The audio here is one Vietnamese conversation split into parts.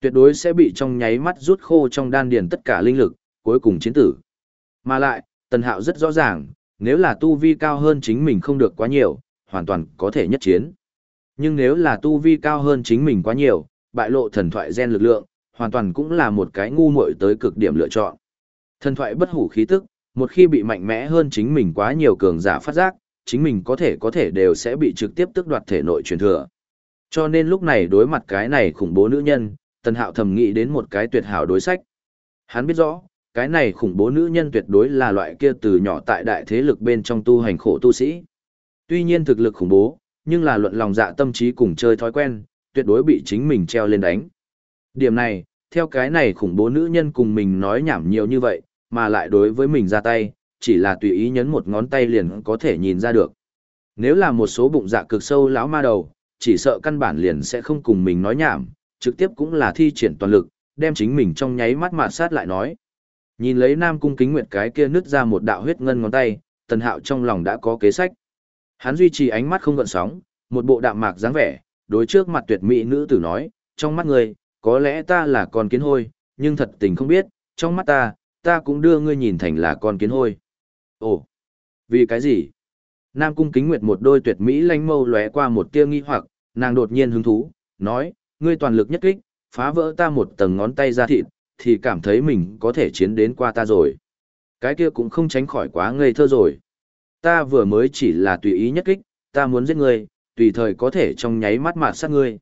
Tuyệt đối sẽ bị trong nháy mắt rút khô trong đan điền tất cả linh lực, cuối cùng chiến tử. Mà lại, Tần Hạo rất rõ ràng, nếu là tu vi cao hơn chính mình không được quá nhiều, hoàn toàn có thể nhất chiến. Nhưng nếu là tu vi cao hơn chính mình quá nhiều, bại lộ thần thoại gen lực lượng, hoàn toàn cũng là một cái ngu muội tới cực điểm lựa chọn. Thần thoại bất hủ khí tức, một khi bị mạnh mẽ hơn chính mình quá nhiều cường giả phát giác, chính mình có thể có thể đều sẽ bị trực tiếp tức đoạt thể nội truyền thừa. Cho nên lúc này đối mặt cái này khủng bố nữ nhân, Tần Hạo thầm nghĩ đến một cái tuyệt hảo đối sách. Hắn biết rõ, cái này khủng bố nữ nhân tuyệt đối là loại kia từ nhỏ tại đại thế lực bên trong tu hành khổ tu sĩ. Tuy nhiên thực lực khủng bố, nhưng là luận lòng dạ tâm trí cùng chơi thói quen, tuyệt đối bị chính mình treo lên đánh. Điểm này, theo cái này khủng bố nữ nhân cùng mình nói nhảm nhiều như vậy, mà lại đối với mình ra tay, chỉ là tùy ý nhấn một ngón tay liền có thể nhìn ra được. Nếu là một số bụng dạ cực sâu lão ma đầu, chỉ sợ căn bản liền sẽ không cùng mình nói nhảm, trực tiếp cũng là thi triển toàn lực, đem chính mình trong nháy mắt mạt sát lại nói. Nhìn lấy Nam Cung Kính Nguyệt cái kia nứt ra một đạo huyết ngân ngón tay, Tần Hạo trong lòng đã có kế sách. Hắn duy trì ánh mắt không gợn sóng, một bộ đạm mạc dáng vẻ, đối trước mặt tuyệt mỹ nữ tử nói, trong mắt ngươi, có lẽ ta là con kiến hôi, nhưng thật tình không biết, trong mắt ta, ta cũng đưa ngươi nhìn thành là con kiến hôi. Ồ, vì cái gì? Nam Cung Kính Nguyệt một đôi tuyệt mỹ lanh mâu lóe qua một tia nghi hoặc, nàng đột nhiên hứng thú, nói, ngươi toàn lực nhất kích, phá vỡ ta một tầng ngón tay ra thịt, thì cảm thấy mình có thể chiến đến qua ta rồi. Cái kia cũng không tránh khỏi quá ngây thơ rồi. Ta vừa mới chỉ là tùy ý nhất kích, ta muốn giết ngươi, tùy thời có thể trong nháy mắt mạt sát ngươi.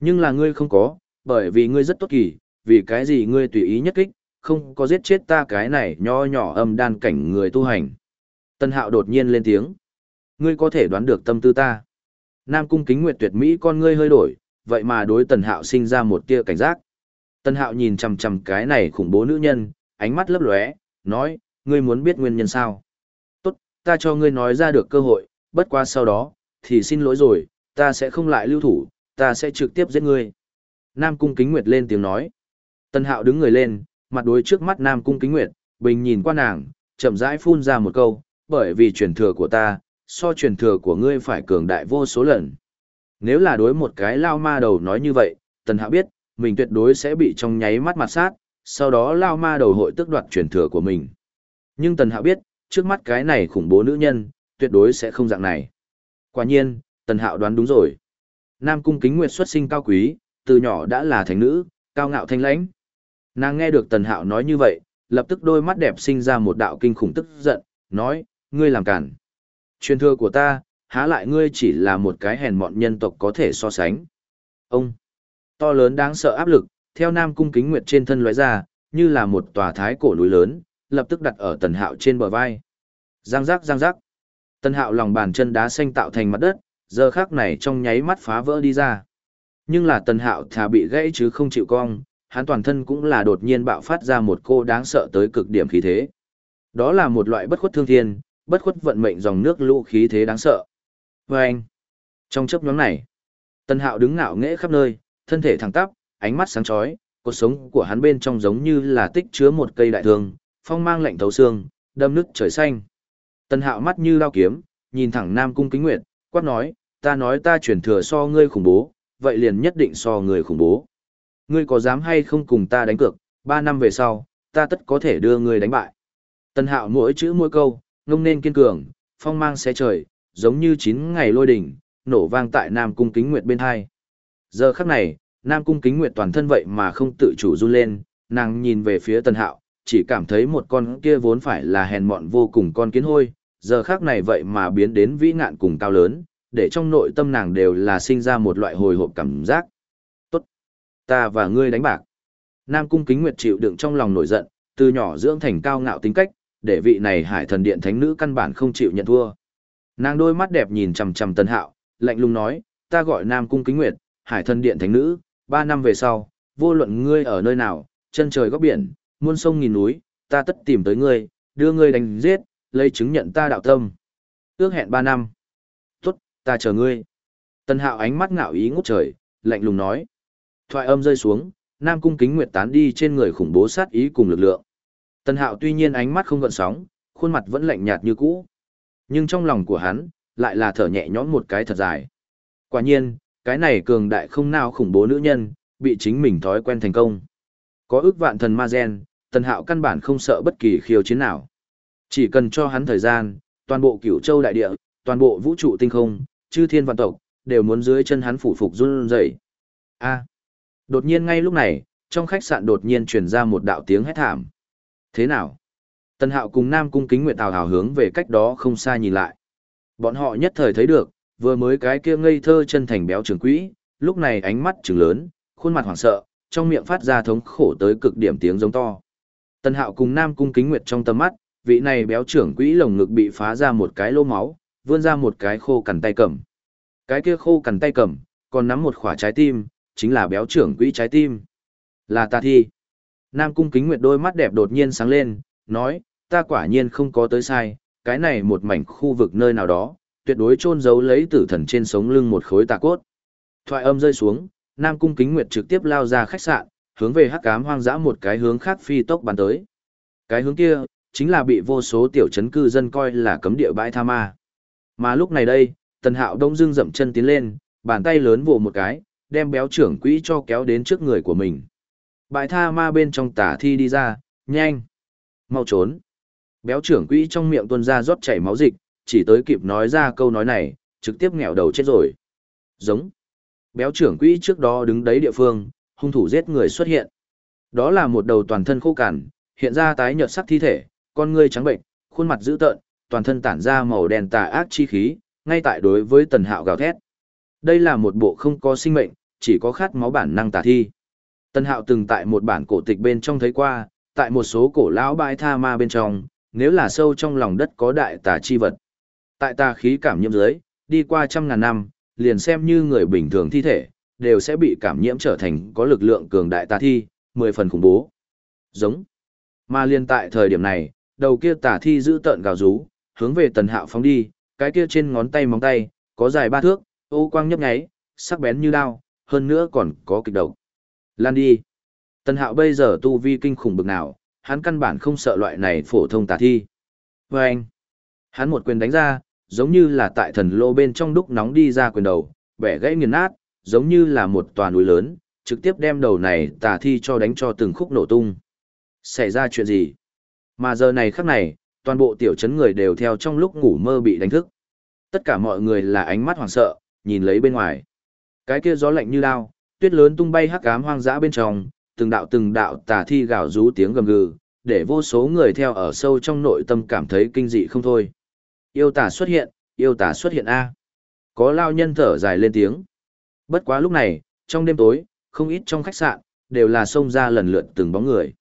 Nhưng là ngươi không có, bởi vì ngươi rất tốt kỳ, vì cái gì ngươi tùy ý nhất kích, không có giết chết ta cái này nho nhỏ âm đan cảnh người tu hành. Tân hạo đột nhiên lên tiếng. Ngươi có thể đoán được tâm tư ta. Nam cung kính nguyệt tuyệt mỹ con ngươi hơi đổi, vậy mà đối tần hạo sinh ra một tia cảnh giác. Tần hạo nhìn chầm chầm cái này khủng bố nữ nhân, ánh mắt lấp lóe, nói, ngươi muốn biết nguyên nhân sao? Tốt, ta cho ngươi nói ra được cơ hội, bất qua sau đó, thì xin lỗi rồi, ta sẽ không lại lưu thủ, ta sẽ trực tiếp giết ngươi. Nam Cung Kính Nguyệt lên tiếng nói. Tần Hạo đứng người lên, mặt đối trước mắt Nam Cung Kính Nguyệt, bình nhìn qua nàng, chậm rãi phun ra một câu, bởi vì truyền thừa của ta, so truyền thừa của ngươi phải cường đại vô số lần. Nếu là đối một cái lao ma đầu nói như vậy, Tần Hạo biết, mình tuyệt đối sẽ bị trong nháy mắt mặt sát, sau đó lao ma đầu hội tức đoạt truyền thừa của mình. Nhưng Tần Hạo biết, trước mắt cái này khủng bố nữ nhân, tuyệt đối sẽ không dạng này. Quả nhiên, Tần Hạo đoán đúng rồi. Nam cung kính nguyệt xuất sinh cao quý, từ nhỏ đã là thánh nữ, cao ngạo thanh lãnh. Nàng nghe được Tần Hạo nói như vậy, lập tức đôi mắt đẹp sinh ra một đạo kinh khủng tức giận, nói, ngươi làm cản. Truyền thừa của ta, há lại ngươi chỉ là một cái hèn mọn nhân tộc có thể so sánh. Ông, to lớn đáng sợ áp lực, theo Nam cung kính nguyệt trên thân loại ra, như là một tòa thái cổ núi lớn, lập tức đặt ở Tần Hạo trên bờ vai. Giang giác giang giác. Tần Hạo lòng bàn chân đá xanh tạo thành mặt đất, giờ khác này trong nháy mắt phá vỡ đi ra. Nhưng là tần hạo thà bị gãy chứ không chịu cong, hắn toàn thân cũng là đột nhiên bạo phát ra một cô đáng sợ tới cực điểm khí thế. Đó là một loại bất khuất thương thiên, bất khuất vận mệnh dòng nước lũ khí thế đáng sợ. Và anh, trong chấp nhóm này, tần hạo đứng ngạo nghễ khắp nơi, thân thể thẳng tắp, ánh mắt sáng chói, cuộc sống của hắn bên trong giống như là tích chứa một cây đại thương, phong mang lạnh thấu xương, đâm nứt trời xanh. Tần hạo mắt như lao kiếm, nhìn thẳng Nam Cung Kính Nguyệt, quát nói, ta nói ta chuyển thừa so ngươi khủng bố, vậy liền nhất định so người khủng bố. Ngươi có dám hay không cùng ta đánh cược, ba năm về sau, ta tất có thể đưa ngươi đánh bại. Tân hạo mỗi chữ mỗi câu, ngông nên kiên cường, phong mang xé trời, giống như chín ngày lôi đỉnh, nổ vang tại Nam Cung Kính Nguyệt bên hai. Giờ khắc này, Nam Cung Kính Nguyệt toàn thân vậy mà không tự chủ run lên, nàng nhìn về phía Tân Hạo, chỉ cảm thấy một con kia vốn phải là hèn mọn vô cùng con kiến hôi, giờ khắc này vậy mà biến đến vĩ ngạn cùng cao lớn, để trong nội tâm nàng đều là sinh ra một loại hồi hộp cảm giác. Tốt! Ta và ngươi đánh bạc. Nam Cung Kính Nguyệt chịu đựng trong lòng nổi giận, từ nhỏ dưỡng thành cao ngạo tính cách, để vị này hải thần điện thánh nữ căn bản không chịu nhận thua. Nàng đôi mắt đẹp nhìn chằm chằm tần Hạo, lạnh lùng nói, ta gọi Nam Cung Kính Nguyệt, hải thần điện thánh nữ, ba năm về sau, vô luận ngươi ở nơi nào, chân trời góc biển, muôn sông nghìn núi, ta tất tìm tới ngươi, đưa ngươi đánh giết, lấy chứng nhận ta đạo tâm. Ước hẹn ba năm. Tốt, ta chờ ngươi. Tần hạo ánh mắt ngạo ý ngút trời, lạnh lùng nói. Thoại âm rơi xuống, Nam Cung Kính Nguyệt tán đi trên người khủng bố sát ý cùng lực lượng. Tần hạo tuy nhiên ánh mắt không gợn sóng, khuôn mặt vẫn lạnh nhạt như cũ. Nhưng trong lòng của hắn, lại là thở nhẹ nhõm một cái thật dài. Quả nhiên, cái này cường đại không nào khủng bố nữ nhân, bị chính mình thói quen thành công. Có ước vạn thần ma gen, tần hạo căn bản không sợ bất kỳ khiêu chiến nào. Chỉ cần cho hắn thời gian, toàn bộ cửu châu đại địa, toàn bộ vũ trụ tinh không, chư thiên vạn tộc, đều muốn dưới chân hắn phủ phục run rẩy. A. Đột nhiên ngay lúc này, trong khách sạn đột nhiên truyền ra một đạo tiếng hét thảm. Thế nào? Tần Hạo cùng Nam Cung Kính Nguyệt Tào hào hướng về cách đó không xa nhìn lại. Bọn họ nhất thời thấy được, vừa mới cái kia ngây thơ chân thành béo trường quỹ, lúc này ánh mắt trừng lớn, khuôn mặt hoảng sợ, trong miệng phát ra thống khổ tới cực điểm tiếng giống to. Tần Hạo cùng Nam Cung Kính Nguyệt trong tầm mắt, vị này béo trưởng quỹ lồng ngực bị phá ra một cái lỗ máu, vươn ra một cái khô cằn tay cầm. Cái kia khô cằn tay cầm, còn nắm một khỏa trái tim, chính là béo trưởng quỹ trái tim. Là ta thi. Nam Cung Kính Nguyệt đôi mắt đẹp đột nhiên sáng lên, nói, ta quả nhiên không có tới sai, cái này một mảnh khu vực nơi nào đó, tuyệt đối chôn giấu lấy tử thần trên sống lưng một khối tà cốt. Thoại âm rơi xuống, Nam Cung Kính Nguyệt trực tiếp lao ra khách sạn, hướng về hắc ám hoang dã một cái hướng khác phi tốc bắn tới. Cái hướng kia, chính là bị vô số tiểu trấn cư dân coi là cấm địa bãi tha ma. Mà lúc này đây, Tần Hạo đông dương dậm chân tiến lên, bàn tay lớn vồ một cái, đem béo trưởng quỹ cho kéo đến trước người của mình. Bãi tha ma bên trong tả thi đi ra, nhanh, mau trốn. Béo trưởng quỹ trong miệng tuôn ra rót chảy máu dịch, chỉ tới kịp nói ra câu nói này, trực tiếp nghẹo đầu chết rồi. Giống. Béo trưởng quỹ trước đó đứng đấy địa phương, hung thủ giết người xuất hiện. Đó là một đầu toàn thân khô cằn, hiện ra tái nhợt sắc thi thể, con ngươi trắng bệnh, khuôn mặt dữ tợn, toàn thân tản ra màu đen tà ác chi khí, ngay tại đối với Tần Hạo gào thét. Đây là một bộ không có sinh mệnh, chỉ có khát máu bản năng tà thi. Tần Hạo từng tại một bản cổ tịch bên trong thấy qua, tại một số cổ lão bãi tha ma bên trong, nếu là sâu trong lòng đất có đại tà chi vật. Tại tà khí cảm nhiễm dưới, đi qua trăm ngàn năm, liền xem như người bình thường thi thể, đều sẽ bị cảm nhiễm trở thành có lực lượng cường đại tà thi, mười phần khủng bố. Giống. Mà liền tại thời điểm này, đầu kia tà thi giữ tợn gào rú, hướng về tần hạo phóng đi, cái kia trên ngón tay móng tay, có dài ba thước, ô quang nhấp nháy, sắc bén như đao, hơn nữa còn có kịch độc. Lan đi. Tần hạo bây giờ tu vi kinh khủng bực nào, hắn căn bản không sợ loại này phổ thông tà thi. Và anh, hắn một quyền đánh ra, giống như là tại thần lô bên trong đúc nóng đi ra quyền đầu, bẻ gãy nghiền nát, giống như là một tòa núi lớn, trực tiếp đem đầu này tà thi cho đánh cho từng khúc nổ tung. Xảy ra chuyện gì? Mà giờ này khắc này, toàn bộ tiểu trấn người đều theo trong lúc ngủ mơ bị đánh thức. Tất cả mọi người là ánh mắt hoảng sợ, nhìn lấy bên ngoài. Cái kia gió lạnh như lao, tuyết lớn tung bay hắc ám hoang dã bên trong, từng đạo từng đạo tà thi gào rú tiếng gầm gừ, để vô số người theo ở sâu trong nội tâm cảm thấy kinh dị không thôi. Yêu tà xuất hiện, yêu tà xuất hiện A. Có lao nhân thở dài lên tiếng. Bất quá lúc này, trong đêm tối, không ít trong khách sạn, đều là xông ra lần lượt từng bóng người.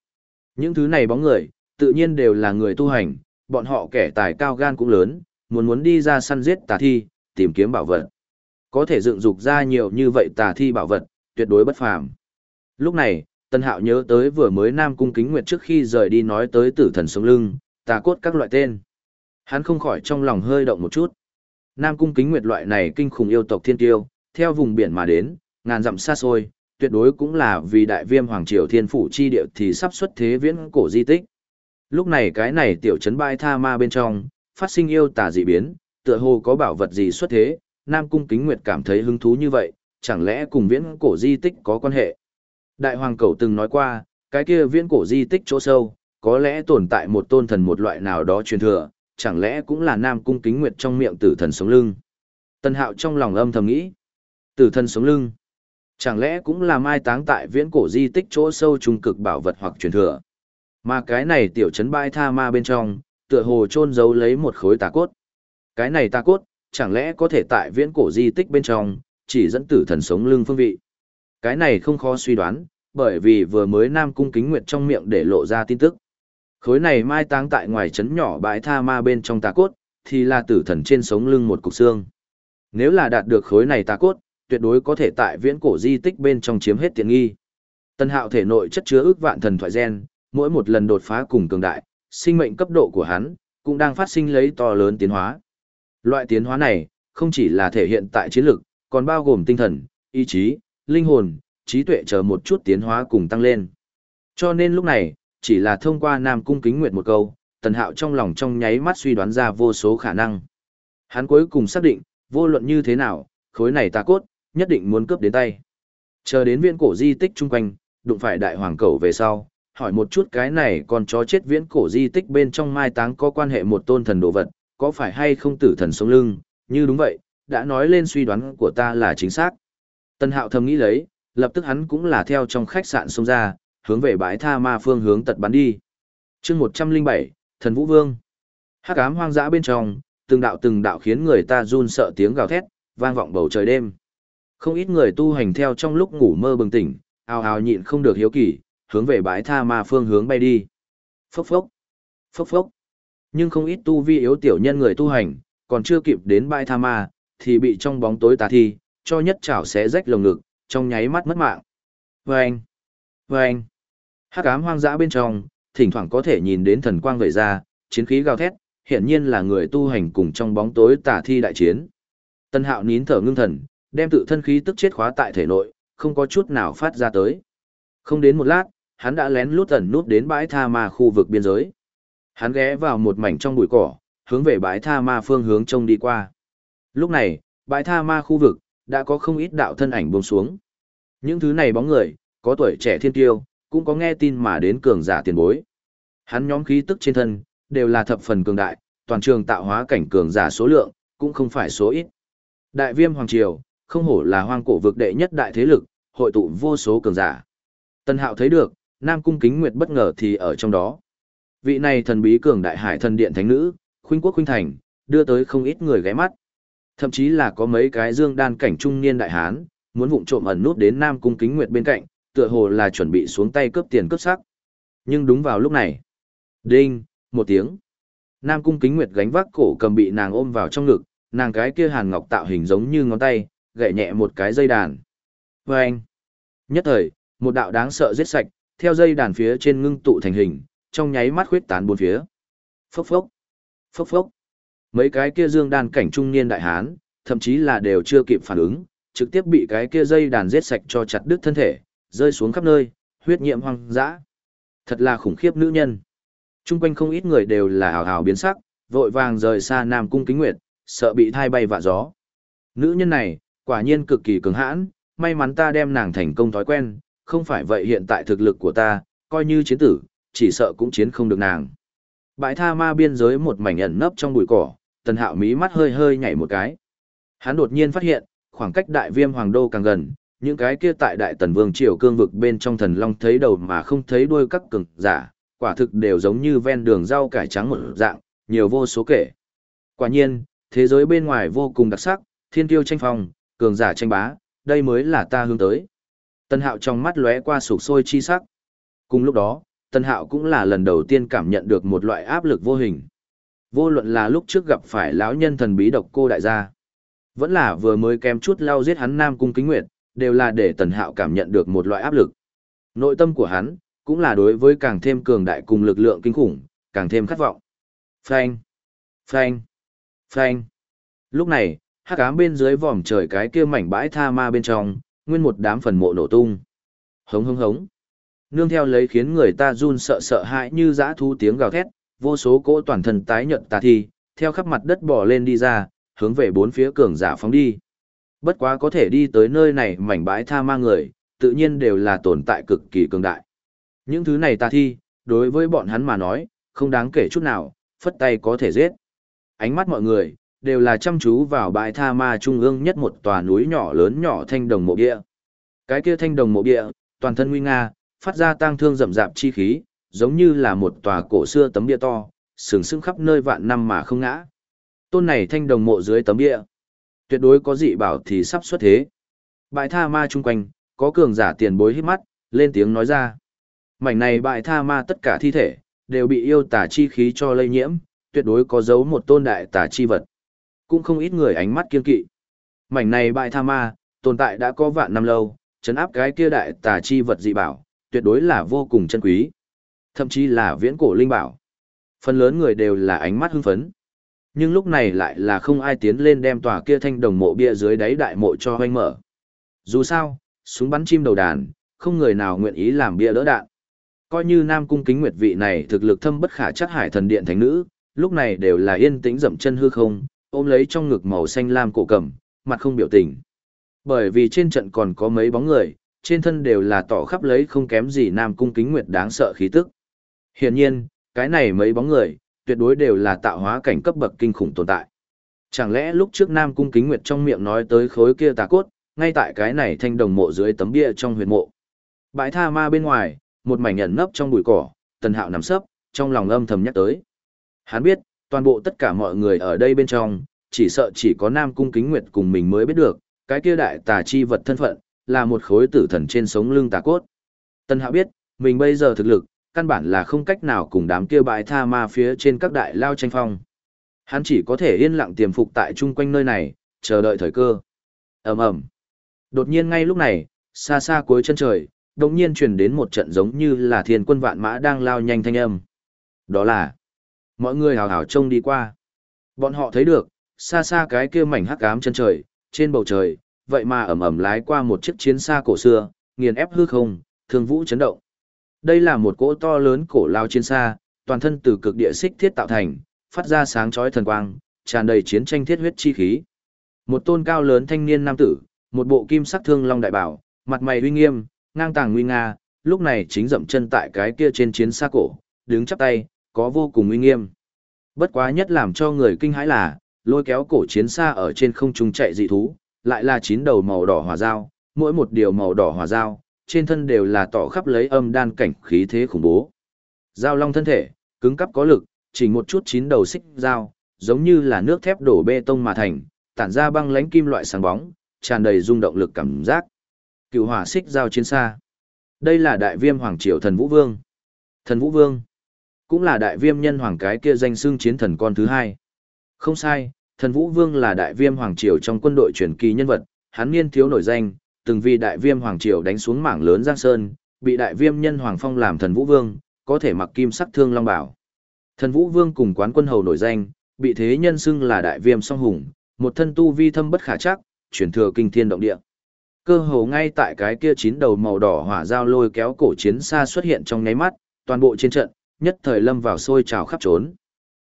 Những thứ này bóng người, tự nhiên đều là người tu hành, bọn họ kẻ tài cao gan cũng lớn, muốn muốn đi ra săn giết tà thi, tìm kiếm bảo vật. Có thể dựng dục ra nhiều như vậy tà thi bảo vật, tuyệt đối bất phàm. Lúc này, Tân Hạo nhớ tới vừa mới Nam Cung Kính Nguyệt trước khi rời đi nói tới tử thần sống lưng, tà cốt các loại tên. Hắn không khỏi trong lòng hơi động một chút. Nam Cung Kính Nguyệt loại này kinh khủng yêu tộc thiên tiêu, theo vùng biển mà đến, ngàn dặm xa xôi, tuyệt đối cũng là vì đại viêm hoàng triều thiên phủ chi địa thì sắp xuất thế viễn cổ di tích. Lúc này cái này tiểu trấn bãi tha ma bên trong, phát sinh yêu tà dị biến, tựa hồ có bảo vật gì xuất thế, Nam Cung Kính Nguyệt cảm thấy hứng thú như vậy, chẳng lẽ cùng viễn cổ di tích có quan hệ. Đại hoàng cầu từng nói qua, cái kia viễn cổ di tích chỗ sâu, có lẽ tồn tại một tôn thần một loại nào đó truyền thừa, chẳng lẽ cũng là Nam Cung Kính Nguyệt trong miệng tử thần sống lưng. Tân Hạo trong lòng âm thầm nghĩ, tử thần sống lưng, chẳng lẽ cũng là mai táng tại viễn cổ di tích chỗ sâu trung cực bảo vật hoặc truyền thừa. Mà cái này tiểu trấn bãi tha ma bên trong, tựa hồ chôn giấu lấy một khối tà cốt. Cái này tà cốt, chẳng lẽ có thể tại viễn cổ di tích bên trong, chỉ dẫn tử thần sống lưng phương vị. Cái này không khó suy đoán, bởi vì vừa mới Nam Cung Kính Nguyệt trong miệng để lộ ra tin tức. Khối này mai táng tại ngoài trấn nhỏ bãi tha ma bên trong tà cốt, thì là tử thần trên sống lưng một cục xương. Nếu là đạt được khối này tà cốt, tuyệt đối có thể tại viễn cổ di tích bên trong chiếm hết tiện nghi. Tân hạo thể nội chất chứa ước vạn thần thoại gen, mỗi một lần đột phá cùng cường đại, sinh mệnh cấp độ của hắn cũng đang phát sinh lấy to lớn tiến hóa. Loại tiến hóa này không chỉ là thể hiện tại chiến lực, còn bao gồm tinh thần, ý chí, linh hồn, trí tuệ chờ một chút tiến hóa cùng tăng lên. Cho nên lúc này, chỉ là thông qua Nam Cung Kính Nguyệt một câu, Tần Hạo trong lòng trong nháy mắt suy đoán ra vô số khả năng. Hắn cuối cùng xác định, vô luận như thế nào, khối này ta cốt, nhất định muốn cướp đến tay. Chờ đến viễn cổ di tích chung quanh, đụng phải đại hoàng cầu về sau, hỏi một chút cái này còn chó chết viễn cổ di tích bên trong mai táng có quan hệ một tôn thần đồ vật, có phải hay không tử thần sống lưng, như đúng vậy, đã nói lên suy đoán của ta là chính xác. Tân hạo thầm nghĩ lấy, lập tức hắn cũng là theo trong khách sạn xông ra, hướng về bãi tha ma phương hướng tật bắn đi. chương 107, Thần Vũ Vương. hắc ám hoang dã bên trong, từng đạo từng đạo khiến người ta run sợ tiếng gào thét, vang vọng bầu trời đêm. Không ít người tu hành theo trong lúc ngủ mơ bừng tỉnh, ào ào nhịn không được hiếu kỳ, hướng về bãi tha ma phương hướng bay đi. Phốc phốc, phốc phốc. Nhưng không ít tu vi yếu tiểu nhân người tu hành, còn chưa kịp đến bãi tha ma, thì bị trong bóng tối tà thi, cho nhất chảo xé rách lồng ngực, trong nháy mắt mất mạng. Vâng! Vâng! Hắc ám hoang dã bên trong, thỉnh thoảng có thể nhìn đến thần quang vẩy ra, chiến khí gào thét, hiển nhiên là người tu hành cùng trong bóng tối tà thi đại chiến. Tân hạo nín thở ngưng thần, đem tự thân khí tức chết khóa tại thể nội, không có chút nào phát ra tới. Không đến một lát, hắn đã lén lút ẩn nút đến bãi tha ma khu vực biên giới. Hắn ghé vào một mảnh trong bụi cỏ, hướng về bãi tha ma phương hướng trông đi qua. Lúc này, bãi tha ma khu vực, đã có không ít đạo thân ảnh buông xuống. Những thứ này bóng người, có tuổi trẻ thiên tiêu, cũng có nghe tin mà đến cường giả tiền bối. Hắn nhóm khí tức trên thân, đều là thập phần cường đại, toàn trường tạo hóa cảnh cường giả số lượng, cũng không phải số ít. Đại viêm Hoàng Triều, không hổ là hoang cổ vực đệ nhất đại thế lực, hội tụ vô số cường giả. Tân Hạo thấy được, Nam Cung Kính Nguyệt bất ngờ thì ở trong đó. Vị này thần bí cường đại hải thần điện thánh nữ, khuynh quốc khuynh thành, đưa tới không ít người ghé mắt. Thậm chí là có mấy cái dương đan cảnh trung niên đại hán, muốn vụng trộm ẩn nút đến Nam Cung Kính Nguyệt bên cạnh, tựa hồ là chuẩn bị xuống tay cướp tiền cướp sắc. Nhưng đúng vào lúc này, đinh, một tiếng. Nam Cung Kính Nguyệt gánh vác cổ cầm bị nàng ôm vào trong ngực, nàng cái kia hàn ngọc tạo hình giống như ngón tay, gậy nhẹ một cái dây đàn. Và anh, nhất thời, một đạo đáng sợ giết sạch, theo dây đàn phía trên ngưng tụ thành hình, trong nháy mắt khuyết tán bốn phía. Phốc phốc, phốc phốc. Mấy cái kia dương đàn cảnh trung niên đại hán, thậm chí là đều chưa kịp phản ứng, trực tiếp bị cái kia dây đàn giết sạch cho chặt đứt thân thể, rơi xuống khắp nơi, huyết nhiễm hoang dã. Thật là khủng khiếp nữ nhân. Trung quanh không ít người đều là hào hào biến sắc, vội vàng rời xa Nam Cung Kính Nguyệt, sợ bị thai bay vạ gió. Nữ nhân này, quả nhiên cực kỳ cứng hãn, may mắn ta đem nàng thành công thói quen, không phải vậy hiện tại thực lực của ta, coi như chiến tử, chỉ sợ cũng chiến không được nàng. Bãi tha ma biên giới một mảnh ẩn nấp trong bụi cỏ, tần hạo mí mắt hơi hơi nhảy một cái. Hắn đột nhiên phát hiện, khoảng cách đại viêm hoàng đô càng gần, những cái kia tại đại tần vương triều cương vực bên trong thần long thấy đầu mà không thấy đuôi các cường giả, quả thực đều giống như ven đường rau cải trắng một dạng, nhiều vô số kể. Quả nhiên, thế giới bên ngoài vô cùng đặc sắc, thiên tiêu tranh phong, cường giả tranh bá, đây mới là ta hướng tới. Tân hạo trong mắt lóe qua sụp sôi chi sắc. Cùng lúc đó, Tân hạo cũng là lần đầu tiên cảm nhận được một loại áp lực vô hình. Vô luận là lúc trước gặp phải lão nhân thần bí độc cô đại gia. Vẫn là vừa mới kém chút lao giết hắn Nam Cung Kính Nguyệt, đều là để Tần Hạo cảm nhận được một loại áp lực. Nội tâm của hắn, cũng là đối với càng thêm cường đại cùng lực lượng kinh khủng, càng thêm khát vọng. Phanh! Phanh! Phanh! Lúc này, hắc ám bên dưới vòm trời cái kia mảnh bãi tha ma bên trong, nguyên một đám phần mộ nổ tung. Hống hống hống! Nương theo lấy khiến người ta run sợ sợ hãi như dã thu tiếng gào thét, vô số cỗ toàn thân tái nhợt tà thi, theo khắp mặt đất bò lên đi ra, hướng về bốn phía cường giả phóng đi. Bất quá có thể đi tới nơi này mảnh bãi tha ma người, tự nhiên đều là tồn tại cực kỳ cường đại. Những thứ này tà thi, đối với bọn hắn mà nói, không đáng kể chút nào, phất tay có thể giết. Ánh mắt mọi người, đều là chăm chú vào bãi tha ma trung ương nhất một tòa núi nhỏ lớn nhỏ thanh đồng mộ địa. Cái kia thanh đồng mộ địa, toàn thân nguy nga, phát ra tang thương rậm rạp chi khí, giống như là một tòa cổ xưa tấm bia to, sừng sững khắp nơi vạn năm mà không ngã. Tôn này thanh đồng mộ dưới tấm bia, tuyệt đối có dị bảo thì sắp xuất thế. Bại tha ma chung quanh, có cường giả tiền bối hít mắt, lên tiếng nói ra. Mảnh này bại tha ma tất cả thi thể, đều bị yêu tà chi khí cho lây nhiễm, tuyệt đối có dấu một tôn đại tà chi vật. Cũng không ít người ánh mắt kiên kỵ. Mảnh này bại tha ma, tồn tại đã có vạn năm lâu, chấn áp cái kia đại tà chi vật dị bảo, tuyệt đối là vô cùng chân quý. Thậm chí là viễn cổ linh bảo. Phần lớn người đều là ánh mắt hưng phấn. Nhưng lúc này lại là không ai tiến lên đem tòa kia thanh đồng mộ bia dưới đáy đại mộ cho hoanh mở. Dù sao, súng bắn chim đầu đàn, không người nào nguyện ý làm bia đỡ đạn. Coi như Nam Cung Kính Nguyệt vị này thực lực thâm bất khả chắc hải thần điện thánh nữ, lúc này đều là yên tĩnh dậm chân hư không, ôm lấy trong ngực màu xanh lam cổ cầm, mặt không biểu tình. Bởi vì trên trận còn có mấy bóng người, trên thân đều là tỏ khắp lấy không kém gì Nam Cung Kính Nguyệt đáng sợ khí tức. Hiển nhiên, cái này mấy bóng người, tuyệt đối đều là tạo hóa cảnh cấp bậc kinh khủng tồn tại. Chẳng lẽ lúc trước Nam Cung Kính Nguyệt trong miệng nói tới khối kia tà cốt, ngay tại cái này thanh đồng mộ dưới tấm bia trong huyệt mộ. Bãi tha ma bên ngoài, một mảnh ẩn nấp trong bụi cỏ, Tần Hạo nằm sấp, trong lòng âm thầm nhắc tới. Hắn biết, toàn bộ tất cả mọi người ở đây bên trong, chỉ sợ chỉ có Nam Cung Kính Nguyệt cùng mình mới biết được, cái kia đại tà chi vật thân phận, là một khối tử thần trên sống lưng tà cốt. Tần Hạo biết, mình bây giờ thực lực, căn bản là không cách nào cùng đám kia bãi tha ma phía trên các đại lao tranh phong. Hắn chỉ có thể yên lặng tiềm phục tại chung quanh nơi này, chờ đợi thời cơ. ầm ầm Đột nhiên ngay lúc này, xa xa cuối chân trời, đột nhiên truyền đến một trận giống như là thiên quân vạn mã đang lao nhanh thanh âm. Đó là, mọi người hào hào trông đi qua. Bọn họ thấy được, xa xa cái kia mảnh hắc ám chân trời, trên bầu trời, vậy mà ầm ầm lái qua một chiếc chiến xa cổ xưa, nghiền ép hư không, thương vũ chấn động. Đây là một cỗ to lớn cổ lao chiến xa, toàn thân từ cực địa xích thiết tạo thành, phát ra sáng chói thần quang, tràn đầy chiến tranh thiết huyết chi khí. Một tôn cao lớn thanh niên nam tử, một bộ kim sắc thương long đại bảo, mặt mày uy nghiêm, ngang tàng nguy nga, lúc này chính dậm chân tại cái kia trên chiến xa cổ, đứng chắp tay, có vô cùng uy nghiêm. Bất quá nhất làm cho người kinh hãi là, lôi kéo cổ chiến xa ở trên không trung chạy dị thú, lại là chín đầu màu đỏ hỏa dao, mỗi một điều màu đỏ hỏa dao, trên thân đều là tỏ khắp lấy âm đan cảnh khí thế khủng bố. Giao long thân thể, cứng cắp có lực, chỉ một chút chín đầu xích dao, giống như là nước thép đổ bê tông mà thành, tản ra băng lánh kim loại sáng bóng, tràn đầy rung động lực cảm giác. Cựu hỏa xích giao chiến xa. Đây là đại viêm hoàng triều thần Vũ Vương. Thần Vũ Vương cũng là đại viêm nhân hoàng cái kia danh xưng chiến thần con thứ hai. Không sai, thần Vũ Vương là đại viêm hoàng triều trong quân đội truyền kỳ nhân vật, hắn niên thiếu nổi danh, từng vì đại viêm hoàng triều đánh xuống mảng lớn giang sơn, bị đại viêm nhân hoàng phong làm thần Vũ Vương, có thể mặc kim sắc thương long bảo. Thần Vũ Vương cùng quán quân hầu nổi danh, bị thế nhân xưng là đại viêm song hùng, một thân tu vi thâm bất khả chắc, chuyển thừa kinh thiên động địa. Cơ hồ ngay tại cái kia chín đầu màu đỏ hỏa giao lôi kéo cổ chiến xa xuất hiện trong nháy mắt, toàn bộ trên trận, nhất thời lâm vào sôi trào khắp trốn.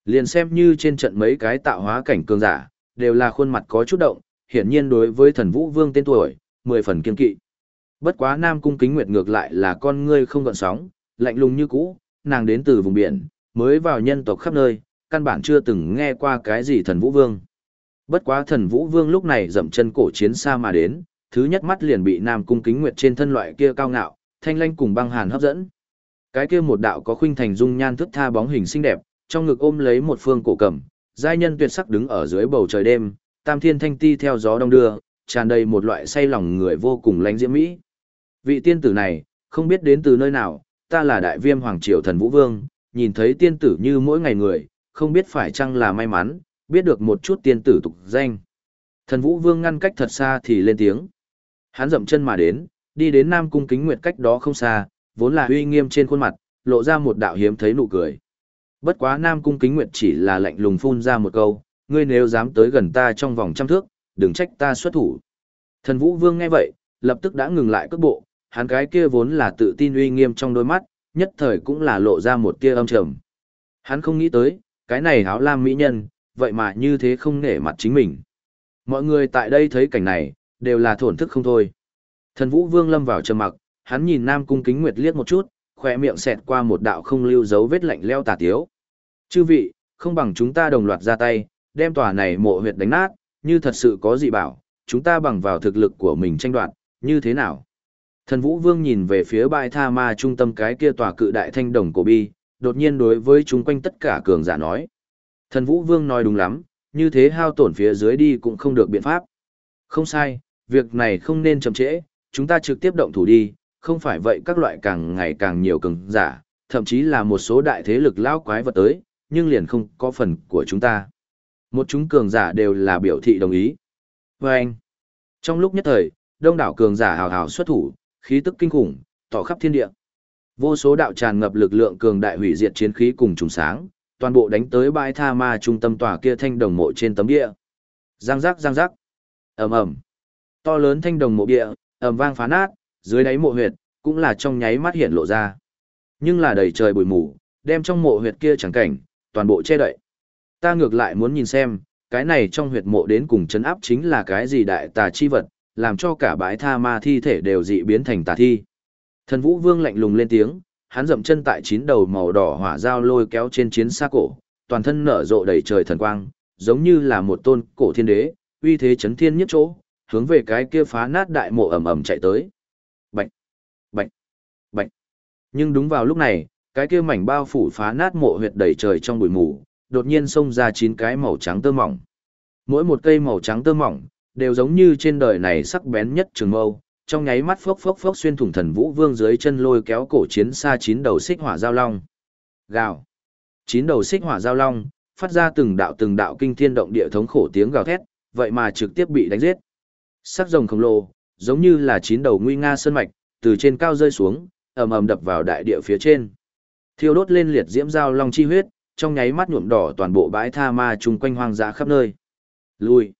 Liền xem như trên trận mấy cái tạo hóa cảnh cường giả, đều là khuôn mặt có chút động, hiển nhiên đối với thần vũ vương tên tuổi, mười phần kiên kỵ. Bất quá Nam Cung Kính Nguyệt ngược lại là con ngươi không gợn sóng, lạnh lùng như cũ, nàng đến từ vùng biển, mới vào nhân tộc khắp nơi, căn bản chưa từng nghe qua cái gì thần vũ vương. Bất quá thần vũ vương lúc này dậm chân cổ chiến xa mà đến, thứ nhất mắt liền bị Nam Cung Kính Nguyệt trên thân loại kia cao ngạo, thanh lanh cùng băng hàn hấp dẫn. Cái kia một đạo có khuynh thành dung nhan thức tha bóng hình xinh đẹp, trong ngực ôm lấy một phương cổ cầm, giai nhân tuyệt sắc đứng ở dưới bầu trời đêm, tam thiên thanh ti theo gió đông đưa, tràn đầy một loại say lòng người vô cùng lánh diễm mỹ. Vị tiên tử này, không biết đến từ nơi nào, ta là đại viêm hoàng triều thần vũ vương, nhìn thấy tiên tử như mỗi ngày người, không biết phải chăng là may mắn, biết được một chút tiên tử tục danh. Thần vũ vương ngăn cách thật xa thì lên tiếng. Hắn dậm chân mà đến, đi đến Nam Cung Kính Nguyệt cách đó không xa, vốn là uy nghiêm trên khuôn mặt, lộ ra một đạo hiếm thấy nụ cười. Bất quá Nam Cung Kính Nguyệt chỉ là lạnh lùng phun ra một câu, ngươi nếu dám tới gần ta trong vòng trăm thước, đừng trách ta xuất thủ. Thần Vũ Vương nghe vậy, lập tức đã ngừng lại cước bộ, hắn cái kia vốn là tự tin uy nghiêm trong đôi mắt, nhất thời cũng là lộ ra một tia âm trầm. Hắn không nghĩ tới, cái này áo lam mỹ nhân, vậy mà như thế không nể mặt chính mình. Mọi người tại đây thấy cảnh này, đều là thổn thức không thôi. Thần Vũ Vương lâm vào trầm mặc, hắn nhìn Nam Cung Kính Nguyệt liếc một chút, khỏe miệng xẹt qua một đạo không lưu dấu vết lạnh leo tà tiếu. Chư vị, không bằng chúng ta đồng loạt ra tay, đem tòa này mộ huyệt đánh nát, như thật sự có gì bảo, chúng ta bằng vào thực lực của mình tranh đoạt, như thế nào? Thần Vũ Vương nhìn về phía bãi tha ma trung tâm cái kia tòa cự đại thanh đồng cổ bi, đột nhiên đối với chúng quanh tất cả cường giả nói. Thần Vũ Vương nói đúng lắm, như thế hao tổn phía dưới đi cũng không được biện pháp. Không sai, việc này không nên chậm trễ, chúng ta trực tiếp động thủ đi, không phải vậy các loại càng ngày càng nhiều cường giả, thậm chí là một số đại thế lực lao quái vật tới, nhưng liền không có phần của chúng ta. Một chúng cường giả đều là biểu thị đồng ý. Và anh, trong lúc nhất thời, đông đảo cường giả hào hào xuất thủ, khí tức kinh khủng, tỏ khắp thiên địa. Vô số đạo tràn ngập lực lượng cường đại hủy diệt chiến khí cùng trùng sáng, toàn bộ đánh tới bãi tha ma trung tâm tòa kia thanh đồng mộ trên tấm địa. Giang giác giang giác. ầm ầm. To lớn thanh đồng mộ địa, ầm vang phá nát, dưới đáy mộ huyệt cũng là trong nháy mắt hiện lộ ra. Nhưng là đầy trời bụi mù, đem trong mộ huyệt kia chẳng cảnh, toàn bộ che đậy. Ta ngược lại muốn nhìn xem, cái này trong huyệt mộ đến cùng chấn áp chính là cái gì đại tà chi vật, làm cho cả bãi tha ma thi thể đều dị biến thành tà thi. Thần Vũ Vương lạnh lùng lên tiếng, hắn dậm chân tại chín đầu màu đỏ hỏa dao lôi kéo trên chiến xa cổ, toàn thân nở rộ đầy trời thần quang, giống như là một tôn cổ thiên đế, uy thế chấn thiên nhất chỗ, hướng về cái kia phá nát đại mộ ầm ầm chạy tới. Bạch, bạch, bạch. Nhưng đúng vào lúc này, cái kia mảnh bao phủ phá nát mộ huyệt đầy trời trong bụi mù, đột nhiên xông ra chín cái màu trắng tơ mỏng. Mỗi một cây màu trắng tơ mỏng, đều giống như trên đời này sắc bén nhất trường mâu, trong nháy mắt phốc phốc phốc xuyên thủng thần vũ vương dưới chân lôi kéo cổ chiến xa chín đầu xích hỏa giao long. Gào. Chín đầu xích hỏa giao long, phát ra từng đạo từng đạo kinh thiên động địa thống khổ tiếng gào thét, vậy mà trực tiếp bị đánh giết. Sắc rồng khổng lồ, giống như là chín đầu nguy nga sơn mạch, từ trên cao rơi xuống, ầm ầm đập vào đại địa phía trên. Thiêu đốt lên liệt diễm giao long chi huyết, trong nháy mắt nhuộm đỏ toàn bộ bãi tha ma chung quanh hoang dã khắp nơi. Lui.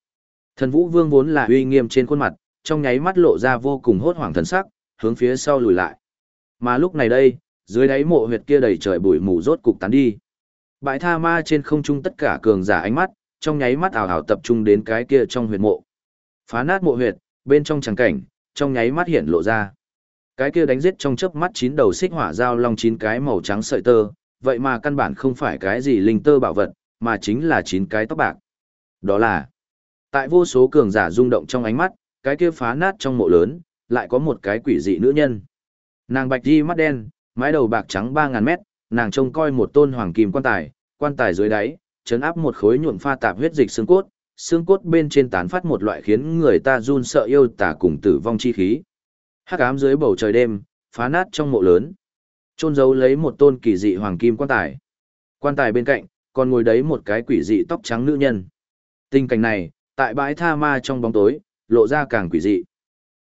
Thần Vũ Vương vốn là uy nghiêm trên khuôn mặt, trong nháy mắt lộ ra vô cùng hốt hoảng thần sắc, hướng phía sau lùi lại. Mà lúc này đây, dưới đáy mộ huyệt kia đầy trời bụi mù rốt cục tán đi. Bãi tha ma trên không trung tất cả cường giả ánh mắt, trong nháy mắt ảo ảo tập trung đến cái kia trong huyệt mộ. Phá nát mộ huyệt, bên trong tràng cảnh, trong nháy mắt hiện lộ ra. Cái kia đánh giết trong chớp mắt chín đầu xích hỏa giao long chín cái màu trắng sợi tơ, vậy mà căn bản không phải cái gì linh tơ bảo vật, mà chính là chín cái tóc bạc. Đó là, tại vô số cường giả rung động trong ánh mắt, cái kia phá nát trong mộ lớn, lại có một cái quỷ dị nữ nhân. Nàng bạch đi mắt đen, mái đầu bạc trắng 3.000 mét, nàng trông coi một tôn hoàng kim quan tài, quan tài dưới đáy, chấn áp một khối nhuộm pha tạp huyết dịch xương cốt, xương cốt bên trên tán phát một loại khiến người ta run sợ yêu tả cùng tử vong chi khí. Hắc ám dưới bầu trời đêm, phá nát trong mộ lớn. Trôn giấu lấy một tôn kỳ dị hoàng kim quan tài. Quan tài bên cạnh, còn ngồi đấy một cái quỷ dị tóc trắng nữ nhân. Tình cảnh này, tại bãi tha ma trong bóng tối, lộ ra càng quỷ dị.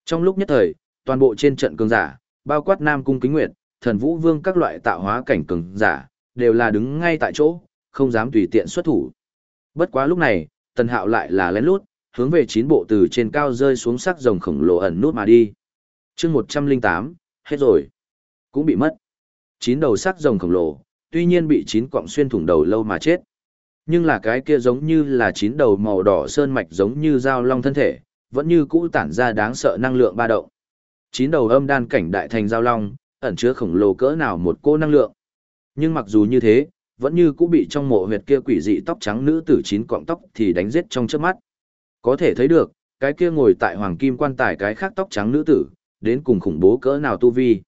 Trong lúc nhất thời, toàn bộ trên trận cường giả, bao quát Nam Cung Kính Nguyệt, Thần Vũ Vương các loại tạo hóa cảnh cường giả, đều là đứng ngay tại chỗ, không dám tùy tiện xuất thủ. Bất quá lúc này, Tần Hạo lại là lén lút, hướng về chín bộ từ trên cao rơi xuống sắc rồng khổng lồ ẩn nút mà đi. chương 108, hết rồi. Cũng bị mất. Chín đầu sắc rồng khổng lồ, tuy nhiên bị chín cọng xuyên thủng đầu lâu mà chết. Nhưng là cái kia giống như là chín đầu màu đỏ sơn mạch giống như dao long thân thể, vẫn như cũ tản ra đáng sợ năng lượng ba động. Chín đầu âm đan cảnh đại thành giao long, ẩn chứa khổng lồ cỡ nào một cô năng lượng. Nhưng mặc dù như thế, vẫn như cũ bị trong mộ huyệt kia quỷ dị tóc trắng nữ tử chín cọng tóc thì đánh giết trong chớp mắt. Có thể thấy được, cái kia ngồi tại hoàng kim quan tài cái khác tóc trắng nữ tử, đến cùng khủng bố cỡ nào tu vi.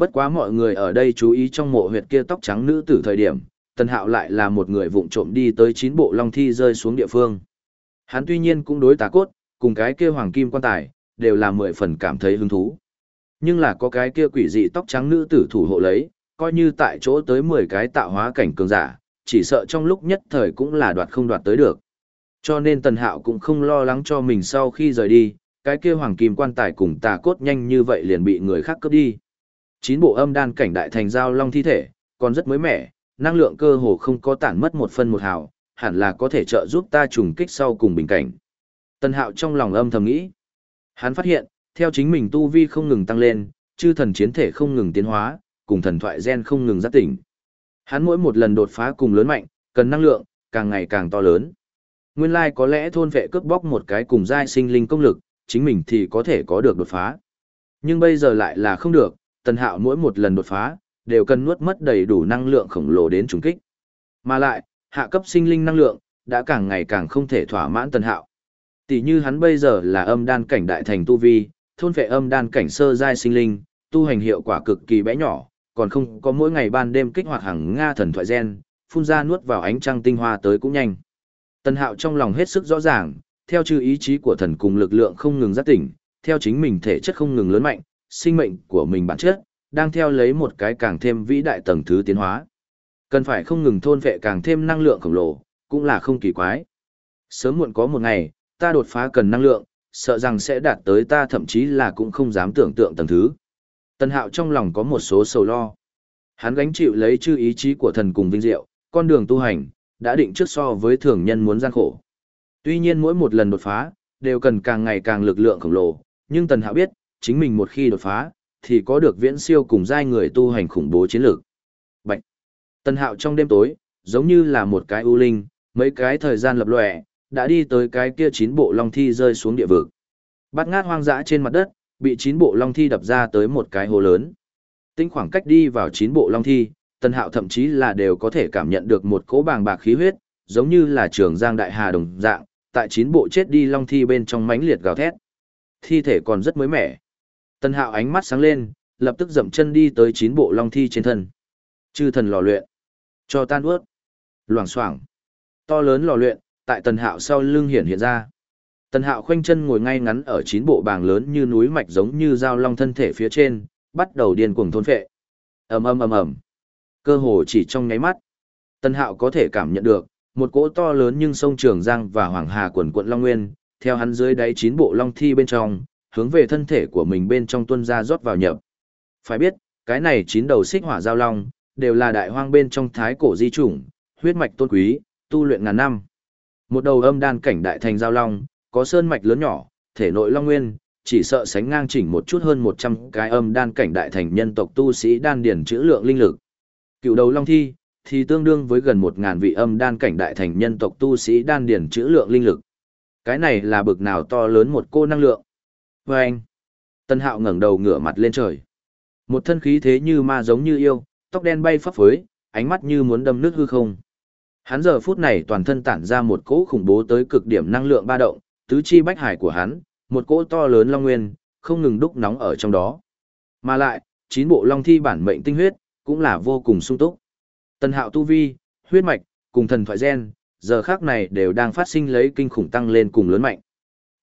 Bất quá mọi người ở đây chú ý trong mộ huyệt kia tóc trắng nữ tử thời điểm, Tần Hạo lại là một người vụng trộm đi tới chín bộ long thi rơi xuống địa phương. Hắn tuy nhiên cũng đối tà cốt, cùng cái kia hoàng kim quan tài, đều là mười phần cảm thấy hứng thú. Nhưng là có cái kia quỷ dị tóc trắng nữ tử thủ hộ lấy, coi như tại chỗ tới 10 cái tạo hóa cảnh cường giả, chỉ sợ trong lúc nhất thời cũng là đoạt không đoạt tới được. Cho nên Tần Hạo cũng không lo lắng cho mình sau khi rời đi, cái kia hoàng kim quan tài cùng tà cốt nhanh như vậy liền bị người khác cướp đi. Chín bộ âm đan cảnh đại thành giao long thi thể, còn rất mới mẻ, năng lượng cơ hồ không có tản mất một phân một hào, hẳn là có thể trợ giúp ta trùng kích sau cùng bình cảnh. Tần Hạo trong lòng âm thầm nghĩ. Hắn phát hiện, theo chính mình tu vi không ngừng tăng lên, chư thần chiến thể không ngừng tiến hóa, cùng thần thoại gen không ngừng giác tỉnh. Hắn mỗi một lần đột phá cùng lớn mạnh, cần năng lượng, càng ngày càng to lớn. Nguyên lai có lẽ thôn vệ cướp bóc một cái cùng giai sinh linh công lực, chính mình thì có thể có được đột phá. Nhưng bây giờ lại là không được, tần hạo mỗi một lần đột phá, đều cần nuốt mất đầy đủ năng lượng khổng lồ đến trùng kích. Mà lại, hạ cấp sinh linh năng lượng, đã càng ngày càng không thể thỏa mãn tần hạo. Tỷ như hắn bây giờ là âm đan cảnh đại thành tu vi, thôn vệ âm đan cảnh sơ giai sinh linh, tu hành hiệu quả cực kỳ bé nhỏ, còn không có mỗi ngày ban đêm kích hoạt hàng Nga thần thoại gen, phun ra nuốt vào ánh trăng tinh hoa tới cũng nhanh. Tần Hạo trong lòng hết sức rõ ràng, theo chư ý chí của thần cùng lực lượng không ngừng giác tỉnh, theo chính mình thể chất không ngừng lớn mạnh, sinh mệnh của mình bản chất, đang theo lấy một cái càng thêm vĩ đại tầng thứ tiến hóa. Cần phải không ngừng thôn vệ càng thêm năng lượng khổng lồ, cũng là không kỳ quái. Sớm muộn có một ngày, ta đột phá cần năng lượng, sợ rằng sẽ đạt tới ta thậm chí là cũng không dám tưởng tượng tầng thứ. Tân Hạo trong lòng có một số sầu lo. Hắn gánh chịu lấy chư ý chí của thần cùng vinh diệu, con đường tu hành, đã định trước so với thường nhân muốn gian khổ. Tuy nhiên mỗi một lần đột phá, đều cần càng ngày càng lực lượng khổng lồ, nhưng Tần Hạo biết, chính mình một khi đột phá, thì có được viễn siêu cùng giai người tu hành khủng bố chiến lược. Bạch. tân Hạo trong đêm tối, giống như là một cái ưu linh, mấy cái thời gian lập lòe, đã đi tới cái kia chín bộ long thi rơi xuống địa vực. Bát ngát hoang dã trên mặt đất, bị chín bộ long thi đập ra tới một cái hồ lớn. Tính khoảng cách đi vào chín bộ long thi, Tân Hạo thậm chí là đều có thể cảm nhận được một cỗ bàng bạc khí huyết, giống như là trường giang đại hà đồng dạng, tại chín bộ chết đi long thi bên trong mãnh liệt gào thét. Thi thể còn rất mới mẻ. Tân Hạo ánh mắt sáng lên, lập tức dậm chân đi tới chín bộ long thi trên thân. Chư thần lò luyện, cho tan ướt. Loảng xoảng. To lớn lò luyện, tại Tần Hạo sau lưng hiển hiện ra. Tần Hạo khoanh chân ngồi ngay ngắn ở chín bộ bàng lớn như núi mạch giống như dao long thân thể phía trên, bắt đầu điên cuồng thôn phệ. Ầm ầm ầm ầm. Cơ hồ chỉ trong nháy mắt, Tần Hạo có thể cảm nhận được một cỗ to lớn nhưng sông Trường Giang và Hoàng Hà quần quận Long Nguyên, theo hắn dưới đáy chín bộ long thi bên trong, hướng về thân thể của mình bên trong tuân ra rót vào nhập. Phải biết, cái này chín đầu xích hỏa giao long, đều là đại hoang bên trong thái cổ di chủng, huyết mạch tôn quý, tu luyện ngàn năm. Một đầu âm đan cảnh đại thành giao long, có sơn mạch lớn nhỏ, thể nội long nguyên, chỉ sợ sánh ngang chỉnh một chút hơn 100 cái âm đan cảnh đại thành nhân tộc tu sĩ đan điển chữ lượng linh lực. Cựu đầu long thi, thì tương đương với gần 1000 vị âm đan cảnh đại thành nhân tộc tu sĩ đan điển chữ lượng linh lực. Cái này là bực nào to lớn một cô năng lượng. Và anh, Tân Hạo ngẩng đầu ngửa mặt lên trời. Một thân khí thế như ma giống như yêu, tóc đen bay phấp phới, ánh mắt như muốn đâm nước hư không. Hắn giờ phút này toàn thân tản ra một cỗ khủng bố tới cực điểm năng lượng ba động, tứ chi bách hải của hắn, một cỗ to lớn long nguyên, không ngừng đúc nóng ở trong đó. Mà lại, chín bộ long thi bản mệnh tinh huyết, cũng là vô cùng sung túc. Tần hạo tu vi, huyết mạch, cùng thần thoại gen, giờ khác này đều đang phát sinh lấy kinh khủng tăng lên cùng lớn mạnh.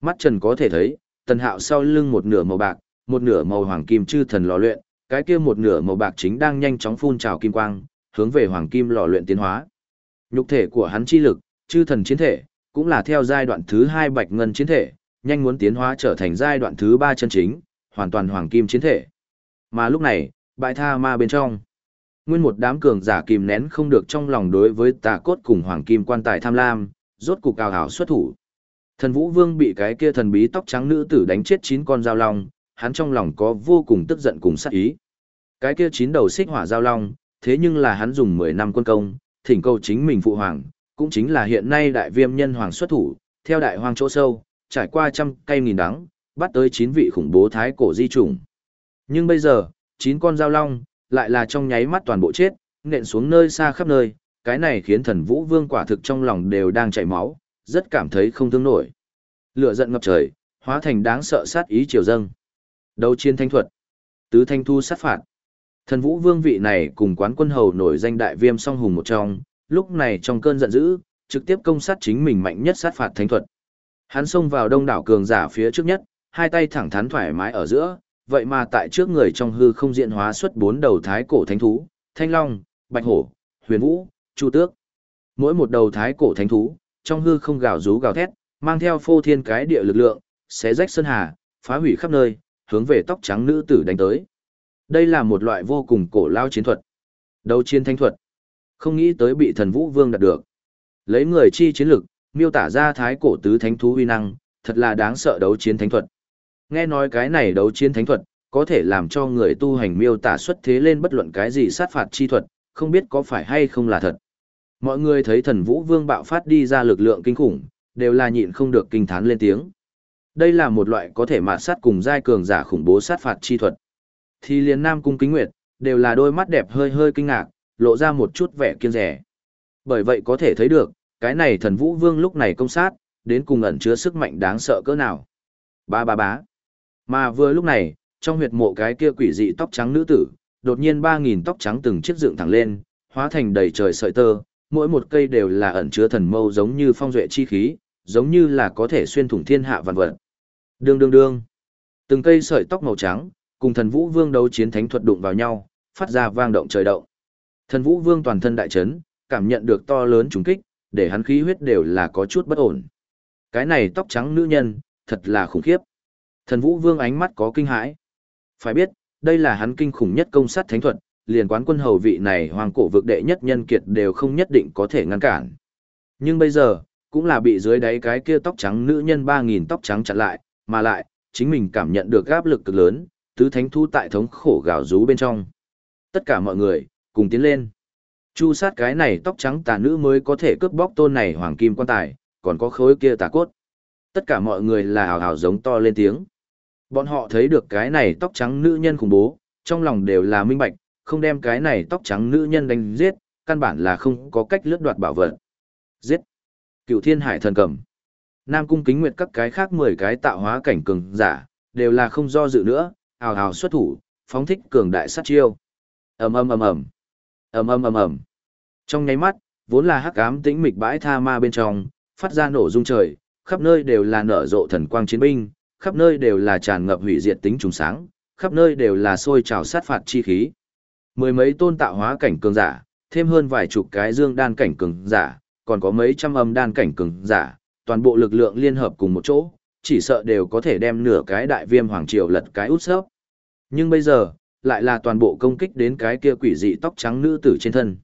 Mắt trần có thể thấy, tần hạo sau lưng một nửa màu bạc, một nửa màu hoàng kim chư thần lò luyện, cái kia một nửa màu bạc chính đang nhanh chóng phun trào kim quang, hướng về hoàng kim lò luyện tiến hóa. Nhục thể của hắn chi lực, chư thần chiến thể, cũng là theo giai đoạn thứ hai bạch ngân chiến thể, nhanh muốn tiến hóa trở thành giai đoạn thứ ba chân chính, hoàn toàn hoàng kim chiến thể. Mà lúc này, bại tha ma bên trong, nguyên một đám cường giả kìm nén không được trong lòng đối với tà cốt cùng hoàng kim quan tài tham lam, rốt cục ào ào xuất thủ. Thần Vũ Vương bị cái kia thần bí tóc trắng nữ tử đánh chết chín con dao long, hắn trong lòng có vô cùng tức giận cùng sát ý. Cái kia chín đầu xích hỏa dao long, thế nhưng là hắn dùng 10 năm quân công, thỉnh cầu chính mình phụ hoàng, cũng chính là hiện nay đại viêm nhân hoàng xuất thủ, theo đại hoang chỗ sâu, trải qua trăm cây nghìn đắng, bắt tới chín vị khủng bố thái cổ di trùng. Nhưng bây giờ, chín con dao long, lại là trong nháy mắt toàn bộ chết, nện xuống nơi xa khắp nơi, cái này khiến thần vũ vương quả thực trong lòng đều đang chảy máu, rất cảm thấy không thương nổi. Lửa giận ngập trời, hóa thành đáng sợ sát ý triều dâng. Đấu chiến thanh thuật, tứ thanh thu sát phạt. Thần vũ vương vị này cùng quán quân hầu nổi danh đại viêm song hùng một trong, lúc này trong cơn giận dữ, trực tiếp công sát chính mình mạnh nhất sát phạt thánh thuật. Hắn xông vào đông đảo cường giả phía trước nhất, hai tay thẳng thắn thoải mái ở giữa, vậy mà tại trước người trong hư không diện hóa xuất bốn đầu thái cổ thánh thú, thanh long, bạch hổ, huyền vũ, chu tước. Mỗi một đầu thái cổ thánh thú, trong hư không gào rú gào thét, mang theo phô thiên cái địa lực lượng, xé rách sơn hà, phá hủy khắp nơi, hướng về tóc trắng nữ tử đánh tới. Đây là một loại vô cùng cổ lao chiến thuật. Đấu chiến thanh thuật. Không nghĩ tới bị thần vũ vương đạt được. Lấy người chi chiến lực, miêu tả ra thái cổ tứ thánh thú uy năng, thật là đáng sợ đấu chiến thánh thuật. Nghe nói cái này đấu chiến thánh thuật, có thể làm cho người tu hành miêu tả xuất thế lên bất luận cái gì sát phạt chi thuật, không biết có phải hay không là thật. Mọi người thấy thần vũ vương bạo phát đi ra lực lượng kinh khủng, đều là nhịn không được kinh thán lên tiếng. Đây là một loại có thể mạt sát cùng giai cường giả khủng bố sát phạt chi thuật. Thì liền nam cung kính nguyệt, đều là đôi mắt đẹp hơi hơi kinh ngạc, lộ ra một chút vẻ kiêng rẻ. Bởi vậy có thể thấy được, cái này thần vũ vương lúc này công sát, đến cùng ẩn chứa sức mạnh đáng sợ cỡ nào. Ba ba bá. Mà vừa lúc này, trong huyệt mộ cái kia quỷ dị tóc trắng nữ tử, đột nhiên ba nghìn tóc trắng từng chiếc dựng thẳng lên, hóa thành đầy trời sợi tơ, mỗi một cây đều là ẩn chứa thần mâu giống như phong duệ chi khí, giống như là có thể xuyên thủng thiên hạ vạn vật. Đương đương đương. Từng cây sợi tóc màu trắng, cùng thần vũ vương đấu chiến thánh thuật đụng vào nhau, phát ra vang động trời động. Thần vũ vương toàn thân đại chấn, cảm nhận được to lớn trùng kích, để hắn khí huyết đều là có chút bất ổn. Cái này tóc trắng nữ nhân, thật là khủng khiếp. Thần vũ vương ánh mắt có kinh hãi. Phải biết, đây là hắn kinh khủng nhất công sát thánh thuật, liền quán quân hầu vị này hoàng cổ vực đệ nhất nhân kiệt đều không nhất định có thể ngăn cản. Nhưng bây giờ, cũng là bị dưới đáy cái kia tóc trắng nữ nhân 3.000 tóc trắng chặn lại, mà lại, chính mình cảm nhận được áp lực cực lớn, tứ thánh thu tại thống khổ gào rú bên trong. Tất cả mọi người, cùng tiến lên. Chu sát cái này tóc trắng tà nữ mới có thể cướp bóc tôn này hoàng kim quan tài, còn có khối kia tà cốt. Tất cả mọi người là hào hào giống to lên tiếng. Bọn họ thấy được cái này tóc trắng nữ nhân khủng bố, trong lòng đều là minh bạch, không đem cái này tóc trắng nữ nhân đánh giết, căn bản là không có cách lướt đoạt bảo vật. Giết! Cựu thiên hải thần cầm. Nam cung kính nguyệt các cái khác 10 cái tạo hóa cảnh cường giả, đều là không do dự nữa, hào hào xuất thủ, phóng thích cường đại sát chiêu. ầm ầm ầm ầm, ầm ầm ầm ầm. Trong nháy mắt, vốn là hắc ám tĩnh mịch bãi tha ma bên trong, phát ra nổ rung trời, khắp nơi đều là nở rộ thần quang chiến binh, khắp nơi đều là tràn ngập hủy diệt tính trùng sáng, khắp nơi đều là sôi trào sát phạt chi khí. Mười mấy tôn tạo hóa cảnh cường giả, thêm hơn vài chục cái dương đan cảnh cường giả, còn có mấy trăm âm đan cảnh cường giả, toàn bộ lực lượng liên hợp cùng một chỗ, chỉ sợ đều có thể đem nửa cái đại viêm hoàng triều lật cái út sấp. Nhưng bây giờ, lại là toàn bộ công kích đến cái kia quỷ dị tóc trắng nữ tử trên thân.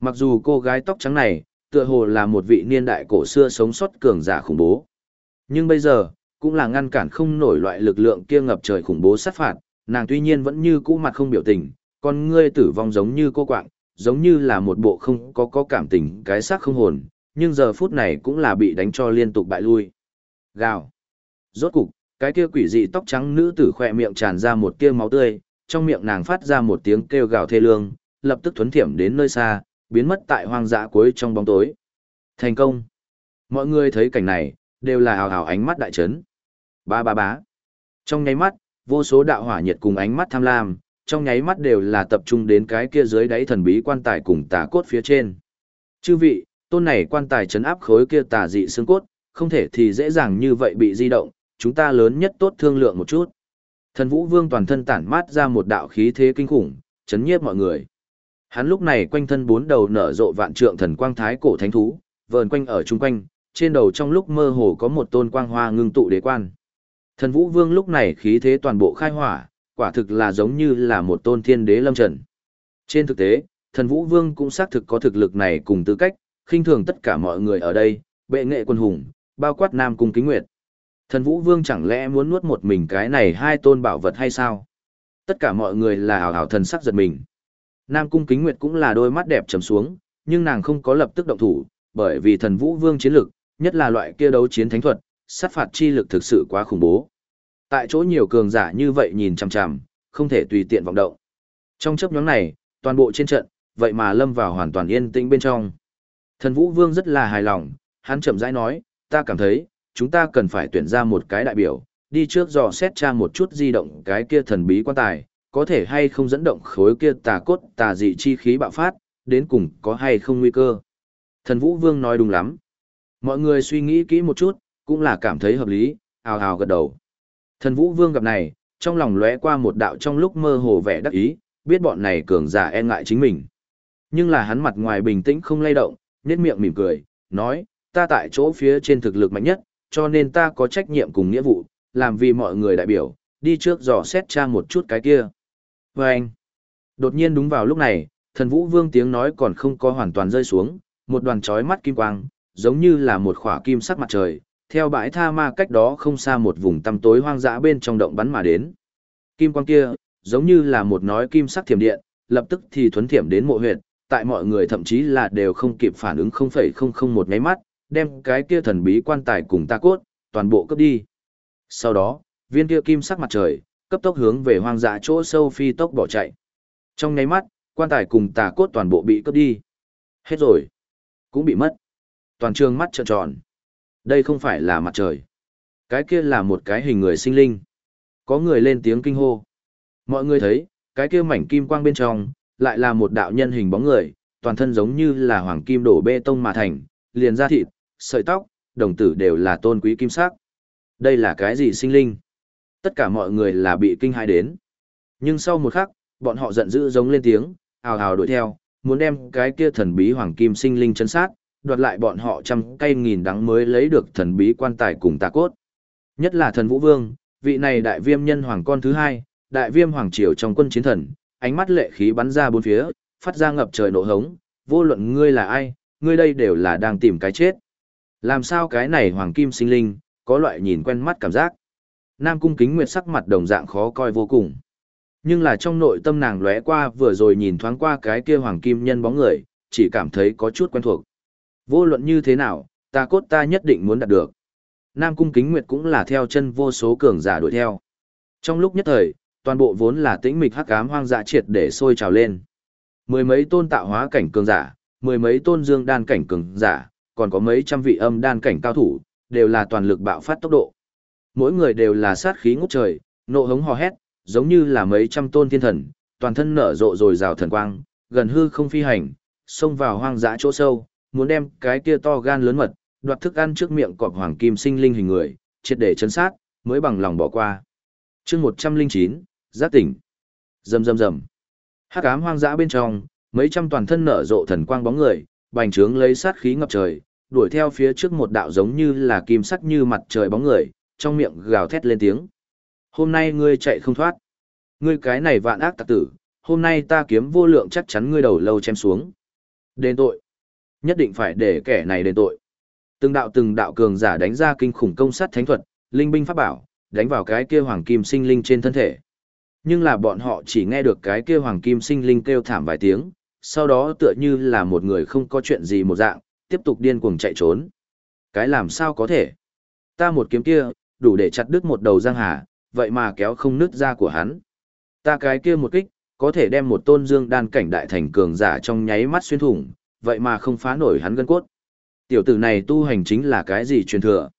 Mặc dù cô gái tóc trắng này, tựa hồ là một vị niên đại cổ xưa sống sót cường giả khủng bố. Nhưng bây giờ, cũng là ngăn cản không nổi loại lực lượng kia ngập trời khủng bố sát phạt, nàng tuy nhiên vẫn như cũ mặt không biểu tình, con ngươi tử vong giống như cô quạng, giống như là một bộ không có có cảm tình cái xác không hồn, nhưng giờ phút này cũng là bị đánh cho liên tục bại lui. Gào. Rốt cục, cái kia quỷ dị tóc trắng nữ tử khỏe miệng tràn ra một tia máu tươi, trong miệng nàng phát ra một tiếng kêu gào thê lương, lập tức thuấn thiểm đến nơi xa, biến mất tại hoang dã cuối trong bóng tối. Thành công. Mọi người thấy cảnh này, đều là hào hào ánh mắt đại chấn. Ba ba bá. Trong nháy mắt, vô số đạo hỏa nhiệt cùng ánh mắt tham lam, trong nháy mắt đều là tập trung đến cái kia dưới đáy thần bí quan tài cùng tà cốt phía trên. Chư vị, tôn này quan tài chấn áp khối kia tà dị xương cốt, không thể thì dễ dàng như vậy bị di động, chúng ta lớn nhất tốt thương lượng một chút. Thần Vũ Vương toàn thân tản mát ra một đạo khí thế kinh khủng, chấn nhiếp mọi người. Hắn lúc này quanh thân bốn đầu nở rộ vạn trượng thần quang thái cổ thánh thú, vờn quanh ở chung quanh, trên đầu trong lúc mơ hồ có một tôn quang hoa ngưng tụ đế quan. Thần Vũ Vương lúc này khí thế toàn bộ khai hỏa, quả thực là giống như là một tôn thiên đế lâm trần. Trên thực tế, Thần Vũ Vương cũng xác thực có thực lực này cùng tư cách, khinh thường tất cả mọi người ở đây, bệ nghệ quân hùng, bao quát Nam Cung Kính Nguyệt. Thần Vũ Vương chẳng lẽ muốn nuốt một mình cái này hai tôn bảo vật hay sao? Tất cả mọi người là hào hào thần sắc giật mình. Nam Cung Kính Nguyệt cũng là đôi mắt đẹp trầm xuống, nhưng nàng không có lập tức động thủ, bởi vì thần Vũ Vương chiến lực, nhất là loại kia đấu chiến thánh thuật, sát phạt chi lực thực sự quá khủng bố. Tại chỗ nhiều cường giả như vậy nhìn chằm chằm, không thể tùy tiện vọng động. Trong chấp nhóm này, toàn bộ trên trận, vậy mà lâm vào hoàn toàn yên tĩnh bên trong. Thần Vũ Vương rất là hài lòng, hắn chậm rãi nói, ta cảm thấy, chúng ta cần phải tuyển ra một cái đại biểu, đi trước dò xét tra một chút di động cái kia thần bí quan tài, có thể hay không dẫn động khối kia tà cốt tà dị chi khí bạo phát, đến cùng có hay không nguy cơ. Thần Vũ Vương nói đúng lắm. Mọi người suy nghĩ kỹ một chút, cũng là cảm thấy hợp lý, ào ào gật đầu. Thần Vũ Vương gặp này, trong lòng lóe qua một đạo trong lúc mơ hồ vẻ đắc ý, biết bọn này cường giả e ngại chính mình. Nhưng là hắn mặt ngoài bình tĩnh không lay động, nhếch miệng mỉm cười, nói, ta tại chỗ phía trên thực lực mạnh nhất, cho nên ta có trách nhiệm cùng nghĩa vụ, làm vì mọi người đại biểu, đi trước dò xét tra một chút cái kia. Và anh, đột nhiên đúng vào lúc này, thần vũ vương tiếng nói còn không có hoàn toàn rơi xuống, một đoàn chói mắt kim quang, giống như là một khỏa kim sắc mặt trời, theo bãi tha ma cách đó không xa một vùng tăm tối hoang dã bên trong động bắn mà đến. Kim quang kia, giống như là một nói kim sắc thiểm điện, lập tức thì thuấn thiểm đến mộ huyệt, tại mọi người thậm chí là đều không kịp phản ứng không không không một nháy mắt, đem cái kia thần bí quan tài cùng ta cốt, toàn bộ cấp đi. Sau đó, viên kia kim sắc mặt trời, cấp tốc hướng về hoang dã chỗ sâu phi tốc bỏ chạy. Trong nháy mắt, quan tài cùng tà cốt toàn bộ bị cướp đi. Hết rồi. Cũng bị mất. Toàn trường mắt trợn tròn. Đây không phải là mặt trời. Cái kia là một cái hình người sinh linh. Có người lên tiếng kinh hô. Mọi người thấy, cái kia mảnh kim quang bên trong, lại là một đạo nhân hình bóng người, toàn thân giống như là hoàng kim đổ bê tông mà thành, liền da thịt, sợi tóc, đồng tử đều là tôn quý kim sắc. Đây là cái gì sinh linh? Tất cả mọi người là bị kinh hãi đến. Nhưng sau một khắc, bọn họ giận dữ giống lên tiếng, ào ào đuổi theo, muốn đem cái kia thần bí hoàng kim sinh linh chân sát, đoạt lại bọn họ trăm cây nghìn đắng mới lấy được thần bí quan tài cùng tà cốt. Nhất là thần Vũ Vương, vị này đại viêm nhân hoàng con thứ hai, đại viêm hoàng triều trong quân chiến thần, ánh mắt lệ khí bắn ra bốn phía, phát ra ngập trời nổ hống, vô luận ngươi là ai, ngươi đây đều là đang tìm cái chết. Làm sao cái này hoàng kim sinh linh, có loại nhìn quen mắt cảm giác. Nam cung kính nguyệt sắc mặt đồng dạng khó coi vô cùng. Nhưng là trong nội tâm nàng lóe qua vừa rồi nhìn thoáng qua cái kia hoàng kim nhân bóng người, chỉ cảm thấy có chút quen thuộc. Vô luận như thế nào, ta cốt ta nhất định muốn đạt được. Nam Cung Kính Nguyệt cũng là theo chân vô số cường giả đuổi theo. Trong lúc nhất thời, toàn bộ vốn là tĩnh mịch hắc ám hoang dã triệt để sôi trào lên. Mười mấy tôn tạo hóa cảnh cường giả, mười mấy tôn dương đan cảnh cường giả, còn có mấy trăm vị âm đan cảnh cao thủ, đều là toàn lực bạo phát tốc độ. Mỗi người đều là sát khí ngút trời, nộ hống hò hét, giống như là mấy trăm tôn thiên thần, toàn thân nở rộ rồi rào thần quang, gần hư không phi hành, xông vào hoang dã chỗ sâu, muốn đem cái kia to gan lớn mật, đoạt thức ăn trước miệng cọp hoàng kim sinh linh hình người, triệt để chấn sát, mới bằng lòng bỏ qua. chương 109, giác tỉnh. Rầm rầm rầm. Hắc ám hoang dã bên trong, mấy trăm toàn thân nở rộ thần quang bóng người, bành trướng lấy sát khí ngập trời, đuổi theo phía trước một đạo giống như là kim sắc như mặt trời bóng người, trong miệng gào thét lên tiếng. Hôm nay ngươi chạy không thoát. Ngươi cái này vạn ác tặc tử, hôm nay ta kiếm vô lượng chắc chắn ngươi đầu lâu chém xuống. Đền tội. Nhất định phải để kẻ này đền tội. Từng đạo từng đạo cường giả đánh ra kinh khủng công sát thánh thuật, linh binh pháp bảo, đánh vào cái kia hoàng kim sinh linh trên thân thể. Nhưng là bọn họ chỉ nghe được cái kia hoàng kim sinh linh kêu thảm vài tiếng, sau đó tựa như là một người không có chuyện gì một dạng, tiếp tục điên cuồng chạy trốn. Cái làm sao có thể? Ta một kiếm kia, đủ để chặt đứt một đầu giang hà, vậy mà kéo không nứt ra của hắn. Ta cái kia một kích, có thể đem một tôn dương đan cảnh đại thành cường giả trong nháy mắt xuyên thủng, vậy mà không phá nổi hắn gân cốt. Tiểu tử này tu hành chính là cái gì truyền thừa?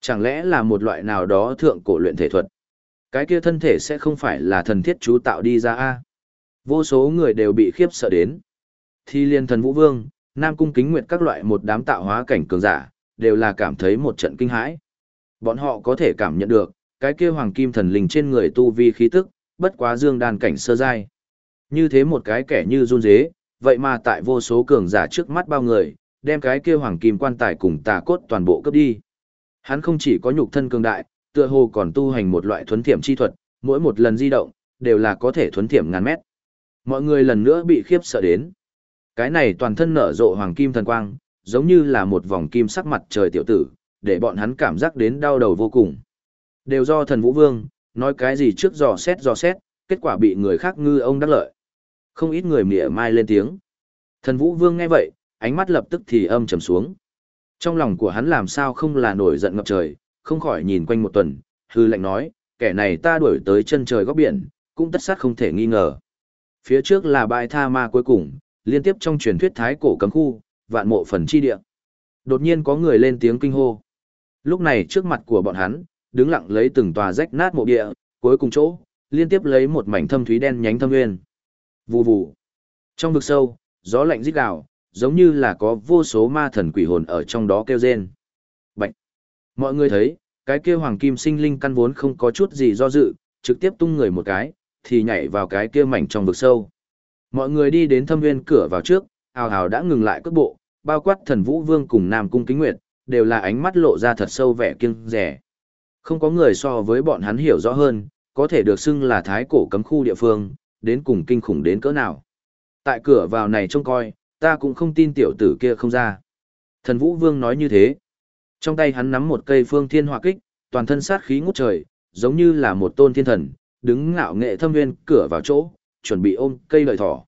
Chẳng lẽ là một loại nào đó thượng cổ luyện thể thuật? Cái kia thân thể sẽ không phải là thần thiết chú tạo đi ra a Vô số người đều bị khiếp sợ đến. Thi liên thần vũ vương, nam cung kính nguyệt các loại một đám tạo hóa cảnh cường giả, đều là cảm thấy một trận kinh hãi. Bọn họ có thể cảm nhận được, cái kia hoàng kim thần linh trên người tu vi khí tức, bất quá dương đan cảnh sơ giai. Như thế một cái kẻ như run dế, vậy mà tại vô số cường giả trước mắt bao người, đem cái kia hoàng kim quan tài cùng tà cốt toàn bộ cướp đi. Hắn không chỉ có nhục thân cường đại, tựa hồ còn tu hành một loại thuấn thiểm chi thuật, mỗi một lần di động, đều là có thể thuấn thiểm ngàn mét. Mọi người lần nữa bị khiếp sợ đến. Cái này toàn thân nở rộ hoàng kim thần quang, giống như là một vòng kim sắc mặt trời tiểu tử, để bọn hắn cảm giác đến đau đầu vô cùng. Đều do thần vũ vương, nói cái gì trước dò xét dò xét, kết quả bị người khác ngư ông đắc lợi. Không ít người mỉa mai lên tiếng. Thần vũ vương nghe vậy, ánh mắt lập tức thì âm trầm xuống. Trong lòng của hắn làm sao không là nổi giận ngập trời, không khỏi nhìn quanh một tuần, hư lệnh nói, kẻ này ta đuổi tới chân trời góc biển, cũng tất sát không thể nghi ngờ. Phía trước là bãi tha ma cuối cùng, liên tiếp trong truyền thuyết thái cổ cấm khu, vạn mộ phần chi địa. Đột nhiên có người lên tiếng kinh hô. Lúc này trước mặt của bọn hắn, đứng lặng lấy từng tòa rách nát mộ địa, cuối cùng chỗ, liên tiếp lấy một mảnh thâm thúy đen nhánh thâm nguyên. Vù vù. Trong vực sâu, gió lạnh rít gào, giống như là có vô số ma thần quỷ hồn ở trong đó kêu rên. Bạch. Mọi người thấy, cái kia hoàng kim sinh linh căn vốn không có chút gì do dự, trực tiếp tung người một cái, thì nhảy vào cái kia mảnh trong vực sâu. Mọi người đi đến thâm nguyên cửa vào trước, ào ào đã ngừng lại cước bộ, bao quát thần vũ vương cùng nam cung kính nguyệt, đều là ánh mắt lộ ra thật sâu vẻ kiêng rẻ. Không có người so với bọn hắn hiểu rõ hơn, có thể được xưng là thái cổ cấm khu địa phương, đến cùng kinh khủng đến cỡ nào. Tại cửa vào này trông coi, ta cũng không tin tiểu tử kia không ra. Thần Vũ Vương nói như thế. Trong tay hắn nắm một cây phương thiên hỏa kích, toàn thân sát khí ngút trời, giống như là một tôn thiên thần, đứng ngạo nghệ thâm nguyên cửa vào chỗ, chuẩn bị ôm cây lợi thỏ.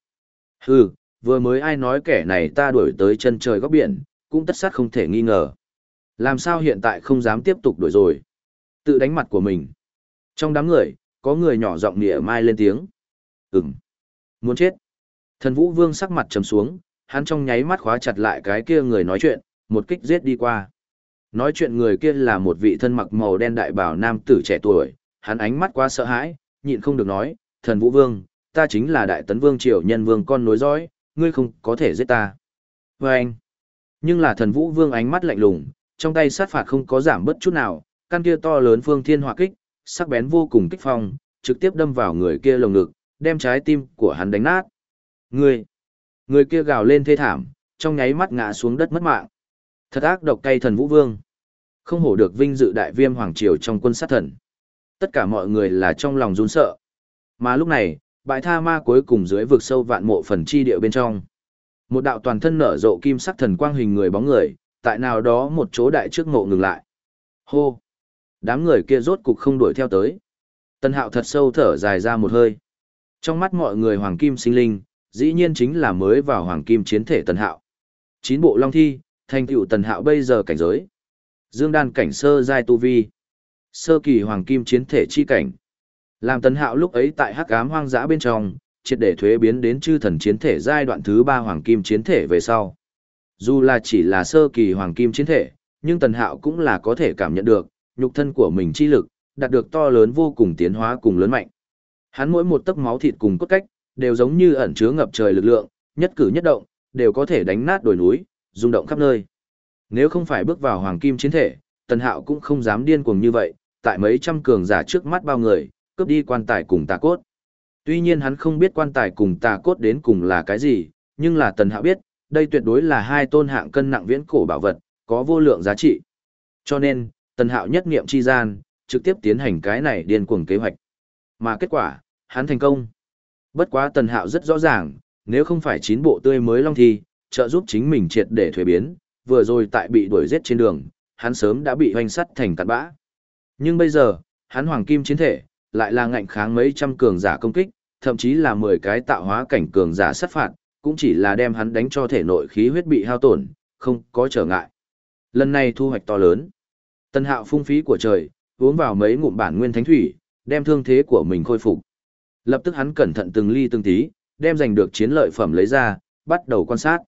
Hừ, vừa mới ai nói kẻ này ta đuổi tới chân trời góc biển, cũng tất sát không thể nghi ngờ. Làm sao hiện tại không dám tiếp tục đuổi rồi? Tự đánh mặt của mình. Trong đám người, có người nhỏ giọng nịa mai lên tiếng. Ừm. Muốn chết. Thần Vũ Vương sắc mặt trầm xuống, hắn trong nháy mắt khóa chặt lại cái kia người nói chuyện, một kích giết đi qua. Nói chuyện người kia là một vị thân mặc màu đen đại bảo nam tử trẻ tuổi, hắn ánh mắt quá sợ hãi, nhịn không được nói, thần Vũ Vương, ta chính là đại tấn vương triều nhân vương con nối dõi, ngươi không có thể giết ta. Và anh, nhưng là thần Vũ Vương ánh mắt lạnh lùng, trong tay sát phạt không có giảm bất chút nào, căn kia to lớn phương thiên hỏa kích, sắc bén vô cùng kích phong, trực tiếp đâm vào người kia lồng ngực, đem trái tim của hắn đánh nát. Người, Người kia gào lên thê thảm, trong nháy mắt ngã xuống đất mất mạng. Thật ác độc cay thần Vũ Vương. Không hổ được vinh dự đại viêm hoàng triều trong quân sát thần. Tất cả mọi người là trong lòng run sợ. Mà lúc này, bãi tha ma cuối cùng dưới vực sâu vạn mộ phần chi địa bên trong. Một đạo toàn thân nở rộ kim sắc thần quang hình người bóng người, tại nào đó một chỗ đại trước ngộ ngừng lại. Hô! Đám người kia rốt cục không đuổi theo tới. Tân hạo thật sâu thở dài ra một hơi. Trong mắt mọi người hoàng kim sinh linh, dĩ nhiên chính là mới vào hoàng kim chiến thể tần hạo. Chín bộ long thi, thành tựu tần hạo bây giờ cảnh giới. Dương đan cảnh sơ giai tu vi. Sơ kỳ hoàng kim chiến thể chi cảnh. Làm tần hạo lúc ấy tại hắc ám hoang dã bên trong, triệt để thuế biến đến chư thần chiến thể giai đoạn thứ ba hoàng kim chiến thể về sau. Dù là chỉ là sơ kỳ hoàng kim chiến thể, nhưng tần hạo cũng là có thể cảm nhận được, nhục thân của mình chi lực, đạt được to lớn vô cùng tiến hóa cùng lớn mạnh. Hắn mỗi một tấc máu thịt cùng cốt cách, đều giống như ẩn chứa ngập trời lực lượng, nhất cử nhất động, đều có thể đánh nát đồi núi, rung động khắp nơi. Nếu không phải bước vào hoàng kim chiến thể, Tần Hạo cũng không dám điên cuồng như vậy, tại mấy trăm cường giả trước mắt bao người, cướp đi quan tài cùng tà cốt. Tuy nhiên hắn không biết quan tài cùng tà cốt đến cùng là cái gì, nhưng là Tần Hạo biết, đây tuyệt đối là hai tôn hạng cân nặng viễn cổ bảo vật, có vô lượng giá trị. Cho nên, Tần Hạo nhất niệm chi gian, trực tiếp tiến hành cái này điên cuồng kế hoạch. Mà kết quả, hắn thành công. Bất quá Tần Hạo rất rõ ràng, nếu không phải chín bộ tươi mới long thi, trợ giúp chính mình triệt để thuế biến, vừa rồi tại bị đuổi giết trên đường, hắn sớm đã bị hoành sắt thành cạn bã. Nhưng bây giờ, hắn hoàng kim chiến thể, lại là ngạnh kháng mấy trăm cường giả công kích, thậm chí là 10 cái tạo hóa cảnh cường giả sát phạt, cũng chỉ là đem hắn đánh cho thể nội khí huyết bị hao tổn, không có trở ngại. Lần này thu hoạch to lớn. Tân hạo phung phí của trời, uống vào mấy ngụm bản nguyên thánh thủy, đem thương thế của mình khôi phục. Lập tức hắn cẩn thận từng ly từng tí, đem giành được chiến lợi phẩm lấy ra, bắt đầu quan sát.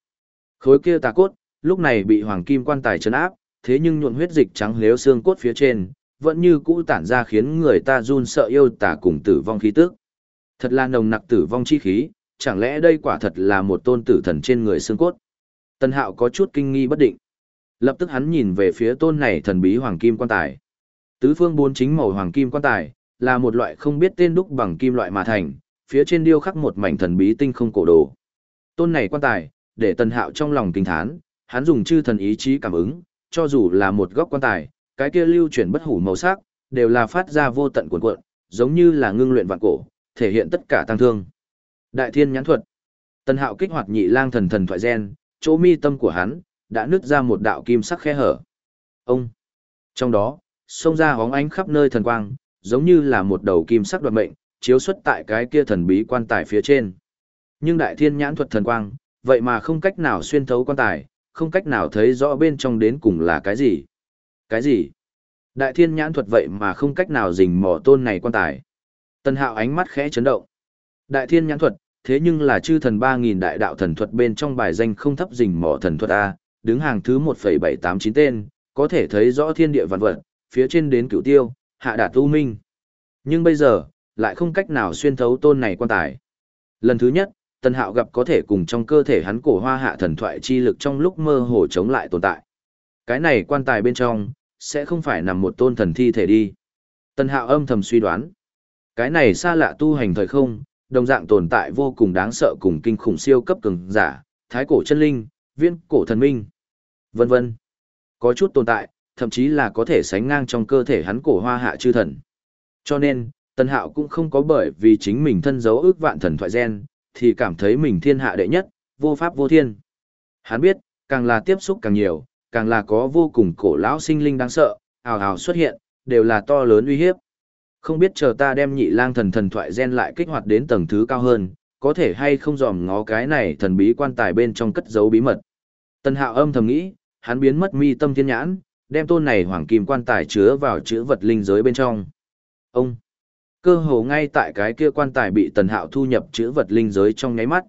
Khối kia tà cốt, lúc này bị hoàng kim quan tài chấn áp, thế nhưng nhuộn huyết dịch trắng liếu xương cốt phía trên, vẫn như cũ tản ra khiến người ta run sợ yêu tà cùng tử vong khí tức. Thật là nồng nặc tử vong chi khí, chẳng lẽ đây quả thật là một tôn tử thần trên người xương cốt. Tân hạo có chút kinh nghi bất định. Lập tức hắn nhìn về phía tôn này thần bí hoàng kim quan tài. Tứ phương bốn chính màu hoàng kim quan tài, là một loại không biết tên đúc bằng kim loại mà thành, phía trên điêu khắc một mảnh thần bí tinh không cổ đồ. Tôn này quan tài, để tần hạo trong lòng kinh thán, hắn dùng chư thần ý chí cảm ứng, cho dù là một góc quan tài, cái kia lưu chuyển bất hủ màu sắc, đều là phát ra vô tận cuộn cuộn, giống như là ngưng luyện vạn cổ, thể hiện tất cả tăng thương. Đại thiên nhãn thuật. Tần Hạo kích hoạt nhị lang thần thần thoại gen, chỗ mi tâm của hắn đã nứt ra một đạo kim sắc khe hở. Ông. Trong đó, xông ra hóng ánh khắp nơi thần quang, giống như là một đầu kim sắc đoạt mệnh, chiếu xuất tại cái kia thần bí quan tài phía trên. Nhưng đại thiên nhãn thuật thần quang, vậy mà không cách nào xuyên thấu quan tài, không cách nào thấy rõ bên trong đến cùng là cái gì. Cái gì? Đại thiên nhãn thuật vậy mà không cách nào rình mò tôn này quan tài. Tân hạo ánh mắt khẽ chấn động. Đại thiên nhãn thuật, thế nhưng là chư thần 3.000 đại đạo thần thuật bên trong bài danh không thấp rình mò thần thuật A, đứng hàng thứ 1,789 tên, có thể thấy rõ thiên địa vạn vật, phía trên đến cửu tiêu, hạ đạt tu minh. Nhưng bây giờ, lại không cách nào xuyên thấu tôn này quan tài. Lần thứ nhất, tần Hạo gặp có thể cùng trong cơ thể hắn cổ hoa hạ thần thoại chi lực trong lúc mơ hồ chống lại tồn tại. Cái này quan tài bên trong, sẽ không phải nằm một tôn thần thi thể đi. Tần Hạo âm thầm suy đoán. Cái này xa lạ tu hành thời không, đồng dạng tồn tại vô cùng đáng sợ cùng kinh khủng siêu cấp cường giả, thái cổ chân linh, viên cổ thần minh, vân vân. Có chút tồn tại, thậm chí là có thể sánh ngang trong cơ thể hắn cổ hoa hạ chư thần. Cho nên, Tân Hạo cũng không có bởi vì chính mình thân dấu ước vạn thần thoại gen, thì cảm thấy mình thiên hạ đệ nhất, vô pháp vô thiên. Hắn biết, càng là tiếp xúc càng nhiều, càng là có vô cùng cổ lão sinh linh đáng sợ, ào ào xuất hiện, đều là to lớn uy hiếp. Không biết chờ ta đem nhị lang thần thần thoại gen lại kích hoạt đến tầng thứ cao hơn, có thể hay không dòm ngó cái này thần bí quan tài bên trong cất giấu bí mật. Tần hạo âm thầm nghĩ, hắn biến mất mi tâm thiên nhãn, đem tôn này hoàng kim quan tài chứa vào chữ vật linh giới bên trong. Ông! Cơ hồ ngay tại cái kia quan tài bị tần hạo thu nhập chữ vật linh giới trong nháy mắt.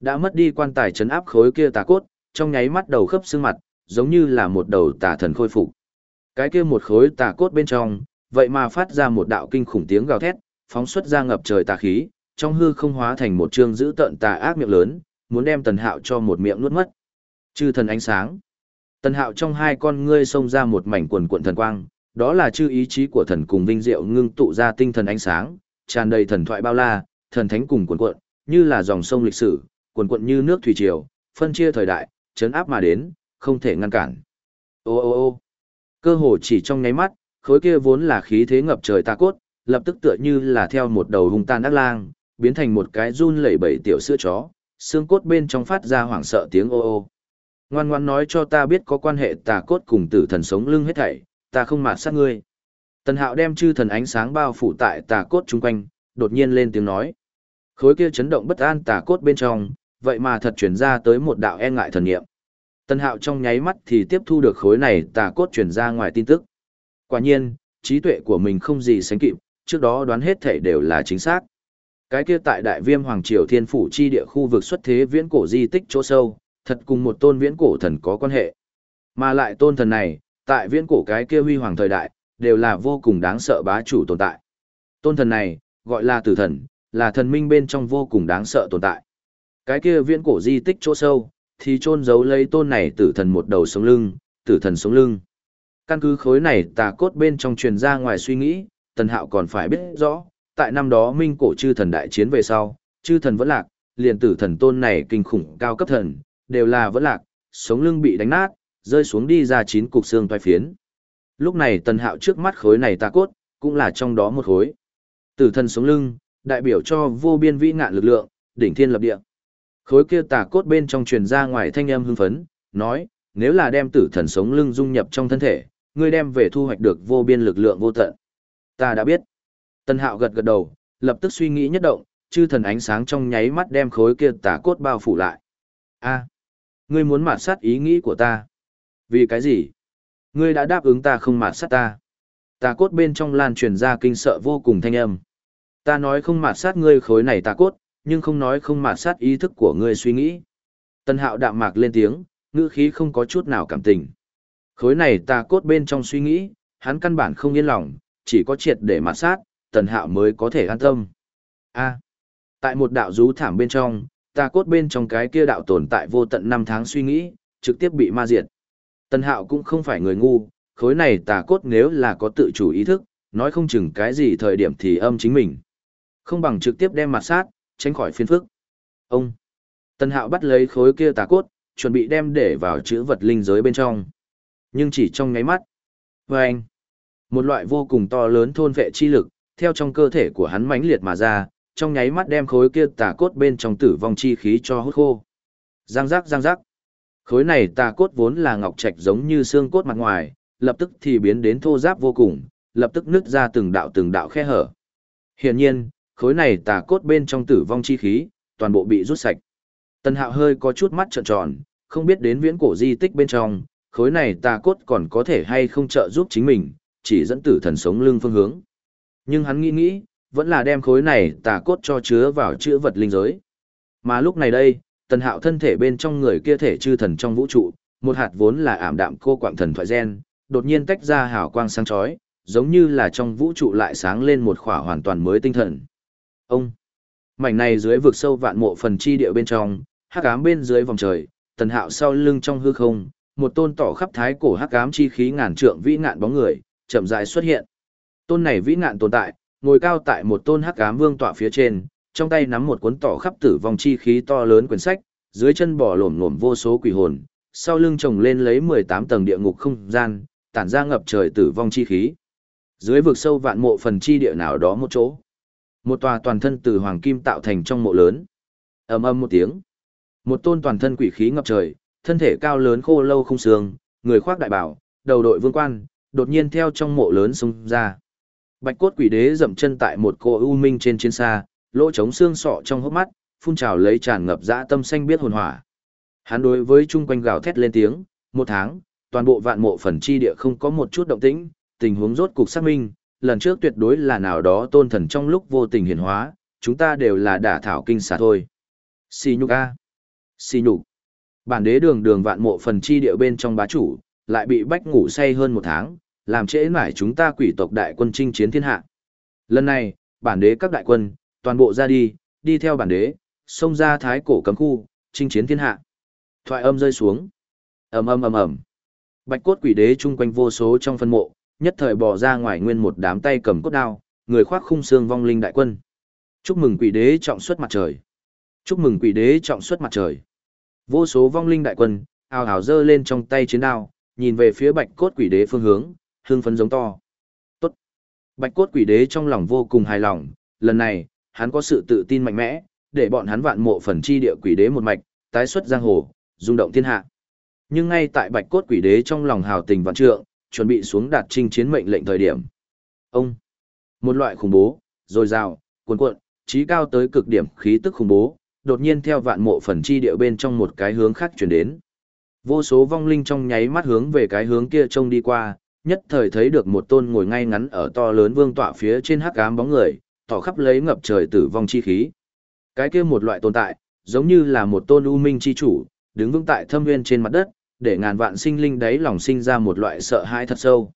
Đã mất đi quan tài chấn áp khối kia tà cốt, trong nháy mắt đầu khớp xương mặt, giống như là một đầu tà thần khôi phục. Cái kia một khối tà cốt bên trong, vậy mà phát ra một đạo kinh khủng tiếng gào thét, phóng xuất ra ngập trời tà khí, trong hư không hóa thành một trương dữ tợn tà ác miệng lớn, muốn đem Tần Hạo cho một miệng nuốt mất. Chư thần ánh sáng. Tần Hạo trong hai con ngươi xông ra một mảnh quần cuộn thần quang, đó là chư ý chí của thần cùng vinh diệu ngưng tụ ra tinh thần ánh sáng, tràn đầy thần thoại bao la, thần thánh cùng quần cuộn, như là dòng sông lịch sử, quần cuộn như nước thủy triều, phân chia thời đại, chấn áp mà đến, không thể ngăn cản. Ô ô ô cơ hồ chỉ trong nháy mắt, khối kia vốn là khí thế ngập trời ta cốt, lập tức tựa như là theo một đầu hung tan ác lang, biến thành một cái run lẩy bẩy tiểu sữa chó, xương cốt bên trong phát ra hoảng sợ tiếng ô ô. Ngoan ngoan nói cho ta biết có quan hệ tà cốt cùng tử thần sống lưng hết thảy, ta không mạt sát ngươi. Tần hạo đem chư thần ánh sáng bao phủ tại tà cốt chung quanh, đột nhiên lên tiếng nói. Khối kia chấn động bất an tà cốt bên trong, vậy mà thật chuyển ra tới một đạo e ngại thần niệm. Tần hạo trong nháy mắt thì tiếp thu được khối này tà cốt chuyển ra ngoài tin tức. Quả nhiên, trí tuệ của mình không gì sánh kịp, trước đó đoán hết thể đều là chính xác. Cái kia tại đại viêm Hoàng Triều Thiên Phủ chi địa khu vực xuất thế viễn cổ di tích chỗ sâu, thật cùng một tôn viễn cổ thần có quan hệ. Mà lại tôn thần này, tại viễn cổ cái kia huy hoàng thời đại, đều là vô cùng đáng sợ bá chủ tồn tại. Tôn thần này, gọi là tử thần, là thần minh bên trong vô cùng đáng sợ tồn tại. Cái kia viễn cổ di tích chỗ sâu, thì chôn giấu lấy tôn này tử thần một đầu sống lưng, tử thần sống lưng. Căn cứ khối này tà cốt bên trong truyền ra ngoài suy nghĩ, tần hạo còn phải biết rõ, tại năm đó minh cổ chư thần đại chiến về sau, chư thần vẫn lạc, liền tử thần tôn này kinh khủng cao cấp thần, đều là vẫn lạc, sống lưng bị đánh nát, rơi xuống đi ra chín cục xương toai phiến. Lúc này tần hạo trước mắt khối này ta cốt, cũng là trong đó một khối. Tử thần sống lưng, đại biểu cho vô biên vĩ ngạn lực lượng, đỉnh thiên lập địa. Khối kia tà cốt bên trong truyền ra ngoài thanh âm hưng phấn, nói, nếu là đem tử thần sống lưng dung nhập trong thân thể, ngươi đem về thu hoạch được vô biên lực lượng vô tận. Ta đã biết. Tân hạo gật gật đầu, lập tức suy nghĩ nhất động, chư thần ánh sáng trong nháy mắt đem khối kia tà cốt bao phủ lại. a ngươi muốn mạt sát ý nghĩ của ta. Vì cái gì? Ngươi đã đáp ứng ta không mạt sát ta. Tà cốt bên trong lan truyền ra kinh sợ vô cùng thanh âm. Ta nói không mạt sát ngươi khối này tà cốt, nhưng không nói không mạt sát ý thức của ngươi suy nghĩ. Tân hạo đạm mạc lên tiếng, ngữ khí không có chút nào cảm tình. Khối này tà cốt bên trong suy nghĩ, hắn căn bản không yên lòng, chỉ có triệt để mạt sát, tần hạo mới có thể an tâm. A. tại một đạo rú thảm bên trong, tà cốt bên trong cái kia đạo tồn tại vô tận năm tháng suy nghĩ, trực tiếp bị ma diệt. Tần hạo cũng không phải người ngu, khối này tà cốt nếu là có tự chủ ý thức, nói không chừng cái gì thời điểm thì âm chính mình. Không bằng trực tiếp đem mặt sát, tránh khỏi phiên phức. Ông. Tần hạo bắt lấy khối kia tà cốt, chuẩn bị đem để vào chữ vật linh giới bên trong. Nhưng chỉ trong ngáy mắt. Và anh. Một loại vô cùng to lớn thôn vệ chi lực, theo trong cơ thể của hắn mãnh liệt mà ra, trong nháy mắt đem khối kia tà cốt bên trong tử vong chi khí cho hút khô. Giang giác giang giác. Khối này tà cốt vốn là ngọc trạch giống như xương cốt mặt ngoài, lập tức thì biến đến thô giáp vô cùng, lập tức nứt ra từng đạo từng đạo khe hở. Hiển nhiên, khối này tà cốt bên trong tử vong chi khí, toàn bộ bị rút sạch. Tần Hạo hơi có chút mắt trợn tròn, không biết đến viễn cổ di tích bên trong, khối này tà cốt còn có thể hay không trợ giúp chính mình, chỉ dẫn tử thần sống lưng phương hướng. Nhưng hắn nghĩ nghĩ, vẫn là đem khối này tà cốt cho chứa vào chữ vật linh giới. Mà lúc này đây, tần hạo thân thể bên trong người kia thể chư thần trong vũ trụ, một hạt vốn là ảm đạm cô quạng thần thoại gen, đột nhiên tách ra hào quang sáng chói, giống như là trong vũ trụ lại sáng lên một khỏa hoàn toàn mới tinh thần. Ông, mảnh này dưới vực sâu vạn mộ phần chi địa bên trong, hắc ám bên dưới vòng trời, tần hạo sau lưng trong hư không, một tôn tỏ khắp thái cổ hắc ám chi khí ngàn trượng vĩ ngạn bóng người, chậm rãi xuất hiện. Tôn này vĩ ngạn tồn tại, ngồi cao tại một tôn hắc ám vương tọa phía trên, trong tay nắm một cuốn tỏ khắp tử vong chi khí to lớn quyển sách, dưới chân bò lổm lổm vô số quỷ hồn, sau lưng chồng lên lấy 18 tầng địa ngục không gian, tản ra ngập trời tử vong chi khí. Dưới vực sâu vạn mộ phần chi địa nào đó một chỗ. Một tòa toàn thân từ hoàng kim tạo thành trong mộ lớn. ầm ầm một tiếng. Một tôn toàn thân quỷ khí ngập trời, thân thể cao lớn khô lâu không xương, người khoác đại bảo, đầu đội vương quan, đột nhiên theo trong mộ lớn xông ra. Bạch cốt quỷ đế dậm chân tại một cô u minh trên chiến xa, lỗ trống xương sọ trong hốc mắt, phun trào lấy tràn ngập dã tâm xanh biết hồn hỏa. Hắn đối với chung quanh gào thét lên tiếng, một tháng, toàn bộ vạn mộ phần chi địa không có một chút động tĩnh, tình huống rốt cục xác minh, lần trước tuyệt đối là nào đó tôn thần trong lúc vô tình hiển hóa, chúng ta đều là đả thảo kinh xả thôi. Xì nhục a. Xì nhục. Bản đế đường đường vạn mộ phần chi địa bên trong bá chủ, lại bị bách ngủ say hơn một tháng, làm trễ nải chúng ta quỷ tộc đại quân chinh chiến thiên hạ. Lần này, bản đế các đại quân, toàn bộ ra đi, đi theo bản đế, xông ra thái cổ cấm khu, chinh chiến thiên hạ. Thoại âm rơi xuống. ầm ầm ầm ầm. Bạch cốt quỷ đế chung quanh vô số trong phân mộ, nhất thời bỏ ra ngoài nguyên một đám tay cầm cốt đao, người khoác khung xương vong linh đại quân. Chúc mừng quỷ đế trọng xuất mặt trời. Chúc mừng quỷ đế trọng xuất mặt trời. Vô số vong linh đại quân, ào ào dơ lên trong tay chiến đao, nhìn về phía bạch cốt quỷ đế phương hướng, hương phấn giống to. Tốt. Bạch cốt quỷ đế trong lòng vô cùng hài lòng, lần này, hắn có sự tự tin mạnh mẽ, để bọn hắn vạn mộ phần chi địa quỷ đế một mạch, tái xuất giang hồ, rung động thiên hạ. Nhưng ngay tại bạch cốt quỷ đế trong lòng hào tình vạn trượng, chuẩn bị xuống đạt trinh chiến mệnh lệnh thời điểm. Ông, một loại khủng bố, rồi rào, cuồn cuộn, trí cao tới cực điểm khí tức khủng bố, đột nhiên theo vạn mộ phần chi địa bên trong một cái hướng khác chuyển đến. Vô số vong linh trong nháy mắt hướng về cái hướng kia trông đi qua, nhất thời thấy được một tôn ngồi ngay ngắn ở to lớn vương tọa phía trên hắc ám bóng người, tỏ khắp lấy ngập trời tử vong chi khí. Cái kia một loại tồn tại, giống như là một tôn u minh chi chủ, đứng vững tại thâm nguyên trên mặt đất, để ngàn vạn sinh linh đấy lòng sinh ra một loại sợ hãi thật sâu.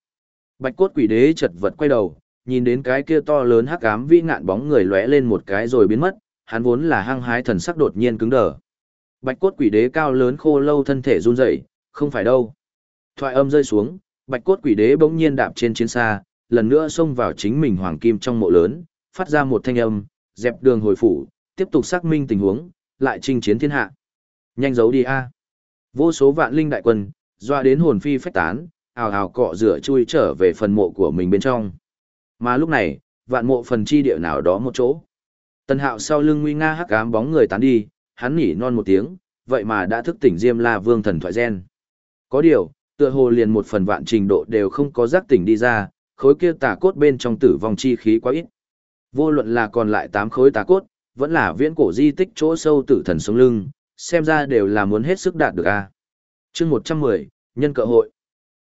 Bạch cốt quỷ đế chật vật quay đầu, nhìn đến cái kia to lớn hắc ám vĩ ngạn bóng người lóe lên một cái rồi biến mất, hắn vốn là hăng hái thần sắc đột nhiên cứng đờ. Bạch cốt quỷ đế cao lớn khô lâu thân thể run rẩy, không phải đâu. Thoại âm rơi xuống, bạch cốt quỷ đế bỗng nhiên đạp trên chiến xa, lần nữa xông vào chính mình hoàng kim trong mộ lớn, phát ra một thanh âm, dẹp đường hồi phủ, tiếp tục xác minh tình huống, lại chinh chiến thiên hạ. Nhanh giấu đi a. Vô số vạn linh đại quân, doa đến hồn phi phách tán, ào ào cọ rửa chui trở về phần mộ của mình bên trong. Mà lúc này, vạn mộ phần chi địa nào đó một chỗ. Tần Hạo sau lưng nguy nga hắc ám bóng người tán đi, hắn nhỉ non một tiếng, vậy mà đã thức tỉnh Diêm La Vương thần thoại gen. Có điều, tựa hồ liền một phần vạn trình độ đều không có giác tỉnh đi ra, khối kia tà cốt bên trong tử vong chi khí quá ít. Vô luận là còn lại 8 khối tà cốt, vẫn là viễn cổ di tích chỗ sâu tử thần sống lưng, xem ra đều là muốn hết sức đạt được a. Chương 110, nhân cơ hội.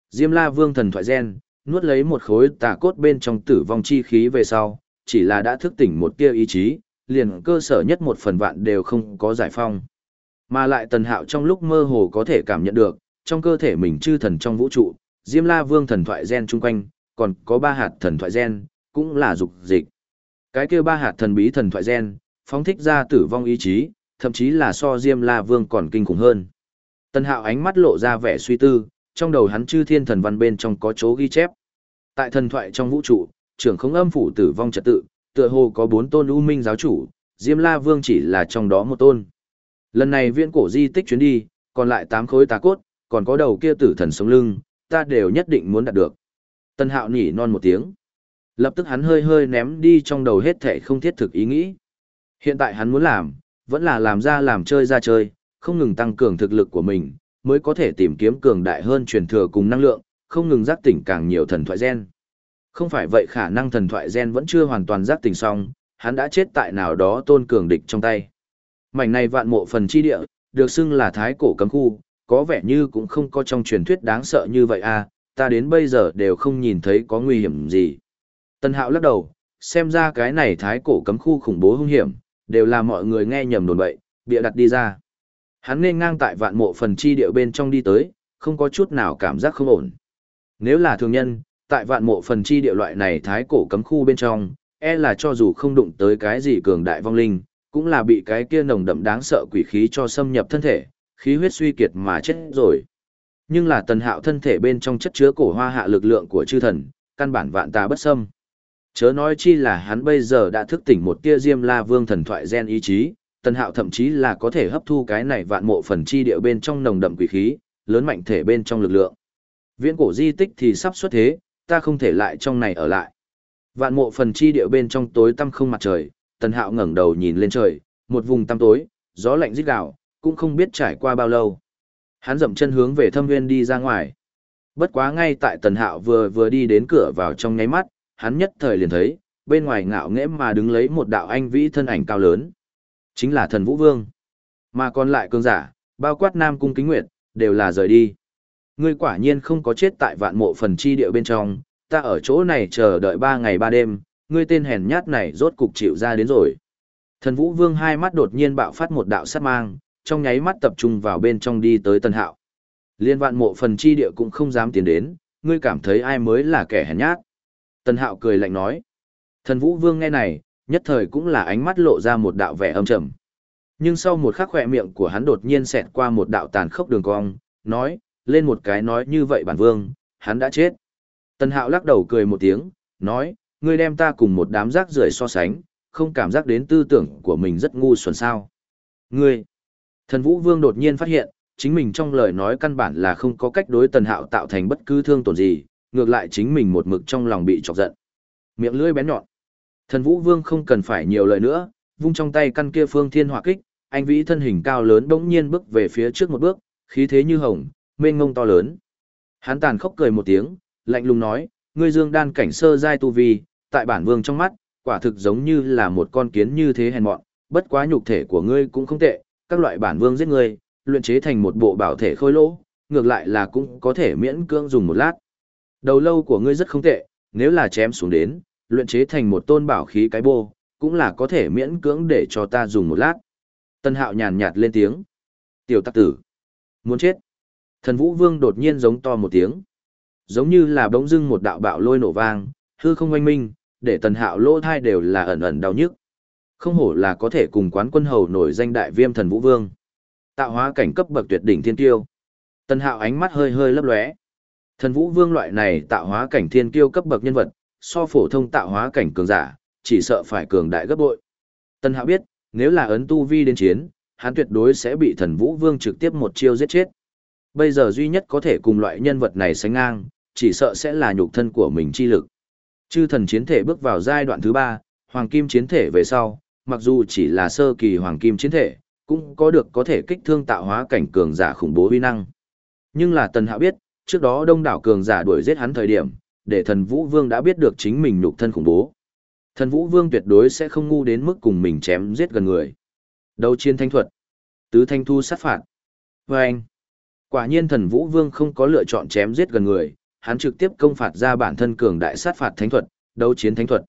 Diêm La Vương thần thoại gen, nuốt lấy một khối tà cốt bên trong tử vong chi khí về sau, chỉ là đã thức tỉnh một tia ý chí, liền cơ sở nhất một phần vạn đều không có giải phong. Mà lại tần hạo trong lúc mơ hồ có thể cảm nhận được, trong cơ thể mình chư thần trong vũ trụ, Diêm La Vương thần thoại gen chung quanh, còn có ba hạt thần thoại gen, cũng là dục dịch. Cái kia ba hạt thần bí thần thoại gen, phóng thích ra tử vong ý chí, thậm chí là so Diêm La Vương còn kinh khủng hơn. Tần Hạo ánh mắt lộ ra vẻ suy tư, trong đầu hắn chư thiên thần văn bên trong có chỗ ghi chép. Tại thần thoại trong vũ trụ, trưởng không âm phủ tử vong trật tự, tựa hồ có bốn tôn u minh giáo chủ, Diêm La Vương chỉ là trong đó một tôn. Lần này viễn cổ di tích chuyến đi, còn lại tám khối tà cốt, còn có đầu kia tử thần sống lưng, ta đều nhất định muốn đạt được. Tân Hạo nhỉ non một tiếng. Lập tức hắn hơi hơi ném đi trong đầu hết thể không thiết thực ý nghĩ. Hiện tại hắn muốn làm, vẫn là làm ra làm chơi ra chơi, không ngừng tăng cường thực lực của mình, mới có thể tìm kiếm cường đại hơn truyền thừa cùng năng lượng, không ngừng giác tỉnh càng nhiều thần thoại gen. Không phải vậy khả năng thần thoại gen vẫn chưa hoàn toàn giác tỉnh xong, hắn đã chết tại nào đó tôn cường địch trong tay. Mảnh này vạn mộ phần chi địa, được xưng là thái cổ cấm khu, có vẻ như cũng không có trong truyền thuyết đáng sợ như vậy à, ta đến bây giờ đều không nhìn thấy có nguy hiểm gì. Tân hạo lắc đầu, xem ra cái này thái cổ cấm khu khủng bố hung hiểm, đều là mọi người nghe nhầm đồn bậy, bịa đặt đi ra. Hắn nên ngang tại vạn mộ phần chi địa bên trong đi tới, không có chút nào cảm giác không ổn. Nếu là thường nhân, tại vạn mộ phần chi địa loại này thái cổ cấm khu bên trong, e là cho dù không đụng tới cái gì cường đại vong linh, cũng là bị cái kia nồng đậm đáng sợ quỷ khí cho xâm nhập thân thể, khí huyết suy kiệt mà chết rồi. Nhưng là tần hạo thân thể bên trong chất chứa cổ hoa hạ lực lượng của chư thần, căn bản vạn tà bất xâm. Chớ nói chi là hắn bây giờ đã thức tỉnh một tia diêm la vương thần thoại gen ý chí, tần hạo thậm chí là có thể hấp thu cái này vạn mộ phần chi địa bên trong nồng đậm quỷ khí, lớn mạnh thể bên trong lực lượng. Viễn cổ di tích thì sắp xuất thế, ta không thể lại trong này ở lại. Vạn mộ phần chi địa bên trong tối tăm không mặt trời, tần hạo ngẩng đầu nhìn lên trời, một vùng tăm tối, gió lạnh rít gào, cũng không biết trải qua bao lâu. Hắn dậm chân hướng về thâm nguyên đi ra ngoài. Bất quá ngay tại tần hạo vừa vừa đi đến cửa vào trong nháy mắt, hắn nhất thời liền thấy, bên ngoài ngạo nghễ mà đứng lấy một đạo anh vĩ thân ảnh cao lớn. Chính là thần Vũ Vương. Mà còn lại cường giả, bao quát Nam Cung Kính Nguyệt, đều là rời đi. Ngươi quả nhiên không có chết tại vạn mộ phần chi địa bên trong, ta ở chỗ này chờ đợi ba ngày ba đêm, ngươi tên hèn nhát này rốt cục chịu ra đến rồi. Thần Vũ Vương hai mắt đột nhiên bạo phát một đạo sát mang, trong nháy mắt tập trung vào bên trong đi tới Tân Hạo. Liên vạn mộ phần chi địa cũng không dám tiến đến, ngươi cảm thấy ai mới là kẻ hèn nhát. Tân Hạo cười lạnh nói. Thần Vũ Vương nghe này, nhất thời cũng là ánh mắt lộ ra một đạo vẻ âm trầm. Nhưng sau một khắc khỏe miệng của hắn đột nhiên xẹt qua một đạo tàn khốc đường cong, nói, lên một cái nói như vậy bản vương, hắn đã chết. Tân Hạo lắc đầu cười một tiếng, nói, ngươi đem ta cùng một đám rác rưởi so sánh, không cảm giác đến tư tưởng của mình rất ngu xuẩn sao. Ngươi, thần Vũ Vương đột nhiên phát hiện, chính mình trong lời nói căn bản là không có cách đối Tần Hạo tạo thành bất cứ thương tổn gì, ngược lại chính mình một mực trong lòng bị chọc giận. Miệng lưỡi bén nhọn. Thần Vũ Vương không cần phải nhiều lời nữa, vung trong tay căn kia phương thiên hỏa kích, anh vĩ thân hình cao lớn bỗng nhiên bước về phía trước một bước, khí thế như hồng, mênh ngông to lớn. Hắn tàn khốc cười một tiếng, lạnh lùng nói, ngươi dương đan cảnh sơ giai tu vi, tại bản vương trong mắt, quả thực giống như là một con kiến như thế hèn mọn, bất quá nhục thể của ngươi cũng không tệ, các loại bản vương giết ngươi, luyện chế thành một bộ bảo thể khôi lỗ, ngược lại là cũng có thể miễn cưỡng dùng một lát. Đầu lâu của ngươi rất không tệ, nếu là chém xuống đến, luyện chế thành một tôn bảo khí cái bô, cũng là có thể miễn cưỡng để cho ta dùng một lát. Tân hạo nhàn nhạt lên tiếng. Tiểu tắc tử. Muốn chết. Thần vũ vương đột nhiên giống to một tiếng. Giống như là bỗng dưng một đạo bạo lôi nổ vang, hư không oanh minh, để tần hạo lỗ thai đều là ẩn ẩn đau nhức. Không hổ là có thể cùng quán quân hầu nổi danh đại viêm thần vũ vương. Tạo hóa cảnh cấp bậc tuyệt đỉnh thiên tiêu. Tần hạo ánh mắt hơi hơi lấp lóe. Thần vũ vương loại này tạo hóa cảnh thiên kiêu cấp bậc nhân vật, so phổ thông tạo hóa cảnh cường giả, chỉ sợ phải cường đại gấp bội. Tần hạo biết, nếu là ấn tu vi đến chiến, hắn tuyệt đối sẽ bị thần vũ vương trực tiếp một chiêu giết chết. Bây giờ duy nhất có thể cùng loại nhân vật này sánh ngang, chỉ sợ sẽ là nhục thân của mình chi lực. Chư thần chiến thể bước vào giai đoạn thứ ba, hoàng kim chiến thể về sau, mặc dù chỉ là sơ kỳ hoàng kim chiến thể, cũng có được có thể kích thương tạo hóa cảnh cường giả khủng bố uy năng. Nhưng là Tần Hạo biết, trước đó đông đảo cường giả đuổi giết hắn thời điểm, để thần Vũ Vương đã biết được chính mình nhục thân khủng bố. Thần Vũ Vương tuyệt đối sẽ không ngu đến mức cùng mình chém giết gần người. Đấu chiến thanh thuật. Tứ thanh thu sát phạt. Và anh. Quả nhiên thần Vũ Vương không có lựa chọn chém giết gần người, hắn trực tiếp công phạt ra bản thân cường đại sát phạt thánh thuật, đấu chiến thánh thuật.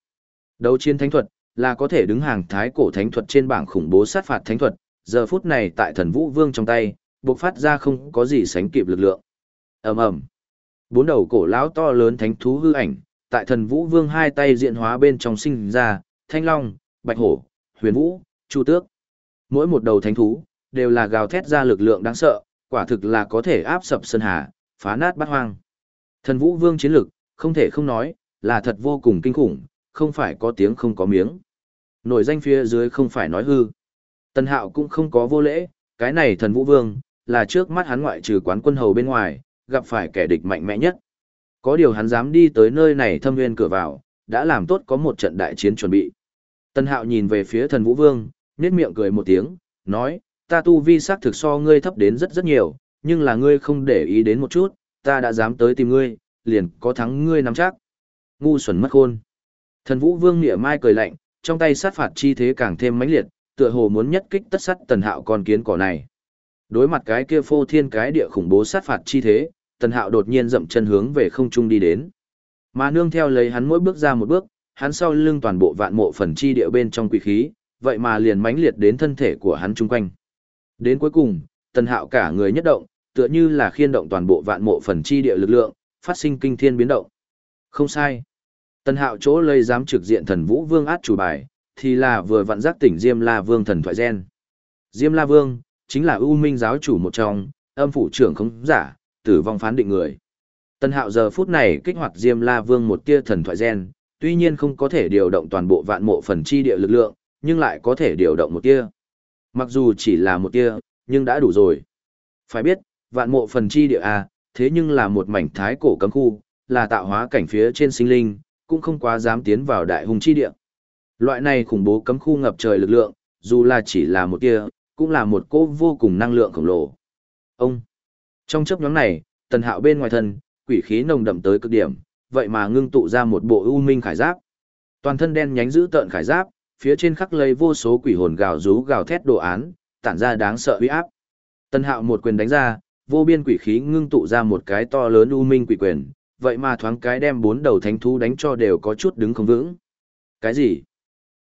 Đấu chiến thánh thuật là có thể đứng hàng thái cổ thánh thuật trên bảng khủng bố sát phạt thánh thuật, giờ phút này tại thần Vũ Vương trong tay, bộc phát ra không có gì sánh kịp lực lượng. Ầm ầm. Bốn đầu cổ lão to lớn thánh thú hư ảnh, tại thần Vũ Vương hai tay diện hóa bên trong sinh ra, Thanh Long, Bạch Hổ, Huyền Vũ, Chu Tước. Mỗi một đầu thánh thú đều là gào thét ra lực lượng đáng sợ, quả thực là có thể áp sập sơn hà, phá nát bát hoang. Thần Vũ Vương chiến lực, không thể không nói, là thật vô cùng kinh khủng, không phải có tiếng không có miếng. Nổi danh phía dưới không phải nói hư. Tần Hạo cũng không có vô lễ, cái này thần Vũ Vương, là trước mắt hắn ngoại trừ quán quân hầu bên ngoài, gặp phải kẻ địch mạnh mẽ nhất. Có điều hắn dám đi tới nơi này thâm nguyên cửa vào, đã làm tốt có một trận đại chiến chuẩn bị. Tần Hạo nhìn về phía thần Vũ Vương, nét miệng cười một tiếng, nói, ta tu vi sắc thực so ngươi thấp đến rất rất nhiều, nhưng là ngươi không để ý đến một chút, ta đã dám tới tìm ngươi, liền có thắng ngươi nắm chắc. Ngu xuẩn mất khôn. Thần Vũ Vương nịa mai cười lạnh, trong tay sát phạt chi thế càng thêm mãnh liệt, tựa hồ muốn nhất kích tất sát tần hạo con kiến cỏ này. Đối mặt cái kia phô thiên cái địa khủng bố sát phạt chi thế, tần hạo đột nhiên dậm chân hướng về không trung đi đến. Mà nương theo lấy hắn mỗi bước ra một bước, hắn sau lưng toàn bộ vạn mộ phần chi địa bên trong quỷ khí, vậy mà liền mãnh liệt đến thân thể của hắn chung quanh. Đến cuối cùng, tần hạo cả người nhất động, tựa như là khiên động toàn bộ vạn mộ phần chi địa lực lượng, phát sinh kinh thiên biến động. Không sai. Tần hạo chỗ lây dám trực diện thần vũ vương át chủ bài, thì là vừa vặn giác tỉnh Diêm La Vương thần thoại gen. Diêm La Vương, chính là ưu minh giáo chủ một trong, âm phủ trưởng không giả, tử vong phán định người. Tân hạo giờ phút này kích hoạt Diêm La Vương một tia thần thoại gen, tuy nhiên không có thể điều động toàn bộ vạn mộ phần chi địa lực lượng, nhưng lại có thể điều động một tia. Mặc dù chỉ là một tia, nhưng đã đủ rồi. Phải biết, vạn mộ phần chi địa A, thế nhưng là một mảnh thái cổ cấm khu, là tạo hóa cảnh phía trên sinh linh, cũng không quá dám tiến vào đại hùng chi địa. Loại này khủng bố cấm khu ngập trời lực lượng, dù là chỉ là một tia, cũng là một cỗ vô cùng năng lượng khổng lồ. Ông! Trong chấp nhóm này, tần hạo bên ngoài thân, quỷ khí nồng đậm tới cực điểm, vậy mà ngưng tụ ra một bộ u minh khải giáp. Toàn thân đen nhánh giữ tợn khải giáp, phía trên khắc lấy vô số quỷ hồn gào rú gào thét đồ án, tản ra đáng sợ uy áp. Tần hạo một quyền đánh ra, vô biên quỷ khí ngưng tụ ra một cái to lớn u minh quỷ quyền, vậy mà thoáng cái đem bốn đầu thánh thú đánh cho đều có chút đứng không vững. Cái gì?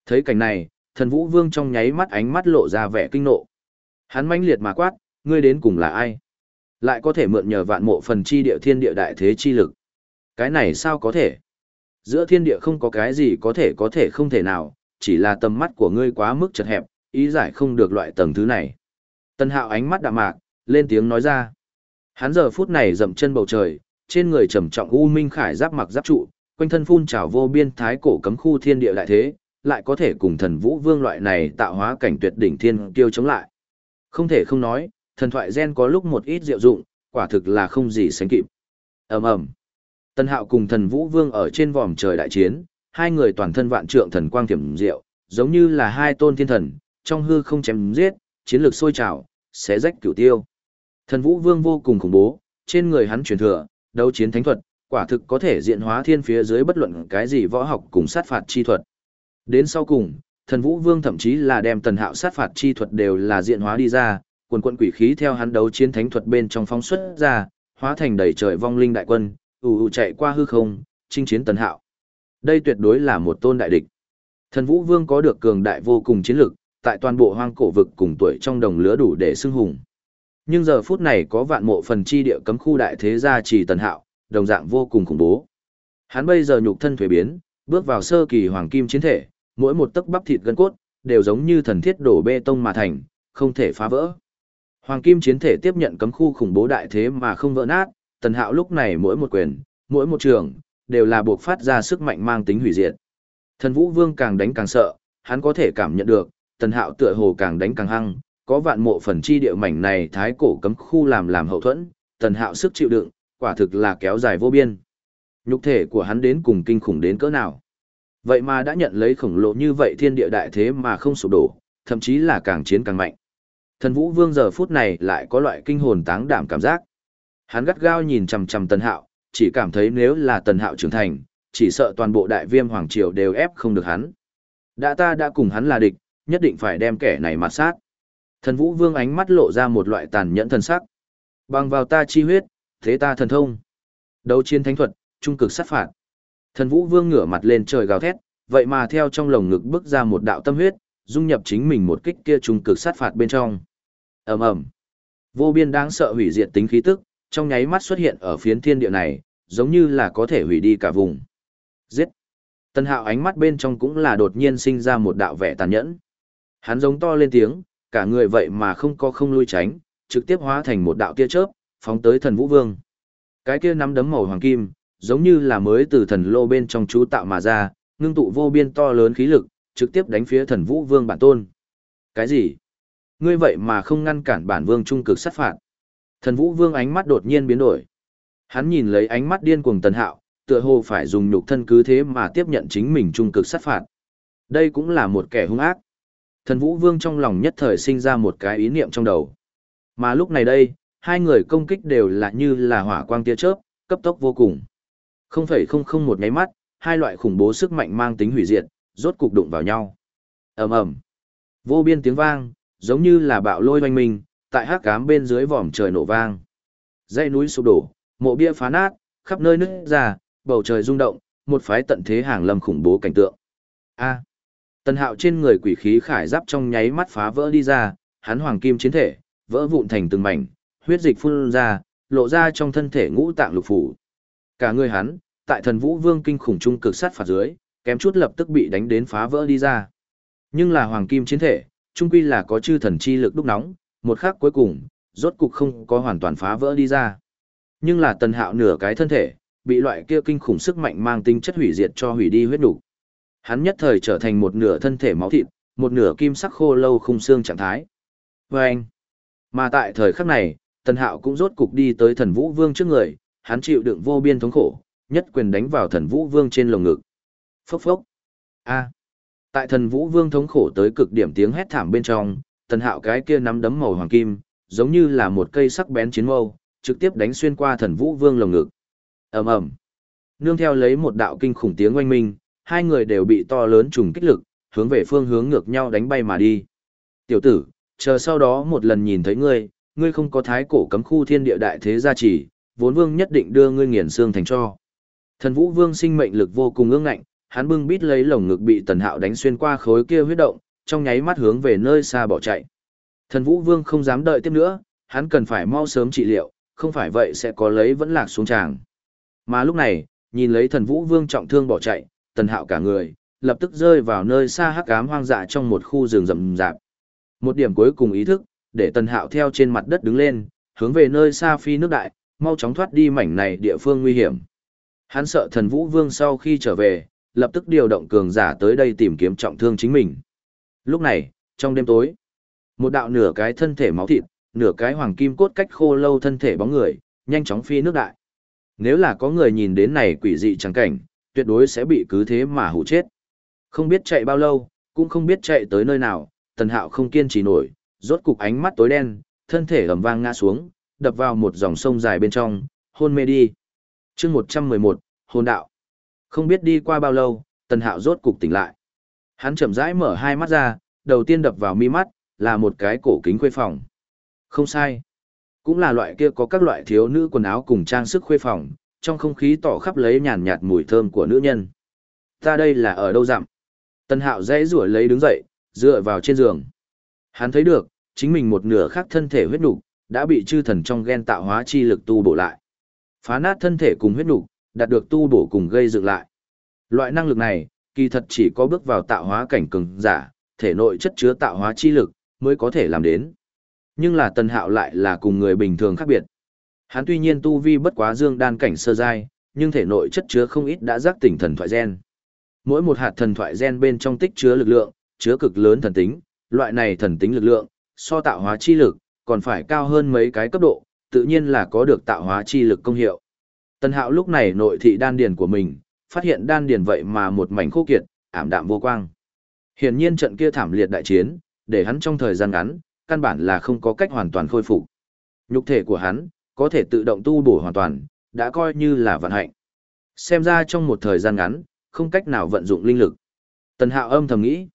Thấy cảnh này, thần vũ vương trong nháy mắt ánh mắt lộ ra vẻ kinh nộ. Hắn mãnh liệt mà quát, ngươi đến cùng là ai? Lại có thể mượn nhờ vạn mộ phần chi địa thiên địa đại thế chi lực. Cái này sao có thể? Giữa thiên địa không có cái gì có thể có thể không thể nào, chỉ là tầm mắt của ngươi quá mức chật hẹp, ý giải không được loại tầng thứ này. Tân hạo ánh mắt đạm mạc, lên tiếng nói ra. Hắn giờ phút này dậm chân bầu trời, trên người trầm trọng u minh khải giáp mặc giáp trụ, quanh thân phun trào vô biên thái cổ cấm khu thiên địa đại thế, lại có thể cùng thần vũ vương loại này tạo hóa cảnh tuyệt đỉnh thiên tiêu chống lại. Không thể không nói, thần thoại gen có lúc một ít diệu dụng, quả thực là không gì sánh kịp. ầm ầm Tân hạo cùng thần vũ vương ở trên vòm trời đại chiến, hai người toàn thân vạn trượng thần quang thiểm diệu, giống như là hai tôn thiên thần, trong hư không chém giết, chiến lược sôi trào, xé rách cửu tiêu. Thần vũ vương vô cùng khủng bố, trên người hắn truyền thừa, đấu chiến thánh thuật, quả thực có thể diện hóa thiên phía dưới bất luận cái gì võ học cùng sát phạt chi thuật. Đến sau cùng, thần vũ vương thậm chí là đem tần hạo sát phạt chi thuật đều là diện hóa đi ra, quần quận quỷ khí theo hắn đấu chiến thánh thuật bên trong phóng xuất ra, hóa thành đầy trời vong linh đại quân, ù ù chạy qua hư không, chinh chiến tần hạo. Đây tuyệt đối là một tôn đại địch. Thần Vũ Vương có được cường đại vô cùng chiến lực, tại toàn bộ hoang cổ vực cùng tuổi trong đồng lứa đủ để xưng hùng. Nhưng giờ phút này có vạn mộ phần chi địa cấm khu đại thế gia trì tần hạo, đồng dạng vô cùng khủng bố. Hắn bây giờ nhục thân thuế biến, bước vào sơ kỳ hoàng kim chiến thể, mỗi một tấc bắp thịt gân cốt, đều giống như thần thiết đổ bê tông mà thành, không thể phá vỡ. Hoàng kim chiến thể tiếp nhận cấm khu khủng bố đại thế mà không vỡ nát, tần hạo lúc này mỗi một quyền, mỗi một trường, đều là buộc phát ra sức mạnh mang tính hủy diệt. Thần Vũ Vương càng đánh càng sợ, hắn có thể cảm nhận được, tần hạo tựa hồ càng đánh càng hăng, có vạn mộ phần chi địa mảnh này thái cổ cấm khu làm làm hậu thuẫn, tần hạo sức chịu đựng, quả thực là kéo dài vô biên. Nhục thể của hắn đến cùng kinh khủng đến cỡ nào. Vậy mà đã nhận lấy khổng lồ như vậy thiên địa đại thế mà không sụp đổ, thậm chí là càng chiến càng mạnh. Thần Vũ Vương giờ phút này lại có loại kinh hồn táng đảm cảm giác. Hắn gắt gao nhìn chằm chằm Tần Hạo, chỉ cảm thấy nếu là Tần Hạo trưởng thành, chỉ sợ toàn bộ đại viêm hoàng triều đều ép không được hắn. Đã ta đã cùng hắn là địch, nhất định phải đem kẻ này mà sát. Thần Vũ Vương ánh mắt lộ ra một loại tàn nhẫn thần sắc. Bằng vào ta chi huyết, thế ta thần thông. Đấu chiến thánh thuật, trung cực sát phạt. Thần Vũ Vương ngửa mặt lên trời gào thét, vậy mà theo trong lồng ngực bước ra một đạo tâm huyết, dung nhập chính mình một kích kia trung cực sát phạt bên trong. Ầm ầm. Vô biên đáng sợ hủy diệt tính khí tức, trong nháy mắt xuất hiện ở phiến thiên địa này, giống như là có thể hủy đi cả vùng. Giết. Tân Hạo ánh mắt bên trong cũng là đột nhiên sinh ra một đạo vẻ tàn nhẫn. Hắn giống to lên tiếng, cả người vậy mà không có không lui tránh, trực tiếp hóa thành một đạo tia chớp, phóng tới thần Vũ Vương. Cái kia nắm đấm màu hoàng kim, giống như là mới từ thần lô bên trong chú tạo mà ra, ngưng tụ vô biên to lớn khí lực, trực tiếp đánh phía thần Vũ Vương bản tôn. Cái gì? Ngươi vậy mà không ngăn cản bản vương trung cực sát phạt. Thần Vũ Vương ánh mắt đột nhiên biến đổi. Hắn nhìn lấy ánh mắt điên cuồng Tần Hạo, tựa hồ phải dùng nhục thân cứ thế mà tiếp nhận chính mình trung cực sát phạt. Đây cũng là một kẻ hung ác. Thần Vũ Vương trong lòng nhất thời sinh ra một cái ý niệm trong đầu. Mà lúc này đây, hai người công kích đều là như là hỏa quang tia chớp, cấp tốc vô cùng. Không phải không không một nháy mắt, hai loại khủng bố sức mạnh mang tính hủy diệt, rốt cục đụng vào nhau. ầm ầm, vô biên tiếng vang, giống như là bạo lôi oanh minh, tại hắc cám bên dưới vòm trời nổ vang. Dãy núi sụp đổ, mộ bia phá nát, khắp nơi nứt ra, bầu trời rung động, một phái tận thế hàng lâm khủng bố cảnh tượng. A. Tần Hạo trên người quỷ khí khải giáp trong nháy mắt phá vỡ đi ra, hắn hoàng kim chiến thể, vỡ vụn thành từng mảnh, huyết dịch phun ra, lộ ra trong thân thể ngũ tạng lục phủ. Cả người hắn, tại thần vũ vương kinh khủng trung cực sát phạt dưới, kém chút lập tức bị đánh đến phá vỡ đi ra. Nhưng là hoàng kim chiến thể, trung quy là có chư thần chi lực đúc nóng, một khắc cuối cùng, rốt cục không có hoàn toàn phá vỡ đi ra. Nhưng là tần hạo nửa cái thân thể, bị loại kia kinh khủng sức mạnh mang tính chất hủy diệt cho hủy đi huyết đủ. Hắn nhất thời trở thành một nửa thân thể máu thịt, một nửa kim sắc khô lâu khung xương trạng thái. Và anh, mà tại thời khắc này, tần hạo cũng rốt cục đi tới thần vũ vương trước người, hắn chịu đựng vô biên thống khổ, nhất quyền đánh vào thần vũ vương trên lồng ngực. Phốc phốc. A. Tại thần vũ vương thống khổ tới cực điểm tiếng hét thảm bên trong, tần hạo cái kia nắm đấm màu hoàng kim, giống như là một cây sắc bén chiến mâu, trực tiếp đánh xuyên qua thần vũ vương lồng ngực. ầm ầm Nương theo lấy một đạo kinh khủng tiếng oanh minh, hai người đều bị to lớn trùng kích lực, hướng về phương hướng ngược nhau đánh bay mà đi. Tiểu tử, chờ sau đó một lần nhìn thấy ngươi, ngươi không có thái cổ cấm khu thiên địa đại thế gia trì, vốn vương nhất định đưa ngươi nghiền xương thành cho. Thần vũ vương sinh mệnh lực vô cùng ương ngạnh, hắn bưng bít lấy lồng ngực bị tần hạo đánh xuyên qua khối kia huyết động, trong nháy mắt hướng về nơi xa bỏ chạy. Thần vũ vương không dám đợi tiếp nữa, hắn cần phải mau sớm trị liệu, không phải vậy sẽ có lấy vẫn lạc xuống tràng. Mà lúc này, nhìn lấy thần vũ vương trọng thương bỏ chạy, tần hạo cả người, lập tức rơi vào nơi xa hắc ám hoang dã trong một khu rừng rậm rạp. Một điểm cuối cùng ý thức, để tần hạo theo trên mặt đất đứng lên, hướng về nơi xa phi nước đại, mau chóng thoát đi mảnh này địa phương nguy hiểm. Hắn sợ thần vũ vương sau khi trở về, lập tức điều động cường giả tới đây tìm kiếm trọng thương chính mình. Lúc này, trong đêm tối, một đạo nửa cái thân thể máu thịt, nửa cái hoàng kim cốt cách khô lâu thân thể bóng người, nhanh chóng phi nước đại. Nếu là có người nhìn đến này quỷ dị chẳng cảnh, tuyệt đối sẽ bị cứ thế mà hủ chết. Không biết chạy bao lâu, cũng không biết chạy tới nơi nào, tần hạo không kiên trì nổi, rốt cục ánh mắt tối đen, thân thể ầm vang ngã xuống, đập vào một dòng sông dài bên trong, hôn mê đi. chương 111, hồn đạo. Không biết đi qua bao lâu, tần hạo rốt cục tỉnh lại. Hắn chậm rãi mở hai mắt ra, đầu tiên đập vào mi mắt, là một cái cổ kính khuê phòng. Không sai. Cũng là loại kia có các loại thiếu nữ quần áo cùng trang sức khuê phòng, trong không khí tỏ khắp lấy nhàn nhạt mùi thơm của nữ nhân. Ta đây là ở đâu dặm? Tân hạo dễ rủa lấy đứng dậy, dựa vào trên giường. Hắn thấy được, chính mình một nửa khác thân thể huyết nục đã bị chư thần trong gen tạo hóa chi lực tu bổ lại. Phá nát thân thể cùng huyết nục, đạt được tu bổ cùng gây dựng lại. Loại năng lực này, kỳ thật chỉ có bước vào tạo hóa cảnh cường giả, thể nội chất chứa tạo hóa chi lực mới có thể làm đến. Nhưng là Tần Hạo lại là cùng người bình thường khác biệt. Hắn tuy nhiên tu vi bất quá dương đan cảnh sơ giai, nhưng thể nội chất chứa không ít đã giác tỉnh thần thoại gen. Mỗi một hạt thần thoại gen bên trong tích chứa lực lượng, chứa cực lớn thần tính, loại này thần tính lực lượng, so tạo hóa chi lực, còn phải cao hơn mấy cái cấp độ, tự nhiên là có được tạo hóa chi lực công hiệu. Tần Hạo lúc này nội thị đan điền của mình, phát hiện đan điền vậy mà một mảnh khô kiệt, ảm đạm vô quang. Hiển nhiên trận kia thảm liệt đại chiến, để hắn trong thời gian ngắn, căn bản là không có cách hoàn toàn khôi phục. Nhục thể của hắn, có thể tự động tu bổ hoàn toàn, đã coi như là vận hạnh. Xem ra trong một thời gian ngắn, không cách nào vận dụng linh lực. Tần Hạo âm thầm nghĩ.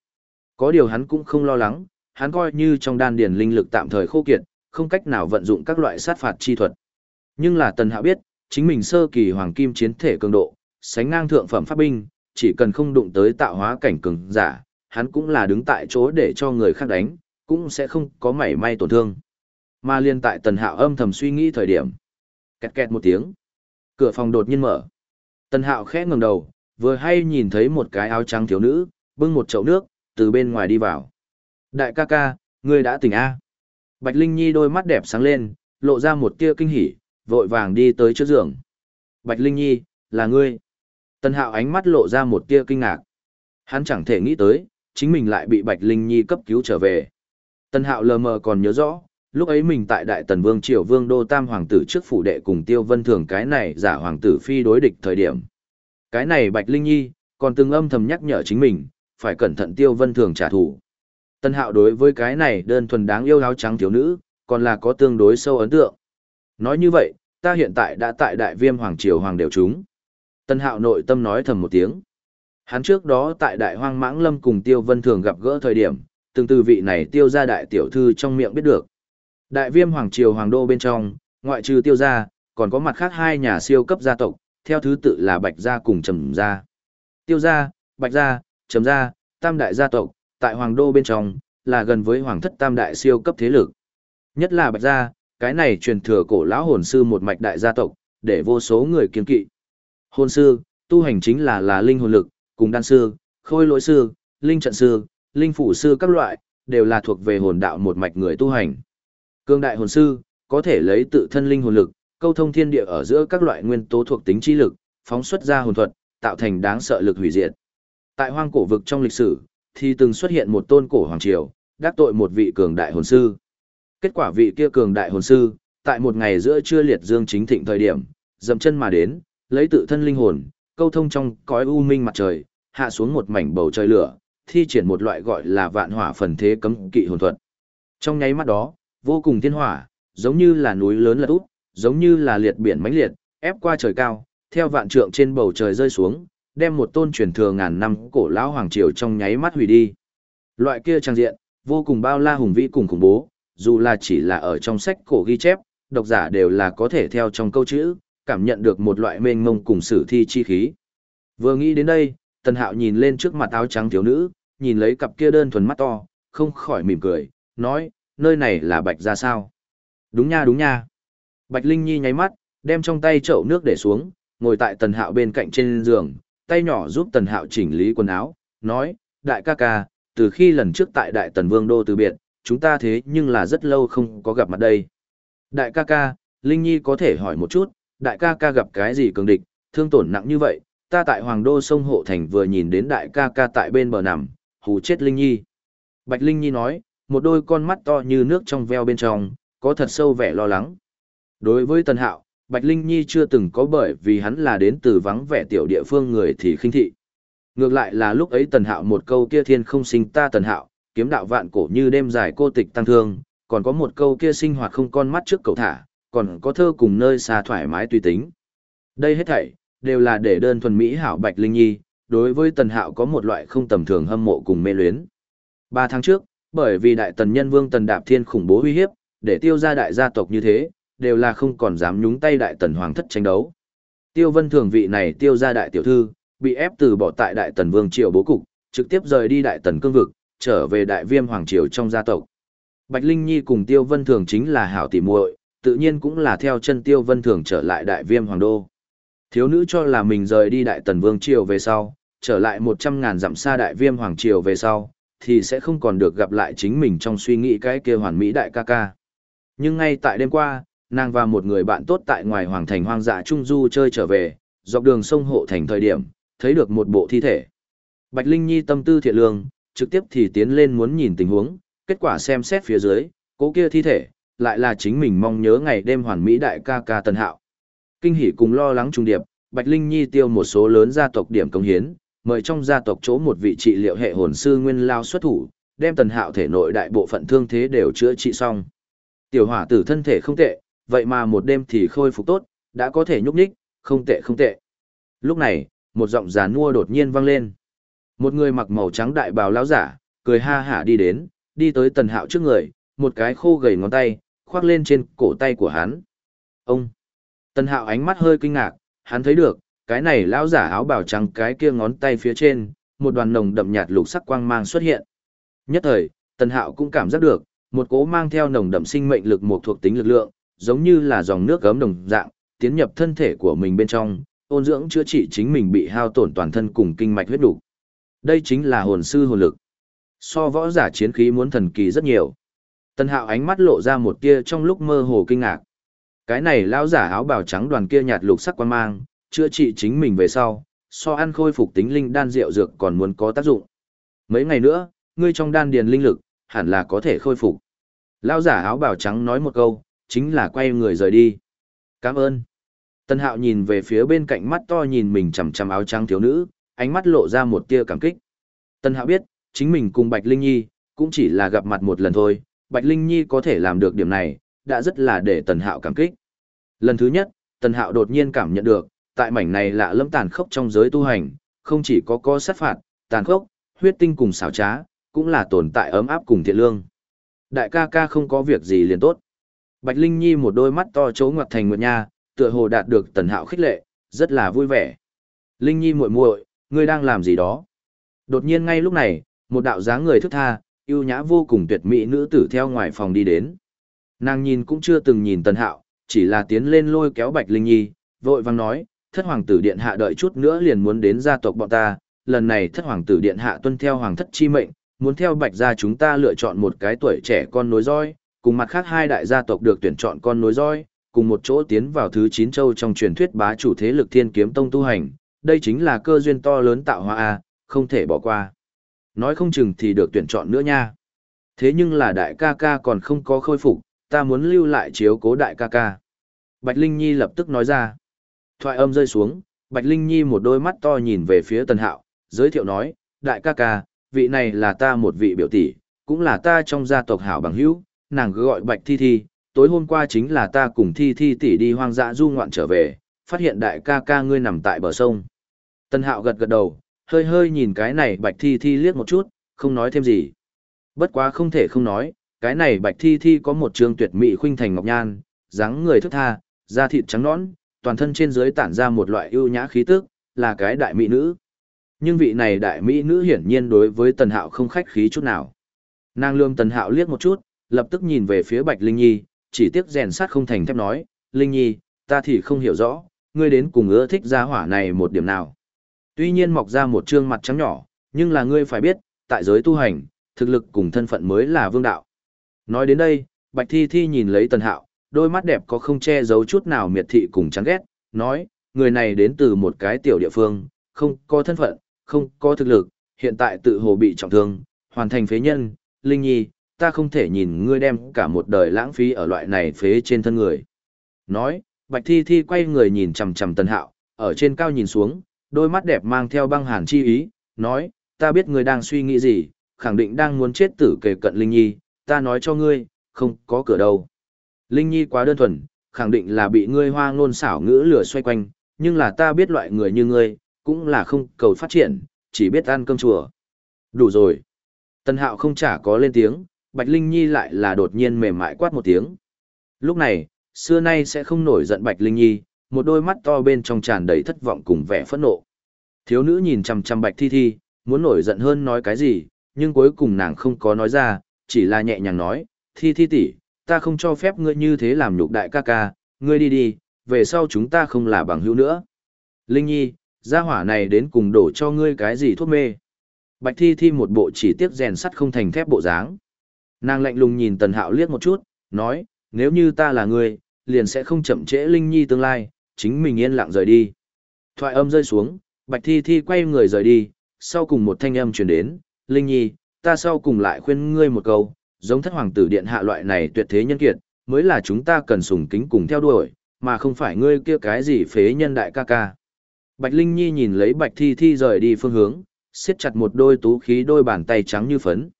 Có điều hắn cũng không lo lắng, hắn coi như trong đan điền linh lực tạm thời khô kiệt, không cách nào vận dụng các loại sát phạt chi thuật. Nhưng là Tần Hạo biết, chính mình sơ kỳ hoàng kim chiến thể cường độ, sánh ngang thượng phẩm pháp binh, chỉ cần không đụng tới tạo hóa cảnh cường giả, hắn cũng là đứng tại chỗ để cho người khác đánh, cũng sẽ không có mảy may tổn thương. Mà liên tại Tần Hạo âm thầm suy nghĩ thời điểm. Kẹt kẹt một tiếng. Cửa phòng đột nhiên mở. Tần Hạo khẽ ngẩng đầu, vừa hay nhìn thấy một cái áo trắng thiếu nữ, bưng một chậu nước, từ bên ngoài đi vào. Đại ca ca, ngươi đã tỉnh A. Bạch Linh Nhi đôi mắt đẹp sáng lên, lộ ra một tia kinh hỉ, vội vàng đi tới trước giường. Bạch Linh Nhi, là ngươi. Tần Hạo ánh mắt lộ ra một tia kinh ngạc. Hắn chẳng thể nghĩ tới, chính mình lại bị Bạch Linh Nhi cấp cứu trở về. Tần Hạo lờ mờ còn nhớ rõ, lúc ấy mình tại Đại Tần Vương Triều Vương Đô Tam Hoàng tử trước phủ đệ cùng Tiêu Vân Thường cái này giả Hoàng tử phi đối địch thời điểm. Cái này Bạch Linh Nhi, còn từng âm thầm nhắc nhở chính mình, phải cẩn thận Tiêu Vân Thường trả thù. Tân Hạo đối với cái này đơn thuần đáng yêu áo trắng thiếu nữ, còn là có tương đối sâu ấn tượng. Nói như vậy, ta hiện tại đã tại Đại Viêm Hoàng Triều Hoàng đều chúng. Tân Hạo nội tâm nói thầm một tiếng. Hắn trước đó tại Đại Hoang Mãng Lâm cùng Tiêu Vân Thường gặp gỡ thời điểm, từng từ vị này tiêu ra đại tiểu thư trong miệng biết được. Đại viêm hoàng triều hoàng đô bên trong, ngoại trừ tiêu gia, còn có mặt khác hai nhà siêu cấp gia tộc, theo thứ tự là Bạch gia cùng Trầm gia. Tiêu gia, Bạch gia, Trầm gia, tam đại gia tộc, tại hoàng đô bên trong, là gần với hoàng thất tam đại siêu cấp thế lực. Nhất là Bạch gia, cái này truyền thừa cổ lão hồn sư một mạch đại gia tộc, để vô số người kiên kỵ. Hồn sư, tu hành chính là là linh hồn lực, cùng đan sư, khôi lỗi sư, linh trận sư, linh phủ sư các loại, đều là thuộc về hồn đạo một mạch người tu hành. Cương đại hồn sư, có thể lấy tự thân linh hồn lực, câu thông thiên địa ở giữa các loại nguyên tố thuộc tính chi lực, phóng xuất ra hồn thuật, tạo thành đáng sợ lực hủy diệt. Tại hoang cổ vực trong lịch sử, thì từng xuất hiện một tôn cổ hoàng triều, đắc tội một vị cường đại hồn sư. Kết quả vị kia cường đại hồn sư, tại một ngày giữa trưa liệt dương chính thịnh thời điểm, dậm chân mà đến, lấy tự thân linh hồn, câu thông trong cõi u minh mặt trời, hạ xuống một mảnh bầu trời lửa, thi triển một loại gọi là vạn hỏa phần thế cấm kỵ hồn thuật. Trong nháy mắt đó, vô cùng thiên hỏa, giống như là núi lớn lật úp, giống như là liệt biển mãnh liệt, ép qua trời cao, theo vạn trượng trên bầu trời rơi xuống, đem một tôn truyền thừa ngàn năm cổ lão hoàng triều trong nháy mắt hủy đi. Loại kia trang diện, vô cùng bao la hùng vĩ cùng khủng bố, dù là chỉ là ở trong sách cổ ghi chép, độc giả đều là có thể theo trong câu chữ, cảm nhận được một loại mênh mông cùng sử thi chi khí. Vừa nghĩ đến đây, Tần Hạo nhìn lên trước mặt áo trắng thiếu nữ, nhìn lấy cặp kia đơn thuần mắt to, không khỏi mỉm cười, nói, nơi này là Bạch ra sao? Đúng nha đúng nha. Bạch Linh Nhi nháy mắt, đem trong tay chậu nước để xuống, ngồi tại Tần Hạo bên cạnh trên giường, tay nhỏ giúp Tần Hạo chỉnh lý quần áo, nói, đại ca ca, từ khi lần trước tại Đại Tần Vương Đô từ biệt, chúng ta thế nhưng là rất lâu không có gặp mặt đây. Đại ca ca, Linh Nhi có thể hỏi một chút, đại ca ca gặp cái gì cường địch, thương tổn nặng như vậy, ta tại Hoàng Đô sông Hộ Thành vừa nhìn đến đại ca ca tại bên bờ nằm, hù chết Linh Nhi. Bạch Linh Nhi nói, một đôi con mắt to như nước trong veo bên trong, có thật sâu vẻ lo lắng. Đối với Tần Hạo, Bạch Linh Nhi chưa từng có bởi vì hắn là đến từ vắng vẻ tiểu địa phương người thì khinh thị. Ngược lại là lúc ấy Tần Hạo một câu kia thiên không sinh ta Tần Hạo, kiếm đạo vạn cổ như đêm dài cô tịch tăng thương, còn có một câu kia sinh hoạt không con mắt trước cầu thả, còn có thơ cùng nơi xa thoải mái tùy tính. Đây hết thảy, đều là để đơn thuần Mỹ hảo Bạch Linh Nhi, đối với Tần Hạo có một loại không tầm thường hâm mộ cùng mê luyến. Ba tháng trước, bởi vì đại tần nhân vương Tần Đạp Thiên khủng bố uy hiếp, để tiêu gia đại gia tộc như thế, đều là không còn dám nhúng tay đại tần hoàng thất tranh đấu. Tiêu vân thường vị này tiêu gia đại tiểu thư, bị ép từ bỏ tại đại tần vương triều bố cục, trực tiếp rời đi đại tần cương vực, trở về đại viêm hoàng triều trong gia tộc. Bạch Linh Nhi cùng Tiêu Vân Thường chính là hảo tỉ muội, tự nhiên cũng là theo chân Tiêu Vân Thường trở lại đại viêm hoàng đô. Thiếu nữ cho là mình rời đi đại tần vương triều về sau, trở lại một trăm ngàn dặm xa đại viêm hoàng triều về sau, thì sẽ không còn được gặp lại chính mình trong suy nghĩ cái kia hoàn mỹ đại ca ca. Nhưng ngay tại đêm qua, nàng và một người bạn tốt tại ngoài hoàng thành hoang dã Trung Du chơi trở về, dọc đường sông Hộ Thành thời điểm, thấy được một bộ thi thể. Bạch Linh Nhi tâm tư thiện lương, trực tiếp thì tiến lên muốn nhìn tình huống, kết quả xem xét phía dưới, cố kia thi thể, lại là chính mình mong nhớ ngày đêm hoàn mỹ đại ca ca Tần Hạo. Kinh hỉ cùng lo lắng trung điệp, Bạch Linh Nhi tiêu một số lớn gia tộc điểm công hiến, mời trong gia tộc chỗ một vị trị liệu hệ hồn sư nguyên lao xuất thủ, đem Tần Hạo thể nội đại bộ phận thương thế đều chữa trị xong. Tiểu hỏa tử thân thể không tệ, vậy mà một đêm thì khôi phục tốt, đã có thể nhúc nhích, không tệ không tệ. Lúc này, một giọng già nua đột nhiên vang lên. Một người mặc màu trắng đại bào lão giả, cười ha hả đi đến, đi tới tần hạo trước người, một cái khô gầy ngón tay, khoác lên trên cổ tay của hắn. Ông! Tần hạo ánh mắt hơi kinh ngạc, hắn thấy được, cái này lão giả áo bào trắng cái kia ngón tay phía trên, một đoàn nồng đậm nhạt lục sắc quang mang xuất hiện. Nhất thời, tần hạo cũng cảm giác được, một cỗ mang theo nồng đậm sinh mệnh lực một thuộc tính lực lượng, giống như là dòng nước gấm đồng dạng, tiến nhập thân thể của mình bên trong, ôn dưỡng chữa trị chính mình bị hao tổn toàn thân cùng kinh mạch huyết đủ. Đây chính là hồn sư hồn lực. So võ giả chiến khí muốn thần kỳ rất nhiều. tần hạo ánh mắt lộ ra một tia trong lúc mơ hồ kinh ngạc. Cái này lão giả áo bào trắng đoàn kia nhạt lục sắc quan mang, chữa trị chính mình về sau, so ăn khôi phục tính linh đan rượu dược còn muốn có tác dụng. Mấy ngày nữa, ngươi trong đan điền linh lực, hẳn là có thể khôi phục. Lão giả áo bào trắng nói một câu, chính là quay người rời đi. Cảm ơn. Tân hạo nhìn về phía bên cạnh mắt to nhìn mình chằm chằm áo trắng thiếu nữ, ánh mắt lộ ra một tia cảm kích. Tân hạo biết, chính mình cùng Bạch Linh Nhi, cũng chỉ là gặp mặt một lần thôi, Bạch Linh Nhi có thể làm được điểm này, đã rất là để Tần Hạo cảm kích. Lần thứ nhất, Tần Hạo đột nhiên cảm nhận được, tại mảnh này lạ lâm tàn khốc trong giới tu hành, không chỉ có có sát phạt, tàn khốc, huyết tinh cùng xảo trá, cũng là tồn tại ấm áp cùng thiện lương. Đại ca ca không có việc gì liền tốt. Bạch Linh Nhi một đôi mắt to chố ngoặt thành nguyệt nha, tựa hồ đạt được Tần Hạo khích lệ, rất là vui vẻ. Linh Nhi muội muội, ngươi đang làm gì đó? Đột nhiên ngay lúc này, một đạo dáng người thức tha, yêu nhã vô cùng tuyệt mỹ nữ tử theo ngoài phòng đi đến. Nàng nhìn cũng chưa từng nhìn Tần Hạo, chỉ là tiến lên lôi kéo Bạch Linh Nhi, vội vang nói, thất hoàng tử điện hạ đợi chút nữa liền muốn đến gia tộc bọn ta, lần này thất hoàng tử điện hạ tuân theo hoàng thất chi mệnh, muốn theo Bạch gia chúng ta lựa chọn một cái tuổi trẻ con nối roi, cùng mặt khác hai đại gia tộc được tuyển chọn con nối roi, cùng một chỗ tiến vào thứ chín châu trong truyền thuyết bá chủ thế lực Thiên Kiếm Tông tu hành, đây chính là cơ duyên to lớn tạo hóa a, không thể bỏ qua. Nói không chừng thì được tuyển chọn nữa nha. Thế nhưng là đại ca ca còn không có khôi phục, ta muốn lưu lại chiếu cố đại ca ca. Bạch Linh Nhi lập tức nói ra. Thoại âm rơi xuống, Bạch Linh Nhi một đôi mắt to nhìn về phía Tần Hạo, giới thiệu nói, đại ca ca, vị này là ta một vị biểu tỷ, cũng là ta trong gia tộc hảo bằng hữu, nàng gọi Bạch Thi Thi, tối hôm qua chính là ta cùng Thi Thi tỷ đi hoang dã du ngoạn trở về, phát hiện đại ca ca ngươi nằm tại bờ sông. Tần Hạo gật gật đầu, hơi hơi nhìn cái này bạch thi thi liếc một chút, không nói thêm gì. Bất quá không thể không nói, cái này bạch thi thi có một trường tuyệt mỹ khuynh thành ngọc nhan, dáng người thức tha, da thịt trắng nõn, toàn thân trên dưới tản ra một loại ưu nhã khí tức, là cái đại mỹ nữ. Nhưng vị này đại mỹ nữ hiển nhiên đối với Tần Hạo không khách khí chút nào. Nàng lương Tần Hạo liếc một chút, lập tức nhìn về phía Bạch Linh Nhi, chỉ tiếc rèn sát không thành thép nói, Linh Nhi, ta thì không hiểu rõ, ngươi đến cùng ưa thích gia hỏa này một điểm nào. Tuy nhiên mọc ra một trương mặt trắng nhỏ, nhưng là ngươi phải biết, tại giới tu hành, thực lực cùng thân phận mới là vương đạo. Nói đến đây, Bạch Thi Thi nhìn lấy Tần Hạo, đôi mắt đẹp có không che giấu chút nào miệt thị cùng chán ghét, nói, người này đến từ một cái tiểu địa phương, không có thân phận, không có thực lực, hiện tại tự hồ bị trọng thương, hoàn thành phế nhân, Linh Nhi, ta không thể nhìn ngươi đem cả một đời lãng phí ở loại này phế trên thân người. Nói, Bạch Thi Thi quay người nhìn chằm chằm Tần Hạo, ở trên cao nhìn xuống, đôi mắt đẹp mang theo băng hàn chi ý, nói, ta biết ngươi đang suy nghĩ gì, khẳng định đang muốn chết tử kề cận Linh Nhi, ta nói cho ngươi, không có cửa đâu. Linh Nhi quá đơn thuần, khẳng định là bị ngươi hoa ngôn xảo ngữ lửa xoay quanh, nhưng là ta biết loại người như ngươi, cũng là không cầu phát triển, chỉ biết ăn cơm chùa. Đủ rồi. Tân hạo không chả có lên tiếng, Bạch Linh Nhi lại là đột nhiên mềm mại quát một tiếng. Lúc này, xưa nay sẽ không nổi giận Bạch Linh Nhi, một đôi mắt to bên trong tràn đầy thất vọng cùng vẻ phẫn nộ. Thiếu nữ nhìn chằm chằm Bạch Thi Thi, muốn nổi giận hơn nói cái gì, nhưng cuối cùng nàng không có nói ra, chỉ là nhẹ nhàng nói, Thi Thi tỷ, ta không cho phép ngươi như thế làm nhục đại ca ca, ngươi đi đi, về sau chúng ta không là bằng hữu nữa. Linh Nhi, gia hỏa này đến cùng đổ cho ngươi cái gì thuốc mê. Bạch Thi Thi một bộ chỉ tiếc rèn sắt không thành thép bộ dáng. Nàng lạnh lùng nhìn Tần Hạo liếc một chút, nói, nếu như ta là ngươi, liền sẽ không chậm trễ Linh Nhi tương lai, chính mình yên lặng rời đi. Thoại âm rơi xuống, Bạch Thi Thi quay người rời đi, sau cùng một thanh âm truyền đến, Linh Nhi, ta sau cùng lại khuyên ngươi một câu, giống thất hoàng tử điện hạ loại này tuyệt thế nhân kiệt, mới là chúng ta cần sùng kính cùng theo đuổi, mà không phải ngươi kia cái gì phế nhân đại ca ca. Bạch Linh Nhi nhìn lấy Bạch Thi Thi rời đi phương hướng, siết chặt một đôi tú khí đôi bàn tay trắng như phấn.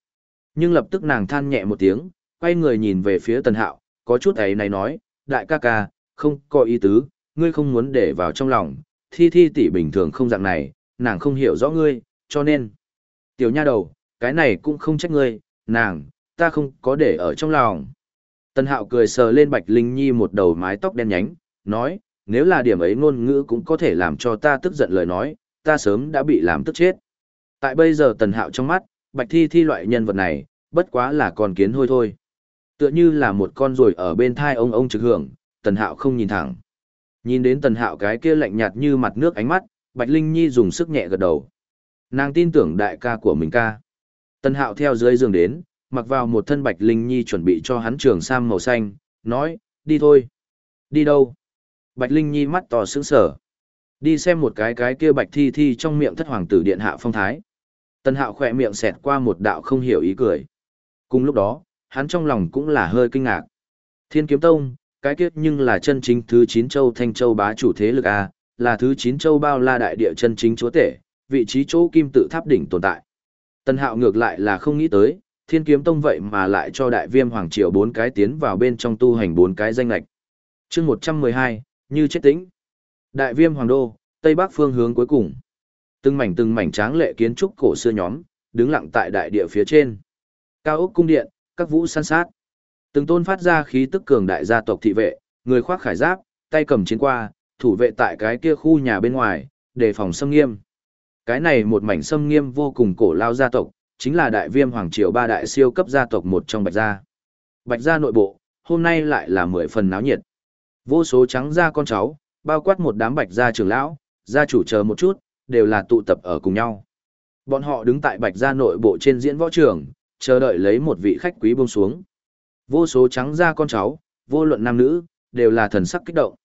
Nhưng lập tức nàng than nhẹ một tiếng, quay người nhìn về phía Tần Hạo, có chút ấy này nói, đại ca ca, không có ý tứ, ngươi không muốn để vào trong lòng, Thi Thi tỷ bình thường không dạng này, nàng không hiểu rõ ngươi, cho nên. Tiểu nha đầu, cái này cũng không trách ngươi, nàng, ta không có để ở trong lòng. Tần Hạo cười sờ lên Bạch Linh Nhi một đầu mái tóc đen nhánh, nói, nếu là điểm ấy ngôn ngữ cũng có thể làm cho ta tức giận lời nói, ta sớm đã bị làm tức chết. Tại bây giờ Tần Hạo trong mắt, Bạch Thi Thi loại nhân vật này, bất quá là con kiến hôi thôi. Tựa như là một con ruồi ở bên thai ông ông trực hưởng, Tần Hạo không nhìn thẳng. Nhìn đến Tần Hạo cái kia lạnh nhạt như mặt nước ánh mắt, Bạch Linh Nhi dùng sức nhẹ gật đầu. Nàng tin tưởng đại ca của mình ca. Tần Hạo theo dưới giường đến, mặc vào một thân Bạch Linh Nhi chuẩn bị cho hắn trường sam màu xanh, nói, đi thôi. Đi đâu? Bạch Linh Nhi mắt to sững sở. Đi xem một cái cái kia Bạch Thi Thi trong miệng thất hoàng tử điện hạ phong thái. tân Hạo khỏe miệng xẹt qua một đạo không hiểu ý cười. Cùng lúc đó, hắn trong lòng cũng là hơi kinh ngạc. Thiên Kiếm Tông, cái kiếp nhưng là chân chính thứ 9 châu Thanh Châu bá chủ thế lực A, là thứ 9 châu bao la đại địa chân chính chúa tể, vị trí chỗ kim tự tháp đỉnh tồn tại. tân Hạo ngược lại là không nghĩ tới, Thiên Kiếm Tông vậy mà lại cho Đại Viêm Hoàng Triều bốn cái tiến vào bên trong tu hành bốn cái danh lệch. Chương 112, như chết tĩnh. Đại Viêm Hoàng đô, tây bắc phương hướng cuối cùng. Từng mảnh từng mảnh tráng lệ kiến trúc cổ xưa nhóm, đứng lặng tại đại địa phía trên. Cao ốc cung điện, các vũ san sát. Từng tôn phát ra khí tức cường đại gia tộc thị vệ, người khoác khải giáp, tay cầm chiến qua, thủ vệ tại cái kia khu nhà bên ngoài, đề phòng xâm nghiêm. Cái này một mảnh xâm nghiêm vô cùng cổ lao gia tộc, chính là đại viêm hoàng triều ba đại siêu cấp gia tộc một trong Bạch Gia. Bạch Gia nội bộ, hôm nay lại là mười phần náo nhiệt. Vô số trắng gia con cháu, bao quát một đám Bạch Gia trưởng lão, gia chủ chờ một chút, đều là tụ tập ở cùng nhau. Bọn họ đứng tại Bạch Gia nội bộ trên diễn võ trường, chờ đợi lấy một vị khách quý buông xuống. Vô số trắng gia con cháu, vô luận nam nữ, đều là thần sắc kích động.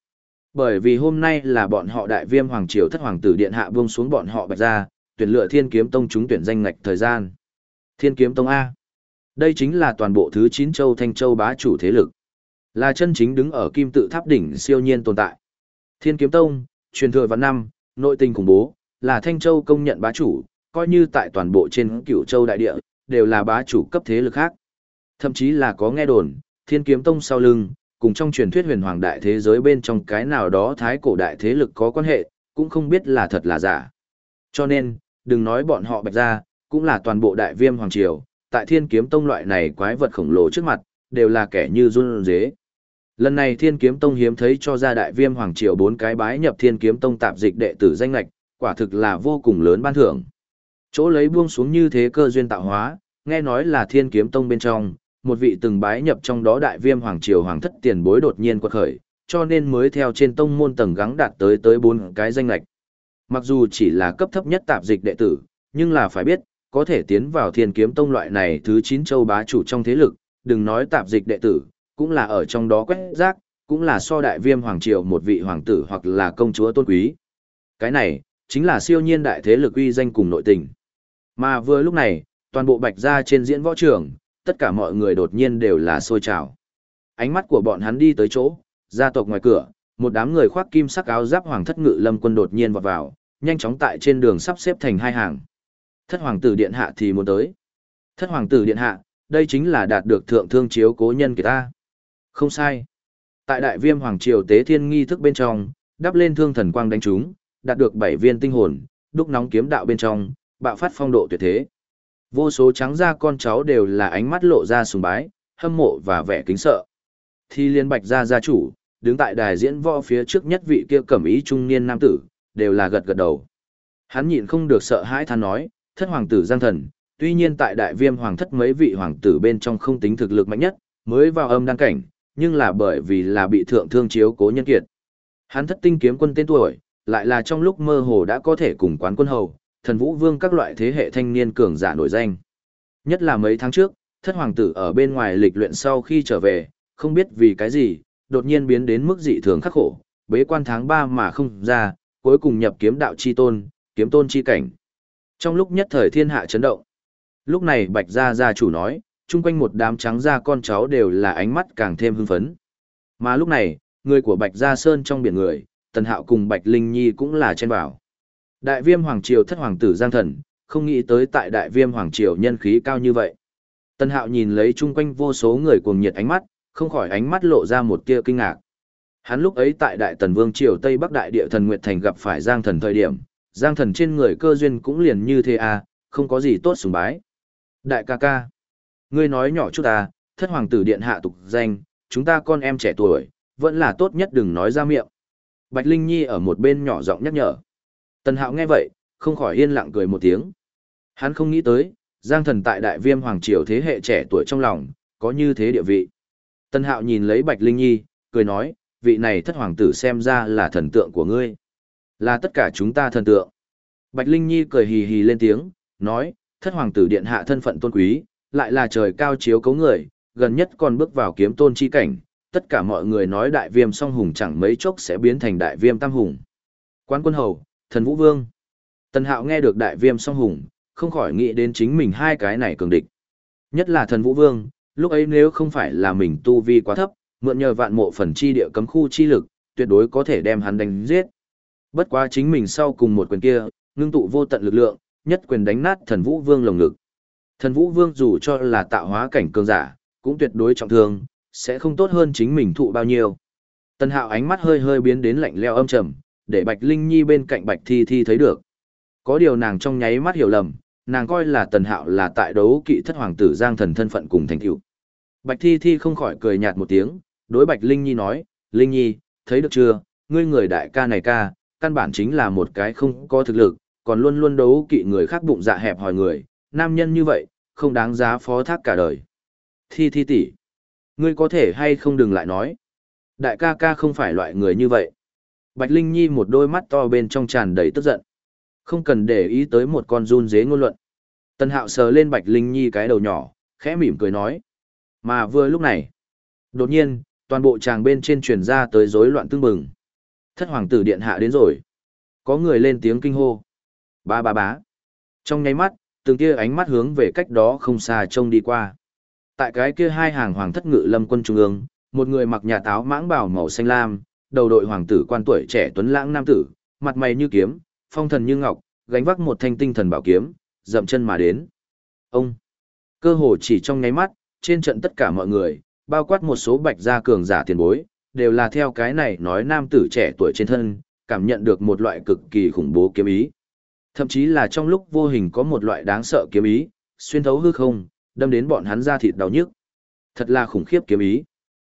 Bởi vì hôm nay là bọn họ đại viêm hoàng triều thất hoàng tử điện hạ buông xuống bọn họ bạch gia tuyển lựa thiên kiếm tông chúng tuyển danh ngạch thời gian. Thiên kiếm tông A. Đây chính là toàn bộ thứ 9 châu thanh châu bá chủ thế lực. Là chân chính đứng ở kim tự tháp đỉnh siêu nhiên tồn tại. Thiên kiếm tông, truyền thừa văn năm, nội tình khủng bố, là thanh châu công nhận bá chủ, coi như tại toàn bộ trên cửu châu đại địa, đều là bá chủ cấp thế lực khác. Thậm chí là có nghe đồn, thiên kiếm tông sau lưng, cùng trong truyền thuyết huyền hoàng đại thế giới bên trong cái nào đó thái cổ đại thế lực có quan hệ, cũng không biết là thật là giả. Cho nên, đừng nói bọn họ bạch ra, cũng là toàn bộ đại viêm hoàng triều, tại thiên kiếm tông loại này quái vật khổng lồ trước mặt, đều là kẻ như run dế. Lần này thiên kiếm tông hiếm thấy cho ra đại viêm hoàng triều bốn cái bái nhập thiên kiếm tông tạp dịch đệ tử danh lạch, quả thực là vô cùng lớn ban thưởng. Chỗ lấy buông xuống như thế cơ duyên tạo hóa, nghe nói là thiên kiếm tông bên trong, một vị từng bái nhập trong đó đại viêm hoàng triều hoàng thất tiền bối đột nhiên quật khởi, cho nên mới theo trên tông môn tầng gắng đạt tới tới bốn cái danh lệch. Mặc dù chỉ là cấp thấp nhất tạp dịch đệ tử, nhưng là phải biết, có thể tiến vào thiên kiếm tông loại này thứ 9 châu bá chủ trong thế lực, đừng nói tạp dịch đệ tử, cũng là ở trong đó quét rác, cũng là so đại viêm hoàng triều một vị hoàng tử hoặc là công chúa tôn quý. Cái này, chính là siêu nhiên đại thế lực uy danh cùng nội tình. Mà vừa lúc này, toàn bộ bạch gia trên diễn võ trường, tất cả mọi người đột nhiên đều là sôi trào. Ánh mắt của bọn hắn đi tới chỗ, gia tộc ngoài cửa, một đám người khoác kim sắc áo giáp hoàng thất ngự lâm quân đột nhiên vọt vào, nhanh chóng tại trên đường sắp xếp thành hai hàng. Thất hoàng tử điện hạ thì muốn tới. Thất hoàng tử điện hạ, đây chính là đạt được thượng thương chiếu cố nhân của ta. Không sai. Tại đại viêm hoàng triều tế thiên nghi thức bên trong, đắp lên thương thần quang đánh chúng, đạt được bảy viên tinh hồn, đúc nóng kiếm đạo bên trong, bạo phát phong độ tuyệt thế. Vô số trắng da con cháu đều là ánh mắt lộ ra sùng bái, hâm mộ và vẻ kính sợ. Thi liên bạch gia gia chủ, đứng tại đài diễn võ phía trước nhất vị kia cẩm ý trung niên nam tử, đều là gật gật đầu. Hắn nhịn không được sợ hãi than nói, thất hoàng tử Giang Thần, tuy nhiên tại đại viêm hoàng thất mấy vị hoàng tử bên trong không tính thực lực mạnh nhất, mới vào âm đăng cảnh, nhưng là bởi vì là bị thượng thương chiếu cố nhân kiệt. Hắn thất tinh kiếm quân tên tuổi, lại là trong lúc mơ hồ đã có thể cùng quán quân hầu, thần vũ vương các loại thế hệ thanh niên cường giả nổi danh. Nhất là mấy tháng trước, thất hoàng tử ở bên ngoài lịch luyện sau khi trở về, không biết vì cái gì, đột nhiên biến đến mức dị thường khắc khổ, bế quan tháng 3 mà không ra, cuối cùng nhập kiếm đạo chi tôn, kiếm tôn chi cảnh. Trong lúc nhất thời thiên hạ chấn động, lúc này Bạch Gia Gia chủ nói, chung quanh một đám trắng da con cháu đều là ánh mắt càng thêm hưng phấn. Mà lúc này, người của Bạch Gia Sơn trong biển người, Tần Hạo cùng Bạch Linh Nhi cũng là trên bảo. Đại viêm Hoàng Triều thất hoàng tử Giang Thần, không nghĩ tới tại đại viêm Hoàng Triều nhân khí cao như vậy. Tần Hạo nhìn lấy chung quanh vô số người cuồng nhiệt ánh mắt, không khỏi ánh mắt lộ ra một tia kinh ngạc. Hắn lúc ấy tại Đại Tần Vương Triều Tây Bắc Đại Địa Thần Nguyệt Thành gặp phải Giang Thần thời điểm, Giang Thần trên người cơ duyên cũng liền như thế à, không có gì tốt sùng bái. Đại ca ca, ngươi nói nhỏ chút à? thất hoàng tử điện hạ tục danh, chúng ta con em trẻ tuổi, vẫn là tốt nhất đừng nói ra miệng. Bạch Linh Nhi ở một bên nhỏ giọng nhắc nhở. Tần Hạo nghe vậy, không khỏi yên lặng cười một tiếng. Hắn không nghĩ tới, Giang Thần tại Đại Viêm Hoàng Triều thế hệ trẻ tuổi trong lòng, có như thế địa vị. Tân Hạo nhìn lấy Bạch Linh Nhi, cười nói, vị này thất hoàng tử xem ra là thần tượng của ngươi. Là tất cả chúng ta thần tượng. Bạch Linh Nhi cười hì hì lên tiếng, nói, thất hoàng tử điện hạ thân phận tôn quý, lại là trời cao chiếu cấu người, gần nhất còn bước vào kiếm tôn chi cảnh, tất cả mọi người nói đại viêm song hùng chẳng mấy chốc sẽ biến thành đại viêm tam hùng. Quan quân hầu, thần vũ vương. Tần hạo nghe được đại viêm song hùng, không khỏi nghĩ đến chính mình hai cái này cường địch. Nhất là thần vũ vương, lúc ấy nếu không phải là mình tu vi quá thấp, mượn nhờ vạn mộ phần chi địa cấm khu chi lực, tuyệt đối có thể đem hắn đánh giết. Bất quá chính mình sau cùng một quyền kia, ngưng tụ vô tận lực lượng, nhất quyền đánh nát thần vũ vương lồng ngực. Thần vũ vương dù cho là tạo hóa cảnh cường giả, cũng tuyệt đối trọng thương, sẽ không tốt hơn chính mình thụ bao nhiêu. Tân hạo ánh mắt hơi hơi biến đến lạnh leo âm trầm, để Bạch Linh Nhi bên cạnh Bạch Thi Thi thấy được. Có điều nàng trong nháy mắt hiểu lầm, nàng coi là Tần Hạo là tại đấu kỵ thất hoàng tử Giang thần thân phận cùng thành tựu. Bạch Thi Thi không khỏi cười nhạt một tiếng, đối Bạch Linh Nhi nói, Linh Nhi, thấy được chưa, ngươi người đại ca này ca, căn bản chính là một cái không có thực lực, còn luôn luôn đấu kỵ người khác bụng dạ hẹp hòi người, nam nhân như vậy, không đáng giá phó thác cả đời. Thi Thi tỷ, ngươi có thể hay không đừng lại nói. Đại ca ca không phải loại người như vậy. Bạch Linh Nhi một đôi mắt to bên trong tràn đầy tức giận. Không cần để ý tới một con run dế ngôn luận. Tân Hạo sờ lên Bạch Linh Nhi cái đầu nhỏ, khẽ mỉm cười nói. Mà vừa lúc này, đột nhiên, toàn bộ tràng bên trên truyền ra tới rối loạn tương bừng. Thất hoàng tử điện hạ đến rồi. Có người lên tiếng kinh hô. Ba ba bá. Trong nháy mắt, từng kia ánh mắt hướng về cách đó không xa trông đi qua. Tại cái kia hai hàng hoàng thất ngự lâm quân trung ương, một người mặc nhà táo mãng bảo màu xanh lam, đầu đội hoàng tử quan tuổi trẻ tuấn lãng nam tử, mặt mày như kiếm, phong thần như ngọc, gánh vác một thanh tinh thần bảo kiếm, dậm chân mà đến. Ông, cơ hồ chỉ trong nháy mắt, trên trận tất cả mọi người, bao quát một số bạch gia cường giả tiền bối, đều là theo cái này nói nam tử trẻ tuổi trên thân, cảm nhận được một loại cực kỳ khủng bố kiếm ý. Thậm chí là trong lúc vô hình có một loại đáng sợ kiếm ý, xuyên thấu hư không, đâm đến bọn hắn ra thịt đau nhức. Thật là khủng khiếp kiếm ý.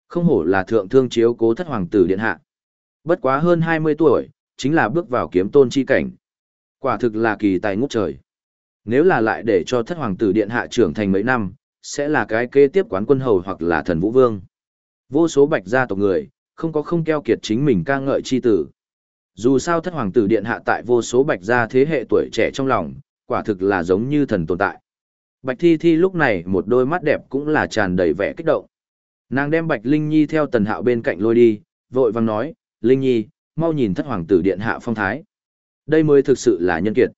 Không hổ là thượng thương chiếu cố thất hoàng tử điện hạ. Bất quá hơn 20 tuổi, chính là bước vào kiếm tôn chi cảnh. Quả thực là kỳ tài ngút trời. Nếu là lại để cho thất hoàng tử điện hạ trưởng thành mấy năm, sẽ là cái kế tiếp quán quân hầu hoặc là thần vũ vương. Vô số bạch gia tộc người, không có không keo kiệt chính mình ca ngợi chi tử. Dù sao thất hoàng tử điện hạ tại vô số bạch gia thế hệ tuổi trẻ trong lòng, quả thực là giống như thần tồn tại. Bạch Thi Thi lúc này một đôi mắt đẹp cũng là tràn đầy vẻ kích động. Nàng đem Bạch Linh Nhi theo tần hạo bên cạnh lôi đi, vội vang nói, Linh Nhi, mau nhìn thất hoàng tử điện hạ phong thái. Đây mới thực sự là nhân kiệt.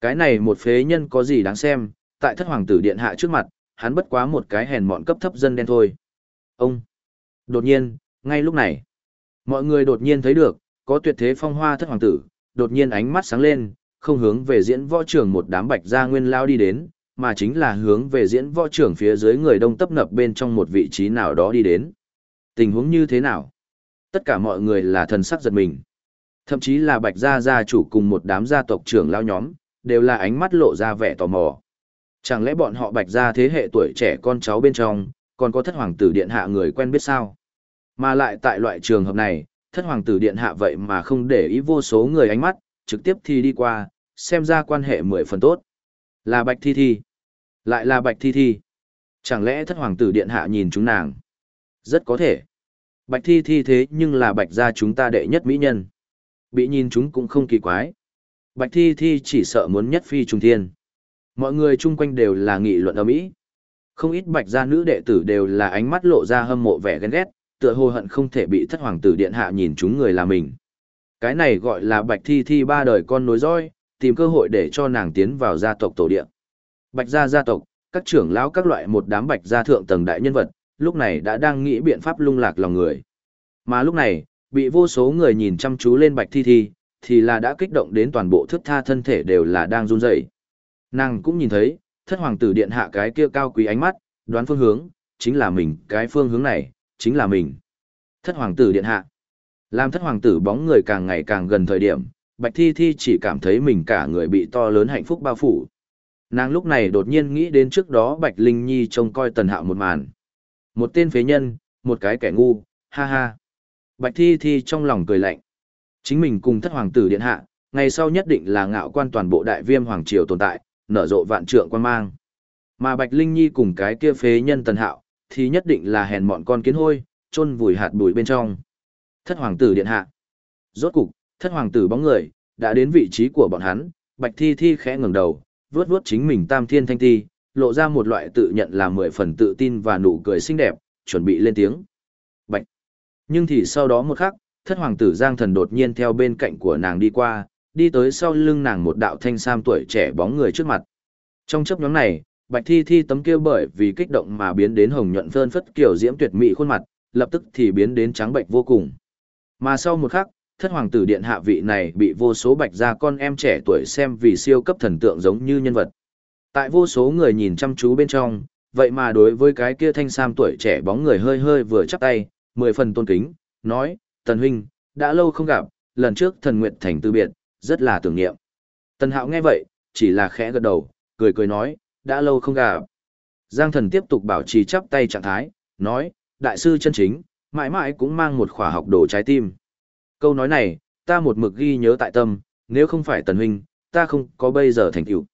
Cái này một phế nhân có gì đáng xem, tại thất hoàng tử điện hạ trước mặt, hắn bất quá một cái hèn mọn cấp thấp dân đen thôi. Ông! Đột nhiên, ngay lúc này, mọi người đột nhiên thấy được, có tuyệt thế phong hoa thất hoàng tử, đột nhiên ánh mắt sáng lên, không hướng về diễn võ trưởng một đám bạch gia nguyên lao đi đến, mà chính là hướng về diễn võ trưởng phía dưới người đông tấp nập bên trong một vị trí nào đó đi đến. Tình huống như thế nào? Tất cả mọi người là thần sắc giật mình. Thậm chí là bạch gia gia chủ cùng một đám gia tộc trưởng lao nhóm, đều là ánh mắt lộ ra vẻ tò mò. Chẳng lẽ bọn họ bạch gia thế hệ tuổi trẻ con cháu bên trong, còn có thất hoàng tử điện hạ người quen biết sao? Mà lại tại loại trường hợp này, thất hoàng tử điện hạ vậy mà không để ý vô số người ánh mắt, trực tiếp thì đi qua, xem ra quan hệ mười phần tốt. Là bạch thi thi. Lại là bạch thi thi. Chẳng lẽ thất hoàng tử điện hạ nhìn chúng nàng? Rất có thể. Bạch thi thi thế nhưng là bạch gia chúng ta đệ nhất mỹ nhân. Bị nhìn chúng cũng không kỳ quái. Bạch thi thi chỉ sợ muốn nhất phi trung thiên. Mọi người chung quanh đều là nghị luận ở mỹ. Không ít bạch gia nữ đệ tử đều là ánh mắt lộ ra hâm mộ vẻ ghen ghét, tựa hồ hận không thể bị thất hoàng tử điện hạ nhìn chúng người là mình. Cái này gọi là bạch thi thi ba đời con nối roi, tìm cơ hội để cho nàng tiến vào gia tộc tổ địa. Bạch gia gia tộc, các trưởng lão các loại một đám bạch gia thượng tầng đại nhân vật, lúc này đã đang nghĩ biện pháp lung lạc lòng người. Mà lúc này, bị vô số người nhìn chăm chú lên bạch thi thi, thì là đã kích động đến toàn bộ thức tha thân thể đều là đang run rẩy. Nàng cũng nhìn thấy, thất hoàng tử điện hạ cái kia cao quý ánh mắt, đoán phương hướng, chính là mình, cái phương hướng này, chính là mình. Thất hoàng tử điện hạ. Làm thất hoàng tử bóng người càng ngày càng gần thời điểm, Bạch Thi Thi chỉ cảm thấy mình cả người bị to lớn hạnh phúc bao phủ. Nàng lúc này đột nhiên nghĩ đến trước đó Bạch Linh Nhi trông coi tần hạo một màn. Một tên phế nhân, một cái kẻ ngu, ha ha. Bạch Thi Thi trong lòng cười lạnh. Chính mình cùng thất hoàng tử điện hạ, ngày sau nhất định là ngạo quan toàn bộ đại viêm hoàng triều tồn tại, nở rộ vạn trượng quan mang. Mà Bạch Linh Nhi cùng cái kia phế nhân tần hạo, thì nhất định là hèn mọn con kiến hôi, chôn vùi hạt bụi bên trong. Thất hoàng tử điện hạ. Rốt cục, thất hoàng tử bóng người, đã đến vị trí của bọn hắn, Bạch Thi Thi khẽ ngẩng đầu, vuốt vuốt chính mình tam thiên thanh ti, lộ ra một loại tự nhận là mười phần tự tin và nụ cười xinh đẹp, chuẩn bị lên tiếng. Bạch. Nhưng thì sau đó một khắc, thất hoàng tử Giang Thần đột nhiên theo bên cạnh của nàng đi qua, đi tới sau lưng nàng một đạo thanh sam tuổi trẻ bóng người trước mặt. Trong chấp nhóm này, Bạch Thi Thi tấm kia bởi vì kích động mà biến đến hồng nhuận phơn phất kiểu diễm tuyệt mỹ khuôn mặt, lập tức thì biến đến trắng bệnh vô cùng. Mà sau một khắc, thất hoàng tử điện hạ vị này bị vô số bạch gia con em trẻ tuổi xem vì siêu cấp thần tượng giống như nhân vật. Tại vô số người nhìn chăm chú bên trong, vậy mà đối với cái kia thanh sam tuổi trẻ bóng người hơi hơi vừa chắp tay, mười phần tôn kính, nói, Tần Huynh, đã lâu không gặp, lần trước thần nguyện thành từ biệt, rất là tưởng niệm. Tần Hạo nghe vậy, chỉ là khẽ gật đầu, cười cười nói, đã lâu không gặp. Giang thần tiếp tục bảo trì chắp tay trạng thái, nói, đại sư chân chính, mãi mãi cũng mang một khỏa học đồ trái tim. Câu nói này, ta một mực ghi nhớ tại tâm, nếu không phải tần huynh, ta không có bây giờ thành tựu.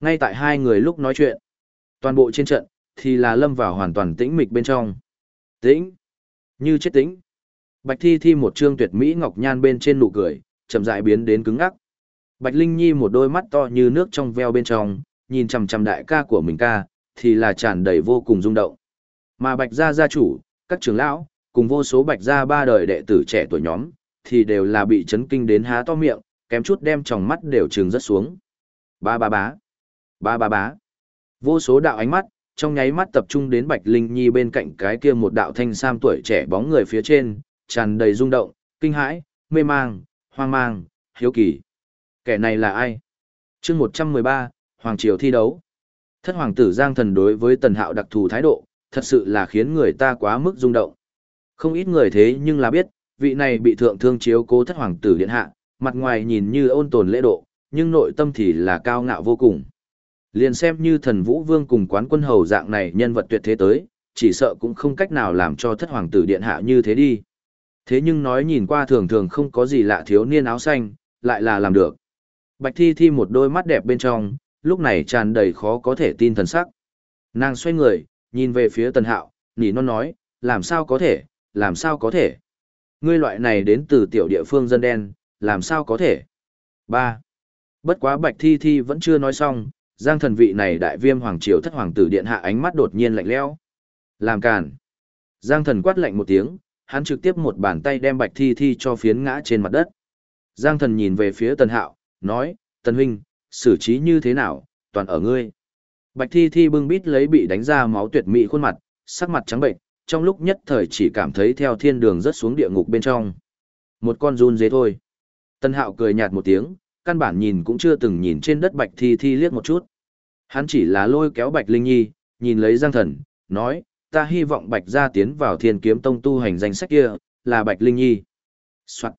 Ngay tại hai người lúc nói chuyện, toàn bộ trên trận, thì là lâm vào hoàn toàn tĩnh mịch bên trong. Tĩnh, như chết tĩnh. Bạch Thi Thi một trương tuyệt mỹ ngọc nhan bên trên nụ cười, chậm rãi biến đến cứng ngắc. Bạch Linh Nhi một đôi mắt to như nước trong veo bên trong, nhìn chằm chằm đại ca của mình ca, thì là tràn đầy vô cùng rung động. Mà Bạch gia gia chủ, các trưởng lão, cùng vô số Bạch gia ba đời đệ tử trẻ tuổi nhóm, thì đều là bị chấn kinh đến há to miệng, kém chút đem tròng mắt đều trừng rất xuống. Ba ba bá. Ba ba bá. Vô số đạo ánh mắt, trong nháy mắt tập trung đến Bạch Linh Nhi bên cạnh cái kia một đạo thanh sam tuổi trẻ bóng người phía trên, tràn đầy rung động, kinh hãi, mê mang, hoang mang, hiếu kỳ. Kẻ này là ai? chương 113, Hoàng Triều thi đấu. Thất hoàng tử Giang Thần đối với Tần Hạo đặc thù thái độ, thật sự là khiến người ta quá mức rung động. Không ít người thế nhưng là biết, vị này bị thượng thương chiếu cố thất hoàng tử điện hạ, mặt ngoài nhìn như ôn tồn lễ độ, nhưng nội tâm thì là cao ngạo vô cùng. Liền xem như thần vũ vương cùng quán quân hầu dạng này nhân vật tuyệt thế tới, chỉ sợ cũng không cách nào làm cho thất hoàng tử điện hạ như thế đi. Thế nhưng nói nhìn qua thường thường không có gì lạ thiếu niên áo xanh, lại là làm được. Bạch thi thi một đôi mắt đẹp bên trong, lúc này tràn đầy khó có thể tin thần sắc. Nàng xoay người, nhìn về phía tần hạo, nỉ non nói, làm sao có thể, làm sao có thể. Ngươi loại này đến từ tiểu địa phương dân đen, làm sao có thể. 3. Bất quá bạch thi thi vẫn chưa nói xong, giang thần vị này đại viêm hoàng triều thất hoàng tử điện hạ ánh mắt đột nhiên lạnh lẽo Làm càn. Giang thần quát lạnh một tiếng, hắn trực tiếp một bàn tay đem bạch thi thi cho phiến ngã trên mặt đất. Giang thần nhìn về phía tần hạo, nói, tần huynh, xử trí như thế nào, toàn ở ngươi. Bạch thi thi bưng bít lấy bị đánh ra máu tuyệt mỹ khuôn mặt, sắc mặt trắng bệnh, trong lúc nhất thời chỉ cảm thấy theo thiên đường rớt xuống địa ngục bên trong. Một con run dế thôi. Tân hạo cười nhạt một tiếng, căn bản nhìn cũng chưa từng nhìn trên đất bạch thi thi liếc một chút. Hắn chỉ là lôi kéo bạch linh nhi, nhìn lấy giang thần, nói, ta hy vọng bạch gia tiến vào thiên kiếm tông tu hành danh sách kia, là bạch linh nhi. Soạn.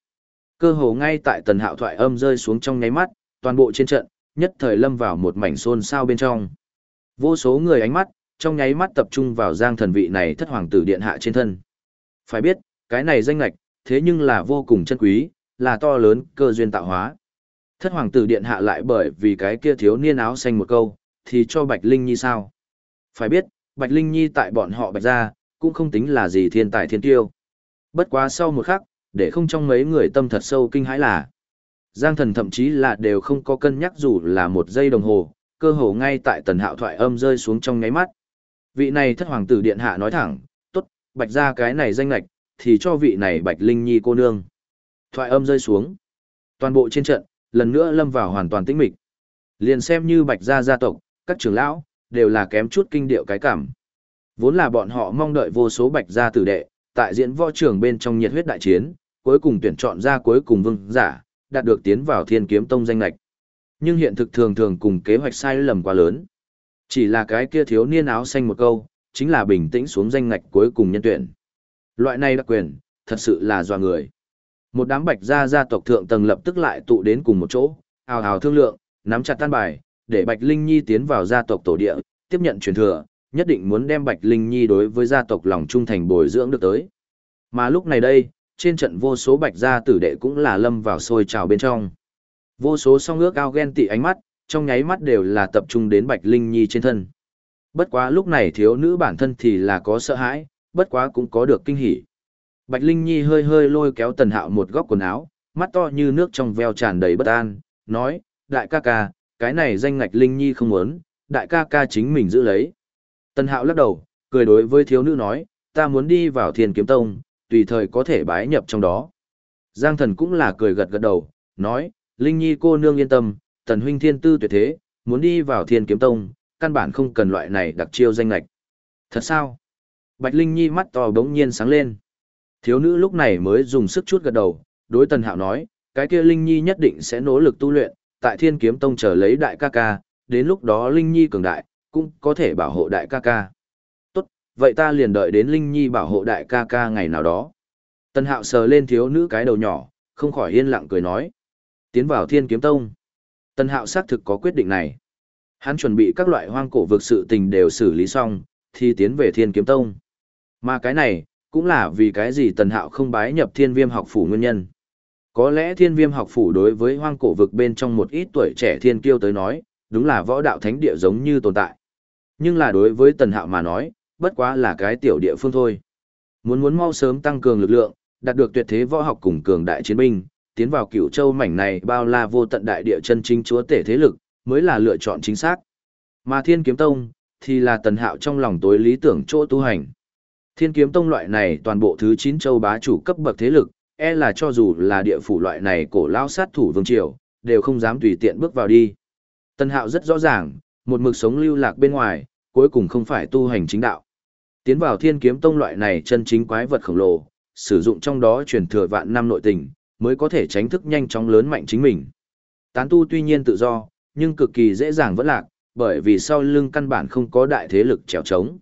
Cơ hồ ngay tại tần hạo thoại âm rơi xuống trong nháy mắt, toàn bộ trên trận, nhất thời lâm vào một mảnh xôn xao bên trong. Vô số người ánh mắt, trong nháy mắt tập trung vào giang thần vị này thất hoàng tử điện hạ trên thân. Phải biết, cái này danh lệch, thế nhưng là vô cùng chân quý, là to lớn, cơ duyên tạo hóa. Thất hoàng tử điện hạ lại bởi vì cái kia thiếu niên áo xanh một câu, thì cho Bạch Linh Nhi sao? Phải biết, Bạch Linh Nhi tại bọn họ Bạch gia, cũng không tính là gì thiên tài thiên tiêu. Bất quá sau một khắc, để không trong mấy người tâm thật sâu kinh hãi là Giang thần thậm chí là đều không có cân nhắc dù là một giây đồng hồ, cơ hồ ngay tại tần hạo thoại âm rơi xuống trong ngáy mắt. Vị này thất hoàng tử điện hạ nói thẳng, tốt, bạch ra cái này danh lạch, thì cho vị này bạch linh nhi cô nương. Thoại âm rơi xuống. Toàn bộ trên trận, lần nữa lâm vào hoàn toàn tĩnh mịch. Liền xem như bạch gia gia tộc, các trưởng lão, đều là kém chút kinh điệu cái cảm. Vốn là bọn họ mong đợi vô số bạch gia tử đệ, tại diễn võ trường bên trong nhiệt huyết đại chiến, cuối cùng tuyển chọn ra cuối cùng vương giả, đạt được tiến vào thiên kiếm tông danh lạch. Nhưng hiện thực thường thường cùng kế hoạch sai lầm quá lớn. Chỉ là cái kia thiếu niên áo xanh một câu, chính là bình tĩnh xuống danh ngạch cuối cùng nhân tuyển. Loại này đặc quyền, thật sự là dò người. Một đám bạch gia gia tộc thượng tầng lập tức lại tụ đến cùng một chỗ, hào hào thương lượng, nắm chặt tan bài, để Bạch Linh Nhi tiến vào gia tộc tổ địa, tiếp nhận truyền thừa, nhất định muốn đem Bạch Linh Nhi đối với gia tộc lòng trung thành bồi dưỡng được tới. Mà lúc này đây, trên trận vô số bạch gia tử đệ cũng là lâm vào sôi trào bên trong. Vô số song ước ao ghen tị ánh mắt, trong nháy mắt đều là tập trung đến Bạch Linh Nhi trên thân. Bất quá lúc này thiếu nữ bản thân thì là có sợ hãi, bất quá cũng có được kinh hỉ. Bạch Linh Nhi hơi hơi lôi kéo Tần Hạo một góc quần áo, mắt to như nước trong veo tràn đầy bất an, nói, đại ca ca, cái này danh ngạch Linh Nhi không muốn, đại ca ca chính mình giữ lấy. Tần Hạo lắc đầu, cười đối với thiếu nữ nói, ta muốn đi vào thiên kiếm tông, tùy thời có thể bái nhập trong đó. Giang thần cũng là cười gật gật đầu, nói, Linh Nhi cô nương yên tâm, tần huynh thiên tư tuyệt thế, muốn đi vào thiên kiếm tông, căn bản không cần loại này đặc chiêu danh ngạch. Thật sao? Bạch Linh Nhi mắt to bỗng nhiên sáng lên. Thiếu nữ lúc này mới dùng sức chút gật đầu, đối tần hạo nói, cái kia Linh Nhi nhất định sẽ nỗ lực tu luyện, tại thiên kiếm tông chờ lấy đại ca ca, đến lúc đó Linh Nhi cường đại, cũng có thể bảo hộ đại ca ca vậy ta liền đợi đến Linh Nhi bảo hộ đại ca ca ngày nào đó. Tân hạo sờ lên thiếu nữ cái đầu nhỏ, không khỏi yên lặng cười nói. Tiến vào thiên kiếm tông. Tân hạo xác thực có quyết định này. Hắn chuẩn bị các loại hoang cổ vực sự tình đều xử lý xong, thì tiến về thiên kiếm tông. Mà cái này, cũng là vì cái gì tần hạo không bái nhập thiên viêm học phủ nguyên nhân. Có lẽ thiên viêm học phủ đối với hoang cổ vực bên trong một ít tuổi trẻ thiên kiêu tới nói, đúng là võ đạo thánh địa giống như tồn tại. Nhưng là đối với tần hạo mà nói, bất quá là cái tiểu địa phương thôi. Muốn muốn mau sớm tăng cường lực lượng, đạt được tuyệt thế võ học cùng cường đại chiến binh, tiến vào cửu châu mảnh này bao la vô tận đại địa chân chính chúa tể thế lực, mới là lựa chọn chính xác. Mà Thiên Kiếm Tông, thì là tần hạo trong lòng tối lý tưởng chỗ tu hành. Thiên Kiếm Tông loại này toàn bộ thứ 9 châu bá chủ cấp bậc thế lực, e là cho dù là địa phủ loại này cổ lao sát thủ vương triều, đều không dám tùy tiện bước vào đi. Tần hạo rất rõ ràng, một mực sống lưu lạc bên ngoài, cuối cùng không phải tu hành chính đạo. Tiến vào thiên kiếm tông loại này chân chính quái vật khổng lồ, sử dụng trong đó truyền thừa vạn năm nội tình, mới có thể tránh thức nhanh chóng lớn mạnh chính mình. Tán tu tuy nhiên tự do, nhưng cực kỳ dễ dàng vẫn lạc, bởi vì sau lưng căn bản không có đại thế lực trèo trống.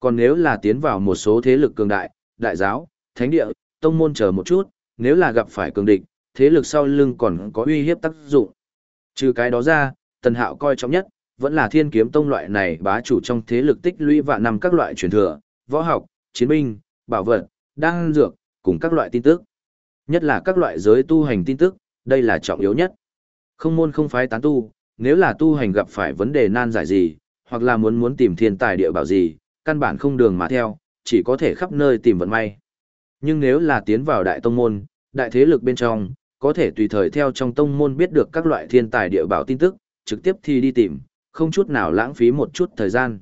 Còn nếu là tiến vào một số thế lực cường đại, đại giáo, thánh địa, tông môn chờ một chút, nếu là gặp phải cường địch, thế lực sau lưng còn có uy hiếp tác dụng. Trừ cái đó ra, Tần Hạo coi trọng nhất, vẫn là thiên kiếm tông loại này bá chủ trong thế lực tích lũy vạn năm các loại truyền thừa, võ học, chiến binh, bảo vật, đan dược, cùng các loại tin tức. Nhất là các loại giới tu hành tin tức, đây là trọng yếu nhất. Không môn không phái tán tu, nếu là tu hành gặp phải vấn đề nan giải gì, hoặc là muốn muốn tìm thiên tài địa bảo gì, căn bản không đường mà theo, chỉ có thể khắp nơi tìm vận may. Nhưng nếu là tiến vào đại tông môn, đại thế lực bên trong, có thể tùy thời theo trong tông môn biết được các loại thiên tài địa bảo tin tức, trực tiếp thì đi tìm, không chút nào lãng phí một chút thời gian.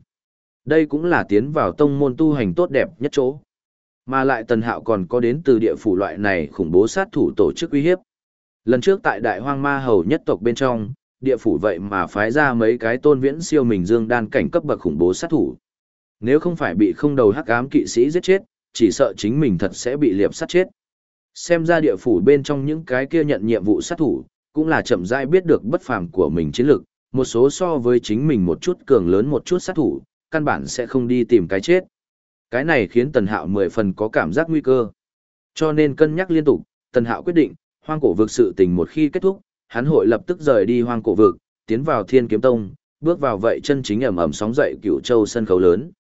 Đây cũng là tiến vào tông môn tu hành tốt đẹp nhất chỗ. Mà lại tần hạo còn có đến từ địa phủ loại này khủng bố sát thủ tổ chức uy hiếp. Lần trước tại đại hoang ma hầu nhất tộc bên trong, địa phủ vậy mà phái ra mấy cái tôn viễn siêu mình dương đan cảnh cấp bậc khủng bố sát thủ. Nếu không phải bị không đầu hắc ám kỵ sĩ giết chết, chỉ sợ chính mình thật sẽ bị liệp sát chết. Xem ra địa phủ bên trong những cái kia nhận nhiệm vụ sát thủ, cũng là chậm rãi biết được bất phàm của mình chiến lực, một số so với chính mình một chút cường lớn một chút sát thủ, căn bản sẽ không đi tìm cái chết. Cái này khiến Tần Hạo mười phần có cảm giác nguy cơ. Cho nên cân nhắc liên tục, Tần Hạo quyết định, hoang cổ vực sự tình một khi kết thúc, hắn hội lập tức rời đi hoang cổ vực, tiến vào thiên kiếm tông, Bước vào vậy chân chính ẩm ẩm sóng dậy cửu châu sân khấu lớn.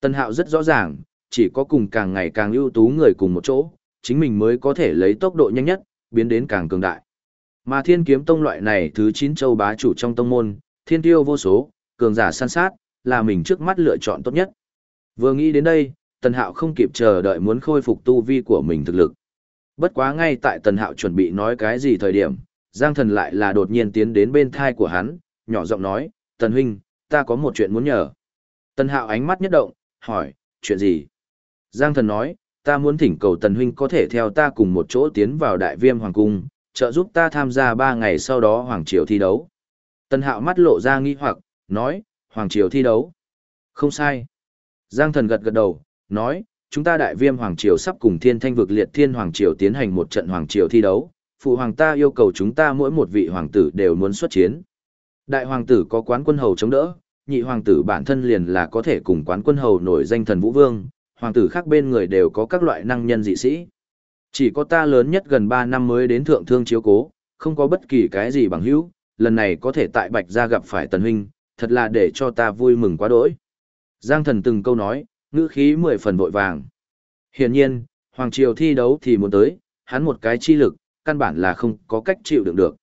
tần hạo rất rõ ràng, chỉ có cùng càng ngày càng ưu tú người cùng một chỗ, chính mình mới có thể lấy tốc độ nhanh nhất, biến đến càng cường đại. Mà thiên kiếm tông loại này thứ 9 châu bá chủ trong tông môn, thiên tiêu vô số, cường giả săn sát, là mình trước mắt lựa chọn tốt nhất. Vừa nghĩ đến đây, Tần Hạo không kịp chờ đợi muốn khôi phục tu vi của mình thực lực. Bất quá ngay tại Tần Hạo chuẩn bị nói cái gì thời điểm, Giang Thần lại là đột nhiên tiến đến bên thai của hắn, nhỏ giọng nói, Tần Huynh, ta có một chuyện muốn nhờ. Tần Hạo ánh mắt nhất động, hỏi, chuyện gì? Giang Thần nói, ta muốn thỉnh cầu Tần Huynh có thể theo ta cùng một chỗ tiến vào Đại Viêm Hoàng Cung, trợ giúp ta tham gia ba ngày sau đó Hoàng Triều thi đấu. Tần Hạo mắt lộ ra nghi hoặc, nói, Hoàng Triều thi đấu. Không sai. Giang Thần gật gật đầu, nói, chúng ta Đại Viêm Hoàng Triều sắp cùng Thiên Thanh vực liệt Thiên Hoàng Triều tiến hành một trận Hoàng Triều thi đấu. Phụ Hoàng ta yêu cầu chúng ta mỗi một vị Hoàng tử đều muốn xuất chiến. Đại Hoàng tử có quán quân hầu chống đỡ, nhị Hoàng tử bản thân liền là có thể cùng quán quân hầu nổi danh thần Vũ Vương, Hoàng tử khác bên người đều có các loại năng nhân dị sĩ. Chỉ có ta lớn nhất gần 3 năm mới đến thượng thương chiếu cố, không có bất kỳ cái gì bằng hữu, lần này có thể tại Bạch Gia gặp phải Tần Huynh, thật là để cho ta vui mừng quá đỗi. Giang thần từng câu nói, ngữ khí mười phần vội vàng. Hiển nhiên, Hoàng Triều thi đấu thì muốn tới, hắn một cái chi lực, căn bản là không có cách chịu đựng được.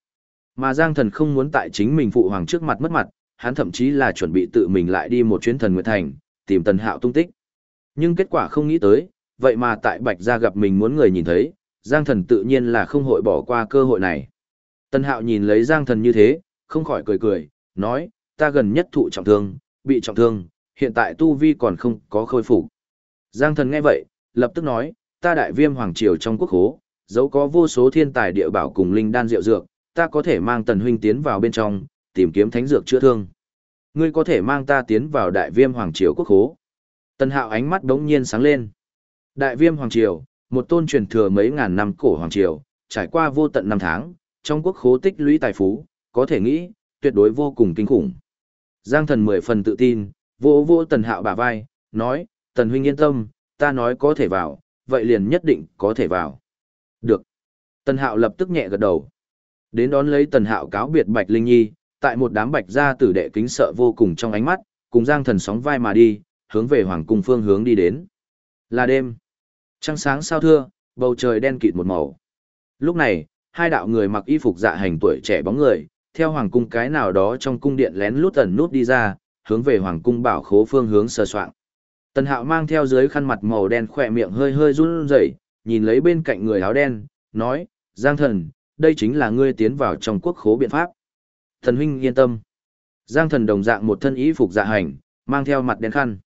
Mà Giang thần không muốn tại chính mình phụ hoàng trước mặt mất mặt, hắn thậm chí là chuẩn bị tự mình lại đi một chuyến thần Nguyệt Thành, tìm Tần Hạo tung tích. Nhưng kết quả không nghĩ tới, vậy mà tại Bạch Gia gặp mình muốn người nhìn thấy, Giang thần tự nhiên là không hội bỏ qua cơ hội này. tân Hạo nhìn lấy Giang thần như thế, không khỏi cười cười, nói, ta gần nhất thụ trọng thương, bị trọng thương, hiện tại tu vi còn không có khôi phục. Giang thần nghe vậy, lập tức nói, ta đại viêm hoàng triều trong quốc hố, dẫu có vô số thiên tài địa bảo cùng linh đan rượu dược, ta có thể mang tần huynh tiến vào bên trong, tìm kiếm thánh dược chữa thương. Ngươi có thể mang ta tiến vào đại viêm hoàng triều quốc hố. Tần hạo ánh mắt đống nhiên sáng lên. Đại viêm hoàng triều, một tôn truyền thừa mấy ngàn năm cổ hoàng triều, trải qua vô tận năm tháng, trong quốc khố tích lũy tài phú, có thể nghĩ, tuyệt đối vô cùng kinh khủng. Giang thần mười phần tự tin, vô vô tần hạo bả vai, nói, tần huynh yên tâm, ta nói có thể vào, vậy liền nhất định có thể vào. Được. Tần hạo lập tức nhẹ gật đầu. Đến đón lấy tần hạo cáo biệt Bạch Linh Nhi, tại một đám bạch gia tử đệ kính sợ vô cùng trong ánh mắt, cùng giang thần sóng vai mà đi, hướng về hoàng cung phương hướng đi đến. Là đêm. Trăng sáng sao thưa, bầu trời đen kịt một màu. Lúc này, hai đạo người mặc y phục dạ hành tuổi trẻ bóng người, theo hoàng cung cái nào đó trong cung điện lén lút ẩn nút đi ra, hướng về hoàng cung bảo khố phương hướng sờ soạn. Tần Hạo mang theo dưới khăn mặt màu đen khỏe miệng hơi hơi run rẩy, nhìn lấy bên cạnh người áo đen, nói: "Giang thần, đây chính là ngươi tiến vào trong quốc khố biện pháp." Thần huynh yên tâm. Giang thần đồng dạng một thân y phục dạ hành, mang theo mặt đen khăn.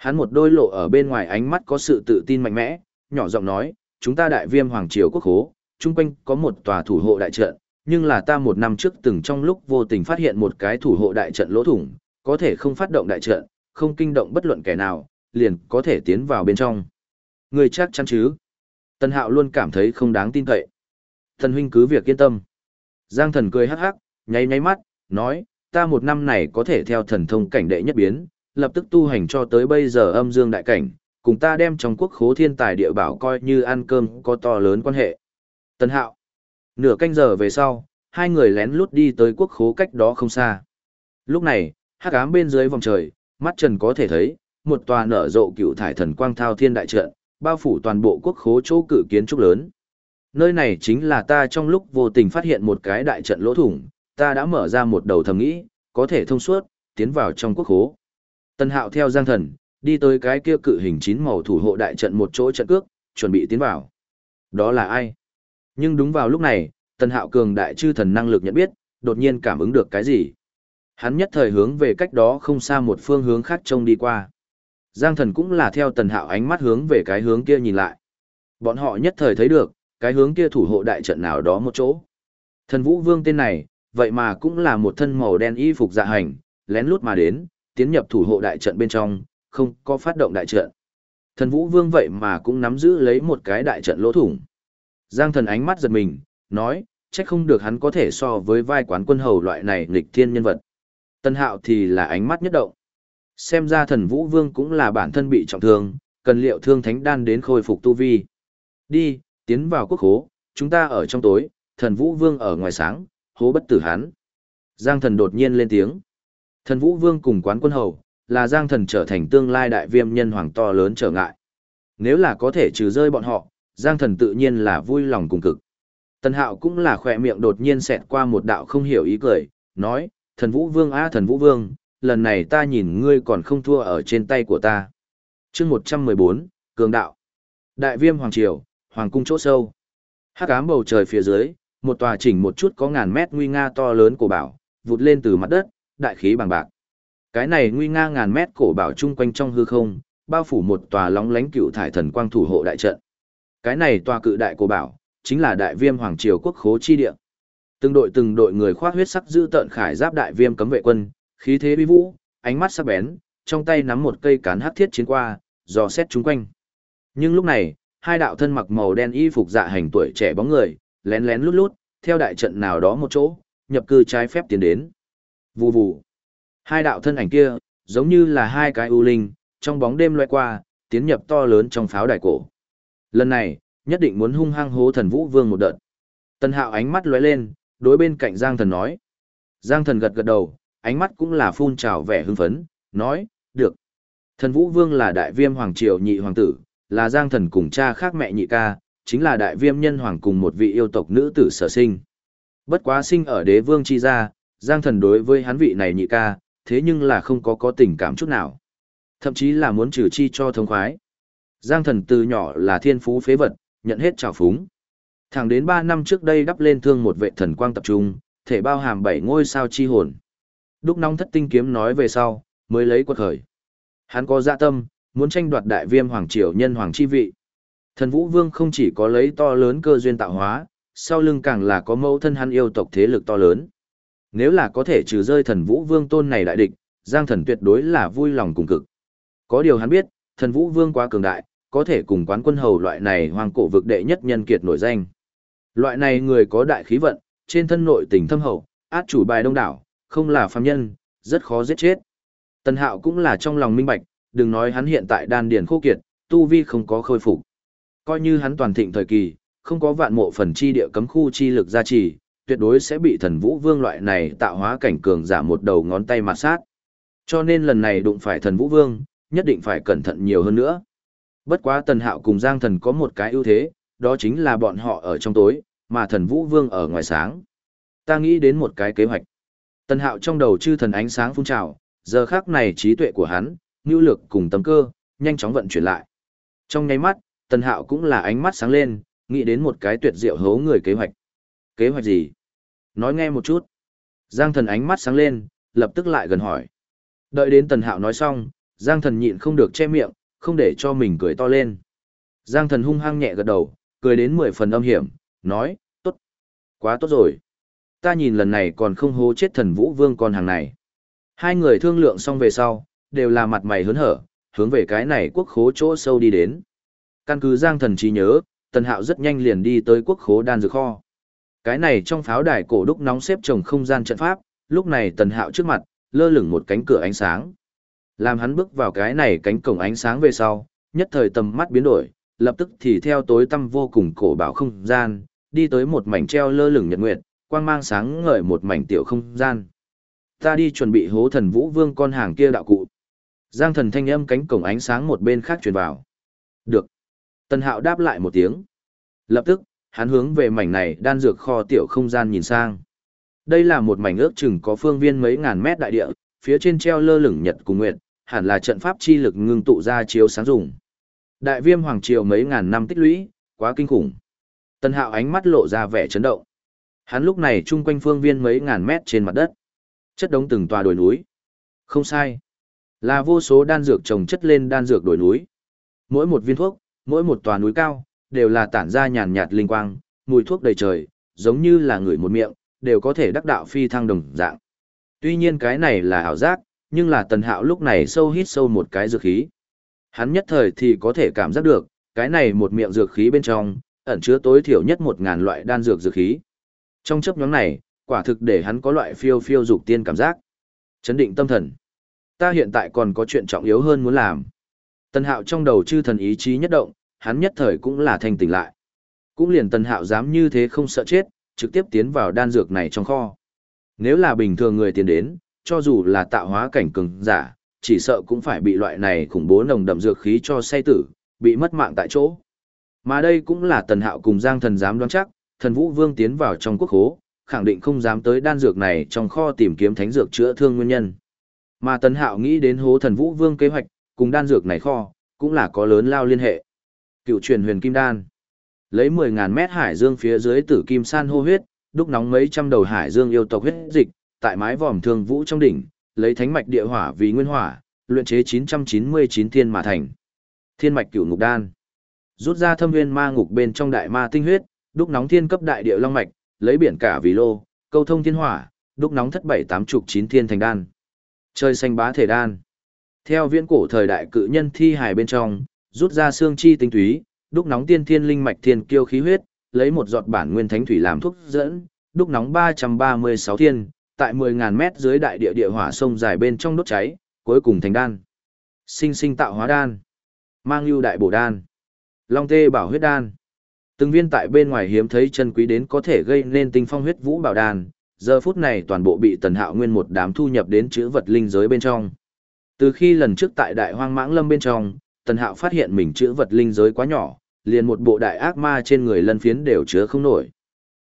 Hắn một đôi lộ ở bên ngoài ánh mắt có sự tự tin mạnh mẽ, nhỏ giọng nói: "Chúng ta đại viêm hoàng triều quốc hố, chung quanh có một tòa thủ hộ đại trận, nhưng là ta một năm trước từng trong lúc vô tình phát hiện một cái thủ hộ đại trận lỗ thủng, có thể không phát động đại trận, không kinh động bất luận kẻ nào, liền có thể tiến vào bên trong. Người chắc chắn chứ? Tân Hạo luôn cảm thấy không đáng tin cậy. Thần huynh cứ việc yên tâm. Giang thần cười hắc hắc, nháy nháy mắt, nói, ta một năm này có thể theo thần thông cảnh đệ nhất biến, lập tức tu hành cho tới bây giờ âm dương đại cảnh, cùng ta đem trong quốc khố thiên tài địa bảo coi như ăn cơm có to lớn quan hệ. Tân Hạo. Nửa canh giờ về sau, hai người lén lút đi tới quốc khố cách đó không xa. Lúc này, hắc ám bên dưới vòng trời, mắt trần có thể thấy, một tòa nở rộ cựu thải thần quang thao thiên đại trận, bao phủ toàn bộ quốc khố chỗ cự kiến trúc lớn. Nơi này chính là ta trong lúc vô tình phát hiện một cái đại trận lỗ thủng, ta đã mở ra một đầu thầm nghĩ, có thể thông suốt, tiến vào trong quốc khố. Tân hạo theo giang thần, đi tới cái kia cự hình chín màu thủ hộ đại trận một chỗ trận cước, chuẩn bị tiến vào. Đó là ai? Nhưng đúng vào lúc này, Tân hạo cường đại chư thần năng lực nhận biết, đột nhiên cảm ứng được cái gì? Hắn nhất thời hướng về cách đó không xa một phương hướng khác trông đi qua. Giang thần cũng là theo tần hạo ánh mắt hướng về cái hướng kia nhìn lại. Bọn họ nhất thời thấy được, cái hướng kia thủ hộ đại trận nào đó một chỗ. Thần Vũ Vương tên này, vậy mà cũng là một thân màu đen y phục dạ hành, lén lút mà đến, tiến nhập thủ hộ đại trận bên trong, không có phát động đại trận. Thần Vũ Vương vậy mà cũng nắm giữ lấy một cái đại trận lỗ thủng. Giang thần ánh mắt giật mình, nói, chắc không được hắn có thể so với vai quán quân hầu loại này nghịch thiên nhân vật. Tân hạo thì là ánh mắt nhất động. Xem ra thần vũ vương cũng là bản thân bị trọng thương, cần liệu thương thánh đan đến khôi phục tu vi. Đi, tiến vào quốc hố, chúng ta ở trong tối, thần vũ vương ở ngoài sáng, hố bất tử hắn. Giang thần đột nhiên lên tiếng. Thần Vũ Vương cùng quán quân hầu, là Giang Thần trở thành tương lai đại viêm nhân hoàng to lớn trở ngại. Nếu là có thể trừ rơi bọn họ, Giang Thần tự nhiên là vui lòng cùng cực. Tần Hạo cũng là khỏe miệng đột nhiên xẹt qua một đạo không hiểu ý cười, nói, thần Vũ Vương á thần Vũ Vương, lần này ta nhìn ngươi còn không thua ở trên tay của ta. chương 114, Cường Đạo. Đại viêm Hoàng Triều, Hoàng cung chỗ sâu. hắc ám bầu trời phía dưới, một tòa chỉnh một chút có ngàn mét nguy nga to lớn của bảo, vụt lên từ mặt đất, đại khí bằng bạc. Cái này nguy nga ngàn mét cổ bảo chung quanh trong hư không, bao phủ một tòa lóng lánh cựu thải thần quang thủ hộ đại trận. Cái này tòa cự đại cổ bảo, chính là đại viêm hoàng triều quốc khố chi địa. Từng đội từng đội người khoác huyết sắc giữ tợn khải giáp đại viêm cấm vệ quân, khí thế uy vũ, ánh mắt sắc bén, trong tay nắm một cây cán hắc thiết chiến qua, dò xét chúng quanh. Nhưng lúc này, hai đạo thân mặc màu đen y phục dạ hành tuổi trẻ bóng người, lén lén lút lút, theo đại trận nào đó một chỗ, nhập cư trái phép tiến đến. Vù vù. Hai đạo thân ảnh kia, giống như là hai cái u linh, trong bóng đêm loại qua, tiến nhập to lớn trong pháo đài cổ. Lần này, nhất định muốn hung hăng hố thần vũ vương một đợt. Tân hạo ánh mắt lóe lên, đối bên cạnh Giang thần nói. Giang thần gật gật đầu, ánh mắt cũng là phun trào vẻ hưng phấn, nói, được. Thần vũ vương là đại viêm hoàng triều nhị hoàng tử, là Giang thần cùng cha khác mẹ nhị ca, chính là đại viêm nhân hoàng cùng một vị yêu tộc nữ tử sở sinh. Bất quá sinh ở đế vương chi gia, Giang thần đối với hắn vị này nhị ca, thế nhưng là không có có tình cảm chút nào. Thậm chí là muốn trừ chi cho thông khoái. Giang thần từ nhỏ là thiên phú phế vật, nhận hết trào phúng. Thẳng đến 3 năm trước đây đắp lên thương một vệ thần quang tập trung, thể bao hàm bảy ngôi sao chi hồn. Đúc nóng thất tinh kiếm nói về sau, mới lấy quật khởi. Hắn có dạ tâm, muốn tranh đoạt đại viêm hoàng triều nhân hoàng chi vị. Thần Vũ Vương không chỉ có lấy to lớn cơ duyên tạo hóa, sau lưng càng là có mẫu thân hắn yêu tộc thế lực to lớn. Nếu là có thể trừ rơi thần Vũ Vương tôn này đại địch, Giang thần tuyệt đối là vui lòng cùng cực. Có điều hắn biết, thần Vũ Vương quá cường đại, có thể cùng quán quân hầu loại này hoàng cổ vực đệ nhất nhân kiệt nổi danh. Loại này người có đại khí vận, trên thân nội tình thâm hậu, át chủ bài đông đảo, không là phàm nhân, rất khó giết chết. Tần Hạo cũng là trong lòng minh bạch, đừng nói hắn hiện tại đan điền khô kiệt, tu vi không có khôi phục. Coi như hắn toàn thịnh thời kỳ, không có vạn mộ phần chi địa cấm khu chi lực gia trì, tuyệt đối sẽ bị thần vũ vương loại này tạo hóa cảnh cường giả một đầu ngón tay mà sát. Cho nên lần này đụng phải thần vũ vương, nhất định phải cẩn thận nhiều hơn nữa. Bất quá tần hạo cùng giang thần có một cái ưu thế, đó chính là bọn họ ở trong tối, mà thần vũ vương ở ngoài sáng. Ta nghĩ đến một cái kế hoạch. Tần hạo trong đầu chư thần ánh sáng phun trào, giờ khác này trí tuệ của hắn, nhu lực cùng tấm cơ, nhanh chóng vận chuyển lại. Trong nháy mắt, tần hạo cũng là ánh mắt sáng lên, nghĩ đến một cái tuyệt diệu hấu người kế hoạch. Kế hoạch gì? Nói nghe một chút. Giang thần ánh mắt sáng lên, lập tức lại gần hỏi. Đợi đến tần hạo nói xong, Giang thần nhịn không được che miệng, không để cho mình cười to lên. Giang thần hung hăng nhẹ gật đầu, cười đến mười phần âm hiểm, nói, tốt, quá tốt rồi. Ta nhìn lần này còn không hố chết thần vũ vương con hàng này. Hai người thương lượng xong về sau, đều là mặt mày hớn hở, hướng về cái này quốc khố chỗ sâu đi đến. Căn cứ Giang thần trí nhớ, Tần Hạo rất nhanh liền đi tới quốc khố đan dược kho. Cái này trong pháo đài cổ đúc nóng xếp trồng không gian trận pháp, lúc này Tần Hạo trước mặt, lơ lửng một cánh cửa ánh sáng. Làm hắn bước vào cái này cánh cổng ánh sáng về sau, nhất thời tầm mắt biến đổi, lập tức thì theo tối tăm vô cùng cổ bảo không gian, đi tới một mảnh treo lơ lửng nhật nguyệt, quang mang sáng ngời một mảnh tiểu không gian. Ta đi chuẩn bị hố thần vũ vương con hàng kia đạo cụ. Giang thần thanh âm cánh cổng ánh sáng một bên khác truyền vào. Được. Tần hạo đáp lại một tiếng. Lập tức, hắn hướng về mảnh này đan dược kho tiểu không gian nhìn sang. Đây là một mảnh ước chừng có phương viên mấy ngàn mét đại địa, phía trên treo lơ lửng nhật cùng nguyệt, hẳn là trận pháp chi lực ngưng tụ ra chiếu sáng dùng. Đại viêm hoàng triều mấy ngàn năm tích lũy, quá kinh khủng. Tân hạo ánh mắt lộ ra vẻ chấn động. Hắn lúc này chung quanh phương viên mấy ngàn mét trên mặt đất. Chất đống từng tòa đồi núi. Không sai. Là vô số đan dược trồng chất lên đan dược đồi núi. Mỗi một viên thuốc, mỗi một tòa núi cao, đều là tản ra nhàn nhạt linh quang, mùi thuốc đầy trời, giống như là người một miệng, đều có thể đắc đạo phi thăng đồng dạng. Tuy nhiên cái này là ảo giác, nhưng là tần hạo lúc này sâu hít sâu một cái dược khí. Hắn nhất thời thì có thể cảm giác được, cái này một miệng dược khí bên trong, ẩn chứa tối thiểu nhất một ngàn loại đan dược dược khí. Trong chấp nhóm này, quả thực để hắn có loại phiêu phiêu dục tiên cảm giác. Chấn định tâm thần. Ta hiện tại còn có chuyện trọng yếu hơn muốn làm. Tần hạo trong đầu chư thần ý chí nhất động, hắn nhất thời cũng là thanh tỉnh lại. Cũng liền tần hạo dám như thế không sợ chết, trực tiếp tiến vào đan dược này trong kho. Nếu là bình thường người tiến đến, cho dù là tạo hóa cảnh cường giả, chỉ sợ cũng phải bị loại này khủng bố nồng đậm dược khí cho say tử, bị mất mạng tại chỗ. Mà đây cũng là Tần Hạo cùng Giang Thần dám đoán chắc, Thần Vũ Vương tiến vào trong quốc hố, khẳng định không dám tới đan dược này trong kho tìm kiếm thánh dược chữa thương nguyên nhân. Mà Tần Hạo nghĩ đến hố Thần Vũ Vương kế hoạch, cùng đan dược này kho, cũng là có lớn lao liên hệ. Cựu truyền huyền kim đan. Lấy 10.000 mét hải dương phía dưới tử kim san hô huyết, đúc nóng mấy trăm đầu hải dương yêu tộc huyết dịch, tại mái vòm thương vũ trong đỉnh, lấy thánh mạch địa hỏa vì nguyên hỏa, luyện chế 999 thiên mà thành. Thiên mạch cửu ngục đan. Rút ra thâm nguyên ma ngục bên trong đại ma tinh huyết, đúc nóng thiên cấp đại địa long mạch, lấy biển cả vì lô, câu thông thiên hỏa, đúc nóng thất bảy tám chục chín thiên thành đan. Chơi xanh bá thể đan. Theo viễn cổ thời đại cự nhân thi hài bên trong, rút ra xương chi tinh túy, đúc nóng tiên thiên linh mạch thiên kiêu khí huyết, lấy một giọt bản nguyên thánh thủy làm thuốc dẫn, đúc nóng 336 thiên, tại 10.000 mét dưới đại địa địa hỏa sông dài bên trong đốt cháy, cuối cùng thành đan. Sinh sinh tạo hóa đan, mang lưu đại bổ đan, long tê bảo huyết đan. Từng viên tại bên ngoài hiếm thấy chân quý đến có thể gây nên tinh phong huyết vũ bảo đan, giờ phút này toàn bộ bị tần hạo nguyên một đám thu nhập đến chữ vật linh giới bên trong. Từ khi lần trước tại đại hoang mãng lâm bên trong, tần hạo phát hiện mình chữ vật linh giới quá nhỏ, liền một bộ đại ác ma trên người lân phiến đều chứa không nổi.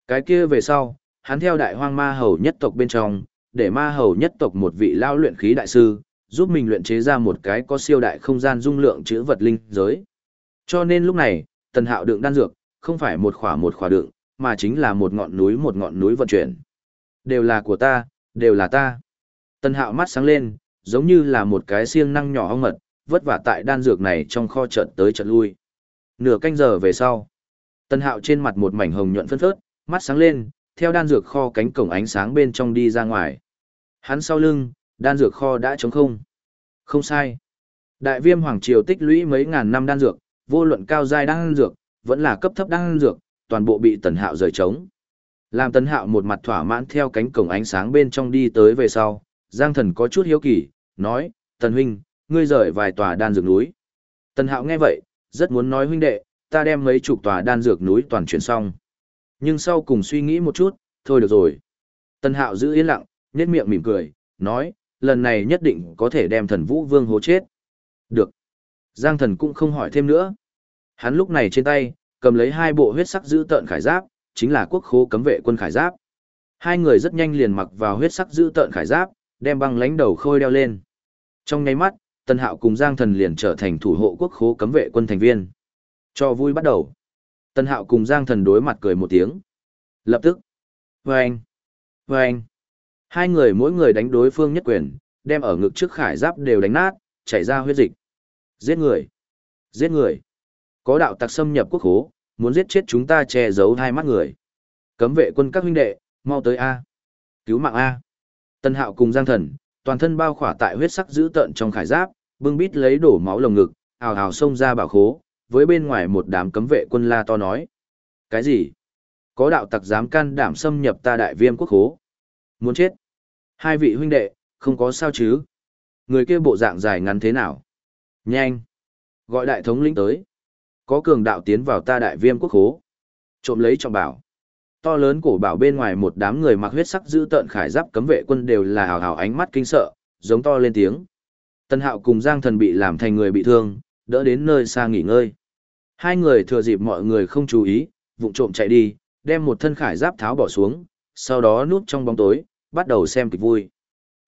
Cái kia về sau, hắn theo đại hoang ma hầu nhất tộc bên trong, để ma hầu nhất tộc một vị lao luyện khí đại sư, giúp mình luyện chế ra một cái có siêu đại không gian dung lượng chữ vật linh giới. Cho nên lúc này, tần hạo đựng đan dược, không phải một khỏa một khỏa đựng, mà chính là một ngọn núi một ngọn núi vận chuyển. Đều là của ta, đều là ta. Tần hạo mắt sáng lên, giống như là một cái siêng năng nhỏ ong mật, vất vả tại đan dược này trong kho trận tới trận lui. Nửa canh giờ về sau, tân Hạo trên mặt một mảnh hồng nhuận phân phớt, mắt sáng lên, theo đan dược kho cánh cổng ánh sáng bên trong đi ra ngoài. Hắn sau lưng, đan dược kho đã trống không. Không sai. Đại viêm hoàng triều tích lũy mấy ngàn năm đan dược, vô luận cao giai đan dược, vẫn là cấp thấp đan dược, toàn bộ bị Tần Hạo rời trống. Làm Tần Hạo một mặt thỏa mãn theo cánh cổng ánh sáng bên trong đi tới về sau, Giang Thần có chút hiếu kỳ, nói, Tần Huynh, ngươi rời vài tòa đan dược núi. Tần Hạo nghe vậy, rất muốn nói huynh đệ, ta đem mấy chục tòa đan dược núi toàn chuyển xong. Nhưng sau cùng suy nghĩ một chút, thôi được rồi. Tần hạo giữ yên lặng, nhét miệng mỉm cười, nói, lần này nhất định có thể đem thần vũ vương hố chết. Được. Giang thần cũng không hỏi thêm nữa. Hắn lúc này trên tay, cầm lấy hai bộ huyết sắc giữ tợn khải giáp, chính là quốc khố cấm vệ quân khải giáp. Hai người rất nhanh liền mặc vào huyết sắc giữ tợn khải giáp, đem băng lánh đầu khôi đeo lên. Trong nháy mắt, Tân Hạo cùng Giang Thần liền trở thành thủ hộ quốc khố cấm vệ quân thành viên. Cho vui bắt đầu. Tân Hạo cùng Giang Thần đối mặt cười một tiếng. Lập tức. Vâng. Vâng. Hai người mỗi người đánh đối phương nhất quyền, đem ở ngực trước khải giáp đều đánh nát, chảy ra huyết dịch. Giết người. Giết người. Có đạo tặc xâm nhập quốc khố, muốn giết chết chúng ta che giấu hai mắt người. Cấm vệ quân các huynh đệ, mau tới A. Cứu mạng A. Tân Hạo cùng Giang Thần, toàn thân bao khỏa tại huyết sắc giữ tợn trong khải giáp, bưng bít lấy đổ máu lồng ngực, ào ào xông ra bảo khố, với bên ngoài một đám cấm vệ quân la to nói. Cái gì? Có đạo tặc dám can đảm xâm nhập ta đại viêm quốc khố. Muốn chết. Hai vị huynh đệ, không có sao chứ. Người kia bộ dạng dài ngắn thế nào? Nhanh. Gọi đại thống lĩnh tới. Có cường đạo tiến vào ta đại viêm quốc khố. Trộm lấy trọng bảo to lớn cổ bảo bên ngoài một đám người mặc huyết sắc giữ tợn khải giáp cấm vệ quân đều là hào hào ánh mắt kinh sợ, giống to lên tiếng. Tân Hạo cùng Giang Thần bị làm thành người bị thương, đỡ đến nơi xa nghỉ ngơi. Hai người thừa dịp mọi người không chú ý, vụng trộm chạy đi, đem một thân khải giáp tháo bỏ xuống, sau đó núp trong bóng tối, bắt đầu xem kịch vui.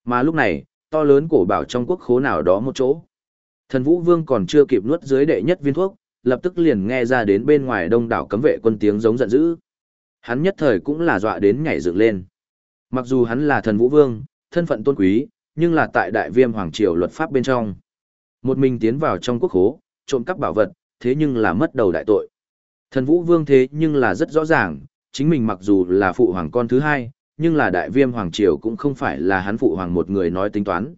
Mà lúc này, to lớn cổ bảo trong quốc khố nào đó một chỗ. Thần Vũ Vương còn chưa kịp nuốt dưới đệ nhất viên thuốc, lập tức liền nghe ra đến bên ngoài đông đảo cấm vệ quân tiếng giống giận dữ. Hắn nhất thời cũng là dọa đến nhảy dựng lên. Mặc dù hắn là thần vũ vương, thân phận tôn quý, nhưng là tại đại viêm hoàng triều luật pháp bên trong. Một mình tiến vào trong quốc hố, trộm cắp bảo vật, thế nhưng là mất đầu đại tội. Thần vũ vương thế nhưng là rất rõ ràng, chính mình mặc dù là phụ hoàng con thứ hai, nhưng là đại viêm hoàng triều cũng không phải là hắn phụ hoàng một người nói tính toán.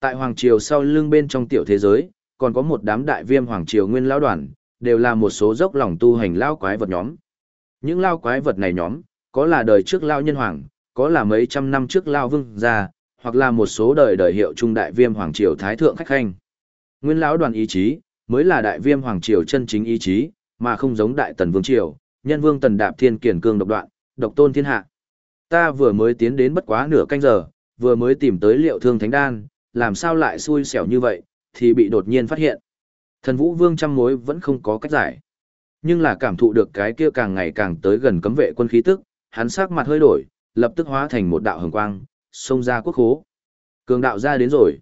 Tại hoàng triều sau lưng bên trong tiểu thế giới, còn có một đám đại viêm hoàng triều nguyên lão đoàn, đều là một số dốc lòng tu hành lao quái vật nhóm. Những lao quái vật này nhóm, có là đời trước lao nhân hoàng, có là mấy trăm năm trước lao vương gia, hoặc là một số đời đời hiệu trung đại viêm hoàng triều thái thượng khách khanh. Nguyên lão đoàn ý chí, mới là đại viêm hoàng triều chân chính ý chí, mà không giống đại tần vương triều, nhân vương tần đạp thiên kiển cương độc đoạn, độc tôn thiên hạ. Ta vừa mới tiến đến bất quá nửa canh giờ, vừa mới tìm tới liệu thương thánh đan, làm sao lại xui xẻo như vậy, thì bị đột nhiên phát hiện. Thần Vũ Vương trăm mối vẫn không có cách giải. Nhưng là cảm thụ được cái kia càng ngày càng tới gần cấm vệ quân khí tức, hắn sắc mặt hơi đổi, lập tức hóa thành một đạo hồng quang, xông ra quốc khố. Cường đạo ra đến rồi.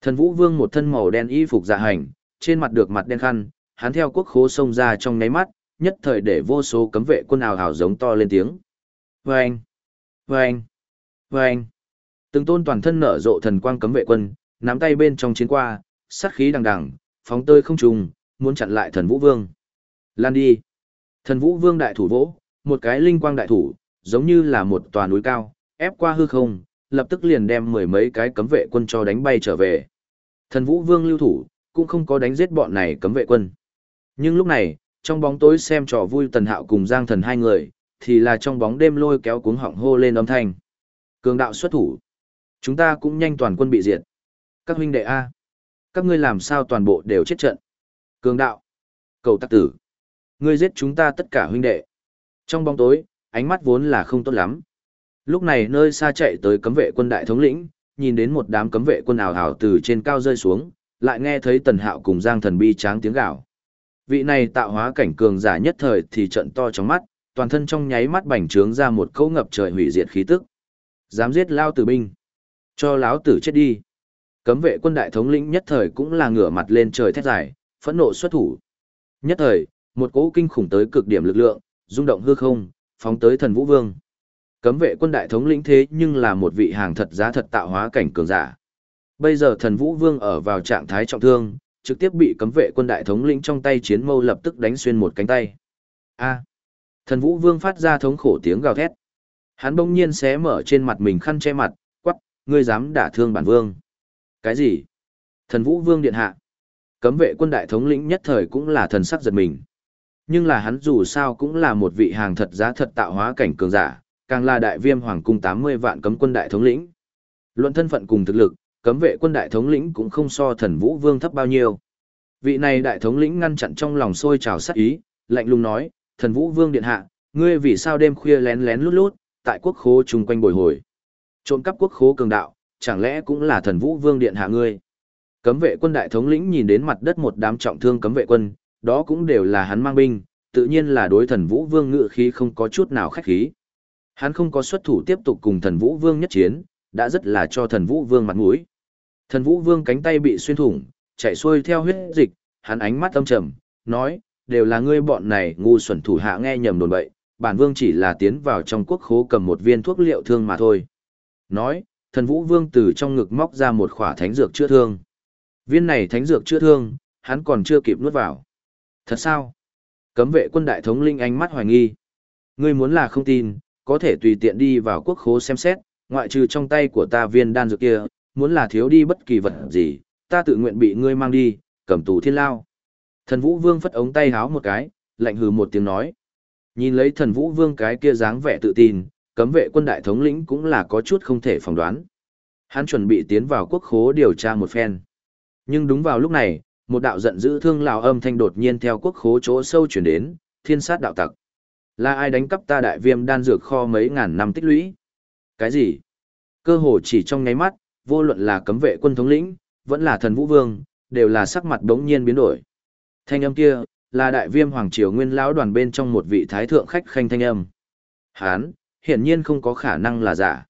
Thần Vũ Vương một thân màu đen y phục dạ hành, trên mặt được mặt đen khăn, hắn theo quốc khố xông ra trong nháy mắt, nhất thời để vô số cấm vệ quân ào ào giống to lên tiếng. Vâng! Vâng! Vâng! Từng tôn toàn thân nở rộ thần quang cấm vệ quân, nắm tay bên trong chiến qua, sát khí đằng đằng, phóng tơi không trùng, muốn chặn lại thần Vũ Vương. Lan đi! Thần Vũ Vương đại thủ vỗ, một cái linh quang đại thủ, giống như là một tòa núi cao, ép qua hư không, lập tức liền đem mười mấy cái cấm vệ quân cho đánh bay trở về. Thần Vũ Vương lưu thủ, cũng không có đánh giết bọn này cấm vệ quân. Nhưng lúc này, trong bóng tối xem trò vui Tần Hạo cùng Giang Thần hai người, thì là trong bóng đêm lôi kéo cuống họng hô lên âm thanh. Cường đạo xuất thủ. Chúng ta cũng nhanh toàn quân bị diệt. Các huynh đệ A. Các ngươi làm sao toàn bộ đều chết trận. Cường đạo. Cầu tắc tử. Ngươi giết chúng ta tất cả huynh đệ. Trong bóng tối, ánh mắt vốn là không tốt lắm. Lúc này nơi xa chạy tới cấm vệ quân đại thống lĩnh, nhìn đến một đám cấm vệ quân ảo ảo từ trên cao rơi xuống, lại nghe thấy Tần Hạo cùng Giang Thần Bi tráng tiếng gào. Vị này tạo hóa cảnh cường giả nhất thời thì trận to trong mắt, toàn thân trong nháy mắt bành trướng ra một câu ngập trời hủy diệt khí tức. Dám giết lao tử binh, cho lão tử chết đi. Cấm vệ quân đại thống lĩnh nhất thời cũng là ngửa mặt lên trời thét dài, phẫn nộ xuất thủ. Nhất thời, một cỗ kinh khủng tới cực điểm lực lượng, rung động hư không, phóng tới thần vũ vương. Cấm vệ quân đại thống lĩnh thế nhưng là một vị hàng thật giá thật tạo hóa cảnh cường giả. Bây giờ thần vũ vương ở vào trạng thái trọng thương, trực tiếp bị cấm vệ quân đại thống lĩnh trong tay chiến mâu lập tức đánh xuyên một cánh tay. A. Thần vũ vương phát ra thống khổ tiếng gào thét. Hắn bỗng nhiên xé mở trên mặt mình khăn che mặt, quắc, ngươi dám đả thương bản vương. Cái gì? Thần vũ vương điện hạ. Cấm vệ quân đại thống lĩnh nhất thời cũng là thần sắc giật mình. Nhưng là hắn dù sao cũng là một vị hàng thật giá thật tạo hóa cảnh cường giả, càng là đại viêm hoàng cung 80 vạn cấm quân đại thống lĩnh. Luận thân phận cùng thực lực, cấm vệ quân đại thống lĩnh cũng không so thần vũ vương thấp bao nhiêu. Vị này đại thống lĩnh ngăn chặn trong lòng sôi trào sát ý, lạnh lùng nói, thần vũ vương điện hạ, ngươi vì sao đêm khuya lén lén lút lút, tại quốc khố chung quanh bồi hồi. Trộm cắp quốc khố cường đạo, chẳng lẽ cũng là thần vũ vương điện hạ ngươi. Cấm vệ quân đại thống lĩnh nhìn đến mặt đất một đám trọng thương cấm vệ quân, đó cũng đều là hắn mang binh, tự nhiên là đối thần vũ vương ngự khí không có chút nào khách khí. Hắn không có xuất thủ tiếp tục cùng thần vũ vương nhất chiến, đã rất là cho thần vũ vương mặt mũi. Thần vũ vương cánh tay bị xuyên thủng, chạy xuôi theo huyết dịch, hắn ánh mắt âm trầm, nói, đều là ngươi bọn này ngu xuẩn thủ hạ nghe nhầm đồn bậy, bản vương chỉ là tiến vào trong quốc khố cầm một viên thuốc liệu thương mà thôi. Nói, thần vũ vương từ trong ngực móc ra một khỏa thánh dược chữa thương. Viên này thánh dược chữa thương, hắn còn chưa kịp nuốt vào. Thật sao? Cấm vệ quân đại thống linh ánh mắt hoài nghi. Ngươi muốn là không tin, có thể tùy tiện đi vào quốc khố xem xét, ngoại trừ trong tay của ta viên đan dược kia, muốn là thiếu đi bất kỳ vật gì, ta tự nguyện bị ngươi mang đi, cầm tù thiên lao. Thần Vũ Vương phất ống tay háo một cái, lạnh hừ một tiếng nói. Nhìn lấy thần Vũ Vương cái kia dáng vẻ tự tin, cấm vệ quân đại thống lĩnh cũng là có chút không thể phỏng đoán. Hắn chuẩn bị tiến vào quốc khố điều tra một phen. Nhưng đúng vào lúc này, một đạo giận dữ thương lào âm thanh đột nhiên theo quốc khố chỗ sâu chuyển đến, thiên sát đạo tặc. Là ai đánh cắp ta đại viêm đan dược kho mấy ngàn năm tích lũy? Cái gì? Cơ hồ chỉ trong ngáy mắt, vô luận là cấm vệ quân thống lĩnh, vẫn là thần vũ vương, đều là sắc mặt đống nhiên biến đổi. Thanh âm kia, là đại viêm hoàng triều nguyên lão đoàn bên trong một vị thái thượng khách khanh thanh âm. Hán, hiển nhiên không có khả năng là giả.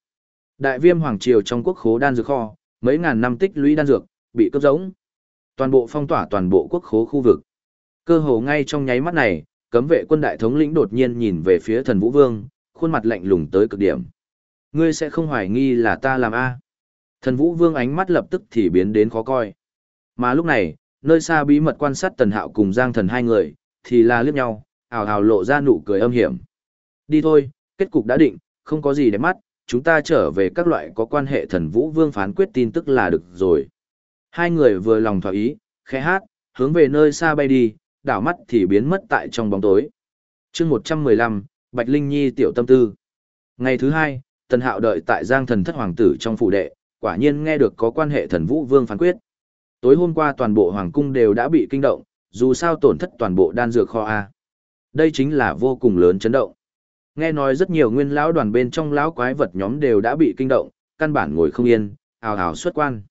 Đại viêm hoàng triều trong quốc khố đan dược kho, mấy ngàn năm tích lũy đan dược, bị cướp giống. Toàn bộ phong tỏa toàn bộ quốc khố khu vực. Cơ hồ ngay trong nháy mắt này, cấm vệ quân đại thống lĩnh đột nhiên nhìn về phía thần vũ vương, khuôn mặt lạnh lùng tới cực điểm. Ngươi sẽ không hoài nghi là ta làm A. Thần vũ vương ánh mắt lập tức thì biến đến khó coi. Mà lúc này, nơi xa bí mật quan sát tần hạo cùng giang thần hai người, thì là liếc nhau, ảo ảo lộ ra nụ cười âm hiểm. Đi thôi, kết cục đã định, không có gì để mắt, chúng ta trở về các loại có quan hệ thần vũ vương phán quyết tin tức là được rồi. Hai người vừa lòng thỏa ý, khẽ hát, hướng về nơi xa bay đi, đảo mắt thì biến mất tại trong bóng tối. chương 115, Bạch Linh Nhi tiểu tâm tư. Ngày thứ hai, Tần Hạo đợi tại Giang thần thất hoàng tử trong phủ đệ, quả nhiên nghe được có quan hệ thần vũ vương phán quyết. Tối hôm qua toàn bộ hoàng cung đều đã bị kinh động, dù sao tổn thất toàn bộ đan dược kho A. Đây chính là vô cùng lớn chấn động. Nghe nói rất nhiều nguyên lão đoàn bên trong lão quái vật nhóm đều đã bị kinh động, căn bản ngồi không yên, ào ào xuất quan.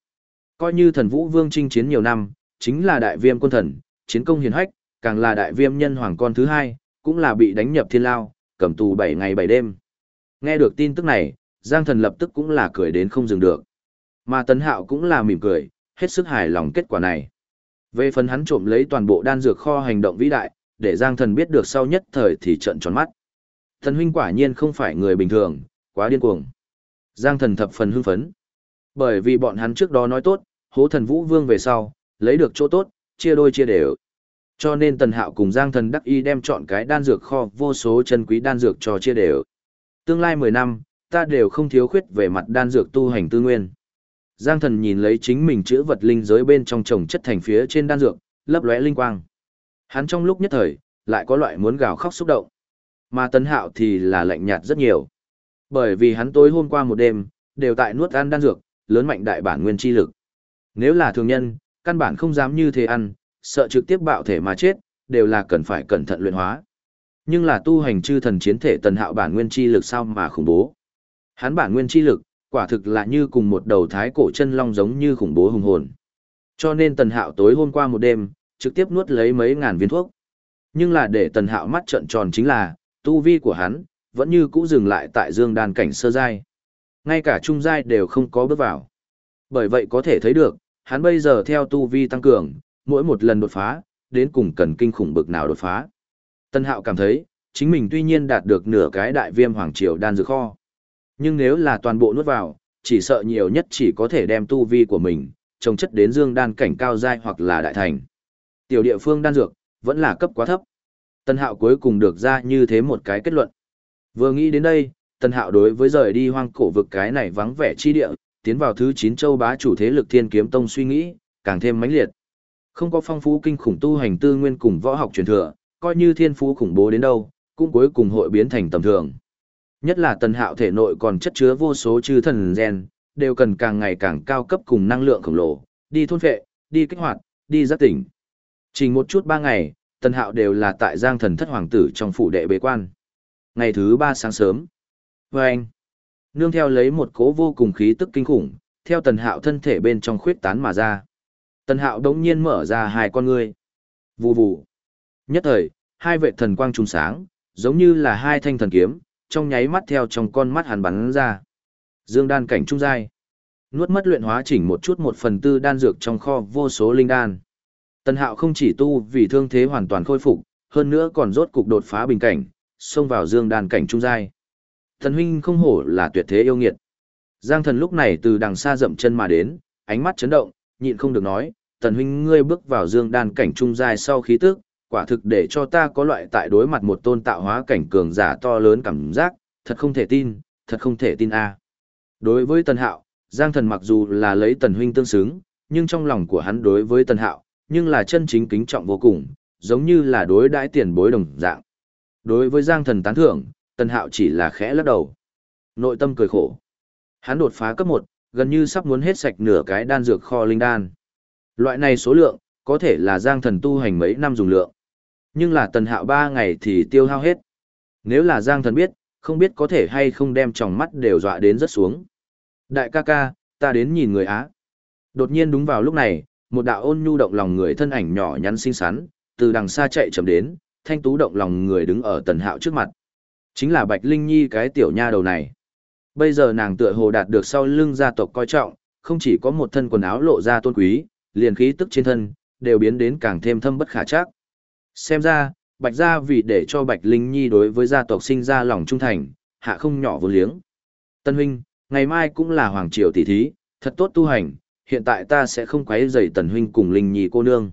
Coi như thần vũ vương chinh chiến nhiều năm, chính là đại viêm quân thần, chiến công hiền hách, càng là đại viêm nhân hoàng con thứ hai, cũng là bị đánh nhập thiên lao, cầm tù 7 ngày 7 đêm. Nghe được tin tức này, Giang thần lập tức cũng là cười đến không dừng được. Mà Tấn Hạo cũng là mỉm cười, hết sức hài lòng kết quả này. Về phần hắn trộm lấy toàn bộ đan dược kho hành động vĩ đại, để Giang thần biết được sau nhất thời thì trận tròn mắt. Thần huynh quả nhiên không phải người bình thường, quá điên cuồng. Giang thần thập phần hưng phấn. Bởi vì bọn hắn trước đó nói tốt, hố thần vũ vương về sau, lấy được chỗ tốt, chia đôi chia đều. Cho nên tần hạo cùng Giang thần đắc y đem chọn cái đan dược kho vô số chân quý đan dược cho chia đều. Tương lai 10 năm, ta đều không thiếu khuyết về mặt đan dược tu hành tư nguyên. Giang thần nhìn lấy chính mình chữa vật linh giới bên trong trồng chất thành phía trên đan dược, lấp lóe linh quang. Hắn trong lúc nhất thời, lại có loại muốn gào khóc xúc động. Mà tấn hạo thì là lạnh nhạt rất nhiều. Bởi vì hắn tối hôm qua một đêm, đều tại nuốt ăn đan dược, lớn mạnh đại bản nguyên chi lực. Nếu là thường nhân, căn bản không dám như thế ăn, sợ trực tiếp bạo thể mà chết, đều là cần phải cẩn thận luyện hóa. Nhưng là tu hành chư thần chiến thể tần hạo bản nguyên chi lực sao mà khủng bố. Hắn bản nguyên chi lực, quả thực là như cùng một đầu thái cổ chân long giống như khủng bố hùng hồn. Cho nên tần hạo tối hôm qua một đêm, trực tiếp nuốt lấy mấy ngàn viên thuốc. Nhưng là để tần hạo mắt trợn tròn chính là, tu vi của hắn, vẫn như cũ dừng lại tại dương đàn cảnh sơ giai. Ngay cả trung giai đều không có bước vào. Bởi vậy có thể thấy được, hắn bây giờ theo tu vi tăng cường, mỗi một lần đột phá, đến cùng cần kinh khủng bực nào đột phá. Tân Hạo cảm thấy, chính mình tuy nhiên đạt được nửa cái đại viêm hoàng triều đan dược kho. Nhưng nếu là toàn bộ nuốt vào, chỉ sợ nhiều nhất chỉ có thể đem tu vi của mình, trồng chất đến dương đan cảnh cao giai hoặc là đại thành. Tiểu địa phương đan dược, vẫn là cấp quá thấp. Tân Hạo cuối cùng được ra như thế một cái kết luận. Vừa nghĩ đến đây, Tân Hạo đối với rời đi hoang cổ vực cái này vắng vẻ chi địa, tiến vào thứ 9 châu bá chủ thế lực Thiên Kiếm Tông suy nghĩ, càng thêm mãnh liệt. Không có phong phú kinh khủng tu hành tư nguyên cùng võ học truyền thừa, coi như thiên phú khủng bố đến đâu, cũng cuối cùng hội biến thành tầm thường. Nhất là tần hạo thể nội còn chất chứa vô số chư thần gen, đều cần càng ngày càng cao cấp cùng năng lượng khổng lồ, đi thôn phệ, đi kích hoạt, đi giác tỉnh. Chỉ một chút ba ngày, tần hạo đều là tại giang thần thất hoàng tử trong phủ đệ bế quan. Ngày thứ ba sáng sớm. Và anh, nương theo lấy một cố vô cùng khí tức kinh khủng, theo tần hạo thân thể bên trong khuyết tán mà ra. Tần hạo đống nhiên mở ra hai con ngươi. Vù vù. Nhất thời, hai vệ thần quang trùng sáng, giống như là hai thanh thần kiếm, trong nháy mắt theo trong con mắt hắn bắn ra. Dương đan cảnh trung giai. Nuốt mất luyện hóa chỉnh một chút một phần tư đan dược trong kho vô số linh đan. Tần Hạo không chỉ tu vì thương thế hoàn toàn khôi phục, hơn nữa còn rốt cục đột phá bình cảnh, xông vào dương đan cảnh trung giai. Thần huynh không hổ là tuyệt thế yêu nghiệt. Giang thần lúc này từ đằng xa dậm chân mà đến, ánh mắt chấn động, nhịn không được nói, thần huynh ngươi bước vào dương đan cảnh trung giai sau khí tức, quả thực để cho ta có loại tại đối mặt một tôn tạo hóa cảnh cường giả to lớn cảm giác, thật không thể tin, thật không thể tin a. Đối với Tần Hạo, Giang Thần mặc dù là lấy Tần huynh tương xứng, nhưng trong lòng của hắn đối với Tần Hạo, nhưng là chân chính kính trọng vô cùng, giống như là đối đãi tiền bối đồng dạng. Đối với Giang Thần tán thưởng, Tần Hạo chỉ là khẽ lắc đầu. Nội tâm cười khổ. Hắn đột phá cấp 1, gần như sắp muốn hết sạch nửa cái đan dược kho linh đan. Loại này số lượng, có thể là Giang Thần tu hành mấy năm dùng lượng. Nhưng là tần hạo ba ngày thì tiêu hao hết. Nếu là Giang thần biết, không biết có thể hay không đem tròng mắt đều dọa đến rất xuống. Đại ca ca, ta đến nhìn người Á. Đột nhiên đúng vào lúc này, một đạo ôn nhu động lòng người thân ảnh nhỏ nhắn xinh xắn, từ đằng xa chạy chậm đến, thanh tú động lòng người đứng ở tần hạo trước mặt. Chính là Bạch Linh Nhi cái tiểu nha đầu này. Bây giờ nàng tựa hồ đạt được sau lưng gia tộc coi trọng, không chỉ có một thân quần áo lộ ra tôn quý, liền khí tức trên thân, đều biến đến càng thêm thâm bất khả chắc. Xem ra, Bạch Gia vì để cho Bạch Linh Nhi đối với gia tộc sinh ra lòng trung thành, hạ không nhỏ vô liếng. Tân huynh, ngày mai cũng là hoàng triều tỷ thí, thật tốt tu hành, hiện tại ta sẽ không quấy rầy Tần huynh cùng Linh Nhi cô nương.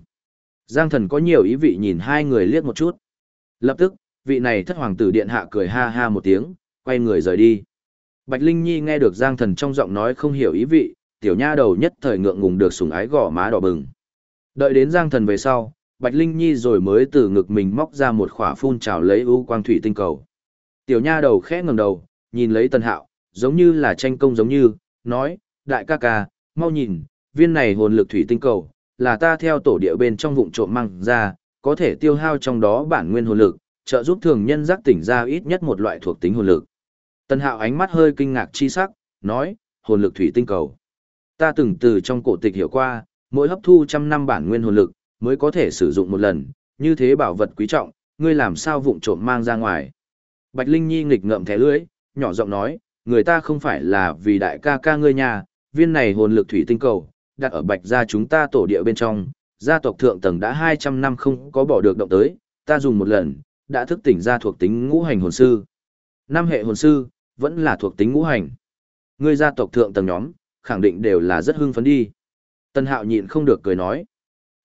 Giang thần có nhiều ý vị nhìn hai người liếc một chút. Lập tức, vị này thất hoàng tử điện hạ cười ha ha một tiếng, quay người rời đi. Bạch Linh Nhi nghe được Giang thần trong giọng nói không hiểu ý vị, tiểu nha đầu nhất thời ngượng ngùng được sủng ái gò má đỏ bừng. Đợi đến Giang thần về sau, Bạch Linh Nhi rồi mới từ ngực mình móc ra một khỏa phun trào lấy ưu quang thủy tinh cầu. Tiểu nha đầu khẽ ngẩng đầu, nhìn lấy Tân Hạo, giống như là tranh công giống như, nói, đại ca ca, mau nhìn, viên này hồn lực thủy tinh cầu, là ta theo tổ địa bên trong vụn trộm mang ra, có thể tiêu hao trong đó bản nguyên hồn lực, trợ giúp thường nhân giác tỉnh ra ít nhất một loại thuộc tính hồn lực. Tân Hạo ánh mắt hơi kinh ngạc chi sắc, nói, hồn lực thủy tinh cầu. Ta từng từ trong cổ tịch hiểu qua, mỗi hấp thu trăm năm bản nguyên hồn lực, mới có thể sử dụng một lần, như thế bảo vật quý trọng, ngươi làm sao vụng trộm mang ra ngoài. Bạch Linh Nhi nghịch ngợm thẻ lưỡi, nhỏ giọng nói, người ta không phải là vì đại ca ca ngươi nhà, viên này hồn lực thủy tinh cầu, đặt ở bạch gia chúng ta tổ địa bên trong, gia tộc thượng tầng đã 200 năm không có bỏ được động tới, ta dùng một lần, đã thức tỉnh ra thuộc tính ngũ hành hồn sư. Năm hệ hồn sư, vẫn là thuộc tính ngũ hành. Ngươi gia tộc thượng tầng nhóm, khẳng định đều là rất hưng phấn đi. Tân hạo nhịn không được cười nói.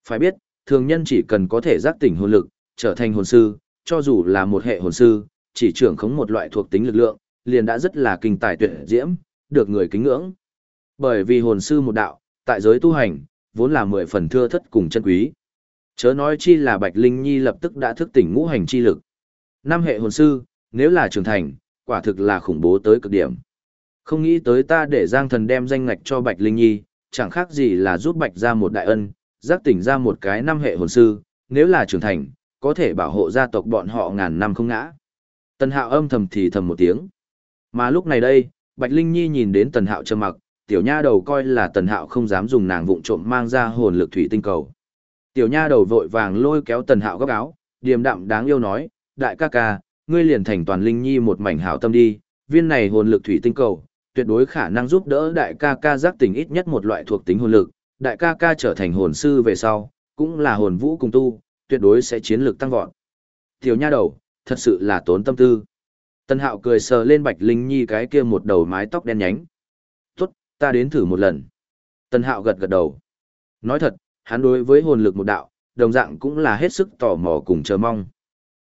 Phải biết, thường nhân chỉ cần có thể giác tỉnh hồn lực, trở thành hồn sư, cho dù là một hệ hồn sư, chỉ trưởng khống một loại thuộc tính lực lượng, liền đã rất là kinh tài tuyệt diễm, được người kính ngưỡng. Bởi vì hồn sư một đạo, tại giới tu hành, vốn là mười phần thưa thất cùng chân quý. Chớ nói chi là Bạch Linh Nhi lập tức đã thức tỉnh ngũ hành chi lực. Năm hệ hồn sư, nếu là trưởng thành, quả thực là khủng bố tới cực điểm. Không nghĩ tới ta để Giang Thần đem danh ngạch cho Bạch Linh Nhi, chẳng khác gì là giúp Bạch ra một đại ân, giác tỉnh ra một cái năm hệ hồn sư, nếu là trưởng thành, có thể bảo hộ gia tộc bọn họ ngàn năm không ngã. Tần Hạo âm thầm thì thầm một tiếng. Mà lúc này đây, Bạch Linh Nhi nhìn đến Tần Hạo trầm mặc, tiểu nha đầu coi là Tần Hạo không dám dùng nàng vụng trộm mang ra hồn lực thủy tinh cầu. Tiểu nha đầu vội vàng lôi kéo Tần Hạo góc áo, điềm đạm đáng yêu nói, đại ca ca, ngươi liền thành toàn Linh Nhi một mảnh hảo tâm đi, viên này hồn lực thủy tinh cầu, tuyệt đối khả năng giúp đỡ đại ca ca giác tỉnh ít nhất một loại thuộc tính hồn lực, đại ca ca trở thành hồn sư về sau, cũng là hồn vũ cùng tu, tuyệt đối sẽ chiến lực tăng vọt. Tiểu nha đầu, thật sự là tốn tâm tư. Tân hạo cười sờ lên Bạch Linh Nhi cái kia một đầu mái tóc đen nhánh. Tốt, ta đến thử một lần. Tân hạo gật gật đầu. Nói thật, hắn đối với hồn lực một đạo, đồng dạng cũng là hết sức tò mò cùng chờ mong.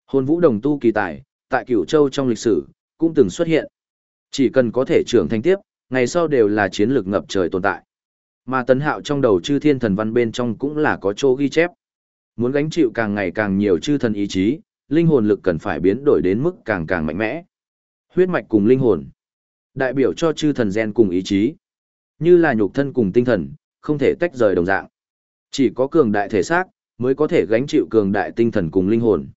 Hồn vũ đồng tu kỳ tài, tại cửu châu trong lịch sử, cũng từng xuất hiện. Chỉ cần có thể trưởng thành tiếp, ngày sau đều là chiến lược ngập trời tồn tại. Mà tấn hạo trong đầu chư thiên thần văn bên trong cũng là có chỗ ghi chép. Muốn gánh chịu càng ngày càng nhiều chư thần ý chí, linh hồn lực cần phải biến đổi đến mức càng càng mạnh mẽ. Huyết mạch cùng linh hồn, đại biểu cho chư thần gen cùng ý chí, như là nhục thân cùng tinh thần, không thể tách rời đồng dạng. Chỉ có cường đại thể xác mới có thể gánh chịu cường đại tinh thần cùng linh hồn.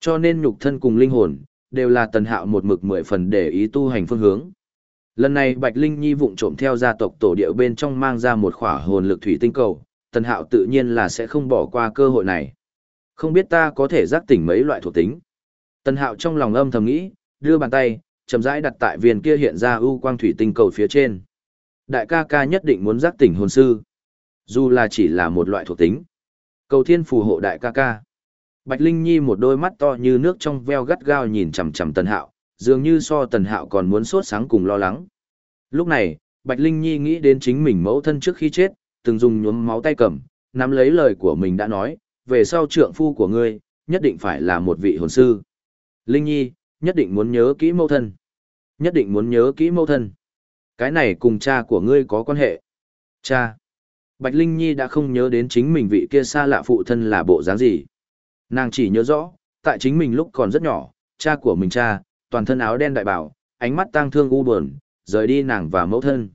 Cho nên nhục thân cùng linh hồn đều là tần hạo một mực mười phần để ý tu hành phương hướng. Lần này Bạch Linh Nhi vụng trộm theo gia tộc tổ điệu bên trong mang ra một khỏa hồn lực thủy tinh cầu, tần hạo tự nhiên là sẽ không bỏ qua cơ hội này. Không biết ta có thể giác tỉnh mấy loại thuộc tính. Tần hạo trong lòng âm thầm nghĩ, đưa bàn tay, chậm rãi đặt tại viên kia hiện ra ưu quang thủy tinh cầu phía trên. Đại ca ca nhất định muốn giác tỉnh hồn sư. Dù là chỉ là một loại thuộc tính. Cầu thiên phù hộ đại ca ca. Bạch Linh Nhi một đôi mắt to như nước trong veo gắt gao nhìn chằm chằm Tần Hạo, dường như so Tần Hạo còn muốn sốt sáng cùng lo lắng. Lúc này, Bạch Linh Nhi nghĩ đến chính mình mẫu thân trước khi chết, từng dùng nhuốm máu tay cầm, nắm lấy lời của mình đã nói, về sau trượng phu của ngươi, nhất định phải là một vị hồn sư. Linh Nhi, nhất định muốn nhớ kỹ mẫu thân. Nhất định muốn nhớ kỹ mẫu thân. Cái này cùng cha của ngươi có quan hệ. Cha. Bạch Linh Nhi đã không nhớ đến chính mình vị kia xa lạ phụ thân là bộ dáng gì. Nàng chỉ nhớ rõ, tại chính mình lúc còn rất nhỏ, cha của mình cha, toàn thân áo đen đại bảo, ánh mắt tang thương u buồn, rời đi nàng và mẫu thân.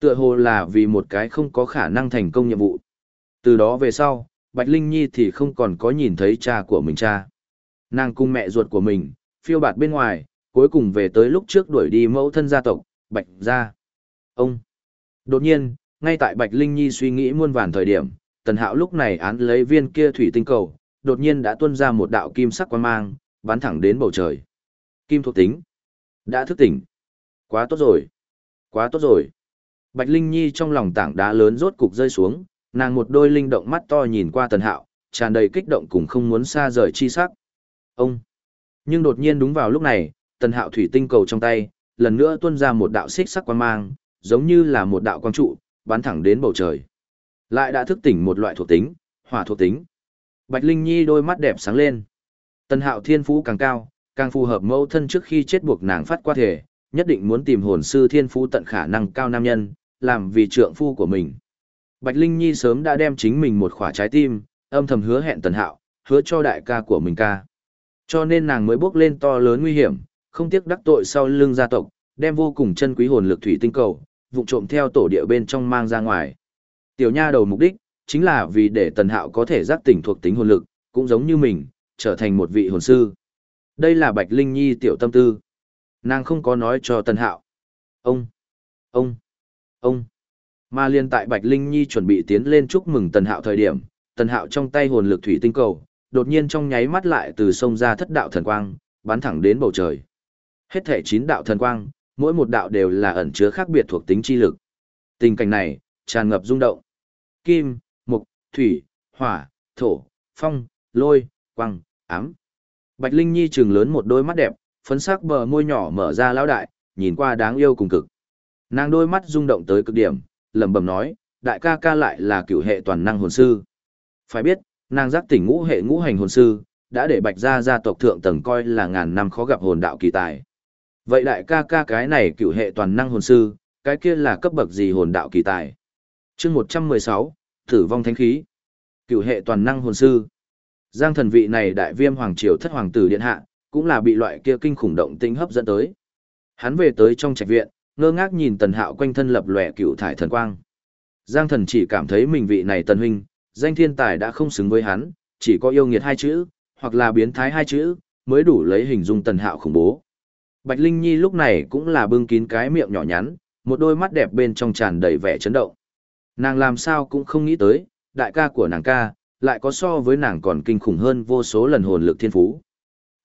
Tựa hồ là vì một cái không có khả năng thành công nhiệm vụ. Từ đó về sau, Bạch Linh Nhi thì không còn có nhìn thấy cha của mình cha. Nàng cùng mẹ ruột của mình, phiêu bạt bên ngoài, cuối cùng về tới lúc trước đuổi đi mẫu thân gia tộc, Bạch gia. Ông. Đột nhiên, ngay tại Bạch Linh Nhi suy nghĩ muôn vàn thời điểm, Tần Hạo lúc này án lấy viên kia thủy tinh cầu, đột nhiên đã tuôn ra một đạo kim sắc quang mang, bắn thẳng đến bầu trời. Kim thuộc tính. Đã thức tỉnh. Quá tốt rồi. Quá tốt rồi. Bạch Linh Nhi trong lòng tảng đá lớn rốt cục rơi xuống, nàng một đôi linh động mắt to nhìn qua Tần Hạo, tràn đầy kích động cùng không muốn xa rời chi sắc. Ông. Nhưng đột nhiên đúng vào lúc này, Tần Hạo thủy tinh cầu trong tay, lần nữa tuôn ra một đạo xích sắc quang mang, giống như là một đạo quang trụ, bắn thẳng đến bầu trời. Lại đã thức tỉnh một loại thuộc tính, hỏa thuộc tính. Bạch Linh Nhi đôi mắt đẹp sáng lên. Tần Hạo thiên phú càng cao, càng phù hợp mẫu thân trước khi chết buộc nàng phát qua thể, nhất định muốn tìm hồn sư thiên phú tận khả năng cao nam nhân, làm vì trượng phu của mình. Bạch Linh Nhi sớm đã đem chính mình một khỏa trái tim, âm thầm hứa hẹn Tần Hạo, hứa cho đại ca của mình ca. Cho nên nàng mới bước lên to lớn nguy hiểm, không tiếc đắc tội sau lưng gia tộc, đem vô cùng chân quý hồn lực thủy tinh cầu, vụng trộm theo tổ địa bên trong mang ra ngoài. Tiểu nha đầu mục đích, chính là vì để Tần Hạo có thể giác tỉnh thuộc tính hồn lực, cũng giống như mình, trở thành một vị hồn sư. Đây là Bạch Linh Nhi tiểu tâm tư. Nàng không có nói cho Tần Hạo. Ông, ông, Ông. Mà liên tại Bạch Linh Nhi chuẩn bị tiến lên chúc mừng Tần Hạo thời điểm, Tần Hạo trong tay hồn lực thủy tinh cầu, đột nhiên trong nháy mắt lại từ sông ra thất đạo thần quang, bắn thẳng đến bầu trời. Hết thể chín đạo thần quang, mỗi một đạo đều là ẩn chứa khác biệt thuộc tính chi lực. Tình cảnh này, tràn ngập rung động. Kim, mục, thủy, hỏa, thổ, phong, lôi, quang, ám. Bạch Linh Nhi trừng lớn một đôi mắt đẹp, phấn sắc bờ môi nhỏ mở ra lão đại, nhìn qua đáng yêu cùng cực. Nàng đôi mắt rung động tới cực điểm, lẩm bẩm nói, đại ca ca lại là cửu hệ toàn năng hồn sư. Phải biết, nàng giác tỉnh ngũ hệ ngũ hành hồn sư, đã để bạch gia gia tộc thượng tầng coi là ngàn năm khó gặp hồn đạo kỳ tài. Vậy đại ca ca cái này cựu hệ toàn năng hồn sư, cái kia là cấp bậc gì hồn đạo kỳ tài? chương 116, Tử vong thánh khí. Cựu hệ toàn năng hồn sư. Giang thần vị này đại viêm hoàng triều thất hoàng tử điện hạ, cũng là bị loại kia kinh khủng động tính hấp dẫn tới. Hắn về tới trong trạch viện, ngơ ngác nhìn tần hạo quanh thân lập lòe cựu thải thần quang. Giang thần chỉ cảm thấy mình vị này tần huynh, danh thiên tài đã không xứng với hắn, chỉ có yêu nghiệt hai chữ, hoặc là biến thái hai chữ, mới đủ lấy hình dung tần hạo khủng bố. Bạch Linh Nhi lúc này cũng là bưng kín cái miệng nhỏ nhắn, một đôi mắt đẹp bên trong tràn đầy vẻ chấn động. Nàng làm sao cũng không nghĩ tới, đại ca của nàng ca, lại có so với nàng còn kinh khủng hơn vô số lần hồn lực thiên phú.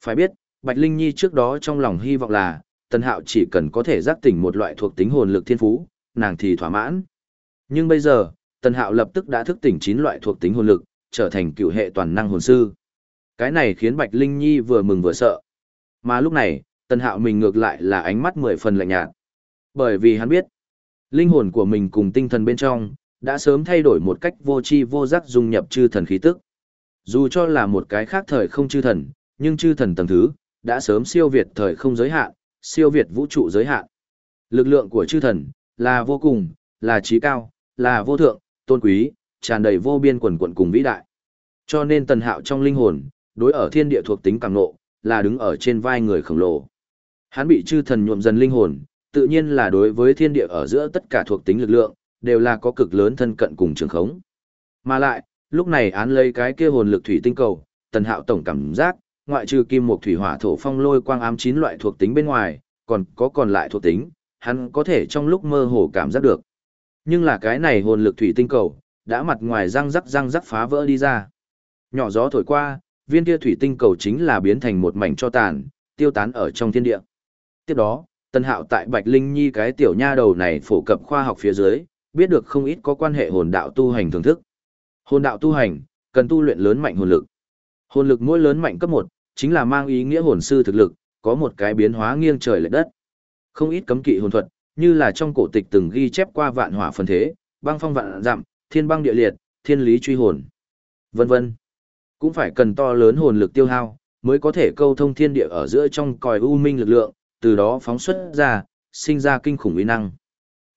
Phải biết, Bạch Linh Nhi trước đó trong lòng hy vọng là, Tần Hạo chỉ cần có thể giác tỉnh một loại thuộc tính hồn lực thiên phú, nàng thì thỏa mãn. Nhưng bây giờ, Tần Hạo lập tức đã thức tỉnh 9 loại thuộc tính hồn lực, trở thành cựu hệ toàn năng hồn sư. Cái này khiến Bạch Linh Nhi vừa mừng vừa sợ. Mà lúc này, Tần Hạo mình ngược lại là ánh mắt mười phần lạnh nhạt. Bởi vì hắn biết, linh hồn của mình cùng tinh thần bên trong, đã sớm thay đổi một cách vô tri vô giác dung nhập chư thần khí tức. Dù cho là một cái khác thời không chư thần, nhưng chư thần tầng thứ, đã sớm siêu việt thời không giới hạn, siêu việt vũ trụ giới hạn. Lực lượng của chư thần, là vô cùng, là trí cao, là vô thượng, tôn quý, tràn đầy vô biên quần quận cùng vĩ đại. Cho nên tần hạo trong linh hồn, đối ở thiên địa thuộc tính càng nộ, là đứng ở trên vai người khổng lồ. Hắn bị chư thần nhuộm dần linh hồn, tự nhiên là đối với thiên địa ở giữa tất cả thuộc tính lực lượng, đều là có cực lớn thân cận cùng trường khống. Mà lại, lúc này án lấy cái kia hồn lực thủy tinh cầu, tần hạo tổng cảm giác, ngoại trừ kim một thủy hỏa thổ phong lôi quang ám chín loại thuộc tính bên ngoài, còn có còn lại thuộc tính, hắn có thể trong lúc mơ hồ cảm giác được. Nhưng là cái này hồn lực thủy tinh cầu, đã mặt ngoài răng rắc răng rắc phá vỡ đi ra. Nhỏ gió thổi qua, viên kia thủy tinh cầu chính là biến thành một mảnh cho tàn, tiêu tán ở trong thiên địa. Tiếp đó, Tân Hạo tại Bạch Linh Nhi cái tiểu nha đầu này phổ cập khoa học phía dưới, biết được không ít có quan hệ hồn đạo tu hành thưởng thức. Hồn đạo tu hành, cần tu luyện lớn mạnh hồn lực. Hồn lực mỗi lớn mạnh cấp 1, chính là mang ý nghĩa hồn sư thực lực, có một cái biến hóa nghiêng trời lệch đất. Không ít cấm kỵ hồn thuật, như là trong cổ tịch từng ghi chép qua vạn hỏa phân thế, băng phong vạn dặm, thiên băng địa liệt, thiên lý truy hồn, vân vân. Cũng phải cần to lớn hồn lực tiêu hao, mới có thể câu thông thiên địa ở giữa trong còi u minh lực lượng, từ đó phóng xuất ra, sinh ra kinh khủng uy năng.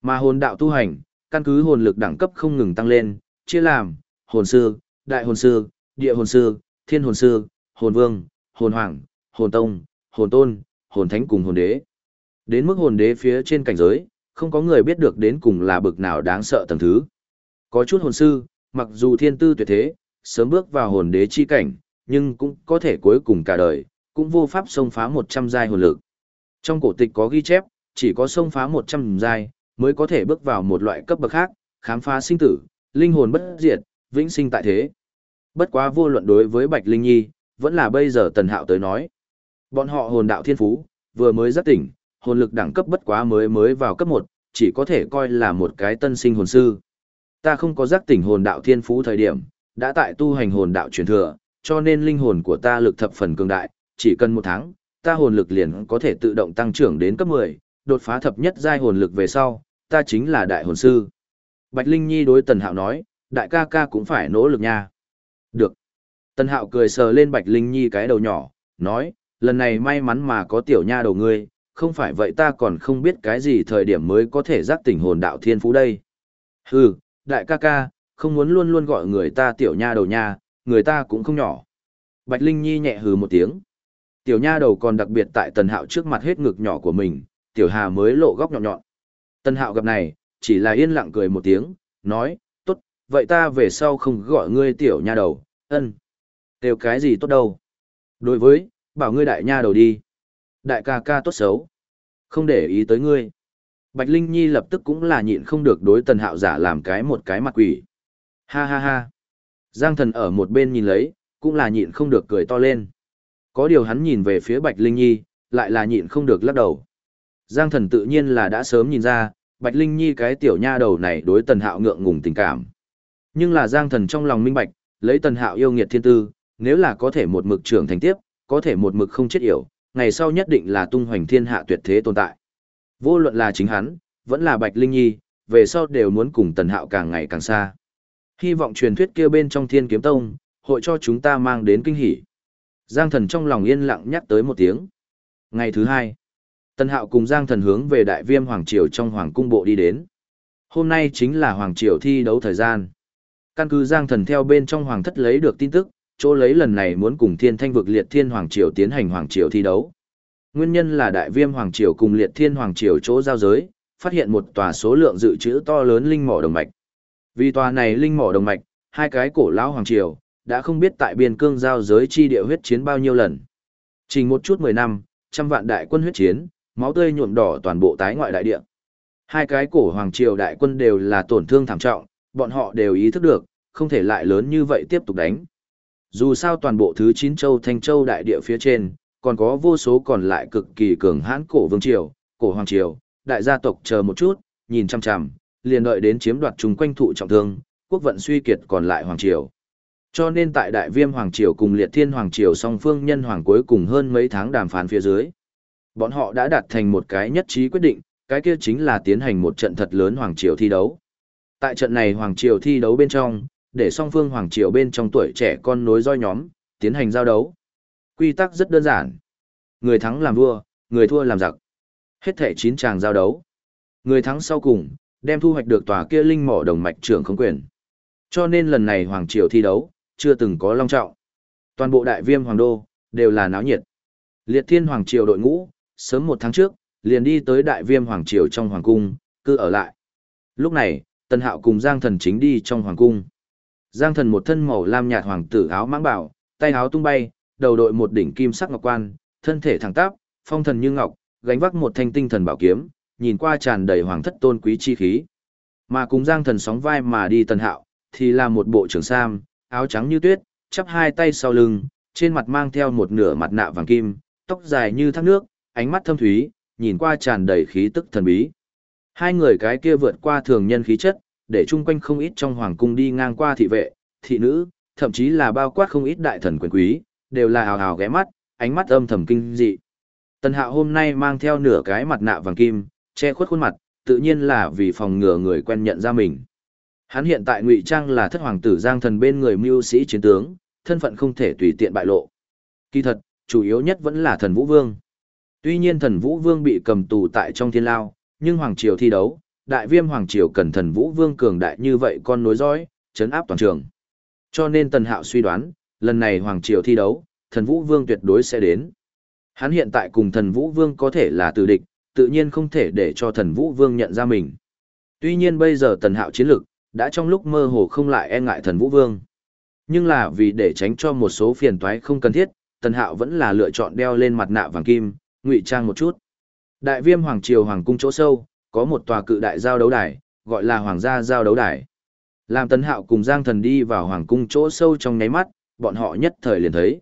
Mà hồn đạo tu hành, căn cứ hồn lực đẳng cấp không ngừng tăng lên, chia làm hồn sư, đại hồn sư, địa hồn sư, thiên hồn sư, hồn vương, hồn hoàng, hồn tông, hồn tôn, hồn thánh cùng hồn đế. Đến mức hồn đế phía trên cảnh giới, không có người biết được đến cùng là bực nào đáng sợ tầng thứ. Có chút hồn sư, mặc dù thiên tư tuyệt thế, sớm bước vào hồn đế chi cảnh, nhưng cũng có thể cuối cùng cả đời, cũng vô pháp xông phá 100 giai hồn lực. Trong cổ tịch có ghi chép, chỉ có xông phá 100 giai, mới có thể bước vào một loại cấp bậc khác, khám phá sinh tử, linh hồn bất diệt, vĩnh sinh tại thế. Bất quá vô luận đối với Bạch Linh Nhi, vẫn là bây giờ Tần Hạo tới nói. Bọn họ hồn đạo thiên phú, vừa mới giác tỉnh, hồn lực đẳng cấp bất quá mới mới vào cấp 1, chỉ có thể coi là một cái tân sinh hồn sư. Ta không có giác tỉnh hồn đạo thiên phú thời điểm, đã tại tu hành hồn đạo truyền thừa, cho nên linh hồn của ta lực thập phần cường đại, chỉ cần một tháng, ta hồn lực liền có thể tự động tăng trưởng đến cấp 10, đột phá thập nhất giai hồn lực về sau, ta chính là đại hồn sư. Bạch Linh Nhi đối Tần Hạo nói, đại ca ca cũng phải nỗ lực nha. Được. Tần Hạo cười sờ lên Bạch Linh Nhi cái đầu nhỏ, nói, lần này may mắn mà có tiểu nha đầu ngươi, không phải vậy ta còn không biết cái gì thời điểm mới có thể giác tỉnh hồn đạo thiên phú đây. Hừ, đại ca ca, không muốn luôn luôn gọi người ta tiểu nha đầu nha, người ta cũng không nhỏ. Bạch Linh Nhi nhẹ hừ một tiếng. Tiểu nha đầu còn đặc biệt tại tần hạo trước mặt hết ngực nhỏ của mình, tiểu hà mới lộ góc nhọn nhọn. Tần hạo gặp này, chỉ là yên lặng cười một tiếng, nói, tốt, vậy ta về sau không gọi ngươi tiểu nha đầu, ân. Đều cái gì tốt đâu. Đối với, bảo ngươi đại nha đầu đi. Đại ca ca tốt xấu. Không để ý tới ngươi. Bạch Linh Nhi lập tức cũng là nhịn không được đối tần hạo giả làm cái một cái mặt quỷ. Ha ha ha. Giang thần ở một bên nhìn lấy, cũng là nhịn không được cười to lên. Có điều hắn nhìn về phía Bạch Linh Nhi, lại là nhịn không được lắc đầu. Giang thần tự nhiên là đã sớm nhìn ra, Bạch Linh Nhi cái tiểu nha đầu này đối tần hạo ngượng ngùng tình cảm. Nhưng là Giang thần trong lòng minh bạch, lấy tần hạo yêu nghiệt thiên tư, nếu là có thể một mực trưởng thành tiếp, có thể một mực không chết yểu, ngày sau nhất định là tung hoành thiên hạ tuyệt thế tồn tại. Vô luận là chính hắn, vẫn là Bạch Linh Nhi, về sau đều muốn cùng tần hạo càng ngày càng xa. Hy vọng truyền thuyết kia bên trong thiên kiếm tông, hội cho chúng ta mang đến kinh hỉ. Giang thần trong lòng yên lặng nhắc tới một tiếng. Ngày thứ hai, Tần Hạo cùng Giang thần hướng về đại viêm Hoàng Triều trong Hoàng cung bộ đi đến. Hôm nay chính là Hoàng Triều thi đấu thời gian. Căn cứ Giang thần theo bên trong Hoàng thất lấy được tin tức, chỗ lấy lần này muốn cùng thiên thanh vực liệt thiên Hoàng Triều tiến hành Hoàng Triều thi đấu. Nguyên nhân là đại viêm Hoàng Triều cùng liệt thiên Hoàng Triều chỗ giao giới, phát hiện một tòa số lượng dự trữ to lớn linh mỏ đồng mạch. Vì tòa này linh mỏ đồng mạch, hai cái cổ lão Hoàng Triều, đã không biết tại biên cương giao giới chi địa huyết chiến bao nhiêu lần. Chỉ một chút mười năm, trăm vạn đại quân huyết chiến, máu tươi nhuộm đỏ toàn bộ tái ngoại đại địa. Hai cái cổ hoàng triều đại quân đều là tổn thương thảm trọng, bọn họ đều ý thức được, không thể lại lớn như vậy tiếp tục đánh. Dù sao toàn bộ thứ 9 châu Thanh Châu đại địa phía trên, còn có vô số còn lại cực kỳ cường hãn cổ vương triều, cổ hoàng triều, đại gia tộc chờ một chút, nhìn chăm chăm, liền đợi đến chiếm đoạt chúng quanh thụ trọng thương, quốc vận suy kiệt còn lại hoàng triều. Cho nên tại Đại Viêm Hoàng Triều cùng Liệt Thiên Hoàng Triều song phương nhân hoàng cuối cùng hơn mấy tháng đàm phán phía dưới. Bọn họ đã đạt thành một cái nhất trí quyết định, cái kia chính là tiến hành một trận thật lớn Hoàng Triều thi đấu. Tại trận này Hoàng Triều thi đấu bên trong, để song phương Hoàng Triều bên trong tuổi trẻ con nối roi nhóm, tiến hành giao đấu. Quy tắc rất đơn giản. Người thắng làm vua, người thua làm giặc. Hết thể chín chàng giao đấu. Người thắng sau cùng, đem thu hoạch được tòa kia linh mỏ đồng mạch trưởng không quyền. Cho nên lần này Hoàng Triều thi đấu, chưa từng có long trọng. Toàn bộ đại viêm hoàng đô, đều là náo nhiệt. Liệt thiên hoàng triều đội ngũ, sớm một tháng trước, liền đi tới đại viêm hoàng triều trong hoàng cung, cư ở lại. Lúc này, Tân Hạo cùng Giang Thần chính đi trong hoàng cung. Giang Thần một thân màu lam nhạt hoàng tử áo mãng bảo, tay áo tung bay, đầu đội một đỉnh kim sắc ngọc quan, thân thể thẳng tắp, phong thần như ngọc, gánh vác một thanh tinh thần bảo kiếm, nhìn qua tràn đầy hoàng thất tôn quý chi khí. Mà cùng Giang Thần sóng vai mà đi Tân Hạo, thì là một bộ trưởng sam, áo trắng như tuyết, chắp hai tay sau lưng, trên mặt mang theo một nửa mặt nạ vàng kim, tóc dài như thác nước, ánh mắt thâm thúy, nhìn qua tràn đầy khí tức thần bí. Hai người cái kia vượt qua thường nhân khí chất, để chung quanh không ít trong hoàng cung đi ngang qua thị vệ, thị nữ, thậm chí là bao quát không ít đại thần quyền quý, đều là hào hào ghé mắt, ánh mắt âm thầm kinh dị. Tần Hạo hôm nay mang theo nửa cái mặt nạ vàng kim, che khuất khuôn mặt, tự nhiên là vì phòng ngừa người quen nhận ra mình. Hắn hiện tại ngụy trang là thất hoàng tử Giang Thần bên người mưu sĩ chiến tướng, thân phận không thể tùy tiện bại lộ. Kỳ thật, chủ yếu nhất vẫn là thần Vũ Vương. Tuy nhiên thần Vũ Vương bị cầm tù tại trong thiên lao, nhưng hoàng triều thi đấu, đại viêm hoàng triều cần thần Vũ Vương cường đại như vậy con nối dõi, chấn áp toàn trường. Cho nên Tần Hạo suy đoán, lần này hoàng triều thi đấu, thần Vũ Vương tuyệt đối sẽ đến. Hắn hiện tại cùng thần Vũ Vương có thể là tử địch, tự nhiên không thể để cho thần Vũ Vương nhận ra mình. Tuy nhiên bây giờ Tần Hạo chiến lực, đã trong lúc mơ hồ không lại e ngại thần Vũ Vương. Nhưng là vì để tránh cho một số phiền toái không cần thiết, Tần Hạo vẫn là lựa chọn đeo lên mặt nạ vàng kim, ngụy trang một chút. Đại viêm hoàng triều hoàng cung chỗ sâu, có một tòa cự đại giao đấu đài, gọi là hoàng gia giao đấu đài. Làm Tần Hạo cùng Giang Thần đi vào hoàng cung chỗ sâu trong nháy mắt, bọn họ nhất thời liền thấy.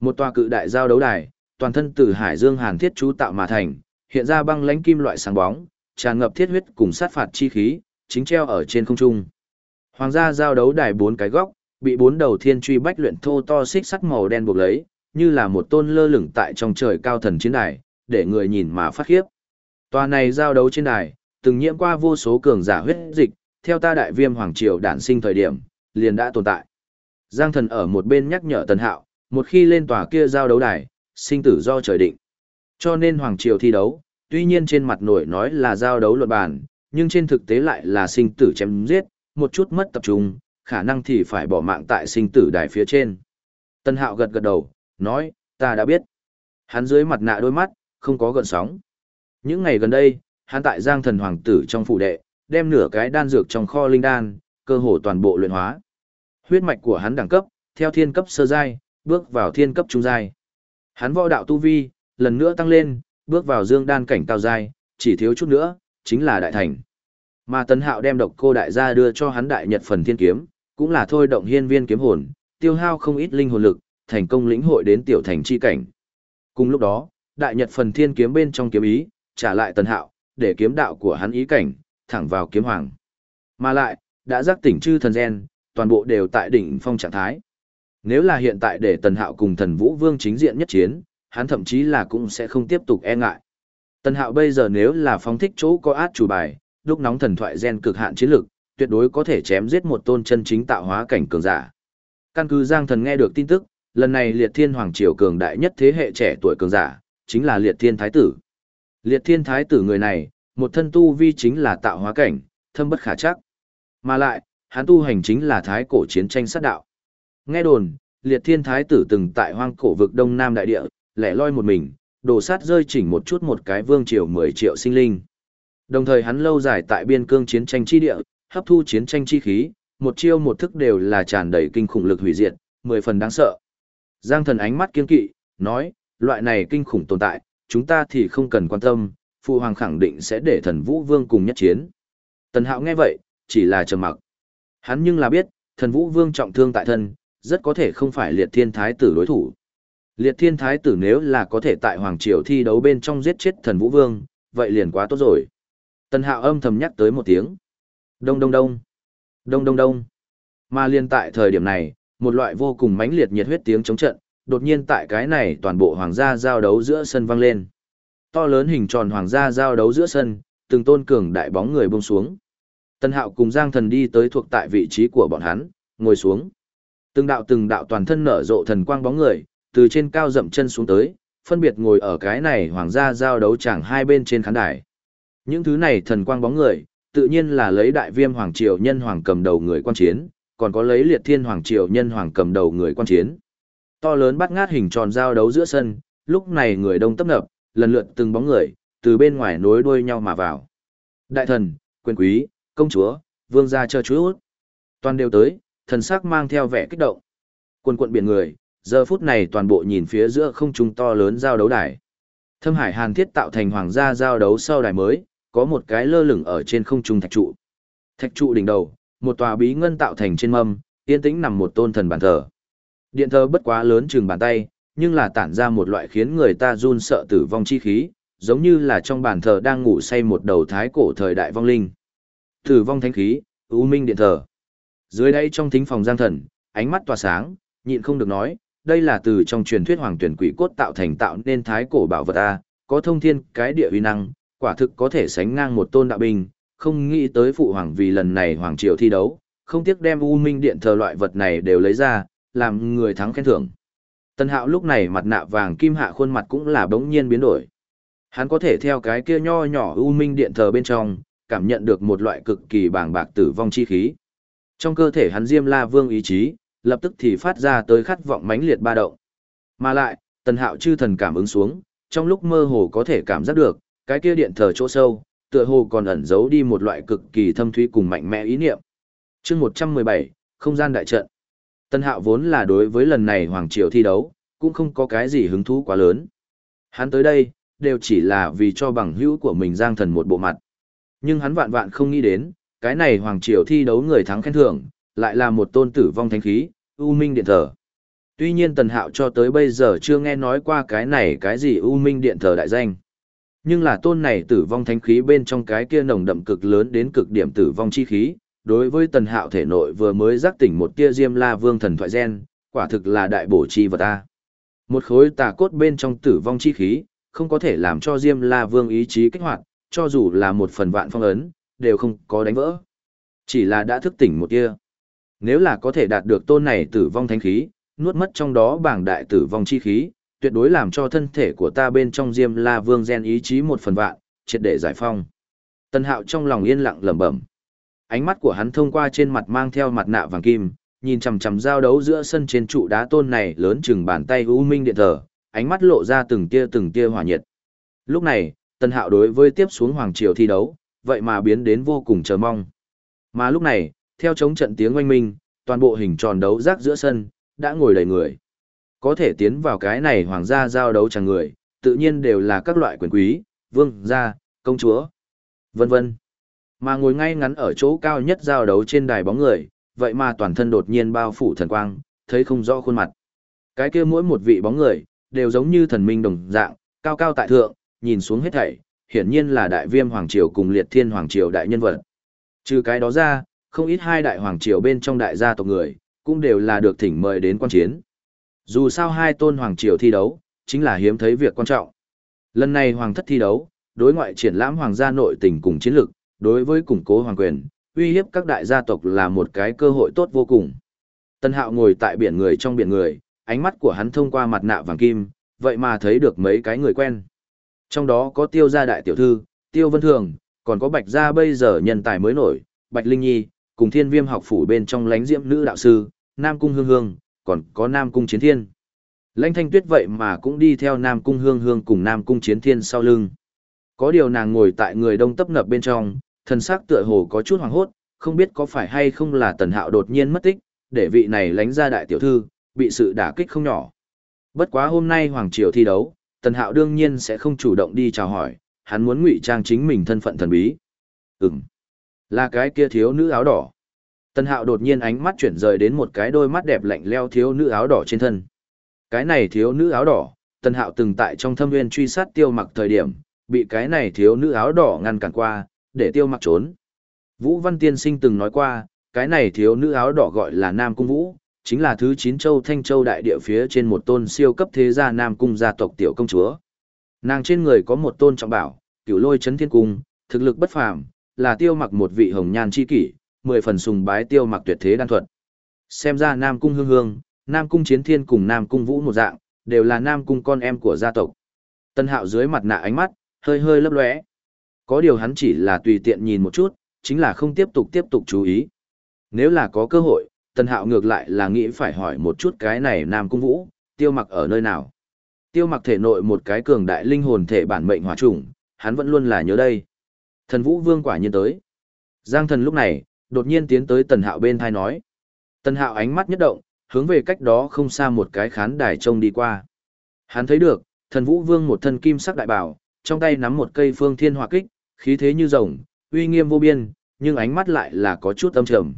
Một tòa cự đại giao đấu đài, toàn thân từ hải dương hàn thiết chú tạo mà thành, hiện ra băng lãnh kim loại sáng bóng, tràn ngập thiết huyết cùng sát phạt chi khí, chính treo ở trên không trung. Hoàng gia giao đấu đài bốn cái góc, bị bốn đầu thiên truy bách luyện thô to xích sắt màu đen buộc lấy, như là một tôn lơ lửng tại trong trời cao thần chiến đài, để người nhìn mà phát khiếp. Tòa này giao đấu trên đài, từng nhiễm qua vô số cường giả huyết dịch, theo ta đại viêm hoàng triều đản sinh thời điểm, liền đã tồn tại. Giang thần ở một bên nhắc nhở tần hạo, một khi lên tòa kia giao đấu đài, sinh tử do trời định. Cho nên hoàng triều thi đấu, tuy nhiên trên mặt nổi nói là giao đấu luận bàn, nhưng trên thực tế lại là sinh tử chém giết, một chút mất tập trung, khả năng thì phải bỏ mạng tại sinh tử đài phía trên. Tân Hạo gật gật đầu, nói, ta đã biết. Hắn dưới mặt nạ đôi mắt, không có gợn sóng. Những ngày gần đây, hắn tại Giang Thần Hoàng tử trong phủ đệ, đem nửa cái đan dược trong kho linh đan, cơ hồ toàn bộ luyện hóa. Huyết mạch của hắn đẳng cấp, theo thiên cấp sơ giai, bước vào thiên cấp trung giai. Hắn võ đạo tu vi, lần nữa tăng lên, bước vào dương đan cảnh cao giai, chỉ thiếu chút nữa, chính là đại thành. Mà Tần Hạo đem độc cô đại gia đưa cho hắn đại nhật phần thiên kiếm, cũng là thôi động hiên viên kiếm hồn, tiêu hao không ít linh hồn lực, thành công lĩnh hội đến tiểu thành chi cảnh. Cùng lúc đó, đại nhật phần thiên kiếm bên trong kiếm ý, trả lại Tần Hạo, để kiếm đạo của hắn ý cảnh, thẳng vào kiếm hoàng. Mà lại, đã giác tỉnh chư thần gen, toàn bộ đều tại đỉnh phong trạng thái. Nếu là hiện tại để Tần Hạo cùng thần Vũ Vương chính diện nhất chiến, hắn thậm chí là cũng sẽ không tiếp tục e ngại. Tần Hạo bây giờ nếu là phóng thích chỗ có át chủ bài, lúc nóng thần thoại gen cực hạn chiến lực, tuyệt đối có thể chém giết một tôn chân chính tạo hóa cảnh cường giả. Căn cứ Giang Thần nghe được tin tức, lần này Liệt Thiên Hoàng triều cường đại nhất thế hệ trẻ tuổi cường giả, chính là Liệt Thiên Thái tử. Liệt Thiên Thái tử người này, một thân tu vi chính là tạo hóa cảnh, thâm bất khả chắc. Mà lại, hắn tu hành chính là thái cổ chiến tranh sát đạo. Nghe đồn, Liệt Thiên Thái tử từng tại hoang cổ vực Đông Nam đại địa, lẻ loi một mình, đổ sát rơi chỉnh một chút một cái vương triều 10 triệu sinh linh. Đồng thời hắn lâu dài tại biên cương chiến tranh chi địa, hấp thu chiến tranh chi khí, một chiêu một thức đều là tràn đầy kinh khủng lực hủy diệt, mười phần đáng sợ. Giang thần ánh mắt kiên kỵ, nói, loại này kinh khủng tồn tại, chúng ta thì không cần quan tâm, phụ hoàng khẳng định sẽ để thần vũ vương cùng nhất chiến. Tần hạo nghe vậy, chỉ là trầm mặc. Hắn nhưng là biết, thần vũ vương trọng thương tại thân, rất có thể không phải liệt thiên thái tử đối thủ. Liệt thiên thái tử nếu là có thể tại Hoàng Triều thi đấu bên trong giết chết thần Vũ Vương, vậy liền quá tốt rồi. Tần hạo âm thầm nhắc tới một tiếng. Đông đông đông. Đông đông đông. Mà liền tại thời điểm này, một loại vô cùng mãnh liệt nhiệt huyết tiếng chống trận, đột nhiên tại cái này toàn bộ hoàng gia giao đấu giữa sân vang lên. To lớn hình tròn hoàng gia giao đấu giữa sân, từng tôn cường đại bóng người buông xuống. Tân Hạo cùng Giang Thần đi tới thuộc tại vị trí của bọn hắn, ngồi xuống. Từng đạo từng đạo toàn thân nở rộ thần quang bóng người, từ trên cao dậm chân xuống tới, phân biệt ngồi ở cái này hoàng gia giao đấu chẳng hai bên trên khán đài. Những thứ này thần quang bóng người, tự nhiên là lấy đại viêm hoàng triều nhân hoàng cầm đầu người quan chiến, còn có lấy liệt thiên hoàng triều nhân hoàng cầm đầu người quan chiến. To lớn bắt ngát hình tròn giao đấu giữa sân, lúc này người đông tấp nập, lần lượt từng bóng người, từ bên ngoài nối đuôi nhau mà vào. Đại thần, quyền quý, công chúa, vương gia chờ chú út. Toàn đều tới, thần sắc mang theo vẻ kích động. Quần quận biển người, giờ phút này toàn bộ nhìn phía giữa không trung to lớn giao đấu đài. Thâm Hải Hàn Thiết tạo thành hoàng gia giao đấu sau đài mới, có một cái lơ lửng ở trên không trung thạch trụ. Thạch trụ đỉnh đầu, một tòa bí ngân tạo thành trên mâm, yên tĩnh nằm một tôn thần bàn thờ. Điện thờ bất quá lớn chừng bàn tay, nhưng là tản ra một loại khiến người ta run sợ tử vong chi khí, giống như là trong bàn thờ đang ngủ say một đầu thái cổ thời đại vong linh. Tử vong thánh khí, U Minh điện thờ. Dưới đây trong thính phòng giang thần, ánh mắt tỏa sáng, nhịn không được nói, đây là từ trong truyền thuyết hoàng tuyển quỷ cốt tạo thành tạo nên thái cổ bảo vật a, có thông thiên cái địa uy năng, quả thực có thể sánh ngang một tôn đạo binh, không nghĩ tới phụ hoàng vì lần này hoàng triều thi đấu, không tiếc đem U Minh điện thờ loại vật này đều lấy ra, làm người thắng khen thưởng. Tân Hạo lúc này mặt nạ vàng kim hạ khuôn mặt cũng là bỗng nhiên biến đổi. Hắn có thể theo cái kia nho nhỏ U Minh điện thờ bên trong, cảm nhận được một loại cực kỳ bàng bạc tử vong chi khí. Trong cơ thể hắn Diêm La Vương ý chí, lập tức thì phát ra tới khát vọng mãnh liệt ba động. Mà lại, Tần Hạo chư thần cảm ứng xuống, trong lúc mơ hồ có thể cảm giác được, cái kia điện thờ chỗ sâu, tựa hồ còn ẩn giấu đi một loại cực kỳ thâm thúy cùng mạnh mẽ ý niệm. Chương 117, không gian đại trận. Tân Hạo vốn là đối với lần này hoàng triều thi đấu, cũng không có cái gì hứng thú quá lớn. Hắn tới đây, đều chỉ là vì cho bằng hữu của mình Giang Thần một bộ mặt. Nhưng hắn vạn vạn không nghĩ đến, cái này hoàng triều thi đấu người thắng khen thưởng, lại là một tôn tử vong thánh khí, U Minh Điện Thờ. Tuy nhiên Tần Hạo cho tới bây giờ chưa nghe nói qua cái này cái gì U Minh Điện Thờ đại danh. Nhưng là tôn này tử vong thánh khí bên trong cái kia nồng đậm cực lớn đến cực điểm tử vong chi khí, đối với tần hạo thể nội vừa mới giác tỉnh một tia diêm la vương thần thoại gen, quả thực là đại bổ chi vật ta. Một khối tà cốt bên trong tử vong chi khí, không có thể làm cho diêm la vương ý chí kích hoạt, cho dù là một phần vạn phong ấn, đều không có đánh vỡ. Chỉ là đã thức tỉnh một tia. Nếu là có thể đạt được tôn này tử vong thánh khí, nuốt mất trong đó bảng đại tử vong chi khí, tuyệt đối làm cho thân thể của ta bên trong diêm la vương gen ý chí một phần vạn, triệt để giải phong. Tân hạo trong lòng yên lặng lẩm bẩm. Ánh mắt của hắn thông qua trên mặt mang theo mặt nạ vàng kim, nhìn chằm chằm giao đấu giữa sân trên trụ đá tôn này lớn chừng bàn tay u minh điện thờ, ánh mắt lộ ra từng tia từng tia hỏa nhiệt. Lúc này, Tân Hạo đối với tiếp xuống hoàng triều thi đấu, vậy mà biến đến vô cùng chờ mong. Mà lúc này, theo chống trận tiếng oanh minh, toàn bộ hình tròn đấu rác giữa sân, đã ngồi đầy người có thể tiến vào cái này hoàng gia giao đấu chẳng người, tự nhiên đều là các loại quyền quý, vương gia, công chúa. Vân vân. Mà ngồi ngay ngắn ở chỗ cao nhất giao đấu trên đài bóng người, vậy mà toàn thân đột nhiên bao phủ thần quang, thấy không rõ khuôn mặt. Cái kia mỗi một vị bóng người, đều giống như thần minh đồng dạng, cao cao tại thượng, nhìn xuống hết thảy, hiển nhiên là đại viêm hoàng triều cùng liệt thiên hoàng triều đại nhân vật. Trừ cái đó ra, không ít hai đại hoàng triều bên trong đại gia tộc người, cũng đều là được thỉnh mời đến quan chiến. Dù sao hai tôn hoàng triều thi đấu, chính là hiếm thấy việc quan trọng. Lần này hoàng thất thi đấu, đối ngoại triển lãm hoàng gia nội tình cùng chiến lược, đối với củng cố hoàng quyền, uy hiếp các đại gia tộc là một cái cơ hội tốt vô cùng. Tân Hạo ngồi tại biển người trong biển người, ánh mắt của hắn thông qua mặt nạ vàng kim, vậy mà thấy được mấy cái người quen. Trong đó có tiêu gia đại tiểu thư, tiêu vân thường, còn có bạch gia bây giờ nhân tài mới nổi, bạch linh nhi, cùng thiên viêm học phủ bên trong lánh diễm nữ đạo sư, nam cung hương hương, còn có nam cung chiến thiên. Lãnh thanh tuyết vậy mà cũng đi theo nam cung hương hương cùng nam cung chiến thiên sau lưng. Có điều nàng ngồi tại người đông tấp nập bên trong, thần sắc tựa hồ có chút hoàng hốt, không biết có phải hay không là tần hạo đột nhiên mất tích, để vị này lánh ra đại tiểu thư, bị sự đả kích không nhỏ. Bất quá hôm nay Hoàng Triều thi đấu, tần hạo đương nhiên sẽ không chủ động đi chào hỏi, hắn muốn ngụy trang chính mình thân phận thần bí. Ừm, là cái kia thiếu nữ áo đỏ. Tần hạo đột nhiên ánh mắt chuyển rời đến một cái đôi mắt đẹp lạnh leo thiếu nữ áo đỏ trên thân. Cái này thiếu nữ áo đỏ, tần hạo từng tại trong thâm nguyên truy sát tiêu mặc thời điểm, bị cái này thiếu nữ áo đỏ ngăn cản qua, để tiêu mặc trốn. Vũ Văn Tiên Sinh từng nói qua, cái này thiếu nữ áo đỏ gọi là Nam Cung Vũ, chính là thứ chín châu Thanh Châu đại địa phía trên một tôn siêu cấp thế gia Nam Cung gia tộc tiểu công chúa. Nàng trên người có một tôn trọng bảo, cửu lôi chấn thiên cung, thực lực bất phàm, là tiêu mặc một vị hồng nhan chi kỷ, mười phần sùng bái tiêu mặc tuyệt thế đan thuật. Xem ra Nam Cung hương hương, Nam Cung chiến thiên cùng Nam Cung vũ một dạng, đều là Nam Cung con em của gia tộc. Tân hạo dưới mặt nạ ánh mắt, hơi hơi lấp lóe. Có điều hắn chỉ là tùy tiện nhìn một chút, chính là không tiếp tục tiếp tục chú ý. Nếu là có cơ hội, Tần Hạo ngược lại là nghĩ phải hỏi một chút cái này Nam Cung Vũ, tiêu mặc ở nơi nào. Tiêu mặc thể nội một cái cường đại linh hồn thể bản mệnh hỏa trùng, hắn vẫn luôn là nhớ đây. Thần Vũ Vương quả nhiên tới. Giang thần lúc này, đột nhiên tiến tới Tần Hạo bên thai nói. Tần Hạo ánh mắt nhất động, hướng về cách đó không xa một cái khán đài trông đi qua. Hắn thấy được, thần Vũ Vương một thân kim sắc đại bảo, trong tay nắm một cây phương thiên hỏa kích, khí thế như rồng, uy nghiêm vô biên, nhưng ánh mắt lại là có chút âm trầm.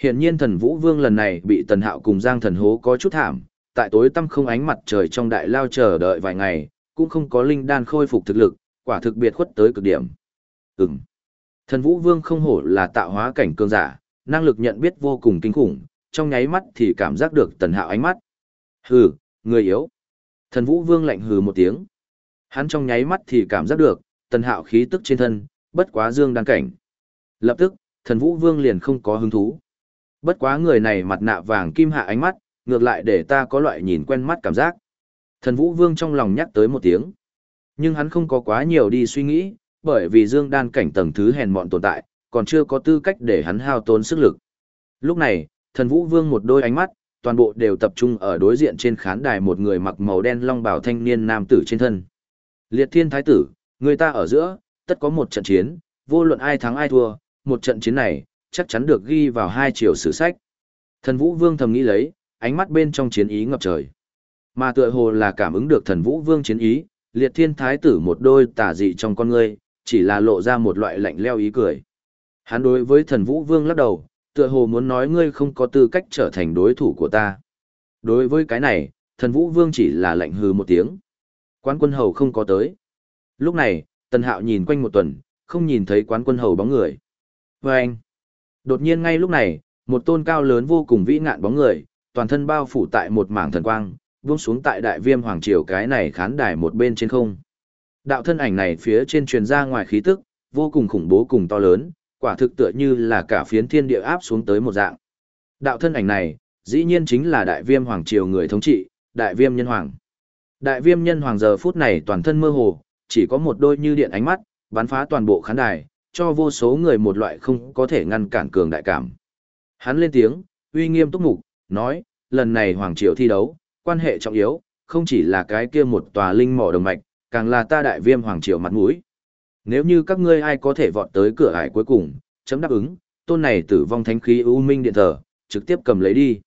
Hiển nhiên thần Vũ Vương lần này bị Tần Hạo cùng Giang Thần Hố có chút thảm, tại tối tăm không ánh mặt trời trong đại lao chờ đợi vài ngày, cũng không có linh đan khôi phục thực lực, quả thực biệt khuất tới cực điểm. Ừm. Thần Vũ Vương không hổ là tạo hóa cảnh cường giả, năng lực nhận biết vô cùng kinh khủng, trong nháy mắt thì cảm giác được Tần Hạo ánh mắt. Hừ, người yếu. Thần Vũ Vương lạnh hừ một tiếng. Hắn trong nháy mắt thì cảm giác được, Tần Hạo khí tức trên thân, bất quá dương đan cảnh. Lập tức, thần vũ vương liền không có hứng thú. Bất quá người này mặt nạ vàng kim hạ ánh mắt, ngược lại để ta có loại nhìn quen mắt cảm giác. Thần vũ vương trong lòng nhắc tới một tiếng. Nhưng hắn không có quá nhiều đi suy nghĩ, bởi vì dương đan cảnh tầng thứ hèn mọn tồn tại, còn chưa có tư cách để hắn hao tốn sức lực. Lúc này, thần vũ vương một đôi ánh mắt, toàn bộ đều tập trung ở đối diện trên khán đài một người mặc màu đen long bào thanh niên nam tử trên thân. Liệt thiên thái tử, người ta ở giữa, tất có một trận chiến, vô luận ai thắng ai thua, một trận chiến này, chắc chắn được ghi vào hai chiều sử sách. Thần Vũ Vương thầm nghĩ lấy, ánh mắt bên trong chiến ý ngập trời. Mà tựa hồ là cảm ứng được thần Vũ Vương chiến ý, liệt thiên thái tử một đôi tả dị trong con ngươi, chỉ là lộ ra một loại lạnh leo ý cười. Hắn đối với thần Vũ Vương lắc đầu, tựa hồ muốn nói ngươi không có tư cách trở thành đối thủ của ta. Đối với cái này, thần Vũ Vương chỉ là lạnh hừ một tiếng. Quán quân hầu không có tới. Lúc này, Tần Hạo nhìn quanh một tuần, không nhìn thấy quán quân hầu bóng người. Và anh, đột nhiên ngay lúc này, một tôn cao lớn vô cùng vĩ ngạn bóng người, toàn thân bao phủ tại một mảng thần quang, buông xuống tại đại viêm hoàng triều cái này khán đài một bên trên không. Đạo thân ảnh này phía trên truyền ra ngoài khí tức, vô cùng khủng bố cùng to lớn, quả thực tựa như là cả phiến thiên địa áp xuống tới một dạng. Đạo thân ảnh này, dĩ nhiên chính là đại viêm hoàng triều người thống trị, đại viêm nhân hoàng. Đại viêm nhân hoàng giờ phút này toàn thân mơ hồ, chỉ có một đôi như điện ánh mắt, bắn phá toàn bộ khán đài, cho vô số người một loại không có thể ngăn cản cường đại cảm. Hắn lên tiếng, uy nghiêm túc mục, nói, lần này Hoàng Triều thi đấu, quan hệ trọng yếu, không chỉ là cái kia một tòa linh mỏ đồng mạch, càng là ta đại viêm Hoàng Triều mặt mũi. Nếu như các ngươi ai có thể vọt tới cửa ải cuối cùng, chấm đáp ứng, tôn này tử vong thánh khí u minh điện thờ, trực tiếp cầm lấy đi.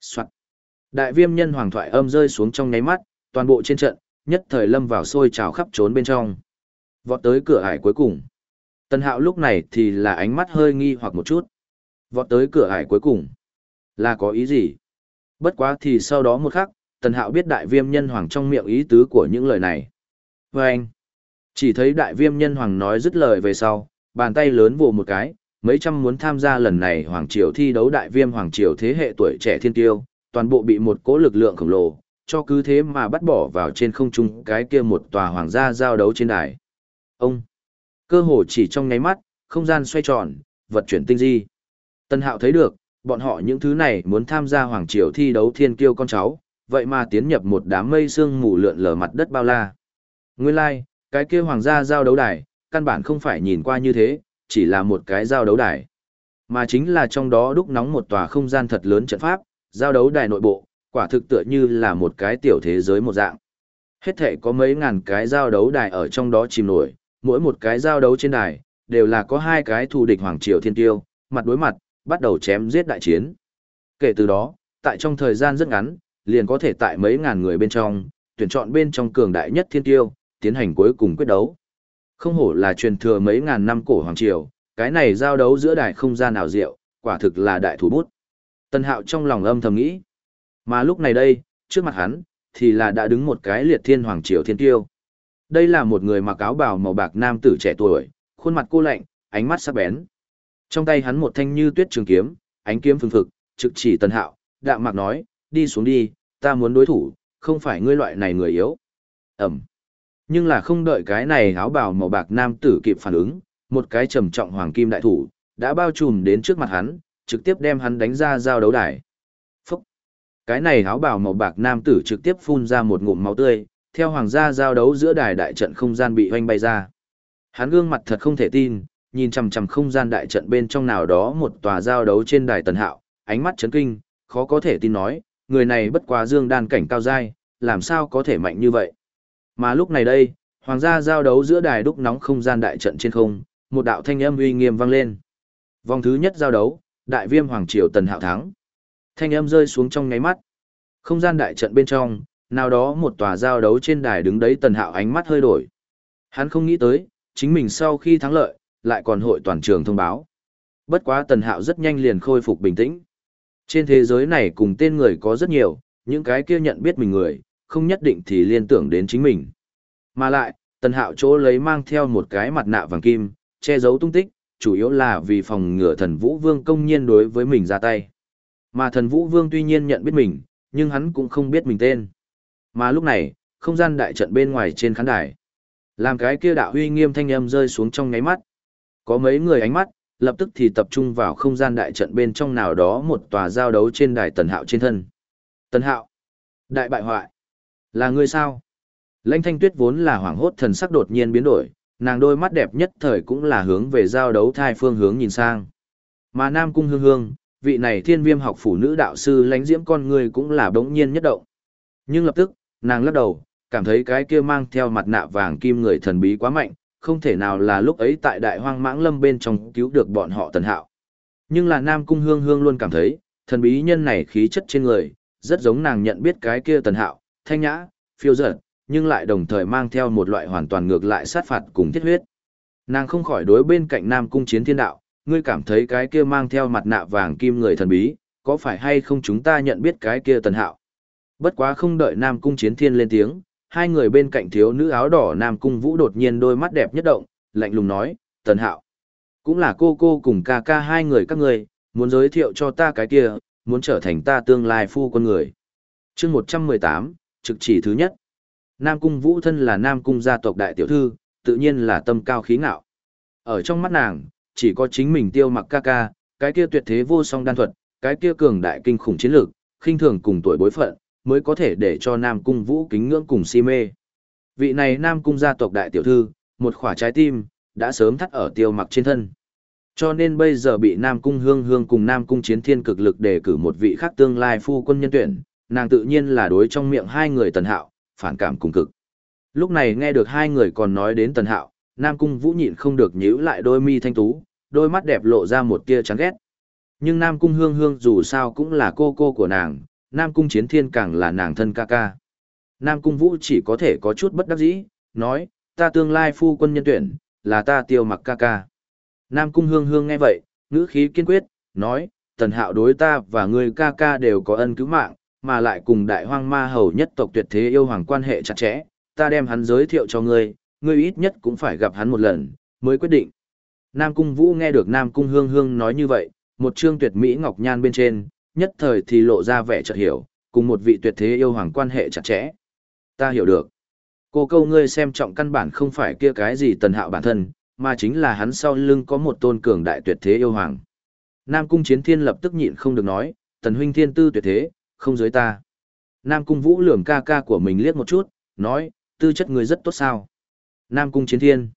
Soạn. Đại viêm nhân hoàng thoại âm rơi xuống trong nháy mắt, toàn bộ trên trận, nhất thời lâm vào sôi trào khắp trốn bên trong. Vọt tới cửa ải cuối cùng. tân Hạo lúc này thì là ánh mắt hơi nghi hoặc một chút. Vọt tới cửa ải cuối cùng. Là có ý gì? Bất quá thì sau đó một khắc, Tần Hạo biết đại viêm nhân hoàng trong miệng ý tứ của những lời này. Và anh, chỉ thấy đại viêm nhân hoàng nói dứt lời về sau, bàn tay lớn vồ một cái, mấy trăm muốn tham gia lần này hoàng triều thi đấu đại viêm hoàng triều thế hệ tuổi trẻ thiên tiêu, toàn bộ bị một cỗ lực lượng khổng lồ, cho cứ thế mà bắt bỏ vào trên không trung cái kia một tòa hoàng gia giao đấu trên đài. Ông, cơ hồ chỉ trong nháy mắt, không gian xoay tròn, vật chuyển tinh di. Tân hạo thấy được, bọn họ những thứ này muốn tham gia hoàng triều thi đấu thiên kiêu con cháu, vậy mà tiến nhập một đám mây sương mù lượn lờ mặt đất bao la. Nguyên lai, like, cái kia hoàng gia giao đấu đài, căn bản không phải nhìn qua như thế, chỉ là một cái giao đấu đài. Mà chính là trong đó đúc nóng một tòa không gian thật lớn trận pháp, giao đấu đài nội bộ, quả thực tựa như là một cái tiểu thế giới một dạng. Hết thể có mấy ngàn cái giao đấu đài ở trong đó chìm nổi, mỗi một cái giao đấu trên đài, đều là có hai cái thù địch hoàng triều thiên tiêu, mặt đối mặt, bắt đầu chém giết đại chiến. Kể từ đó, tại trong thời gian rất ngắn, liền có thể tại mấy ngàn người bên trong, tuyển chọn bên trong cường đại nhất thiên tiêu, tiến hành cuối cùng quyết đấu. Không hổ là truyền thừa mấy ngàn năm cổ hoàng triều, cái này giao đấu giữa đài không gian nào diệu, quả thực là đại thủ bút. Tân hạo trong lòng âm thầm nghĩ. Mà lúc này đây, trước mặt hắn, thì là đã đứng một cái liệt thiên hoàng triều thiên tiêu. Đây là một người mặc áo bào màu bạc nam tử trẻ tuổi, khuôn mặt cô lạnh, ánh mắt sắc bén. Trong tay hắn một thanh như tuyết trường kiếm, ánh kiếm phương phực, trực chỉ tân hạo, đạm mạc nói, đi xuống đi, ta muốn đối thủ, không phải ngươi loại này người yếu. Ẩm. Nhưng là không đợi cái này áo bào màu bạc nam tử kịp phản ứng, một cái trầm trọng hoàng kim đại thủ, đã bao trùm đến trước mặt hắn, trực tiếp đem hắn đánh ra giao đấu đài. Phúc! Cái này áo bào màu bạc nam tử trực tiếp phun ra một ngụm máu tươi, theo hoàng gia giao đấu giữa đài đại trận không gian bị hoanh bay ra. Hắn gương mặt thật không thể tin, nhìn chằm chằm không gian đại trận bên trong nào đó một tòa giao đấu trên đài tần hạo, ánh mắt chấn kinh, khó có thể tin nói, người này bất quá dương đan cảnh cao dai, làm sao có thể mạnh như vậy. Mà lúc này đây, hoàng gia giao đấu giữa đài đúc nóng không gian đại trận trên không, một đạo thanh âm uy nghiêm vang lên. Vòng thứ nhất giao đấu, đại viêm hoàng triều tần hạo thắng. Thanh âm rơi xuống trong ngáy mắt. Không gian đại trận bên trong, nào đó một tòa giao đấu trên đài đứng đấy tần hạo ánh mắt hơi đổi. Hắn không nghĩ tới, chính mình sau khi thắng lợi, lại còn hội toàn trường thông báo. Bất quá tần hạo rất nhanh liền khôi phục bình tĩnh. Trên thế giới này cùng tên người có rất nhiều, những cái kia nhận biết mình người, không nhất định thì liên tưởng đến chính mình. Mà lại, tần hạo chỗ lấy mang theo một cái mặt nạ vàng kim, che giấu tung tích, chủ yếu là vì phòng ngừa thần Vũ Vương công nhiên đối với mình ra tay. Mà thần Vũ Vương tuy nhiên nhận biết mình, nhưng hắn cũng không biết mình tên. Mà lúc này, không gian đại trận bên ngoài trên khán đài. Làm cái kia đạo huy nghiêm thanh âm rơi xuống trong ngáy mắt. Có mấy người ánh mắt, lập tức thì tập trung vào không gian đại trận bên trong nào đó một tòa giao đấu trên đài tần hạo trên thân. Tần hạo. Đại bại hoại. Là ngươi sao? Lãnh thanh tuyết vốn là hoảng hốt thần sắc đột nhiên biến đổi, nàng đôi mắt đẹp nhất thời cũng là hướng về giao đấu thai phương hướng nhìn sang. Mà Nam Cung Hương Hương, vị này thiên viêm học phụ nữ đạo sư lãnh diễm con người cũng là đống nhiên nhất động. Nhưng lập tức, nàng lắc đầu, cảm thấy cái kia mang theo mặt nạ vàng kim người thần bí quá mạnh, không thể nào là lúc ấy tại đại hoang mãng lâm bên trong cứu được bọn họ tần hạo. Nhưng là Nam Cung Hương Hương luôn cảm thấy, thần bí nhân này khí chất trên người, rất giống nàng nhận biết cái kia tần hạo, thanh nhã, phiêu dở, nhưng lại đồng thời mang theo một loại hoàn toàn ngược lại sát phạt cùng thiết huyết. Nàng không khỏi đối bên cạnh Nam Cung Chiến Thiên Đạo, ngươi cảm thấy cái kia mang theo mặt nạ vàng kim người thần bí, có phải hay không chúng ta nhận biết cái kia tần hạo. Bất quá không đợi Nam Cung Chiến Thiên lên tiếng, hai người bên cạnh thiếu nữ áo đỏ Nam Cung Vũ đột nhiên đôi mắt đẹp nhất động, lạnh lùng nói, tần hạo. Cũng là cô cô cùng ca ca hai người các người, muốn giới thiệu cho ta cái kia, muốn trở thành ta tương lai phu con người. chương 118, trực chỉ thứ nhất. Nam Cung Vũ thân là Nam Cung gia tộc đại tiểu thư, tự nhiên là tâm cao khí ngạo. Ở trong mắt nàng, chỉ có chính mình tiêu mặc ca ca, cái kia tuyệt thế vô song đan thuật, cái kia cường đại kinh khủng chiến lược, khinh thường cùng tuổi bối phận, mới có thể để cho Nam Cung Vũ kính ngưỡng cùng si mê. Vị này Nam Cung gia tộc đại tiểu thư, một khỏa trái tim, đã sớm thắt ở tiêu mặc trên thân. Cho nên bây giờ bị Nam Cung Hương Hương cùng Nam Cung Chiến Thiên cực lực đề cử một vị khác tương lai phu quân nhân tuyển, nàng tự nhiên là đối trong miệng hai người tần hạo, phản cảm cùng cực. Lúc này nghe được hai người còn nói đến tần hạo, Nam Cung Vũ nhịn không được nhíu lại đôi mi thanh tú, đôi mắt đẹp lộ ra một tia chán ghét. Nhưng Nam Cung Hương Hương dù sao cũng là cô cô của nàng, Nam Cung Chiến Thiên càng là nàng thân ca ca. Nam Cung Vũ chỉ có thể có chút bất đắc dĩ, nói, ta tương lai phu quân nhân tuyển, là ta tiêu mặc ca ca. Nam Cung Hương Hương nghe vậy, ngữ khí kiên quyết, nói, tần hạo đối ta và người ca ca đều có ân cứu mạng, mà lại cùng đại hoang ma hầu nhất tộc tuyệt thế yêu hoàng quan hệ chặt chẽ, ta đem hắn giới thiệu cho ngươi, ngươi ít nhất cũng phải gặp hắn một lần, mới quyết định. Nam Cung Vũ nghe được Nam Cung Hương Hương nói như vậy, một trương tuyệt mỹ ngọc nhan bên trên, nhất thời thì lộ ra vẻ chợt hiểu, cùng một vị tuyệt thế yêu hoàng quan hệ chặt chẽ. Ta hiểu được. Cô câu ngươi xem trọng căn bản không phải kia cái gì tần hạo bản thân, mà chính là hắn sau lưng có một tôn cường đại tuyệt thế yêu hoàng. Nam Cung Chiến Thiên lập tức nhịn không được nói, tần huynh thiên tư tuyệt thế, không dưới ta. Nam Cung Vũ lườm ca ca của mình liếc một chút, nói, tư chất người rất tốt sao. Nam Cung Chiến Thiên.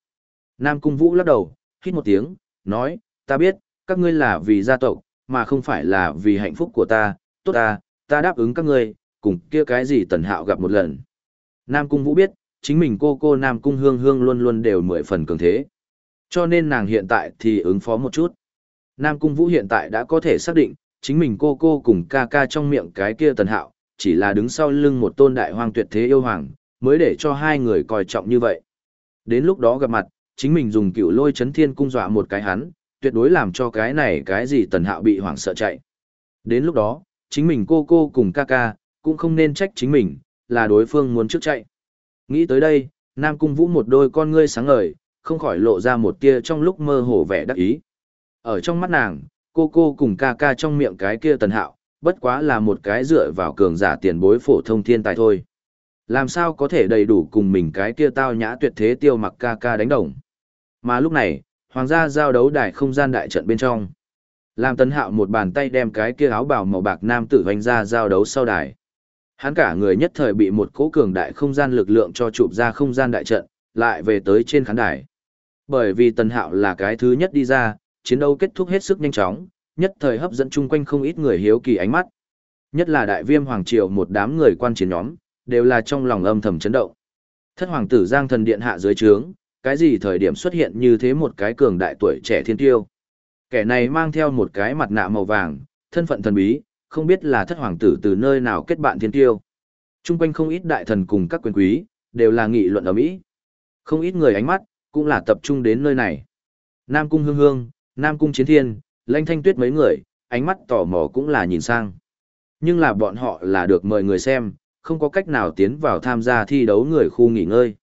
Nam Cung Vũ lắc đầu, hít một tiếng, nói, ta biết, các ngươi là vì gia tộc, mà không phải là vì hạnh phúc của ta, tốt ta, ta đáp ứng các ngươi, cùng kia cái gì tần hạo gặp một lần. Nam Cung Vũ biết, chính mình cô cô Nam Cung Hương Hương luôn luôn đều mười phần cường thế. Cho nên nàng hiện tại thì ứng phó một chút. Nam Cung Vũ hiện tại đã có thể xác định, chính mình cô cô cùng ca ca trong miệng cái kia tần hạo, chỉ là đứng sau lưng một tôn đại hoang tuyệt thế yêu hoàng, mới để cho hai người coi trọng như vậy. Đến lúc đó gặp mặt, chính mình dùng cựu lôi chấn thiên cung dọa một cái hắn, tuyệt đối làm cho cái này cái gì tần hạo bị hoảng sợ chạy. Đến lúc đó, chính mình cô cô cùng ca ca, cũng không nên trách chính mình, là đối phương muốn trước chạy. Nghĩ tới đây, Nam Cung Vũ một đôi con ngươi sáng ngời, không khỏi lộ ra một tia trong lúc mơ hồ vẻ đắc ý. Ở trong mắt nàng, cô cô cùng ca ca trong miệng cái kia tần hạo, bất quá là một cái dựa vào cường giả tiền bối phổ thông thiên tài thôi. Làm sao có thể đầy đủ cùng mình cái kia tao nhã tuyệt thế tiêu mặc ca ca đánh đồng. Mà lúc này, hoàng gia giao đấu đài không gian đại trận bên trong. Làm Tần hạo một bàn tay đem cái kia áo bào màu bạc nam tử hoành ra giao đấu sau đài. Hắn cả người nhất thời bị một cỗ cường đại không gian lực lượng cho chụp ra không gian đại trận, lại về tới trên khán đài. Bởi vì tần hạo là cái thứ nhất đi ra, chiến đấu kết thúc hết sức nhanh chóng, nhất thời hấp dẫn chung quanh không ít người hiếu kỳ ánh mắt. Nhất là đại viêm hoàng triều một đám người quan chiến nhóm, đều là trong lòng âm thầm chấn động. Thất hoàng tử Giang thần điện hạ dưới trướng, cái gì thời điểm xuất hiện như thế một cái cường đại tuổi trẻ thiên tiêu. Kẻ này mang theo một cái mặt nạ màu vàng, thân phận thần bí, không biết là thất hoàng tử từ nơi nào kết bạn thiên tiêu. Trung quanh không ít đại thần cùng các quyền quý, đều là nghị luận ở Mỹ. Không ít người ánh mắt, cũng là tập trung đến nơi này. Nam cung hương hương, Nam cung chiến thiên, lãnh thanh tuyết mấy người, ánh mắt tò mò cũng là nhìn sang. Nhưng là bọn họ là được mời người xem, không có cách nào tiến vào tham gia thi đấu người khu nghỉ ngơi.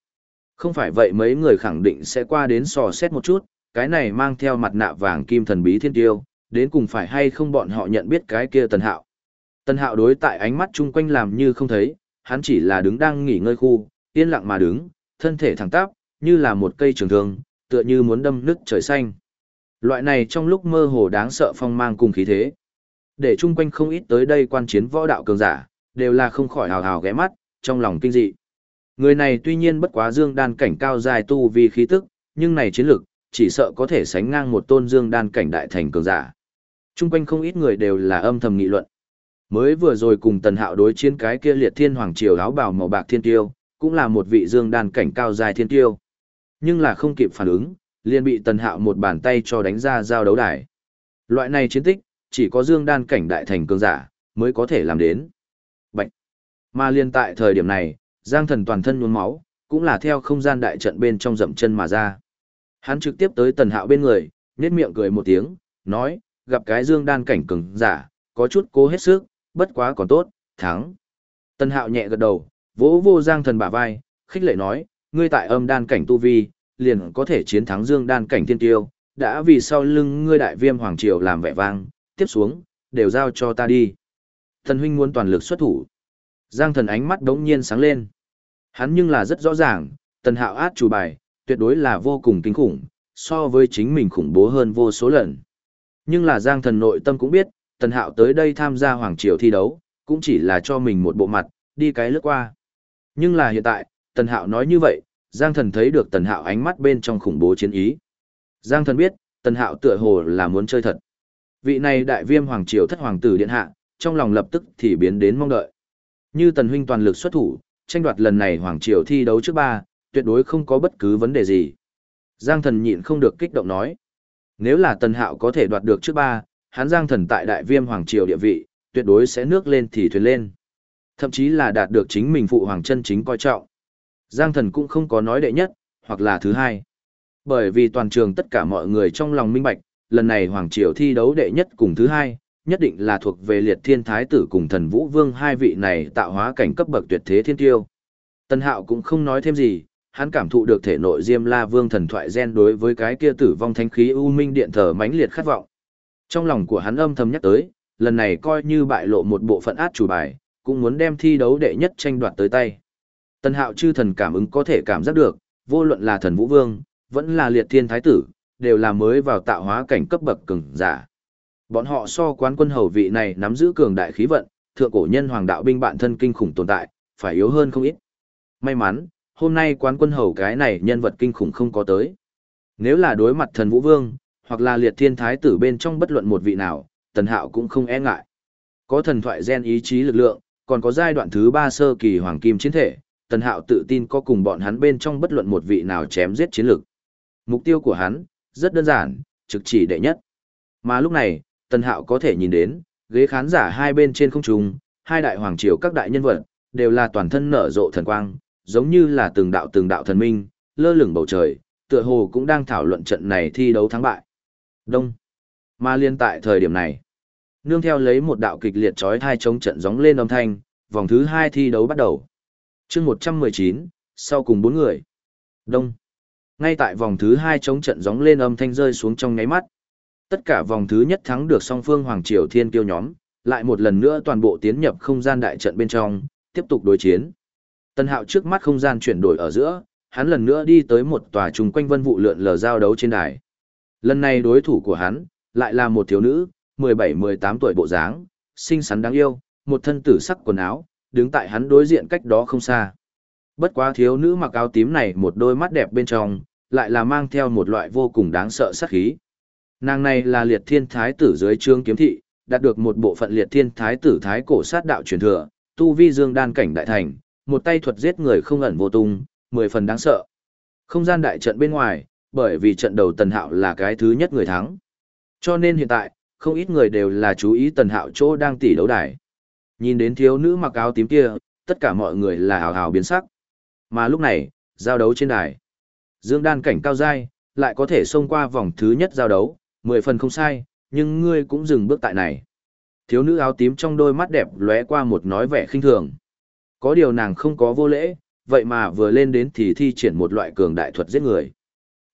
Không phải vậy mấy người khẳng định sẽ qua đến sò xét một chút, cái này mang theo mặt nạ vàng kim thần bí thiên tiêu, đến cùng phải hay không bọn họ nhận biết cái kia tần hạo. Tần hạo đối tại ánh mắt chung quanh làm như không thấy, hắn chỉ là đứng đang nghỉ ngơi khu, yên lặng mà đứng, thân thể thẳng tắp, như là một cây trường thương, tựa như muốn đâm nứt trời xanh. Loại này trong lúc mơ hồ đáng sợ phong mang cùng khí thế. Để chung quanh không ít tới đây quan chiến võ đạo cường giả, đều là không khỏi hào hào ghé mắt, trong lòng kinh dị. Người này tuy nhiên bất quá dương đan cảnh cao dài tu vì khí tức, nhưng này chiến lực, chỉ sợ có thể sánh ngang một tôn dương đan cảnh đại thành cường giả. Trung quanh không ít người đều là âm thầm nghị luận. Mới vừa rồi cùng tần hạo đối chiến cái kia liệt thiên hoàng triều áo bào màu bạc thiên tiêu, cũng là một vị dương đan cảnh cao dài thiên tiêu. Nhưng là không kịp phản ứng, liền bị tần hạo một bàn tay cho đánh ra giao đấu đài. Loại này chiến tích, chỉ có dương đan cảnh đại thành cường giả, mới có thể làm đến. Bạch! Mà liên tại thời điểm này, Giang thần toàn thân nhuôn máu, cũng là theo không gian đại trận bên trong dậm chân mà ra. Hắn trực tiếp tới tần hạo bên người, nhét miệng cười một tiếng, nói, gặp cái dương đan cảnh cường giả, có chút cố hết sức, bất quá còn tốt, thắng. Tần hạo nhẹ gật đầu, vỗ vô giang thần bả vai, khích lệ nói, ngươi tại âm đan cảnh tu vi, liền có thể chiến thắng dương đan cảnh thiên tiêu, đã vì sau lưng ngươi đại viêm hoàng triều làm vẻ vang, tiếp xuống, đều giao cho ta đi. Thần huynh muốn toàn lực xuất thủ. Giang thần ánh mắt đống nhiên sáng lên. Hắn nhưng là rất rõ ràng, tần hạo át chủ bài, tuyệt đối là vô cùng kinh khủng, so với chính mình khủng bố hơn vô số lần. Nhưng là Giang thần nội tâm cũng biết, tần hạo tới đây tham gia Hoàng Triều thi đấu, cũng chỉ là cho mình một bộ mặt, đi cái lướt qua. Nhưng là hiện tại, tần hạo nói như vậy, Giang thần thấy được tần hạo ánh mắt bên trong khủng bố chiến ý. Giang thần biết, tần hạo tựa hồ là muốn chơi thật. Vị này đại viêm Hoàng Triều thất hoàng tử điện hạ, trong lòng lập tức thì biến đến mong đợi. Như tần huynh toàn lực xuất thủ, tranh đoạt lần này Hoàng Triều thi đấu trước ba, tuyệt đối không có bất cứ vấn đề gì. Giang thần nhịn không được kích động nói. Nếu là tần hạo có thể đoạt được trước ba, hắn giang thần tại đại viêm Hoàng Triều địa vị, tuyệt đối sẽ nước lên thì thuyền lên. Thậm chí là đạt được chính mình phụ hoàng chân chính coi trọng. Giang thần cũng không có nói đệ nhất, hoặc là thứ hai. Bởi vì toàn trường tất cả mọi người trong lòng minh bạch, lần này Hoàng Triều thi đấu đệ nhất cùng thứ hai, nhất định là thuộc về liệt thiên thái tử cùng thần vũ vương hai vị này tạo hóa cảnh cấp bậc tuyệt thế thiên tiêu. Tân hạo cũng không nói thêm gì, hắn cảm thụ được thể nội diêm la vương thần thoại gen đối với cái kia tử vong thánh khí u minh điện thờ mãnh liệt khát vọng. Trong lòng của hắn âm thầm nhắc tới, lần này coi như bại lộ một bộ phận át chủ bài, cũng muốn đem thi đấu đệ nhất tranh đoạt tới tay. Tần hạo chư thần cảm ứng có thể cảm giác được, vô luận là thần vũ vương, vẫn là liệt thiên thái tử, đều là mới vào tạo hóa cảnh cấp bậc cường giả. Bọn họ so quán quân hầu vị này nắm giữ cường đại khí vận, thượng cổ nhân hoàng đạo binh bản thân kinh khủng tồn tại, phải yếu hơn không ít. May mắn, hôm nay quán quân hầu cái này nhân vật kinh khủng không có tới. Nếu là đối mặt thần vũ vương, hoặc là liệt thiên thái tử bên trong bất luận một vị nào, tần hạo cũng không e ngại. Có thần thoại gen ý chí lực lượng, còn có giai đoạn thứ ba sơ kỳ hoàng kim chiến thể, tần hạo tự tin có cùng bọn hắn bên trong bất luận một vị nào chém giết chiến lực. Mục tiêu của hắn, rất đơn giản, trực chỉ đệ nhất. Mà lúc này, tần hạo có thể nhìn đến, ghế khán giả hai bên trên không trung, hai đại hoàng triều các đại nhân vật, đều là toàn thân nở rộ thần quang, giống như là từng đạo từng đạo thần minh, lơ lửng bầu trời, tựa hồ cũng đang thảo luận trận này thi đấu thắng bại. Đông. Mà liên tại thời điểm này, nương theo lấy một đạo kịch liệt chói thai chống trận gióng lên âm thanh, vòng thứ hai thi đấu bắt đầu chương 119, sau cùng bốn người. Đông. Ngay tại vòng thứ hai chống trận gióng lên âm thanh rơi xuống trong nháy mắt. Tất cả vòng thứ nhất thắng được song phương Hoàng Triều Thiên Kiêu nhóm, lại một lần nữa toàn bộ tiến nhập không gian đại trận bên trong, tiếp tục đối chiến. Tân Hạo trước mắt không gian chuyển đổi ở giữa, hắn lần nữa đi tới một tòa trùng quanh vân vụ lượn lờ giao đấu trên đài. Lần này đối thủ của hắn, lại là một thiếu nữ, 17-18 tuổi bộ dáng, xinh xắn đáng yêu, một thân tử sắc quần áo, đứng tại hắn đối diện cách đó không xa. Bất quá thiếu nữ mặc áo tím này một đôi mắt đẹp bên trong, lại là mang theo một loại vô cùng đáng sợ sát khí. Nàng này là liệt thiên thái tử dưới trương kiếm thị, đạt được một bộ phận liệt thiên thái tử thái cổ sát đạo truyền thừa, tu vi dương đan cảnh đại thành, một tay thuật giết người không ẩn vô tung, mười phần đáng sợ. Không gian đại trận bên ngoài, bởi vì trận đầu tần hạo là cái thứ nhất người thắng. Cho nên hiện tại, không ít người đều là chú ý tần hạo chỗ đang tỉ đấu đài. Nhìn đến thiếu nữ mặc áo tím kia, tất cả mọi người là hào hào biến sắc. Mà lúc này, giao đấu trên đài. Dương đan cảnh cao dai, lại có thể xông qua vòng thứ nhất giao đấu, mười phần không sai, nhưng ngươi cũng dừng bước tại này. Thiếu nữ áo tím trong đôi mắt đẹp lóe qua một nói vẻ khinh thường. Có điều nàng không có vô lễ, vậy mà vừa lên đến thì thi triển một loại cường đại thuật giết người.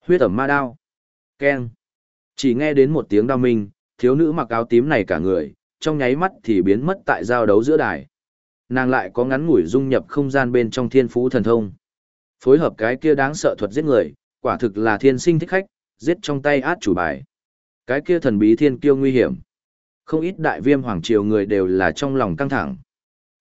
Huyết ẩm ma đao. Keng. Chỉ nghe đến một tiếng đao minh, thiếu nữ mặc áo tím này cả người, trong nháy mắt thì biến mất tại giao đấu giữa đài. Nàng lại có ngắn ngủi dung nhập không gian bên trong thiên phú thần thông. Phối hợp cái kia đáng sợ thuật giết người, quả thực là thiên sinh thích khách, giết trong tay át chủ bài. Cái kia thần bí thiên kiêu nguy hiểm. Không ít đại viêm hoàng triều người đều là trong lòng căng thẳng.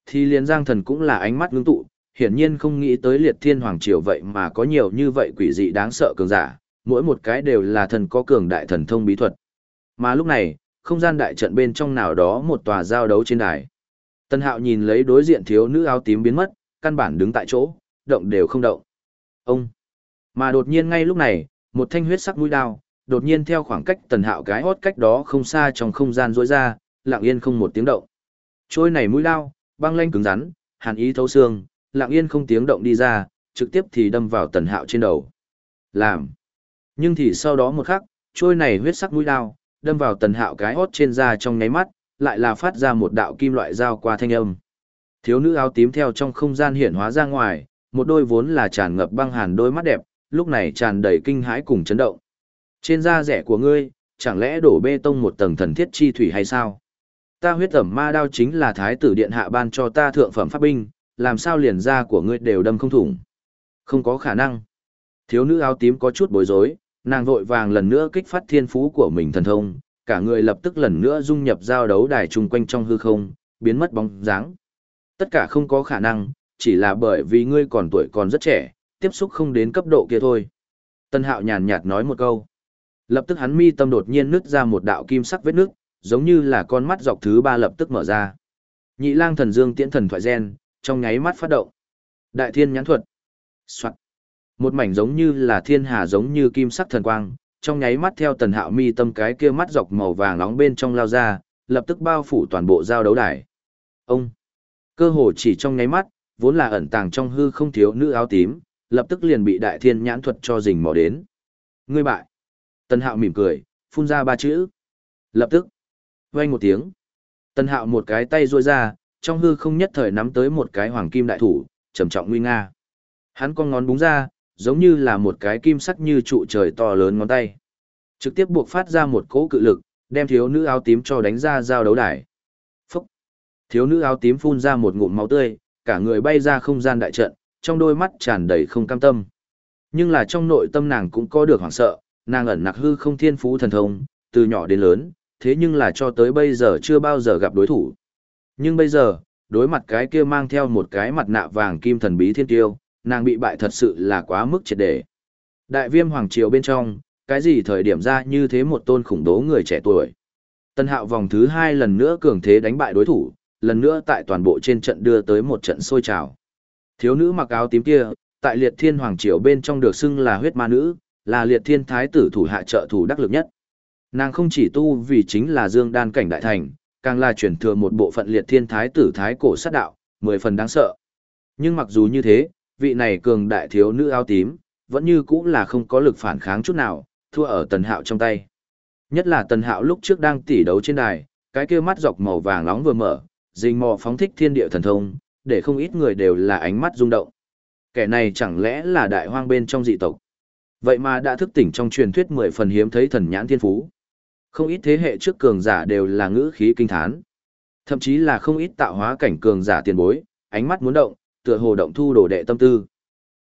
Thì liền giang thần cũng là ánh mắt ngưng tụ, hiển nhiên không nghĩ tới liệt thiên hoàng triều vậy mà có nhiều như vậy quỷ dị đáng sợ cường giả, mỗi một cái đều là thần có cường đại thần thông bí thuật. Mà lúc này, không gian đại trận bên trong nào đó một tòa giao đấu trên đài. Tân hạo nhìn lấy đối diện thiếu nữ áo tím biến mất, căn bản đứng tại chỗ, động đều không động. Ông! Mà đột nhiên ngay lúc này, một thanh huyết sắc mũi đao, đột nhiên theo khoảng cách tần hạo cái hót cách đó không xa trong không gian rối ra, lặng yên không một tiếng động. Trôi này mũi đao, băng lanh cứng rắn, hàn ý thấu xương, lặng yên không tiếng động đi ra, trực tiếp thì đâm vào tần hạo trên đầu. Làm. Nhưng thì sau đó một khắc, trôi này huyết sắc mũi đao, đâm vào tần hạo cái hót trên da trong nháy mắt, lại là phát ra một đạo kim loại dao qua thanh âm. Thiếu nữ áo tím theo trong không gian hiển hóa ra ngoài, một đôi vốn là tràn ngập băng hàn đôi mắt đẹp, lúc này tràn đầy kinh hãi cùng chấn động. Trên da rẻ của ngươi, chẳng lẽ đổ bê tông một tầng thần thiết chi thủy hay sao? Ta huyết tẩm ma đao chính là thái tử điện hạ ban cho ta thượng phẩm pháp binh, làm sao liền da của ngươi đều đâm không thủng? Không có khả năng. Thiếu nữ áo tím có chút bối rối, nàng vội vàng lần nữa kích phát thiên phú của mình thần thông, cả người lập tức lần nữa dung nhập giao đấu đài chung quanh trong hư không, biến mất bóng dáng. Tất cả không có khả năng, chỉ là bởi vì ngươi còn tuổi còn rất trẻ, tiếp xúc không đến cấp độ kia thôi. Tân hạo nhàn nhạt nói một câu. Lập tức hắn mi tâm đột nhiên nứt ra một đạo kim sắc vết nước, giống như là con mắt dọc thứ ba lập tức mở ra. Nhị lang thần dương tiễn thần thoại gen, trong nháy mắt phát động. Đại thiên nhãn thuật. Soạn. Một mảnh giống như là thiên hà giống như kim sắc thần quang, trong nháy mắt theo tần hạo mi tâm cái kia mắt dọc màu vàng nóng bên trong lao ra, lập tức bao phủ toàn bộ giao đấu đài. Ông. Cơ hồ chỉ trong nháy mắt, vốn là ẩn tàng trong hư không thiếu nữ áo tím, lập tức liền bị đại thiên nhãn thuật cho rình mò đến. Ngươi bại. Tần Hạo mỉm cười, phun ra ba chữ. Lập tức. Vang một tiếng. Tần Hạo một cái tay ruôi ra, trong hư không nhất thời nắm tới một cái hoàng kim đại thủ, trầm trọng nguy nga. Hắn con ngón búng ra, giống như là một cái kim sắc như trụ trời to lớn ngón tay. Trực tiếp buộc phát ra một cỗ cự lực, đem thiếu nữ áo tím cho đánh ra giao đấu đài. Phúc! Thiếu nữ áo tím phun ra một ngụm máu tươi, cả người bay ra không gian đại trận, trong đôi mắt tràn đầy không cam tâm. Nhưng là trong nội tâm nàng cũng có được hoảng sợ, nàng ẩn nặc hư không thiên phú thần thông, từ nhỏ đến lớn, thế nhưng là cho tới bây giờ chưa bao giờ gặp đối thủ. Nhưng bây giờ, đối mặt cái kia mang theo một cái mặt nạ vàng kim thần bí thiên tiêu, nàng bị bại thật sự là quá mức triệt để. Đại viêm hoàng triều bên trong, cái gì thời điểm ra như thế một tôn khủng bố người trẻ tuổi. Tân hạo vòng thứ hai lần nữa cường thế đánh bại đối thủ, lần nữa tại toàn bộ trên trận đưa tới một trận sôi trào. Thiếu nữ mặc áo tím kia, tại liệt thiên hoàng triều bên trong được xưng là huyết ma nữ, là liệt thiên thái tử thủ hạ trợ thủ đắc lực nhất. Nàng không chỉ tu vì chính là dương đan cảnh đại thành, càng là chuyển thừa một bộ phận liệt thiên thái tử thái cổ sát đạo, mười phần đáng sợ. Nhưng mặc dù như thế, vị này cường đại thiếu nữ áo tím, vẫn như cũng là không có lực phản kháng chút nào, thua ở tần hạo trong tay. Nhất là tần hạo lúc trước đang tỉ đấu trên đài, cái kia mắt dọc màu vàng nóng vừa mở, rình mò phóng thích thiên địa thần thông, để không ít người đều là ánh mắt rung động. Kẻ này chẳng lẽ là đại hoang bên trong dị tộc. Vậy mà đã thức tỉnh trong truyền thuyết mười phần hiếm thấy thần nhãn thiên phú. Không ít thế hệ trước cường giả đều là ngữ khí kinh thán. Thậm chí là không ít tạo hóa cảnh cường giả tiền bối, ánh mắt muốn động, tựa hồ động thu đồ đệ tâm tư.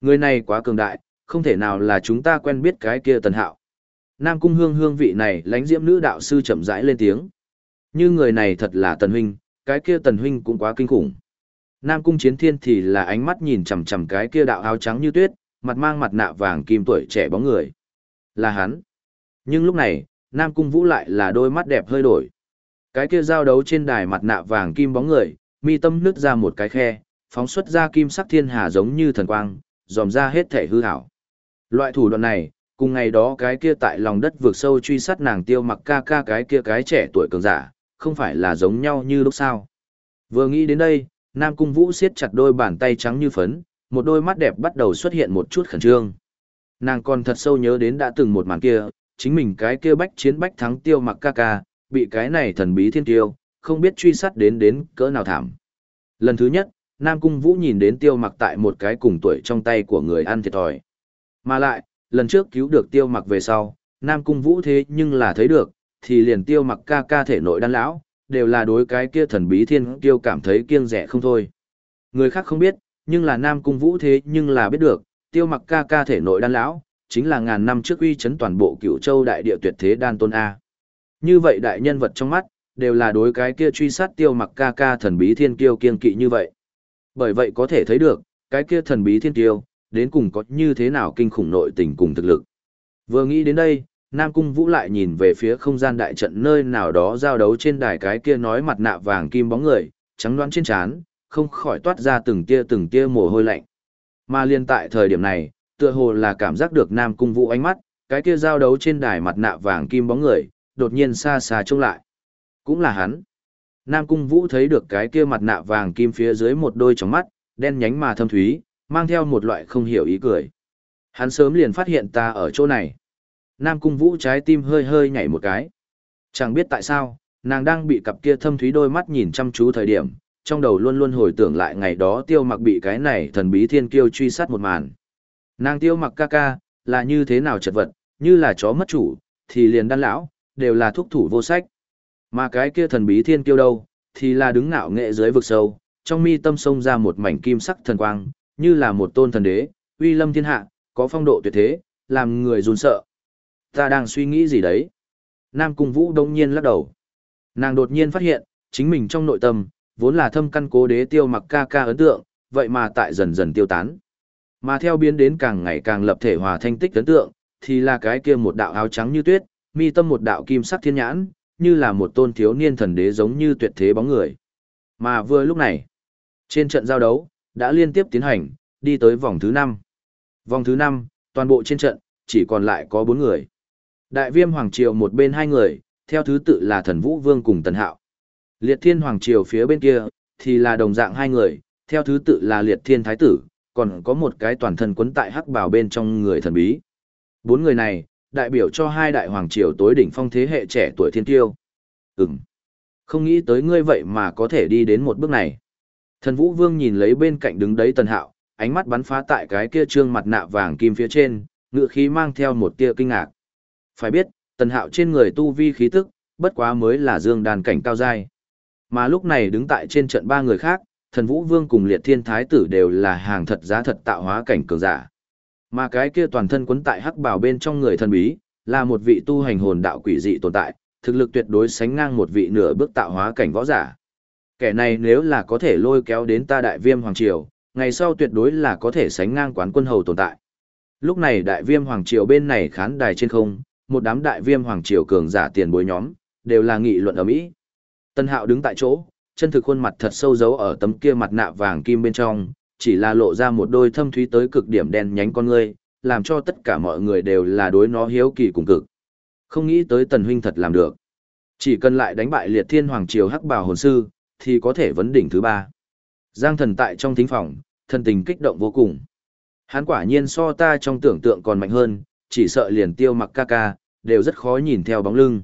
Người này quá cường đại, không thể nào là chúng ta quen biết cái kia tần hạo. Nam cung hương hương vị này lánh diễm nữ đạo sư chậm rãi lên tiếng. Như người này thật là tần huynh, cái kia tần huynh cũng quá kinh khủng. Nam cung chiến thiên thì là ánh mắt nhìn chằm chằm cái kia đạo áo trắng như tuyết, mặt mang mặt nạ vàng kim tuổi trẻ bóng người. Là hắn. Nhưng lúc này, Nam cung vũ lại là đôi mắt đẹp hơi đổi. Cái kia giao đấu trên đài mặt nạ vàng kim bóng người, mi tâm nứt ra một cái khe, phóng xuất ra kim sắc thiên hà giống như thần quang, dòm ra hết thể hư hảo. Loại thủ đoạn này, cùng ngày đó cái kia tại lòng đất vượt sâu truy sát nàng tiêu mặc ca ca cái kia cái trẻ tuổi cường giả, không phải là giống nhau như lúc sao. Vừa nghĩ đến đây, Nam Cung Vũ siết chặt đôi bàn tay trắng như phấn, một đôi mắt đẹp bắt đầu xuất hiện một chút khẩn trương. Nàng còn thật sâu nhớ đến đã từng một màn kia, chính mình cái kia bách chiến bách thắng tiêu mặc ca ca, bị cái này thần bí thiên tiêu, không biết truy sát đến đến cỡ nào thảm. Lần thứ nhất, Nam Cung Vũ nhìn đến tiêu mặc tại một cái cùng tuổi trong tay của người ăn thiệt thòi. Mà lại, lần trước cứu được tiêu mặc về sau, Nam Cung Vũ thế nhưng là thấy được, thì liền tiêu mặc ca ca thể nội đan lão, đều là đối cái kia thần bí thiên tiêu cảm thấy kiêng rẻ không thôi. Người khác không biết, nhưng là Nam Cung Vũ thế nhưng là biết được, tiêu mặc ca ca thể nội đan lão, chính là ngàn năm trước uy chấn toàn bộ cựu châu đại địa tuyệt thế đan tôn A. Như vậy đại nhân vật trong mắt, đều là đối cái kia truy sát tiêu mặc ca ca thần bí thiên kiêu kiêng kỵ như vậy. Bởi vậy có thể thấy được, cái kia thần bí thiên tiêu đến cùng có như thế nào kinh khủng nội tình cùng thực lực. Vừa nghĩ đến đây, Nam Cung Vũ lại nhìn về phía không gian đại trận nơi nào đó giao đấu trên đài cái kia nói mặt nạ vàng kim bóng người, trắng đoán trên trán, không khỏi toát ra từng tia từng tia mồ hôi lạnh. Mà liên tại thời điểm này, tựa hồ là cảm giác được Nam Cung Vũ ánh mắt, cái kia giao đấu trên đài mặt nạ vàng kim bóng người, đột nhiên xa xa trông lại. Cũng là hắn. Nam Cung Vũ thấy được cái kia mặt nạ vàng kim phía dưới một đôi tròng mắt, đen nhánh mà thâm thúy, mang theo một loại không hiểu ý cười. Hắn sớm liền phát hiện ta ở chỗ này. Nam Cung Vũ trái tim hơi hơi nhảy một cái. Chẳng biết tại sao, nàng đang bị cặp kia thâm thúy đôi mắt nhìn chăm chú thời điểm, trong đầu luôn luôn hồi tưởng lại ngày đó tiêu mặc bị cái này thần bí thiên kiêu truy sát một màn. Nàng tiêu mặc ca ca, là như thế nào chật vật, như là chó mất chủ, thì liền đan lão, đều là thúc thủ vô sách. Mà cái kia thần bí thiên kiêu đâu, thì là đứng ngạo nghệ dưới vực sâu, trong mi tâm sông ra một mảnh kim sắc thần quang, như là một tôn thần đế, uy lâm thiên hạ, có phong độ tuyệt thế, làm người run sợ. Ta đang suy nghĩ gì đấy? Nam Cung Vũ đông nhiên lắc đầu. Nàng đột nhiên phát hiện, chính mình trong nội tâm, vốn là thâm căn cố đế tiêu mặc ca ca ấn tượng, vậy mà tại dần dần tiêu tán. Mà theo biến đến càng ngày càng lập thể hòa thanh tích ấn tượng, thì là cái kia một đạo áo trắng như tuyết, mi tâm một đạo kim sắc thiên nhãn, như là một tôn thiếu niên thần đế giống như tuyệt thế bóng người. Mà vừa lúc này, trên trận giao đấu, đã liên tiếp tiến hành, đi tới vòng thứ 5. Vòng thứ 5, toàn bộ trên trận, chỉ còn lại có 4 người. Đại viêm Hoàng Triều một bên hai người, theo thứ tự là thần Vũ Vương cùng Tần Hạo. Liệt Thiên Hoàng Triều phía bên kia, thì là đồng dạng hai người, theo thứ tự là Liệt Thiên Thái Tử, còn có một cái toàn thân quấn tại hắc bào bên trong người thần bí. Bốn người này, đại biểu cho hai đại hoàng triều tối đỉnh phong thế hệ trẻ tuổi thiên tiêu. Ừm. Không nghĩ tới ngươi vậy mà có thể đi đến một bước này. Thần Vũ Vương nhìn lấy bên cạnh đứng đấy Tần Hạo, ánh mắt bắn phá tại cái kia trương mặt nạ vàng kim phía trên, ngựa khí mang theo một tia kinh ngạc. Phải biết, Tần Hạo trên người tu vi khí tức, bất quá mới là dương đàn cảnh cao giai. Mà lúc này đứng tại trên trận ba người khác, Thần Vũ Vương cùng Liệt Thiên Thái tử đều là hàng thật giá thật tạo hóa cảnh cường giả. Mà cái kia toàn thân quấn tại hắc bào bên trong người thần bí, là một vị tu hành hồn đạo quỷ dị tồn tại, thực lực tuyệt đối sánh ngang một vị nửa bước tạo hóa cảnh võ giả. Kẻ này nếu là có thể lôi kéo đến ta đại viêm hoàng triều, ngày sau tuyệt đối là có thể sánh ngang quán quân hầu tồn tại. Lúc này đại viêm hoàng triều bên này khán đài trên không, một đám đại viêm hoàng triều cường giả tiền bối nhóm, đều là nghị luận ở mỹ. Tân Hạo đứng tại chỗ, chân thực khuôn mặt thật sâu giấu ở tấm kia mặt nạ vàng kim bên trong, chỉ là lộ ra một đôi thâm thúy tới cực điểm đen nhánh con ngươi, làm cho tất cả mọi người đều là đối nó hiếu kỳ cùng cực. Không nghĩ tới tần huynh thật làm được. Chỉ cần lại đánh bại liệt thiên hoàng triều hắc bào hồn sư, thì có thể vấn đỉnh thứ ba. Giang thần tại trong thính phòng, thân tình kích động vô cùng. Hắn quả nhiên so ta trong tưởng tượng còn mạnh hơn, chỉ sợ liền tiêu mặc ca ca, đều rất khó nhìn theo bóng lưng.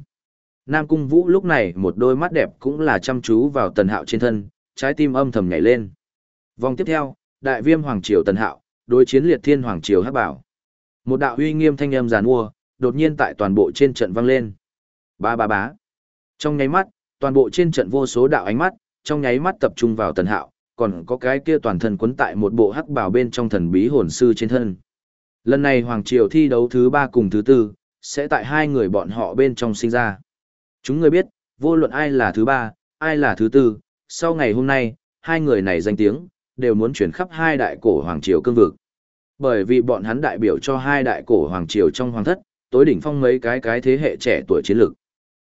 Nam Cung Vũ lúc này một đôi mắt đẹp cũng là chăm chú vào tần hạo trên thân, trái tim âm thầm nhảy lên. Vòng tiếp theo, đại viêm hoàng triều tần hạo, đối chiến liệt thiên hoàng triều hắc bảo. Một đạo uy nghiêm thanh âm giàn mua, đột nhiên tại toàn bộ trên trận vang lên. Ba ba bá. Trong nháy mắt, toàn bộ trên trận vô số đạo ánh mắt, trong nháy mắt tập trung vào tần hạo, còn có cái kia toàn thân quấn tại một bộ hắc bảo bên trong thần bí hồn sư trên thân. Lần này Hoàng Triều thi đấu thứ ba cùng thứ tư, sẽ tại hai người bọn họ bên trong sinh ra. Chúng người biết, vô luận ai là thứ ba, ai là thứ tư, sau ngày hôm nay, hai người này danh tiếng, đều muốn chuyển khắp hai đại cổ Hoàng Triều cương vực. Bởi vì bọn hắn đại biểu cho hai đại cổ Hoàng Triều trong Hoàng thất, tối đỉnh phong mấy cái cái thế hệ trẻ tuổi chiến lược.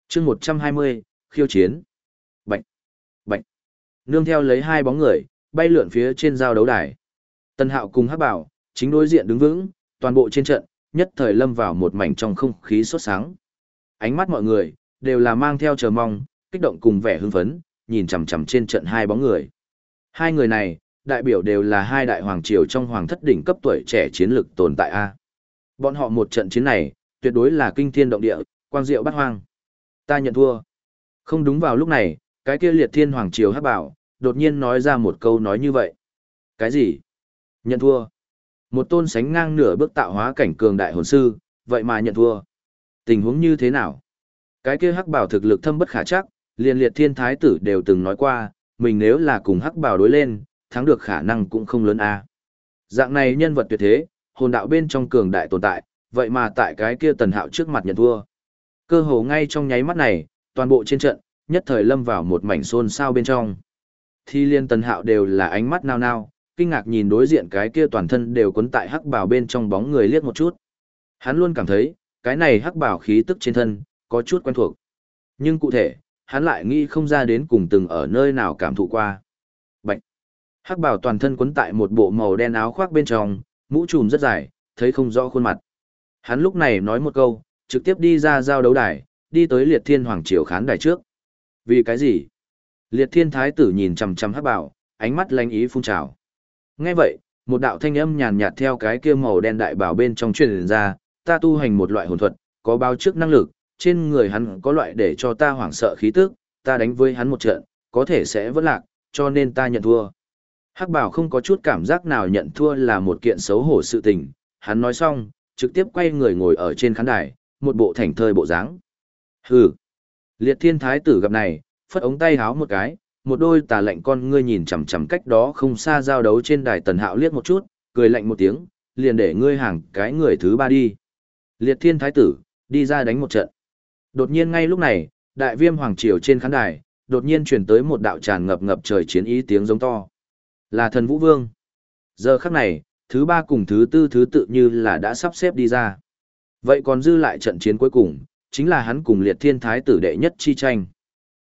chương 120, khiêu chiến. Bạch, bạch. Nương theo lấy hai bóng người, bay lượn phía trên giao đấu đài. Tân Hạo cùng Hắc Bảo, chính đối diện đứng vững, toàn bộ trên trận, nhất thời lâm vào một mảnh trong không khí sốt sáng. Ánh mắt mọi người, đều là mang theo chờ mong, kích động cùng vẻ hưng phấn, nhìn chằm chằm trên trận hai bóng người. Hai người này, đại biểu đều là hai đại hoàng triều trong hoàng thất đỉnh cấp tuổi trẻ chiến lực tồn tại A. Bọn họ một trận chiến này, tuyệt đối là kinh thiên động địa, quang diệu bát hoang. Ta nhận thua. Không đúng vào lúc này, cái kia liệt thiên hoàng triều hắc bảo, đột nhiên nói ra một câu nói như vậy. Cái gì? Nhận thua. Một tôn sánh ngang nửa bước tạo hóa cảnh cường đại hồn sư, vậy mà nhận thua. Tình huống như thế nào? Cái kia hắc bảo thực lực thâm bất khả chắc, liền liệt thiên thái tử đều từng nói qua, mình nếu là cùng hắc bảo đối lên, thắng được khả năng cũng không lớn a. Dạng này nhân vật tuyệt thế, hồn đạo bên trong cường đại tồn tại, vậy mà tại cái kia tần hạo trước mặt nhận thua. Cơ hồ ngay trong nháy mắt này, toàn bộ trên trận, nhất thời lâm vào một mảnh xôn xao bên trong. Thi liên tần hạo đều là ánh mắt nao nao, kinh ngạc nhìn đối diện cái kia toàn thân đều quấn tại hắc bảo bên trong bóng người liếc một chút. Hắn luôn cảm thấy, cái này hắc bảo khí tức trên thân, có chút quen thuộc. Nhưng cụ thể, hắn lại nghĩ không ra đến cùng từng ở nơi nào cảm thụ qua. Hắc bảo toàn thân quấn tại một bộ màu đen áo khoác bên trong, mũ trùm rất dài, thấy không rõ khuôn mặt. Hắn lúc này nói một câu, trực tiếp đi ra giao đấu đài, đi tới liệt thiên hoàng triều khán đài trước. Vì cái gì? Liệt thiên thái tử nhìn chằm chằm hắc bảo, ánh mắt lanh ý phun trào. Nghe vậy, một đạo thanh âm nhàn nhạt theo cái kia màu đen đại bảo bên trong truyền ra, ta tu hành một loại hồn thuật, có bao trước năng lực, trên người hắn có loại để cho ta hoảng sợ khí tức, ta đánh với hắn một trận, có thể sẽ vỡ lạc, cho nên ta nhận thua. Hắc bảo không có chút cảm giác nào nhận thua là một kiện xấu hổ sự tình, hắn nói xong, trực tiếp quay người ngồi ở trên khán đài, một bộ thảnh thơi bộ dáng. Hừ. Liệt thiên thái tử gặp này, phất ống tay háo một cái, một đôi tà lạnh con ngươi nhìn chằm chằm cách đó không xa giao đấu trên đài tần hạo liếc một chút, cười lạnh một tiếng, liền để ngươi hàng cái người thứ ba đi. Liệt thiên thái tử, đi ra đánh một trận. Đột nhiên ngay lúc này, đại viêm hoàng triều trên khán đài, đột nhiên truyền tới một đạo tràn ngập ngập trời chiến ý tiếng giống to. Là thần vũ vương. Giờ khắc này, thứ ba cùng thứ tư thứ tự như là đã sắp xếp đi ra. Vậy còn dư lại trận chiến cuối cùng, chính là hắn cùng liệt thiên thái tử đệ nhất chi tranh.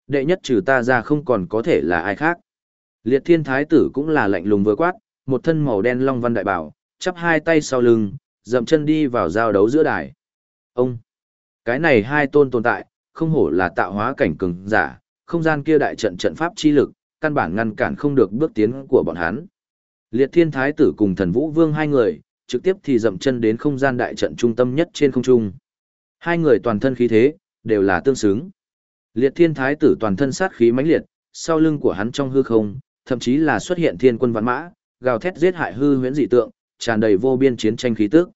Đệ nhất trừ ta ra không còn có thể là ai khác. Liệt thiên thái tử cũng là lạnh lùng vừa quát, một thân màu đen long văn đại bảo, chắp hai tay sau lưng, dậm chân đi vào giao đấu giữa đài. Ông! Cái này hai tôn tồn tại, không hổ là tạo hóa cảnh cường giả, không gian kia đại trận trận pháp chi lực, căn bản ngăn cản không được bước tiến của bọn hắn. Liệt thiên thái tử cùng thần vũ vương hai người, trực tiếp thì dậm chân đến không gian đại trận trung tâm nhất trên không trung. Hai người toàn thân khí thế, đều là tương xứng. Liệt thiên thái tử toàn thân sát khí mãnh liệt, sau lưng của hắn trong hư không, thậm chí là xuất hiện thiên quân văn mã, gào thét giết hại hư huyễn dị tượng, tràn đầy vô biên chiến tranh khí tức.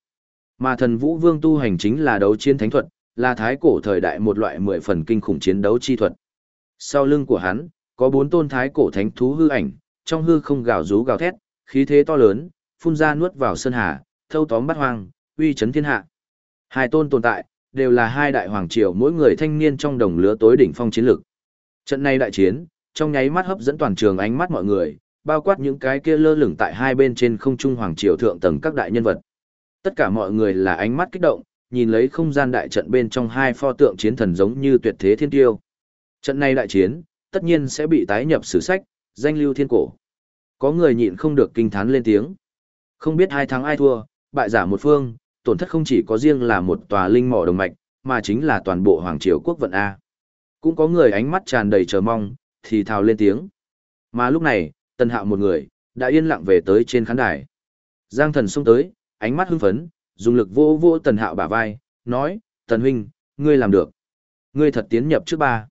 Mà thần vũ vương tu hành chính là đấu chiến thánh thuật, là thái cổ thời đại một loại mười phần kinh khủng chiến đấu chi thuật. Sau lưng của hắn, có bốn tôn thái cổ thánh thú hư ảnh, trong hư không gào rú gào thét, khí thế to lớn, phun ra nuốt vào sơn hà, thâu tóm bắt hoang, uy chấn thiên hạ. Hai tôn tồn tại, đều là hai đại hoàng triều mỗi người thanh niên trong đồng lứa tối đỉnh phong chiến lực. Trận này đại chiến, trong nháy mắt hấp dẫn toàn trường ánh mắt mọi người, bao quát những cái kia lơ lửng tại hai bên trên không trung hoàng triều thượng tầng các đại nhân vật. Tất cả mọi người là ánh mắt kích động, nhìn lấy không gian đại trận bên trong hai pho tượng chiến thần giống như tuyệt thế thiên tiêu. Trận này đại chiến, tất nhiên sẽ bị tái nhập sử sách, danh lưu thiên cổ. Có người nhịn không được kinh thán lên tiếng. Không biết hai tháng ai thua, bại giả một phương, tổn thất không chỉ có riêng là một tòa linh mỏ đồng mạch, mà chính là toàn bộ hoàng triều quốc vận A. Cũng có người ánh mắt tràn đầy chờ mong, thì thào lên tiếng. Mà lúc này, tần hạo một người, đã yên lặng về tới trên khán đài. Giang thần xông tới, ánh mắt hưng phấn, dùng lực vô vô tần hạo bả vai, nói, tần huynh, ngươi làm được. Ngươi thật tiến nhập trước ba.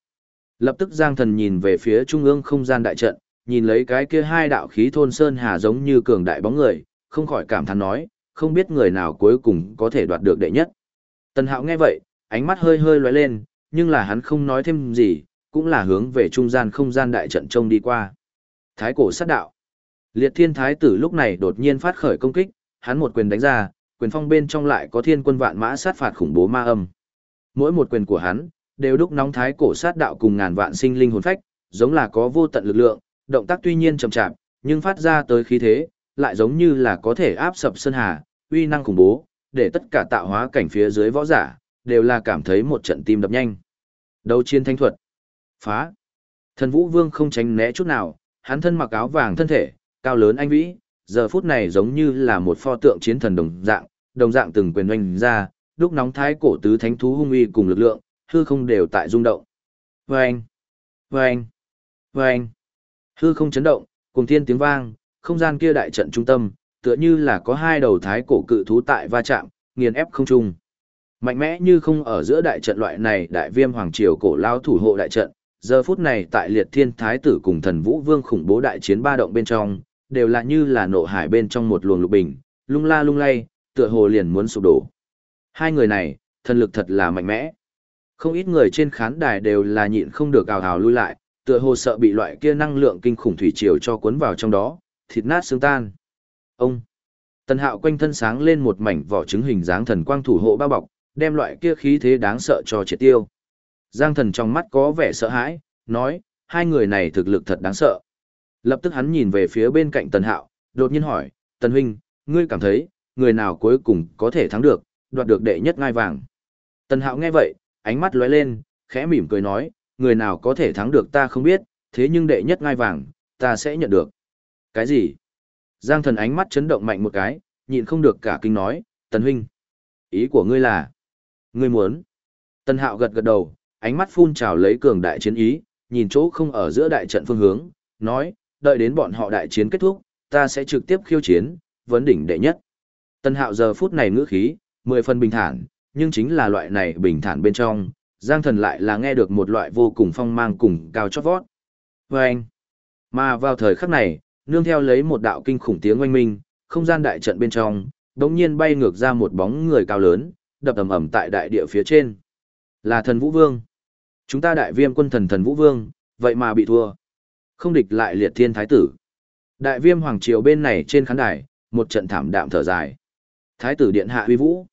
Lập tức Giang thần nhìn về phía trung ương không gian đại trận, nhìn lấy cái kia hai đạo khí thôn sơn hà giống như cường đại bóng người, không khỏi cảm thán nói, không biết người nào cuối cùng có thể đoạt được đệ nhất. Tần Hạo nghe vậy, ánh mắt hơi hơi lóe lên, nhưng là hắn không nói thêm gì, cũng là hướng về trung gian không gian đại trận trông đi qua. Thái cổ sát đạo. Liệt Thiên Thái tử lúc này đột nhiên phát khởi công kích, hắn một quyền đánh ra, quyền phong bên trong lại có thiên quân vạn mã sát phạt khủng bố ma âm. Mỗi một quyền của hắn đều đúc nóng thái cổ sát đạo cùng ngàn vạn sinh linh hồn phách, giống là có vô tận lực lượng, động tác tuy nhiên chậm chạp, nhưng phát ra tới khí thế, lại giống như là có thể áp sập sơn hà, uy năng khủng bố, để tất cả tạo hóa cảnh phía dưới võ giả, đều là cảm thấy một trận tim đập nhanh. Đấu chiến thanh thuật. Phá. Thần Vũ Vương không tránh né chút nào, hắn thân mặc áo vàng thân thể, cao lớn anh vĩ, giờ phút này giống như là một pho tượng chiến thần đồng dạng, đồng dạng từng quyền oanh ra, đúc nóng thái cổ tứ thánh thú hung uy cùng lực lượng, hư không đều tại rung động. Vâng! Vâng! Vâng! Hư không chấn động, cùng thiên tiếng vang, không gian kia đại trận trung tâm, tựa như là có hai đầu thái cổ cự thú tại va chạm, nghiền ép không trung. Mạnh mẽ như không ở giữa đại trận loại này, đại viêm hoàng triều cổ lao thủ hộ đại trận, giờ phút này tại liệt thiên thái tử cùng thần vũ vương khủng bố đại chiến ba động bên trong, đều là như là nộ hải bên trong một luồng lục bình, lung la lung lay, tựa hồ liền muốn sụp đổ. Hai người này, thần lực thật là mạnh mẽ. Không ít người trên khán đài đều là nhịn không được ào ào lui lại, tựa hồ sợ bị loại kia năng lượng kinh khủng thủy triều cho cuốn vào trong đó, thịt nát xương tan. Ông Tần Hạo quanh thân sáng lên một mảnh vỏ trứng hình dáng thần quang thủ hộ bao bọc, đem loại kia khí thế đáng sợ cho triệt tiêu. Giang thần trong mắt có vẻ sợ hãi, nói, hai người này thực lực thật đáng sợ. Lập tức hắn nhìn về phía bên cạnh Tần Hạo, đột nhiên hỏi, Tần Huynh, ngươi cảm thấy, người nào cuối cùng có thể thắng được, đoạt được đệ nhất ngai vàng. Tần Hạo nghe vậy, ánh mắt lóe lên, khẽ mỉm cười nói, người nào có thể thắng được ta không biết, thế nhưng đệ nhất ngai vàng, ta sẽ nhận được. Cái gì? Giang thần ánh mắt chấn động mạnh một cái, nhịn không được cả kinh nói, Tần Huynh. Ý của ngươi là? Ngươi muốn? Tần Hạo gật gật đầu, ánh mắt phun trào lấy cường đại chiến ý, nhìn chỗ không ở giữa đại trận phương hướng, nói, đợi đến bọn họ đại chiến kết thúc, ta sẽ trực tiếp khiêu chiến, vấn đỉnh đệ nhất. Tần Hạo giờ phút này ngữ khí, mười phần bình thản, nhưng chính là loại này bình thản bên trong, Giang Thần lại là nghe được một loại vô cùng phong mang cùng cao chót vót. Và anh, mà vào thời khắc này, nương theo lấy một đạo kinh khủng tiếng oanh minh, không gian đại trận bên trong, đống nhiên bay ngược ra một bóng người cao lớn, đập ầm ầm tại đại địa phía trên. Là thần Vũ Vương. Chúng ta đại viêm quân thần thần Vũ Vương, vậy mà bị thua. Không địch lại liệt thiên thái tử. Đại viêm hoàng triều bên này trên khán đài, một trận thảm đạm thở dài. Thái tử điện hạ huy vũ.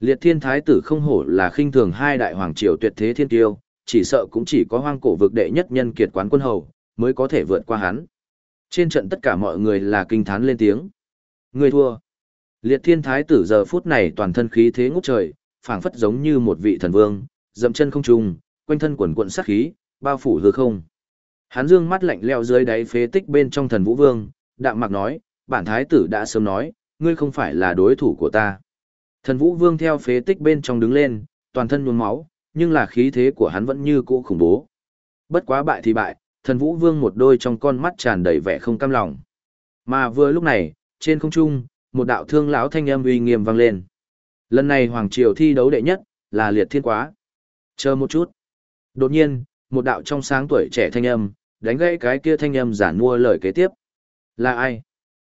Liệt thiên thái tử không hổ là khinh thường hai đại hoàng triều tuyệt thế thiên tiêu, chỉ sợ cũng chỉ có hoang cổ vực đệ nhất nhân kiệt quán quân hầu, mới có thể vượt qua hắn. Trên trận tất cả mọi người là kinh thán lên tiếng. Người thua. Liệt thiên thái tử giờ phút này toàn thân khí thế ngút trời, phảng phất giống như một vị thần vương, dậm chân không trung, quanh thân quần quận sát khí, bao phủ hư không. Hắn dương mắt lạnh leo dưới đáy phế tích bên trong thần vũ vương, đạm mặc nói, bản thái tử đã sớm nói, ngươi không phải là đối thủ của ta. Thần vũ vương theo phế tích bên trong đứng lên, toàn thân nhuốm máu, nhưng là khí thế của hắn vẫn như cũ khủng bố. Bất quá bại thì bại, thần vũ vương một đôi trong con mắt tràn đầy vẻ không cam lòng. Mà vừa lúc này, trên không trung, một đạo thương lão thanh âm uy nghiêm vang lên. Lần này hoàng triều thi đấu đệ nhất, là liệt thiên quá. Chờ một chút. Đột nhiên, một đạo trong sáng tuổi trẻ thanh âm, đánh gãy cái kia thanh âm giả mua lời kế tiếp. Là ai?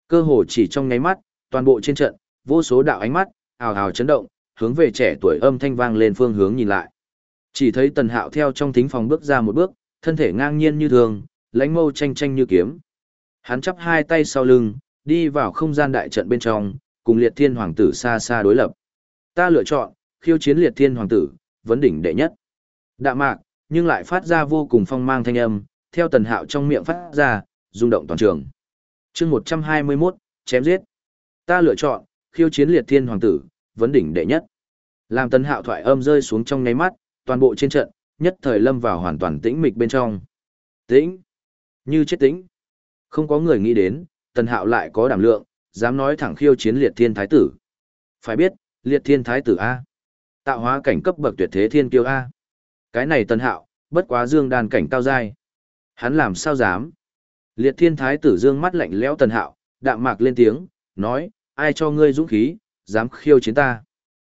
Cơ hồ chỉ trong nháy mắt, toàn bộ trên trận, vô số đạo ánh mắt, ào ào chấn động, hướng về trẻ tuổi âm thanh vang lên phương hướng nhìn lại. Chỉ thấy Tần Hạo theo trong thính phòng bước ra một bước, thân thể ngang nhiên như thường, lãnh mâu tranh tranh như kiếm. Hắn chắp hai tay sau lưng, đi vào không gian đại trận bên trong, cùng liệt thiên hoàng tử xa xa đối lập. Ta lựa chọn, khiêu chiến liệt thiên hoàng tử, vấn đỉnh đệ nhất. Đạ mạc, nhưng lại phát ra vô cùng phong mang thanh âm, theo tần hạo trong miệng phát ra, rung động toàn trường. chương 121, chém giết. Ta lựa chọn, khiêu chiến liệt thiên hoàng tử, vấn đỉnh đệ nhất. Làm tần hạo thoại âm rơi xuống trong ngáy mắt, toàn bộ trên trận, nhất thời lâm vào hoàn toàn tĩnh mịch bên trong. Tĩnh, như chết tĩnh. Không có người nghĩ đến, tần hạo lại có đảm lượng, dám nói thẳng khiêu chiến liệt thiên thái tử. Phải biết, liệt thiên thái tử A. Tạo hóa cảnh cấp bậc tuyệt thế thiên kiêu A. Cái này tần hạo, bất quá dương đàn cảnh cao dai. Hắn làm sao dám? Liệt thiên thái tử dương mắt lạnh lẽo tần hạo, đạm mạc lên tiếng, nói, ai cho ngươi dũng khí, dám khiêu chiến ta.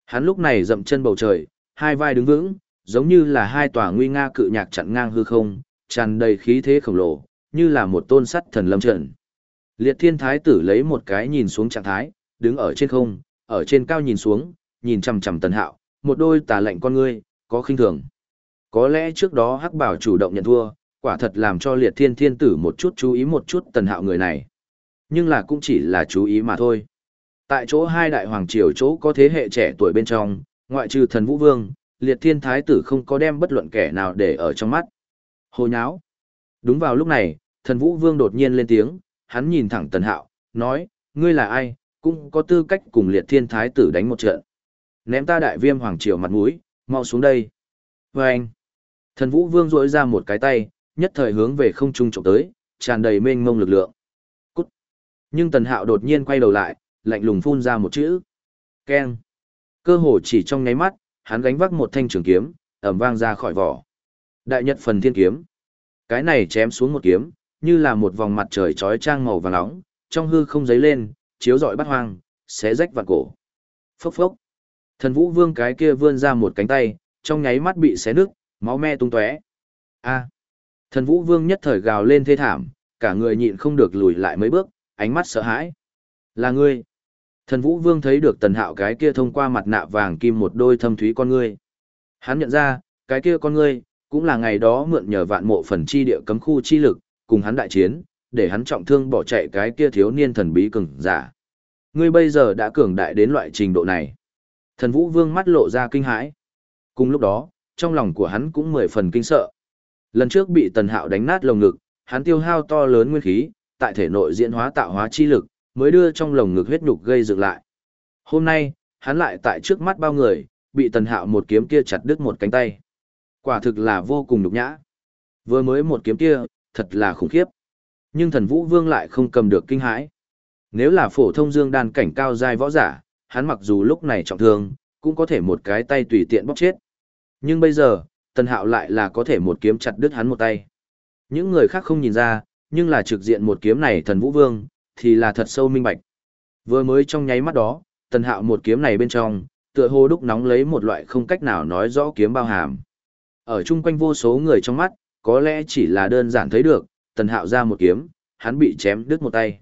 Hắn lúc này dậm chân bầu trời, hai vai đứng vững, giống như là hai tòa nguy nga cự nhạc chặn ngang hư không, tràn đầy khí thế khổng lồ, như là một tôn sắt thần lâm trận. Liệt thiên thái tử lấy một cái nhìn xuống trạng thái, đứng ở trên không, ở trên cao nhìn xuống, nhìn chằm chằm tần hạo, một đôi tà lạnh con ngươi, có khinh thường. Có lẽ trước đó hắc bảo chủ động nhận thua, quả thật làm cho liệt thiên thiên tử một chút chú ý một chút tần hạo người này. Nhưng là cũng chỉ là chú ý mà thôi. Tại chỗ hai đại hoàng triều chỗ có thế hệ trẻ tuổi bên trong, ngoại trừ thần vũ vương, liệt thiên thái tử không có đem bất luận kẻ nào để ở trong mắt. Hồ nháo. Đúng vào lúc này, thần vũ vương đột nhiên lên tiếng, hắn nhìn thẳng tần hạo, nói, ngươi là ai, cũng có tư cách cùng liệt thiên thái tử đánh một trận. Ném ta đại viêm hoàng triều mặt mũi, mau xuống đây. Và anh, thần vũ vương rỗi ra một cái tay, nhất thời hướng về không trung trộm tới, tràn đầy mênh mông lực lượng. Cút. Nhưng tần hạo đột nhiên quay đầu lại, lạnh lùng phun ra một chữ. Keng. Cơ hồ chỉ trong nháy mắt, hắn gánh vác một thanh trường kiếm, ẩm vang ra khỏi vỏ. Đại nhật phần thiên kiếm. Cái này chém xuống một kiếm, như là một vòng mặt trời trói trang màu vàng nóng, trong hư không giấy lên, chiếu rọi bắt hoang, xé rách vạn cổ. Phốc phốc. Thần Vũ Vương cái kia vươn ra một cánh tay, trong nháy mắt bị xé nứt, máu me tung tóe. A. Thần Vũ Vương nhất thời gào lên thê thảm, cả người nhịn không được lùi lại mấy bước, ánh mắt sợ hãi. Là ngươi. Thần Vũ Vương thấy được Tần Hạo cái kia thông qua mặt nạ vàng kim một đôi thâm thúy con ngươi. Hắn nhận ra, cái kia con ngươi, cũng là ngày đó mượn nhờ vạn mộ phần chi địa cấm khu chi lực, cùng hắn đại chiến, để hắn trọng thương bỏ chạy cái kia thiếu niên thần bí cường giả. Ngươi bây giờ đã cường đại đến loại trình độ này. Thần Vũ Vương mắt lộ ra kinh hãi. Cùng lúc đó, trong lòng của hắn cũng mười phần kinh sợ. Lần trước bị Tần Hạo đánh nát lồng ngực, hắn tiêu hao to lớn nguyên khí, tại thể nội diễn hóa tạo hóa chi lực, mới đưa trong lồng ngực huyết nhục gây dựng lại. Hôm nay, hắn lại tại trước mắt bao người, bị Tần Hạo một kiếm kia chặt đứt một cánh tay. Quả thực là vô cùng nhục nhã. Vừa mới một kiếm kia, thật là khủng khiếp. Nhưng thần vũ vương lại không cầm được kinh hãi. Nếu là phổ thông dương đàn cảnh cao dai võ giả, hắn mặc dù lúc này trọng thương, cũng có thể một cái tay tùy tiện bóc chết. Nhưng bây giờ, tần hạo lại là có thể một kiếm chặt đứt hắn một tay. Những người khác không nhìn ra, nhưng là trực diện một kiếm này thần vũ vương, thì là thật sâu minh bạch. Vừa mới trong nháy mắt đó, tần hạo một kiếm này bên trong, tựa hồ đúc nóng lấy một loại không cách nào nói rõ kiếm bao hàm. Ở chung quanh vô số người trong mắt, có lẽ chỉ là đơn giản thấy được, tần hạo ra một kiếm, hắn bị chém đứt một tay.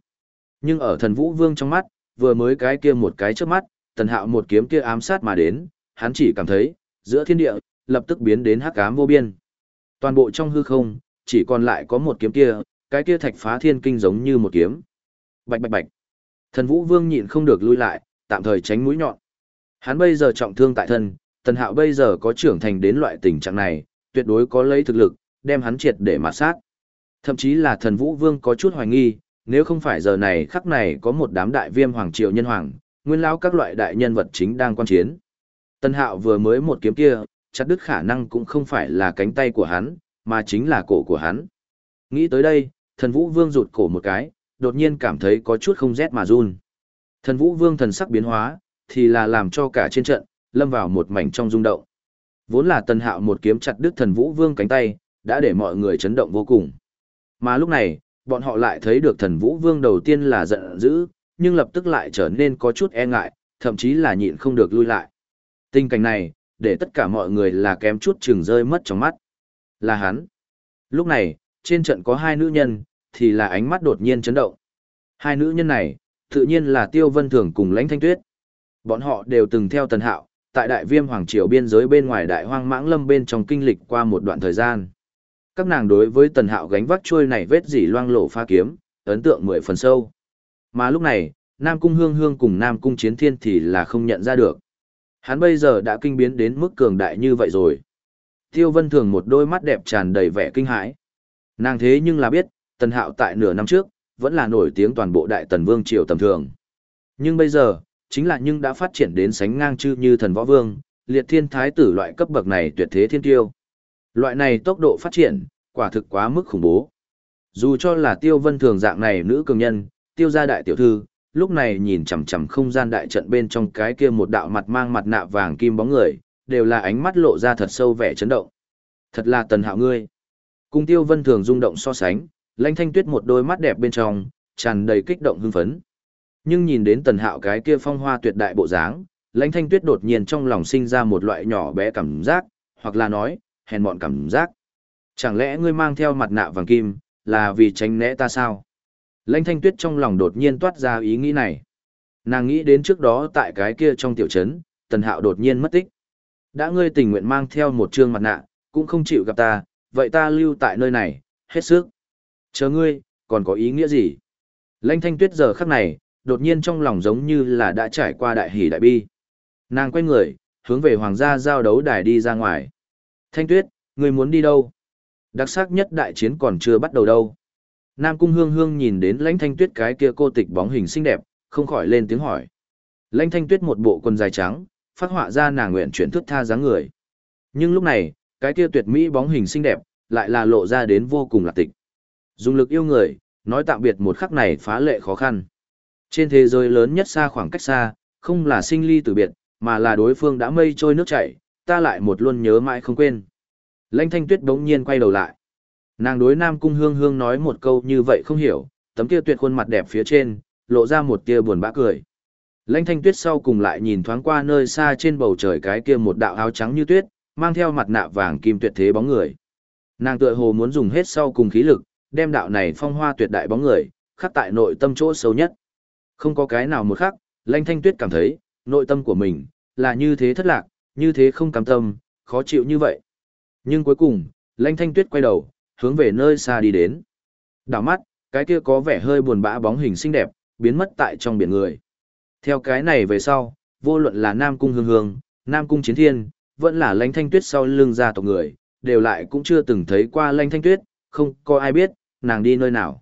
Nhưng ở thần vũ vương trong mắt, vừa mới cái kia một cái trước mắt, tần hạo một kiếm kia ám sát mà đến, hắn chỉ cảm thấy, giữa thiên địa, lập tức biến đến hắc ám vô biên. Toàn bộ trong hư không, chỉ còn lại có một kiếm kia, cái kia thạch phá thiên kinh giống như một kiếm. Bạch bạch bạch. Thần Vũ Vương nhịn không được lui lại, tạm thời tránh mũi nhọn. Hắn bây giờ trọng thương tại thân, Tần Hạo bây giờ có trưởng thành đến loại tình trạng này, tuyệt đối có lấy thực lực, đem hắn triệt để mà sát. Thậm chí là thần vũ vương có chút hoài nghi, nếu không phải giờ này khắc này có một đám đại viêm hoàng triều nhân hoàng, nguyên lão các loại đại nhân vật chính đang quan chiến. Tân hạo vừa mới một kiếm kia, chặt đứt khả năng cũng không phải là cánh tay của hắn, mà chính là cổ của hắn. Nghĩ tới đây, thần vũ vương rụt cổ một cái, đột nhiên cảm thấy có chút không rét mà run. Thần vũ vương thần sắc biến hóa, thì là làm cho cả trên trận, lâm vào một mảnh trong rung động. Vốn là tần hạo một kiếm chặt đứt thần vũ vương cánh tay, đã để mọi người chấn động vô cùng. Mà lúc này, bọn họ lại thấy được thần vũ vương đầu tiên là giận dữ, nhưng lập tức lại trở nên có chút e ngại, thậm chí là nhịn không được lui lại. Tình cảnh này, để tất cả mọi người là kém chút chừng rơi mất trong mắt. Là hắn. Lúc này, trên trận có hai nữ nhân, thì là ánh mắt đột nhiên chấn động. Hai nữ nhân này, tự nhiên là Tiêu Vân Thường cùng Lãnh Thanh Tuyết. Bọn họ đều từng theo Tần Hạo, tại Đại Viêm Hoàng Triều biên giới bên ngoài Đại Hoang Mãng Lâm bên trong kinh lịch qua một đoạn thời gian. Các nàng đối với Tần Hạo gánh vác trôi này vết dỉ loang lổ pha kiếm, ấn tượng mười phần sâu. Mà lúc này, Nam Cung Hương Hương cùng Nam Cung Chiến Thiên thì là không nhận ra được. Hắn bây giờ đã kinh biến đến mức cường đại như vậy rồi. Tiêu Vân Thường một đôi mắt đẹp tràn đầy vẻ kinh hãi. Nàng thế nhưng là biết, Tần Hạo tại nửa năm trước, vẫn là nổi tiếng toàn bộ Đại Tần Vương Triều tầm thường. Nhưng bây giờ, chính là nhưng đã phát triển đến sánh ngang chư như thần võ vương, liệt thiên thái tử loại cấp bậc này tuyệt thế thiên tiêu. Loại này tốc độ phát triển, quả thực quá mức khủng bố. Dù cho là tiêu vân thường dạng này nữ cường nhân, tiêu gia đại tiểu thư, lúc này nhìn chằm chằm không gian đại trận bên trong cái kia một đạo mặt mang mặt nạ vàng kim bóng người, đều là ánh mắt lộ ra thật sâu vẻ chấn động. Thật là tần hạo ngươi. Cùng tiêu vân thường rung động so sánh, lãnh thanh tuyết một đôi mắt đẹp bên trong, tràn đầy kích động hưng phấn. Nhưng nhìn đến tần hạo cái kia phong hoa tuyệt đại bộ dáng, lãnh thanh tuyết đột nhiên trong lòng sinh ra một loại nhỏ bé cảm giác, hoặc là nói, hèn mọn cảm giác. Chẳng lẽ ngươi mang theo mặt nạ vàng kim, là vì tránh né ta sao? Lãnh thanh tuyết trong lòng đột nhiên toát ra ý nghĩ này. Nàng nghĩ đến trước đó tại cái kia trong tiểu trấn, tần hạo đột nhiên mất tích. Đã ngươi tình nguyện mang theo một trương mặt nạ, cũng không chịu gặp ta, vậy ta lưu tại nơi này, hết sức. Chờ ngươi, còn có ý nghĩa gì? Lãnh thanh tuyết giờ khắc này, đột nhiên trong lòng giống như là đã trải qua đại hỷ đại bi. Nàng quay người, hướng về hoàng gia giao đấu đài đi ra ngoài. Thanh tuyết, ngươi muốn đi đâu? Đặc sắc nhất đại chiến còn chưa bắt đầu đâu. Nam cung hương hương nhìn đến lãnh thanh tuyết cái kia cô tịch bóng hình xinh đẹp, không khỏi lên tiếng hỏi. Lãnh thanh tuyết một bộ quần dài trắng, phát họa ra nàng nguyện chuyển thức tha dáng người. Nhưng lúc này, cái kia tuyệt mỹ bóng hình xinh đẹp, lại là lộ ra đến vô cùng lạc tịch. Dùng lực yêu người, nói tạm biệt một khắc này phá lệ khó khăn. Trên thế giới lớn nhất xa khoảng cách xa, không là sinh ly tử biệt, mà là đối phương đã mây trôi nước chảy, ta lại một luôn nhớ mãi không quên. Lãnh thanh tuyết bỗng nhiên quay đầu lại. Nàng đối Nam Cung Hương Hương nói một câu như vậy không hiểu, tấm kia tuyệt khuôn mặt đẹp phía trên, lộ ra một tia buồn bã cười. Lãnh thanh tuyết sau cùng lại nhìn thoáng qua nơi xa trên bầu trời cái kia một đạo áo trắng như tuyết, mang theo mặt nạ vàng kim tuyệt thế bóng người. Nàng tựa hồ muốn dùng hết sau cùng khí lực, đem đạo này phong hoa tuyệt đại bóng người, khắc tại nội tâm chỗ sâu nhất. Không có cái nào một khắc, Lanh Thanh Tuyết cảm thấy, nội tâm của mình, là như thế thất lạc, như thế không cam tâm, khó chịu như vậy. Nhưng cuối cùng, Lanh Thanh Tuyết quay đầu, hướng về nơi xa đi đến. Đảo mắt, cái kia có vẻ hơi buồn bã bóng hình xinh đẹp, biến mất tại trong biển người. Theo cái này về sau, vô luận là Nam Cung Hương Hương, Nam Cung Chiến Thiên, vẫn là Lanh Thanh Tuyết sau lưng gia tộc người, đều lại cũng chưa từng thấy qua Lanh Thanh Tuyết, không có ai biết, nàng đi nơi nào.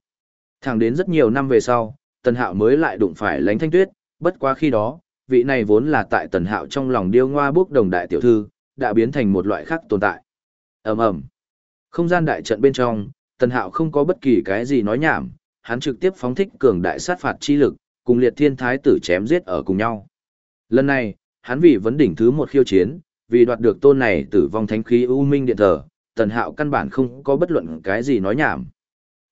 Thẳng đến rất nhiều năm về sau, Tần Hạo mới lại đụng phải Lánh Thanh Tuyết, bất quá khi đó, vị này vốn là tại Tần Hạo trong lòng điêu ngoa bước đồng đại tiểu thư, đã biến thành một loại khác tồn tại. Ầm ầm. Không gian đại trận bên trong, Tần Hạo không có bất kỳ cái gì nói nhảm, hắn trực tiếp phóng thích cường đại sát phạt chi lực, cùng Liệt Thiên Thái tử chém giết ở cùng nhau. Lần này, hắn vì vấn đỉnh thứ một khiêu chiến, vì đoạt được tôn này tử vong thánh khí u minh điện thờ, Tần Hạo căn bản không có bất luận cái gì nói nhảm.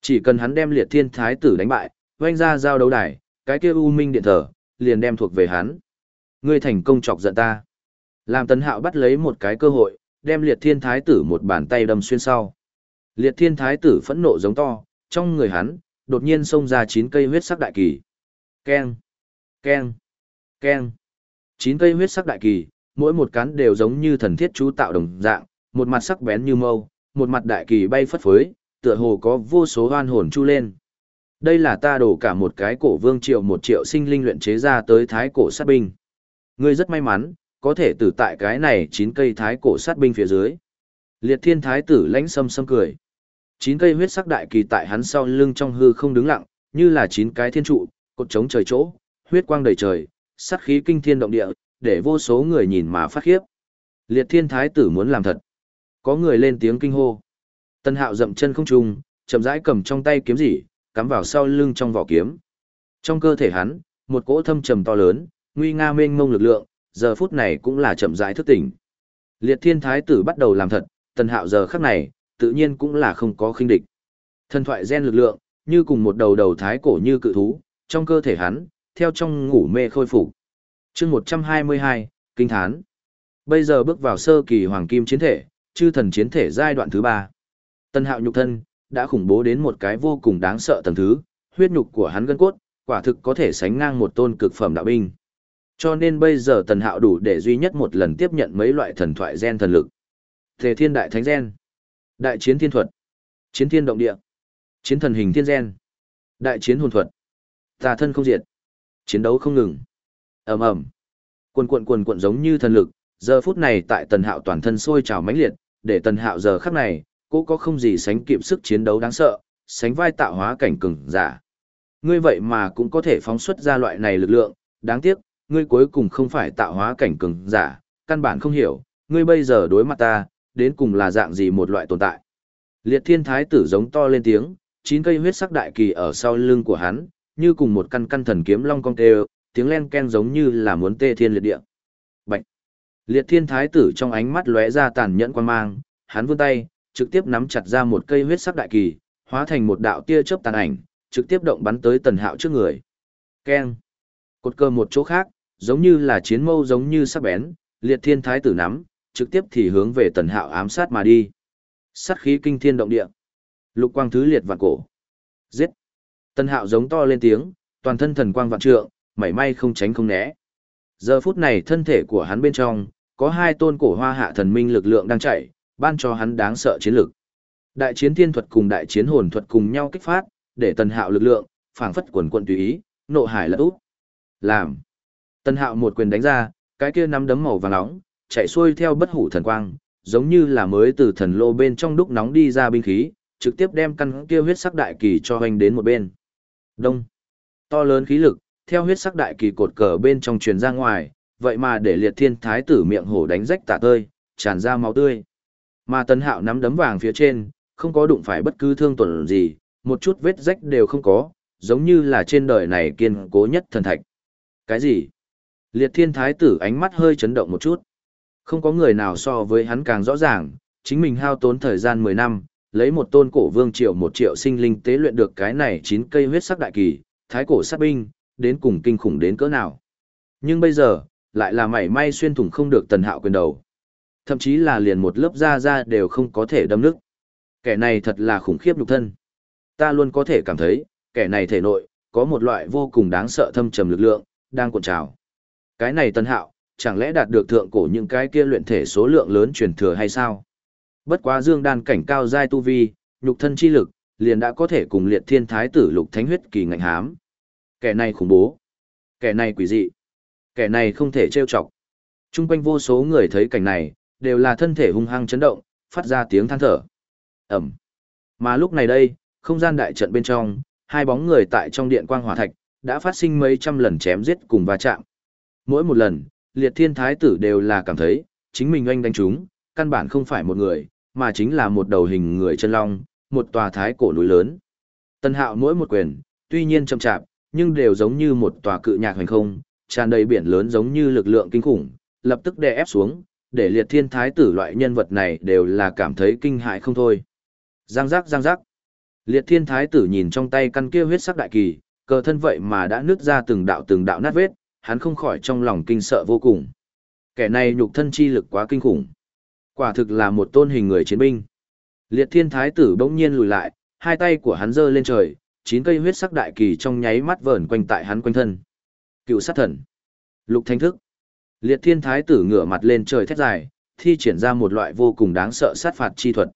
Chỉ cần hắn đem Liệt Thiên Thái tử đánh bại, oanh ra giao đấu đài, cái kia u minh điện thờ, liền đem thuộc về hắn. Ngươi thành công chọc giận ta. Làm Tần hạo bắt lấy một cái cơ hội, đem liệt thiên thái tử một bàn tay đâm xuyên sau. Liệt thiên thái tử phẫn nộ giống to, trong người hắn, đột nhiên xông ra chín cây huyết sắc đại kỳ. Keng, keng, keng. Chín cây huyết sắc đại kỳ, mỗi một cán đều giống như thần thiết chú tạo đồng dạng, một mặt sắc bén như mâu, một mặt đại kỳ bay phất phới, tựa hồ có vô số hoan hồn chu lên. Đây là ta đổ cả một cái cổ vương triệu một triệu sinh linh luyện chế ra tới thái cổ sát binh. Ngươi rất may mắn, có thể tử tại cái này chín cây thái cổ sát binh phía dưới. Liệt thiên thái tử lãnh sâm sâm cười. Chín cây huyết sắc đại kỳ tại hắn sau lưng trong hư không đứng lặng, như là chín cái thiên trụ, cột trống trời chỗ, huyết quang đầy trời, sát khí kinh thiên động địa, để vô số người nhìn mà phát khiếp. Liệt thiên thái tử muốn làm thật. Có người lên tiếng kinh hô. Tân hạo dậm chân không trung, chậm rãi cầm trong tay kiếm gì, cắm vào sau lưng trong vỏ kiếm. Trong cơ thể hắn, một cỗ thâm trầm to lớn, nguy nga mênh mông lực lượng, giờ phút này cũng là chậm rãi thức tỉnh. Liệt Thiên Thái tử bắt đầu làm thật, Tần Hạo giờ khắc này, tự nhiên cũng là không có khinh địch. Thần thoại gen lực lượng, như cùng một đầu đầu thái cổ như cự thú, trong cơ thể hắn, theo trong ngủ mê khôi phục. Chương 122, kinh thán. Bây giờ bước vào sơ kỳ hoàng kim chiến thể, chư thần chiến thể giai đoạn thứ ba. Tân hạo nhục thân, đã khủng bố đến một cái vô cùng đáng sợ tầng thứ, huyết nhục của hắn gân cốt, quả thực có thể sánh ngang một tôn cực phẩm đạo binh. Cho nên bây giờ tần hạo đủ để duy nhất một lần tiếp nhận mấy loại thần thoại gen thần lực. Thể thiên đại thánh gen, đại chiến thiên thuật, chiến thiên động địa, chiến thần hình thiên gen, đại chiến hồn thuật, tà thân không diệt, chiến đấu không ngừng. ầm ầm Quần quần quần quần giống như thần lực, giờ phút này tại tần hạo toàn thân sôi trào mãnh liệt, để tần hạo giờ khắc này, cô có không gì sánh kịp sức chiến đấu đáng sợ, sánh vai tạo hóa cảnh cường giả. Ngươi vậy mà cũng có thể phóng xuất ra loại này lực lượng, đáng tiếc, ngươi cuối cùng không phải tạo hóa cảnh cường giả, căn bản không hiểu, ngươi bây giờ đối mặt ta, đến cùng là dạng gì một loại tồn tại. Liệt thiên thái tử giống to lên tiếng, chín cây huyết sắc đại kỳ ở sau lưng của hắn, như cùng một căn căn thần kiếm long cong tê, tiếng len ken giống như là muốn tê thiên liệt địa. Liệt thiên thái tử trong ánh mắt lóe ra tàn nhẫn quan mang, hắn vươn tay, trực tiếp nắm chặt ra một cây huyết sắc đại kỳ, hóa thành một đạo tia chớp tàn ảnh, trực tiếp động bắn tới tần hạo trước người. Keng! Cột cơ một chỗ khác, giống như là chiến mâu giống như sắc bén, liệt thiên thái tử nắm, trực tiếp thì hướng về tần hạo ám sát mà đi. Sát khí kinh thiên động địa. Lục quang thứ liệt vạn cổ. Giết! Tần hạo giống to lên tiếng, toàn thân thần quang vạn trượng, mảy may không tránh không né. Giờ phút này thân thể của hắn bên trong, có hai tôn cổ hoa hạ thần minh lực lượng đang chạy, ban cho hắn đáng sợ chiến lực. Đại chiến thiên thuật cùng đại chiến hồn thuật cùng nhau kích phát, để tần hạo lực lượng, phảng phất quần quận tùy ý, nộ hải lật úp. Làm. Tần hạo một quyền đánh ra, cái kia nắm đấm màu vàng nóng, chạy xuôi theo bất hủ thần quang, giống như là mới từ thần lô bên trong đúc nóng đi ra binh khí, trực tiếp đem căn kia huyết sắc đại kỳ cho hoành đến một bên. Đông. To lớn khí lực, theo huyết sắc đại kỳ cột cờ bên trong truyền ra ngoài, vậy mà để liệt thiên thái tử miệng hổ đánh rách tả tơi, tràn ra máu tươi. Mà tần hạo nắm đấm vàng phía trên, không có đụng phải bất cứ thương tổn gì, một chút vết rách đều không có, giống như là trên đời này kiên cố nhất thần thạch. Cái gì? Liệt thiên thái tử ánh mắt hơi chấn động một chút. Không có người nào so với hắn càng rõ ràng, chính mình hao tốn thời gian 10 năm, lấy một tôn cổ vương triệu một triệu sinh linh tế luyện được cái này chín cây huyết sắc đại kỳ, thái cổ sát binh, đến cùng kinh khủng đến cỡ nào. Nhưng bây giờ, lại là mảy may xuyên thủng không được tần hạo quyền đầu. Thậm chí là liền một lớp da da đều không có thể đâm nước. Kẻ này thật là khủng khiếp nhục thân. Ta luôn có thể cảm thấy, kẻ này thể nội, có một loại vô cùng đáng sợ thâm trầm lực lượng, đang cuộn trào. Cái này tần hạo, chẳng lẽ đạt được thượng cổ những cái kia luyện thể số lượng lớn truyền thừa hay sao? Bất quá dương đan cảnh cao giai tu vi, nhục thân chi lực, liền đã có thể cùng liệt thiên thái tử lục thánh huyết kỳ ngạnh hám. Kẻ này khủng bố. Kẻ này quỷ dị. Kẻ này không thể trêu chọc. Trung quanh vô số người thấy cảnh này, đều là thân thể hung hăng chấn động, phát ra tiếng than thở. Ẩm. Mà lúc này đây, không gian đại trận bên trong, hai bóng người tại trong điện quang hỏa thạch, đã phát sinh mấy trăm lần chém giết cùng va chạm. Mỗi một lần, liệt thiên thái tử đều là cảm thấy, chính mình anh đánh chúng, căn bản không phải một người, mà chính là một đầu hình người chân long, một tòa thái cổ núi lớn. Tân hạo mỗi một quyền, tuy nhiên chậm chạp, nhưng đều giống như một tòa cự nhạc hành không, tràn đầy biển lớn giống như lực lượng kinh khủng, lập tức đè ép xuống, để liệt thiên thái tử loại nhân vật này đều là cảm thấy kinh hại không thôi. Giang giác giang giác. Liệt thiên thái tử nhìn trong tay căn kia huyết sắc đại kỳ, cờ thân vậy mà đã nứt ra từng đạo từng đạo nát vết, hắn không khỏi trong lòng kinh sợ vô cùng. Kẻ này nhục thân chi lực quá kinh khủng. Quả thực là một tôn hình người chiến binh. Liệt thiên thái tử bỗng nhiên lùi lại, hai tay của hắn giơ lên trời, chín cây huyết sắc đại kỳ trong nháy mắt vờn quanh tại hắn quanh thân. Cựu sát thần. Lục thanh thức. Liệt thiên thái tử ngửa mặt lên trời thét dài, thi triển ra một loại vô cùng đáng sợ sát phạt chi thuật.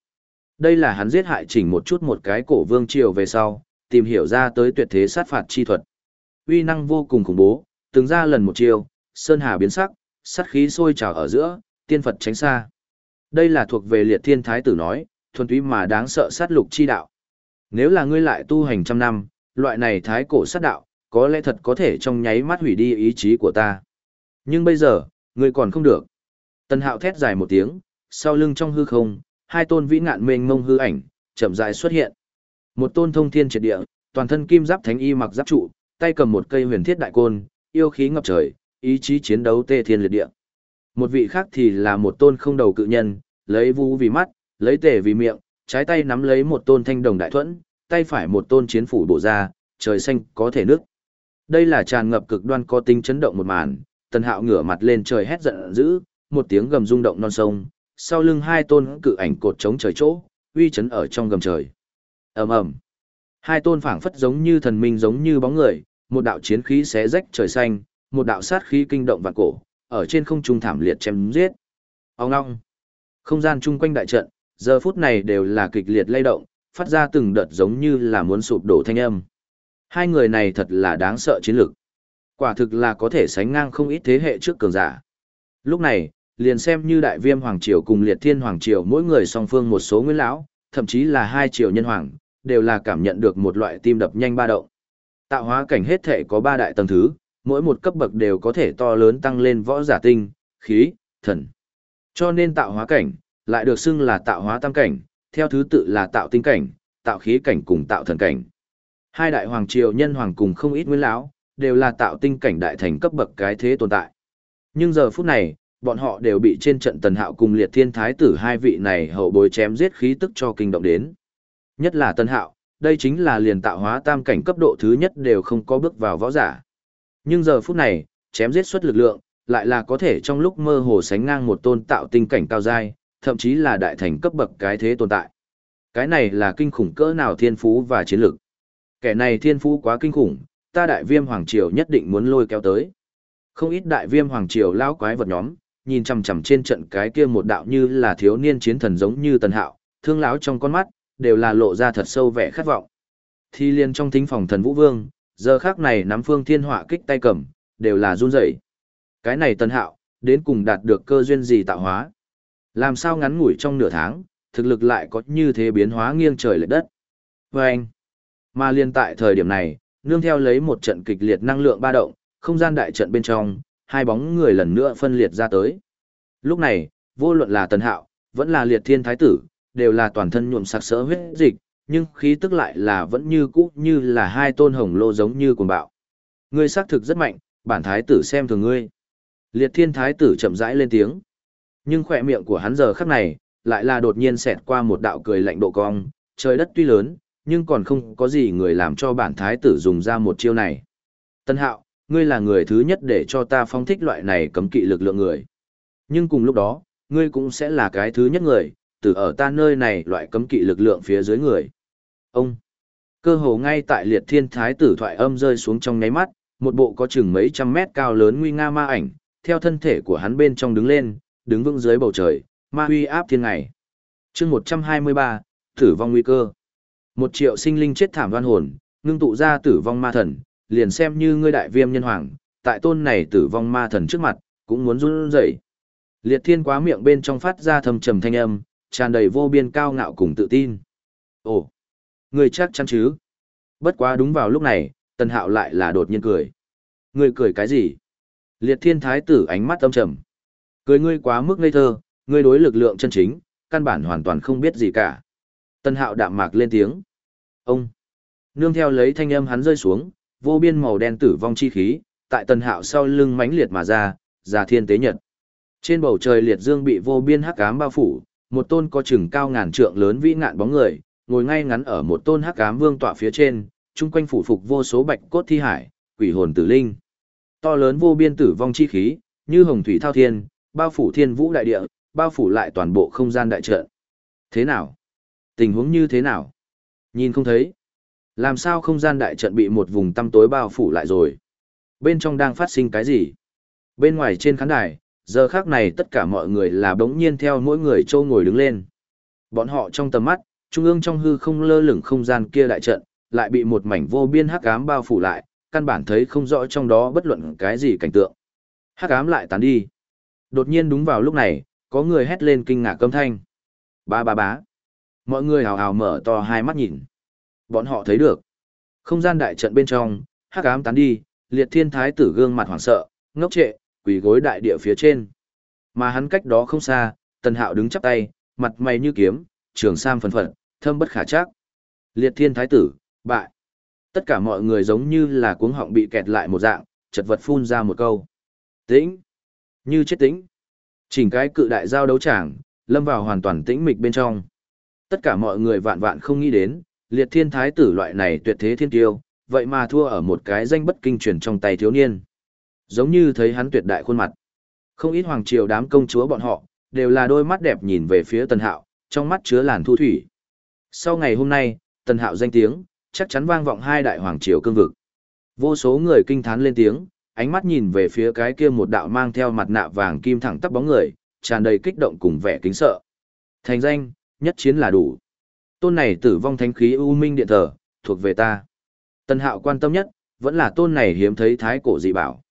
Đây là hắn giết hại chỉnh một chút một cái cổ vương triều về sau, tìm hiểu ra tới tuyệt thế sát phạt chi thuật. Uy năng vô cùng khủng bố, từng ra lần một chiều, sơn hà biến sắc, sát khí sôi trào ở giữa, tiên Phật tránh xa. Đây là thuộc về liệt thiên thái tử nói, thuần túy mà đáng sợ sát lục chi đạo. Nếu là ngươi lại tu hành trăm năm, loại này thái cổ sát đạo, có lẽ thật có thể trong nháy mắt hủy đi ý chí của ta. Nhưng bây giờ, ngươi còn không được. Tần hạo thét dài một tiếng, sau lưng trong hư không, hai tôn vĩ ngạn mênh mông hư ảnh, chậm rãi xuất hiện. Một tôn thông thiên triệt địa, toàn thân kim giáp thánh y mặc giáp trụ, tay cầm một cây huyền thiết đại côn, yêu khí ngập trời, ý chí chiến đấu tê thiên liệt địa. Một vị khác thì là một tôn không đầu cự nhân, lấy vũ vì mắt, lấy tể vì miệng, trái tay nắm lấy một tôn thanh đồng đại thuẫn, tay phải một tôn chiến phủ bổ ra, trời xanh có thể nước. Đây là tràn ngập cực đoan có tính chấn động một màn, Tần Hạo ngửa mặt lên trời hét giận dữ, một tiếng gầm rung động non sông, sau lưng hai tôn cự ảnh cột chống trời chỗ, uy chấn ở trong gầm trời. Ầm ầm. Hai tôn phảng phất giống như thần minh giống như bóng người, một đạo chiến khí xé rách trời xanh, một đạo sát khí kinh động vạn cổ, ở trên không trung thảm liệt chém giết. Ông ngong. Không gian chung quanh đại trận, giờ phút này đều là kịch liệt lay động, phát ra từng đợt giống như là muốn sụp đổ thanh âm. Hai người này thật là đáng sợ chiến lược. Quả thực là có thể sánh ngang không ít thế hệ trước cường giả. Lúc này, liền xem như đại viêm hoàng triều cùng liệt thiên hoàng triều mỗi người song phương một số nguyên lão, thậm chí là hai triều nhân hoàng, đều là cảm nhận được một loại tim đập nhanh ba động. Tạo hóa cảnh hết thể có ba đại tầng thứ, mỗi một cấp bậc đều có thể to lớn tăng lên võ giả tinh, khí, thần. Cho nên tạo hóa cảnh, lại được xưng là tạo hóa tam cảnh, theo thứ tự là tạo tinh cảnh, tạo khí cảnh cùng tạo thần cảnh. Hai đại hoàng triều nhân hoàng cùng không ít nguyên lão, đều là tạo tinh cảnh đại thành cấp bậc cái thế tồn tại. Nhưng giờ phút này, bọn họ đều bị trên trận tần hạo cùng liệt thiên thái tử hai vị này hậu bối chém giết khí tức cho kinh động đến. Nhất là tần hạo, đây chính là liền tạo hóa tam cảnh cấp độ thứ nhất đều không có bước vào võ giả. Nhưng giờ phút này, chém giết xuất lực lượng, lại là có thể trong lúc mơ hồ sánh ngang một tôn tạo tinh cảnh cao dai, thậm chí là đại thành cấp bậc cái thế tồn tại. Cái này là kinh khủng cỡ nào thiên phú và chiến lực. Kẻ này thiên phú quá kinh khủng, ta đại viêm hoàng triều nhất định muốn lôi kéo tới. Không ít đại viêm hoàng triều lão quái vật nhóm, nhìn chằm chằm trên trận cái kia một đạo như là thiếu niên chiến thần giống như tần hạo, thương lão trong con mắt, đều là lộ ra thật sâu vẻ khát vọng. Thi liên trong thính phòng thần vũ vương, giờ khác này nắm phương thiên họa kích tay cầm, đều là run rẩy. Cái này tần hạo, đến cùng đạt được cơ duyên gì tạo hóa. Làm sao ngắn ngủi trong nửa tháng, thực lực lại có như thế biến hóa nghiêng trời lệch đất. Và anh, mà liên tại thời điểm này, nương theo lấy một trận kịch liệt năng lượng ba động, không gian đại trận bên trong, hai bóng người lần nữa phân liệt ra tới. Lúc này, vô luận là Tần Hạo, vẫn là Liệt Thiên Thái Tử, đều là toàn thân nhuộm sặc sỡ huyết dịch, nhưng khí tức lại là vẫn như cũ như là hai tôn hồng lô giống như cuồng bạo. Ngươi xác thực rất mạnh, bản thái tử xem thường ngươi. Liệt Thiên Thái Tử chậm rãi lên tiếng. Nhưng khỏe miệng của hắn giờ khắc này, lại là đột nhiên xẹt qua một đạo cười lạnh độ cong, trời đất tuy lớn, nhưng còn không có gì người làm cho bản thái tử dùng ra một chiêu này. Tân hạo, ngươi là người thứ nhất để cho ta phong thích loại này cấm kỵ lực lượng người. Nhưng cùng lúc đó, ngươi cũng sẽ là cái thứ nhất người, từ ở ta nơi này loại cấm kỵ lực lượng phía dưới người. Ông, cơ hồ ngay tại liệt thiên thái tử thoại âm rơi xuống trong nháy mắt, một bộ có chừng mấy trăm mét cao lớn nguy nga ma ảnh, theo thân thể của hắn bên trong đứng lên, đứng vững dưới bầu trời, ma huy áp thiên ngày. chương 123, tử vong nguy cơ. Một triệu sinh linh chết thảm đoan hồn, ngưng tụ ra tử vong ma thần, liền xem như ngươi đại viêm nhân hoàng, tại tôn này tử vong ma thần trước mặt, cũng muốn run rẩy. Liệt thiên quá miệng bên trong phát ra thầm trầm thanh âm, tràn đầy vô biên cao ngạo cùng tự tin. Ồ, ngươi chắc chắn chứ? Bất quá đúng vào lúc này, tần hạo lại là đột nhiên cười. Ngươi cười cái gì? Liệt thiên thái tử ánh mắt âm trầm. Cười ngươi quá mức ngây thơ, ngươi đối lực lượng chân chính, căn bản hoàn toàn không biết gì cả. Tân hạo đạm mạc lên tiếng. Ông! Nương theo lấy thanh âm hắn rơi xuống, vô biên màu đen tử vong chi khí, tại tân hạo sau lưng mãnh liệt mà ra, ra thiên tế nhật. Trên bầu trời liệt dương bị vô biên hắc ám bao phủ, một tôn có chừng cao ngàn trượng lớn vĩ ngạn bóng người, ngồi ngay ngắn ở một tôn hắc ám vương tọa phía trên, chung quanh phủ phục vô số bạch cốt thi hải, quỷ hồn tử linh. To lớn vô biên tử vong chi khí, như hồng thủy thao thiên, bao phủ thiên vũ đại địa, bao phủ lại toàn bộ không gian đại trận. Thế nào? Tình huống như thế nào? Nhìn không thấy. Làm sao không gian đại trận bị một vùng tăm tối bao phủ lại rồi? Bên trong đang phát sinh cái gì? Bên ngoài trên khán đài, giờ khác này tất cả mọi người là bỗng nhiên theo mỗi người trâu ngồi đứng lên. Bọn họ trong tầm mắt, trung ương trong hư không lơ lửng không gian kia đại trận, lại bị một mảnh vô biên hắc ám bao phủ lại, căn bản thấy không rõ trong đó bất luận cái gì cảnh tượng. Hắc ám lại tán đi. Đột nhiên đúng vào lúc này, có người hét lên kinh ngạc câm thanh. Ba ba bá. Mọi người hào hào mở to hai mắt nhìn. Bọn họ thấy được. Không gian đại trận bên trong, hắc ám tán đi, liệt thiên thái tử gương mặt hoảng sợ, ngốc trệ, quỳ gối đại địa phía trên. Mà hắn cách đó không xa, tần hạo đứng chắp tay, mặt mày như kiếm, trường sam phần phận, thâm bất khả chắc. Liệt thiên thái tử, bại. Tất cả mọi người giống như là cuống họng bị kẹt lại một dạng, chật vật phun ra một câu. Tĩnh. Như chết tĩnh. Chỉnh cái cự đại giao đấu tràng, lâm vào hoàn toàn tĩnh mịch bên trong. Tất cả mọi người vạn vạn không nghĩ đến, liệt thiên thái tử loại này tuyệt thế thiên tiêu, vậy mà thua ở một cái danh bất kinh truyền trong tay thiếu niên. Giống như thấy hắn tuyệt đại khuôn mặt. Không ít hoàng triều đám công chúa bọn họ, đều là đôi mắt đẹp nhìn về phía Tần Hạo, trong mắt chứa làn thu thủy. Sau ngày hôm nay, Tần Hạo danh tiếng, chắc chắn vang vọng hai đại hoàng triều cương vực. Vô số người kinh thán lên tiếng, ánh mắt nhìn về phía cái kia một đạo mang theo mặt nạ vàng kim thẳng tắp bóng người, tràn đầy kích động cùng vẻ kính sợ. Thành danh, nhất chiến là đủ. Tôn này tử vong thánh khí u minh điện thờ, thuộc về ta. Tần Hạo quan tâm nhất, vẫn là tôn này hiếm thấy thái cổ dị bảo.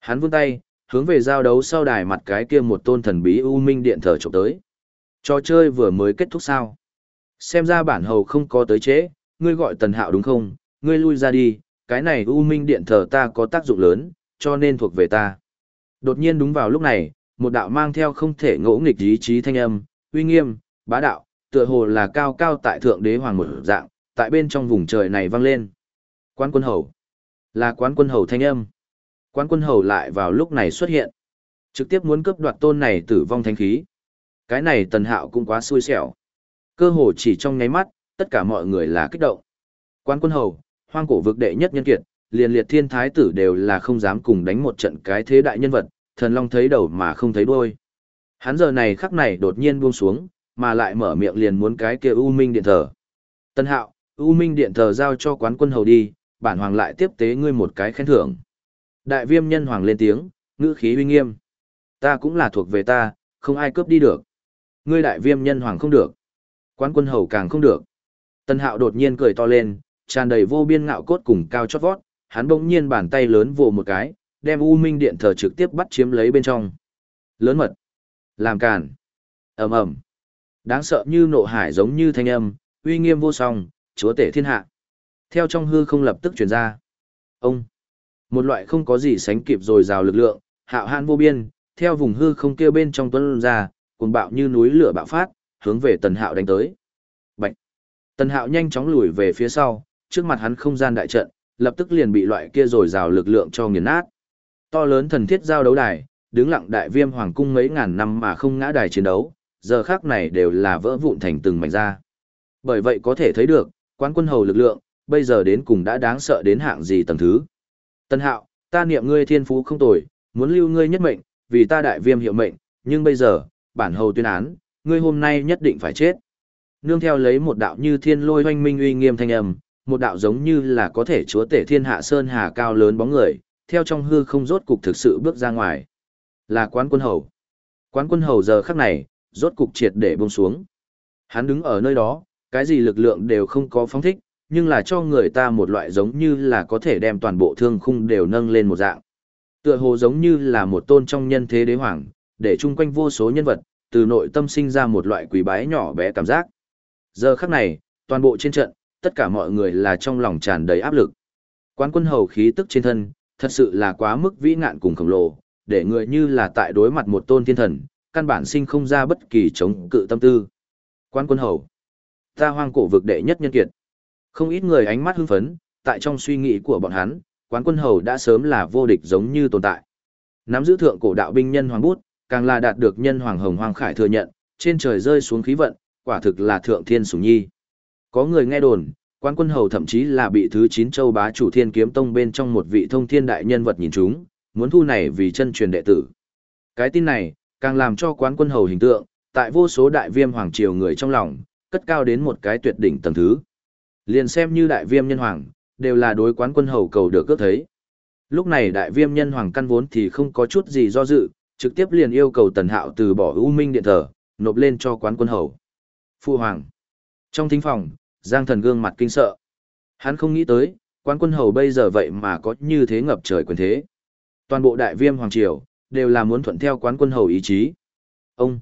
Hắn vươn tay, hướng về giao đấu sau đài mặt cái kia một tôn thần bí u minh điện thờ chụp tới. Trò chơi vừa mới kết thúc sao? Xem ra bản hầu không có tới chế, ngươi gọi Tần Hạo đúng không? Ngươi lui ra đi, cái này u minh điện thờ ta có tác dụng lớn, cho nên thuộc về ta. Đột nhiên đúng vào lúc này, một đạo mang theo không thể ngỗ nghịch ý chí thanh âm, uy nghiêm, bá đạo, tựa hồ là cao cao tại thượng đế hoàng một dạng, tại bên trong vùng trời này vang lên. Quán quân hầu. Là quán quân hầu thanh âm. Quán quân hầu lại vào lúc này xuất hiện. Trực tiếp muốn cướp đoạt tôn này tử vong thánh khí. Cái này tần hạo cũng quá xui xẻo. Cơ hồ chỉ trong nháy mắt, tất cả mọi người là kích động. Quán quân hầu, hoang cổ vực đệ nhất nhân kiệt, liền liệt thiên thái tử đều là không dám cùng đánh một trận cái thế đại nhân vật, thần long thấy đầu mà không thấy đuôi. Hắn giờ này khắc này đột nhiên buông xuống, mà lại mở miệng liền muốn cái kia U Minh điện thờ. Tân hạo, U Minh điện thờ giao cho quán quân hầu đi, bản hoàng lại tiếp tế ngươi một cái khen thưởng. Đại viêm nhân hoàng lên tiếng, ngữ khí uy nghiêm. Ta cũng là thuộc về ta, không ai cướp đi được. Ngươi đại viêm nhân hoàng không được. Quán quân hầu càng không được. Tân hạo đột nhiên cười to lên, tràn đầy vô biên ngạo cốt cùng cao chót vót, hắn bỗng nhiên bàn tay lớn vồ một cái, đem U Minh điện thờ trực tiếp bắt chiếm lấy bên trong. Lớn mật. Làm càn. ầm ầm Đáng sợ như nộ hải giống như thanh âm, uy nghiêm vô song, chúa tể thiên hạ. Theo trong hư không lập tức truyền ra. Ông. Một loại không có gì sánh kịp rồi rào lực lượng, hạo hạn vô biên, theo vùng hư không kia bên trong tuấn ra, cuồng bạo như núi lửa bạo phát, hướng về tần hạo đánh tới. Bạch. Tần hạo nhanh chóng lùi về phía sau, trước mặt hắn không gian đại trận, lập tức liền bị loại kia rồi rào lực lượng cho nghiền nát. To lớn thần thiết giao đấu đài, đứng lặng đại viêm hoàng cung mấy ngàn năm mà không ngã đài chiến đấu, giờ khác này đều là vỡ vụn thành từng mảnh ra. Bởi vậy có thể thấy được, quán quân hầu lực lượng, bây giờ đến cùng đã đáng sợ đến hạng gì tầng thứ. Tân hạo, ta niệm ngươi thiên phú không tồi, muốn lưu ngươi nhất mệnh, vì ta đại viêm hiệu mệnh, nhưng bây giờ, bản hầu tuyên án, ngươi hôm nay nhất định phải chết. Nương theo lấy một đạo như thiên lôi hoanh minh uy nghiêm thanh âm, một đạo giống như là có thể chúa tể thiên hạ sơn hà cao lớn bóng người, theo trong hư không rốt cục thực sự bước ra ngoài. Là quán quân hầu. Quán quân hầu giờ khắc này, rốt cục triệt để buông xuống. Hắn đứng ở nơi đó, cái gì lực lượng đều không có phóng thích, nhưng là cho người ta một loại giống như là có thể đem toàn bộ thương khung đều nâng lên một dạng. Tựa hồ giống như là một tôn trong nhân thế đế hoàng, để chung quanh vô số nhân vật, từ nội tâm sinh ra một loại quỷ bái nhỏ bé cảm giác. Giờ khắc này, toàn bộ trên trận, tất cả mọi người là trong lòng tràn đầy áp lực. Quán quân hầu khí tức trên thân, thật sự là quá mức vĩ ngạn cùng khổng lồ, để người như là tại đối mặt một tôn thiên thần, căn bản sinh không ra bất kỳ chống cự tâm tư. Quan quân hầu, ta hoang cổ vực đệ nhất nhân kiệt. Không ít người ánh mắt hưng phấn, tại trong suy nghĩ của bọn hắn, quán quân hầu đã sớm là vô địch giống như tồn tại. Nắm giữ thượng cổ đạo binh nhân hoàng bút, càng là đạt được nhân hoàng hồng hoàng khải thừa nhận, trên trời rơi xuống khí vận, quả thực là thượng thiên sủng nhi. Có người nghe đồn, quan quân hầu thậm chí là bị thứ 9 châu bá chủ thiên kiếm tông bên trong một vị thông thiên đại nhân vật nhìn chúng, muốn thu này vì chân truyền đệ tử. Cái tin này, càng làm cho quán quân hầu hình tượng, tại vô số đại viêm hoàng triều người trong lòng, cất cao đến một cái tuyệt đỉnh tầng thứ. Liền xem như đại viêm nhân hoàng, đều là đối quán quân hầu cầu được cướp thấy. Lúc này đại viêm nhân hoàng căn vốn thì không có chút gì do dự, trực tiếp liền yêu cầu tần hạo từ bỏ ưu minh điện thờ, nộp lên cho quán quân hầu. Phu hoàng. Trong thính phòng, Giang thần gương mặt kinh sợ. Hắn không nghĩ tới, quán quân hầu bây giờ vậy mà có như thế ngập trời quyền thế. Toàn bộ đại viêm hoàng triều, đều là muốn thuận theo quán quân hầu ý chí. Ông.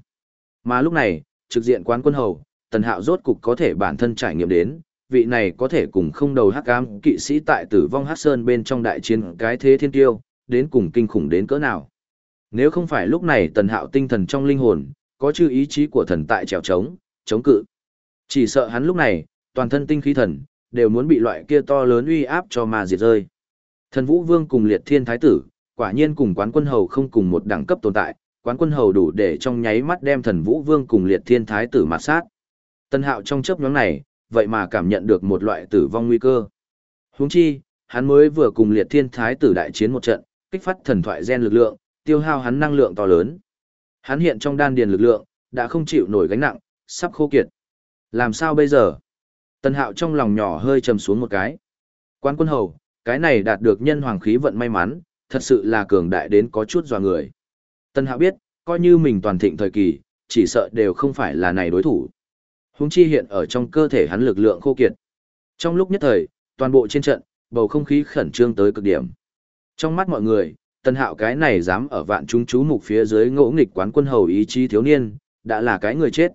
Mà lúc này, trực diện quán quân hầu, tần hạo rốt cục có thể bản thân trải nghiệm đến, vị này có thể cùng không đầu hắc ám kỵ sĩ tại tử vong hắc sơn bên trong đại chiến cái thế thiên tiêu, đến cùng kinh khủng đến cỡ nào. Nếu không phải lúc này tần hạo tinh thần trong linh hồn, có chư ý chí của thần tại trèo trống, chống cự. Chỉ sợ hắn lúc này, toàn thân tinh khí thần, đều muốn bị loại kia to lớn uy áp cho mà diệt rơi. Thần Vũ Vương cùng Liệt Thiên Thái Tử, quả nhiên cùng quán quân hầu không cùng một đẳng cấp tồn tại, quán quân hầu đủ để trong nháy mắt đem thần vũ vương cùng liệt thiên thái tử mà sát. Tân hạo trong chớp nhoáng này, vậy mà cảm nhận được một loại tử vong nguy cơ. Huống chi, hắn mới vừa cùng liệt thiên thái tử đại chiến một trận, kích phát thần thoại gen lực lượng, tiêu hao hắn năng lượng to lớn. Hắn hiện trong đan điền lực lượng, đã không chịu nổi gánh nặng, sắp khô kiệt. Làm sao bây giờ? Tần Hạo trong lòng nhỏ hơi trầm xuống một cái. Quan quân hầu, cái này đạt được nhân hoàng khí vận may mắn, thật sự là cường đại đến có chút dò người. Tần Hạo biết, coi như mình toàn thịnh thời kỳ, chỉ sợ đều không phải là này đối thủ. Húng chi hiện ở trong cơ thể hắn lực lượng khô kiệt. Trong lúc nhất thời, toàn bộ trên trận, bầu không khí khẩn trương tới cực điểm. Trong mắt mọi người, Tần Hạo cái này dám ở vạn chúng chú mục phía dưới ngỗ nghịch quán quân hầu ý chí thiếu niên, đã là cái người chết.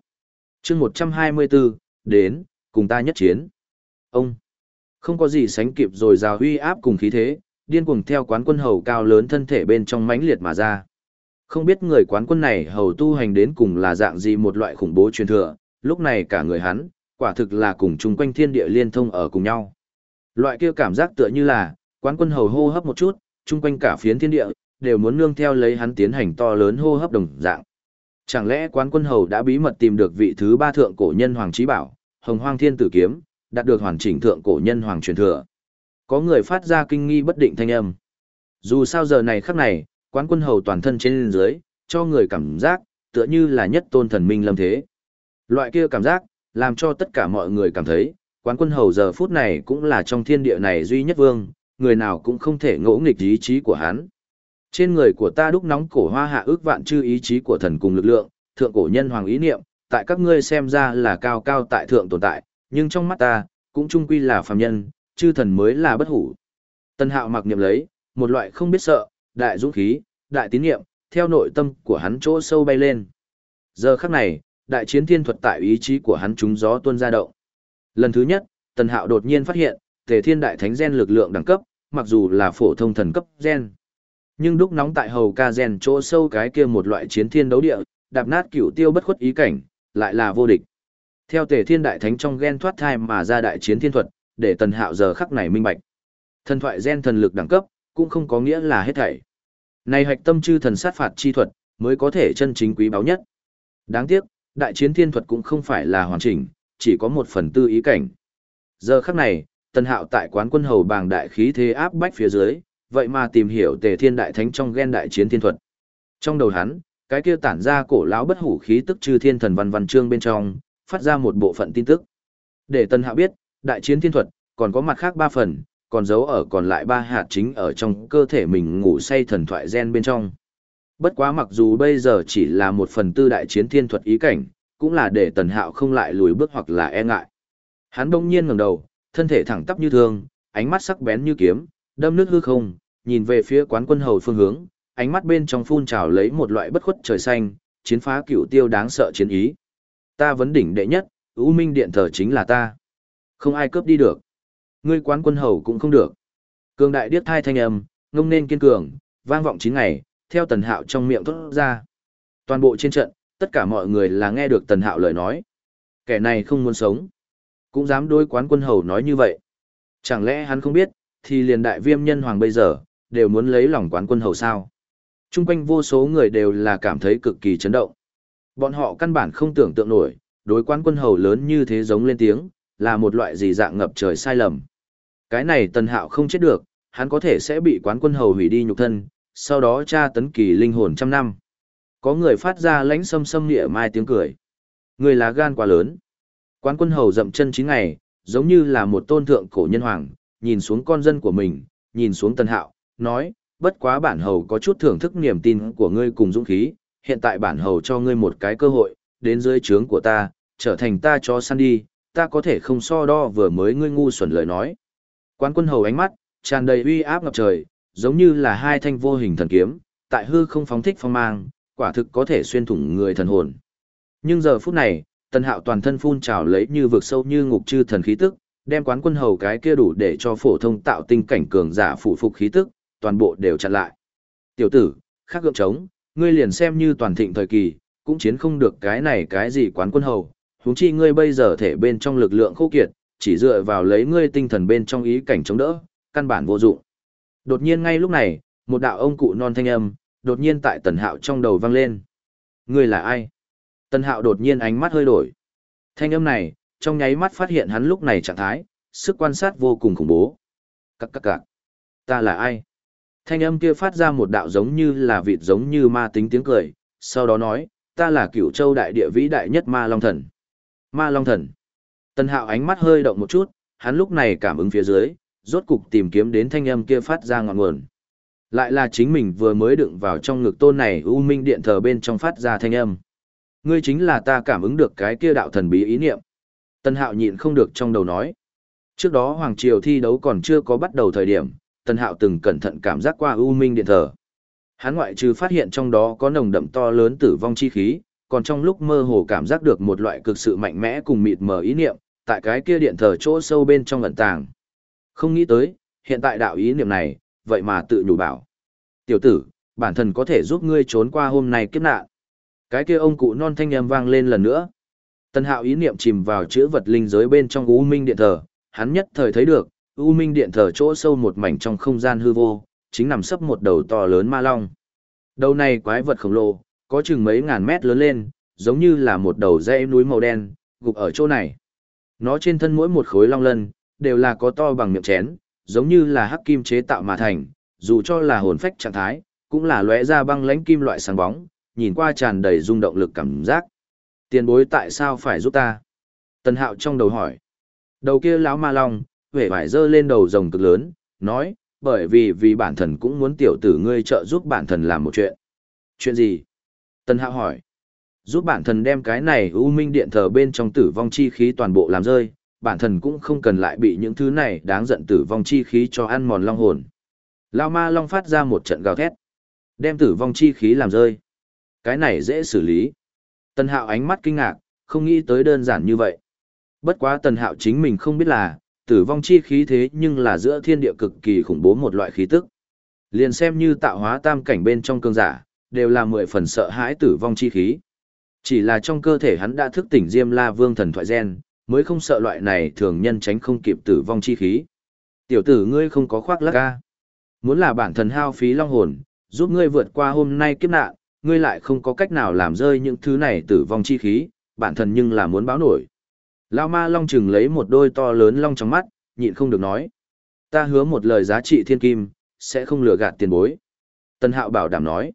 chương 124, đến, cùng ta nhất chiến. Ông, không có gì sánh kịp rồi rào huy áp cùng khí thế, điên cuồng theo quán quân hầu cao lớn thân thể bên trong mãnh liệt mà ra. Không biết người quán quân này hầu tu hành đến cùng là dạng gì một loại khủng bố truyền thừa, lúc này cả người hắn, quả thực là cùng chung quanh thiên địa liên thông ở cùng nhau. Loại kia cảm giác tựa như là, quán quân hầu hô hấp một chút, chung quanh cả phiến thiên địa, đều muốn nương theo lấy hắn tiến hành to lớn hô hấp đồng dạng. Chẳng lẽ quán quân hầu đã bí mật tìm được vị thứ ba thượng cổ nhân Hoàng Trí Bảo, Hồng Hoang Thiên Tử Kiếm, đạt được hoàn chỉnh thượng cổ nhân Hoàng truyền thừa. Có người phát ra kinh nghi bất định thanh âm. Dù sao giờ này khắc này, quán quân hầu toàn thân trên dưới, cho người cảm giác, tựa như là nhất tôn thần minh lâm thế. Loại kia cảm giác, làm cho tất cả mọi người cảm thấy, quán quân hầu giờ phút này cũng là trong thiên địa này duy nhất vương, người nào cũng không thể ngỗ nghịch ý chí của hắn. Trên người của ta đúc nóng cổ hoa hạ ước vạn chư ý chí của thần cùng lực lượng, thượng cổ nhân hoàng ý niệm, tại các ngươi xem ra là cao cao tại thượng tồn tại, nhưng trong mắt ta, cũng chung quy là phàm nhân, chư thần mới là bất hủ. Tân hạo mặc niệm lấy, một loại không biết sợ, đại dũng khí, đại tín niệm, theo nội tâm của hắn chỗ sâu bay lên. Giờ khắc này, đại chiến thiên thuật tại ý chí của hắn trúng gió tuôn ra động. Lần thứ nhất, Tần Hạo đột nhiên phát hiện, Tề Thiên Đại Thánh gen lực lượng đẳng cấp, mặc dù là phổ thông thần cấp gen, nhưng đúc nóng tại hầu ca gen chỗ sâu cái kia một loại chiến thiên đấu địa, đạp nát cửu tiêu bất khuất ý cảnh, lại là vô địch. Theo Tề Thiên Đại Thánh trong gen thoát thai mà ra đại chiến thiên thuật, để Tần Hạo giờ khắc này minh bạch. Thần thoại gen thần lực đẳng cấp, cũng không có nghĩa là hết thảy. Này hạch tâm chư thần sát phạt chi thuật, mới có thể chân chính quý báu nhất. Đáng tiếc, đại chiến thiên thuật cũng không phải là hoàn chỉnh, chỉ có một phần tư ý cảnh. Giờ khắc này, Tần Hạo tại quán quân hầu bàng đại khí thế áp bách phía dưới, vậy mà tìm hiểu Tề Thiên Đại Thánh trong gen đại chiến thiên thuật. Trong đầu hắn, cái kia tản ra cổ lão bất hủ khí tức chư thiên thần văn văn chương bên trong, phát ra một bộ phận tin tức. Để Tần Hạo biết, đại chiến thiên thuật còn có mặt khác ba phần, còn giấu ở còn lại ba hạt chính ở trong cơ thể mình ngủ say thần thoại gen bên trong. Bất quá mặc dù bây giờ chỉ là một phần tư đại chiến thiên thuật ý cảnh, cũng là để tần hạo không lại lùi bước hoặc là e ngại. Hắn đông nhiên ngẩng đầu, thân thể thẳng tắp như thường ánh mắt sắc bén như kiếm, đâm nước hư không, nhìn về phía quán quân hầu phương hướng, ánh mắt bên trong phun trào lấy một loại bất khuất trời xanh, chiến phá cửu tiêu đáng sợ chiến ý. Ta vấn đỉnh đệ nhất, U Minh Điện thờ chính là ta. Không ai cướp đi được. Ngươi quán quân hầu cũng không được. Cường đại điếc thai thanh âm, ngông nên kiên cường, vang vọng chín ngày, theo tần hạo trong miệng thốt ra. Toàn bộ trên trận, tất cả mọi người là nghe được tần hạo lời nói. Kẻ này không muốn sống. Cũng dám đối quán quân hầu nói như vậy. Chẳng lẽ hắn không biết, thì liền đại viêm nhân hoàng bây giờ, đều muốn lấy lòng quán quân hầu sao. Trung quanh vô số người đều là cảm thấy cực kỳ chấn động. Bọn họ căn bản không tưởng tượng nổi, đối quan quân hầu lớn như thế giống lên tiếng, là một loại gì dạng ngập trời sai lầm. Cái này tần hạo không chết được, hắn có thể sẽ bị quán quân hầu hủy đi nhục thân, sau đó tra tấn kỳ linh hồn trăm năm. Có người phát ra lãnh sâm sâm nghĩa mai tiếng cười. Người lá gan quá lớn. Quán quân hầu dậm chân chín ngày, giống như là một tôn thượng cổ nhân hoàng, nhìn xuống con dân của mình, nhìn xuống tần hạo, nói, bất quá bản hầu có chút thưởng thức niềm tin của ngươi cùng dũng khí, hiện tại bản hầu cho ngươi một cái cơ hội, đến dưới trướng của ta, trở thành ta cho săn đi, ta có thể không so đo vừa mới ngươi ngu xuẩn lời nói. Quán quân hầu ánh mắt, tràn đầy uy áp ngập trời, giống như là hai thanh vô hình thần kiếm, tại hư không phóng thích phong mang, quả thực có thể xuyên thủng người thần hồn. Nhưng giờ phút này, tần hạo toàn thân phun trào lấy như vực sâu như ngục chư thần khí tức, đem quán quân hầu cái kia đủ để cho phổ thông tạo tinh cảnh cường giả phụ phục khí tức, toàn bộ đều chặn lại. Tiểu tử, khác gượng trống, ngươi liền xem như toàn thịnh thời kỳ, cũng chiến không được cái này cái gì quán quân hầu, huống chi ngươi bây giờ thể bên trong lực lượng khô kiệt, chỉ dựa vào lấy ngươi tinh thần bên trong ý cảnh chống đỡ, căn bản vô dụng. Đột nhiên ngay lúc này, một đạo ông cụ non thanh âm, đột nhiên tại tần hạo trong đầu vang lên. Ngươi là ai? Tần hạo đột nhiên ánh mắt hơi đổi. Thanh âm này, trong nháy mắt phát hiện hắn lúc này trạng thái, sức quan sát vô cùng khủng bố. Các các các. Ta là ai? Thanh âm kia phát ra một đạo giống như là vịt giống như ma tính tiếng cười, sau đó nói, ta là cửu châu đại địa vĩ đại nhất ma long thần. Ma long thần. Tân hạo ánh mắt hơi động một chút, hắn lúc này cảm ứng phía dưới, rốt cục tìm kiếm đến thanh âm kia phát ra ngọn nguồn. Lại là chính mình vừa mới đựng vào trong ngực tôn này u minh điện thờ bên trong phát ra thanh âm. Ngươi chính là ta cảm ứng được cái kia đạo thần bí ý niệm. Tân hạo nhịn không được trong đầu nói. Trước đó Hoàng Triều thi đấu còn chưa có bắt đầu thời điểm, Tân hạo từng cẩn thận cảm giác qua u minh điện thờ. Hắn ngoại trừ phát hiện trong đó có nồng đậm to lớn tử vong chi khí, còn trong lúc mơ hồ cảm giác được một loại cực sự mạnh mẽ cùng mịt mờ ý niệm, tại cái kia điện thờ chỗ sâu bên trong ẩn tàng. Không nghĩ tới, hiện tại đạo ý niệm này, vậy mà tự nhủ bảo. Tiểu tử, bản thân có thể giúp ngươi trốn qua hôm nay kiếp nạn. Cái kia ông cụ non thanh âm vang lên lần nữa. Tân hạo ý niệm chìm vào chữ vật linh giới bên trong U Minh Điện Thờ, hắn nhất thời thấy được, U Minh Điện Thờ chỗ sâu một mảnh trong không gian hư vô, chính nằm sấp một đầu to lớn ma long. Đầu này quái vật khổng lồ, có chừng mấy ngàn mét lớn lên, giống như là một đầu dãy núi màu đen, gục ở chỗ này. Nó trên thân mỗi một khối long lân, đều là có to bằng miệng chén, giống như là hắc kim chế tạo mà thành, dù cho là hồn phách trạng thái, cũng là lóe ra băng lãnh kim loại sáng bóng, nhìn qua tràn đầy rung động lực cảm giác. Tiền bối tại sao phải giúp ta? Tần Hạo trong đầu hỏi. Đầu kia lão ma long, huệ vải dơ lên đầu rồng cực lớn, nói, bởi vì vì bản thần cũng muốn tiểu tử ngươi trợ giúp bản thần làm một chuyện. Chuyện gì? Tần Hạo hỏi. Giúp bản thần đem cái này U Minh Điện thờ bên trong tử vong chi khí toàn bộ làm rơi, bản thần cũng không cần lại bị những thứ này đáng giận tử vong chi khí cho ăn mòn long hồn. Lao ma long phát ra một trận gào thét. Đem tử vong chi khí làm rơi. Cái này dễ xử lý. Tần hạo ánh mắt kinh ngạc, không nghĩ tới đơn giản như vậy. Bất quá tần hạo chính mình không biết là, tử vong chi khí thế nhưng là giữa thiên địa cực kỳ khủng bố một loại khí tức. Liền xem như tạo hóa tam cảnh bên trong cương giả, đều là mười phần sợ hãi tử vong chi khí. Chỉ là trong cơ thể hắn đã thức tỉnh Diêm La Vương thần thoại gen, mới không sợ loại này thường nhân tránh không kịp tử vong chi khí. Tiểu tử ngươi không có khoác lác ca. Muốn là bản thần hao phí long hồn, giúp ngươi vượt qua hôm nay kiếp nạn, ngươi lại không có cách nào làm rơi những thứ này tử vong chi khí, bản thần nhưng là muốn báo nổi. Lao ma long chừng lấy một đôi to lớn long trong mắt, nhịn không được nói. Ta hứa một lời giá trị thiên kim, sẽ không lừa gạt tiền bối. Tân hạo bảo đảm nói.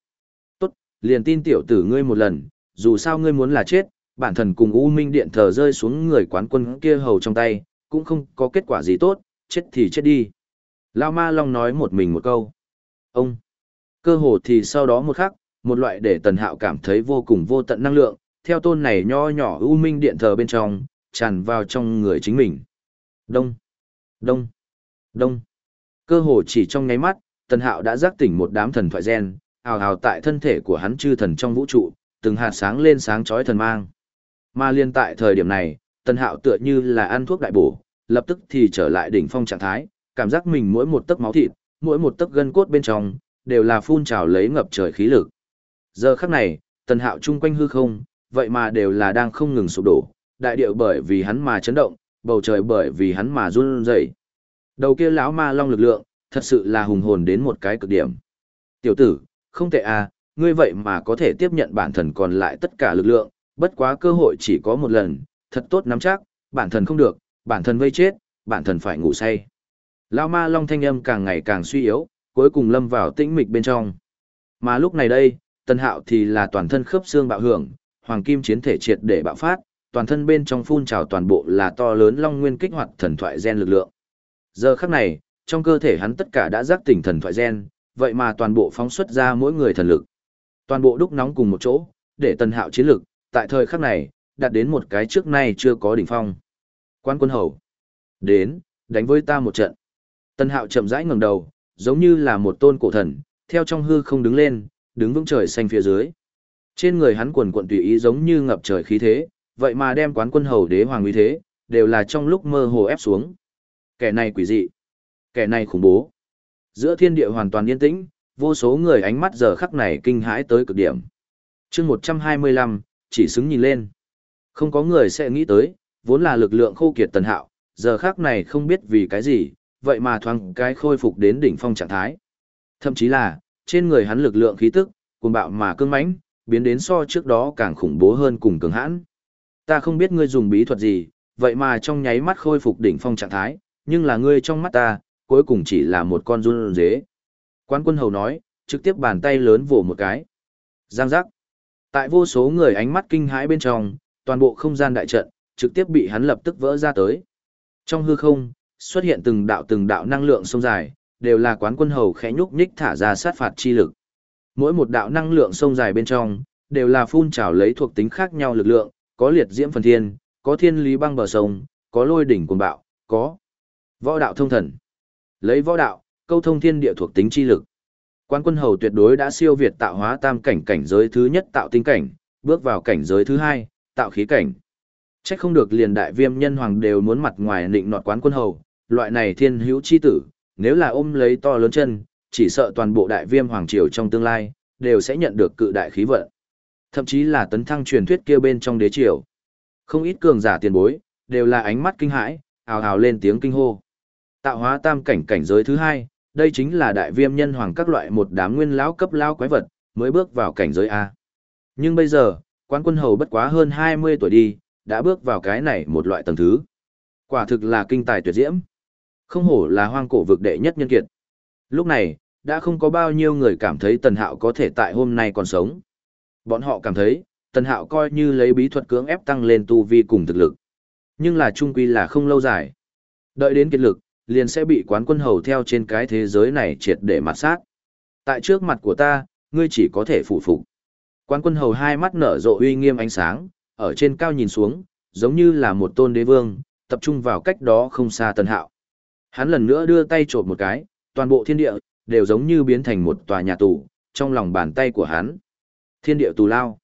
Tốt, liền tin tiểu tử ngươi một lần, dù sao ngươi muốn là chết, bản thần cùng U Minh Điện thờ rơi xuống người quán quân kia hầu trong tay, cũng không có kết quả gì tốt, chết thì chết đi. Lao Ma Long nói một mình một câu. Ông, cơ hồ thì sau đó một khắc, một loại để tần hạo cảm thấy vô cùng vô tận năng lượng, theo tôn này nho nhỏ U Minh Điện thờ bên trong, tràn vào trong người chính mình. Đông, đông, đông. Cơ hồ chỉ trong nháy mắt, tần hạo đã giác tỉnh một đám thần thoại gen, ào ào tại thân thể của hắn chư thần trong vũ trụ, từng hạt sáng lên sáng chói thần mang. Mà liên tại thời điểm này, Tần Hạo tựa như là ăn thuốc đại bổ, lập tức thì trở lại đỉnh phong trạng thái, cảm giác mình mỗi một tấc máu thịt, mỗi một tấc gân cốt bên trong, đều là phun trào lấy ngập trời khí lực. Giờ khắc này, Tần Hạo chung quanh hư không, vậy mà đều là đang không ngừng sụp đổ, đại điệu bởi vì hắn mà chấn động, bầu trời bởi vì hắn mà run rẩy. Đầu kia lão ma long lực lượng, thật sự là hùng hồn đến một cái cực điểm. Tiểu tử, không tệ à, ngươi vậy mà có thể tiếp nhận bản thần còn lại tất cả lực lượng, bất quá cơ hội chỉ có một lần, thật tốt nắm chắc, bản thần không được, bản thần vây chết, bản thần phải ngủ say. Lão ma long thanh âm càng ngày càng suy yếu, cuối cùng lâm vào tĩnh mịch bên trong. Mà lúc này đây, tân hạo thì là toàn thân khớp xương bạo hưởng, hoàng kim chiến thể triệt để bạo phát, toàn thân bên trong phun trào toàn bộ là to lớn long nguyên kích hoạt thần thoại gen lực lượng. Giờ khắc này, trong cơ thể hắn tất cả đã giác tỉnh thần thoại gen, vậy mà toàn bộ phóng xuất ra mỗi người thần lực. Toàn bộ đúc nóng cùng một chỗ, để tần hạo chiến lực, tại thời khắc này, đạt đến một cái trước nay chưa có đỉnh phong. Quan quân hầu. Đến, đánh với ta một trận. Tần hạo chậm rãi ngẩng đầu, giống như là một tôn cổ thần, theo trong hư không đứng lên, đứng vững trời xanh phía dưới. Trên người hắn quần quận tùy ý giống như ngập trời khí thế, vậy mà đem quán quân hầu đế hoàng uy thế, đều là trong lúc mơ hồ ép xuống. Kẻ này quỷ dị, kẻ này khủng bố. Giữa thiên địa hoàn toàn yên tĩnh, vô số người ánh mắt giờ khắc này kinh hãi tới cực điểm. chương 125, chỉ xứng nhìn lên. Không có người sẽ nghĩ tới, vốn là lực lượng khô kiệt tần hạo, giờ khắc này không biết vì cái gì, vậy mà thoáng cái khôi phục đến đỉnh phong trạng thái. Thậm chí là, trên người hắn lực lượng khí tức, cuồng bạo mà cương mãnh, biến đến so trước đó càng khủng bố hơn cùng cường hãn. Ta không biết ngươi dùng bí thuật gì, vậy mà trong nháy mắt khôi phục đỉnh phong trạng thái, nhưng là ngươi trong mắt ta, cuối cùng chỉ là một con run dế. Quán quân hầu nói, trực tiếp bàn tay lớn vỗ một cái. Giang giác. Tại vô số người ánh mắt kinh hãi bên trong, toàn bộ không gian đại trận, trực tiếp bị hắn lập tức vỡ ra tới. Trong hư không, xuất hiện từng đạo từng đạo năng lượng sông dài, đều là quán quân hầu khẽ nhúc nhích thả ra sát phạt chi lực. Mỗi một đạo năng lượng sông dài bên trong, đều là phun trào lấy thuộc tính khác nhau lực lượng, có liệt diễm phần thiên, có thiên lý băng bờ sông, có lôi đỉnh cuồng bạo, có võ đạo thông thần. Lấy võ đạo, câu thông thiên địa thuộc tính chi lực. Quan quân hầu tuyệt đối đã siêu việt tạo hóa tam cảnh cảnh giới thứ nhất tạo tinh cảnh, bước vào cảnh giới thứ hai, tạo khí cảnh. Chắc không được liền đại viêm nhân hoàng đều muốn mặt ngoài nịnh nọt quán quân hầu, loại này thiên hữu chi tử, nếu là ôm lấy to lớn chân, chỉ sợ toàn bộ đại viêm hoàng triều trong tương lai, đều sẽ nhận được cự đại khí vận. Thậm chí là tấn thăng truyền thuyết kia bên trong đế triều. Không ít cường giả tiền bối, đều là ánh mắt kinh hãi, ào ào lên tiếng kinh hô. Tạo hóa tam cảnh cảnh giới thứ hai, đây chính là đại viêm nhân hoàng các loại một đám nguyên lão cấp lao quái vật, mới bước vào cảnh giới A. Nhưng bây giờ, quán quân hầu bất quá hơn 20 tuổi đi, đã bước vào cái này một loại tầng thứ. Quả thực là kinh tài tuyệt diễm. Không hổ là hoang cổ vực đệ nhất nhân kiệt. Lúc này, đã không có bao nhiêu người cảm thấy Tần Hạo có thể tại hôm nay còn sống. Bọn họ cảm thấy, Tần Hạo coi như lấy bí thuật cưỡng ép tăng lên tu vi cùng thực lực. Nhưng là trung quy là không lâu dài. Đợi đến kiệt lực, liền sẽ bị quán quân hầu theo trên cái thế giới này triệt để mặt sát. Tại trước mặt của ta, ngươi chỉ có thể phụ phục. Quán quân hầu hai mắt nở rộ uy nghiêm ánh sáng, ở trên cao nhìn xuống, giống như là một tôn đế vương, tập trung vào cách đó không xa Tần Hạo. Hắn lần nữa đưa tay trộm một cái, toàn bộ thiên địa, đều giống như biến thành một tòa nhà tù, trong lòng bàn tay của hắn. Thiên địa tù lao.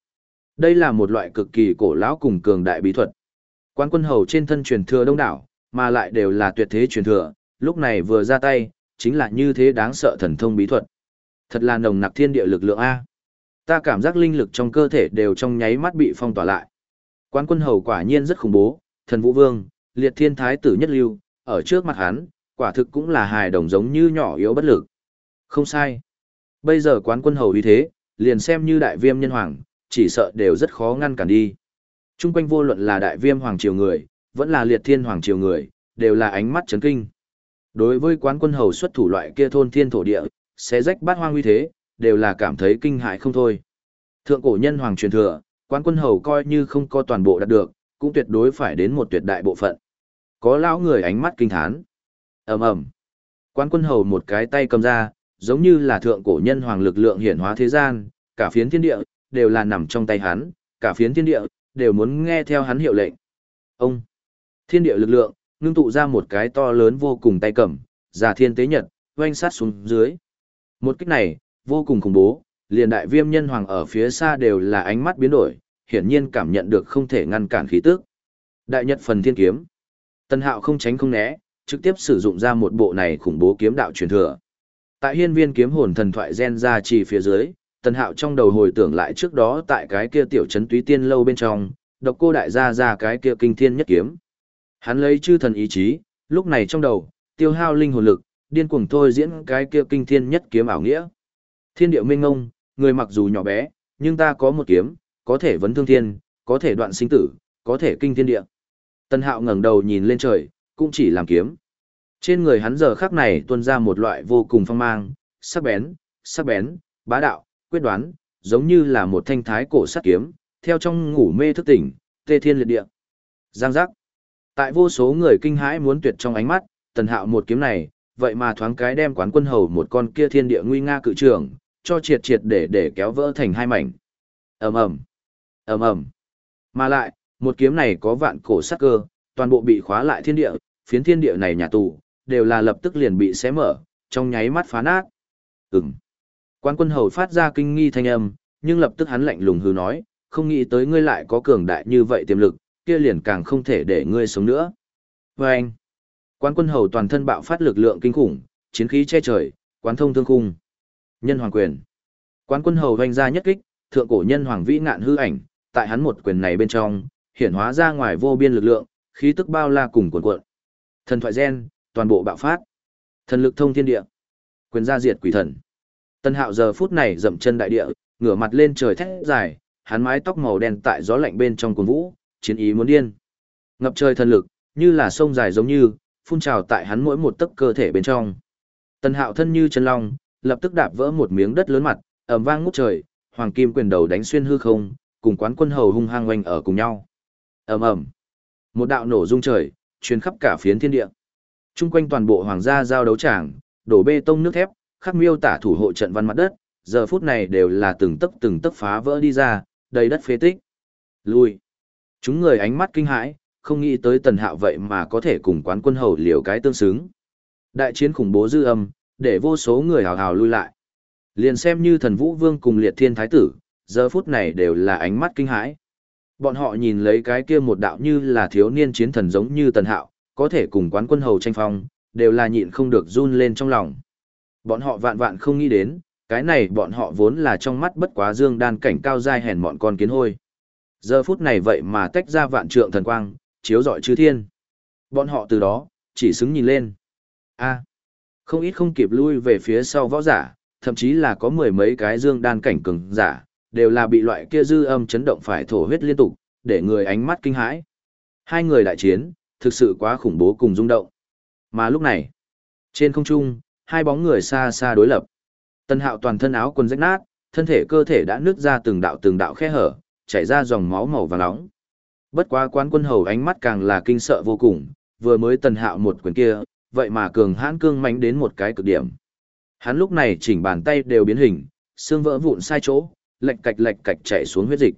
Đây là một loại cực kỳ cổ lão cùng cường đại bí thuật. Quán quân hầu trên thân truyền thừa đông đảo, mà lại đều là tuyệt thế truyền thừa, lúc này vừa ra tay, chính là như thế đáng sợ thần thông bí thuật. Thật là nồng nặc thiên địa lực lượng A. Ta cảm giác linh lực trong cơ thể đều trong nháy mắt bị phong tỏa lại. Quán quân hầu quả nhiên rất khủng bố, thần vũ vương, liệt thiên thái tử nhất lưu, ở trước mặt hắn, quả thực cũng là hài đồng giống như nhỏ yếu bất lực. Không sai. Bây giờ quán quân hầu uy thế, liền xem như đại viêm nhân hoàng, chỉ sợ đều rất khó ngăn cản đi. Trung quanh vô luận là đại viêm hoàng triều người, vẫn là liệt thiên hoàng triều người, đều là ánh mắt chấn kinh. Đối với quán quân hầu xuất thủ loại kia thôn thiên thổ địa, sẽ rách bát hoang uy thế, đều là cảm thấy kinh hại không thôi. Thượng cổ nhân hoàng truyền thừa, quán quân hầu coi như không có toàn bộ đạt được, cũng tuyệt đối phải đến một tuyệt đại bộ phận. Có lão người ánh mắt kinh thán. ầm ầm Quán quân hầu một cái tay cầm ra, giống như là thượng cổ nhân hoàng lực lượng hiển hóa thế gian, cả phiến thiên địa, đều là nằm trong tay hắn, cả phiến thiên địa, đều muốn nghe theo hắn hiệu lệnh. Ông! Thiên địa lực lượng, ngưng tụ ra một cái to lớn vô cùng tay cầm, giả thiên tế nhật, oanh sát xuống dưới. Một kích này, vô cùng khủng bố, liền đại viêm nhân hoàng ở phía xa đều là ánh mắt biến đổi, hiển nhiên cảm nhận được không thể ngăn cản khí tức. Đại nhật phần thiên kiếm. Tân hạo không tránh không né, trực tiếp sử dụng ra một bộ này khủng bố kiếm đạo truyền thừa. Tại hiên viên kiếm hồn thần thoại gen ra chỉ phía dưới, Tần Hạo trong đầu hồi tưởng lại trước đó tại cái kia tiểu trấn túy tiên lâu bên trong, độc cô đại gia ra cái kia kinh thiên nhất kiếm. Hắn lấy chư thần ý chí, lúc này trong đầu, tiêu hao linh hồn lực, điên cuồng thôi diễn cái kia kinh thiên nhất kiếm ảo nghĩa. Thiên điệu minh ngông, người mặc dù nhỏ bé, nhưng ta có một kiếm, có thể vấn thương thiên, có thể đoạn sinh tử, có thể kinh thiên địa. Tần Hạo ngẩng đầu nhìn lên trời, cũng chỉ làm kiếm. Trên người hắn giờ khắc này tuôn ra một loại vô cùng phong mang, sắc bén, sắc bén, bá đạo, quyết đoán, giống như là một thanh thái cổ sắt kiếm, theo trong ngủ mê thức tỉnh, tê thiên liệt địa. Giang giác. Tại vô số người kinh hãi muốn tuyệt trong ánh mắt, tần hạo một kiếm này, vậy mà thoáng cái đem quán quân hầu một con kia thiên địa nguy nga cự trường, cho triệt triệt để để kéo vỡ thành hai mảnh. ầm ầm ầm ầm Mà lại, một kiếm này có vạn cổ sắc cơ, toàn bộ bị khóa lại thiên địa, phiến thiên địa này nhà tù, đều là lập tức liền bị xé mở, trong nháy mắt phá nát. Ừm. Quan quân hầu phát ra kinh nghi thanh âm, nhưng lập tức hắn lạnh lùng hừ nói, không nghĩ tới ngươi lại có cường đại như vậy tiềm lực, kia liền càng không thể để ngươi sống nữa. Và anh, quan quân hầu toàn thân bạo phát lực lượng kinh khủng, chiến khí che trời, quán thông thương khung. Nhân hoàng quyền. Quan quân hầu hoành ra nhất kích, thượng cổ nhân hoàng vĩ ngạn hư ảnh, tại hắn một quyền này bên trong, hiển hóa ra ngoài vô biên lực lượng, khí tức bao la cùng cuồn cuộn. Thần thoại gen, toàn bộ bạo phát. Thần lực thông thiên địa. Quyền gia diệt quỷ thần. Tân Hạo giờ phút này dậm chân đại địa, ngửa mặt lên trời thét dài, hắn mái tóc màu đen tại gió lạnh bên trong cuồng vũ, chiến ý muốn điên. Ngập trời thần lực, như là sông dài giống như, phun trào tại hắn mỗi một tấc cơ thể bên trong. Tân Hạo thân như chân long, lập tức đạp vỡ một miếng đất lớn mặt, ầm vang ngút trời, hoàng kim quyền đầu đánh xuyên hư không, cùng quán quân hầu hung hăng oanh ở cùng nhau. Ầm ầm. Một đạo nổ rung trời, truyền khắp cả phiến thiên địa chung quanh toàn bộ hoàng gia giao đấu tràng, đổ bê tông nước thép, khắc miêu tả thủ hộ trận văn mặt đất, giờ phút này đều là từng tấc từng tấc phá vỡ đi ra, đầy đất phế tích. Lui. Chúng người ánh mắt kinh hãi, không nghĩ tới tần hạo vậy mà có thể cùng quán quân hầu liều cái tương xứng. Đại chiến khủng bố dư âm, để vô số người hào hào lui lại. Liền xem như thần vũ vương cùng liệt thiên thái tử, giờ phút này đều là ánh mắt kinh hãi. Bọn họ nhìn lấy cái kia một đạo như là thiếu niên chiến thần giống như tần hạo, có thể cùng quán quân hầu tranh phong, đều là nhịn không được run lên trong lòng. Bọn họ vạn vạn không nghĩ đến, cái này bọn họ vốn là trong mắt bất quá dương đan cảnh cao dai hèn mọn con kiến hôi. Giờ phút này vậy mà tách ra vạn trượng thần quang, chiếu rọi chư thiên. Bọn họ từ đó, chỉ xứng nhìn lên. a không ít không kịp lui về phía sau võ giả, thậm chí là có mười mấy cái dương đan cảnh cường giả, đều là bị loại kia dư âm chấn động phải thổ huyết liên tục, để người ánh mắt kinh hãi. Hai người đại chiến, thực sự quá khủng bố cùng rung động. Mà lúc này, trên không trung, hai bóng người xa xa đối lập. Tân hạo toàn thân áo quần rách nát, thân thể cơ thể đã nứt ra từng đạo từng đạo khe hở, chảy ra dòng máu màu vàng nóng. Bất quá quán quân hầu ánh mắt càng là kinh sợ vô cùng, vừa mới tần hạo một quyền kia, vậy mà cường hãn cương mãnh đến một cái cực điểm. Hắn lúc này chỉnh bàn tay đều biến hình, xương vỡ vụn sai chỗ, lệch cạch lệch cạch chạy xuống huyết dịch.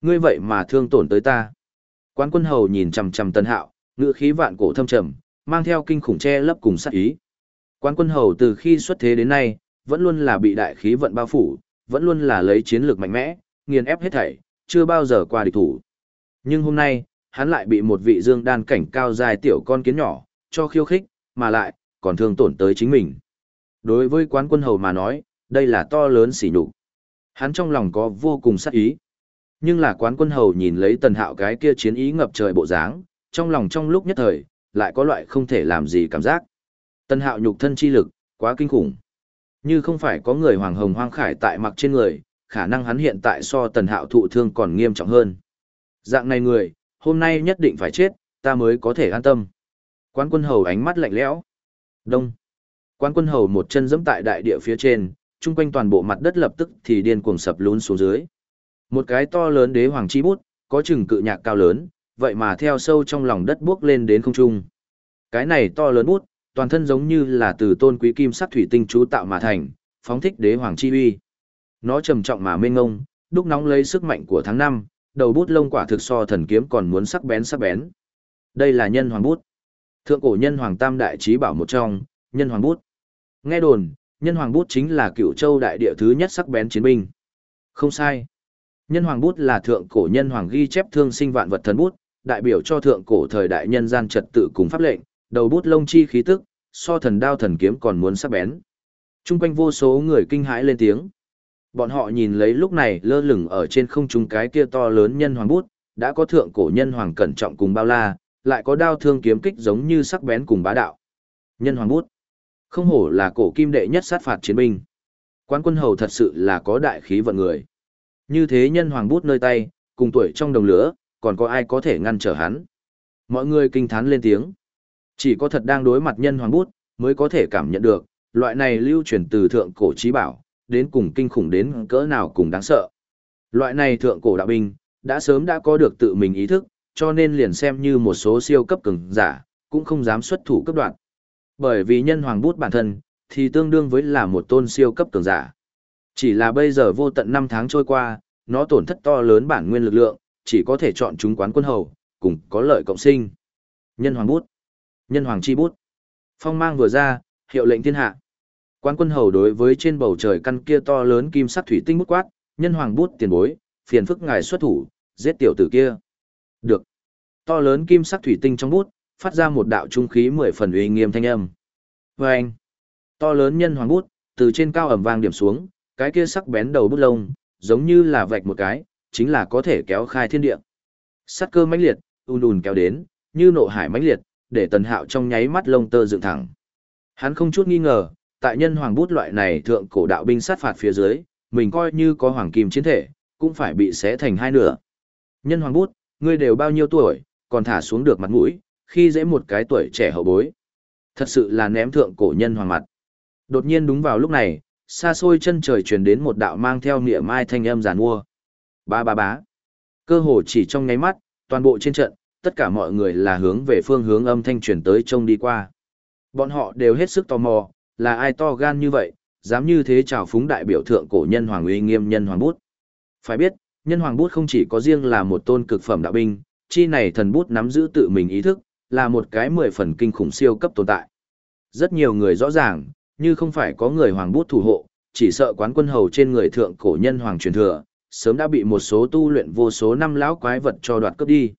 Ngươi vậy mà thương tổn tới ta. Quán quân hầu nhìn chằm chằm tần hạo, ngữ khí vạn cổ thâm trầm, mang theo kinh khủng che lấp cùng sát ý. Quán quân hầu từ khi xuất thế đến nay, vẫn luôn là bị đại khí vận bao phủ, vẫn luôn là lấy chiến lược mạnh mẽ, nghiền ép hết thảy, chưa bao giờ qua địch thủ. Nhưng hôm nay, hắn lại bị một vị dương đan cảnh cao dài tiểu con kiến nhỏ, cho khiêu khích, mà lại, còn thương tổn tới chính mình. Đối với quán quân hầu mà nói, đây là to lớn sỉ nhục. Hắn trong lòng có vô cùng sát ý. Nhưng là quán quân hầu nhìn lấy tần hạo cái kia chiến ý ngập trời bộ dáng, trong lòng trong lúc nhất thời, lại có loại không thể làm gì cảm giác. Tần hạo nhục thân chi lực, quá kinh khủng. Như không phải có người hoàng hồng hoang khải tại mặc trên người, khả năng hắn hiện tại so tần hạo thụ thương còn nghiêm trọng hơn. Dạng này người, hôm nay nhất định phải chết, ta mới có thể an tâm. Quán quân hầu ánh mắt lạnh lẽo. Đông. Quán quân hầu một chân giẫm tại đại địa phía trên, chung quanh toàn bộ mặt đất lập tức thì điên cuồng sập lún xuống dưới. Một cái to lớn đế hoàng chi bút, có chừng cự nhạc cao lớn, vậy mà theo sâu trong lòng đất bước lên đến không trung. Cái này to lớn bút, toàn thân giống như là từ tôn quý kim sắc thủy tinh chú tạo mà thành, phóng thích đế hoàng chi uy. Nó trầm trọng mà mênh ngông, đúc nóng lấy sức mạnh của tháng năm, đầu bút lông quả thực so thần kiếm còn muốn sắc bén sắc bén. Đây là nhân hoàng bút. Thượng cổ nhân hoàng tam đại trí bảo một trong, nhân hoàng bút. Nghe đồn, nhân hoàng bút chính là cựu châu đại địa thứ nhất sắc bén chiến binh. Không sai. Nhân hoàng bút là thượng cổ nhân hoàng ghi chép thương sinh vạn vật thần bút, đại biểu cho thượng cổ thời đại nhân gian trật tự cùng pháp lệnh, đầu bút lông chi khí tức, so thần đao thần kiếm còn muốn sắc bén. Trung quanh vô số người kinh hãi lên tiếng. Bọn họ nhìn lấy lúc này lơ lửng ở trên không trung cái kia to lớn nhân hoàng bút, đã có thượng cổ nhân hoàng cẩn trọng cùng bao la, lại có đao thương kiếm kích giống như sắc bén cùng bá đạo. Nhân hoàng bút. Không hổ là cổ kim đệ nhất sát phạt chiến binh. Quán quân hầu thật sự là có đại khí vận người. Như thế nhân hoàng bút nơi tay, cùng tuổi trong đồng lửa, còn có ai có thể ngăn trở hắn. Mọi người kinh thán lên tiếng. Chỉ có thật đang đối mặt nhân hoàng bút, mới có thể cảm nhận được, loại này lưu truyền từ thượng cổ trí bảo, đến cùng kinh khủng đến cỡ nào cùng đáng sợ. Loại này thượng cổ đạo binh, đã sớm đã có được tự mình ý thức, cho nên liền xem như một số siêu cấp cường giả, cũng không dám xuất thủ cấp đoạn. Bởi vì nhân hoàng bút bản thân, thì tương đương với là một tôn siêu cấp cường giả. Chỉ là bây giờ vô tận năm tháng trôi qua, nó tổn thất to lớn bản nguyên lực lượng, chỉ có thể chọn chúng quán quân hầu, cùng có lợi cộng sinh. Nhân hoàng bút, nhân hoàng chi bút. Phong mang vừa ra, hiệu lệnh thiên hạ. Quán quân hầu đối với trên bầu trời căn kia to lớn kim sắc thủy tinh bút quát, nhân hoàng bút tiền bối, phiền phức ngài xuất thủ, giết tiểu tử kia. Được. To lớn kim sắc thủy tinh trong bút, phát ra một đạo trung khí mười phần uy nghiêm thanh âm. Và anh, to lớn nhân hoàng bút, từ trên cao ẩm vang điểm xuống, cái kia sắc bén đầu bút lông, giống như là vạch một cái, chính là có thể kéo khai thiên địa. Sát cơ mãnh liệt, ùn ùn kéo đến, như nộ hải mãnh liệt, để tần hạo trong nháy mắt lông tơ dựng thẳng. Hắn không chút nghi ngờ, tại nhân hoàng bút loại này thượng cổ đạo binh sát phạt phía dưới, mình coi như có hoàng kim chiến thể, cũng phải bị xé thành hai nửa. Nhân hoàng bút, ngươi đều bao nhiêu tuổi, còn thả xuống được mặt mũi, khi dễ một cái tuổi trẻ hậu bối. Thật sự là ném thượng cổ nhân hoàng mặt. Đột nhiên đúng vào lúc này, xa xôi chân trời truyền đến một đạo mang theo niệm mai thanh âm giàn mua. Ba ba bá. Cơ hồ chỉ trong nháy mắt, toàn bộ trên trận, tất cả mọi người là hướng về phương hướng âm thanh truyền tới trông đi qua. Bọn họ đều hết sức tò mò, là ai to gan như vậy, dám như thế chào phúng đại biểu thượng cổ nhân hoàng uy nghiêm nhân hoàng bút. Phải biết, nhân hoàng bút không chỉ có riêng là một tôn cực phẩm đạo binh, chi này thần bút nắm giữ tự mình ý thức, là một cái mười phần kinh khủng siêu cấp tồn tại. Rất nhiều người rõ ràng, như không phải có người hoàng bút thủ hộ, chỉ sợ quán quân hầu trên người thượng cổ nhân hoàng truyền thừa, sớm đã bị một số tu luyện vô số năm lão quái vật cho đoạt cướp đi.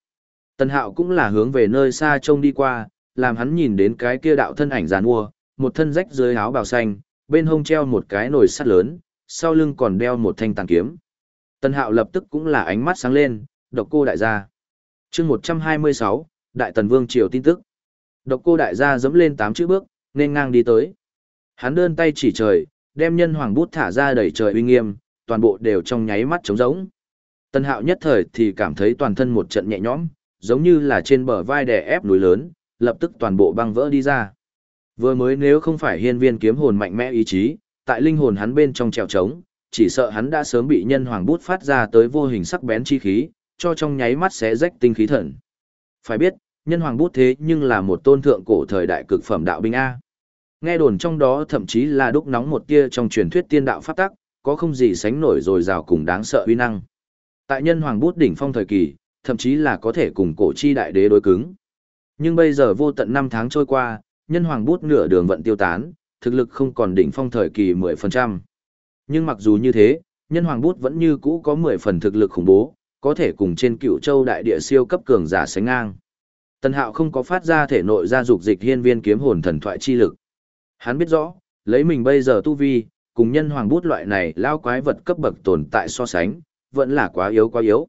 Tần Hạo cũng là hướng về nơi xa trông đi qua, làm hắn nhìn đến cái kia đạo thân ảnh giàn mua, một thân rách dưới áo bào xanh, bên hông treo một cái nồi sắt lớn, sau lưng còn đeo một thanh tàn kiếm. Tần Hạo lập tức cũng là ánh mắt sáng lên, độc cô đại gia. chương 126, Đại Tần Vương Triều tin tức. Độc cô đại gia dẫm lên tám chữ bước, nên ngang đi tới. Hắn đơn tay chỉ trời, đem nhân hoàng bút thả ra đẩy trời uy nghiêm, toàn bộ đều trong nháy mắt trống rỗng. tân Hạo nhất thời thì cảm thấy toàn thân một trận nhẹ nhõm, giống như là trên bờ vai đè ép núi lớn, lập tức toàn bộ băng vỡ đi ra. Vừa mới nếu không phải hiên viên kiếm hồn mạnh mẽ ý chí, tại linh hồn hắn bên trong trèo trống, chỉ sợ hắn đã sớm bị nhân hoàng bút phát ra tới vô hình sắc bén chi khí, cho trong nháy mắt xé rách tinh khí thần. Phải biết, nhân hoàng bút thế nhưng là một tôn thượng cổ thời đại cực phẩm đạo binh A. Nghe đồn trong đó thậm chí là đúc nóng một tia trong truyền thuyết tiên đạo pháp tắc, có không gì sánh nổi rồi rào cùng đáng sợ uy năng. Tại nhân hoàng bút đỉnh phong thời kỳ, thậm chí là có thể cùng cổ chi đại đế đối cứng. Nhưng bây giờ vô tận năm tháng trôi qua, nhân hoàng bút nửa đường vận tiêu tán, thực lực không còn đỉnh phong thời kỳ 10%. Nhưng mặc dù như thế, nhân hoàng bút vẫn như cũ có 10 phần thực lực khủng bố, có thể cùng trên cựu châu đại địa siêu cấp cường giả sánh ngang. Tần Hạo không có phát ra thể nội ra dục dịch hiên viên kiếm hồn thần thoại chi lực. Hắn biết rõ, lấy mình bây giờ tu vi, cùng nhân hoàng bút loại này lao quái vật cấp bậc tồn tại so sánh, vẫn là quá yếu quá yếu.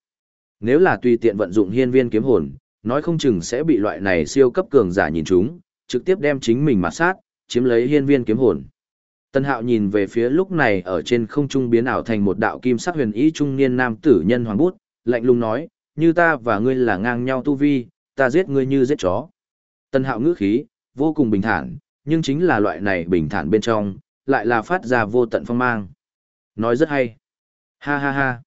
Nếu là tùy tiện vận dụng hiên viên kiếm hồn, nói không chừng sẽ bị loại này siêu cấp cường giả nhìn chúng, trực tiếp đem chính mình mà sát, chiếm lấy hiên viên kiếm hồn. Tân Hạo nhìn về phía lúc này ở trên không trung biến ảo thành một đạo kim sắc huyền ý trung niên nam tử nhân hoàng bút, lạnh lùng nói, như ta và ngươi là ngang nhau tu vi, ta giết ngươi như giết chó. Tân Hạo ngữ khí, vô cùng bình thản, nhưng chính là loại này bình thản bên trong, lại là phát ra vô tận phong mang. Nói rất hay. Ha ha ha.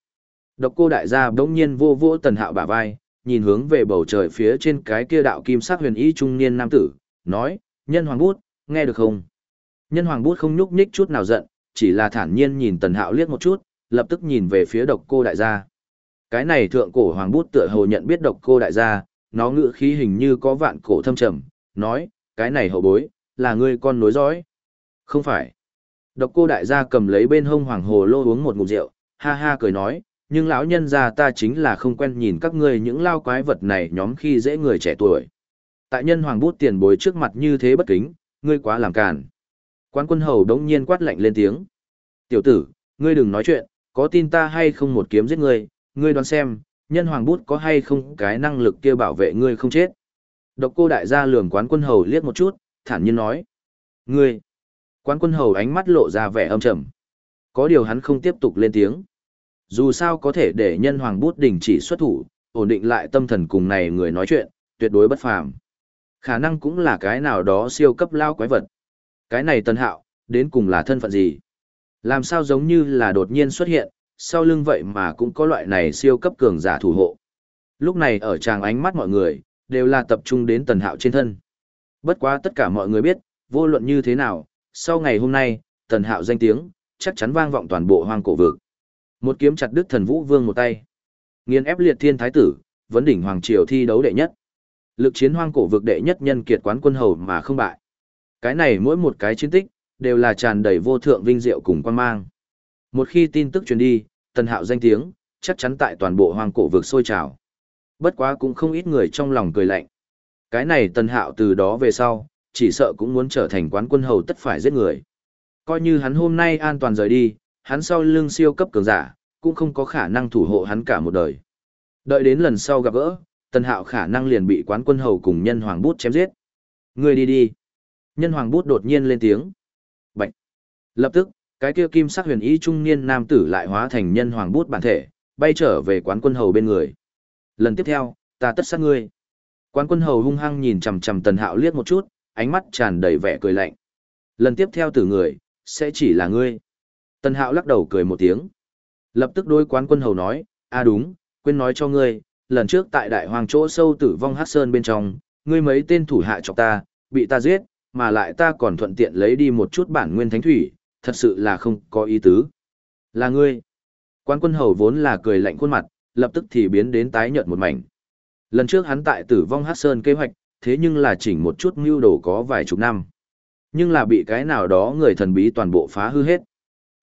Độc cô đại gia bỗng nhiên vô vô tần hạo bả vai, nhìn hướng về bầu trời phía trên cái kia đạo kim sắc huyền ý trung niên nam tử, nói, nhân hoàng bút, nghe được không? Nhân hoàng bút không nhúc nhích chút nào giận, chỉ là thản nhiên nhìn tần hạo liếc một chút, lập tức nhìn về phía độc cô đại gia. Cái này thượng cổ hoàng bút tựa hồ nhận biết độc cô đại gia, nó ngự khí hình như có vạn cổ thâm trầm, nói, cái này hậu bối, là ngươi con nối dõi. Không phải. Độc cô đại gia cầm lấy bên hông hoàng hồ lô uống một ngụm rượu, ha ha cười nói, nhưng lão nhân gia ta chính là không quen nhìn các ngươi những lao quái vật này nhóm khi dễ người trẻ tuổi. Tại nhân hoàng bút tiền bối trước mặt như thế bất kính, ngươi quá làm càn. Quán quân hầu đống nhiên quát lạnh lên tiếng. Tiểu tử, ngươi đừng nói chuyện, có tin ta hay không một kiếm giết ngươi, ngươi đoán xem, nhân hoàng bút có hay không cái năng lực kia bảo vệ ngươi không chết. Độc cô đại gia lườm quán quân hầu liếc một chút, thản nhiên nói. Ngươi! Quán quân hầu ánh mắt lộ ra vẻ âm trầm. Có điều hắn không tiếp tục lên tiếng. Dù sao có thể để nhân hoàng bút đình chỉ xuất thủ, ổn định lại tâm thần cùng này người nói chuyện, tuyệt đối bất phàm. Khả năng cũng là cái nào đó siêu cấp lao quái vật. Cái này tân hạo, đến cùng là thân phận gì? Làm sao giống như là đột nhiên xuất hiện, sau lưng vậy mà cũng có loại này siêu cấp cường giả thủ hộ. Lúc này ở tràng ánh mắt mọi người, đều là tập trung đến tần hạo trên thân. Bất quá tất cả mọi người biết, vô luận như thế nào, sau ngày hôm nay, tần hạo danh tiếng, chắc chắn vang vọng toàn bộ hoang cổ vực. Một kiếm chặt đứt thần vũ vương một tay. Nghiên ép liệt thiên thái tử, vấn đỉnh hoàng triều thi đấu đệ nhất. Lực chiến hoang cổ vực đệ nhất nhân kiệt quán quân hầu mà không bại. Cái này mỗi một cái chiến tích, đều là tràn đầy vô thượng vinh diệu cùng quan mang. Một khi tin tức truyền đi, tần hạo danh tiếng, chắc chắn tại toàn bộ hoang cổ vực sôi trào. Bất quá cũng không ít người trong lòng cười lạnh. Cái này tần hạo từ đó về sau, chỉ sợ cũng muốn trở thành quán quân hầu tất phải giết người. Coi như hắn hôm nay an toàn rời đi, hắn sau lưng siêu cấp cường giả, cũng không có khả năng thủ hộ hắn cả một đời. Đợi đến lần sau gặp gỡ, tần hạo khả năng liền bị quán quân hầu cùng nhân hoàng bút chém giết. Người đi đi. Nhân hoàng bút đột nhiên lên tiếng. Bạch. Lập tức, cái kia kim sắc huyền ý trung niên nam tử lại hóa thành nhân hoàng bút bản thể, bay trở về quán quân hầu bên người. Lần tiếp theo, ta tất sát ngươi. Quán quân hầu hung hăng nhìn chằm chằm tần hạo liếc một chút, ánh mắt tràn đầy vẻ cười lạnh. Lần tiếp theo từ người, sẽ chỉ là ngươi. Tân hạo lắc đầu cười một tiếng. Lập tức đối quán quân hầu nói, a đúng, quên nói cho ngươi, lần trước tại đại hoàng chỗ sâu tử vong hát sơn bên trong, ngươi mấy tên thủ hạ chọc ta, bị ta giết, mà lại ta còn thuận tiện lấy đi một chút bản nguyên thánh thủy, thật sự là không có ý tứ. Là ngươi. Quan quân hầu vốn là cười lạnh khuôn mặt, lập tức thì biến đến tái nhợt một mảnh. Lần trước hắn tại tử vong hát sơn kế hoạch, thế nhưng là chỉnh một chút mưu đồ có vài chục năm. Nhưng là bị cái nào đó người thần bí toàn bộ phá hư hết.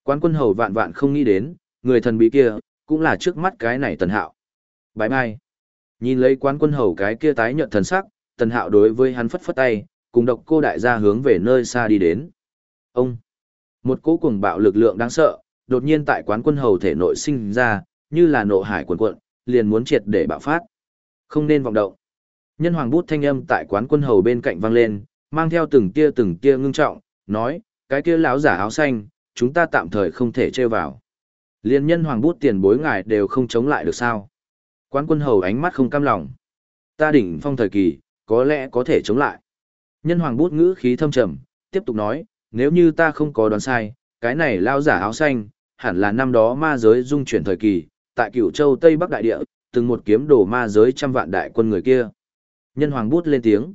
Quán quân hầu vạn vạn không nghĩ đến, người thần bí kia, cũng là trước mắt cái này tần hạo. Bái bai. Nhìn lấy quán quân hầu cái kia tái nhợt thần sắc, tần hạo đối với hắn phất phất tay, cùng độc cô đại gia hướng về nơi xa đi đến. Ông. Một cỗ cuồng bạo lực lượng đáng sợ, đột nhiên tại quán quân hầu thể nội sinh ra, như là nộ hải cuồn cuộn, liền muốn triệt để bạo phát. Không nên vọng động. Nhân hoàng bút thanh âm tại quán quân hầu bên cạnh vang lên, mang theo từng tia từng tia ngưng trọng, nói, cái kia lão giả áo xanh, chúng ta tạm thời không thể chơi vào. Liên nhân hoàng bút tiền bối ngài đều không chống lại được sao. Quán quân hầu ánh mắt không cam lòng. Ta đỉnh phong thời kỳ, có lẽ có thể chống lại. Nhân hoàng bút ngữ khí thâm trầm, tiếp tục nói, nếu như ta không có đoán sai, cái này lao giả áo xanh, hẳn là năm đó ma giới dung chuyển thời kỳ, tại cửu châu Tây Bắc Đại Địa, từng một kiếm đổ ma giới trăm vạn đại quân người kia. Nhân hoàng bút lên tiếng.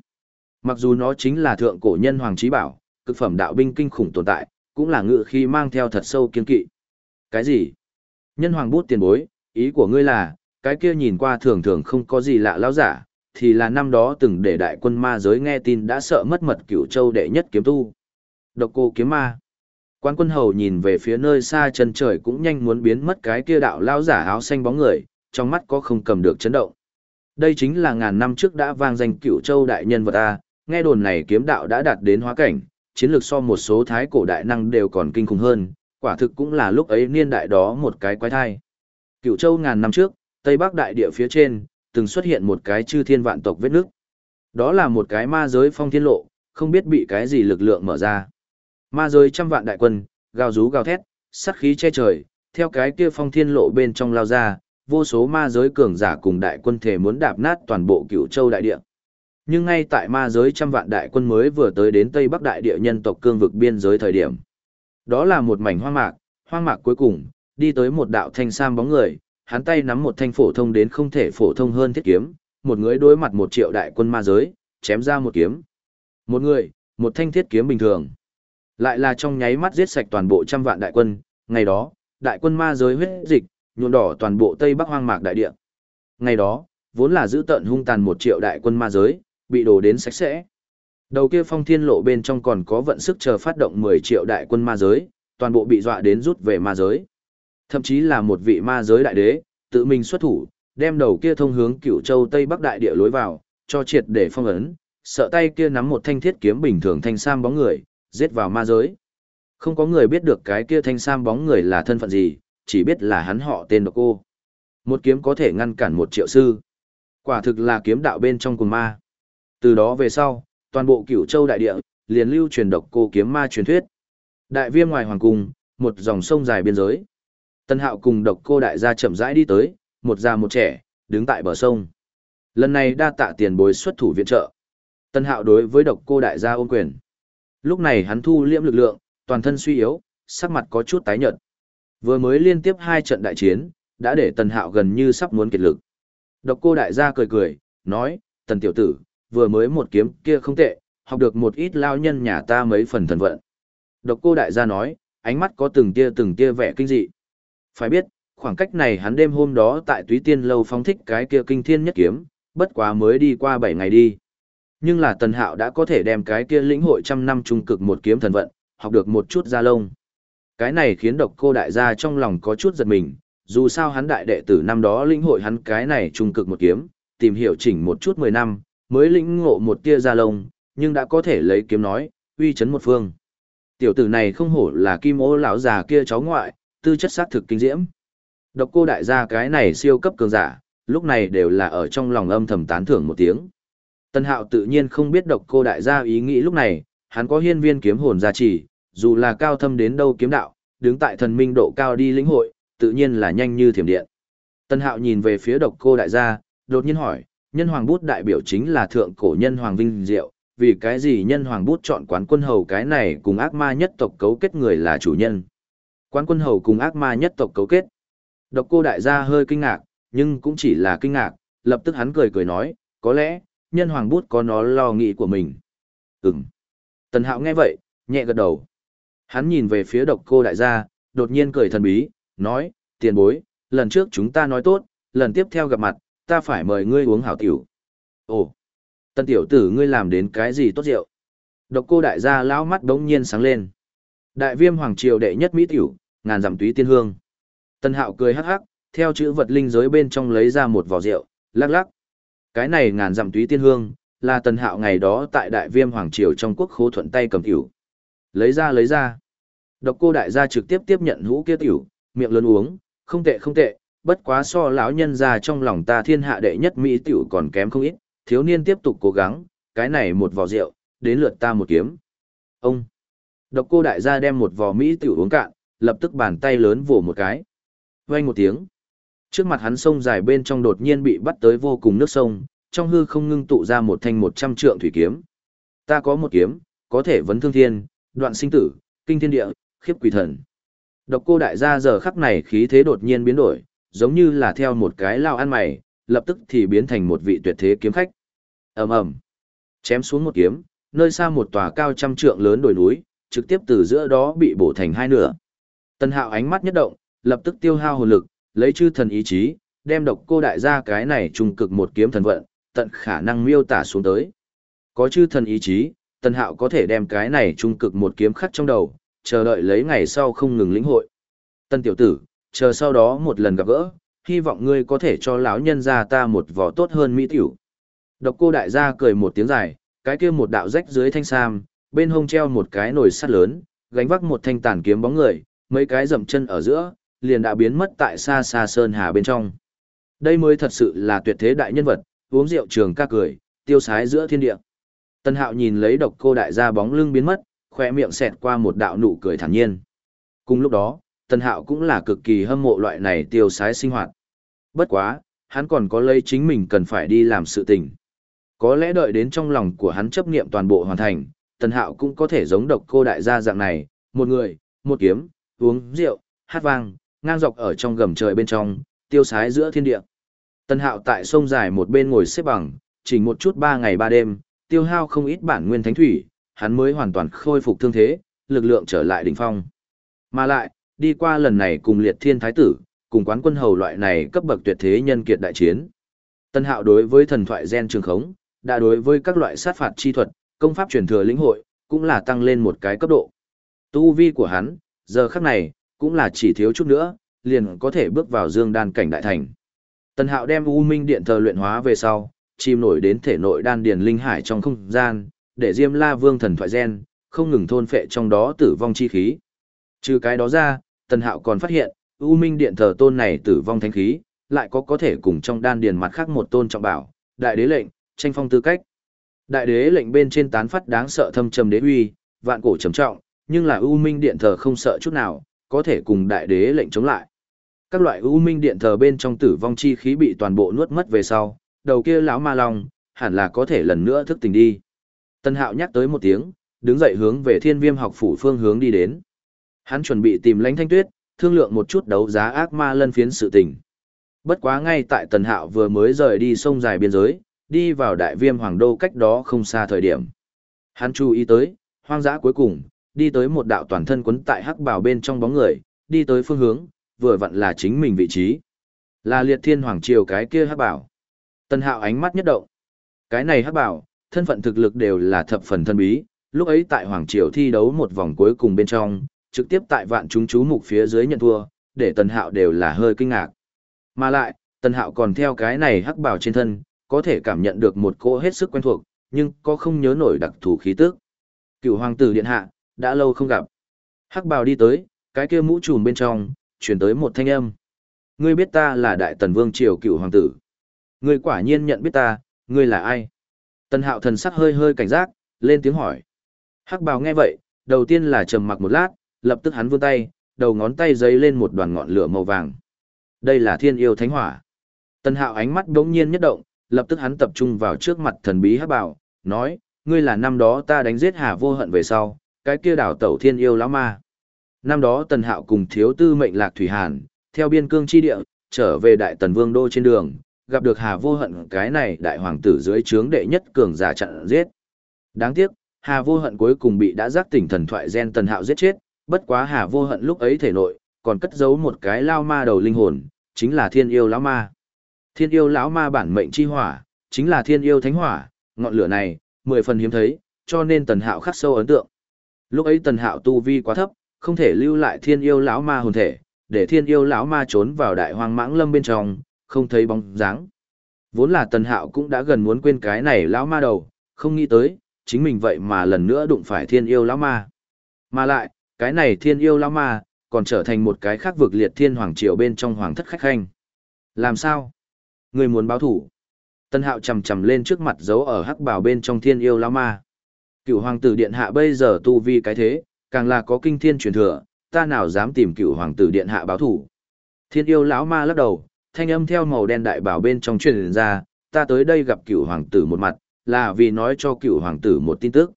Mặc dù nó chính là thượng cổ nhân hoàng trí bảo, cực phẩm đạo binh kinh khủng tồn tại, cũng là ngự khi mang theo thật sâu kiên kỵ. Cái gì? Nhân hoàng bút tiền bối, ý của ngươi là, cái kia nhìn qua thường thường không có gì lạ lão giả, thì là năm đó từng để đại quân ma giới nghe tin đã sợ mất mật cửu châu đệ nhất kiếm tu. Độc cô kiếm ma. Quan quân hầu nhìn về phía nơi xa chân trời cũng nhanh muốn biến mất cái kia đạo lão giả áo xanh bóng người, trong mắt có không cầm được chấn động. Đây chính là ngàn năm trước đã vang danh cửu châu đại nhân vật A, nghe đồn này kiếm đạo đã đạt đến hóa cảnh, chiến lược so một số thái cổ đại năng đều còn kinh khủng hơn, quả thực cũng là lúc ấy niên đại đó một cái quái thai. Cửu châu ngàn năm trước, Tây Bắc đại địa phía trên, từng xuất hiện một cái chư thiên vạn tộc vết nước. Đó là một cái ma giới phong thiên lộ, không biết bị cái gì lực lượng mở ra. Ma giới trăm vạn đại quân, gào rú gào thét, sát khí che trời, theo cái kia phong thiên lộ bên trong lao ra, vô số ma giới cường giả cùng đại quân thể muốn đạp nát toàn bộ cửu châu đại địa. Nhưng ngay tại ma giới trăm vạn đại quân mới vừa tới đến Tây Bắc đại địa nhân tộc cương vực biên giới thời điểm. Đó là một mảnh hoang mạc, hoang mạc cuối cùng, đi tới một đạo thanh sam bóng người, hắn tay nắm một thanh phổ thông đến không thể phổ thông hơn thiết kiếm, một người đối mặt một triệu đại quân ma giới, chém ra một kiếm. Một người, một thanh thiết kiếm bình thường. Lại là trong nháy mắt giết sạch toàn bộ trăm vạn đại quân, ngày đó, đại quân ma giới huyết dịch, nhuộm đỏ toàn bộ Tây Bắc hoang mạc đại địa. Ngày đó, vốn là giữ tận hung tàn một triệu đại quân ma giới, bị đổ đến sạch sẽ. Đầu kia phong thiên lộ bên trong còn có vận sức chờ phát động 10 triệu đại quân ma giới, toàn bộ bị dọa đến rút về ma giới. Thậm chí là một vị ma giới đại đế, tự mình xuất thủ, đem đầu kia thông hướng cửu châu Tây Bắc đại địa lối vào, cho triệt để phong ấn, sợ tay kia nắm một thanh thiết kiếm bình thường thanh sam bóng người, giết vào ma giới. Không có người biết được cái kia thanh sam bóng người là thân phận gì, chỉ biết là hắn họ tên độc cô. Một kiếm có thể ngăn cản một triệu sư. Quả thực là kiếm đạo bên trong cùng ma. Từ đó về sau, toàn bộ cửu châu đại địa, liền lưu truyền độc cô kiếm ma truyền thuyết. Đại viêm ngoài hoàng cung, một dòng sông dài biên giới. Tân hạo cùng độc cô đại gia chậm rãi đi tới, một già một trẻ, đứng tại bờ sông. Lần này đa tạ tiền bối xuất thủ viện trợ. Tân hạo đối với độc cô đại gia ôm quyền. Lúc này hắn thu liễm lực lượng, toàn thân suy yếu, sắc mặt có chút tái nhợt. Vừa mới liên tiếp hai trận đại chiến, đã để tần hạo gần như sắp muốn kiệt lực. Độc cô đại gia cười cười, nói, tần tiểu tử, vừa mới một kiếm kia không tệ, học được một ít lao nhân nhà ta mấy phần thần vận. Độc cô đại gia nói, ánh mắt có từng tia từng tia vẻ kinh dị. Phải biết, khoảng cách này hắn đêm hôm đó tại túy tiên lâu phóng thích cái kia kinh thiên nhất kiếm, bất quá mới đi qua 7 ngày đi. Nhưng là tần hạo đã có thể đem cái kia lĩnh hội trăm năm trung cực một kiếm thần vận, học được một chút ra lông. Cái này khiến độc cô đại gia trong lòng có chút giật mình, dù sao hắn đại đệ tử năm đó lĩnh hội hắn cái này trung cực một kiếm, tìm hiểu chỉnh một chút 10 năm, mới lĩnh ngộ một tia ra lông, nhưng đã có thể lấy kiếm nói, uy chấn một phương. Tiểu tử này không hổ là kim ô lão già kia cháu ngoại, tư chất sát thực kinh diễm. Độc cô đại gia cái này siêu cấp cường giả, lúc này đều là ở trong lòng âm thầm tán thưởng một tiếng. Tân hạo tự nhiên không biết độc cô đại gia ý nghĩ lúc này, hắn có hiên viên kiếm hồn gia trì, dù là cao thâm đến đâu kiếm đạo, đứng tại thần minh độ cao đi lĩnh hội, tự nhiên là nhanh như thiểm điện. Tân hạo nhìn về phía độc cô đại gia, đột nhiên hỏi, nhân hoàng bút đại biểu chính là thượng cổ nhân hoàng vinh diệu, vì cái gì nhân hoàng bút chọn quán quân hầu cái này cùng ác ma nhất tộc cấu kết người là chủ nhân. Quán quân hầu cùng ác ma nhất tộc cấu kết. Độc cô đại gia hơi kinh ngạc, nhưng cũng chỉ là kinh ngạc, lập tức hắn cười cười nói, có lẽ, nhân hoàng bút có nó lo nghĩ của mình. Ừm. Tần hạo nghe vậy, nhẹ gật đầu. Hắn nhìn về phía độc cô đại gia, đột nhiên cười thần bí, nói, tiền bối, lần trước chúng ta nói tốt, lần tiếp theo gặp mặt, ta phải mời ngươi uống hảo tiểu. Ồ, tân tiểu tử ngươi làm đến cái gì tốt rượu? Độc cô đại gia lão mắt đống nhiên sáng lên. Đại viêm hoàng triều đệ nhất mỹ tiểu, ngàn dặm túy tiên hương. Tân hạo cười hắc hắc, theo chữ vật linh giới bên trong lấy ra một vỏ rượu, lắc lắc. Cái này ngàn dặm túy tiên hương, là tân hạo ngày đó tại đại viêm hoàng triều trong quốc khố thuận tay cầm tiểu. Lấy ra lấy ra. Độc cô đại gia trực tiếp tiếp nhận hũ kia tiểu, miệng lớn uống, không tệ không tệ, bất quá so lão nhân ra trong lòng ta thiên hạ đệ nhất mỹ tiểu còn kém không ít, thiếu niên tiếp tục cố gắng, cái này một vò rượu, đến lượt ta một kiếm. Ông. Độc cô đại gia đem một vò mỹ tiểu uống cạn, lập tức bàn tay lớn vồ một cái. Vang một tiếng. Trước mặt hắn sông dài bên trong đột nhiên bị bắt tới vô cùng nước sông, trong hư không ngưng tụ ra một thanh một trăm trượng thủy kiếm. Ta có một kiếm, có thể vấn thương thiên, đoạn sinh tử, kinh thiên địa, khiếp quỷ thần. Độc cô đại gia giờ khắc này khí thế đột nhiên biến đổi, giống như là theo một cái lao ăn mày, lập tức thì biến thành một vị tuyệt thế kiếm khách. ầm ầm, chém xuống một kiếm, nơi xa một tòa cao trăm trượng lớn đồi núi, trực tiếp từ giữa đó bị bổ thành hai nửa. Tân Hạo ánh mắt nhất động, lập tức tiêu hao hồn lực, lấy chư thần ý chí, đem độc cô đại gia cái này trung cực một kiếm thần vận, tận khả năng miêu tả xuống tới. Có chư thần ý chí, Tân Hạo có thể đem cái này trung cực một kiếm khắc trong đầu, chờ đợi lấy ngày sau không ngừng lĩnh hội. Tân tiểu tử, chờ sau đó một lần gặp gỡ, hy vọng ngươi có thể cho lão nhân gia ta một vỏ tốt hơn mỹ tiểu. Độc cô đại gia cười một tiếng dài, cái kia một đạo rách dưới thanh sam, bên hông treo một cái nồi sắt lớn, gánh vác một thanh tàn kiếm bóng người, mấy cái dậm chân ở giữa, liền đã biến mất tại xa xa sơn hà bên trong. Đây mới thật sự là tuyệt thế đại nhân vật, uống rượu trường ca cười, tiêu sái giữa thiên địa. Tân hạo nhìn lấy độc cô đại gia bóng lưng biến mất, khoe miệng xẹt qua một đạo nụ cười thản nhiên. Cùng lúc đó, Tân Hạo cũng là cực kỳ hâm mộ loại này tiêu sái sinh hoạt. Bất quá, hắn còn có lấy chính mình cần phải đi làm sự tình. Có lẽ đợi đến trong lòng của hắn chấp niệm toàn bộ hoàn thành, Tân Hạo cũng có thể giống độc cô đại gia dạng này, một người, một kiếm, uống rượu, hát vang, ngang dọc ở trong gầm trời bên trong, tiêu sái giữa thiên địa. Tân Hạo tại sông dài một bên ngồi xếp bằng, chỉnh một chút ba ngày ba đêm, tiêu hao không ít bản nguyên thánh thủy, hắn mới hoàn toàn khôi phục thương thế, lực lượng trở lại đỉnh phong. Mà lại, đi qua lần này cùng liệt thiên thái tử, cùng quán quân hầu loại này cấp bậc tuyệt thế nhân kiệt đại chiến. Tân hạo đối với thần thoại gen trường khống, đã đối với các loại sát phạt chi thuật, công pháp truyền thừa lĩnh hội, cũng là tăng lên một cái cấp độ. Tu vi của hắn, giờ khắc này, cũng là chỉ thiếu chút nữa, liền có thể bước vào dương đan cảnh đại thành. Tân hạo đem U Minh Điện thờ luyện hóa về sau, chìm nổi đến thể nội đan điền linh hải trong không gian, để Diêm La Vương thần thoại gen, không ngừng thôn phệ trong đó tử vong chi khí. Trừ cái đó ra, Tần Hạo còn phát hiện, U Minh Điện thờ tôn này tử vong thánh khí, lại có có thể cùng trong đan điền mặt khác một tôn trọng bảo, đại đế lệnh, tranh phong tư cách. Đại đế lệnh bên trên tán phát đáng sợ thâm trầm đế uy, vạn cổ trầm trọng, nhưng là U Minh Điện thờ không sợ chút nào, có thể cùng đại đế lệnh chống lại. Các loại U Minh Điện thờ bên trong tử vong chi khí bị toàn bộ nuốt mất về sau, đầu kia lão ma long, hẳn là có thể lần nữa thức tỉnh đi. Tân Hạo nhắc tới một tiếng, đứng dậy hướng về Thiên Viêm học phủ phương hướng đi đến. Hắn chuẩn bị tìm Lãnh Thanh Tuyết, thương lượng một chút đấu giá ác ma lân phiến sự tình. Bất quá ngay tại Tần Hạo vừa mới rời đi sông dài biên giới, đi vào Đại Viêm Hoàng đô cách đó không xa thời điểm. Hắn chú ý tới, hoang dã cuối cùng, đi tới một đạo toàn thân quấn tại hắc bào bên trong bóng người, đi tới phương hướng, vừa vặn là chính mình vị trí. Là Liệt Thiên Hoàng triều cái kia hắc bảo. Tần Hạo ánh mắt nhất động. Cái này hắc bảo, thân phận thực lực đều là thập phần thân bí, lúc ấy tại Hoàng Triều thi đấu một vòng cuối cùng bên trong, trực tiếp tại vạn chúng chú mục phía dưới nhận thua, để Tần Hạo đều là hơi kinh ngạc. Mà lại, Tần Hạo còn theo cái này hắc bảo trên thân, có thể cảm nhận được một cỗ hết sức quen thuộc, nhưng có không nhớ nổi đặc thù khí tức. Cựu hoàng tử điện hạ, đã lâu không gặp. Hắc bào đi tới, cái kia mũ trùm bên trong, chuyển tới một thanh âm. Ngươi biết ta là đại tần vương triều cựu hoàng tử. Ngươi quả nhiên nhận biết ta, ngươi là ai? Tần hạo thần sắc hơi hơi cảnh giác, lên tiếng hỏi. Hắc bào nghe vậy, đầu tiên là trầm mặc một lát, lập tức hắn vươn tay, đầu ngón tay giấy lên một đoàn ngọn lửa màu vàng. Đây là thiên yêu thánh hỏa. Tần hạo ánh mắt đống nhiên nhất động, lập tức hắn tập trung vào trước mặt thần bí hắc bào, nói, ngươi là năm đó ta đánh giết hà vô hận về sau, cái kia đảo tẩu thiên yêu lão ma. Năm đó Tần Hạo cùng thiếu tư mệnh lạc Thủy Hàn, theo biên cương chi địa, trở về Đại Tần Vương Đô trên đường, gặp được Hà Vô Hận cái này đại hoàng tử dưới trướng đệ nhất cường giả chặn giết. Đáng tiếc, Hà Vô Hận cuối cùng bị đã giác tỉnh thần thoại gen Tần Hạo giết chết, bất quá Hà Vô Hận lúc ấy thể nội, còn cất giấu một cái lao ma đầu linh hồn, chính là thiên yêu lão ma. Thiên yêu lão ma bản mệnh chi hỏa, chính là thiên yêu thánh hỏa, ngọn lửa này, mười phần hiếm thấy, cho nên Tần Hạo khắc sâu ấn tượng. Lúc ấy Tần Hạo tu vi quá thấp, không thể lưu lại thiên yêu lão ma hồn thể, để thiên yêu lão ma trốn vào đại hoang mãng lâm bên trong, không thấy bóng dáng. Vốn là Tần Hạo cũng đã gần muốn quên cái này lão ma đầu, không nghĩ tới, chính mình vậy mà lần nữa đụng phải thiên yêu lão ma. Mà lại, cái này thiên yêu lão ma, còn trở thành một cái khác vực liệt thiên hoàng triều bên trong hoàng thất khách khanh. Làm sao? Người muốn báo thủ. Tân hạo chầm chầm lên trước mặt giấu ở hắc bào bên trong thiên yêu lão ma. Cựu hoàng tử điện hạ bây giờ tu vi cái thế, càng là có kinh thiên truyền thừa, ta nào dám tìm cựu hoàng tử điện hạ báo thủ. Thiên yêu lão ma lắc đầu, thanh âm theo màu đen đại bảo bên trong truyền ra, ta tới đây gặp cựu hoàng tử một mặt, là vì nói cho cựu hoàng tử một tin tức.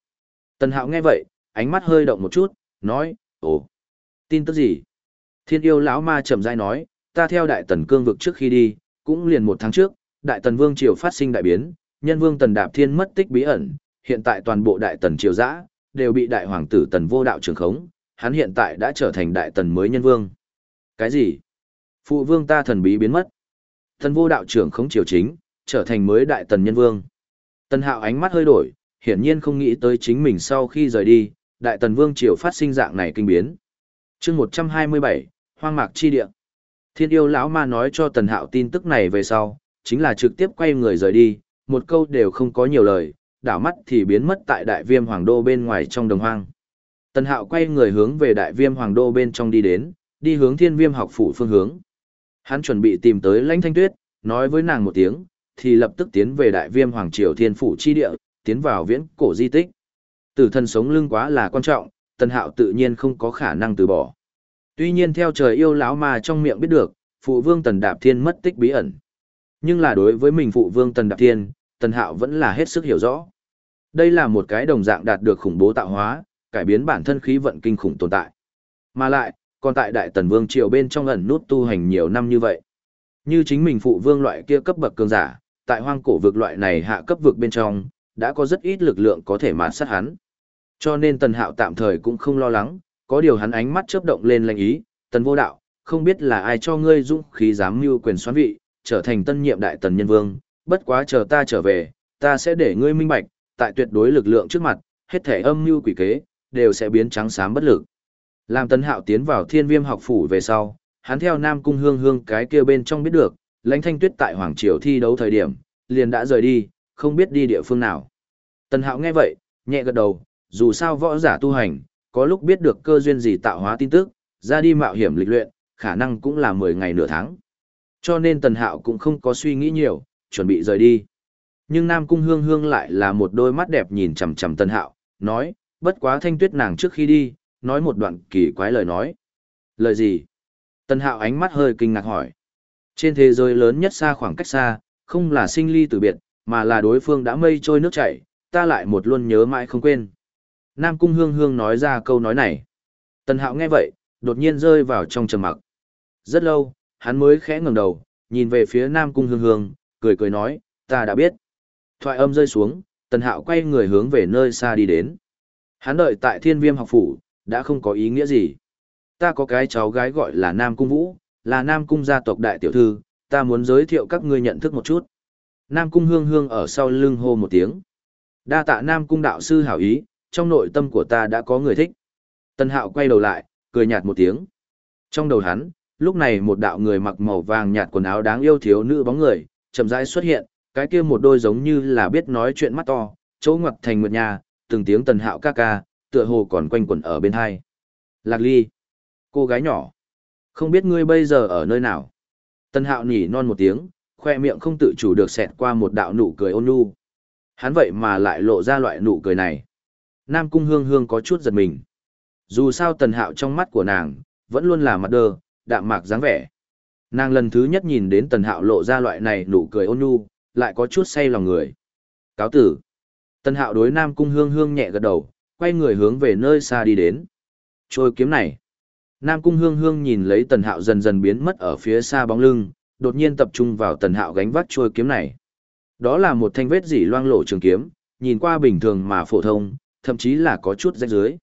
Tần hạo nghe vậy, ánh mắt hơi động một chút, nói, ồ, tin tức gì? Thiên yêu lão ma chậm rãi nói, ta theo đại tần cương vực trước khi đi, cũng liền một tháng trước, đại tần vương triều phát sinh đại biến, nhân vương tần đạp thiên mất tích bí ẩn, hiện tại toàn bộ đại tần triều giã, đều bị đại hoàng tử tần vô đạo trường khống, hắn hiện tại đã trở thành đại tần mới nhân vương. Cái gì? Phụ vương ta thần bí biến mất. thần vô đạo trưởng khống triều chính, trở thành mới đại tần nhân vương. Tần hạo ánh mắt hơi đổi, hiển nhiên không nghĩ tới chính mình sau khi rời đi, đại tần vương triều phát sinh dạng này kinh biến. chương 127, hoang mạc chi địa. Thiên yêu lão ma nói cho tần hạo tin tức này về sau, chính là trực tiếp quay người rời đi, một câu đều không có nhiều lời, đảo mắt thì biến mất tại đại viêm hoàng đô bên ngoài trong đồng hoang. Tần hạo quay người hướng về đại viêm hoàng đô bên trong đi đến, đi hướng thiên viêm học phủ phương hướng. Hắn chuẩn bị tìm tới lãnh thanh tuyết, nói với nàng một tiếng, thì lập tức tiến về đại viêm hoàng triều thiên phủ chi địa, tiến vào viễn cổ di tích. Tử thân sống lưng quá là quan trọng, tần hạo tự nhiên không có khả năng từ bỏ. Tuy nhiên theo trời yêu lão mà trong miệng biết được, phụ vương tần đạp thiên mất tích bí ẩn. Nhưng là đối với mình phụ vương tần đạp thiên, tần hạo vẫn là hết sức hiểu rõ. Đây là một cái đồng dạng đạt được khủng bố tạo hóa, cải biến bản thân khí vận kinh khủng tồn tại. Mà lại, còn tại đại tần vương triều bên trong ẩn nút tu hành nhiều năm như vậy. Như chính mình phụ vương loại kia cấp bậc cường giả, tại hoang cổ vực loại này hạ cấp vực bên trong, đã có rất ít lực lượng có thể mạt sát hắn. Cho nên tần hạo tạm thời cũng không lo lắng, có điều hắn ánh mắt chớp động lên lệnh ý, tần vô đạo, không biết là ai cho ngươi dũng khí dám mưu quyền xoán vị, trở thành tân nhiệm đại tần nhân vương, bất quá chờ ta trở về, ta sẽ để ngươi minh bạch, tại tuyệt đối lực lượng trước mặt, hết thể âm mưu quỷ kế, đều sẽ biến trắng xám bất lực. Làm Tân hạo tiến vào thiên viêm học phủ về sau, hắn theo Nam Cung Hương Hương cái kia bên trong biết được, lãnh thanh tuyết tại Hoàng Triều thi đấu thời điểm, liền đã rời đi, không biết đi địa phương nào. Tần hạo nghe vậy, nhẹ gật đầu, dù sao võ giả tu hành, có lúc biết được cơ duyên gì tạo hóa tin tức, ra đi mạo hiểm lịch luyện, khả năng cũng là 10 ngày nửa tháng. Cho nên Tần Hạo cũng không có suy nghĩ nhiều, chuẩn bị rời đi. Nhưng Nam Cung Hương Hương lại là một đôi mắt đẹp nhìn chằm chằm Tần Hạo, nói, bất quá thanh tuyết nàng trước khi đi, nói một đoạn kỳ quái lời nói. Lời gì? Tần Hạo ánh mắt hơi kinh ngạc hỏi. Trên thế giới lớn nhất xa khoảng cách xa, không là sinh ly từ biệt, mà là đối phương đã mây trôi nước chảy, ta lại một luôn nhớ mãi không quên. Nam Cung Hương Hương nói ra câu nói này. Tần Hạo nghe vậy, đột nhiên rơi vào trong trầm mặc. Rất lâu, hắn mới khẽ ngẩng đầu, nhìn về phía Nam Cung Hương Hương, cười cười nói, ta đã biết. Thoại âm rơi xuống, Tần Hạo quay người hướng về nơi xa đi đến. Hắn đợi tại Thiên Viêm học phủ, đã không có ý nghĩa gì. Ta có cái cháu gái gọi là Nam Cung Vũ, là Nam Cung gia tộc đại tiểu thư, ta muốn giới thiệu các ngươi nhận thức một chút. Nam Cung Hương Hương ở sau lưng hô một tiếng. Đa tạ Nam Cung đạo sư hảo ý, trong nội tâm của ta đã có người thích. Tân Hạo quay đầu lại, cười nhạt một tiếng. Trong đầu hắn, lúc này một đạo người mặc màu vàng nhạt quần áo đáng yêu thiếu nữ bóng người, chậm rãi xuất hiện, cái kia một đôi giống như là biết nói chuyện mắt to, chỗ ngoặt thành nguyệt nhà, từng tiếng Tần Hạo ca ca, tựa hồ còn quanh quẩn ở bên hai. Lạc Ly, cô gái nhỏ, không biết ngươi bây giờ ở nơi nào. Tần Hạo nhỉ non một tiếng, khoe miệng không tự chủ được xẹt qua một đạo nụ cười ôn nhu. Hắn vậy mà lại lộ ra loại nụ cười này. Nam Cung Hương Hương có chút giật mình. Dù sao tần hạo trong mắt của nàng, vẫn luôn là mặt đơ, đạm mạc dáng vẻ. Nàng lần thứ nhất nhìn đến tần hạo lộ ra loại này nụ cười ôn nhu, lại có chút say lòng người. Cáo tử. Tần hạo đối Nam Cung Hương Hương nhẹ gật đầu, quay người hướng về nơi xa đi đến. Trôi kiếm này. Nam Cung Hương Hương nhìn lấy Tần Hạo dần dần biến mất ở phía xa bóng lưng, đột nhiên tập trung vào Tần Hạo gánh vác trôi kiếm này. Đó là một thanh vết dỉ loang lổ trường kiếm, nhìn qua bình thường mà phổ thông, thậm chí là có chút rách dưới.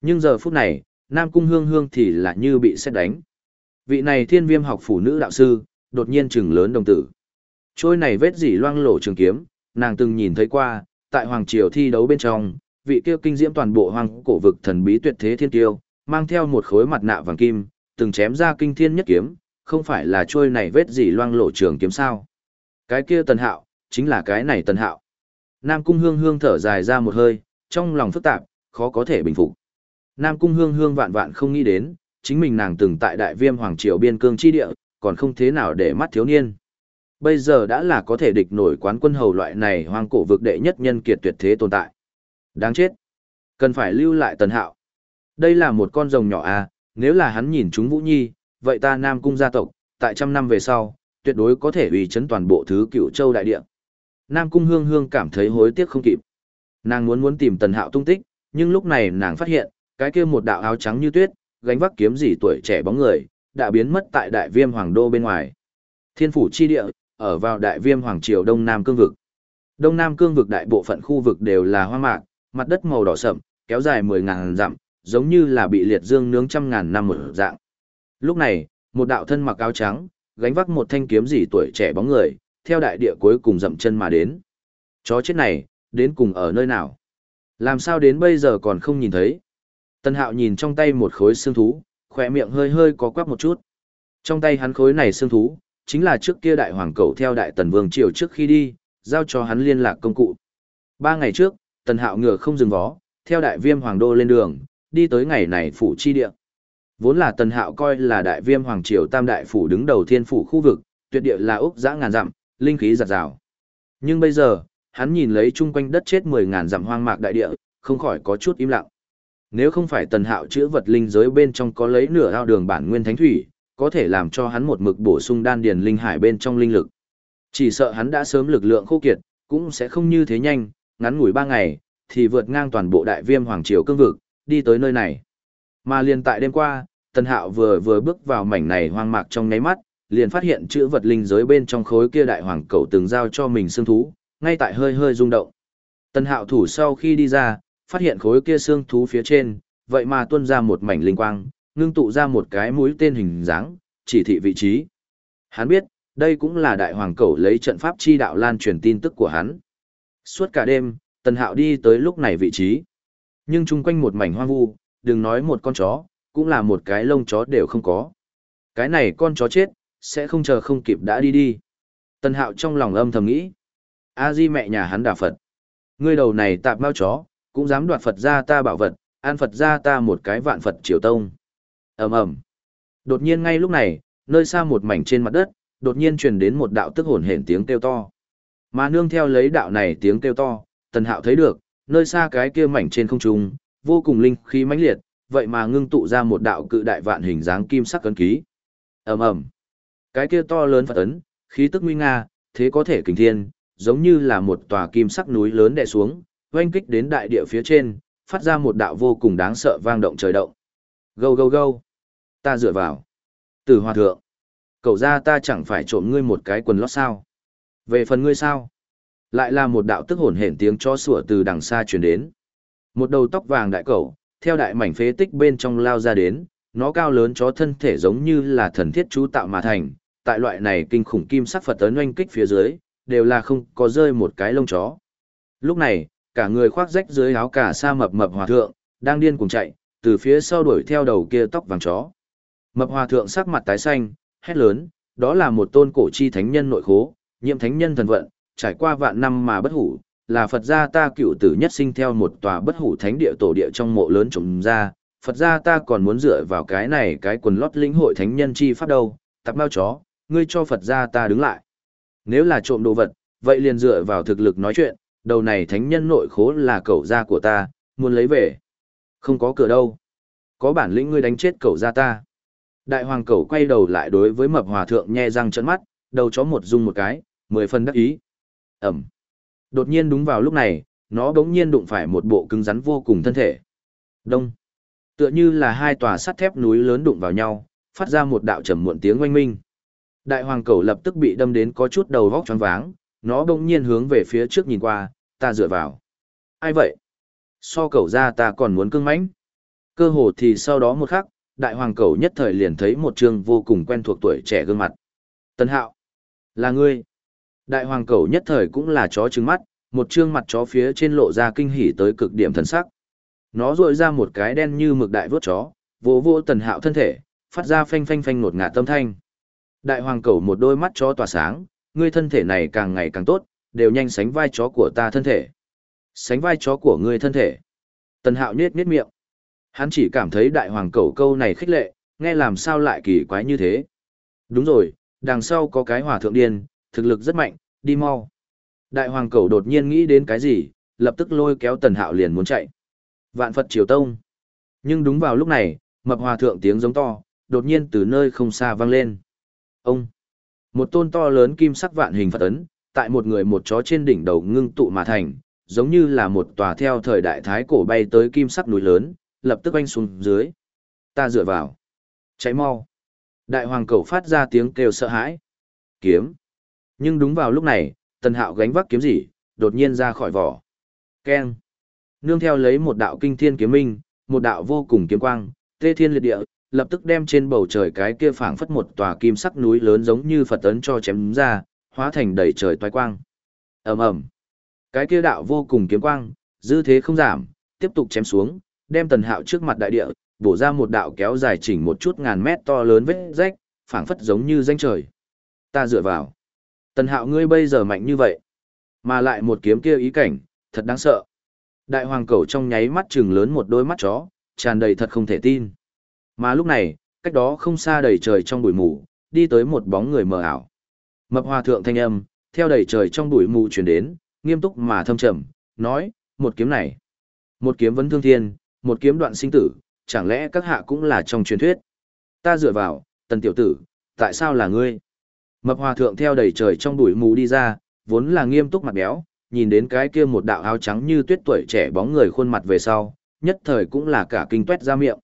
Nhưng giờ phút này, Nam Cung Hương Hương thì là như bị xét đánh. Vị này thiên viêm học phụ nữ đạo sư, đột nhiên trừng lớn đồng tử. Trôi này vết dỉ loang lổ trường kiếm, nàng từng nhìn thấy qua, tại Hoàng Triều thi đấu bên trong, vị kia kinh diễm toàn bộ hoang cổ vực thần bí tuyệt thế thiên tiêu, mang theo một khối mặt nạ vàng kim, từng chém ra kinh thiên nhất kiếm, không phải là trôi này vết gì loang lộ trường kiếm sao. Cái kia tần hạo, chính là cái này tần hạo. Nam Cung Hương Hương thở dài ra một hơi, trong lòng phức tạp, khó có thể bình phục. Nam Cung Hương Hương vạn vạn không nghĩ đến, chính mình nàng từng tại đại viêm hoàng triều biên cương chi địa, còn không thế nào để mắt thiếu niên. Bây giờ đã là có thể địch nổi quán quân hầu loại này hoang cổ vực đệ nhất nhân kiệt tuyệt thế tồn tại. Đáng chết. Cần phải lưu lại tần hạo. Đây là một con rồng nhỏ à, nếu là hắn nhìn chúng Vũ Nhi, vậy ta Nam Cung gia tộc, tại trăm năm về sau, tuyệt đối có thể uy chấn toàn bộ thứ cựu châu đại địa. Nam Cung Hương Hương cảm thấy hối tiếc không kịp. Nàng muốn muốn tìm Tần Hạo tung tích, nhưng lúc này nàng phát hiện, cái kia một đạo áo trắng như tuyết, gánh vác kiếm gì tuổi trẻ bóng người, đã biến mất tại Đại Viêm Hoàng đô bên ngoài. Thiên phủ chi địa, ở vào Đại Viêm Hoàng triều Đông Nam cương vực. Đông Nam cương vực đại bộ phận khu vực đều là hoang mạc, mặt đất màu đỏ sậm, kéo dài mười ngàn dặm, giống như là bị liệt dương nướng trăm ngàn năm một dạng. Lúc này, một đạo thân mặc áo trắng, gánh vác một thanh kiếm gì tuổi trẻ bóng người, theo đại địa cuối cùng dậm chân mà đến. Chó chết này, đến cùng ở nơi nào? Làm sao đến bây giờ còn không nhìn thấy? Tân hạo nhìn trong tay một khối xương thú, khỏe miệng hơi hơi có quắc một chút. Trong tay hắn khối này xương thú, chính là trước kia đại hoàng cầu theo đại tần vương triều trước khi đi, giao cho hắn liên lạc công cụ. Ba ngày trước, tần hạo ngựa không dừng vó, theo đại viêm hoàng đô lên đường, đi tới ngày này phủ chi địa. Vốn là tần hạo coi là đại viêm hoàng triều tam đại phủ đứng đầu thiên phủ khu vực, tuyệt địa là úc dã ngàn dặm, linh khí giặt rào. Nhưng bây giờ, hắn nhìn lấy chung quanh đất chết mười ngàn dặm hoang mạc đại địa, không khỏi có chút im lặng. Nếu không phải tần hạo chữa vật linh giới bên trong có lấy nửa ao đường bản nguyên thánh thủy, có thể làm cho hắn một mực bổ sung đan điền linh hải bên trong linh lực. Chỉ sợ hắn đã sớm lực lượng khô kiệt, cũng sẽ không như thế nhanh, ngắn ngủi ba ngày, thì vượt ngang toàn bộ đại viêm hoàng triều cương vực, đi tới nơi này. Mà liền tại đêm qua, Tần Hạo vừa vừa bước vào mảnh này hoang mạc trong nháy mắt, liền phát hiện chữ vật linh giới bên trong khối kia đại hoàng Cầu từng giao cho mình xương thú, ngay tại hơi hơi rung động. Tần Hạo thủ sau khi đi ra, phát hiện khối kia xương thú phía trên, vậy mà tuôn ra một mảnh linh quang, ngưng tụ ra một cái mũi tên hình dáng, chỉ thị vị trí. Hắn biết, đây cũng là đại hoàng Cầu lấy trận pháp chi đạo lan truyền tin tức của hắn. Suốt cả đêm, Tần Hạo đi tới lúc này vị trí. Nhưng chung quanh một mảnh hoang vu, đừng nói một con chó, cũng là một cái lông chó đều không có. Cái này con chó chết, sẽ không chờ không kịp đã đi đi. Tần Hạo trong lòng âm thầm nghĩ. A Di mẹ nhà hắn đà Phật. Ngươi đầu này tạp bao chó, cũng dám đoạt Phật ra ta bảo vật, an Phật ra ta một cái vạn Phật triều tông. ầm ầm Đột nhiên ngay lúc này, nơi xa một mảnh trên mặt đất, đột nhiên truyền đến một đạo tức hồn hển tiếng kêu to. Mà nương theo lấy đạo này tiếng kêu to, Tần Hạo thấy được, nơi xa cái kia mảnh trên không trung, vô cùng linh khí mãnh liệt, vậy mà ngưng tụ ra một đạo cự đại vạn hình dáng kim sắc cấn ký. Ầm ầm. Cái kia to lớn Phật ấn, khí tức nguy nga, thế có thể kình thiên, giống như là một tòa kim sắc núi lớn đè xuống, oanh kích đến đại địa phía trên, phát ra một đạo vô cùng đáng sợ vang động trời động. Gâu gâu gâu. Ta dựa vào. Tử hòa thượng. Cậu ra ta chẳng phải trộm ngươi một cái quần lót sao. Về phần ngươi sao? Lại là một đạo tức hồn hển tiếng cho sủa từ đằng xa truyền đến. Một đầu tóc vàng đại cẩu, theo đại mảnh phế tích bên trong lao ra đến, nó cao lớn chó thân thể giống như là thần thiết chú tạo mà thành, tại loại này kinh khủng kim sắc Phật tấn oanh kích phía dưới, đều là không có rơi một cái lông chó. Lúc này, cả người khoác rách dưới áo cả sa mập mập hòa thượng, đang điên cuồng chạy, từ phía sau đuổi theo đầu kia tóc vàng chó. Mập hòa thượng sắc mặt tái xanh, hét lớn, đó là một tôn cổ chi thánh nhân nội khố, nhiệm thánh nhân thần vận, trải qua vạn năm mà bất hủ, là Phật gia ta cựu tử nhất sinh theo một tòa bất hủ thánh địa tổ địa trong mộ lớn trồng ra, Phật gia ta còn muốn dựa vào cái này cái quần lót lĩnh hội thánh nhân chi pháp đâu, tạp bao chó, ngươi cho Phật gia ta đứng lại. Nếu là trộm đồ vật, vậy liền dựa vào thực lực nói chuyện, đầu này thánh nhân nội khố là cậu gia của ta, muốn lấy về. Không có cửa đâu. Có bản lĩnh ngươi đánh chết cậu gia ta. Đại hoàng cẩu quay đầu lại đối với mập hòa thượng nhe răng trợn mắt, đầu chó một rung một cái, mười phần đắc ý. Ẩm. Đột nhiên đúng vào lúc này, nó đống nhiên đụng phải một bộ cứng rắn vô cùng thân thể. Đông. Tựa như là hai tòa sắt thép núi lớn đụng vào nhau, phát ra một đạo trầm muộn tiếng oanh minh. Đại hoàng cầu lập tức bị đâm đến có chút đầu vóc choáng váng, nó đống nhiên hướng về phía trước nhìn qua, ta dựa vào. Ai vậy? So cầu ra ta còn muốn cưng mãnh. Cơ hồ thì sau đó một khắc, đại hoàng cầu nhất thời liền thấy một trương vô cùng quen thuộc tuổi trẻ gương mặt. Tân hạo. Là ngươi. Đại hoàng cầu nhất thời cũng là chó trứng mắt, một trương mặt chó phía trên lộ ra kinh hỉ tới cực điểm thần sắc. Nó rội ra một cái đen như mực đại vớt chó, vỗ vỗ tần hạo thân thể, phát ra phanh phanh phanh ngột ngạt tâm thanh. Đại hoàng cầu một đôi mắt chó tỏa sáng, ngươi thân thể này càng ngày càng tốt, đều nhanh sánh vai chó của ta thân thể. Sánh vai chó của ngươi thân thể. Tần hạo nhết nhết miệng. Hắn chỉ cảm thấy đại hoàng cầu câu này khích lệ, nghe làm sao lại kỳ quái như thế. Đúng rồi, đằng sau có cái hỏa thượng điên, thực lực rất mạnh, đi mau. Đại hoàng cầu đột nhiên nghĩ đến cái gì, lập tức lôi kéo tần hạo liền muốn chạy. Vạn Phật triều tông. Nhưng đúng vào lúc này, mập hòa thượng tiếng giống to, đột nhiên từ nơi không xa vang lên. Ông! Một tôn to lớn kim sắc vạn hình Phật ấn, tại một người một chó trên đỉnh đầu ngưng tụ mà thành, giống như là một tòa theo thời đại thái cổ bay tới kim sắc núi lớn, lập tức anh xuống dưới. Ta dựa vào. Cháy mau. Đại hoàng cầu phát ra tiếng kêu sợ hãi. Kiếm. Nhưng đúng vào lúc này, tần hạo gánh vác kiếm gì, đột nhiên ra khỏi vỏ. Keng. Nương theo lấy một đạo kinh thiên kiếm minh, một đạo vô cùng kiếm quang, tê thiên liệt địa, lập tức đem trên bầu trời cái kia phảng phất một tòa kim sắc núi lớn giống như Phật ấn cho chém ra, hóa thành đầy trời toái quang. Ầm ầm. Cái kia đạo vô cùng kiếm quang, dư thế không giảm, tiếp tục chém xuống, đem Tần Hạo trước mặt đại địa, bổ ra một đạo kéo dài chỉnh một chút ngàn mét to lớn vết rách, phảng phất giống như danh trời. Ta dựa vào. Tần Hạo ngươi bây giờ mạnh như vậy, mà lại một kiếm kia ý cảnh, thật đáng sợ. Đại hoàng cầu trong nháy mắt trừng lớn một đôi mắt chó, tràn đầy thật không thể tin. Mà lúc này, cách đó không xa đầy trời trong bụi mù, đi tới một bóng người mờ ảo. Mập hòa thượng thanh âm, theo đầy trời trong bụi mù truyền đến, nghiêm túc mà thâm trầm, nói, một kiếm này. Một kiếm vấn thương thiên, một kiếm đoạn sinh tử, chẳng lẽ các hạ cũng là trong truyền thuyết. Ta dựa vào, tần tiểu tử, tại sao là ngươi? Mập hòa thượng theo đầy trời trong bụi mù đi ra, vốn là nghiêm túc mặt béo, nhìn đến cái kia một đạo áo trắng như tuyết tuổi trẻ bóng người khuôn mặt về sau, nhất thời cũng là cả kinh tuét ra miệng.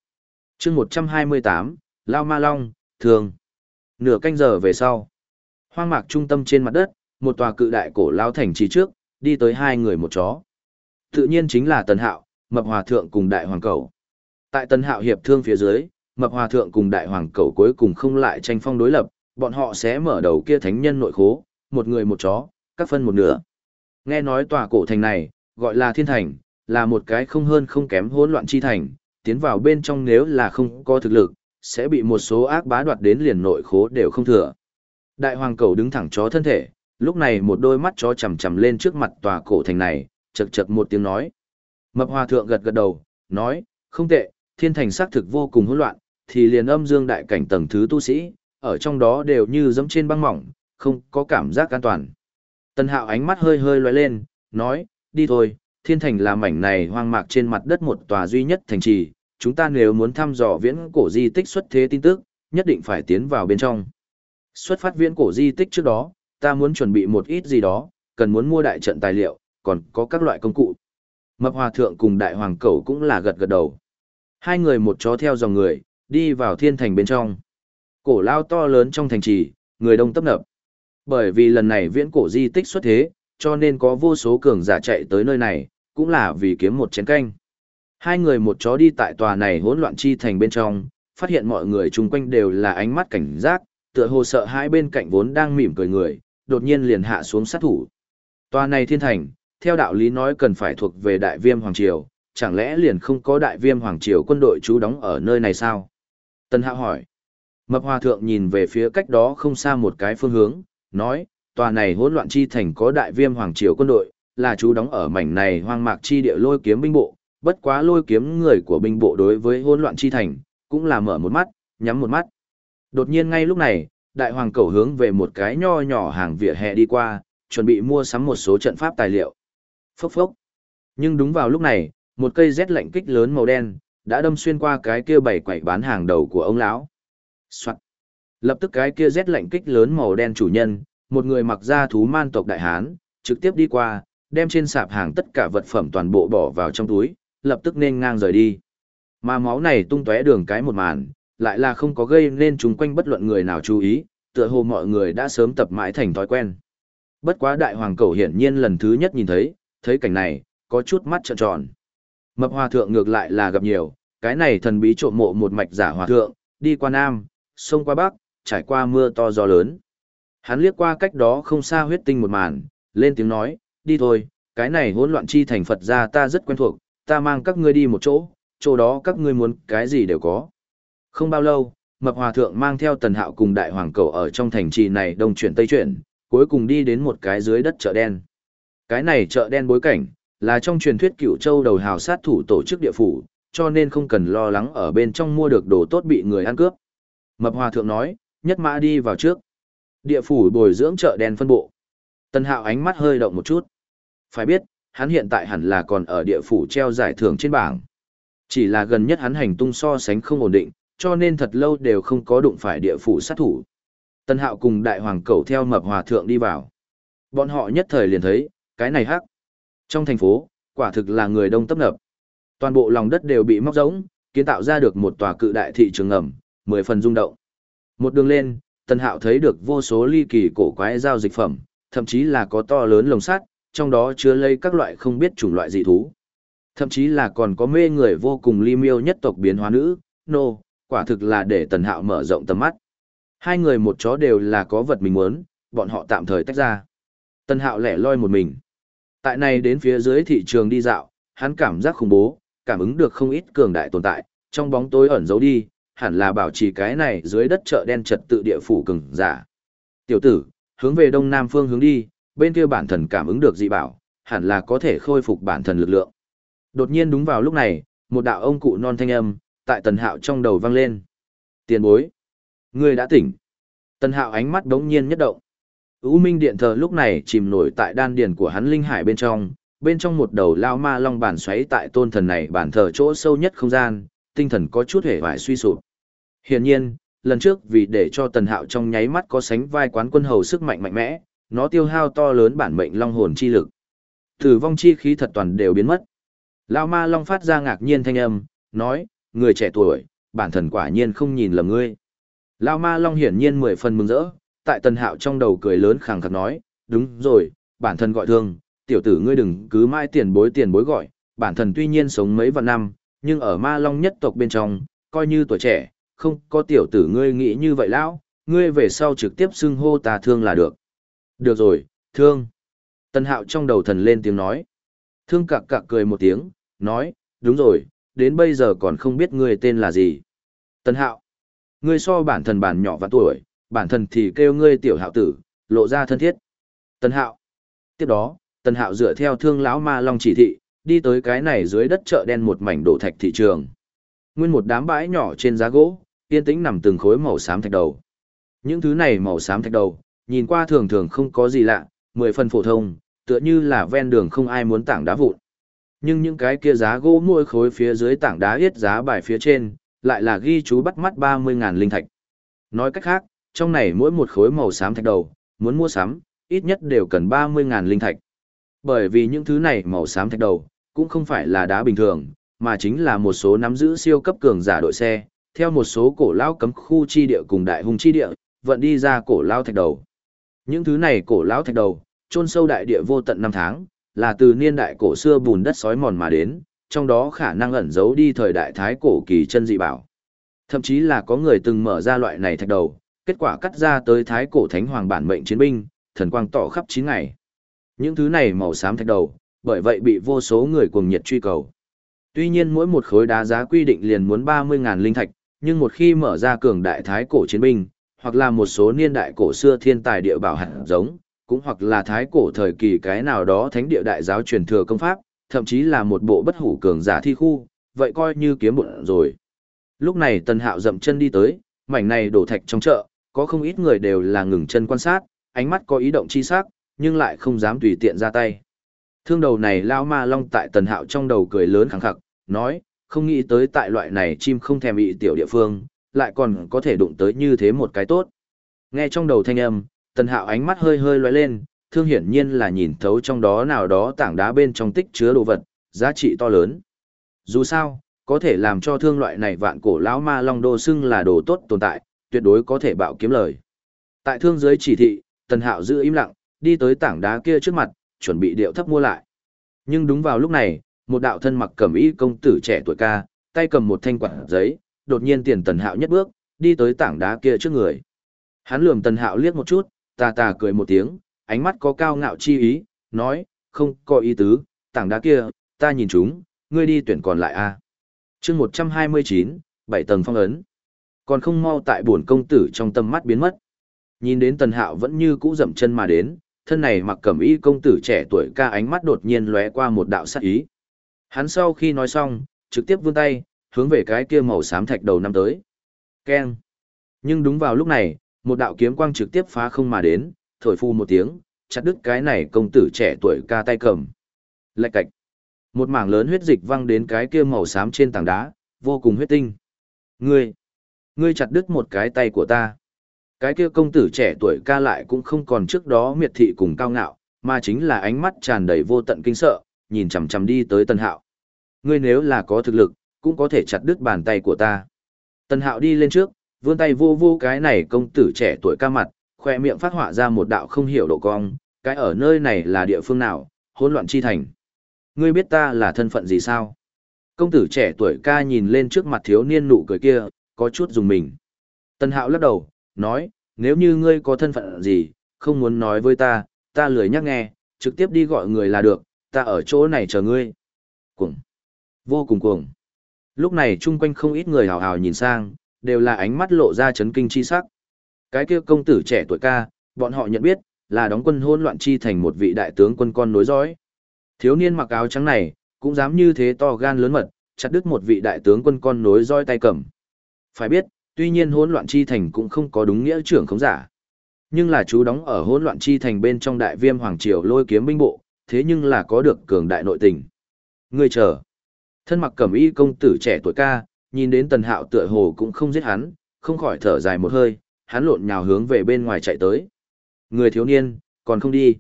chương 128, Lao Ma Long, thường. Nửa canh giờ về sau, hoang mạc trung tâm trên mặt đất, một tòa cự đại cổ lao thành trì trước, đi tới hai người một chó. Tự nhiên chính là Tần Hạo, Mập Hòa Thượng cùng Đại Hoàng Cầu. Tại Tần Hạo hiệp thương phía dưới, Mập Hòa Thượng cùng Đại Hoàng Cầu cuối cùng không lại tranh phong đối lập, bọn họ sẽ mở đầu kia thánh nhân nội khố, một người một chó, các phân một nửa. Nghe nói tòa cổ thành này, gọi là thiên thành, là một cái không hơn không kém hỗn loạn chi thành, tiến vào bên trong nếu là không có thực lực, sẽ bị một số ác bá đoạt đến liền nội khố đều không thừa. Đại hoàng cầu đứng thẳng chó thân thể, lúc này một đôi mắt chó chầm chầm lên trước mặt tòa cổ thành này, chật chật một tiếng nói. Mập hòa thượng gật gật đầu, nói, không tệ, thiên thành xác thực vô cùng hỗn loạn, thì liền âm dương đại cảnh tầng thứ tu sĩ, ở trong đó đều như dẫm trên băng mỏng, không có cảm giác an toàn. Tần hạo ánh mắt hơi hơi lóe lên, nói, đi thôi, thiên thành là mảnh này hoang mạc trên mặt đất một tòa duy nhất thành trì, chúng ta nếu muốn thăm dò viễn cổ di tích xuất thế tin tức, nhất định phải tiến vào bên trong. Xuất phát viễn cổ di tích trước đó, ta muốn chuẩn bị một ít gì đó, cần muốn mua đại trận tài liệu, còn có các loại công cụ. Mập hòa thượng cùng đại hoàng cẩu cũng là gật gật đầu. Hai người một chó theo dòng người, đi vào thiên thành bên trong. Cổ lao to lớn trong thành trì, người đông tấp nập. Bởi vì lần này viễn cổ di tích xuất thế, cho nên có vô số cường giả chạy tới nơi này, cũng là vì kiếm một chén canh. Hai người một chó đi tại tòa này hỗn loạn chi thành bên trong, phát hiện mọi người chung quanh đều là ánh mắt cảnh giác, tựa hồ sợ hai bên cạnh vốn đang mỉm cười người, đột nhiên liền hạ xuống sát thủ. Tòa này thiên thành, theo đạo lý nói cần phải thuộc về đại viêm hoàng triều, chẳng lẽ liền không có đại viêm hoàng triều quân đội trú đóng ở nơi này sao? Tân Hạ hỏi. Mập Hòa Thượng nhìn về phía cách đó không xa một cái phương hướng, nói, tòa này hỗn loạn chi thành có đại viêm hoàng triều quân đội, là chú đóng ở mảnh này hoang mạc chi địa lôi kiếm binh bộ, bất quá lôi kiếm người của binh bộ đối với hỗn loạn chi thành, cũng là mở một mắt, nhắm một mắt. Đột nhiên ngay lúc này, đại hoàng cầu hướng về một cái nho nhỏ hàng vỉa hè đi qua, chuẩn bị mua sắm một số trận pháp tài liệu. Phốc phốc. Nhưng đúng vào lúc này, một cây rét lạnh kích lớn màu đen đã đâm xuyên qua cái kia bảy quậy bán hàng đầu của ông lão. Soạn. Lập tức cái kia rét lạnh kích lớn màu đen chủ nhân, một người mặc da thú man tộc đại hán, trực tiếp đi qua, đem trên sạp hàng tất cả vật phẩm toàn bộ bỏ vào trong túi, lập tức nên ngang rời đi. Mà máu này tung tóe đường cái một màn, lại là không có gây nên chúng quanh bất luận người nào chú ý, tựa hồ mọi người đã sớm tập mãi thành thói quen. Bất quá đại hoàng cầu hiển nhiên lần thứ nhất nhìn thấy, thấy cảnh này, có chút mắt trợn tròn. Mập hòa thượng ngược lại là gặp nhiều, cái này thần bí trộm mộ một mạch giả hòa thượng, đi qua Nam, xông qua Bắc, trải qua mưa to gió lớn. Hắn liếc qua cách đó không xa huyết tinh một màn, lên tiếng nói, đi thôi, cái này hỗn loạn chi thành Phật ra ta rất quen thuộc, ta mang các ngươi đi một chỗ, chỗ đó các ngươi muốn cái gì đều có. Không bao lâu, Mập Hòa Thượng mang theo Tần Hạo cùng Đại Hoàng Cầu ở trong thành trì này đông chuyển tây chuyển, cuối cùng đi đến một cái dưới đất chợ đen. Cái này chợ đen bối cảnh, là trong truyền thuyết cựu châu đầu hào sát thủ tổ chức địa phủ, cho nên không cần lo lắng ở bên trong mua được đồ tốt bị người ăn cướp. Mập Hòa Thượng nói, nhất mã đi vào trước. Địa phủ bồi dưỡng chợ đen phân bộ. Tân Hạo ánh mắt hơi động một chút. Phải biết, hắn hiện tại hẳn là còn ở địa phủ treo giải thưởng trên bảng. Chỉ là gần nhất hắn hành tung so sánh không ổn định, cho nên thật lâu đều không có đụng phải địa phủ sát thủ. Tân Hạo cùng đại hoàng cầu theo mập hòa thượng đi vào. Bọn họ nhất thời liền thấy, cái này hắc. Trong thành phố, quả thực là người đông tấp nập. Toàn bộ lòng đất đều bị móc rỗng, kiến tạo ra được một tòa cự đại thị trường ngầm, mười phần rung động. Một đường lên, tần Hạo thấy được vô số ly kỳ cổ quái giao dịch phẩm, thậm chí là có to lớn lồng sắt, trong đó chứa lây các loại không biết chủng loại dị thú. Thậm chí là còn có mê người vô cùng ly miêu nhất tộc biến hóa nữ, nô, no, quả thực là để Tần Hạo mở rộng tầm mắt. Hai người một chó đều là có vật mình muốn, bọn họ tạm thời tách ra. Tần Hạo lẻ loi một mình. Tại này đến phía dưới thị trường đi dạo, hắn cảm giác khủng bố, cảm ứng được không ít cường đại tồn tại, trong bóng tối ẩn giấu đi, hẳn là bảo trì cái này dưới đất chợ đen trật tự địa phủ cường giả. Tiểu tử, hướng về đông nam phương hướng đi, bên kia bản thần cảm ứng được dị bảo, hẳn là có thể khôi phục bản thần lực lượng. Đột nhiên đúng vào lúc này, một đạo ông cụ non thanh âm, tại tần hạo trong đầu vang lên. Tiền bối. Người đã tỉnh. Tần hạo ánh mắt đống nhiên nhất động. U minh điện thờ lúc này chìm nổi tại đan điền của hắn linh hải bên trong, bên trong một đầu lao ma long bản xoáy tại tôn thần này bản thờ chỗ sâu nhất không gian, tinh thần có chút hề vải suy sụp. Hiển nhiên, lần trước vì để cho tần hạo trong nháy mắt có sánh vai quán quân hầu sức mạnh mạnh mẽ, nó tiêu hao to lớn bản mệnh long hồn chi lực. Tử vong chi khí thật toàn đều biến mất. Lao ma long phát ra ngạc nhiên thanh âm, nói, người trẻ tuổi, bản thần quả nhiên không nhìn lầm ngươi. Lao ma long hiển nhiên mười phần mừng rỡ, tại tần hạo trong đầu cười lớn khẳng khắc nói, đúng rồi, bản thần gọi thương, tiểu tử ngươi đừng cứ mãi tiền bối tiền bối gọi, bản thần tuy nhiên sống mấy vạn năm, nhưng ở ma long nhất tộc bên trong, coi như tuổi trẻ, không có tiểu tử ngươi nghĩ như vậy lão, ngươi về sau trực tiếp xưng hô ta thương là được. Được rồi, thương. Tần hạo trong đầu thần lên tiếng nói. Thương cặc cặc cười một tiếng, nói, đúng rồi, đến bây giờ còn không biết ngươi tên là gì. Tần hạo. Ngươi so bản thần bản nhỏ và tuổi, bản thần thì kêu ngươi tiểu hạo tử, lộ ra thân thiết. Tần hạo. Tiếp đó, tần hạo dựa theo thương lão ma long chỉ thị, đi tới cái này dưới đất chợ đen một mảnh đổ thạch thị trường. Nguyên một đám bãi nhỏ trên giá gỗ, yên tĩnh nằm từng khối màu xám thạch đầu. Những thứ này màu xám thạch đầu, nhìn qua thường thường không có gì lạ, mười phần phổ thông, tựa như là ven đường không ai muốn tảng đá vụn. Nhưng những cái kia giá gỗ mỗi khối phía dưới tảng đá yết giá bài phía trên, lại là ghi chú bắt mắt 30.000 linh thạch. Nói cách khác, trong này mỗi một khối màu xám thạch đầu, muốn mua sắm, ít nhất đều cần 30.000 linh thạch. Bởi vì những thứ này màu xám thạch đầu, cũng không phải là đá bình thường, mà chính là một số nắm giữ siêu cấp cường giả đội xe, theo một số cổ lao cấm khu chi địa cùng đại hùng chi địa, vận đi ra cổ lao thạch đầu. Những thứ này cổ lão thạch đầu, chôn sâu đại địa vô tận năm tháng, là từ niên đại cổ xưa bùn đất sói mòn mà đến, trong đó khả năng ẩn giấu đi thời đại thái cổ kỳ chân dị bảo. Thậm chí là có người từng mở ra loại này thạch đầu, kết quả cắt ra tới thái cổ thánh hoàng bản mệnh chiến binh, thần quang tỏ khắp 9 ngày. Những thứ này màu xám thạch đầu, bởi vậy bị vô số người cuồng nhiệt truy cầu. Tuy nhiên mỗi một khối đá giá quy định liền muốn 30.000 linh thạch, nhưng một khi mở ra cường đại thái cổ chiến binh, hoặc là một số niên đại cổ xưa thiên tài địa bảo hạt giống, cũng hoặc là thái cổ thời kỳ cái nào đó thánh địa đại giáo truyền thừa công pháp, thậm chí là một bộ bất hủ cường giả thi khu, vậy coi như kiếm bộn rồi. Lúc này Tần Hạo dậm chân đi tới, mảnh này đổ thạch trong chợ, có không ít người đều là ngừng chân quan sát, ánh mắt có ý động chi sắc, nhưng lại không dám tùy tiện ra tay. Thương đầu này lao ma long tại Tần Hạo trong đầu cười lớn khẳng khặc, nói, không nghĩ tới tại loại này chim không thèm bị tiểu địa phương, lại còn có thể đụng tới như thế một cái tốt. Nghe trong đầu thanh âm, tần hạo ánh mắt hơi hơi lóe lên, thương hiển nhiên là nhìn thấu trong đó nào đó tảng đá bên trong tích chứa đồ vật, giá trị to lớn. Dù sao, có thể làm cho thương loại này vạn cổ lão ma long đô xưng là đồ tốt tồn tại, tuyệt đối có thể bạo kiếm lời. Tại thương giới chỉ thị, Tần Hạo giữ im lặng, đi tới tảng đá kia trước mặt, chuẩn bị điệu thấp mua lại. Nhưng đúng vào lúc này, một đạo thân mặc cẩm y công tử trẻ tuổi ca, tay cầm một thanh quạt giấy, đột nhiên tiền Tần Hạo nhất bước, đi tới tảng đá kia trước người. Hắn lườm Tần Hạo liếc một chút, tà tà cười một tiếng, ánh mắt có cao ngạo chi ý, nói, không có ý tứ, tảng đá kia, ta nhìn chúng, ngươi đi tuyển còn lại a. chương 129, bảy tầng phong ấn. Còn không mau tại buồn công tử trong tâm mắt biến mất. Nhìn đến tần hạo vẫn như cũ dậm chân mà đến, thân này mặc cẩm y công tử trẻ tuổi ca ánh mắt đột nhiên lóe qua một đạo sát ý. Hắn sau khi nói xong, trực tiếp vươn tay, hướng về cái kia màu xám thạch đầu năm tới. Keng. Nhưng đúng vào lúc này, một đạo kiếm quang trực tiếp phá không mà đến, thổi phu một tiếng, chặt đứt cái này công tử trẻ tuổi ca tay cầm. Lạch cạch. Một mảng lớn huyết dịch văng đến cái kia màu xám trên tảng đá, vô cùng huyết tinh. Ngươi, ngươi chặt đứt một cái tay của ta. Cái kia công tử trẻ tuổi ca lại cũng không còn trước đó miệt thị cùng cao ngạo, mà chính là ánh mắt tràn đầy vô tận kinh sợ, nhìn chằm chằm đi tới Tân Hạo. Ngươi nếu là có thực lực, cũng có thể chặt đứt bàn tay của ta. Tân Hạo đi lên trước, vươn tay vô vô cái này công tử trẻ tuổi ca mặt, khoe miệng phát họa ra một đạo không hiểu độ cong, cái ở nơi này là địa phương nào, hỗn loạn chi thành. Ngươi biết ta là thân phận gì sao? Công tử trẻ tuổi ca nhìn lên trước mặt thiếu niên nụ cười kia, có chút dùng mình. Tân hạo lắc đầu, nói, nếu như ngươi có thân phận gì, không muốn nói với ta, ta lười nhắc nghe, trực tiếp đi gọi người là được, ta ở chỗ này chờ ngươi. Cuồng. Vô cùng cuồng. Lúc này chung quanh không ít người hào hào nhìn sang, đều là ánh mắt lộ ra chấn kinh chi sắc. Cái kia công tử trẻ tuổi ca, bọn họ nhận biết, là đóng quân hôn loạn chi thành một vị đại tướng quân con nối dõi. Thiếu niên mặc áo trắng này, cũng dám như thế to gan lớn mật, chặt đứt một vị đại tướng quân con nối dõi tay cầm. Phải biết, tuy nhiên hỗn loạn chi thành cũng không có đúng nghĩa trưởng khống giả. Nhưng là chú đóng ở hỗn loạn chi thành bên trong đại viêm hoàng triều lôi kiếm binh bộ, thế nhưng là có được cường đại nội tình. Ngươi chờ. Thân mặc cẩm y công tử trẻ tuổi ca, nhìn đến tần hạo tựa hồ cũng không giết hắn, không khỏi thở dài một hơi, hắn lộn nhào hướng về bên ngoài chạy tới. Người thiếu niên, còn không đi.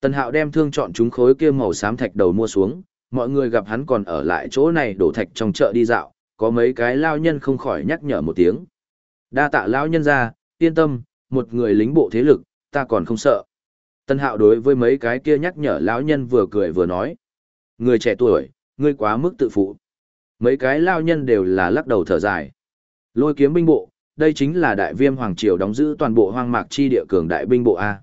Tần Hạo đem thương chọn chúng khối kia màu xám thạch đầu mua xuống, mọi người gặp hắn còn ở lại chỗ này đổ thạch trong chợ đi dạo, có mấy cái lao nhân không khỏi nhắc nhở một tiếng. Đa tạ lao nhân ra, yên tâm, một người lính bộ thế lực, ta còn không sợ. Tân Hạo đối với mấy cái kia nhắc nhở lão nhân vừa cười vừa nói. Người trẻ tuổi, ngươi quá mức tự phụ. Mấy cái lao nhân đều là lắc đầu thở dài. Lôi kiếm binh bộ, đây chính là đại viêm hoàng triều đóng giữ toàn bộ hoang mạc chi địa cường đại binh bộ A.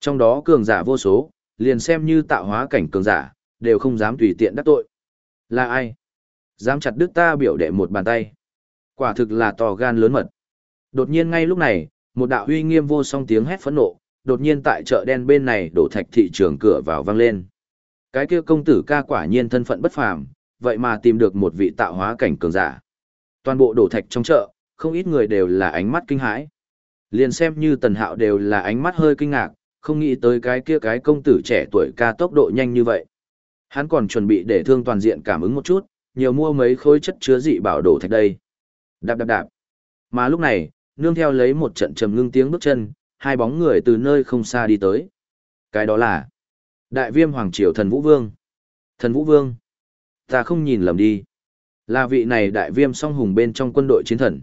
Trong đó cường giả vô số, liền xem như tạo hóa cảnh cường giả, đều không dám tùy tiện đắc tội. Là ai? Dám chặt đứt ta biểu đệ một bàn tay. Quả thực là to gan lớn mật. Đột nhiên ngay lúc này, một đạo uy nghiêm vô song tiếng hét phẫn nộ, đột nhiên tại chợ đen bên này đổ thạch thị trường cửa vào vang lên. Cái kia công tử ca quả nhiên thân phận bất phàm, vậy mà tìm được một vị tạo hóa cảnh cường giả. Toàn bộ đổ thạch trong chợ, không ít người đều là ánh mắt kinh hãi. Liền xem như tần hạo đều là ánh mắt hơi kinh ngạc, không nghĩ tới cái kia cái công tử trẻ tuổi ca tốc độ nhanh như vậy. Hắn còn chuẩn bị để thương toàn diện cảm ứng một chút, nhiều mua mấy khối chất chứa dị bảo đổ thạch đây. Đạp đạp đạp. Mà lúc này, nương theo lấy một trận trầm ngưng tiếng bước chân, hai bóng người từ nơi không xa đi tới. Cái đó là Đại Viêm Hoàng Triều Thần Vũ Vương. Thần Vũ Vương. Ta không nhìn lầm đi. Là vị này Đại Viêm song hùng bên trong quân đội chiến thần.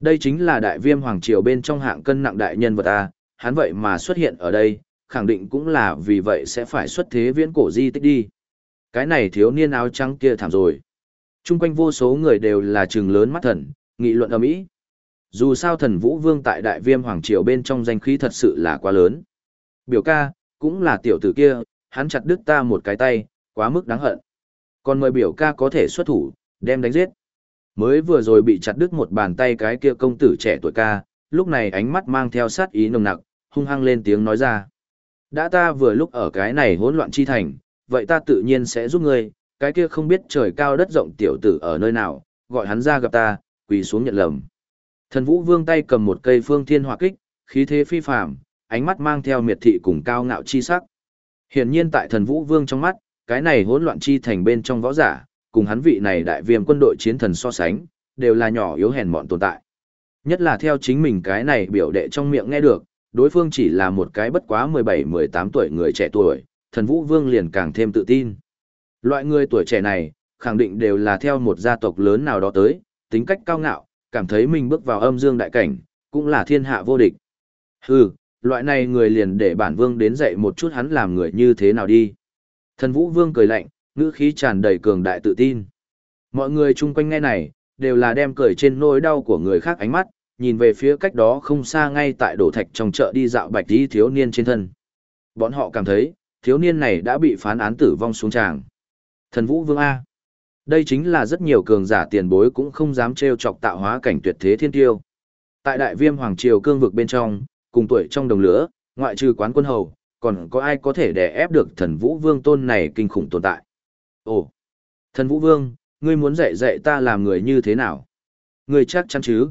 Đây chính là Đại Viêm Hoàng Triều bên trong hạng cân nặng đại nhân vật ta, hắn vậy mà xuất hiện ở đây, khẳng định cũng là vì vậy sẽ phải xuất thế viễn cổ di tích đi. Cái này thiếu niên áo trắng kia thảm rồi. Trung quanh vô số người đều là trừng lớn mắt thần, nghị luận ầm ĩ. Dù sao thần Vũ Vương tại Đại Viêm Hoàng Triều bên trong danh khí thật sự là quá lớn. Biểu ca, cũng là tiểu tử kia, hắn chặt đứt ta một cái tay, quá mức đáng hận. Còn mời biểu ca có thể xuất thủ, đem đánh giết. Mới vừa rồi bị chặt đứt một bàn tay cái kia công tử trẻ tuổi ca, lúc này ánh mắt mang theo sát ý nồng nặc, hung hăng lên tiếng nói ra. Đã ta vừa lúc ở cái này hỗn loạn chi thành, vậy ta tự nhiên sẽ giúp ngươi, cái kia không biết trời cao đất rộng tiểu tử ở nơi nào, gọi hắn ra gặp ta, quỳ xuống nhận lầm. Thần Vũ Vương tay cầm một cây phương thiên hỏa kích, khí thế phi phàm, ánh mắt mang theo miệt thị cùng cao ngạo chi sắc. Hiển nhiên tại Thần Vũ Vương trong mắt, cái này hỗn loạn chi thành bên trong võ giả, cùng hắn vị này đại viêm quân đội chiến thần so sánh, đều là nhỏ yếu hèn mọn tồn tại. Nhất là theo chính mình cái này biểu đệ trong miệng nghe được, đối phương chỉ là một cái bất quá 17-18 tuổi người trẻ tuổi, thần vũ vương liền càng thêm tự tin. Loại người tuổi trẻ này, khẳng định đều là theo một gia tộc lớn nào đó tới, tính cách cao ngạo, cảm thấy mình bước vào âm dương đại cảnh, cũng là thiên hạ vô địch. Hừ, loại này người liền để bản vương đến dạy một chút hắn làm người như thế nào đi. Thần vũ vương cười lạnh, ngữ khí tràn đầy cường đại tự tin. Mọi người chung quanh nghe này, đều là đem cười trên nỗi đau của người khác ánh mắt, nhìn về phía cách đó không xa ngay tại đổ thạch trong chợ đi dạo bạch đi thiếu niên trên thân. Bọn họ cảm thấy, thiếu niên này đã bị phán án tử vong xuống tràng. Thần Vũ Vương A. Đây chính là rất nhiều cường giả tiền bối cũng không dám trêu chọc tạo hóa cảnh tuyệt thế thiên tiêu. Tại đại viêm hoàng triều cương vực bên trong, cùng tuổi trong đồng lửa, ngoại trừ quán quân hầu, còn có ai có thể đè ép được thần Vũ Vương tôn này kinh khủng tồn tại. Ồ, thần Vũ Vương, ngươi muốn dạy dạy ta làm người như thế nào? Ngươi chắc chắn chứ?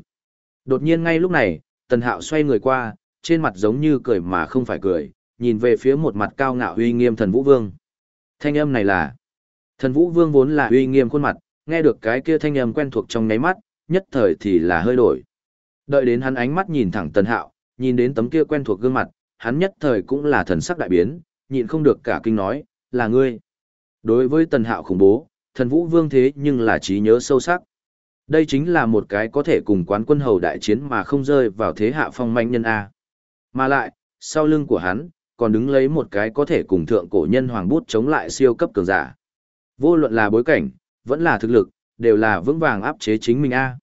Đột nhiên ngay lúc này, tần hạo xoay người qua, trên mặt giống như cười mà không phải cười, nhìn về phía một mặt cao ngạo uy nghiêm thần Vũ Vương. Thanh âm này là Thần Vũ Vương vốn là uy nghiêm khuôn mặt, nghe được cái kia thanh âm quen thuộc trong ngáy mắt, nhất thời thì là hơi đổi. Đợi đến hắn ánh mắt nhìn thẳng Tần Hạo, nhìn đến tấm kia quen thuộc gương mặt, hắn nhất thời cũng là thần sắc đại biến, nhịn không được cả kinh nói, là ngươi. Đối với Tần Hạo khủng bố, thần Vũ Vương thế nhưng là trí nhớ sâu sắc. Đây chính là một cái có thể cùng quán quân hầu đại chiến mà không rơi vào thế hạ phong manh nhân A. Mà lại, sau lưng của hắn, còn đứng lấy một cái có thể cùng thượng cổ nhân hoàng bút chống lại siêu cấp cường giả. Vô luận là bối cảnh, vẫn là thực lực, đều là vững vàng áp chế chính mình a.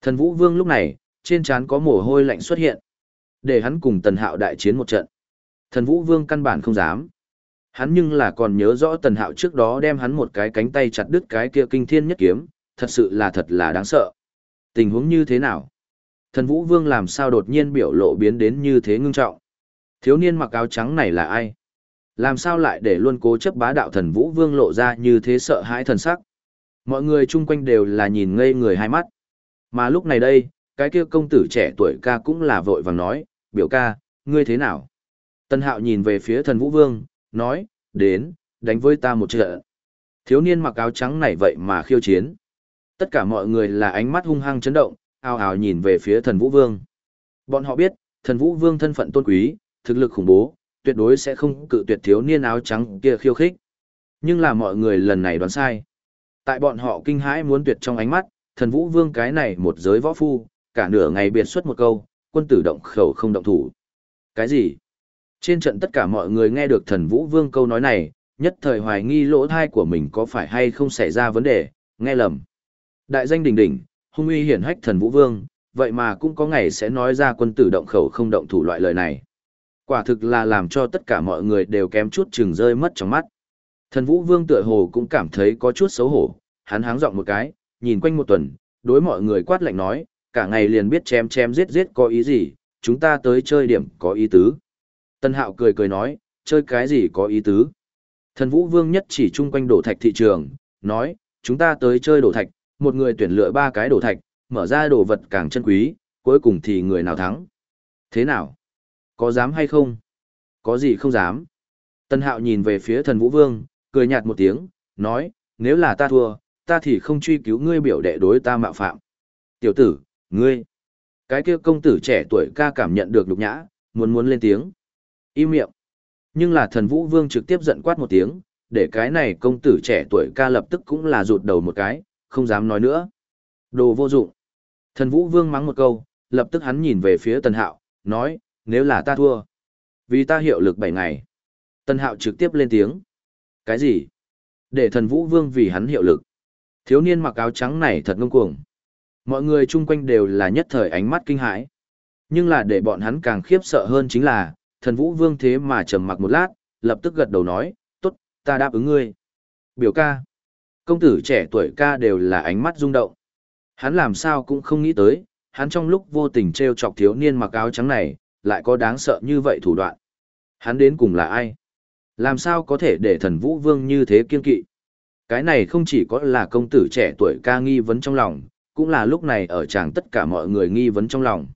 Thần Vũ Vương lúc này, trên trán có mồ hôi lạnh xuất hiện. Để hắn cùng Tần Hạo đại chiến một trận. Thần Vũ Vương căn bản không dám. Hắn nhưng là còn nhớ rõ Tần Hạo trước đó đem hắn một cái cánh tay chặt đứt cái kia kinh thiên nhất kiếm, thật sự là thật là đáng sợ. Tình huống như thế nào? Thần Vũ Vương làm sao đột nhiên biểu lộ biến đến như thế ngưng trọng? Thiếu niên mặc áo trắng này là ai? Làm sao lại để luôn cố chấp bá đạo thần Vũ Vương lộ ra như thế sợ hãi thần sắc? Mọi người chung quanh đều là nhìn ngây người hai mắt. Mà lúc này đây, cái kia công tử trẻ tuổi ca cũng là vội vàng nói, biểu ca, ngươi thế nào? Tân hạo nhìn về phía thần Vũ Vương, nói, đến, đánh với ta một trận. Thiếu niên mặc áo trắng này vậy mà khiêu chiến. Tất cả mọi người là ánh mắt hung hăng chấn động, ào ào nhìn về phía thần Vũ Vương. Bọn họ biết, thần Vũ Vương thân phận tôn quý, thực lực khủng bố, tuyệt đối sẽ không cự tuyệt thiếu niên áo trắng kia khiêu khích. Nhưng là mọi người lần này đoán sai. Tại bọn họ kinh hãi muốn tuyệt trong ánh mắt, thần vũ vương cái này một giới võ phu, cả nửa ngày biệt xuất một câu, quân tử động khẩu không động thủ. Cái gì? Trên trận tất cả mọi người nghe được thần vũ vương câu nói này, nhất thời hoài nghi lỗ thai của mình có phải hay không xảy ra vấn đề, nghe lầm. Đại danh đỉnh đỉnh, hung uy hiển hách thần vũ vương, vậy mà cũng có ngày sẽ nói ra quân tử động khẩu không động thủ loại lời này. Quả thực là làm cho tất cả mọi người đều kém chút chừng rơi mất trong mắt. Thần Vũ Vương tựa hồ cũng cảm thấy có chút xấu hổ, hắn háng giọng một cái, nhìn quanh một tuần, đối mọi người quát lạnh nói, cả ngày liền biết chém chém giết giết có ý gì, chúng ta tới chơi điểm có ý tứ. Tân Hạo cười cười nói, chơi cái gì có ý tứ. Thần Vũ Vương nhất chỉ chung quanh đổ thạch thị trường, nói, chúng ta tới chơi đổ thạch, một người tuyển lựa ba cái đổ thạch, mở ra đồ vật càng chân quý, cuối cùng thì người nào thắng. Thế nào? Có dám hay không? Có gì không dám? Tân hạo nhìn về phía thần vũ vương, cười nhạt một tiếng, nói, nếu là ta thua, ta thì không truy cứu ngươi biểu đệ đối ta mạo phạm. Tiểu tử, ngươi. Cái kia công tử trẻ tuổi ca cảm nhận được lục nhã, muốn muốn lên tiếng. Im miệng. Nhưng là thần vũ vương trực tiếp giận quát một tiếng, để cái này công tử trẻ tuổi ca lập tức cũng là rụt đầu một cái, không dám nói nữa. Đồ vô dụng. Thần vũ vương mắng một câu, lập tức hắn nhìn về phía tần hạo, nói, nếu là ta thua, vì ta hiệu lực 7 ngày. Tân hạo trực tiếp lên tiếng. Cái gì? Để thần vũ vương vì hắn hiệu lực. Thiếu niên mặc áo trắng này thật ngông cuồng. Mọi người chung quanh đều là nhất thời ánh mắt kinh hãi. Nhưng là để bọn hắn càng khiếp sợ hơn chính là, thần vũ vương thế mà trầm mặc một lát, lập tức gật đầu nói, tốt, ta đáp ứng ngươi. Biểu ca. Công tử trẻ tuổi ca đều là ánh mắt rung động. Hắn làm sao cũng không nghĩ tới, hắn trong lúc vô tình treo chọc thiếu niên mặc áo trắng này, lại có đáng sợ như vậy thủ đoạn. Hắn đến cùng là ai? Làm sao có thể để thần vũ vương như thế kiên kỵ? Cái này không chỉ có là công tử trẻ tuổi ca nghi vấn trong lòng, cũng là lúc này ở chàng tất cả mọi người nghi vấn trong lòng.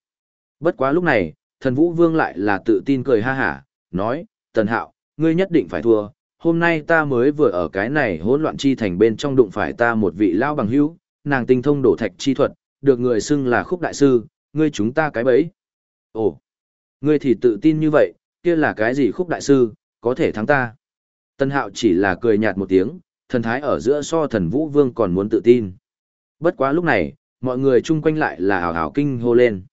Bất quá lúc này, thần vũ vương lại là tự tin cười ha hả, nói, tần hạo, ngươi nhất định phải thua, hôm nay ta mới vừa ở cái này hỗn loạn chi thành bên trong đụng phải ta một vị lao bằng hữu, nàng tinh thông đổ thạch chi thuật, được người xưng là khúc đại sư, ngươi chúng ta cái bấy. Ồ, Ngươi thì tự tin như vậy, kia là cái gì khúc đại sư, có thể thắng ta. Tân hạo chỉ là cười nhạt một tiếng, thần thái ở giữa so thần vũ vương còn muốn tự tin. Bất quá lúc này, mọi người chung quanh lại là hào hào kinh hô lên.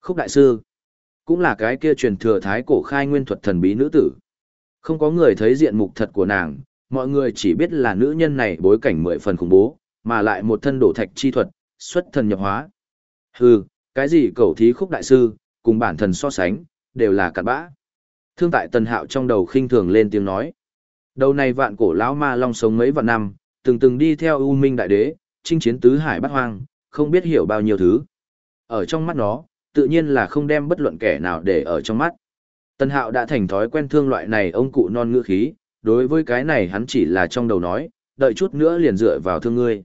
Khúc đại sư, cũng là cái kia truyền thừa thái cổ khai nguyên thuật thần bí nữ tử. Không có người thấy diện mục thật của nàng, mọi người chỉ biết là nữ nhân này bối cảnh mười phần khủng bố, mà lại một thân đổ thạch chi thuật, xuất thần nhập hóa. Hừ, cái gì cầu thí khúc đại sư, cùng bản thần so sánh, đều là cặn bã. Thương tại tần hạo trong đầu khinh thường lên tiếng nói. Đầu này vạn cổ lão ma long sống mấy vạn năm, từng từng đi theo U Minh Đại Đế, chinh chiến tứ hải bát hoang, không biết hiểu bao nhiêu thứ. Ở trong mắt nó, tự nhiên là không đem bất luận kẻ nào để ở trong mắt. tần Hạo đã thành thói quen thương loại này ông cụ non ngữ khí, đối với cái này hắn chỉ là trong đầu nói, đợi chút nữa liền dựa vào thương ngươi.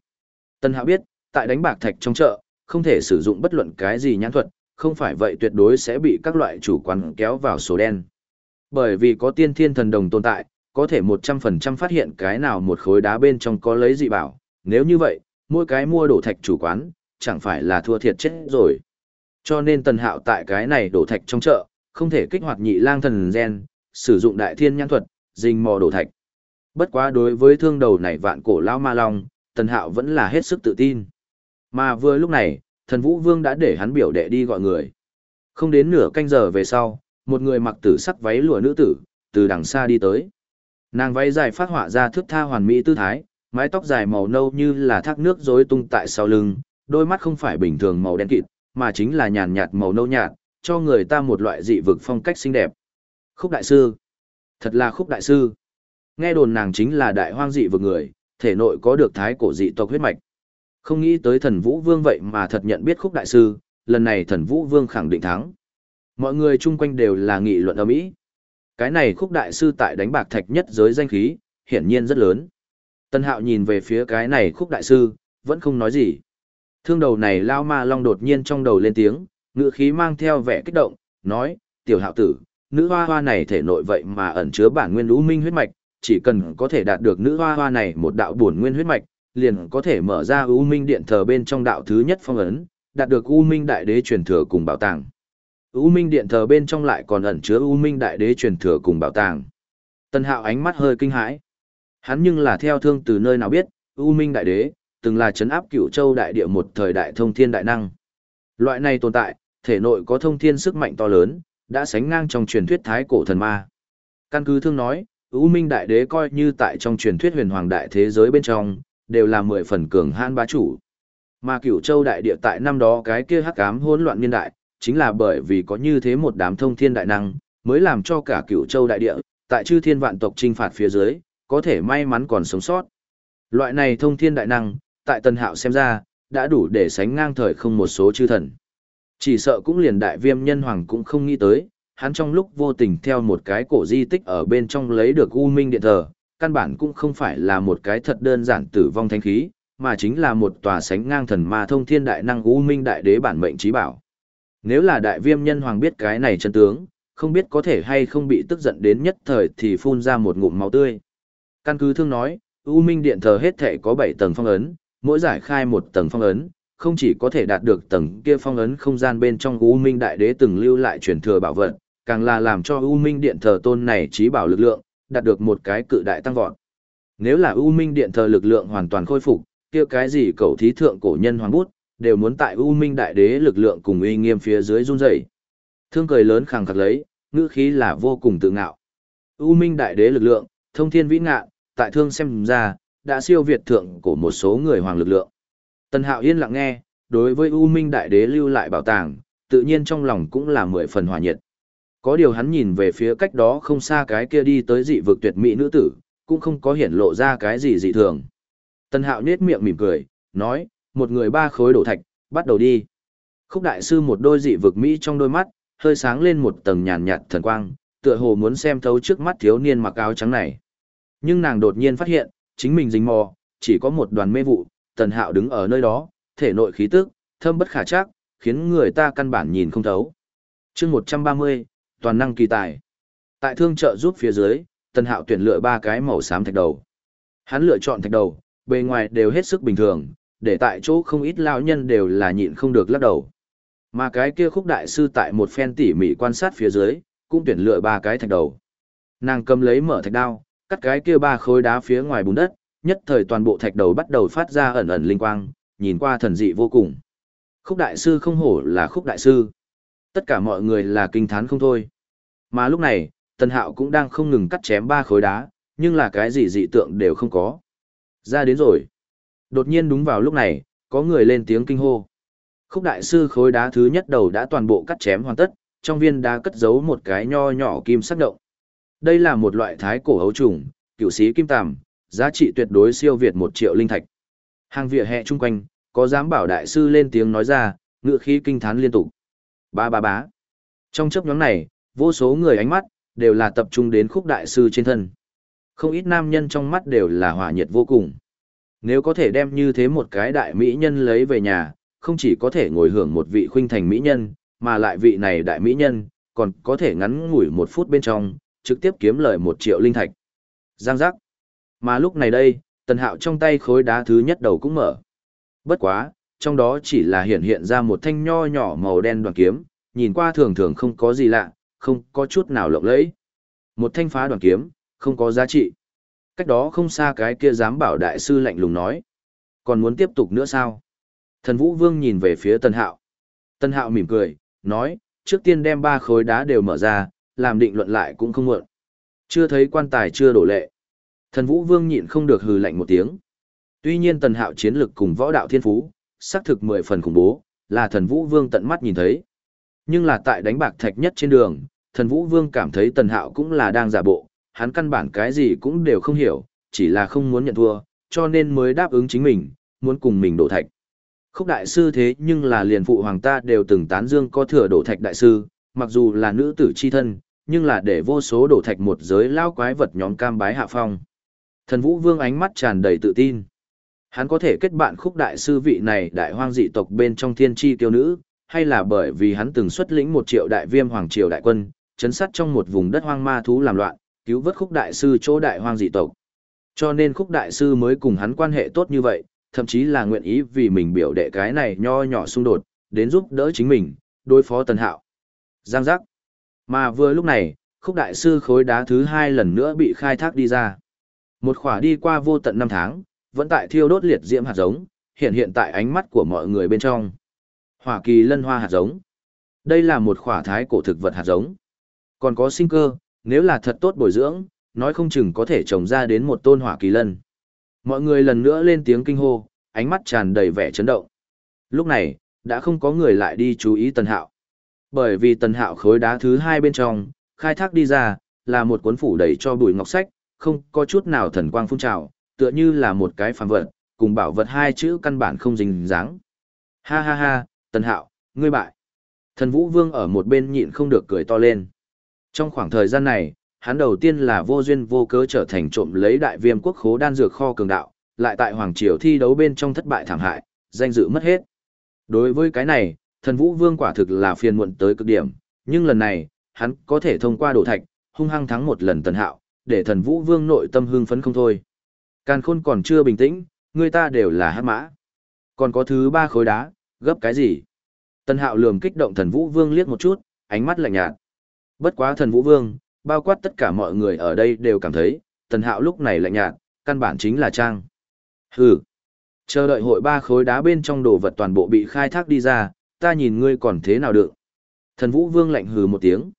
tần Hạo biết, tại đánh bạc thạch trong chợ, không thể sử dụng bất luận cái gì nhãn thuật, không phải vậy tuyệt đối sẽ bị các loại chủ quán kéo vào số đen. Bởi vì có tiên thiên thần đồng tồn tại, có thể 100% phát hiện cái nào một khối đá bên trong có lấy dị bảo, nếu như vậy, mỗi cái mua đổ thạch chủ quán, chẳng phải là thua thiệt chết rồi. Cho nên tần hạo tại cái này đổ thạch trong chợ, không thể kích hoạt nhị lang thần gen, sử dụng đại thiên nhãn thuật, dình mò đổ thạch. Bất quá đối với thương đầu này vạn cổ lao ma long, tần hạo vẫn là hết sức tự tin. Mà vừa lúc này, thần vũ vương đã để hắn biểu đệ đi gọi người. Không đến nửa canh giờ về sau, một người mặc tử sắc váy lụa nữ tử, từ đằng xa đi tới. Nàng váy dài phát họa ra thước tha hoàn mỹ tư thái, mái tóc dài màu nâu như là thác nước rối tung tại sau lưng, đôi mắt không phải bình thường màu đen kịt, mà chính là nhàn nhạt màu nâu nhạt, cho người ta một loại dị vực phong cách xinh đẹp. Khúc đại sư. Thật là khúc đại sư. Nghe đồn nàng chính là đại hoang dị vực người, thể nội có được thái cổ dị tộc huyết mạch. Không nghĩ tới thần vũ vương vậy mà thật nhận biết khúc đại sư, lần này thần vũ vương khẳng định thắng. Mọi người chung quanh đều là nghị luận ở mỹ. Cái này khúc đại sư tại đánh bạc thạch nhất giới danh khí, hiển nhiên rất lớn. Tân hạo nhìn về phía cái này khúc đại sư, vẫn không nói gì. Thương đầu này lao ma long đột nhiên trong đầu lên tiếng, ngựa khí mang theo vẻ kích động, nói, tiểu hạo tử, nữ hoa hoa này thể nội vậy mà ẩn chứa bản nguyên lũ minh huyết mạch, chỉ cần có thể đạt được nữ hoa hoa này một đạo bổn nguyên huyết mạch, liền có thể mở ra U Minh điện thờ bên trong đạo thứ nhất phong ấn, đạt được U Minh đại đế truyền thừa cùng bảo tàng. U Minh điện thờ bên trong lại còn ẩn chứa U Minh đại đế truyền thừa cùng bảo tàng. Tân Hạo ánh mắt hơi kinh hãi. Hắn nhưng là theo thương từ nơi nào biết, U Minh đại đế từng là chấn áp Cửu Châu đại địa một thời đại thông thiên đại năng. Loại này tồn tại, thể nội có thông thiên sức mạnh to lớn, đã sánh ngang trong truyền thuyết thái cổ thần ma. Căn cứ thương nói, U Minh đại đế coi như tại trong truyền thuyết huyền hoàng đại thế giới bên trong, đều là mười phần cường hãn bá chủ. Mà Cửu Châu đại địa tại năm đó cái kia hắc ám hỗn loạn niên đại, chính là bởi vì có như thế một đám thông thiên đại năng, mới làm cho cả cửu châu đại địa, tại chư thiên vạn tộc trinh phạt phía dưới, có thể may mắn còn sống sót. Loại này thông thiên đại năng, tại tần hạo xem ra, đã đủ để sánh ngang thời không một số chư thần. Chỉ sợ cũng liền đại viêm nhân hoàng cũng không nghĩ tới, hắn trong lúc vô tình theo một cái cổ di tích ở bên trong lấy được U Minh Điện Thờ, căn bản cũng không phải là một cái thật đơn giản tử vong thanh khí, mà chính là một tòa sánh ngang thần ma thông thiên đại năng U Minh Đại Đế bản mệnh trí bảo. Nếu là đại viêm nhân hoàng biết cái này chân tướng, không biết có thể hay không bị tức giận đến nhất thời thì phun ra một ngụm máu tươi. Căn cứ thương nói, U Minh Điện thờ hết thể có 7 tầng phong ấn, mỗi giải khai một tầng phong ấn, không chỉ có thể đạt được tầng kia phong ấn không gian bên trong U Minh Đại Đế từng lưu lại truyền thừa bảo vật, càng là làm cho U Minh Điện thờ tôn này trí bảo lực lượng, đạt được một cái cự đại tăng vọt. Nếu là U Minh Điện thờ lực lượng hoàn toàn khôi phục, kia cái gì cầu thí thượng cổ nhân hoàng bút, đều muốn tại U Minh Đại Đế lực lượng cùng uy nghiêm phía dưới run rẩy. Thương cười lớn khẳng khắc lấy, ngữ khí là vô cùng tự ngạo. U Minh Đại Đế lực lượng, thông thiên vĩ ngạ, tại thương xem ra, đã siêu việt thượng của một số người hoàng lực lượng. Tần Hạo yên lặng nghe, đối với U Minh Đại Đế lưu lại bảo tàng, tự nhiên trong lòng cũng là mười phần hòa nhiệt. Có điều hắn nhìn về phía cách đó không xa cái kia đi tới dị vực tuyệt mỹ nữ tử, cũng không có hiển lộ ra cái gì dị thường. Tần Hạo nết miệng mỉm cười, nói, một người ba khối đổ thạch, bắt đầu đi. Khúc đại sư một đôi dị vực Mỹ trong đôi mắt, hơi sáng lên một tầng nhàn nhạt thần quang, tựa hồ muốn xem thấu trước mắt thiếu niên mặc áo trắng này. Nhưng nàng đột nhiên phát hiện, chính mình dính mò, chỉ có một đoàn mê vụ, tần hạo đứng ở nơi đó, thể nội khí tức, thâm bất khả chắc, khiến người ta căn bản nhìn không thấu. chương 130, toàn năng kỳ tài. Tại thương trợ giúp phía dưới, tần hạo tuyển lựa ba cái màu xám thạch đầu. Hắn lựa chọn thạch đầu, bề ngoài đều hết sức bình thường, để tại chỗ không ít lao nhân đều là nhịn không được lắc đầu. Mà cái kia khúc đại sư tại một phen tỉ mỉ quan sát phía dưới, cũng tuyển lựa ba cái thạch đầu. Nàng cầm lấy mở thạch đao, cắt cái kia ba khối đá phía ngoài bùn đất, nhất thời toàn bộ thạch đầu bắt đầu phát ra ẩn ẩn linh quang, nhìn qua thần dị vô cùng. Khúc đại sư không hổ là khúc đại sư. Tất cả mọi người là kinh thán không thôi. Mà lúc này, Tần Hạo cũng đang không ngừng cắt chém ba khối đá, nhưng là cái gì dị tượng đều không có. Ra đến rồi. Đột nhiên đúng vào lúc này, có người lên tiếng kinh hô. Khúc đại sư khối đá thứ nhất đầu đã toàn bộ cắt chém hoàn tất, trong viên đá cất giấu một cái nho nhỏ kim sắc động. Đây là một loại thái cổ hấu trùng, cựu sĩ kim tằm, giá trị tuyệt đối siêu việt một triệu linh thạch. Hàng vỉa hè chung quanh, có dám bảo đại sư lên tiếng nói ra, ngựa khí kinh thán liên tục. Ba ba bá. Trong chấp nhóm này, vô số người ánh mắt, đều là tập trung đến khúc đại sư trên thân. Không ít nam nhân trong mắt đều là hỏa nhiệt vô cùng. Nếu có thể đem như thế một cái đại mỹ nhân lấy về nhà, không chỉ có thể ngồi hưởng một vị khuynh thành mỹ nhân, mà lại vị này đại mỹ nhân, còn có thể ngắn ngủi một phút bên trong, trực tiếp kiếm lời một triệu linh thạch. Giang giác. Mà lúc này đây, tần hạo trong tay khối đá thứ nhất đầu cũng mở. Bất quá, trong đó chỉ là hiện hiện ra một thanh nho nhỏ màu đen đoàn kiếm, nhìn qua thường thường không có gì lạ, không có chút nào lộng lẫy. Một thanh phá đoàn kiếm, không có giá trị. Cách đó không xa cái kia dám bảo đại sư lạnh lùng nói. Còn muốn tiếp tục nữa sao? Thần Vũ Vương nhìn về phía Tân Hạo. Tân Hạo mỉm cười, nói, trước tiên đem ba khối đá đều mở ra, làm định luận lại cũng không muộn. Chưa thấy quan tài chưa đổ lệ. Thần Vũ Vương nhịn không được hừ lạnh một tiếng. Tuy nhiên Tần Hạo chiến lực cùng võ đạo thiên phú, xác thực mười phần khủng bố, là Thần Vũ Vương tận mắt nhìn thấy. Nhưng là tại đánh bạc thạch nhất trên đường, Thần Vũ Vương cảm thấy Tần Hạo cũng là đang giả bộ, hắn căn bản cái gì cũng đều không hiểu, chỉ là không muốn nhận thua, cho nên mới đáp ứng chính mình, muốn cùng mình đổ thạch. Khúc đại sư thế nhưng là liền phụ hoàng ta đều từng tán dương có thừa đổ thạch đại sư, mặc dù là nữ tử chi thân, nhưng là để vô số đổ thạch một giới lao quái vật nhóm cam bái hạ phong. Thần Vũ Vương ánh mắt tràn đầy tự tin. Hắn có thể kết bạn khúc đại sư vị này đại hoang dị tộc bên trong thiên tri tiêu nữ, hay là bởi vì hắn từng xuất lĩnh một triệu đại viêm hoàng triều đại quân, chấn sát trong một vùng đất hoang ma thú làm loạn, cứu vớt khúc đại sư chỗ đại hoang dị tộc. Cho nên khúc đại sư mới cùng hắn quan hệ tốt như vậy, thậm chí là nguyện ý vì mình biểu đệ cái này nho nhỏ xung đột, đến giúp đỡ chính mình, đối phó tần hạo. Giang giác. Mà vừa lúc này, khúc đại sư khối đá thứ hai lần nữa bị khai thác đi ra. Một khỏa đi qua vô tận năm tháng, vẫn tại thiêu đốt liệt diễm hạt giống, hiện hiện tại ánh mắt của mọi người bên trong. Hỏa kỳ lân hoa hạt giống. Đây là một khỏa thái cổ thực vật hạt giống. Còn có sinh cơ, nếu là thật tốt bồi dưỡng, nói không chừng có thể trồng ra đến một tôn hỏa kỳ lân. Mọi người lần nữa lên tiếng kinh hô, ánh mắt tràn đầy vẻ chấn động. Lúc này, đã không có người lại đi chú ý Tần Hạo. Bởi vì Tần Hạo khối đá thứ hai bên trong, khai thác đi ra, là một cuốn phủ đầy cho bụi ngọc sách, không có chút nào thần quang phun trào, tựa như là một cái phàm vật, cùng bảo vật hai chữ căn bản không dính dáng. Ha ha ha, Tần Hạo, ngươi bại. Thần Vũ Vương ở một bên nhịn không được cười to lên. Trong khoảng thời gian này, hắn đầu tiên là vô duyên vô cớ trở thành trộm lấy đại viêm quốc khố đan dược kho cường đạo, lại tại Hoàng Triều thi đấu bên trong thất bại thảm hại, danh dự mất hết. Đối với cái này, thần Vũ Vương quả thực là phiền muộn tới cực điểm, nhưng lần này, hắn có thể thông qua đổ thạch, hung hăng thắng một lần tần hạo, để thần Vũ Vương nội tâm hưng phấn không thôi. Càn khôn còn chưa bình tĩnh, người ta đều là hát mã. Còn có thứ ba khối đá, gấp cái gì? Tần hạo lườm kích động thần Vũ Vương liếc một chút, ánh mắt lạnh nhạt. Bất quá thần Vũ Vương, bao quát tất cả mọi người ở đây đều cảm thấy, tần hạo lúc này lạnh nhạt, căn bản chính là trang. Hừ. Chờ đợi hội ba khối đá bên trong đồ vật toàn bộ bị khai thác đi ra, ta nhìn ngươi còn thế nào được. Thần Vũ Vương lạnh hừ một tiếng.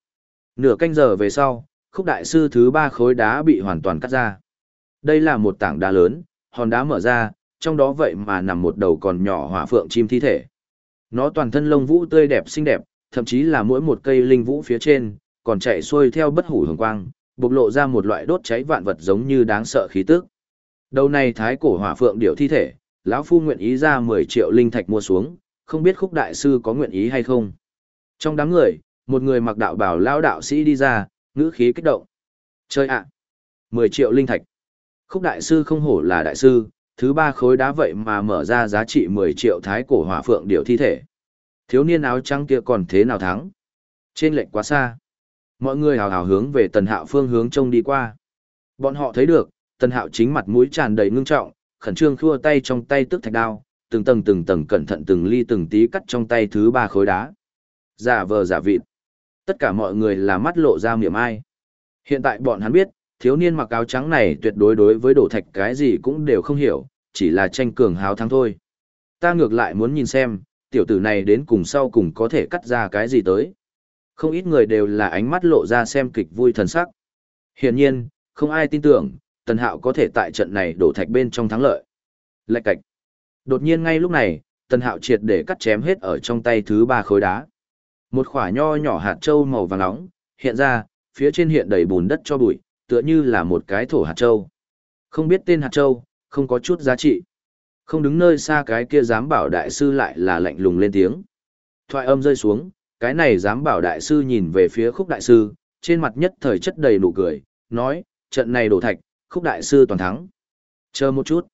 Nửa canh giờ về sau, khúc đại sư thứ ba khối đá bị hoàn toàn cắt ra. Đây là một tảng đá lớn, hòn đá mở ra, trong đó vậy mà nằm một đầu còn nhỏ hỏa phượng chim thi thể. Nó toàn thân lông vũ tươi đẹp xinh đẹp, thậm chí là mỗi một cây linh vũ phía trên, còn chạy xuôi theo bất hủ hồng quang, bộc lộ ra một loại đốt cháy vạn vật giống như đáng sợ khí tức. Đầu này thái cổ hỏa phượng điểu thi thể, lão phu nguyện ý ra 10 triệu linh thạch mua xuống, không biết khúc đại sư có nguyện ý hay không. Trong đám người, một người mặc đạo bảo lão đạo sĩ đi ra, ngữ khí kích động. Chơi ạ! 10 triệu linh thạch. Khúc đại sư không hổ là đại sư, thứ ba khối đá vậy mà mở ra giá trị 10 triệu thái cổ hỏa phượng điểu thi thể. Thiếu niên áo trắng kia còn thế nào thắng? Trên lệnh quá xa. Mọi người hào hào hướng về tần hạo phương hướng trông đi qua. Bọn họ thấy được, tần hạo chính mặt mũi tràn đầy ngưng trọng, khẩn trương khua tay trong tay tức thạch đao, từng tầng từng tầng cẩn thận từng ly từng tí cắt trong tay thứ ba khối đá. Giả vờ giả vịt. Tất cả mọi người là mắt lộ ra miệng ai. Hiện tại bọn hắn biết, thiếu niên mặc áo trắng này tuyệt đối đối với đổ thạch cái gì cũng đều không hiểu, chỉ là tranh cường háo thắng thôi. Ta ngược lại muốn nhìn xem, tiểu tử này đến cùng sau cùng có thể cắt ra cái gì tới. Không ít người đều là ánh mắt lộ ra xem kịch vui thần sắc. Hiển nhiên, không ai tin tưởng, Tần Hạo có thể tại trận này đổ thạch bên trong thắng lợi. Lạch cạch. Đột nhiên ngay lúc này, Tần Hạo triệt để cắt chém hết ở trong tay thứ ba khối đá. Một quả nho nhỏ hạt trâu màu vàng nóng, hiện ra, phía trên hiện đầy bùn đất cho bụi, tựa như là một cái thổ hạt trâu. Không biết tên hạt trâu, không có chút giá trị. Không đứng nơi xa cái kia dám bảo đại sư lại là lạnh lùng lên tiếng. Thoại âm rơi xuống, cái này dám bảo đại sư nhìn về phía khúc đại sư, trên mặt nhất thời chất đầy nụ cười, nói, trận này đổ thạch, khúc đại sư toàn thắng. Chờ một chút.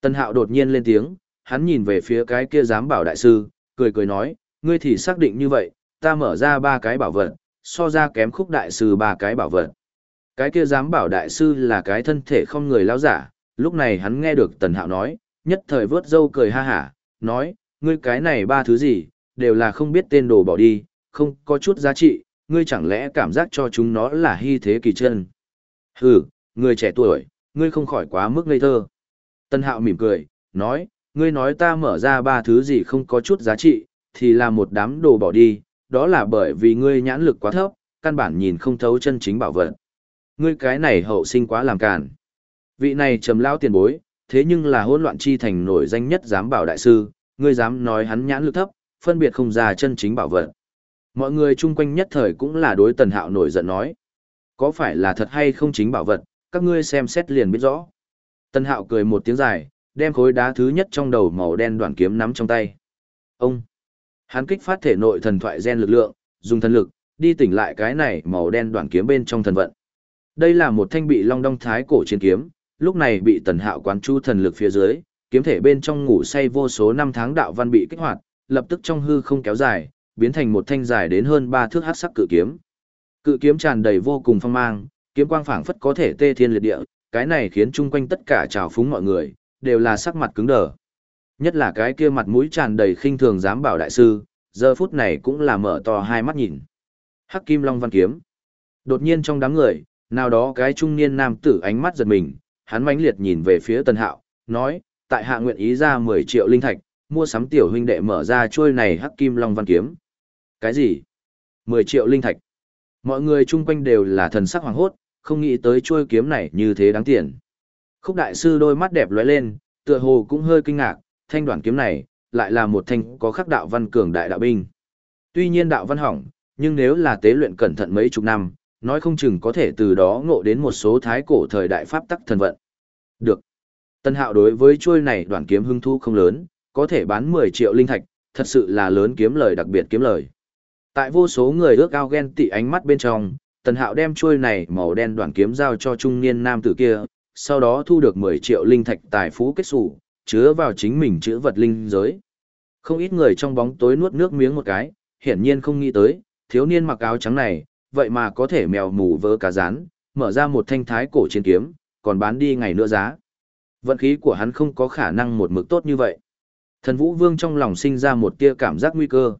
Tân hạo đột nhiên lên tiếng, hắn nhìn về phía cái kia dám bảo đại sư, cười cười nói, ngươi thì xác định như vậy, ta mở ra ba cái bảo vật, so ra kém khúc đại sư ba cái bảo vật. Cái kia dám bảo đại sư là cái thân thể không người lao giả, lúc này hắn nghe được tần hạo nói, nhất thời vớt dâu cười ha hả, nói, ngươi cái này ba thứ gì, đều là không biết tên đồ bỏ đi, không có chút giá trị, ngươi chẳng lẽ cảm giác cho chúng nó là hy thế kỳ chân. Hừ, người trẻ tuổi, ngươi không khỏi quá mức ngây thơ. Tân hạo mỉm cười, nói, ngươi nói ta mở ra ba thứ gì không có chút giá trị, thì là một đám đồ bỏ đi, đó là bởi vì ngươi nhãn lực quá thấp, căn bản nhìn không thấu chân chính bảo vật. Ngươi cái này hậu sinh quá làm cản. Vị này trầm lao tiền bối, thế nhưng là hỗn loạn chi thành nổi danh nhất dám bảo đại sư, ngươi dám nói hắn nhãn lực thấp, phân biệt không ra chân chính bảo vật. Mọi người chung quanh nhất thời cũng là đối tần hạo nổi giận nói. Có phải là thật hay không chính bảo vật, các ngươi xem xét liền biết rõ. Tần hạo cười một tiếng dài, đem khối đá thứ nhất trong đầu màu đen đoạn kiếm nắm trong tay. Ông! Hắn kích phát thể nội thần thoại gen lực lượng, dùng thần lực, đi tỉnh lại cái này màu đen đoạn kiếm bên trong thần vận. Đây là một thanh bị long đong thái cổ chiến kiếm, lúc này bị tần hạo quán chu thần lực phía dưới, kiếm thể bên trong ngủ say vô số năm tháng đạo văn bị kích hoạt, lập tức trong hư không kéo dài, biến thành một thanh dài đến hơn ba thước hắc sắc cự kiếm. Cự kiếm tràn đầy vô cùng phong mang, kiếm quang phảng phất có thể tê thiên liệt địa, cái này khiến chung quanh tất cả trào phúng mọi người, đều là sắc mặt cứng đờ. Nhất là cái kia mặt mũi tràn đầy khinh thường dám bảo đại sư, giờ phút này cũng là mở to hai mắt nhìn. Hắc Kim Long Văn Kiếm. Đột nhiên trong đám người, nào đó cái trung niên nam tử ánh mắt giật mình, hắn mãnh liệt nhìn về phía Tần Hạo, nói, tại hạ nguyện ý ra 10 triệu linh thạch, mua sắm tiểu huynh đệ mở ra chuôi này Hắc Kim Long Văn Kiếm. Cái gì? 10 triệu linh thạch. Mọi người chung quanh đều là thần sắc hoàng hốt, không nghĩ tới chuôi kiếm này như thế đáng tiền. Khúc đại sư đôi mắt đẹp lóe lên, tựa hồ cũng hơi kinh ngạc, thanh đoạn kiếm này, lại là một thanh có khắc đạo văn cường đại đạo binh. Tuy nhiên đạo văn hỏng, nhưng nếu là tế luyện cẩn thận mấy chục năm, nói không chừng có thể từ đó ngộ đến một số thái cổ thời đại pháp tắc thần vận. Được. Tân hạo đối với chuôi này đoạn kiếm hưng thu không lớn, có thể bán 10 triệu linh thạch, thật sự là lớn kiếm lời đặc biệt kiếm lời. Tại vô số người ước ao ghen tị ánh mắt bên trong, Tần Hạo đem chuôi này màu đen đoạn kiếm giao cho trung niên nam tử kia, sau đó thu được 10 triệu linh thạch tài phú kết sủ, chứa vào chính mình chữ vật linh giới. Không ít người trong bóng tối nuốt nước miếng một cái, hiển nhiên không nghĩ tới, thiếu niên mặc áo trắng này, vậy mà có thể mèo mù vỡ cá rán, mở ra một thanh thái cổ chiến kiếm, còn bán đi ngày nữa giá. Vận khí của hắn không có khả năng một mực tốt như vậy. Thần Vũ Vương trong lòng sinh ra một tia cảm giác nguy cơ.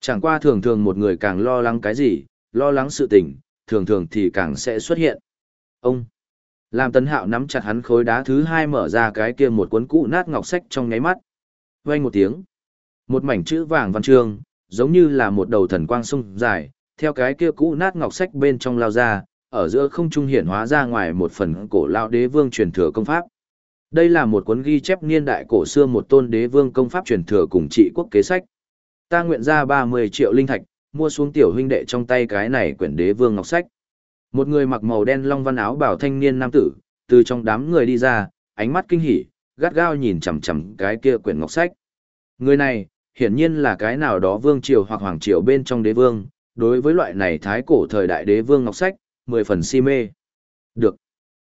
Chẳng qua thường thường một người càng lo lắng cái gì, lo lắng sự tình, thường thường thì càng sẽ xuất hiện. Ông! Làm tấn hạo nắm chặt hắn khối đá thứ hai mở ra cái kia một cuốn cũ nát ngọc sách trong nháy mắt. Vang một tiếng. Một mảnh chữ vàng văn chương, giống như là một đầu thần quang sung dài, theo cái kia cũ nát ngọc sách bên trong lao ra, ở giữa không trung hiển hóa ra ngoài một phần cổ lao đế vương truyền thừa công pháp. Đây là một cuốn ghi chép niên đại cổ xưa một tôn đế vương công pháp truyền thừa cùng trị quốc kế sách. Ta nguyện ra 30 triệu linh thạch, mua xuống tiểu huynh đệ trong tay cái này quyển đế vương ngọc sách. Một người mặc màu đen long văn áo bảo thanh niên nam tử, từ trong đám người đi ra, ánh mắt kinh hỉ, gắt gao nhìn chằm chằm cái kia quyển ngọc sách. Người này, hiển nhiên là cái nào đó vương triều hoặc hoàng triều bên trong đế vương, đối với loại này thái cổ thời đại đế vương ngọc sách, mười phần si mê. Được.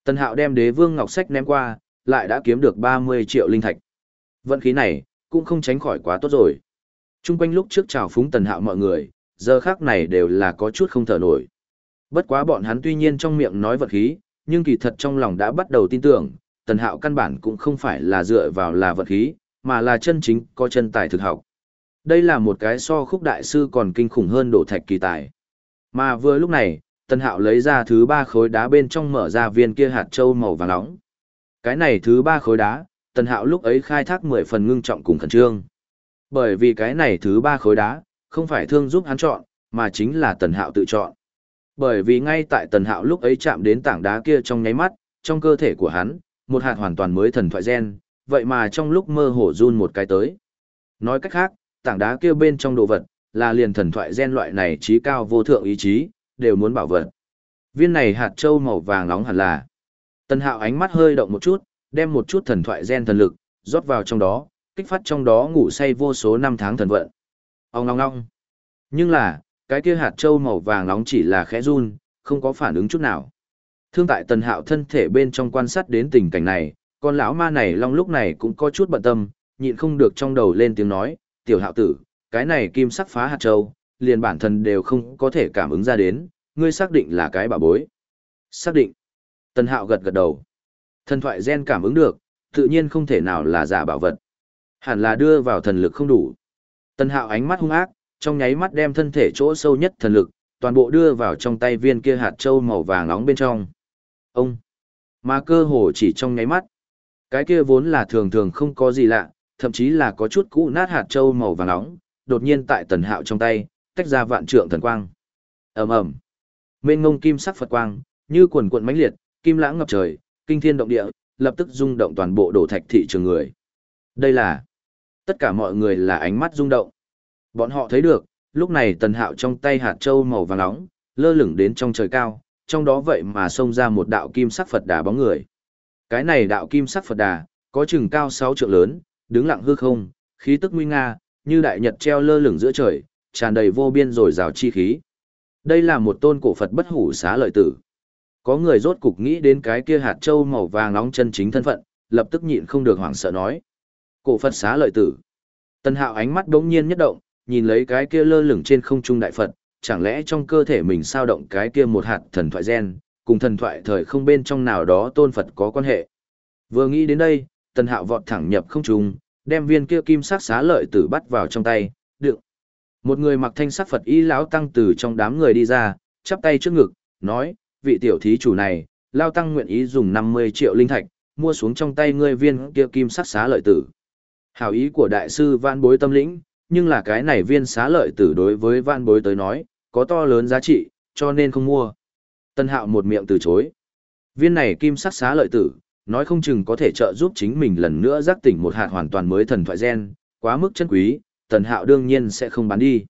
Tân Hạo đem đế vương ngọc sách ném qua, lại đã kiếm được 30 triệu linh thạch. Vận khí này, cũng không tránh khỏi quá tốt rồi. Trung quanh lúc trước chào phúng Tần Hạo mọi người, giờ khác này đều là có chút không thở nổi. Bất quá bọn hắn tuy nhiên trong miệng nói vật khí, nhưng kỳ thật trong lòng đã bắt đầu tin tưởng, Tần Hạo căn bản cũng không phải là dựa vào là vật khí, mà là chân chính có chân tài thực học. Đây là một cái so khúc đại sư còn kinh khủng hơn đổ thạch kỳ tài. Mà vừa lúc này, Tần Hạo lấy ra thứ ba khối đá bên trong mở ra viên kia hạt châu màu vàng nóng. Cái này thứ ba khối đá, Tần Hạo lúc ấy khai thác 10 phần ngưng trọng cùng khẩn trương. Bởi vì cái này thứ ba khối đá, không phải thương giúp hắn chọn, mà chính là Tần Hạo tự chọn. Bởi vì ngay tại Tần Hạo lúc ấy chạm đến tảng đá kia trong nháy mắt, trong cơ thể của hắn, một hạt hoàn toàn mới thần thoại gen, vậy mà trong lúc mơ hồ run một cái tới. Nói cách khác, tảng đá kia bên trong đồ vật, là liền thần thoại gen loại này trí cao vô thượng ý chí, đều muốn bảo vật. Viên này hạt châu màu vàng nóng hẳn là. Tần Hạo ánh mắt hơi động một chút, đem một chút thần thoại gen thần lực, rót vào trong đó, kích phát trong đó ngủ say vô số năm tháng thần vận. Ông ngong ngong. Nhưng là, cái kia hạt châu màu vàng nóng chỉ là khẽ run, không có phản ứng chút nào. Thương tại tần hạo thân thể bên trong quan sát đến tình cảnh này, con lão ma này long lúc này cũng có chút bận tâm, nhịn không được trong đầu lên tiếng nói, tiểu hạo tử, cái này kim sắc phá hạt châu, liền bản thân đều không có thể cảm ứng ra đến, ngươi xác định là cái bà bối. Xác định. Tần hạo gật gật đầu. Thần thoại gen cảm ứng được, tự nhiên không thể nào là giả bảo vật. Hẳn là đưa vào thần lực không đủ. Tần hạo ánh mắt hung ác, trong nháy mắt đem thân thể chỗ sâu nhất thần lực, toàn bộ đưa vào trong tay viên kia hạt châu màu vàng nóng bên trong. Ông! Mà cơ hồ chỉ trong nháy mắt. Cái kia vốn là thường thường không có gì lạ, thậm chí là có chút cũ nát hạt châu màu vàng nóng, đột nhiên tại tần hạo trong tay, tách ra vạn trượng thần quang. ầm ầm Mên ngông kim sắc Phật quang, như quần cuộn mãnh liệt, kim lãng ngập trời, kinh thiên động địa, lập tức rung động toàn bộ đổ thạch thị trường người. Đây là tất cả mọi người là ánh mắt rung động. Bọn họ thấy được, lúc này tần hạo trong tay hạt châu màu vàng nóng, lơ lửng đến trong trời cao, trong đó vậy mà xông ra một đạo kim sắc Phật đà bóng người. Cái này đạo kim sắc Phật đà, có chừng cao 6 trượng lớn, đứng lặng hư không, khí tức nguy nga, như đại nhật treo lơ lửng giữa trời, tràn đầy vô biên rồi rào chi khí. Đây là một tôn cổ Phật bất hủ xá lợi tử. Có người rốt cục nghĩ đến cái kia hạt châu màu vàng nóng chân chính thân phận, lập tức nhịn không được hoảng sợ nói. Cổ Phật xá lợi tử. Tân hạo ánh mắt đống nhiên nhất động, nhìn lấy cái kia lơ lửng trên không trung đại Phật, chẳng lẽ trong cơ thể mình sao động cái kia một hạt thần thoại gen, cùng thần thoại thời không bên trong nào đó tôn Phật có quan hệ. Vừa nghĩ đến đây, tần hạo vọt thẳng nhập không trung, đem viên kia kim sắc xá lợi tử bắt vào trong tay, đựng. Một người mặc thanh sắc Phật y lão tăng từ trong đám người đi ra, chắp tay trước ngực, nói, vị tiểu thí chủ này, lao tăng nguyện ý dùng 50 triệu linh thạch, mua xuống trong tay ngươi viên kia kim sắc xá lợi tử. Hảo ý của đại sư vạn bối tâm lĩnh, nhưng là cái này viên xá lợi tử đối với vạn bối tới nói, có to lớn giá trị, cho nên không mua. Tân hạo một miệng từ chối. Viên này kim sắc xá lợi tử, nói không chừng có thể trợ giúp chính mình lần nữa giác tỉnh một hạt hoàn toàn mới thần thoại gen, quá mức chân quý, tần hạo đương nhiên sẽ không bán đi.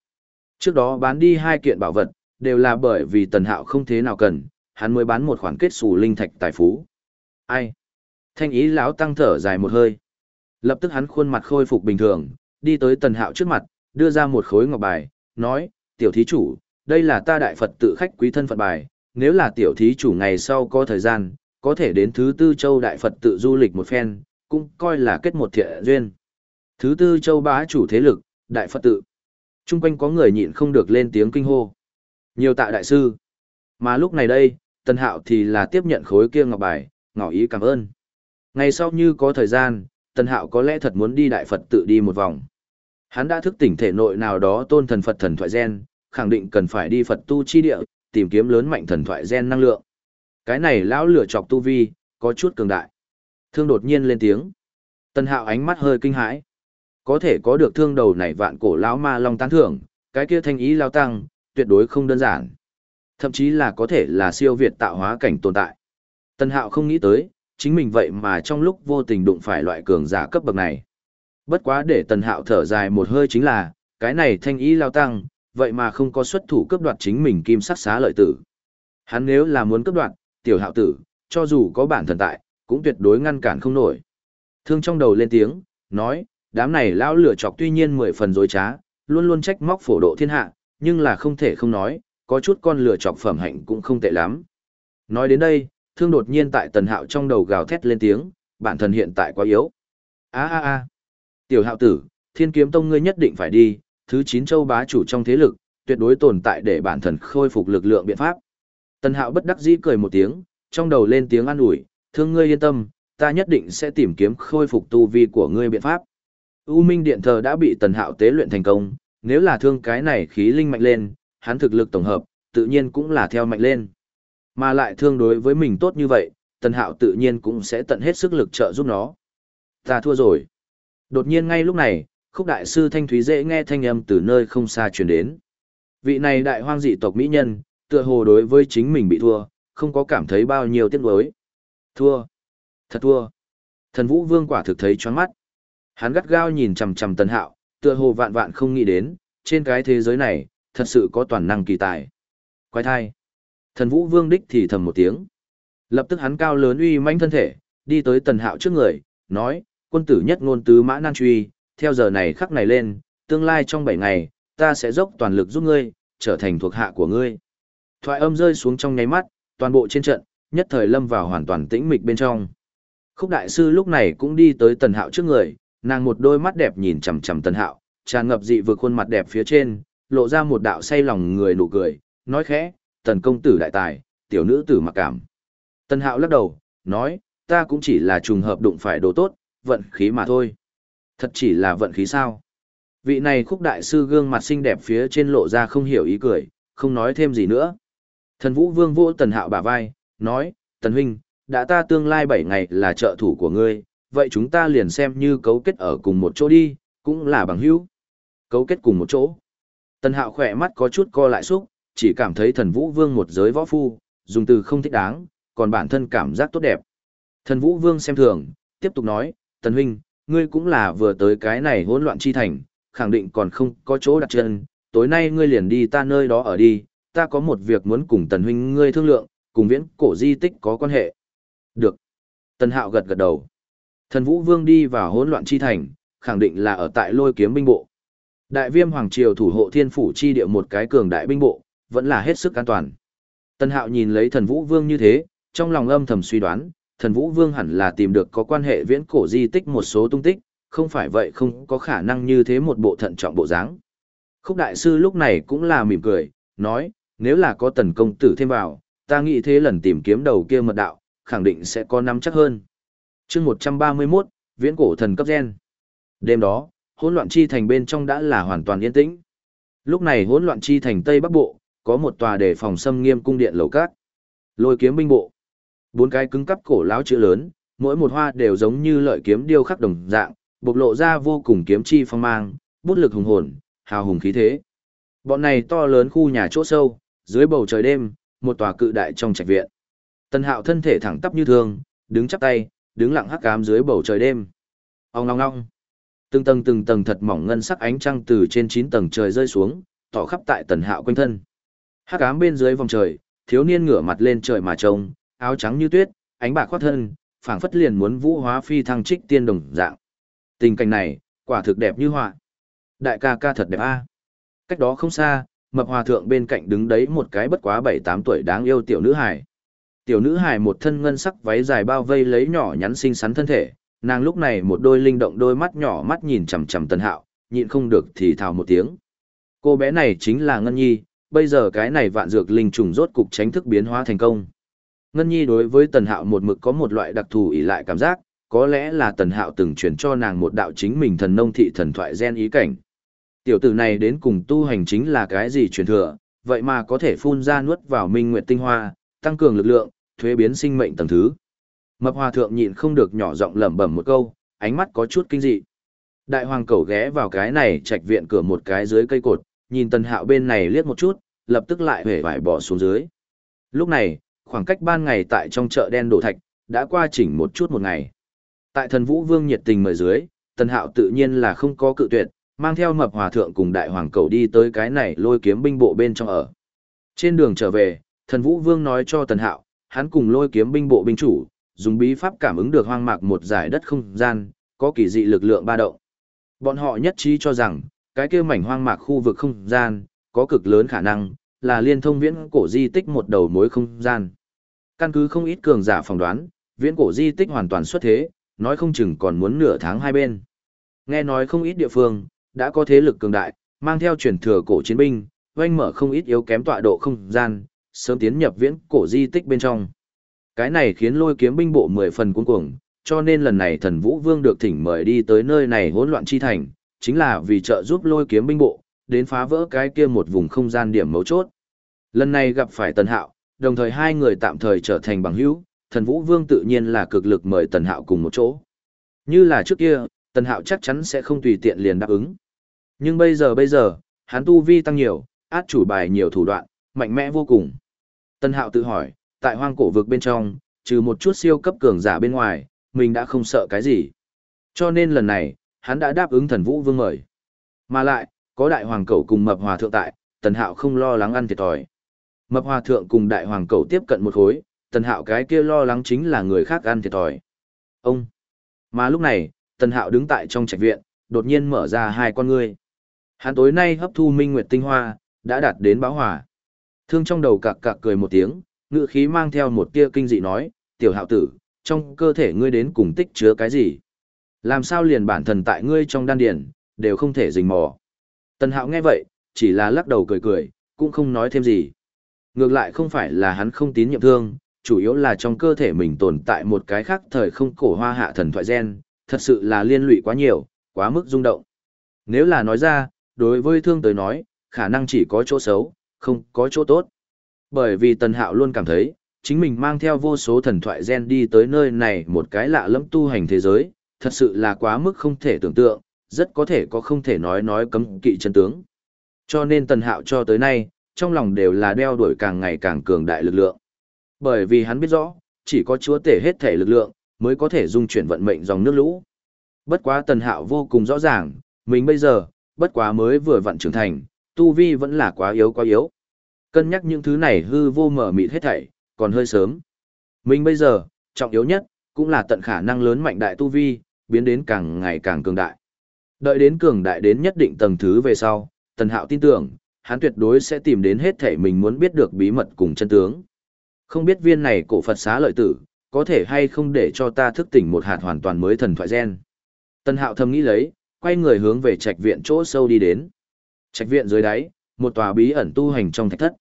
Trước đó bán đi hai kiện bảo vật, đều là bởi vì tần hạo không thế nào cần, hắn mới bán một khoản kết xù linh thạch tài phú. Ai? Thanh ý lão tăng thở dài một hơi. Lập tức hắn khuôn mặt khôi phục bình thường, đi tới tần hạo trước mặt, đưa ra một khối ngọc bài, nói, tiểu thí chủ, đây là ta đại Phật tự khách quý thân Phật bài, nếu là tiểu thí chủ ngày sau có thời gian, có thể đến thứ tư châu đại Phật tự du lịch một phen, cũng coi là kết một thiện duyên. Thứ tư châu bá chủ thế lực, đại Phật tự. Trung quanh có người nhịn không được lên tiếng kinh hô. Nhiều tạ đại sư. Mà lúc này đây, Tần Hạo thì là tiếp nhận khối kia ngọc bài, ngỏ ý cảm ơn. Ngày sau như có thời gian, Tần Hạo có lẽ thật muốn đi đại Phật tự đi một vòng. Hắn đã thức tỉnh thể nội nào đó tôn thần Phật thần thoại gen, khẳng định cần phải đi Phật tu chi địa, tìm kiếm lớn mạnh thần thoại gen năng lượng. Cái này lão lửa chọc tu vi, có chút cường đại. Thương đột nhiên lên tiếng. Tần Hạo ánh mắt hơi kinh hãi. Có thể có được thương đầu này vạn cổ lão ma long tán thưởng, cái kia thanh ý lao tăng, tuyệt đối không đơn giản. Thậm chí là có thể là siêu việt tạo hóa cảnh tồn tại. Tần Hạo không nghĩ tới, chính mình vậy mà trong lúc vô tình đụng phải loại cường giả cấp bậc này. Bất quá để Tần Hạo thở dài một hơi chính là, cái này thanh ý lao tăng, vậy mà không có xuất thủ cướp đoạt chính mình kim sắc xá lợi tử. Hắn nếu là muốn cướp đoạt, tiểu hạo tử, cho dù có bản thần tại, cũng tuyệt đối ngăn cản không nổi. Thương trong đầu lên tiếng, nói, đám này lao lửa chọc tuy nhiên mười phần dối trá, luôn luôn trách móc phổ độ thiên hạ, nhưng là không thể không nói, có chút con lửa chọc phẩm hạnh cũng không tệ lắm. Nói đến đây, thương đột nhiên tại tần hạo trong đầu gào thét lên tiếng, bản thân hiện tại quá yếu. a a a tiểu hạo tử, thiên kiếm tông ngươi nhất định phải đi, thứ chín châu bá chủ trong thế lực, tuyệt đối tồn tại để bản thân khôi phục lực lượng biện pháp. Tần hạo bất đắc dĩ cười một tiếng, trong đầu lên tiếng an ủi, thương ngươi yên tâm, ta nhất định sẽ tìm kiếm khôi phục tu vi của ngươi biện pháp. U Minh Điện Thờ đã bị Tần Hạo tế luyện thành công, nếu là thương cái này khí linh mạnh lên, hắn thực lực tổng hợp, tự nhiên cũng là theo mạnh lên. Mà lại thương đối với mình tốt như vậy, tần hạo tự nhiên cũng sẽ tận hết sức lực trợ giúp nó. Ta thua rồi. Đột nhiên ngay lúc này, khúc đại sư Thanh Thúy dễ nghe thanh âm từ nơi không xa truyền đến. Vị này đại hoang dị tộc mỹ nhân, tựa hồ đối với chính mình bị thua, không có cảm thấy bao nhiêu tiếc nuối. Thua. Thật thua. Thần Vũ Vương quả thực thấy choáng mắt. Hắn gắt gao nhìn chằm chằm Tần Hạo, tựa hồ vạn vạn không nghĩ đến, trên cái thế giới này, thật sự có toàn năng kỳ tài. Quái thai. Thần Vũ Vương đích thì thầm một tiếng. Lập tức hắn cao lớn uy mãnh thân thể, đi tới Tần Hạo trước người, nói, quân tử nhất ngôn tứ mã nan truy, theo giờ này khắc này lên, tương lai trong 7 ngày, ta sẽ dốc toàn lực giúp ngươi, trở thành thuộc hạ của ngươi. Thoại âm rơi xuống trong nháy mắt, toàn bộ trên trận, nhất thời lâm vào hoàn toàn tĩnh mịch bên trong. Khúc đại sư lúc này cũng đi tới Tần Hạo trước người, nàng một đôi mắt đẹp nhìn chằm chằm Tần Hạo, tràn ngập dị vừa khuôn mặt đẹp phía trên, lộ ra một đạo say lòng người nụ cười, nói khẽ, "Tần công tử đại tài, tiểu nữ tử mặc cảm." Tần Hạo lắc đầu, nói, "Ta cũng chỉ là trùng hợp đụng phải đồ tốt, vận khí mà thôi." Thật chỉ là vận khí sao? Vị này khúc đại sư gương mặt xinh đẹp phía trên lộ ra không hiểu ý cười, không nói thêm gì nữa. Thần Vũ Vương vô Tần Hạo bả vai, nói, Tần Huynh, đã ta tương lai 7 ngày là trợ thủ của ngươi, vậy chúng ta liền xem như cấu kết ở cùng một chỗ đi, cũng là bằng hữu. Cấu kết cùng một chỗ. Tần Hạo khỏe mắt có chút co lại xúc, chỉ cảm thấy thần Vũ Vương một giới võ phu, dùng từ không thích đáng, còn bản thân cảm giác tốt đẹp. Thần Vũ Vương xem thường, tiếp tục nói, Tần Huynh, ngươi cũng là vừa tới cái này hỗn loạn chi thành, khẳng định còn không có chỗ đặt chân, tối nay ngươi liền đi ta nơi đó ở đi, ta có một việc muốn cùng Tần Huynh ngươi thương lượng, cùng viễn cổ di tích có quan hệ. Được. Tần Hạo gật gật đầu. Thần Vũ Vương đi vào hỗn loạn chi thành, khẳng định là ở tại lôi kiếm binh bộ. Đại viêm Hoàng Triều thủ hộ thiên phủ chi địa một cái cường đại binh bộ, vẫn là hết sức an toàn. Tân Hạo nhìn lấy thần Vũ Vương như thế, trong lòng âm thầm suy đoán, thần Vũ Vương hẳn là tìm được có quan hệ viễn cổ di tích một số tung tích, không phải vậy không có khả năng như thế một bộ thận trọng bộ dáng. Khúc đại sư lúc này cũng là mỉm cười, nói, nếu là có tần công tử thêm vào, ta nghĩ thế lần tìm kiếm đầu kia mật đạo, khẳng định sẽ có nắm chắc hơn. chương 131, Viễn cổ thần cấp gen. Đêm đó, hỗn loạn chi thành bên trong đã là hoàn toàn yên tĩnh. Lúc này hỗn loạn chi thành Tây Bắc Bộ, có một tòa đề phòng xâm nghiêm cung điện lầu cát. Lôi kiếm binh bộ. Bốn cái cứng cắp cổ láo chữ lớn, mỗi một hoa đều giống như lợi kiếm điêu khắc đồng dạng, bộc lộ ra vô cùng kiếm chi phong mang, bút lực hùng hồn, hào hùng khí thế. Bọn này to lớn khu nhà chỗ sâu, dưới bầu trời đêm, một tòa cự đại trong trạch viện. Tần Hạo thân thể thẳng tắp như thường, đứng chắp tay, đứng lặng hắc ám dưới bầu trời đêm. Ong ong ong. Từng tầng từng tầng thật mỏng ngân sắc ánh trăng từ trên chín tầng trời rơi xuống, tỏ khắp tại Tần Hạo quanh thân. Hắc ám bên dưới vòng trời, thiếu niên ngửa mặt lên trời mà trông, áo trắng như tuyết, ánh bạc khoát thân, phảng phất liền muốn vũ hóa phi thăng trích tiên đồng dạng. Tình cảnh này, quả thực đẹp như họa. Đại ca ca thật đẹp a. Cách đó không xa, mập hòa thượng bên cạnh đứng đấy một cái bất quá 7-8 tuổi đáng yêu tiểu nữ hài. Tiểu nữ hài một thân ngân sắc váy dài bao vây lấy nhỏ nhắn xinh xắn thân thể, nàng lúc này một đôi linh động đôi mắt nhỏ mắt nhìn chằm chằm Tần Hạo, nhịn không được thì thào một tiếng. Cô bé này chính là Ngân Nhi, bây giờ cái này vạn dược linh trùng rốt cục tránh thức biến hóa thành công. Ngân Nhi đối với Tần Hạo một mực có một loại đặc thù ỉ lại cảm giác, có lẽ là Tần Hạo từng truyền cho nàng một đạo chính mình thần nông thị thần thoại gen ý cảnh. Tiểu tử này đến cùng tu hành chính là cái gì truyền thừa, vậy mà có thể phun ra nuốt vào minh nguyệt tinh hoa, tăng cường lực lượng, thuế biến sinh mệnh tầng thứ. Mập hòa thượng nhịn không được nhỏ giọng lẩm bẩm một câu, ánh mắt có chút kinh dị. Đại hoàng cầu ghé vào cái này trạch viện cửa một cái dưới cây cột, nhìn tần hạo bên này liếc một chút, lập tức lại hề vải bỏ xuống dưới. Lúc này, khoảng cách ban ngày tại trong chợ đen đổ thạch, đã qua chỉnh một chút một ngày. Tại thần vũ vương nhiệt tình mời dưới, tần hạo tự nhiên là không có cự tuyệt, mang theo mập hòa thượng cùng đại hoàng cầu đi tới cái này lôi kiếm binh bộ bên trong ở. Trên đường trở về, thần vũ vương nói cho tần hạo, hắn cùng lôi kiếm binh bộ binh chủ, dùng bí pháp cảm ứng được hoang mạc một giải đất không gian, có kỳ dị lực lượng ba động. Bọn họ nhất trí cho rằng, cái kia mảnh hoang mạc khu vực không gian, có cực lớn khả năng, là liên thông viễn cổ di tích một đầu mối không gian. Căn cứ không ít cường giả phỏng đoán, viễn cổ di tích hoàn toàn xuất thế, nói không chừng còn muốn nửa tháng hai bên. Nghe nói không ít địa phương, đã có thế lực cường đại, mang theo truyền thừa cổ chiến binh, oanh mở không ít yếu kém tọa độ không gian, sớm tiến nhập viễn cổ di tích bên trong. Cái này khiến lôi kiếm binh bộ mười phần cuống cuồng, cho nên lần này thần vũ vương được thỉnh mời đi tới nơi này hỗn loạn chi thành, chính là vì trợ giúp lôi kiếm binh bộ, đến phá vỡ cái kia một vùng không gian điểm mấu chốt. Lần này gặp phải Tần Hạo, đồng thời hai người tạm thời trở thành bằng hữu, thần Vũ Vương tự nhiên là cực lực mời Tần Hạo cùng một chỗ. Như là trước kia, Tần Hạo chắc chắn sẽ không tùy tiện liền đáp ứng. Nhưng bây giờ bây giờ, hắn tu vi tăng nhiều, át chủ bài nhiều thủ đoạn, mạnh mẽ vô cùng. Tần Hạo tự hỏi, tại hoang cổ vực bên trong, trừ một chút siêu cấp cường giả bên ngoài, mình đã không sợ cái gì. Cho nên lần này, hắn đã đáp ứng thần vũ vương mời. Mà lại, có đại hoàng cẩu cùng mập hòa thượng tại, tần hạo không lo lắng ăn thiệt thòi. Mập hòa thượng cùng đại hoàng cẩu tiếp cận một khối, tần hạo cái kia lo lắng chính là người khác ăn thiệt thòi. Ông! Mà lúc này, tần hạo đứng tại trong trạch viện, đột nhiên mở ra hai con ngươi. Hắn tối nay hấp thu minh nguyệt tinh hoa, đã đạt đến báo hòa. Thương trong đầu cạc cạc cười một tiếng, ngự khí mang theo một tia kinh dị nói, tiểu hạo tử, trong cơ thể ngươi đến cùng tích chứa cái gì? Làm sao liền bản thần tại ngươi trong đan điển, đều không thể rình mò. Tần hạo nghe vậy, chỉ là lắc đầu cười cười, cũng không nói thêm gì. Ngược lại không phải là hắn không tín nhiệm thương, chủ yếu là trong cơ thể mình tồn tại một cái khác thời không cổ hoa hạ thần thoại gen, thật sự là liên lụy quá nhiều, quá mức rung động. Nếu là nói ra, đối với thương tới nói, khả năng chỉ có chỗ xấu, không có chỗ tốt. Bởi vì Tần Hạo luôn cảm thấy, chính mình mang theo vô số thần thoại gen đi tới nơi này một cái lạ lẫm tu hành thế giới, thật sự là quá mức không thể tưởng tượng, rất có thể có không thể nói nói cấm kỵ chân tướng. Cho nên Tần Hạo cho tới nay, trong lòng đều là đeo đuổi càng ngày càng cường đại lực lượng. Bởi vì hắn biết rõ, chỉ có chúa tể hết thể lực lượng, mới có thể dung chuyển vận mệnh dòng nước lũ. Bất quá Tần Hạo vô cùng rõ ràng, mình bây giờ, bất quá mới vừa vận trưởng thành, tu vi vẫn là quá yếu quá yếu. Cân nhắc những thứ này hư vô mở mịt hết thảy, còn hơi sớm. Mình bây giờ, trọng yếu nhất, cũng là tận khả năng lớn mạnh đại tu vi, biến đến càng ngày càng cường đại. Đợi đến cường đại đến nhất định tầng thứ về sau, Tần Hạo tin tưởng, hắn tuyệt đối sẽ tìm đến hết thể mình muốn biết được bí mật cùng chân tướng. Không biết viên này cổ Phật xá lợi tử, có thể hay không để cho ta thức tỉnh một hạt hoàn toàn mới thần thoại gen. Tần Hạo thầm nghĩ lấy, quay người hướng về trạch viện chỗ sâu đi đến. Trạch viện dưới đáy, một tòa bí ẩn tu hành trong thạch thất.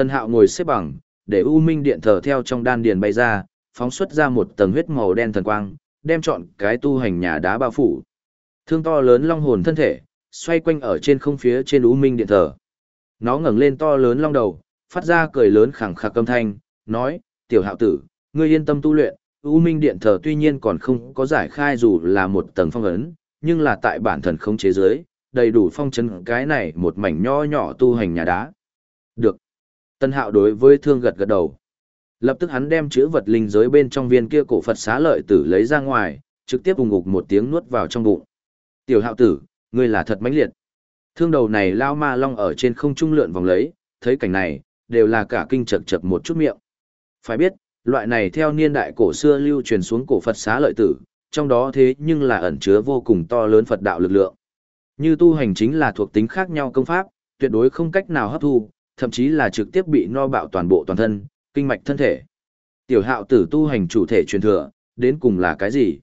Tần Hạo ngồi xếp bằng, để U Minh điện thờ theo trong đan điền bay ra, phóng xuất ra một tầng huyết màu đen thần quang, đem chọn cái tu hành nhà đá bao phủ. Thương to lớn long hồn thân thể, xoay quanh ở trên không phía trên U Minh điện thờ. Nó ngẩng lên to lớn long đầu, phát ra cười lớn khẳng khạc âm thanh, nói, tiểu hạo tử, ngươi yên tâm tu luyện, U Minh điện thờ tuy nhiên còn không có giải khai dù là một tầng phong ấn, nhưng là tại bản thần không chế giới, đầy đủ phong trấn cái này một mảnh nho nhỏ tu hành nhà đá. Được. Tân hạo đối với thương gật gật đầu. Lập tức hắn đem chữ vật linh giới bên trong viên kia cổ Phật xá lợi tử lấy ra ngoài, trực tiếp vùng ngục một tiếng nuốt vào trong bụng. Tiểu hạo tử, ngươi là thật mãnh liệt. Thương đầu này lao ma long ở trên không trung lượn vòng lấy, thấy cảnh này, đều là cả kinh chật chật một chút miệng. Phải biết, loại này theo niên đại cổ xưa lưu truyền xuống cổ Phật xá lợi tử, trong đó thế nhưng là ẩn chứa vô cùng to lớn Phật đạo lực lượng. Như tu hành chính là thuộc tính khác nhau công pháp, tuyệt đối không cách nào hấp thu, thậm chí là trực tiếp bị no bạo toàn bộ toàn thân, kinh mạch thân thể. Tiểu hạo tử tu hành chủ thể truyền thừa, đến cùng là cái gì?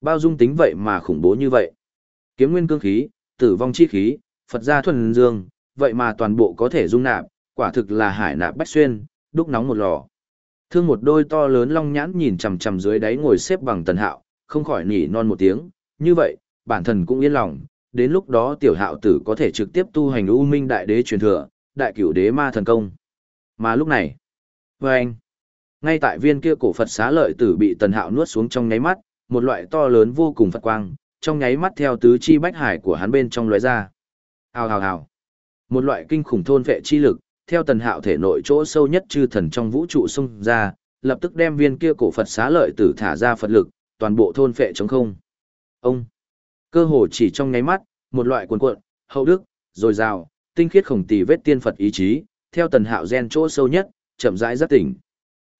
Bao dung tính vậy mà khủng bố như vậy. Kiếm nguyên cương khí, tử vong chi khí, Phật gia thuần dương, vậy mà toàn bộ có thể dung nạp, quả thực là hải nạp bách xuyên, đúc nóng một lò. Thương một đôi to lớn long nhãn nhìn chằm chằm dưới đáy ngồi xếp bằng tần hạo, không khỏi nỉ non một tiếng, như vậy, bản thân cũng yên lòng, đến lúc đó tiểu hạo tử có thể trực tiếp tu hành u minh đại đế truyền thừa, đại cửu đế ma thần công. Mà lúc này, với anh, ngay tại viên kia cổ Phật xá lợi tử bị tần hạo nuốt xuống trong nháy mắt, một loại to lớn vô cùng Phật quang, trong nháy mắt theo tứ chi bách hải của hắn bên trong lóe ra. Hào hào hào. Một loại kinh khủng thôn vệ chi lực, theo tần hạo thể nội chỗ sâu nhất chư thần trong vũ trụ xung ra, lập tức đem viên kia cổ Phật xá lợi tử thả ra Phật lực, toàn bộ thôn vệ trống không. Ông. Cơ hồ chỉ trong nháy mắt, một loại cuồn cuộn, hậu đức, dồi dào, tinh khiết khổng tỷ vết tiên Phật ý chí, theo tần hạo gen chỗ sâu nhất, chậm rãi giác tỉnh.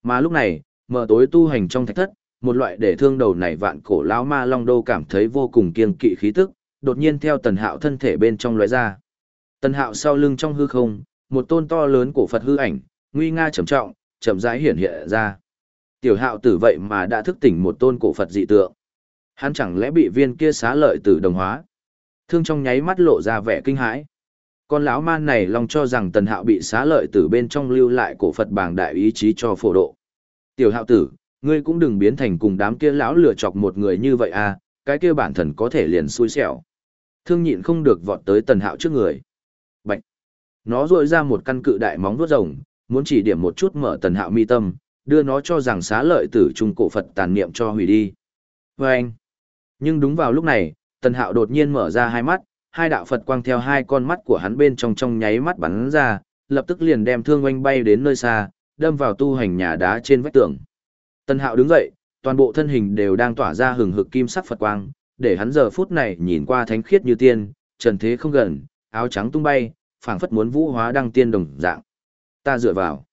Mà lúc này, mở tối tu hành trong thạch thất, một loại để thương đầu này vạn cổ lão ma long đô cảm thấy vô cùng kiêng kỵ khí tức, đột nhiên theo tần hạo thân thể bên trong lóe ra. Tần hạo sau lưng trong hư không, một tôn to lớn cổ Phật hư ảnh, nguy nga trầm trọng, chậm rãi hiển hiện ra. Tiểu hạo tử vậy mà đã thức tỉnh một tôn cổ Phật dị tượng. Hắn chẳng lẽ bị viên kia xá lợi tử đồng hóa? Thương trong nháy mắt lộ ra vẻ kinh hãi. Con lão man này lòng cho rằng tần hạo bị xá lợi tử bên trong lưu lại cổ Phật bảng đại ý chí cho phổ độ. Tiểu hạo tử, ngươi cũng đừng biến thành cùng đám kia lão lừa chọc một người như vậy à, cái kia bản thần có thể liền xui xẻo. Thương nhịn không được vọt tới tần hạo trước người. Bạch! nó dội ra một căn cự đại móng vuốt rồng, muốn chỉ điểm một chút mở tần hạo mi tâm, đưa nó cho rằng xá lợi tử trung cổ Phật tàn niệm cho hủy đi. vê anh, nhưng đúng vào lúc này, tần hạo đột nhiên mở ra hai mắt, hai đạo Phật quang theo hai con mắt của hắn bên trong trong nháy mắt bắn ra, lập tức liền đem thương oanh bay đến nơi xa, đâm vào tu hành nhà đá trên vách tường. Tần hạo đứng dậy, toàn bộ thân hình đều đang tỏa ra hừng hực kim sắc Phật quang, để hắn giờ phút này nhìn qua thánh khiết như tiên, trần thế không gần, áo trắng tung bay, phảng phất muốn vũ hóa đăng tiên đồng dạng. Ta dựa vào.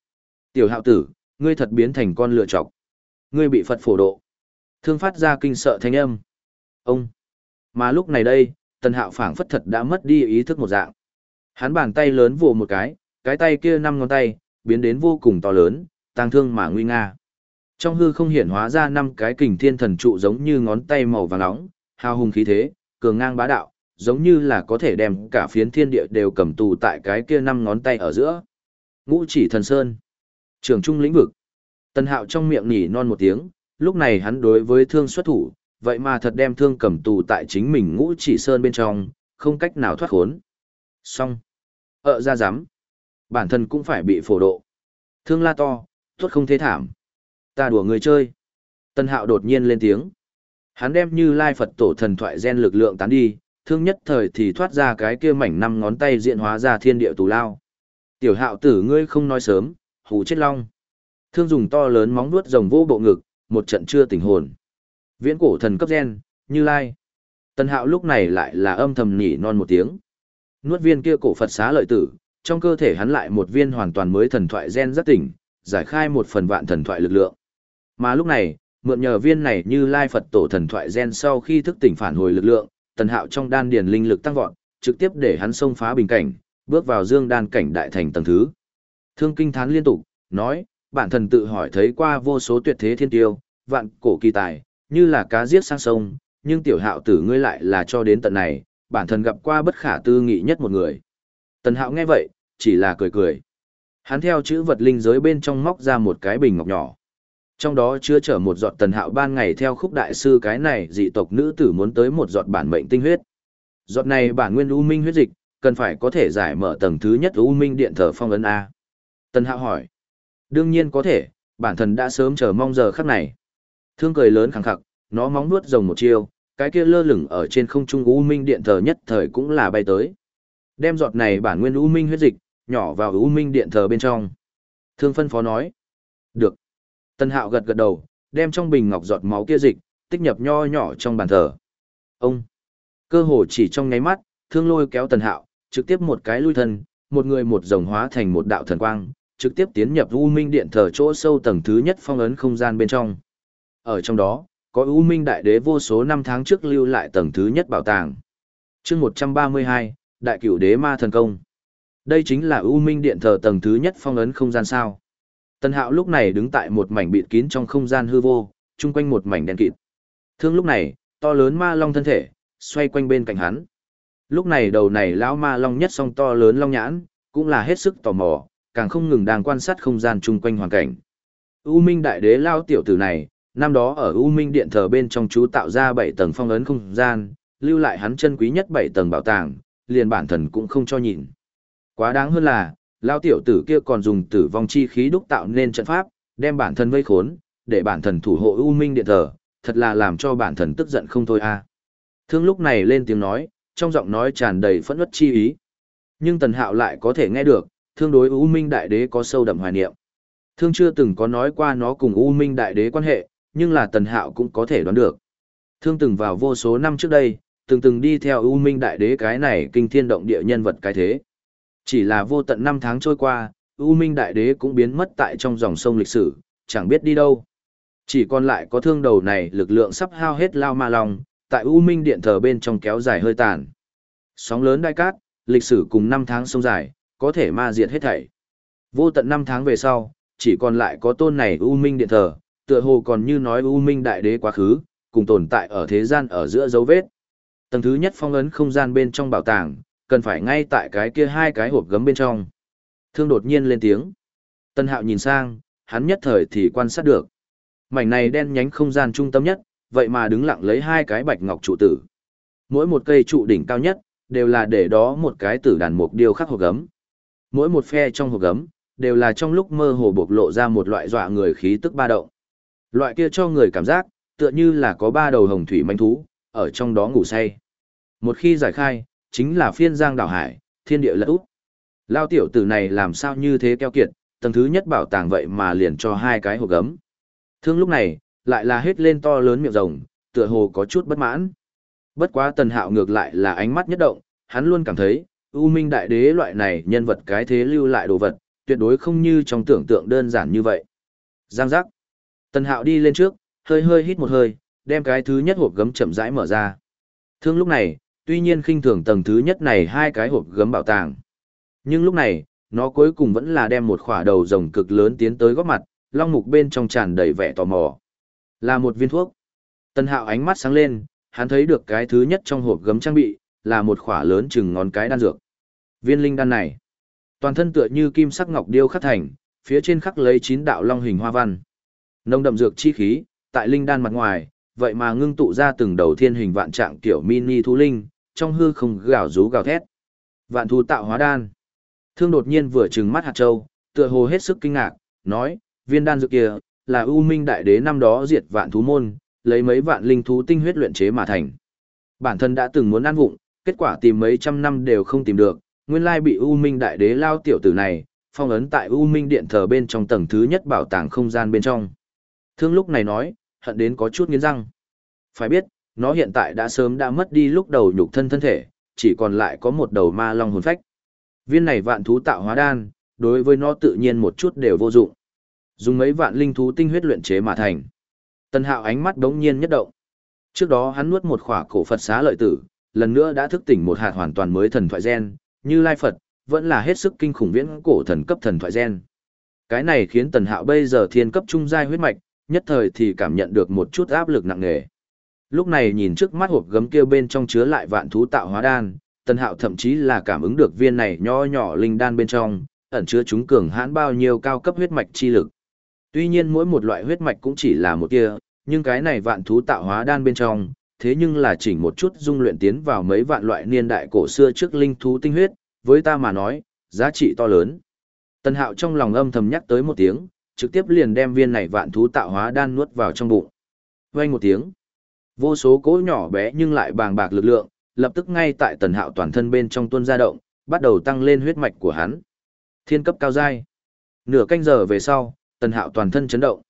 Tiểu hạo tử, ngươi thật biến thành con lựa chọc. Ngươi bị Phật phổ độ. Thương phát ra kinh sợ thanh âm. Ông. Mà lúc này đây, tần hạo phảng phất thật đã mất đi ý thức một dạng. Hắn bàn tay lớn vồ một cái, cái tay kia năm ngón tay, biến đến vô cùng to lớn, tăng thương mà nguy nga. Trong hư không hiển hóa ra năm cái kình thiên thần trụ giống như ngón tay màu vàng nóng, hào hùng khí thế, cường ngang bá đạo, giống như là có thể đem cả phiến thiên địa đều cầm tù tại cái kia năm ngón tay ở giữa. Ngũ chỉ thần sơn. Trường trung lĩnh vực. Tân hạo trong miệng nhỉ non một tiếng, lúc này hắn đối với thương xuất thủ, vậy mà thật đem thương cầm tù tại chính mình ngũ chỉ sơn bên trong, không cách nào thoát khốn. Xong. ợ ra dám. Bản thân cũng phải bị phổ độ. Thương la to, tuốt không thế thảm. Ta đùa người chơi. Tân hạo đột nhiên lên tiếng. Hắn đem như lai Phật tổ thần thoại gen lực lượng tán đi, thương nhất thời thì thoát ra cái kia mảnh năm ngón tay diện hóa ra thiên địa tù lao. Tiểu hạo tử ngươi không nói sớm, hù chết long. Thương dùng to lớn móng vuốt rồng vô bộ ngực, một trận chưa tỉnh hồn. Viễn cổ thần cấp gen, như lai. Tân hạo lúc này lại là âm thầm nhỉ non một tiếng. Nuốt viên kia cổ Phật xá lợi tử, trong cơ thể hắn lại một viên hoàn toàn mới thần thoại gen rất tỉnh, giải khai một phần vạn thần thoại lực lượng. Mà lúc này, mượn nhờ viên này như lai Phật tổ thần thoại gen sau khi thức tỉnh phản hồi lực lượng, tần hạo trong đan điền linh lực tăng vọt, trực tiếp để hắn xông phá bình cảnh, bước vào dương đan cảnh đại thành tầng thứ. Thương kinh thán liên tục, nói, bản thần tự hỏi thấy qua vô số tuyệt thế thiên tiêu, vạn cổ kỳ tài, như là cá giết sang sông, nhưng tiểu hạo tử ngươi lại là cho đến tận này, bản thân gặp qua bất khả tư nghị nhất một người. Tần hạo nghe vậy, chỉ là cười cười. Hắn theo chữ vật linh giới bên trong móc ra một cái bình ngọc nhỏ. Trong đó chứa chở một giọt tần hạo ban ngày theo khúc đại sư cái này dị tộc nữ tử muốn tới một giọt bản mệnh tinh huyết. Giọt này bản nguyên u minh huyết dịch, cần phải có thể giải mở tầng thứ nhất u minh điện thờ phong ấn A. Tần hạo hỏi. Đương nhiên có thể, bản thân đã sớm chờ mong giờ khắc này. Thương cười lớn khẳng khặc, nó móng nuốt rồng một chiêu, cái kia lơ lửng ở trên không trung u minh điện thờ nhất thời cũng là bay tới. Đem giọt này bản nguyên u minh huyết dịch, nhỏ vào u minh điện thờ bên trong. Thương phân phó nói. Được. Tân hạo gật gật đầu, đem trong bình ngọc giọt máu kia dịch, tích nhập nho nhỏ trong bàn thờ. Ông, cơ hồ chỉ trong nháy mắt, thương lôi kéo tần hạo, trực tiếp một cái lui thân, một người một rồng hóa thành một đạo thần quang, trực tiếp tiến nhập U Minh Điện thờ chỗ sâu tầng thứ nhất phong ấn không gian bên trong. Ở trong đó, có U Minh Đại Đế vô số năm tháng trước lưu lại tầng thứ nhất bảo tàng. chương 132, Đại cửu Đế Ma Thần Công. Đây chính là U Minh Điện thờ tầng thứ nhất phong ấn không gian sao. Tần Hạo lúc này đứng tại một mảnh bịt kín trong không gian hư vô, chung quanh một mảnh đen kịt. Thương lúc này, to lớn ma long thân thể, xoay quanh bên cạnh hắn. Lúc này đầu này lão ma long nhất song to lớn long nhãn, cũng là hết sức tò mò, càng không ngừng đang quan sát không gian chung quanh hoàn cảnh. U Minh Đại Đế lao tiểu tử này, năm đó ở U Minh Điện thờ bên trong chú tạo ra 7 tầng phong ấn không gian, lưu lại hắn chân quý nhất 7 tầng bảo tàng, liền bản thần cũng không cho nhìn. Quá đáng hơn là, Lao tiểu tử kia còn dùng tử vong chi khí đúc tạo nên trận pháp, đem bản thân vây khốn, để bản thần thủ hộ U Minh điện thờ, thật là làm cho bản thần tức giận không thôi a. Thương lúc này lên tiếng nói, trong giọng nói tràn đầy phẫn uất chi ý. Nhưng Tần Hạo lại có thể nghe được, thương đối U Minh đại đế có sâu đậm hoài niệm. Thương chưa từng có nói qua nó cùng U Minh đại đế quan hệ, nhưng là Tần Hạo cũng có thể đoán được. Thương từng vào vô số năm trước đây, từng từng đi theo U Minh đại đế cái này kinh thiên động địa nhân vật cái thế. Chỉ là vô tận năm tháng trôi qua, U Minh Đại Đế cũng biến mất tại trong dòng sông lịch sử, chẳng biết đi đâu. Chỉ còn lại có thương đầu này lực lượng sắp hao hết lao ma lòng, tại U Minh Điện thờ bên trong kéo dài hơi tàn. Sóng lớn đai cát, lịch sử cùng năm tháng sông dài, có thể ma diệt hết thảy. Vô tận năm tháng về sau, chỉ còn lại có tôn này U Minh Điện thờ, tựa hồ còn như nói U Minh Đại Đế quá khứ, cùng tồn tại ở thế gian ở giữa dấu vết. Tầng thứ nhất phong ấn không gian bên trong bảo tàng, cần phải ngay tại cái kia hai cái hộp gấm bên trong. Thương đột nhiên lên tiếng. Tân hạo nhìn sang, hắn nhất thời thì quan sát được. Mảnh này đen nhánh không gian trung tâm nhất, vậy mà đứng lặng lấy hai cái bạch ngọc trụ tử. Mỗi một cây trụ đỉnh cao nhất, đều là để đó một cái tử đàn mục điêu khắc hộp gấm. mỗi một phe trong hộp gấm, đều là trong lúc mơ hồ bộc lộ ra một loại dọa người khí tức ba động. Loại kia cho người cảm giác, tựa như là có ba đầu hồng thủy manh thú, ở trong đó ngủ say. Một khi giải khai, chính là phiên giang đảo hải, thiên địa lật úp. Lao tiểu tử này làm sao như thế keo kiệt, tầng thứ nhất bảo tàng vậy mà liền cho hai cái hộp gấm. Thương lúc này, lại là hết lên to lớn miệng rồng, tựa hồ có chút bất mãn. Bất quá tần hạo ngược lại là ánh mắt nhất động, hắn luôn cảm thấy, U Minh Đại Đế loại này nhân vật cái thế lưu lại đồ vật, tuyệt đối không như trong tưởng tượng đơn giản như vậy. Giang giác. Tần hạo đi lên trước, hơi hơi hít một hơi, đem cái thứ nhất hộp gấm chậm rãi mở ra. Thương lúc này, tuy nhiên khinh thường tầng thứ nhất này hai cái hộp gấm bảo tàng. Nhưng lúc này, nó cuối cùng vẫn là đem một khỏa đầu rồng cực lớn tiến tới góc mặt, long mục bên trong tràn đầy vẻ tò mò. Là một viên thuốc. Tần hạo ánh mắt sáng lên, hắn thấy được cái thứ nhất trong hộp gấm trang bị, là một khỏa lớn chừng ngón cái đan dược. Viên linh đan này, toàn thân tựa như kim sắc ngọc điêu khắc thành, phía trên khắc lấy chín đạo long hình hoa văn. Nông đậm dược chi khí, tại linh đan mặt ngoài, vậy mà ngưng tụ ra từng đầu thiên hình vạn trạng tiểu mini thú linh, trong hư không gào rú gào thét. Vạn thú tạo hóa đan. Thương đột nhiên vừa trừng mắt hạt châu, tựa hồ hết sức kinh ngạc, nói, viên đan dược kia, là U Minh Đại Đế năm đó diệt vạn thú môn, lấy mấy vạn linh thú tinh huyết luyện chế mà thành. Bản thân đã từng muốn ăn vụng, kết quả tìm mấy trăm năm đều không tìm được, nguyên lai bị U Minh Đại Đế lao tiểu tử này, phong ấn tại U Minh Điện thờ bên trong tầng thứ nhất bảo tàng không gian bên trong. Thương lúc này nói, hận đến có chút nghiến răng. Phải biết, nó hiện tại đã sớm đã mất đi lúc đầu nhục thân thân thể, chỉ còn lại có một đầu ma long hồn phách. Viên này vạn thú tạo hóa đan, đối với nó tự nhiên một chút đều vô dụng. Dùng mấy vạn linh thú tinh huyết luyện chế mà thành. Tần Hạo ánh mắt đống nhiên nhất động. Trước đó hắn nuốt một khỏa cổ Phật xá lợi tử, lần nữa đã thức tỉnh một hạt hoàn toàn mới thần thoại gen, như Lai Phật, vẫn là hết sức kinh khủng viễn cổ thần cấp thần thoại gen. Cái này khiến Tần Hạo bây giờ thiên cấp trung giai huyết mạch, nhất thời thì cảm nhận được một chút áp lực nặng nề. Lúc này nhìn trước mắt hộp gấm kia bên trong chứa lại vạn thú tạo hóa đan, Tần Hạo thậm chí là cảm ứng được viên này nho nhỏ linh đan bên trong, ẩn chứa chúng cường hãn bao nhiêu cao cấp huyết mạch chi lực. Tuy nhiên mỗi một loại huyết mạch cũng chỉ là một tia, nhưng cái này vạn thú tạo hóa đan bên trong, thế nhưng là chỉnh một chút dung luyện tiến vào mấy vạn loại niên đại cổ xưa trước linh thú tinh huyết, với ta mà nói, giá trị to lớn. Tần Hạo trong lòng âm thầm nhắc tới một tiếng, trực tiếp liền đem viên này vạn thú tạo hóa đan nuốt vào trong bụng. Vang một tiếng, vô số cỗ nhỏ bé nhưng lại bàng bạc lực lượng, lập tức ngay tại Tần Hạo toàn thân bên trong tuôn ra động, bắt đầu tăng lên huyết mạch của hắn. Thiên cấp cao giai. Nửa canh giờ về sau, Tần Hạo toàn thân chấn động.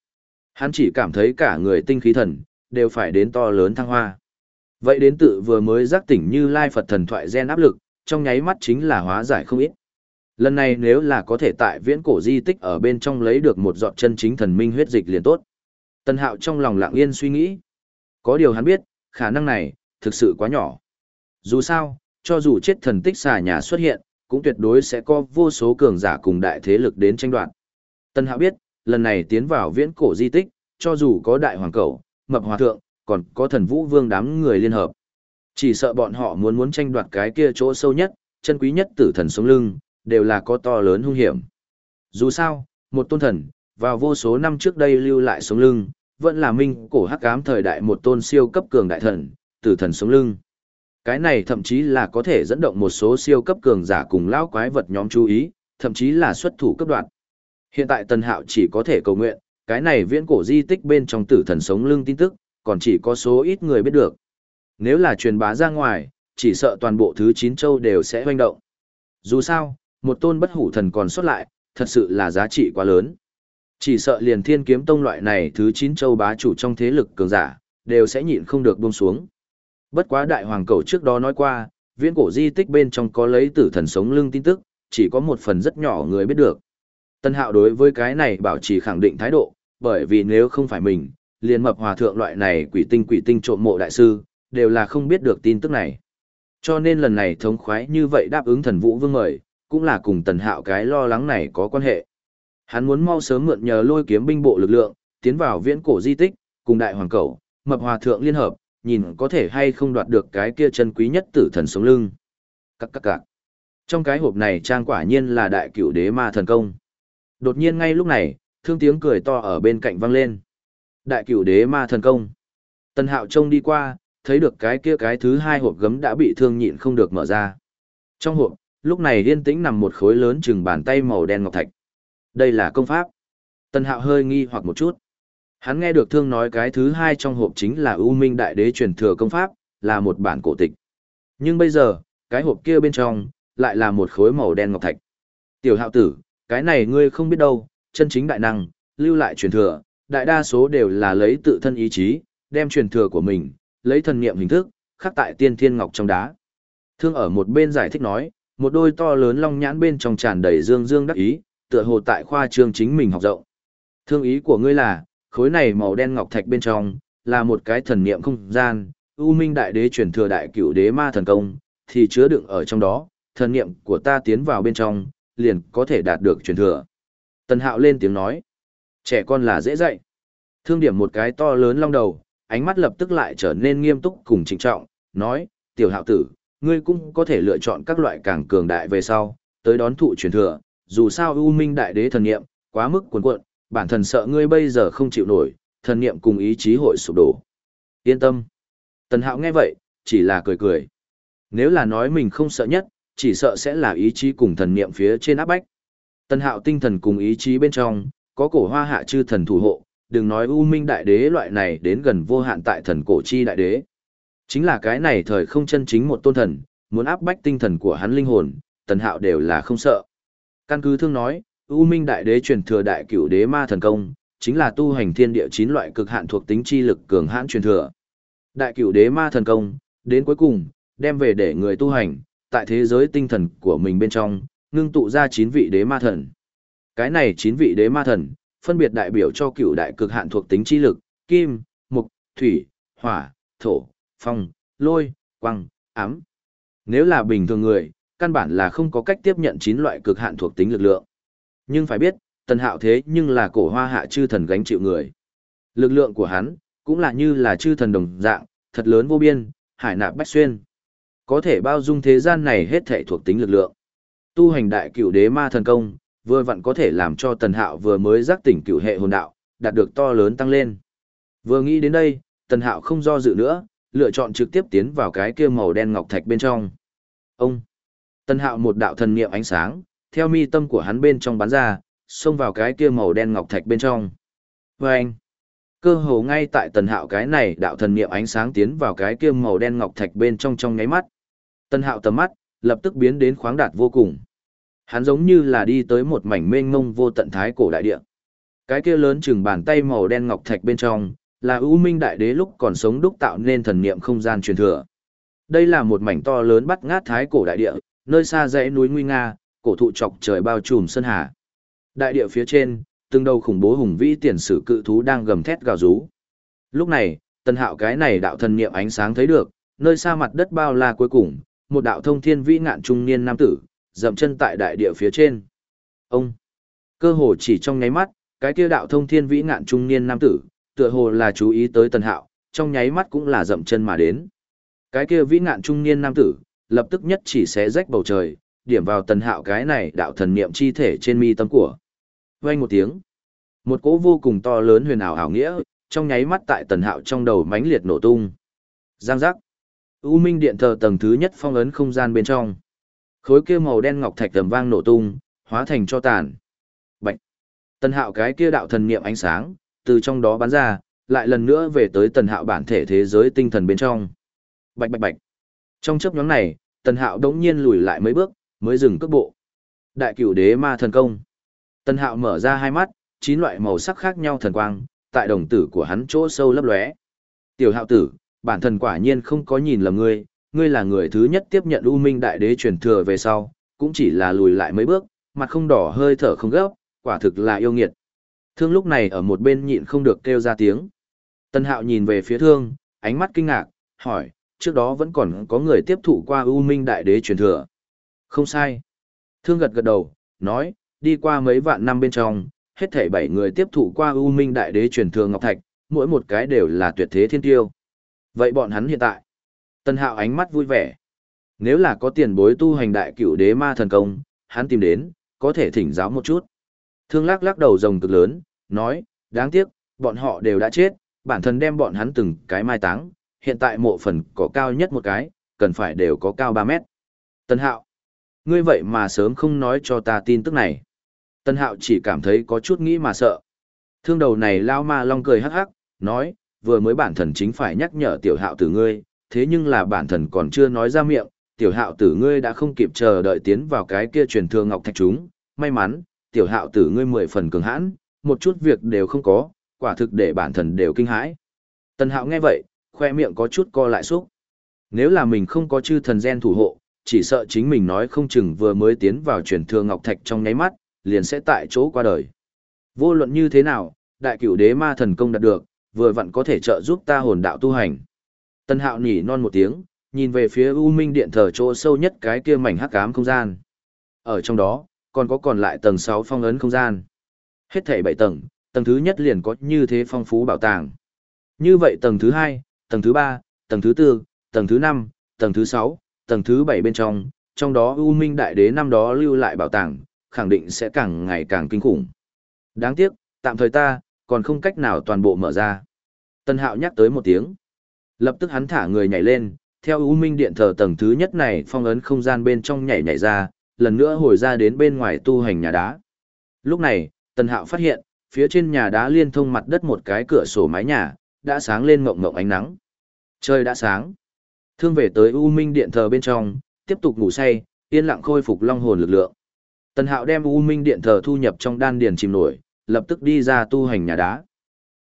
Hắn chỉ cảm thấy cả người tinh khí thần, đều phải đến to lớn thăng hoa. Vậy đến tự vừa mới giác tỉnh như Lai Phật thần thoại gen áp lực, trong nháy mắt chính là hóa giải không ít. Lần này nếu là có thể tại viễn cổ di tích ở bên trong lấy được một giọt chân chính thần minh huyết dịch liền tốt. Tần Hạo trong lòng lặng yên suy nghĩ. Có điều hắn biết, khả năng này, thực sự quá nhỏ. Dù sao, cho dù chết thần tích xà nhà xuất hiện, cũng tuyệt đối sẽ có vô số cường giả cùng đại thế lực đến tranh đoạt. Tần Hạo biết, lần này tiến vào viễn cổ di tích, cho dù có đại hoàng cẩu, mập hòa thượng, còn có thần vũ vương đám người liên hợp. Chỉ sợ bọn họ muốn muốn tranh đoạt cái kia chỗ sâu nhất, chân quý nhất tử thần sống lưng, đều là có to lớn hung hiểm. Dù sao, một tôn thần, vào vô số năm trước đây lưu lại sống lưng, vẫn là minh cổ hắc ám thời đại một tôn siêu cấp cường đại thần, tử thần sống lưng. Cái này thậm chí là có thể dẫn động một số siêu cấp cường giả cùng lão quái vật nhóm chú ý, thậm chí là xuất thủ cấp đoạn. Hiện tại Tần Hạo chỉ có thể cầu nguyện, cái này viễn cổ di tích bên trong tử thần sống lưng tin tức, còn chỉ có số ít người biết được. Nếu là truyền bá ra ngoài, chỉ sợ toàn bộ thứ 9 châu đều sẽ hoành động. Dù sao, một tôn bất hủ thần còn xuất lại, thật sự là giá trị quá lớn. Chỉ sợ liền thiên kiếm tông loại này thứ 9 châu bá chủ trong thế lực cường giả, đều sẽ nhịn không được buông xuống. Bất quá đại hoàng cầu trước đó nói qua, viễn cổ di tích bên trong có lấy tử thần sống lưng tin tức, chỉ có một phần rất nhỏ người biết được. Tân hạo đối với cái này bảo trì khẳng định thái độ, bởi vì nếu không phải mình, liền mập hòa thượng loại này quỷ tinh quỷ tinh trộm mộ đại sư, đều là không biết được tin tức này. Cho nên lần này thống khoái như vậy đáp ứng thần vũ vương mời, cũng là cùng tần hạo cái lo lắng này có quan hệ. Hắn muốn mau sớm mượn nhờ lôi kiếm binh bộ lực lượng, tiến vào viễn cổ di tích, cùng đại hoàng cầu, mập hòa thượng liên hợp, nhìn có thể hay không đoạt được cái kia chân quý nhất tử thần sống lưng. Các các các. Trong cái hộp này trang quả nhiên là đại cửu đế ma thần công. Đột nhiên ngay lúc này, thương tiếng cười to ở bên cạnh vang lên. Đại cửu đế ma thần công. Tần hạo trông đi qua, thấy được cái kia cái thứ hai hộp gấm đã bị thương nhịn không được mở ra. Trong hộp, lúc này yên tĩnh nằm một khối lớn chừng bàn tay màu đen ngọc thạch. Đây là công pháp. Tần Hạo hơi nghi hoặc một chút. Hắn nghe được thương nói cái thứ hai trong hộp chính là U Minh Đại Đế truyền thừa công pháp, là một bản cổ tịch. Nhưng bây giờ, cái hộp kia bên trong, lại là một khối màu đen ngọc thạch. Tiểu hạo tử, cái này ngươi không biết đâu, chân chính đại năng, lưu lại truyền thừa, đại đa số đều là lấy tự thân ý chí, đem truyền thừa của mình, lấy thần niệm hình thức, khắc tại tiên thiên ngọc trong đá. Thương ở một bên giải thích nói, một đôi to lớn long nhãn bên trong tràn đầy dương dương đắc ý, tựa hồ tại khoa trương chính mình học rộng. Thương ý của ngươi là, khối này màu đen ngọc thạch bên trong, là một cái thần niệm không gian, U Minh Đại Đế truyền thừa đại cửu đế ma thần công, thì chứa đựng ở trong đó, thần niệm của ta tiến vào bên trong, liền có thể đạt được truyền thừa. Tần Hạo lên tiếng nói, trẻ con là dễ dạy. Thương điểm một cái to lớn long đầu, ánh mắt lập tức lại trở nên nghiêm túc cùng trịnh trọng, nói, tiểu hạo tử, ngươi cũng có thể lựa chọn các loại càng cường đại về sau, tới đón thụ truyền thừa, dù sao U Minh Đại Đế thần niệm, quá mức cuốn cuộn, bản thần sợ ngươi bây giờ không chịu nổi, thần niệm cùng ý chí hội sụp đổ. Yên tâm. Tần Hạo nghe vậy, chỉ là cười cười. Nếu là nói mình không sợ nhất, chỉ sợ sẽ là ý chí cùng thần niệm phía trên áp bách. Tần Hạo tinh thần cùng ý chí bên trong, có cổ hoa hạ chư thần thủ hộ, đừng nói U Minh Đại Đế loại này đến gần vô hạn tại thần cổ chi Đại Đế. Chính là cái này thời không chân chính một tôn thần, muốn áp bách tinh thần của hắn linh hồn, Tần Hạo đều là không sợ. Căn cứ thương nói, U Minh Đại Đế truyền thừa đại cửu đế ma thần công, chính là tu hành thiên địa chín loại cực hạn thuộc tính chi lực cường hãn truyền thừa. Đại cửu đế ma thần công, đến cuối cùng, đem về để người tu hành, tại thế giới tinh thần của mình bên trong, ngưng tụ ra chín vị đế ma thần. Cái này chín vị đế ma thần, phân biệt đại biểu cho cửu đại cực hạn thuộc tính chi lực, kim, mục, thủy, hỏa, thổ, phong, lôi, quăng, ám. Nếu là bình thường người, căn bản là không có cách tiếp nhận chín loại cực hạn thuộc tính lực lượng. Nhưng phải biết, tần hạo thế nhưng là cổ hoa hạ chư thần gánh chịu người. Lực lượng của hắn, cũng là như là chư thần đồng dạng, thật lớn vô biên, hải nạp bách xuyên. Có thể bao dung thế gian này hết thể thuộc tính lực lượng. Tu hành đại cửu đế ma thần công, vừa vặn có thể làm cho tần hạo vừa mới giác tỉnh cửu hệ hồn đạo, đạt được to lớn tăng lên. Vừa nghĩ đến đây, tần hạo không do dự nữa, lựa chọn trực tiếp tiến vào cái kia màu đen ngọc thạch bên trong. Ông! Tần hạo một đạo thần niệm ánh sáng, theo mi tâm của hắn bên trong bắn ra, xông vào cái kia màu đen ngọc thạch bên trong. Và anh, cơ hồ ngay tại tần hạo cái này đạo thần niệm ánh sáng tiến vào cái kia màu đen ngọc thạch bên trong trong nháy mắt. Tần hạo tầm mắt, lập tức biến đến khoáng đạt vô cùng. Hắn giống như là đi tới một mảnh mênh mông vô tận thái cổ đại địa. Cái kia lớn chừng bàn tay màu đen ngọc thạch bên trong, là ưu minh đại đế lúc còn sống đúc tạo nên thần niệm không gian truyền thừa. Đây là một mảnh to lớn bắt ngát thái cổ đại địa, nơi xa dãy núi nguy nga, cổ thụ chọc trời bao trùm sơn hà. Đại địa phía trên, từng đầu khủng bố hùng vĩ tiền sử cự thú đang gầm thét gào rú. Lúc này, tân hạo cái này đạo thần niệm ánh sáng thấy được, nơi xa mặt đất bao la cuối cùng, một đạo thông thiên vĩ ngạn trung niên nam tử, dậm chân tại đại địa phía trên. Ông, cơ hồ chỉ trong nháy mắt, cái kia đạo thông thiên vĩ ngạn trung niên nam tử, tựa hồ là chú ý tới Tần hạo, trong nháy mắt cũng là dậm chân mà đến. Cái kia vĩ ngạn trung niên nam tử, lập tức nhất chỉ xé rách bầu trời, điểm vào tần hạo cái này đạo thần niệm chi thể trên mi tâm của. Vang một tiếng, một cỗ vô cùng to lớn huyền ảo ảo nghĩa, trong nháy mắt tại tần hạo trong đầu mãnh liệt nổ tung. Giang giác. U Minh điện thờ tầng thứ nhất phong ấn không gian bên trong. Khối kia màu đen ngọc thạch tầm vang nổ tung, hóa thành cho tàn. Bạch. Tần hạo cái kia đạo thần niệm ánh sáng, từ trong đó bắn ra, lại lần nữa về tới tần hạo bản thể thế giới tinh thần bên trong. Bạch bạch bạch. Trong chấp nhóm này, tần hạo đống nhiên lùi lại mấy bước, mới dừng cước bộ. Đại cửu đế ma thần công. Tần Hạo mở ra hai mắt, chín loại màu sắc khác nhau thần quang, tại đồng tử của hắn chỗ sâu lấp lóe. Tiểu Hạo tử, bản thần quả nhiên không có nhìn lầm ngươi, ngươi là người thứ nhất tiếp nhận U Minh Đại Đế truyền thừa về sau, cũng chỉ là lùi lại mấy bước, mặt không đỏ hơi thở không gấp, quả thực là yêu nghiệt. Thương lúc này ở một bên nhịn không được kêu ra tiếng. Tân Hạo nhìn về phía Thương, ánh mắt kinh ngạc, hỏi, trước đó vẫn còn có người tiếp thụ qua U Minh Đại Đế truyền thừa. Không sai. Thương gật gật đầu, nói, đi qua mấy vạn năm bên trong, hết thảy bảy người tiếp thụ qua U Minh Đại Đế truyền thừa Ngọc Thạch, mỗi một cái đều là tuyệt thế thiên tiêu. Vậy bọn hắn hiện tại? Tân Hạo ánh mắt vui vẻ. Nếu là có tiền bối tu hành đại cửu đế ma thần công, hắn tìm đến, có thể thỉnh giáo một chút. Thương lắc lắc đầu rồng cực lớn, nói, đáng tiếc, bọn họ đều đã chết, bản thân đem bọn hắn từng cái mai táng, hiện tại mộ phần có cao nhất một cái, cần phải đều có cao 3 mét. Tân Hạo, Ngươi vậy mà sớm không nói cho ta tin tức này. Tân hạo chỉ cảm thấy có chút nghĩ mà sợ. Thương đầu này lao ma long cười hắc hắc, nói, vừa mới bản thần chính phải nhắc nhở tiểu hạo tử ngươi, thế nhưng là bản thần còn chưa nói ra miệng, tiểu hạo tử ngươi đã không kịp chờ đợi tiến vào cái kia truyền thừa ngọc thạch chúng, may mắn, tiểu hạo tử ngươi mười phần cường hãn, một chút việc đều không có, quả thực để bản thần đều kinh hãi. Tần hạo nghe vậy, khoe miệng có chút co lại xúc. Nếu là mình không có chư thần gen thủ hộ, chỉ sợ chính mình nói không chừng vừa mới tiến vào truyền thừa ngọc thạch trong nháy mắt, liền sẽ tại chỗ qua đời. Vô luận như thế nào, đại cửu đế ma thần công đạt được, vừa vặn có thể trợ giúp ta hồn đạo tu hành. Tân hạo nhỉ non một tiếng, nhìn về phía U Minh Điện thờ chỗ sâu nhất cái kia mảnh hắc ám không gian. Ở trong đó, còn có còn lại tầng 6 phong ấn không gian. Hết thảy 7 tầng, tầng thứ nhất liền có như thế phong phú bảo tàng. Như vậy tầng thứ 2, tầng thứ 3, tầng thứ 4, tầng thứ 5, tầng thứ 6, tầng thứ 7 bên trong, trong đó U Minh Đại Đế năm đó lưu lại bảo tàng, khẳng định sẽ càng ngày càng kinh khủng. Đáng tiếc, tạm thời ta, còn không cách nào toàn bộ mở ra. Tân Hạo nhắc tới một tiếng. Lập tức hắn thả người nhảy lên, theo U Minh Điện thờ tầng thứ nhất này phong ấn không gian bên trong nhảy nhảy ra, lần nữa hồi ra đến bên ngoài tu hành nhà đá. Lúc này, tần Hạo phát hiện, phía trên nhà đá liên thông mặt đất một cái cửa sổ mái nhà, đã sáng lên mộng mộng ánh nắng. Trời đã sáng. Thương về tới U Minh Điện thờ bên trong, tiếp tục ngủ say, yên lặng khôi phục long hồn lực lượng. Tần Hạo đem U Minh Điện thờ thu nhập trong đan điền chìm nổi, lập tức đi ra tu hành nhà đá.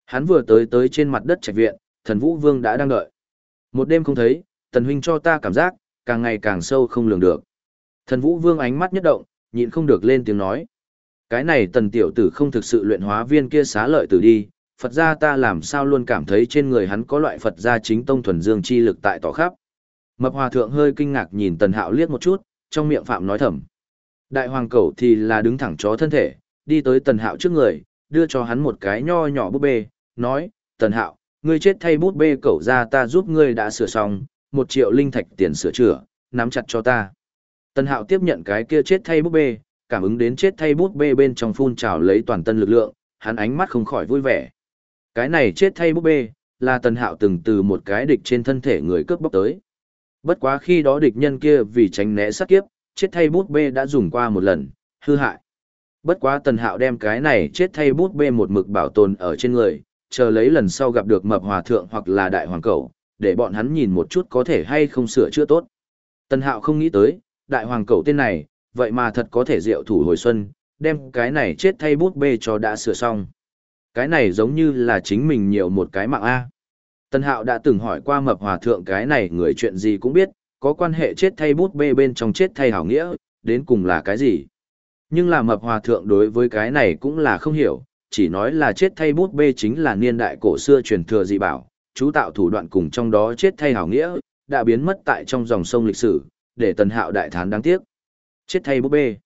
Hắn vừa tới tới trên mặt đất trạch viện, Thần Vũ Vương đã đang đợi. Một đêm không thấy, Tần huynh cho ta cảm giác càng ngày càng sâu không lường được. Thần Vũ Vương ánh mắt nhất động, nhịn không được lên tiếng nói: "Cái này Tần tiểu tử không thực sự luyện hóa viên kia xá lợi tử đi, Phật gia ta làm sao luôn cảm thấy trên người hắn có loại Phật gia chính tông thuần dương chi lực tại tỏ khắp." Mập Hòa thượng hơi kinh ngạc nhìn Tần Hạo liếc một chút, trong miệng phạm nói thầm. Đại hoàng cẩu thì là đứng thẳng chó thân thể, đi tới tần hạo trước người, đưa cho hắn một cái nho nhỏ búp bê, nói, tần hạo, ngươi chết thay bút bê cẩu ra ta giúp ngươi đã sửa xong, một triệu linh thạch tiền sửa chữa, nắm chặt cho ta. Tần hạo tiếp nhận cái kia chết thay bút bê, cảm ứng đến chết thay bút bê bên trong phun trào lấy toàn tân lực lượng, hắn ánh mắt không khỏi vui vẻ. Cái này chết thay bút bê, là tần hạo từng từ một cái địch trên thân thể người cướp bóc tới. Bất quá khi đó địch nhân kia vì tránh né sát kiếp, chết thay bút bê đã dùng qua một lần, hư hại. Bất quá tần hạo đem cái này chết thay bút bê một mực bảo tồn ở trên người, chờ lấy lần sau gặp được mập hòa thượng hoặc là đại hoàng cẩu, để bọn hắn nhìn một chút có thể hay không sửa chữa tốt. Tần hạo không nghĩ tới, đại hoàng cẩu tên này, vậy mà thật có thể diệu thủ hồi xuân, đem cái này chết thay bút bê cho đã sửa xong. Cái này giống như là chính mình nhiều một cái mạng A. tân hạo đã từng hỏi qua mập hòa thượng cái này người chuyện gì cũng biết, có quan hệ chết thay bút bê bên trong chết thay hảo nghĩa, đến cùng là cái gì? Nhưng là mập hòa thượng đối với cái này cũng là không hiểu, chỉ nói là chết thay bút bê chính là niên đại cổ xưa truyền thừa dị bảo, chú tạo thủ đoạn cùng trong đó chết thay hảo nghĩa, đã biến mất tại trong dòng sông lịch sử, để tần hạo đại thán đáng tiếc. Chết thay búp bê.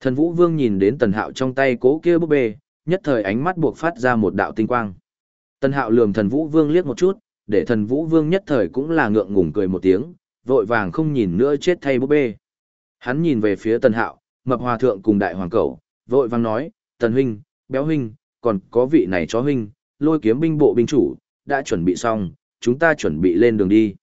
Thần Vũ Vương nhìn đến tần hạo trong tay cố kia búp bê, nhất thời ánh mắt buộc phát ra một đạo tinh quang. Tần hạo lườm thần Vũ Vương liếc một chút, để thần Vũ Vương nhất thời cũng là ngượng ngùng cười một tiếng, vội vàng không nhìn nữa chết thay búp bê. Hắn nhìn về phía tần hạo, mập hòa thượng cùng đại hoàng cẩu, vội vàng nói, tần huynh, béo huynh, còn có vị này chó huynh, lôi kiếm binh bộ binh chủ, đã chuẩn bị xong, chúng ta chuẩn bị lên đường đi.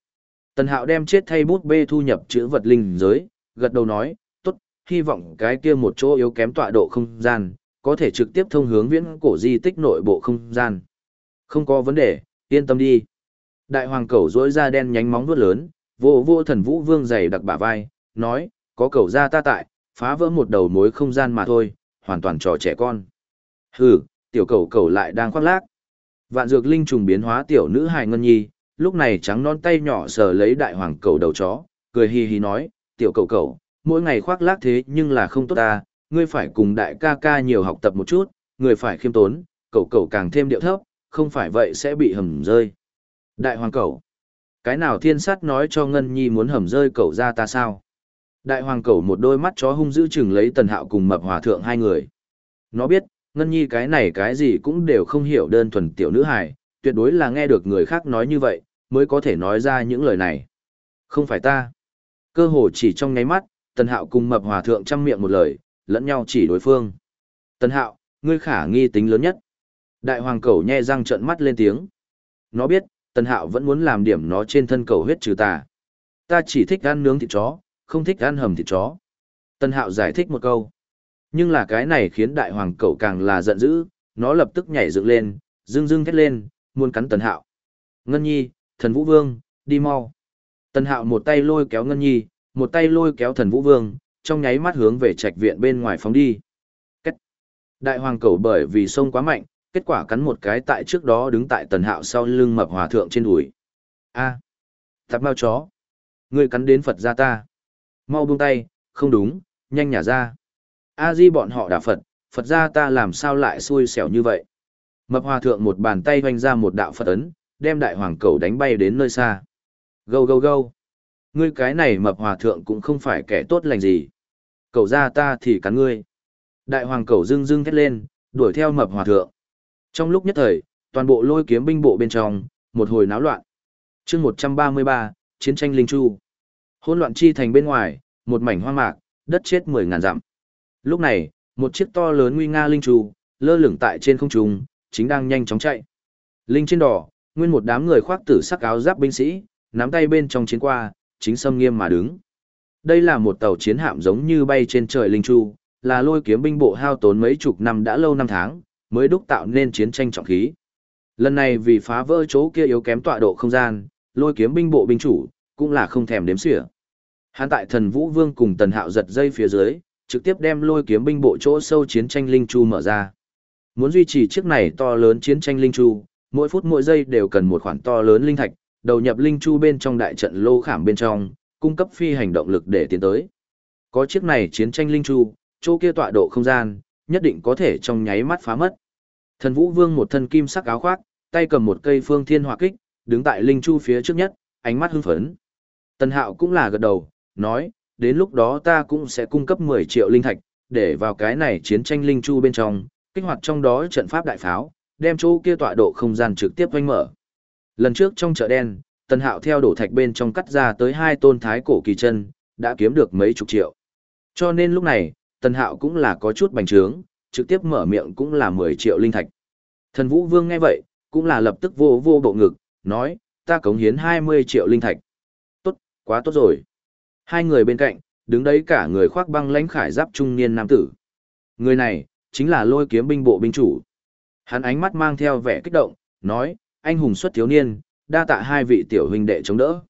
Tần hạo đem chết thay bút bê thu nhập chữ vật linh giới, gật đầu nói, tốt, hy vọng cái kia một chỗ yếu kém tọa độ không gian, có thể trực tiếp thông hướng viễn cổ di tích nội bộ không gian. Không có vấn đề, yên tâm đi. Đại hoàng cẩu rỗi ra đen nhánh móng vuốt lớn, vô vô thần vũ vương dày đặc bả vai, nói, có cầu ra ta tại, phá vỡ một đầu mối không gian mà thôi, hoàn toàn trò trẻ con. Hừ, tiểu cầu cầu lại đang khoác lác. Vạn dược linh trùng biến hóa tiểu nữ hài ngân nhi, lúc này trắng non tay nhỏ sờ lấy đại hoàng cầu đầu chó, cười hì hì nói, tiểu cầu cầu, mỗi ngày khoác lác thế nhưng là không tốt ta, ngươi phải cùng đại ca ca nhiều học tập một chút, người phải khiêm tốn, cầu cầu càng thêm điệu thấp, không phải vậy sẽ bị hầm rơi. Đại hoàng cầu. Cái nào thiên sát nói cho Ngân Nhi muốn hầm rơi cầu ra ta sao? Đại hoàng cầu một đôi mắt chó hung dữ chừng lấy tần hạo cùng mập hòa thượng hai người. Nó biết, Ngân Nhi cái này cái gì cũng đều không hiểu đơn thuần tiểu nữ hài, tuyệt đối là nghe được người khác nói như vậy, mới có thể nói ra những lời này. Không phải ta. Cơ hồ chỉ trong nháy mắt, tần hạo cùng mập hòa thượng chăm miệng một lời, lẫn nhau chỉ đối phương. Tần hạo, ngươi khả nghi tính lớn nhất. Đại hoàng cẩu nhe răng trợn mắt lên tiếng. Nó biết, Tần Hạo vẫn muốn làm điểm nó trên thân cầu huyết trừ tà. Ta chỉ thích ăn nướng thịt chó, không thích ăn hầm thịt chó. Tần hạo giải thích một câu. Nhưng là cái này khiến đại hoàng cẩu càng là giận dữ, nó lập tức nhảy dựng lên, dưng dưng thét lên, muốn cắn tần hạo. Ngân nhi, thần vũ vương, đi mau. Tần hạo một tay lôi kéo Ngân nhi, một tay lôi kéo thần vũ vương, trong nháy mắt hướng về trạch viện bên ngoài phóng đi. Cách. Đại hoàng cầu bởi vì sông quá mạnh, kết quả cắn một cái tại trước đó đứng tại tần hạo sau lưng mập hòa thượng trên đùi. A. À. Tạp bao chó. Ngươi cắn đến Phật ra ta. Mau buông tay, không đúng, nhanh nhả ra. A di bọn họ đả Phật, Phật ra ta làm sao lại xui xẻo như vậy. Mập hòa thượng một bàn tay hoành ra một đạo Phật ấn, đem đại hoàng cầu đánh bay đến nơi xa. Gâu gâu gâu. Ngươi cái này mập hòa thượng cũng không phải kẻ tốt lành gì. Cầu ra ta thì cắn ngươi. Đại hoàng cầu dưng dưng thét lên, đuổi theo mập hòa thượng. Trong lúc nhất thời, toàn bộ lôi kiếm binh bộ bên trong, một hồi náo loạn. chương 133, Chiến tranh Linh Chu. Hỗn loạn chi thành bên ngoài, một mảnh hoang mạc, đất chết mười ngàn dặm. Lúc này, một chiếc to lớn nguy nga linh chu, lơ lửng tại trên không trung, chính đang nhanh chóng chạy. Linh trên đỏ, nguyên một đám người khoác tử sắc áo giáp binh sĩ, nắm tay bên trong chiến qua, chính xâm nghiêm mà đứng. Đây là một tàu chiến hạm giống như bay trên trời linh chu, là lôi kiếm binh bộ hao tốn mấy chục năm đã lâu năm tháng, mới đúc tạo nên chiến tranh trọng khí. Lần này vì phá vỡ chỗ kia yếu kém tọa độ không gian, lôi kiếm binh bộ binh chủ, cũng là không thèm đếm xỉa. Hắn tại thần Vũ Vương cùng Tần Hạo giật dây phía dưới, trực tiếp đem lôi kiếm binh bộ chỗ sâu chiến tranh linh chu mở ra. Muốn duy trì chiếc này to lớn chiến tranh linh chu, mỗi phút mỗi giây đều cần một khoản to lớn linh thạch, đầu nhập linh chu bên trong đại trận lô khảm bên trong, cung cấp phi hành động lực để tiến tới. Có chiếc này chiến tranh linh chu, chỗ kia tọa độ không gian, nhất định có thể trong nháy mắt phá mất. Thần Vũ Vương một thân kim sắc áo khoác, tay cầm một cây phương thiên hỏa kích, đứng tại linh chu phía trước nhất, ánh mắt hưng phấn. Tần Hạo cũng là gật đầu, nói, đến lúc đó ta cũng sẽ cung cấp 10 triệu linh thạch, để vào cái này chiến tranh linh chu bên trong, kích hoạt trong đó trận pháp đại pháo, đem chỗ kia tọa độ không gian trực tiếp vênh mở. Lần trước trong chợ đen, Tần Hạo theo đổ thạch bên trong cắt ra tới hai tôn thái cổ kỳ chân, đã kiếm được mấy chục triệu. Cho nên lúc này, Tần Hạo cũng là có chút bành trướng, trực tiếp mở miệng cũng là 10 triệu linh thạch. Thần Vũ Vương nghe vậy, cũng là lập tức vô vô bộ ngực, nói, ta cống hiến 20 triệu linh thạch. Tốt, quá tốt rồi. Hai người bên cạnh, đứng đấy cả người khoác băng lãnh khải giáp trung niên nam tử. Người này, chính là lôi kiếm binh bộ binh chủ. Hắn ánh mắt mang theo vẻ kích động, nói, anh hùng xuất thiếu niên, đa tạ hai vị tiểu huynh đệ chống đỡ.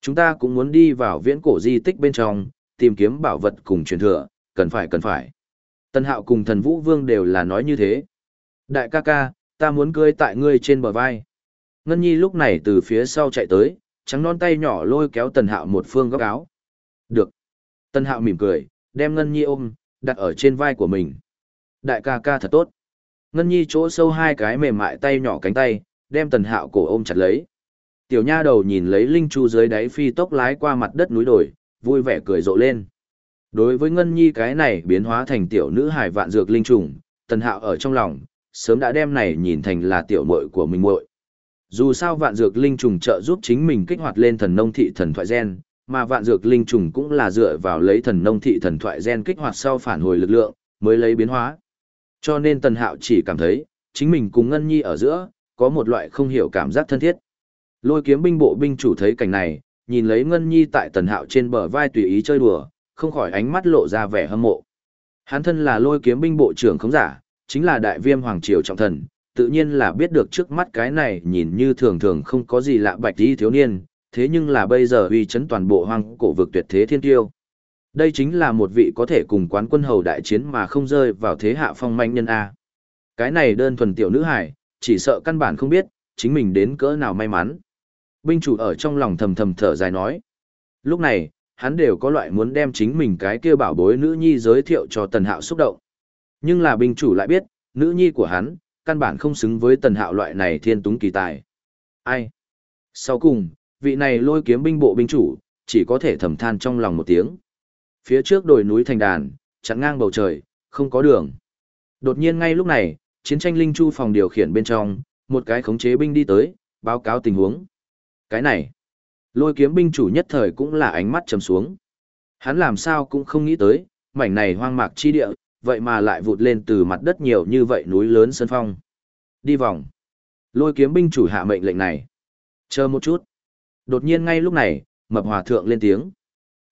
Chúng ta cũng muốn đi vào viễn cổ di tích bên trong, tìm kiếm bảo vật cùng truyền thừa, cần phải cần phải. Tân hạo cùng thần vũ vương đều là nói như thế. Đại ca ca, ta muốn cưới tại ngươi trên bờ vai. Ngân nhi lúc này từ phía sau chạy tới, trắng non tay nhỏ lôi kéo tần hạo một phương góc áo. Được. Tân hạo mỉm cười, đem Ngân Nhi ôm, đặt ở trên vai của mình. Đại ca ca thật tốt. Ngân Nhi chỗ sâu hai cái mềm mại tay nhỏ cánh tay, đem tần hạo cổ ôm chặt lấy. Tiểu nha đầu nhìn lấy Linh Chu dưới đáy phi tốc lái qua mặt đất núi đồi, vui vẻ cười rộ lên. Đối với Ngân Nhi cái này biến hóa thành tiểu nữ hải vạn dược linh trùng, tần hạo ở trong lòng, sớm đã đem này nhìn thành là tiểu muội của mình muội. Dù sao vạn dược linh trùng trợ giúp chính mình kích hoạt lên thần nông thị thần thoại gen, mà vạn dược linh trùng cũng là dựa vào lấy thần nông thị thần thoại gen kích hoạt sau phản hồi lực lượng, mới lấy biến hóa. Cho nên Tần Hạo chỉ cảm thấy, chính mình cùng Ngân Nhi ở giữa, có một loại không hiểu cảm giác thân thiết. Lôi kiếm binh bộ binh chủ thấy cảnh này, nhìn lấy Ngân Nhi tại Tần Hạo trên bờ vai tùy ý chơi đùa, không khỏi ánh mắt lộ ra vẻ hâm mộ. Hắn thân là lôi kiếm binh bộ trưởng khống giả, chính là đại viêm hoàng triều trọng thần, tự nhiên là biết được trước mắt cái này nhìn như thường thường không có gì lạ bạch đi thiếu niên, thế nhưng là bây giờ uy chấn toàn bộ hoang cổ vực tuyệt thế thiên tiêu. Đây chính là một vị có thể cùng quán quân hầu đại chiến mà không rơi vào thế hạ phong manh nhân A. Cái này đơn thuần tiểu nữ hải, chỉ sợ căn bản không biết, chính mình đến cỡ nào may mắn. Binh chủ ở trong lòng thầm thầm thở dài nói. Lúc này, hắn đều có loại muốn đem chính mình cái kia bảo bối nữ nhi giới thiệu cho tần hạo xúc động. Nhưng là binh chủ lại biết, nữ nhi của hắn, căn bản không xứng với tần hạo loại này thiên túng kỳ tài. Ai? Sau cùng, vị này lôi kiếm binh bộ binh chủ, chỉ có thể thầm than trong lòng một tiếng. Phía trước đồi núi thành đàn, chặn ngang bầu trời, không có đường. Đột nhiên ngay lúc này, chiến tranh linh chu phòng điều khiển bên trong, một cái khống chế binh đi tới, báo cáo tình huống. Cái này, lôi kiếm binh chủ nhất thời cũng là ánh mắt trầm xuống. Hắn làm sao cũng không nghĩ tới, mảnh này hoang mạc chi địa, vậy mà lại vụt lên từ mặt đất nhiều như vậy núi lớn sân phong. Đi vòng. Lôi kiếm binh chủ hạ mệnh lệnh này. Chờ một chút. Đột nhiên ngay lúc này, mập hòa thượng lên tiếng.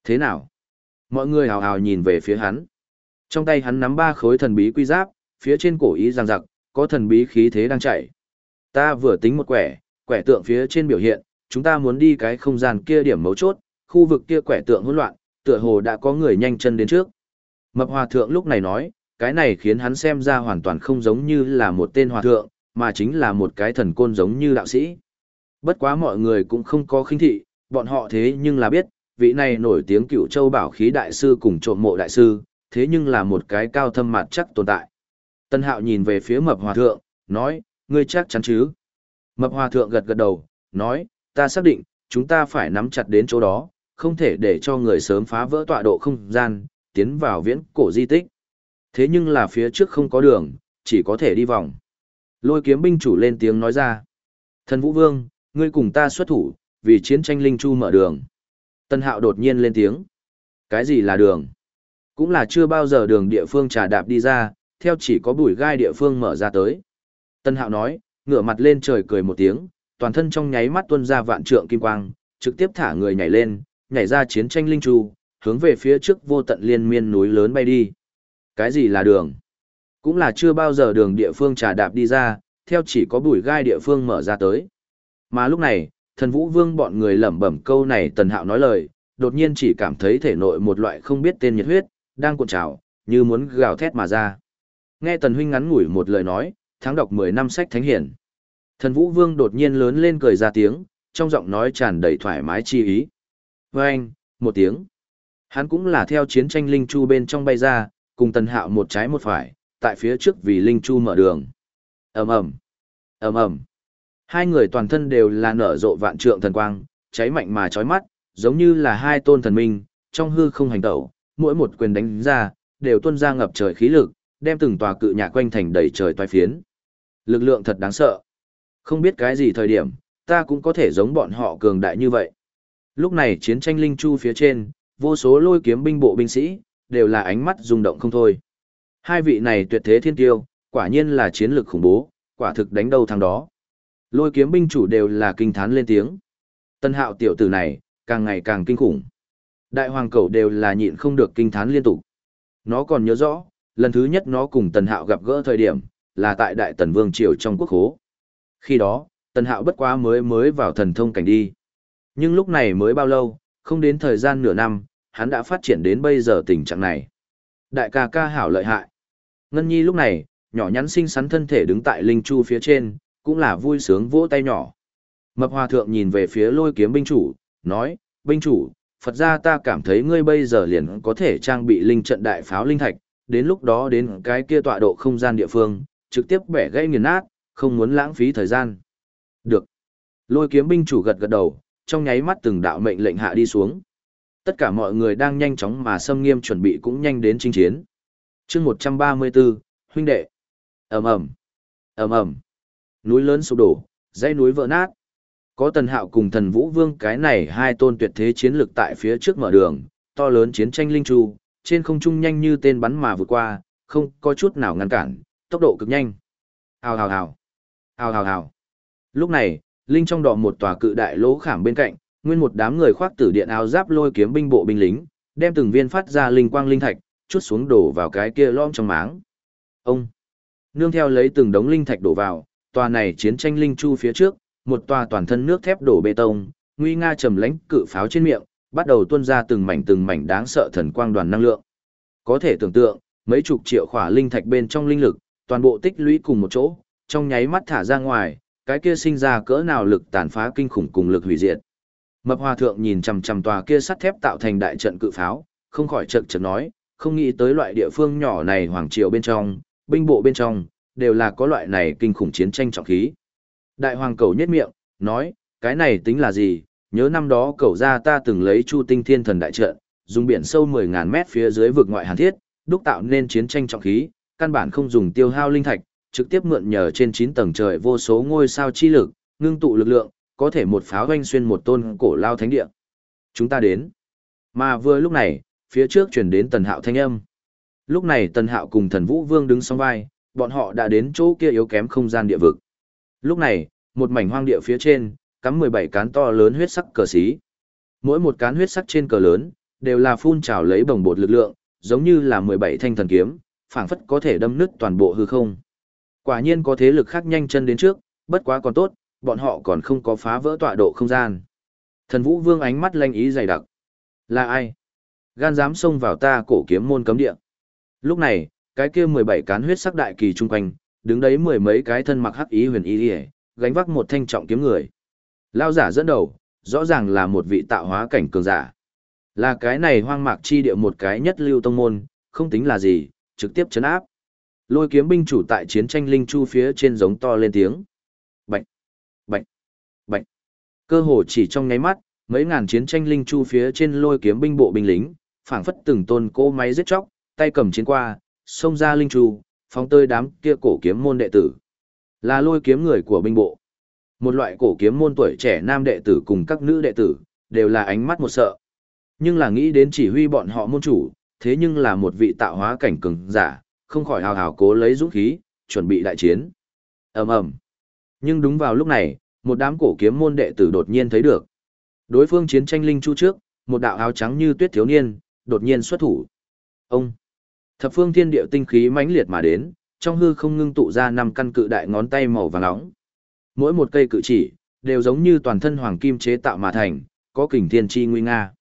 Thế nào? Mọi người hào hào nhìn về phía hắn. Trong tay hắn nắm ba khối thần bí quy giáp, phía trên cổ ý giang giặc, có thần bí khí thế đang chạy. Ta vừa tính một quẻ, quẻ tượng phía trên biểu hiện, chúng ta muốn đi cái không gian kia điểm mấu chốt, khu vực kia quẻ tượng hỗn loạn, tựa hồ đã có người nhanh chân đến trước. Mập hòa thượng lúc này nói, cái này khiến hắn xem ra hoàn toàn không giống như là một tên hòa thượng, mà chính là một cái thần côn giống như đạo sĩ. Bất quá mọi người cũng không có khinh thị, bọn họ thế nhưng là biết, vị này nổi tiếng cựu châu bảo khí đại sư cùng trộm mộ đại sư, thế nhưng là một cái cao thâm mặt chắc tồn tại. Tân hạo nhìn về phía mập hòa thượng, nói, ngươi chắc chắn chứ? Mập hòa thượng gật gật đầu, nói, ta xác định, chúng ta phải nắm chặt đến chỗ đó, không thể để cho người sớm phá vỡ tọa độ không gian, tiến vào viễn cổ di tích. Thế nhưng là phía trước không có đường, chỉ có thể đi vòng. Lôi kiếm binh chủ lên tiếng nói ra. Thần Vũ Vương, ngươi cùng ta xuất thủ, vì chiến tranh linh chu mở đường. Tân hạo đột nhiên lên tiếng. Cái gì là đường? Cũng là chưa bao giờ đường địa phương trà đạp đi ra, theo chỉ có bụi gai địa phương mở ra tới. Tân hạo nói, ngửa mặt lên trời cười một tiếng, toàn thân trong nháy mắt tuôn ra vạn trượng kim quang, trực tiếp thả người nhảy lên, nhảy ra chiến tranh linh chu, hướng về phía trước vô tận liên miên núi lớn bay đi. Cái gì là đường? Cũng là chưa bao giờ đường địa phương trà đạp đi ra, theo chỉ có bụi gai địa phương mở ra tới. Mà lúc này, thần vũ vương bọn người lẩm bẩm câu này tần hạo nói lời, đột nhiên chỉ cảm thấy thể nội một loại không biết tên nhiệt huyết, đang cuộn trào, như muốn gào thét mà ra. Nghe tần huynh ngắn ngủi một lời nói, tháng đọc 10 năm sách thánh hiển. Thần vũ vương đột nhiên lớn lên cười ra tiếng, trong giọng nói tràn đầy thoải mái chi ý. Anh, một tiếng. Hắn cũng là theo chiến tranh Linh Chu bên trong bay ra, cùng tần hạo một trái một phải, tại phía trước vì Linh Chu mở đường. ầm ầm ầm ầm Hai người toàn thân đều là nở rộ vạn trượng thần quang, cháy mạnh mà chói mắt, giống như là hai tôn thần minh, trong hư không hành tẩu, mỗi một quyền đánh ra, đều tuôn ra ngập trời khí lực, đem từng tòa cự nhà quanh thành đầy trời toái phiến. Lực lượng thật đáng sợ. Không biết cái gì thời điểm, ta cũng có thể giống bọn họ cường đại như vậy. Lúc này chiến tranh linh chu phía trên, vô số lôi kiếm binh bộ binh sĩ, đều là ánh mắt rung động không thôi. Hai vị này tuyệt thế thiên tiêu, quả nhiên là chiến lược khủng bố, quả thực đánh đâu thằng đó. Lôi kiếm binh chủ đều là kinh thán lên tiếng. Tân hạo tiểu tử này, càng ngày càng kinh khủng. Đại hoàng cầu đều là nhịn không được kinh thán liên tục. Nó còn nhớ rõ, lần thứ nhất nó cùng tần hạo gặp gỡ thời điểm, là tại đại tần vương triều trong quốc hố. Khi đó, tần hạo bất quá mới mới vào thần thông cảnh đi. Nhưng lúc này mới bao lâu, không đến thời gian nửa năm, hắn đã phát triển đến bây giờ tình trạng này. Đại ca ca hảo lợi hại. Ngân Nhi lúc này, nhỏ nhắn xinh xắn thân thể đứng tại linh chu phía trên, cũng là vui sướng vỗ tay nhỏ. Mập hòa thượng nhìn về phía lôi kiếm binh chủ, nói, binh chủ, Phật ra ta cảm thấy ngươi bây giờ liền có thể trang bị linh trận đại pháo linh thạch, đến lúc đó đến cái kia tọa độ không gian địa phương, trực tiếp bẻ gây nghiền nát, không muốn lãng phí thời gian. Được. Lôi kiếm binh chủ gật gật đầu, trong nháy mắt từng đạo mệnh lệnh hạ đi xuống. Tất cả mọi người đang nhanh chóng mà xâm nghiêm chuẩn bị cũng nhanh đến chinh chiến. chương 134, huynh đệ. ầm ầm ầm ầm Núi lớn sụp đổ, dãy núi vỡ nát. Có tần hạo cùng thần vũ vương cái này hai tôn tuyệt thế chiến lực tại phía trước mở đường, to lớn chiến tranh linh trụ trên không trung nhanh như tên bắn mà vượt qua, không có chút nào ngăn cản, tốc độ cực nhanh. Hào hào hào. Hào hào hào. Lúc này, linh trong đỏ một tòa cự đại lỗ khảm bên cạnh, nguyên một đám người khoác tử điện áo giáp lôi kiếm binh bộ binh lính, đem từng viên phát ra linh quang linh thạch, chút xuống đổ vào cái kia lõm trong máng. Ông nương theo lấy từng đống linh thạch đổ vào, tòa này chiến tranh linh chu phía trước, một tòa toàn thân nước thép đổ bê tông, nguy nga trầm lãnh cự pháo trên miệng, bắt đầu tuôn ra từng mảnh từng mảnh đáng sợ thần quang đoàn năng lượng. Có thể tưởng tượng, mấy chục triệu khỏa linh thạch bên trong linh lực, toàn bộ tích lũy cùng một chỗ, trong nháy mắt thả ra ngoài, cái kia sinh ra cỡ nào lực tàn phá kinh khủng cùng lực hủy diệt. Mập Hòa thượng nhìn chằm chằm tòa kia sắt thép tạo thành đại trận cự pháo, không khỏi chợt chợt nói, không nghĩ tới loại địa phương nhỏ này hoàng triều bên trong, binh bộ bên trong, đều là có loại này kinh khủng chiến tranh trọng khí. Đại hoàng cầu nhất miệng, nói, cái này tính là gì, nhớ năm đó cầu ra ta từng lấy chu tinh thiên thần đại trận, dùng biển sâu 10.000 mét phía dưới vực ngoại hàn thiết, đúc tạo nên chiến tranh trọng khí, căn bản không dùng tiêu hao linh thạch, trực tiếp mượn nhờ trên 9 tầng trời vô số ngôi sao chi lực, ngưng tụ lực lượng, có thể một pháo doanh xuyên một tôn cổ lao thánh địa. Chúng ta đến. Mà vừa lúc này, phía trước chuyển đến tần hạo thanh âm. Lúc này tần hạo cùng thần vũ vương đứng song vai, bọn họ đã đến chỗ kia yếu kém không gian địa vực. Lúc này, một mảnh hoang địa phía trên, cắm 17 cán to lớn huyết sắc cờ xí. Mỗi một cán huyết sắc trên cờ lớn, đều là phun trào lấy bồng bột lực lượng, giống như là 17 thanh thần kiếm, phảng phất có thể đâm nứt toàn bộ hư không. Quả nhiên có thế lực khác nhanh chân đến trước, bất quá còn tốt, bọn họ còn không có phá vỡ tọa độ không gian. Thần Vũ Vương ánh mắt lanh ý dày đặc. Là ai? Gan dám xông vào ta cổ kiếm môn cấm địa. Lúc này, cái kia 17 cán huyết sắc đại kỳ trung quanh, đứng đấy mười mấy cái thân mặc hắc ý huyền y, gánh vác một thanh trọng kiếm người. Lao giả dẫn đầu, rõ ràng là một vị tạo hóa cảnh cường giả. Là cái này hoang mạc chi địa một cái nhất lưu tông môn, không tính là gì, trực tiếp chấn áp. Lôi kiếm binh chủ tại chiến tranh linh chu phía trên giống to lên tiếng. Bạch, bạch, bạch. Cơ hồ chỉ trong nháy mắt, mấy ngàn chiến tranh linh chu phía trên lôi kiếm binh bộ binh lính, phảng phất từng tôn cỗ máy giết chóc, tay cầm chiến qua, xông ra linh trù, phóng tơi đám kia cổ kiếm môn đệ tử. Là lôi kiếm người của binh bộ. Một loại cổ kiếm môn tuổi trẻ nam đệ tử cùng các nữ đệ tử, đều là ánh mắt một sợ. Nhưng là nghĩ đến chỉ huy bọn họ môn chủ, thế nhưng là một vị tạo hóa cảnh cường giả, không khỏi hào hào cố lấy dũng khí, chuẩn bị đại chiến. ầm ầm. Nhưng đúng vào lúc này, một đám cổ kiếm môn đệ tử đột nhiên thấy được. Đối phương chiến tranh linh chu trước, một đạo áo trắng như tuyết thiếu niên, đột nhiên xuất thủ. Ông! Thập phương thiên điệu tinh khí mãnh liệt mà đến, trong hư không ngưng tụ ra năm căn cự đại ngón tay màu vàng nóng. Mỗi một cây cự chỉ, đều giống như toàn thân hoàng kim chế tạo mà thành, có kình thiên chi nguy nga.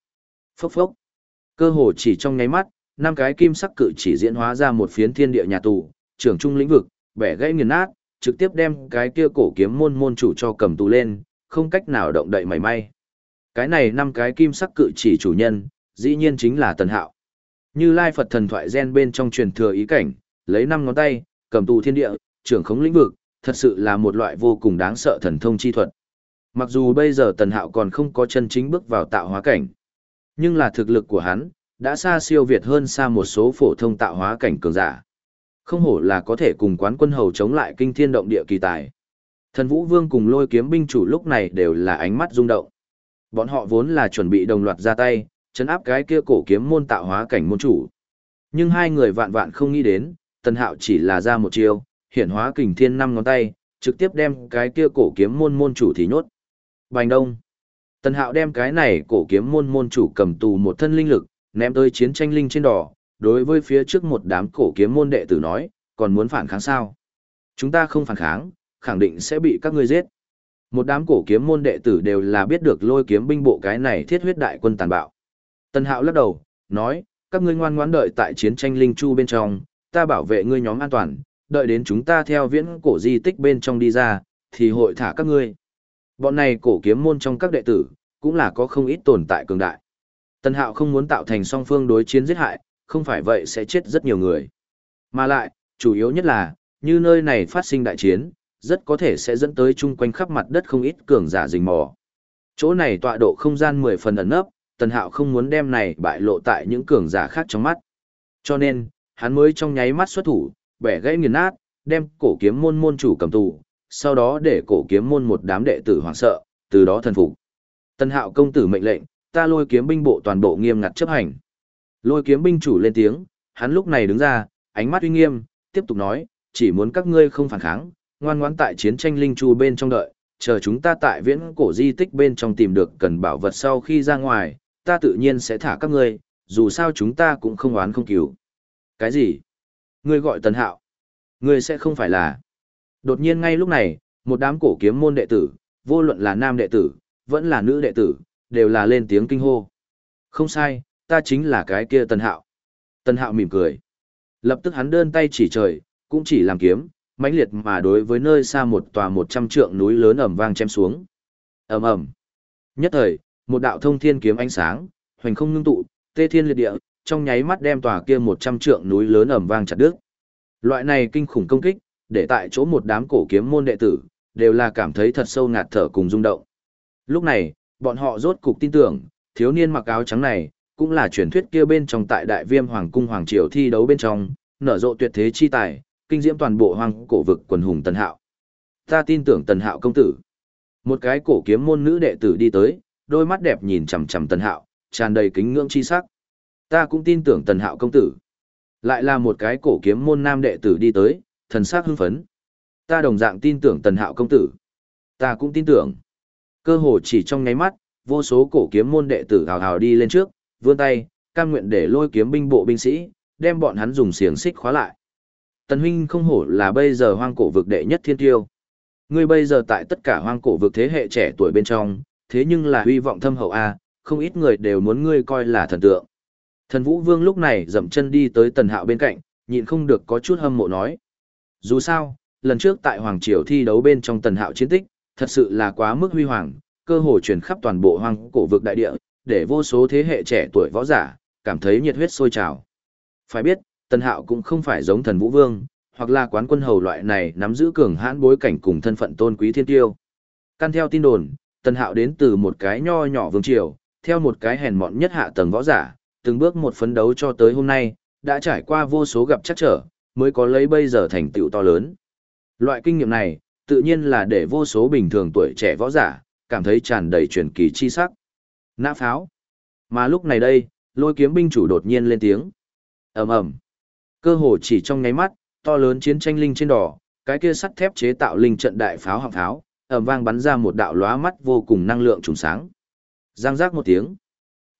Phốc phốc. Cơ hồ chỉ trong nháy mắt, năm cái kim sắc cự chỉ diễn hóa ra một phiến thiên địa nhà tù, trưởng trung lĩnh vực, bẻ gãy nghiền nát, trực tiếp đem cái kia cổ kiếm môn môn chủ cho cầm tù lên, không cách nào động đậy mảy may. Cái này năm cái kim sắc cự chỉ chủ nhân, dĩ nhiên chính là Tần Hạo. Như Lai Phật thần thoại gen bên trong truyền thừa ý cảnh, lấy năm ngón tay, cầm tù thiên địa, trưởng khống lĩnh vực, thật sự là một loại vô cùng đáng sợ thần thông chi thuật. Mặc dù bây giờ Tần Hạo còn không có chân chính bước vào tạo hóa cảnh, nhưng là thực lực của hắn, đã xa siêu việt hơn xa một số phổ thông tạo hóa cảnh cường giả. Không hổ là có thể cùng quán quân hầu chống lại kinh thiên động địa kỳ tài. Thần Vũ Vương cùng lôi kiếm binh chủ lúc này đều là ánh mắt rung động. Bọn họ vốn là chuẩn bị đồng loạt ra tay, chấn áp cái kia cổ kiếm môn tạo hóa cảnh môn chủ. Nhưng hai người vạn vạn không nghĩ đến, Tần Hạo chỉ là ra một chiêu, hiển hóa kình thiên năm ngón tay, trực tiếp đem cái kia cổ kiếm môn môn chủ thì nhốt. Bành đông. Tần Hạo đem cái này cổ kiếm môn môn chủ cầm tù một thân linh lực, ném tới chiến tranh linh trên đỏ, đối với phía trước một đám cổ kiếm môn đệ tử nói, còn muốn phản kháng sao? Chúng ta không phản kháng, khẳng định sẽ bị các ngươi giết. Một đám cổ kiếm môn đệ tử đều là biết được lôi kiếm binh bộ cái này thiết huyết đại quân tàn bạo. Tân Hạo lắc đầu, nói, các ngươi ngoan ngoãn đợi tại chiến tranh linh chu bên trong, ta bảo vệ ngươi nhóm an toàn, đợi đến chúng ta theo viễn cổ di tích bên trong đi ra, thì hội thả các ngươi. Bọn này cổ kiếm môn trong các đệ tử, cũng là có không ít tồn tại cường đại. Tân Hạo không muốn tạo thành song phương đối chiến giết hại, không phải vậy sẽ chết rất nhiều người. Mà lại, chủ yếu nhất là, như nơi này phát sinh đại chiến, rất có thể sẽ dẫn tới chung quanh khắp mặt đất không ít cường giả rình mò. Chỗ này tọa độ không gian 10 phần ẩn nấp, Tần Hạo không muốn đem này bại lộ tại những cường giả khác trong mắt. Cho nên, hắn mới trong nháy mắt xuất thủ, bẻ gãy nghiền nát, đem cổ kiếm môn môn chủ cầm tù, sau đó để cổ kiếm môn một đám đệ tử hoảng sợ, từ đó thần phục. Tần Hạo công tử mệnh lệnh, ta lôi kiếm binh bộ toàn bộ nghiêm ngặt chấp hành. Lôi kiếm binh chủ lên tiếng, hắn lúc này đứng ra, ánh mắt uy nghiêm, tiếp tục nói, chỉ muốn các ngươi không phản kháng, ngoan ngoãn tại chiến tranh linh chu bên trong đợi, chờ chúng ta tại viễn cổ di tích bên trong tìm được cần bảo vật sau khi ra ngoài, ta tự nhiên sẽ thả các ngươi, dù sao chúng ta cũng không oán không cứu. Cái gì? Ngươi gọi Tần Hạo? Ngươi sẽ không phải là... Đột nhiên ngay lúc này, một đám cổ kiếm môn đệ tử, vô luận là nam đệ tử, vẫn là nữ đệ tử, đều là lên tiếng kinh hô. Không sai, ta chính là cái kia Tần Hạo. Tần Hạo mỉm cười. Lập tức hắn đơn tay chỉ trời, cũng chỉ làm kiếm, mãnh liệt mà đối với nơi xa một tòa một trăm trượng núi lớn ầm vang chém xuống. Ầm ầm. Nhất thời, một đạo thông thiên kiếm ánh sáng, hoành không ngưng tụ, tê thiên liệt địa, trong nháy mắt đem tòa kia một trăm trượng núi lớn ầm vang chặt đứt. Loại này kinh khủng công kích, để tại chỗ một đám cổ kiếm môn đệ tử, đều là cảm thấy thật sâu ngạt thở cùng rung động. Lúc này, bọn họ rốt cục tin tưởng, thiếu niên mặc áo trắng này, cũng là truyền thuyết kia bên trong tại đại viêm hoàng cung hoàng triều thi đấu bên trong, nở rộ tuyệt thế chi tài, kinh diễm toàn bộ hoàng cổ vực quần hùng tần hạo. Ta tin tưởng tần hạo công tử. Một cái cổ kiếm môn nữ đệ tử đi tới, đôi mắt đẹp nhìn chằm chằm tần hạo, tràn đầy kính ngưỡng chi sắc. Ta cũng tin tưởng tần hạo công tử. Lại là một cái cổ kiếm môn nam đệ tử đi tới, thần sắc hưng phấn. Ta đồng dạng tin tưởng tần hạo công tử. Ta cũng tin tưởng. Cơ hồ chỉ trong nháy mắt, vô số cổ kiếm môn đệ tử hào hào đi lên trước, vươn tay, cam nguyện để lôi kiếm binh bộ binh sĩ, đem bọn hắn dùng xiềng xích khóa lại. Tần huynh không hổ là bây giờ hoang cổ vực đệ nhất thiên tiêu. Ngươi bây giờ tại tất cả hoang cổ vực thế hệ trẻ tuổi bên trong, thế nhưng là huy vọng thâm hậu A, không ít người đều muốn ngươi coi là thần tượng. Thần Vũ Vương lúc này dậm chân đi tới Tần Hạo bên cạnh, nhịn không được có chút hâm mộ nói. Dù sao, lần trước tại Hoàng Triều thi đấu bên trong Tần Hạo chiến tích, thật sự là quá mức huy hoàng, cơ hội truyền khắp toàn bộ hoang cổ vực đại địa, để vô số thế hệ trẻ tuổi võ giả, cảm thấy nhiệt huyết sôi trào. Phải biết, Tần Hạo cũng không phải giống thần Vũ Vương, hoặc là quán quân hầu loại này nắm giữ cường hãn bối cảnh cùng thân phận tôn quý thiên tiêu. Căn theo tin đồn, Tần Hạo đến từ một cái nho nhỏ vương triều, theo một cái hèn mọn nhất hạ tầng võ giả, từng bước một phấn đấu cho tới hôm nay, đã trải qua vô số gặp chắc trở, mới có lấy bây giờ thành tựu to lớn. Loại kinh nghiệm này, tự nhiên là để vô số bình thường tuổi trẻ võ giả, cảm thấy tràn đầy truyền kỳ chi sắc. Nã pháo. Mà lúc này đây, lôi kiếm binh chủ đột nhiên lên tiếng. ầm ầm Cơ hồ chỉ trong nháy mắt, to lớn chiến tranh linh trên đỏ, cái kia sắt thép chế tạo linh trận đại pháo hạng pháo, ầm vang bắn ra một đạo lóa mắt vô cùng năng lượng trùng sáng. Giang giác một tiếng.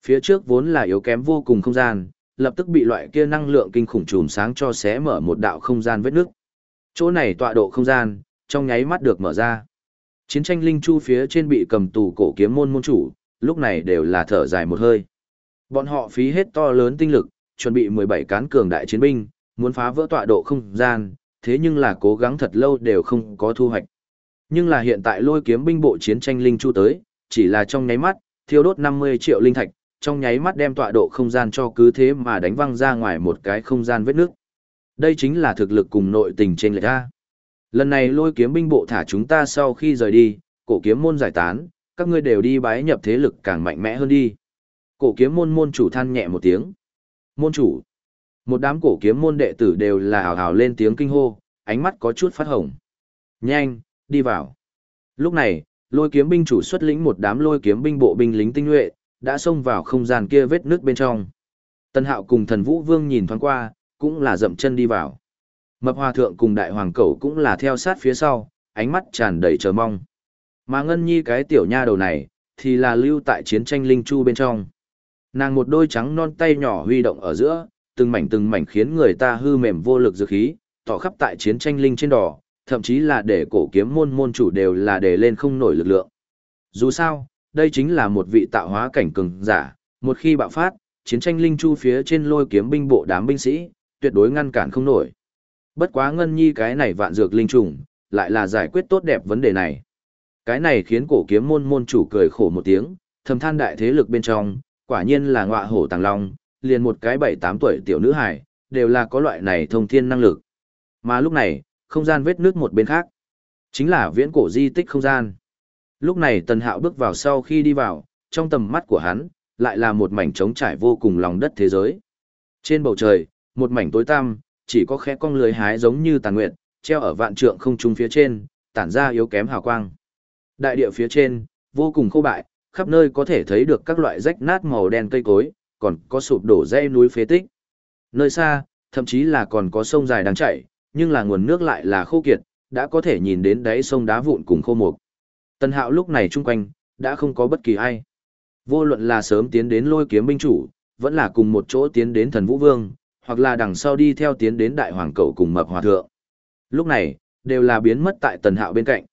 Phía trước vốn là yếu kém vô cùng không gian, lập tức bị loại kia năng lượng kinh khủng trùm sáng cho xé mở một đạo không gian vết nước. Chỗ này tọa độ không gian, trong nháy mắt được mở ra. Chiến tranh linh chu phía trên bị cầm tù cổ kiếm môn môn chủ, lúc này đều là thở dài một hơi. Bọn họ phí hết to lớn tinh lực, chuẩn bị 17 cán cường đại chiến binh, muốn phá vỡ tọa độ không gian, thế nhưng là cố gắng thật lâu đều không có thu hoạch. Nhưng là hiện tại lôi kiếm binh bộ chiến tranh linh chu tới, chỉ là trong nháy mắt, thiêu đốt 50 triệu linh thạch, trong nháy mắt đem tọa độ không gian cho cứ thế mà đánh văng ra ngoài một cái không gian vết nước. Đây chính là thực lực cùng nội tình trên lệch ra. Lần này lôi kiếm binh bộ thả chúng ta sau khi rời đi, cổ kiếm môn giải tán, các ngươi đều đi bái nhập thế lực càng mạnh mẽ hơn đi. Cổ kiếm môn môn chủ than nhẹ một tiếng. Môn chủ. Một đám cổ kiếm môn đệ tử đều là hào hào lên tiếng kinh hô, ánh mắt có chút phát hồng. Nhanh, đi vào. Lúc này, lôi kiếm binh chủ xuất lĩnh một đám lôi kiếm binh bộ binh lính tinh nhuệ, đã xông vào không gian kia vết nước bên trong. Tân hạo cùng thần vũ vương nhìn thoáng qua, cũng là dậm chân đi vào. Mập hòa thượng cùng đại hoàng cẩu cũng là theo sát phía sau, ánh mắt tràn đầy chờ mong. Mà ngân nhi cái tiểu nha đầu này, thì là lưu tại chiến tranh linh chu bên trong. Nàng một đôi trắng non tay nhỏ huy động ở giữa, từng mảnh từng mảnh khiến người ta hư mềm vô lực dự khí, tỏ khắp tại chiến tranh linh trên đỏ, thậm chí là để cổ kiếm môn môn chủ đều là để lên không nổi lực lượng. Dù sao, đây chính là một vị tạo hóa cảnh cường giả, một khi bạo phát, chiến tranh linh chu phía trên lôi kiếm binh bộ đám binh sĩ, tuyệt đối ngăn cản không nổi. Bất quá ngân nhi cái này vạn dược linh trùng, lại là giải quyết tốt đẹp vấn đề này. Cái này khiến cổ kiếm môn môn chủ cười khổ một tiếng, thầm than đại thế lực bên trong, quả nhiên là ngọa hổ tàng long, liền một cái bảy tám tuổi tiểu nữ hài, đều là có loại này thông thiên năng lực. Mà lúc này, không gian vết nước một bên khác, chính là viễn cổ di tích không gian. Lúc này Tần Hạo bước vào sau khi đi vào, trong tầm mắt của hắn, lại là một mảnh trống trải vô cùng lòng đất thế giới. Trên bầu trời, một mảnh tối tăm, chỉ có khẽ cong lưới hái giống như tàn nguyện, treo ở vạn trượng không trung phía trên, tản ra yếu kém hào quang. Đại địa phía trên, vô cùng khô bại, khắp nơi có thể thấy được các loại rách nát màu đen cây cối, còn có sụp đổ dãy núi phế tích. Nơi xa, thậm chí là còn có sông dài đang chảy, nhưng là nguồn nước lại là khô kiệt, đã có thể nhìn đến đáy sông đá vụn cùng khô mục. Tân hạo lúc này chung quanh, đã không có bất kỳ ai. Vô luận là sớm tiến đến lôi kiếm binh chủ, vẫn là cùng một chỗ tiến đến thần vũ vương, hoặc là đằng sau đi theo tiến đến đại hoàng cầu cùng mập hòa thượng. Lúc này, đều là biến mất tại tần hạo bên cạnh.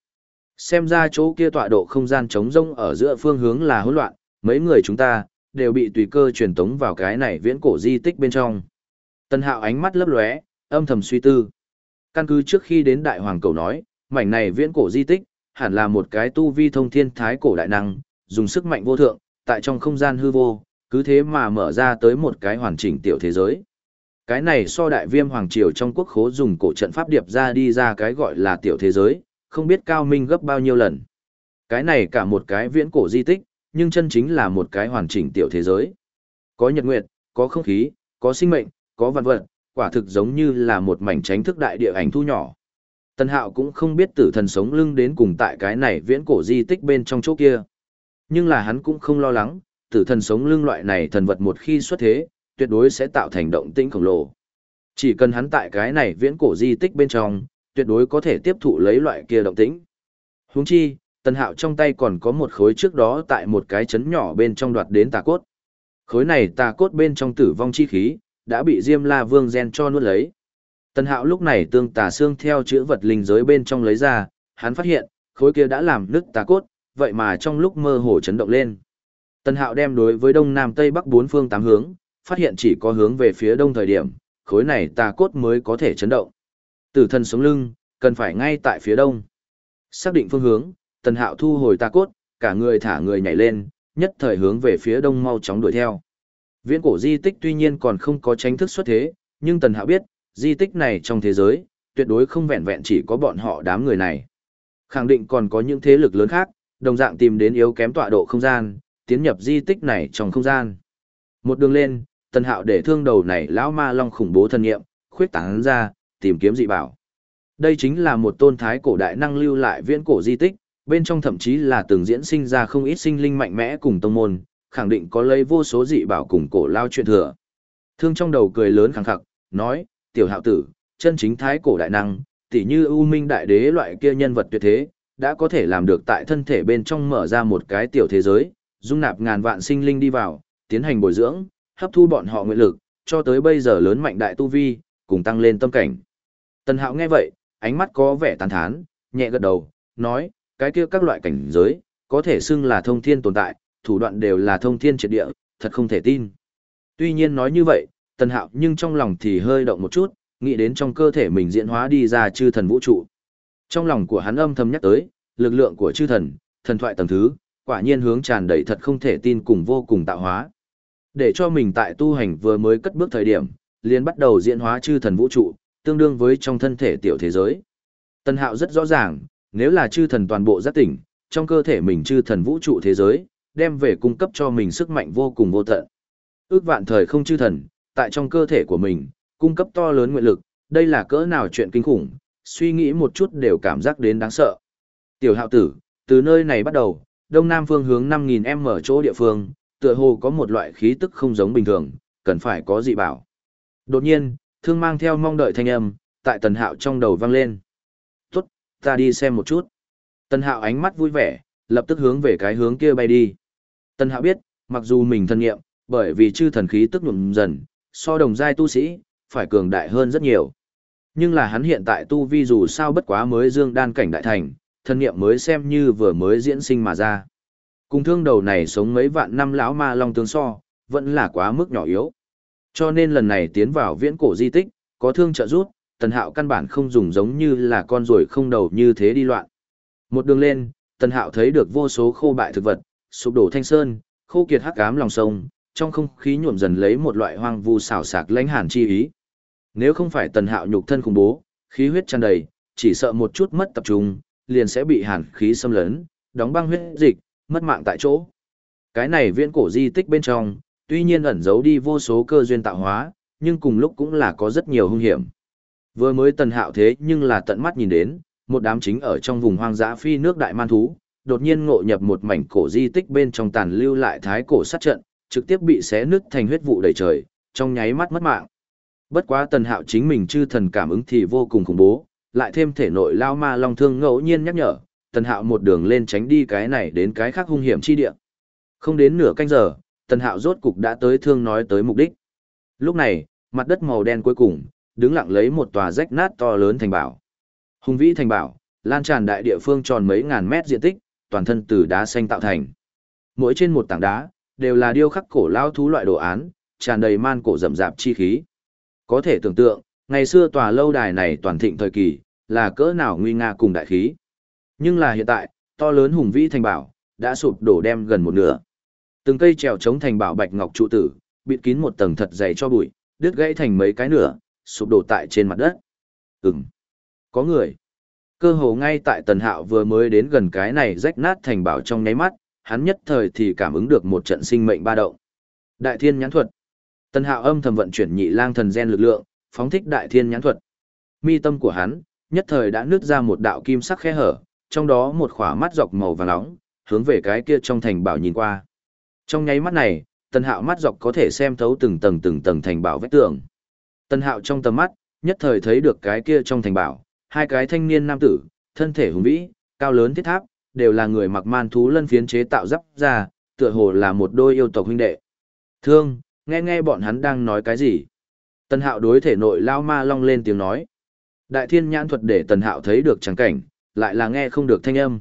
Xem ra chỗ kia tọa độ không gian trống rông ở giữa phương hướng là hỗn loạn, mấy người chúng ta, đều bị tùy cơ truyền tống vào cái này viễn cổ di tích bên trong. Tần hạo ánh mắt lấp lóe, âm thầm suy tư. Căn cứ trước khi đến đại hoàng cầu nói, mảnh này viễn cổ di tích, hẳn là một cái tu vi thông thiên thái cổ đại năng, dùng sức mạnh vô thượng, tại trong không gian hư vô, cứ thế mà mở ra tới một cái hoàn chỉnh tiểu thế giới. Cái này so đại viêm hoàng triều trong quốc khố dùng cổ trận pháp điệp ra đi ra cái gọi là tiểu thế giới, không biết cao minh gấp bao nhiêu lần. Cái này cả một cái viễn cổ di tích, nhưng chân chính là một cái hoàn chỉnh tiểu thế giới. Có nhật nguyệt, có không khí, có sinh mệnh, có vạn vật, quả thực giống như là một mảnh tránh thức đại địa ảnh thu nhỏ. Tân Hạo cũng không biết tử thần sống lưng đến cùng tại cái này viễn cổ di tích bên trong chỗ kia. Nhưng là hắn cũng không lo lắng, tử thần sống lưng loại này thần vật một khi xuất thế, tuyệt đối sẽ tạo thành động tĩnh khổng lồ. Chỉ cần hắn tại cái này viễn cổ di tích bên trong, tuyệt đối có thể tiếp thụ lấy loại kia động tĩnh. Huống chi, Tân Hạo trong tay còn có một khối trước đó tại một cái chấn nhỏ bên trong đoạt đến tà cốt. Khối này tà cốt bên trong tử vong chi khí, đã bị Diêm La Vương gen cho nuốt lấy. Tần Hạo lúc này tương tà xương theo chữ vật linh giới bên trong lấy ra, hắn phát hiện, khối kia đã làm nứt tà cốt, vậy mà trong lúc mơ hồ chấn động lên. Tần Hạo đem đối với đông nam tây bắc bốn phương tám hướng, phát hiện chỉ có hướng về phía đông thời điểm, khối này tà cốt mới có thể chấn động. Tử thần sống lưng, cần phải ngay tại phía đông. Xác định phương hướng, Tần Hạo thu hồi tà cốt, cả người thả người nhảy lên, nhất thời hướng về phía đông mau chóng đuổi theo. Viễn cổ di tích tuy nhiên còn không có tránh thức xuất thế, nhưng Tần Hạo biết, di tích này trong thế giới, tuyệt đối không vẹn vẹn chỉ có bọn họ đám người này. Khẳng định còn có những thế lực lớn khác, đồng dạng tìm đến yếu kém tọa độ không gian, tiến nhập di tích này trong không gian. Một đường lên, Tần Hạo để thương đầu này lão ma long khủng bố thân nghiệm, khuyết tán ra, tìm kiếm dị bảo. Đây chính là một tôn thái cổ đại năng lưu lại viễn cổ di tích, bên trong thậm chí là từng diễn sinh ra không ít sinh linh mạnh mẽ cùng tông môn, khẳng định có lấy vô số dị bảo cùng cổ lao chuyện thừa. Thương trong đầu cười lớn khẳng khặc, nói, tiểu hạo tử, chân chính thái cổ đại năng, tỉ như ưu minh đại đế loại kia nhân vật tuyệt thế, đã có thể làm được tại thân thể bên trong mở ra một cái tiểu thế giới, dung nạp ngàn vạn sinh linh đi vào, tiến hành bồi dưỡng, hấp thu bọn họ nguyện lực, cho tới bây giờ lớn mạnh đại tu vi, cùng tăng lên tâm cảnh. Tần Hạo nghe vậy, ánh mắt có vẻ tàn thán, nhẹ gật đầu, nói, cái kia các loại cảnh giới, có thể xưng là thông thiên tồn tại, thủ đoạn đều là thông thiên triệt địa, thật không thể tin. Tuy nhiên nói như vậy, Tần Hạo nhưng trong lòng thì hơi động một chút, nghĩ đến trong cơ thể mình diễn hóa đi ra chư thần vũ trụ. Trong lòng của hắn âm thầm nhắc tới, lực lượng của chư thần, thần thoại tầng thứ, quả nhiên hướng tràn đầy thật không thể tin cùng vô cùng tạo hóa. Để cho mình tại tu hành vừa mới cất bước thời điểm, liền bắt đầu diễn hóa chư thần vũ trụ, tương đương với trong thân thể tiểu thế giới. Tân Hạo rất rõ ràng, nếu là chư thần toàn bộ giác tỉnh, trong cơ thể mình chư thần vũ trụ thế giới, đem về cung cấp cho mình sức mạnh vô cùng vô tận. Ước vạn thời không chư thần, tại trong cơ thể của mình, cung cấp to lớn nguyện lực, đây là cỡ nào chuyện kinh khủng, suy nghĩ một chút đều cảm giác đến đáng sợ. Tiểu hạo tử, từ nơi này bắt đầu, đông nam phương hướng 5.000 m chỗ địa phương, tựa hồ có một loại khí tức không giống bình thường, cần phải có dị bảo. Đột nhiên, thương mang theo mong đợi thanh âm, tại tần hạo trong đầu vang lên. Tốt, ta đi xem một chút. Tần hạo ánh mắt vui vẻ, lập tức hướng về cái hướng kia bay đi. Tân hạo biết, mặc dù mình thân nghiệm, bởi vì chư thần khí tức nhuộm dần, so đồng giai tu sĩ, phải cường đại hơn rất nhiều. Nhưng là hắn hiện tại tu vi dù sao bất quá mới dương đan cảnh đại thành, thân nghiệm mới xem như vừa mới diễn sinh mà ra. Cùng thương đầu này sống mấy vạn năm lão ma long tướng so, vẫn là quá mức nhỏ yếu. Cho nên lần này tiến vào viễn cổ di tích, có thương trợ rút, tần hạo căn bản không dùng giống như là con ruồi không đầu như thế đi loạn. Một đường lên, tần hạo thấy được vô số khô bại thực vật, sụp đổ thanh sơn, khô kiệt hắc ám lòng sông, trong không khí nhuộm dần lấy một loại hoang vu xảo sạc lãnh hàn chi ý. Nếu không phải tần hạo nhục thân khủng bố, khí huyết tràn đầy, chỉ sợ một chút mất tập trung, liền sẽ bị hàn khí xâm lấn, đóng băng huyết dịch, mất mạng tại chỗ. Cái này viễn cổ di tích bên trong, tuy nhiên ẩn giấu đi vô số cơ duyên tạo hóa, nhưng cùng lúc cũng là có rất nhiều hung hiểm. Vừa mới tần hạo thế nhưng là tận mắt nhìn đến, một đám chính ở trong vùng hoang dã phi nước đại man thú, đột nhiên ngộ nhập một mảnh cổ di tích bên trong tàn lưu lại thái cổ sát trận, trực tiếp bị xé nứt thành huyết vụ đầy trời, trong nháy mắt mất mạng. Bất quá tần hạo chính mình chư thần cảm ứng thì vô cùng khủng bố, lại thêm thể nội lao ma long thương ngẫu nhiên nhắc nhở, tần hạo một đường lên tránh đi cái này đến cái khác hung hiểm chi địa. Không đến nửa canh giờ, tần hạo rốt cục đã tới thương nói tới mục đích. Lúc này, mặt đất màu đen cuối cùng, đứng lặng lấy một tòa rách nát to lớn thành bảo. Hùng vĩ thành bảo, lan tràn đại địa phương tròn mấy ngàn mét diện tích, toàn thân từ đá xanh tạo thành. Mỗi trên một tảng đá, đều là điêu khắc cổ lao thú loại đồ án, tràn đầy man cổ rậm rạp chi khí. Có thể tưởng tượng, ngày xưa tòa lâu đài này toàn thịnh thời kỳ, là cỡ nào nguy nga cùng đại khí. Nhưng là hiện tại, to lớn hùng vĩ thành bảo, đã sụp đổ đem gần một nửa. Từng cây trèo chống thành bảo bạch ngọc trụ tử, bịt kín một tầng thật dày cho bụi, đứt gãy thành mấy cái nửa, sụp đổ tại trên mặt đất. Ừm, có người. Cơ hồ ngay tại tần hạo vừa mới đến gần cái này rách nát thành bảo trong nháy mắt, hắn nhất thời thì cảm ứng được một trận sinh mệnh ba động. Đại thiên nhãn thuật. Tần hạo âm thầm vận chuyển nhị lang thần gen lực lượng, phóng thích đại thiên nhãn thuật. Mi tâm của hắn, nhất thời đã nứt ra một đạo kim sắc khe hở, trong đó một khỏa mắt dọc màu vàng nóng, hướng về cái kia trong thành bảo nhìn qua. Trong nháy mắt này, tần hạo mắt dọc có thể xem thấu từng tầng từng tầng thành bảo vách tường. Tần hạo trong tầm mắt, nhất thời thấy được cái kia trong thành bảo, hai cái thanh niên nam tử, thân thể hùng vĩ, cao lớn thiết tháp, đều là người mặc man thú lân phiến chế tạo giáp ra, tựa hồ là một đôi yêu tộc huynh đệ. Thương, nghe nghe bọn hắn đang nói cái gì. Tần hạo đối thể nội lao ma long lên tiếng nói. Đại thiên nhãn thuật để tần hạo thấy được trắng cảnh, lại là nghe không được thanh âm.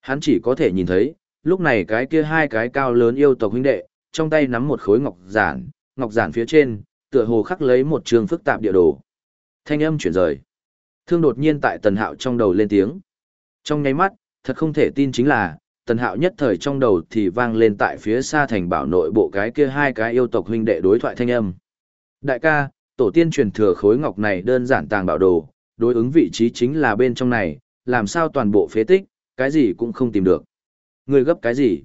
Hắn chỉ có thể nhìn thấy, lúc này cái kia hai cái cao lớn yêu tộc huynh đệ, trong tay nắm một khối ngọc giản, ngọc giản phía trên, tựa hồ khắc lấy một trường phức tạp địa đồ. Thanh âm chuyển rời. Thương đột nhiên tại tần hạo trong đầu lên tiếng. Trong nháy mắt, thật không thể tin chính là, tần hạo nhất thời trong đầu thì vang lên tại phía xa thành bảo nội bộ cái kia hai cái yêu tộc huynh đệ đối thoại thanh âm. Đại ca, tổ tiên truyền thừa khối ngọc này đơn giản tàng bảo đồ, đối ứng vị trí chính là bên trong này, làm sao toàn bộ phế tích, cái gì cũng không tìm được. Người gấp cái gì?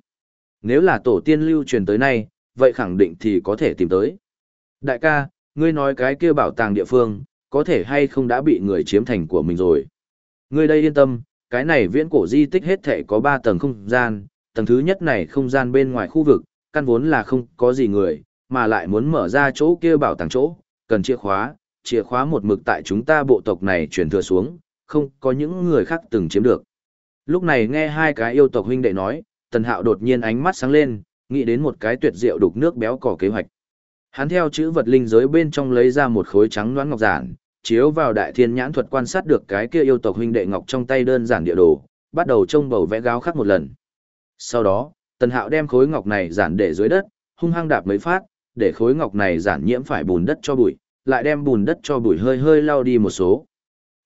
Nếu là tổ tiên lưu truyền tới nay, vậy khẳng định thì có thể tìm tới. Đại ca, ngươi nói cái kia bảo tàng địa phương, có thể hay không đã bị người chiếm thành của mình rồi. người đây yên tâm, cái này viễn cổ di tích hết thể có 3 tầng không gian, tầng thứ nhất này không gian bên ngoài khu vực, căn vốn là không có gì người, mà lại muốn mở ra chỗ kia bảo tàng chỗ, cần chìa khóa, chìa khóa một mực tại chúng ta bộ tộc này truyền thừa xuống, không có những người khác từng chiếm được. Lúc này nghe hai cái yêu tộc huynh đệ nói, Tần Hạo đột nhiên ánh mắt sáng lên, nghĩ đến một cái tuyệt diệu đục nước béo cỏ kế hoạch. Hắn theo chữ vật linh giới bên trong lấy ra một khối trắng loãng ngọc giản, chiếu vào đại thiên nhãn thuật quan sát được cái kia yêu tộc huynh đệ ngọc trong tay đơn giản địa đồ, bắt đầu trông bầu vẽ gáo khắc một lần. Sau đó, Tần Hạo đem khối ngọc này giản để dưới đất, hung hăng đạp mấy phát, để khối ngọc này giản nhiễm phải bùn đất cho bụi, lại đem bùn đất cho bụi hơi hơi lau đi một số.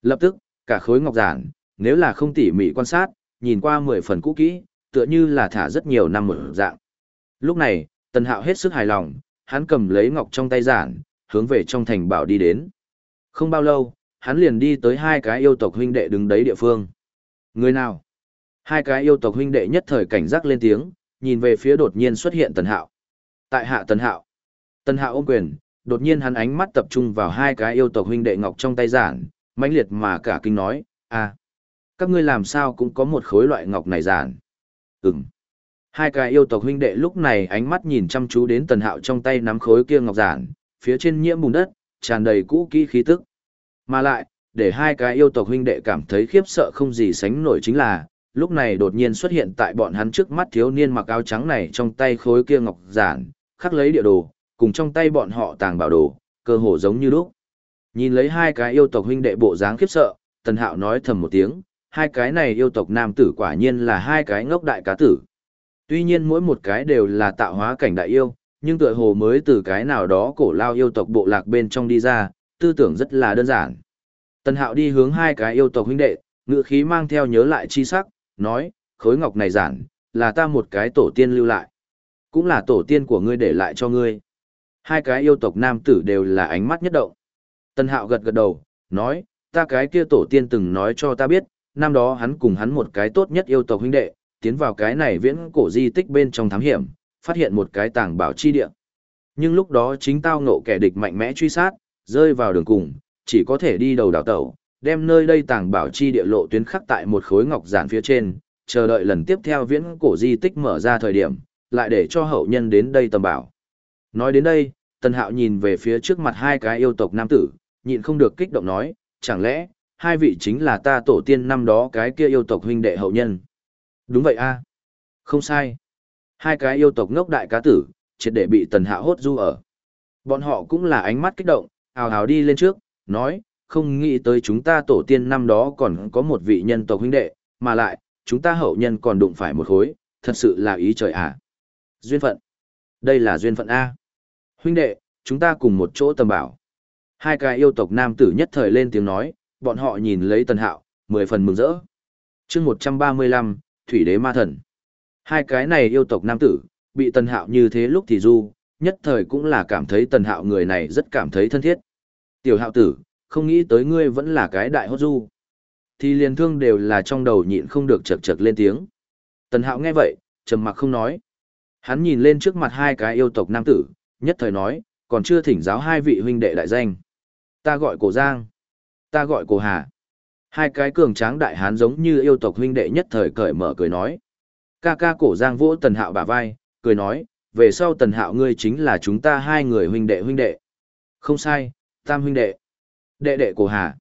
Lập tức, cả khối ngọc giản, nếu là không tỉ mỉ quan sát, nhìn qua mười phần cũ kỹ, tựa như là thả rất nhiều năm một dạng. Lúc này, Tần Hạo hết sức hài lòng, hắn cầm lấy ngọc trong tay giản, hướng về trong thành bảo đi đến. Không bao lâu, hắn liền đi tới hai cái yêu tộc huynh đệ đứng đấy địa phương. Người nào? Hai cái yêu tộc huynh đệ nhất thời cảnh giác lên tiếng, nhìn về phía đột nhiên xuất hiện Tần Hạo. Tại hạ Tần Hạo. Tần Hạo ôm quyền, đột nhiên hắn ánh mắt tập trung vào hai cái yêu tộc huynh đệ ngọc trong tay giản, mãnh liệt mà cả kinh nói, à, các ngươi làm sao cũng có một khối loại ngọc này giản. Ừm. Hai cái yêu tộc huynh đệ lúc này ánh mắt nhìn chăm chú đến tần hạo trong tay nắm khối kia ngọc giản, phía trên nhiễm bùn đất, tràn đầy cũ kỹ khí tức. Mà lại, để hai cái yêu tộc huynh đệ cảm thấy khiếp sợ không gì sánh nổi chính là, lúc này đột nhiên xuất hiện tại bọn hắn trước mắt thiếu niên mặc áo trắng này trong tay khối kia ngọc giản, khắc lấy địa đồ, cùng trong tay bọn họ tàng bảo đồ, cơ hồ giống như lúc. Nhìn lấy hai cái yêu tộc huynh đệ bộ dáng khiếp sợ, Tần Hạo nói thầm một tiếng, hai cái này yêu tộc nam tử quả nhiên là hai cái ngốc đại cá tử. Tuy nhiên mỗi một cái đều là tạo hóa cảnh đại yêu, nhưng tựa hồ mới từ cái nào đó cổ lao yêu tộc bộ lạc bên trong đi ra, tư tưởng rất là đơn giản. Tần Hạo đi hướng hai cái yêu tộc huynh đệ, ngự khí mang theo nhớ lại chi sắc, nói, khối ngọc này giản, là ta một cái tổ tiên lưu lại. Cũng là tổ tiên của ngươi để lại cho ngươi. Hai cái yêu tộc nam tử đều là ánh mắt nhất động. Tần Hạo gật gật đầu, nói, ta cái kia tổ tiên từng nói cho ta biết, năm đó hắn cùng hắn một cái tốt nhất yêu tộc huynh đệ, tiến vào cái này viễn cổ di tích bên trong thám hiểm, phát hiện một cái tàng bảo chi địa. Nhưng lúc đó chính tao ngộ kẻ địch mạnh mẽ truy sát, rơi vào đường cùng, chỉ có thể đi đầu đảo tẩu, đem nơi đây tàng bảo chi địa lộ tuyến khắc tại một khối ngọc giản phía trên, chờ đợi lần tiếp theo viễn cổ di tích mở ra thời điểm, lại để cho hậu nhân đến đây tầm bảo. Nói đến đây, Tần Hạo nhìn về phía trước mặt hai cái yêu tộc nam tử, nhịn không được kích động nói, chẳng lẽ, hai vị chính là ta tổ tiên năm đó cái kia yêu tộc huynh đệ hậu nhân. Đúng vậy a? Không sai. Hai cái yêu tộc ngốc đại cá tử, triệt để bị tần hạ hốt du ở. Bọn họ cũng là ánh mắt kích động, hào hào đi lên trước, nói, không nghĩ tới chúng ta tổ tiên năm đó còn có một vị nhân tộc huynh đệ, mà lại, chúng ta hậu nhân còn đụng phải một khối, thật sự là ý trời ạ. À. Duyên phận. Đây là duyên phận A. Huynh đệ, chúng ta cùng một chỗ tầm bảo. Hai cái yêu tộc nam tử nhất thời lên tiếng nói, bọn họ nhìn lấy tần hạo, mười phần mừng rỡ. chương 135, Thủy đế ma thần. Hai cái này yêu tộc nam tử, bị tần hạo như thế lúc thì du, nhất thời cũng là cảm thấy tần hạo người này rất cảm thấy thân thiết. Tiểu hạo tử, không nghĩ tới ngươi vẫn là cái đại hốt du. Thì liền thương đều là trong đầu nhịn không được chật chật lên tiếng. Tần hạo nghe vậy, trầm mặc không nói. Hắn nhìn lên trước mặt hai cái yêu tộc nam tử, nhất thời nói, còn chưa thỉnh giáo hai vị huynh đệ đại danh. Ta gọi cổ Giang. Ta gọi cổ Hà. Hai cái cường tráng đại hán giống như yêu tộc huynh đệ nhất thời cởi mở cười nói. Ca ca cổ Giang vỗ tần hạo bả vai, cười nói, về sau tần hạo ngươi chính là chúng ta hai người huynh đệ huynh đệ. Không sai, tam huynh đệ. Đệ đệ cổ Hà.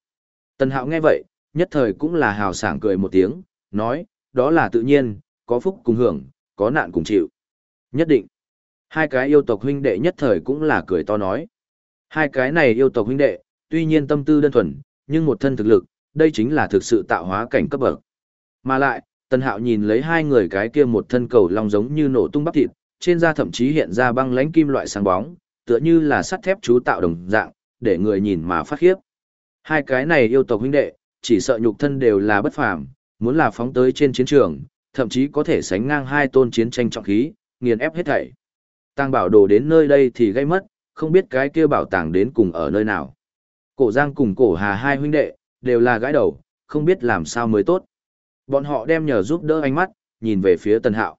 Tần hạo nghe vậy, nhất thời cũng là hào sảng cười một tiếng, nói, đó là tự nhiên, có phúc cùng hưởng, có nạn cùng chịu. Nhất định. Hai cái yêu tộc huynh đệ nhất thời cũng là cười to nói. Hai cái này yêu tộc huynh đệ, tuy nhiên tâm tư đơn thuần, nhưng một thân thực lực, đây chính là thực sự tạo hóa cảnh cấp bậc. Mà lại, Tần Hạo nhìn lấy hai người cái kia một thân cầu long giống như nổ tung bắp thịt, trên da thậm chí hiện ra băng lãnh kim loại sáng bóng, tựa như là sắt thép chú tạo đồng dạng, để người nhìn mà phát khiếp. Hai cái này yêu tộc huynh đệ, chỉ sợ nhục thân đều là bất phàm, muốn là phóng tới trên chiến trường, thậm chí có thể sánh ngang hai tôn chiến tranh trọng khí, nghiền ép hết thảy. Tang bảo đồ đến nơi đây thì gây mất, không biết cái kia bảo tàng đến cùng ở nơi nào. Cổ Giang cùng cổ Hà hai huynh đệ, đều là gái đầu, không biết làm sao mới tốt. Bọn họ đem nhờ giúp đỡ ánh mắt, nhìn về phía Tần Hạo.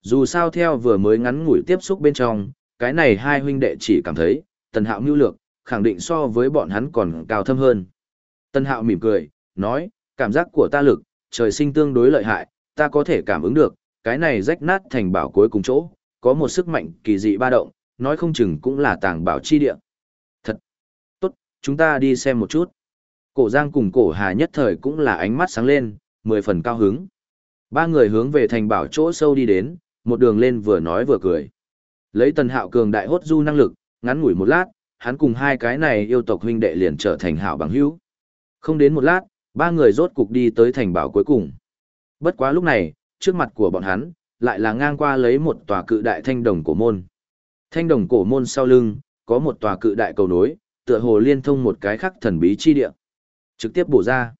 Dù sao theo vừa mới ngắn ngủi tiếp xúc bên trong, cái này hai huynh đệ chỉ cảm thấy, Tần Hạo mưu lược, khẳng định so với bọn hắn còn cao thâm hơn. Tần Hạo mỉm cười, nói, cảm giác của ta lực, trời sinh tương đối lợi hại, ta có thể cảm ứng được, cái này rách nát thành bảo cuối cùng chỗ, có một sức mạnh kỳ dị ba động, nói không chừng cũng là tàng bảo chi địa. Thật! Tốt, chúng ta đi xem một chút. Cổ Giang cùng cổ Hà nhất thời cũng là ánh mắt sáng lên, mười phần cao hứng. Ba người hướng về thành bảo chỗ sâu đi đến, một đường lên vừa nói vừa cười. Lấy tần hạo cường đại hốt du năng lực, ngắn ngủi một lát, hắn cùng hai cái này yêu tộc huynh đệ liền trở thành hảo bằng hữu. Không đến một lát, ba người rốt cục đi tới thành bảo cuối cùng. Bất quá lúc này, trước mặt của bọn hắn, lại là ngang qua lấy một tòa cự đại thanh đồng cổ môn. Thanh đồng cổ môn sau lưng, có một tòa cự đại cầu nối, tựa hồ liên thông một cái khắc thần bí chi địa. Trực tiếp bổ ra.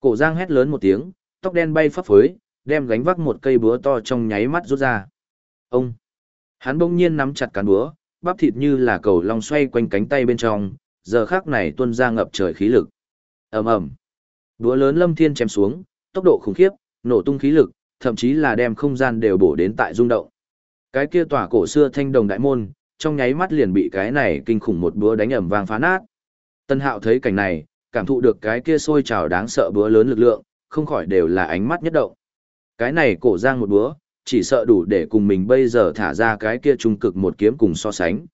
Cổ giang hét lớn một tiếng, tóc đen bay phấp phới, đem gánh vác một cây búa to trong nháy mắt rút ra. Ông! Hắn bỗng nhiên nắm chặt cán búa, bắp thịt như là cầu long xoay quanh cánh tay bên trong, giờ khắc này tuôn ra ngập trời khí lực. ầm ầm, Búa lớn lâm thiên chém xuống, tốc độ khủng khiếp, nổ tung khí lực, thậm chí là đem không gian đều bổ đến tại rung động. Cái kia tỏa cổ xưa thanh đồng đại môn, trong nháy mắt liền bị cái này kinh khủng một búa đánh ầm vang phá nát. Tân Hạo thấy cảnh này, cảm thụ được cái kia sôi trào đáng sợ búa lớn lực lượng, không khỏi đều là ánh mắt nhất động. Cái này cổ giang một búa, chỉ sợ đủ để cùng mình bây giờ thả ra cái kia trung cực một kiếm cùng so sánh.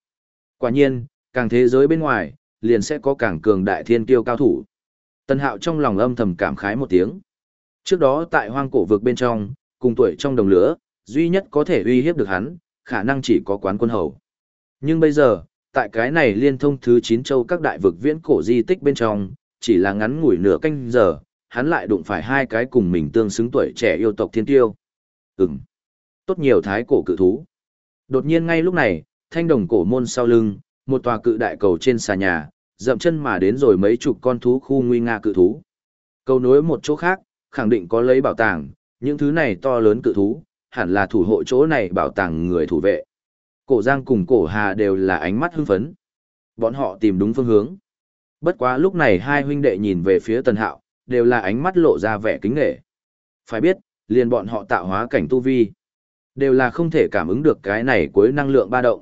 Quả nhiên, càng thế giới bên ngoài, liền sẽ có càng cường đại thiên kiêu cao thủ. Tân hạo trong lòng âm thầm cảm khái một tiếng. Trước đó tại hoang cổ vực bên trong, cùng tuổi trong đồng lửa, duy nhất có thể uy hiếp được hắn, khả năng chỉ có quán quân hầu. Nhưng bây giờ, tại cái này liên thông thứ 9 châu các đại vực viễn cổ di tích bên trong, chỉ là ngắn ngủi nửa canh giờ, hắn lại đụng phải hai cái cùng mình tương xứng tuổi trẻ yêu tộc thiên tiêu. Ừm. Tốt nhiều thái cổ cự thú. Đột nhiên ngay lúc này, thanh đồng cổ môn sau lưng, một tòa cự đại cầu trên xà nhà, dậm chân mà đến rồi mấy chục con thú khu nguy nga cự thú. Cầu nối một chỗ khác, khẳng định có lấy bảo tàng, những thứ này to lớn cự thú, hẳn là thủ hộ chỗ này bảo tàng người thủ vệ. Cổ Giang cùng cổ Hà đều là ánh mắt hưng phấn. Bọn họ tìm đúng phương hướng. Bất quá lúc này hai huynh đệ nhìn về phía Tần Hạo, đều là ánh mắt lộ ra vẻ kính nghệ. Phải biết, liền bọn họ tạo hóa cảnh tu vi. Đều là không thể cảm ứng được cái này cuối năng lượng ba động.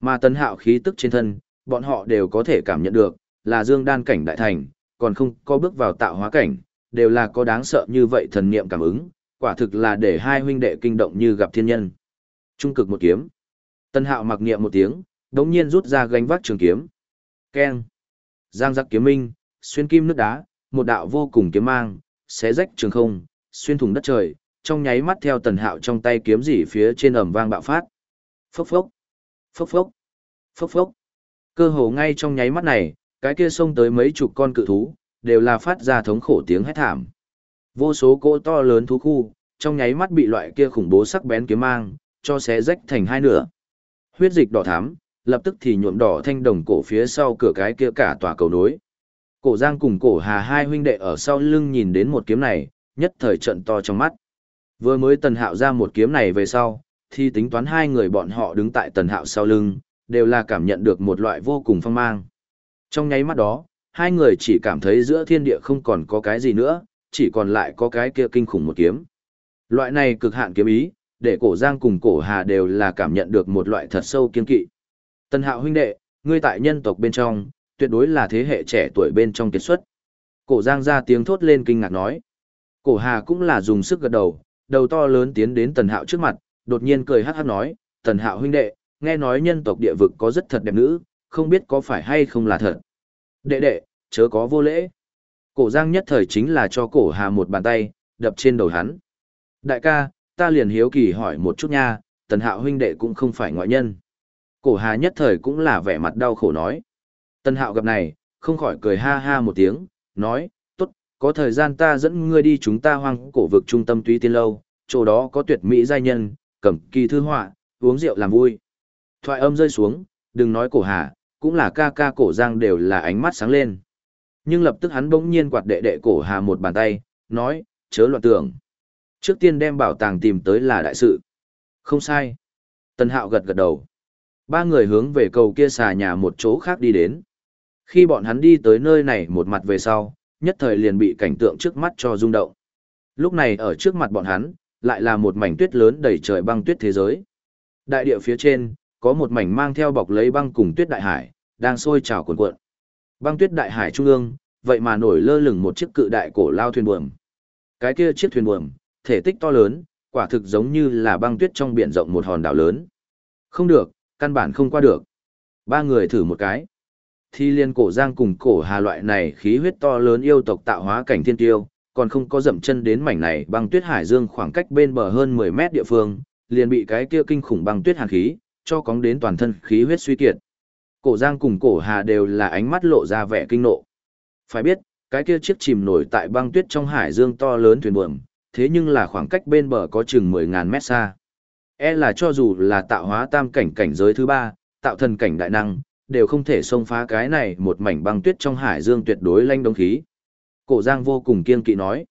Mà Tần Hạo khí tức trên thân, bọn họ đều có thể cảm nhận được, là dương đan cảnh đại thành, còn không có bước vào tạo hóa cảnh, đều là có đáng sợ như vậy thần niệm cảm ứng, quả thực là để hai huynh đệ kinh động như gặp thiên nhân. Trung cực một kiếm. Tân hạo mặc niệm một tiếng, đống nhiên rút ra gánh vác trường kiếm. Keng. Giang giặc kiếm minh, xuyên kim nước đá, một đạo vô cùng kiếm mang, xé rách trường không, xuyên thủng đất trời, trong nháy mắt theo tần hạo trong tay kiếm dỉ phía trên ẩm vang bạo phát. Phốc phốc. Phốc phốc. Phốc phốc. Cơ hồ ngay trong nháy mắt này, cái kia xông tới mấy chục con cự thú, đều là phát ra thống khổ tiếng hét thảm. Vô số cỗ to lớn thú khu, trong nháy mắt bị loại kia khủng bố sắc bén kiếm mang, cho xé rách thành hai nửa. Huyết dịch đỏ thắm, lập tức thì nhuộm đỏ thanh đồng cổ phía sau cửa cái kia cả tòa cầu nối. Cổ Giang cùng cổ Hà hai huynh đệ ở sau lưng nhìn đến một kiếm này, nhất thời trận to trong mắt. Vừa mới tần hạo ra một kiếm này về sau, thì tính toán hai người bọn họ đứng tại tần hạo sau lưng, đều là cảm nhận được một loại vô cùng phong mang. Trong nháy mắt đó, hai người chỉ cảm thấy giữa thiên địa không còn có cái gì nữa, chỉ còn lại có cái kia kinh khủng một kiếm. Loại này cực hạn kiếm ý, để cổ giang cùng cổ hà đều là cảm nhận được một loại thật sâu kiên kỵ. Tân hạo huynh đệ, ngươi tại nhân tộc bên trong, tuyệt đối là thế hệ trẻ tuổi bên trong kiệt xuất. Cổ giang ra tiếng thốt lên kinh ngạc nói. Cổ hà cũng là dùng sức gật đầu, đầu to lớn tiến đến tần hạo trước mặt, đột nhiên cười hát hát nói, tần hạo huynh đệ, nghe nói nhân tộc địa vực có rất thật đẹp nữ, không biết có phải hay không là thật. Đệ đệ, chớ có vô lễ. Cổ giang nhất thời chính là cho cổ hà một bàn tay, đập trên đầu hắn. Đại ca, ta liền hiếu kỳ hỏi một chút nha, tần hạo huynh đệ cũng không phải ngoại nhân. Cổ hà nhất thời cũng là vẻ mặt đau khổ nói. Tân hạo gặp này, không khỏi cười ha ha một tiếng, nói, tốt, có thời gian ta dẫn ngươi đi chúng ta hoang cổ vực trung tâm túy tiên lâu, chỗ đó có tuyệt mỹ giai nhân, cầm kỳ thư họa, uống rượu làm vui. Thoại âm rơi xuống, đừng nói cổ hà, cũng là ca ca cổ giang đều là ánh mắt sáng lên. Nhưng lập tức hắn bỗng nhiên quạt đệ đệ cổ hà một bàn tay, nói, chớ loạn tưởng. Trước tiên đem bảo tàng tìm tới là đại sự. Không sai. Tân hạo gật gật đầu. Ba người hướng về cầu kia xà nhà một chỗ khác đi đến. Khi bọn hắn đi tới nơi này một mặt về sau, nhất thời liền bị cảnh tượng trước mắt cho rung động. Lúc này ở trước mặt bọn hắn, lại là một mảnh tuyết lớn đầy trời băng tuyết thế giới. Đại địa phía trên, có một mảnh mang theo bọc lấy băng cùng tuyết đại hải, đang sôi trào cuộn cuộn. Băng tuyết đại hải trung ương, vậy mà nổi lơ lửng một chiếc cự đại cổ lao thuyền buồm. Cái kia chiếc thuyền buồm, thể tích to lớn, quả thực giống như là băng tuyết trong biển rộng một hòn đảo lớn. Không được, căn bản không qua được. Ba người thử một cái. Thi liên cổ giang cùng cổ hà loại này khí huyết to lớn yêu tộc tạo hóa cảnh thiên tiêu, còn không có dậm chân đến mảnh này băng tuyết hải dương khoảng cách bên bờ hơn 10 mét địa phương, liền bị cái kia kinh khủng băng tuyết hàn khí, cho cóng đến toàn thân khí huyết suy kiệt. Cổ giang cùng cổ hà đều là ánh mắt lộ ra vẻ kinh nộ. Phải biết, cái kia chiếc chìm nổi tại băng tuyết trong hải dương to lớn thuyền buồm, thế nhưng là khoảng cách bên bờ có chừng 10.000 mét xa. E là cho dù là tạo hóa tam cảnh cảnh giới thứ ba, tạo thần cảnh đại năng, đều không thể xông phá cái này một mảnh băng tuyết trong hải dương tuyệt đối lanh đông khí. Cổ Giang vô cùng kiên kỵ nói.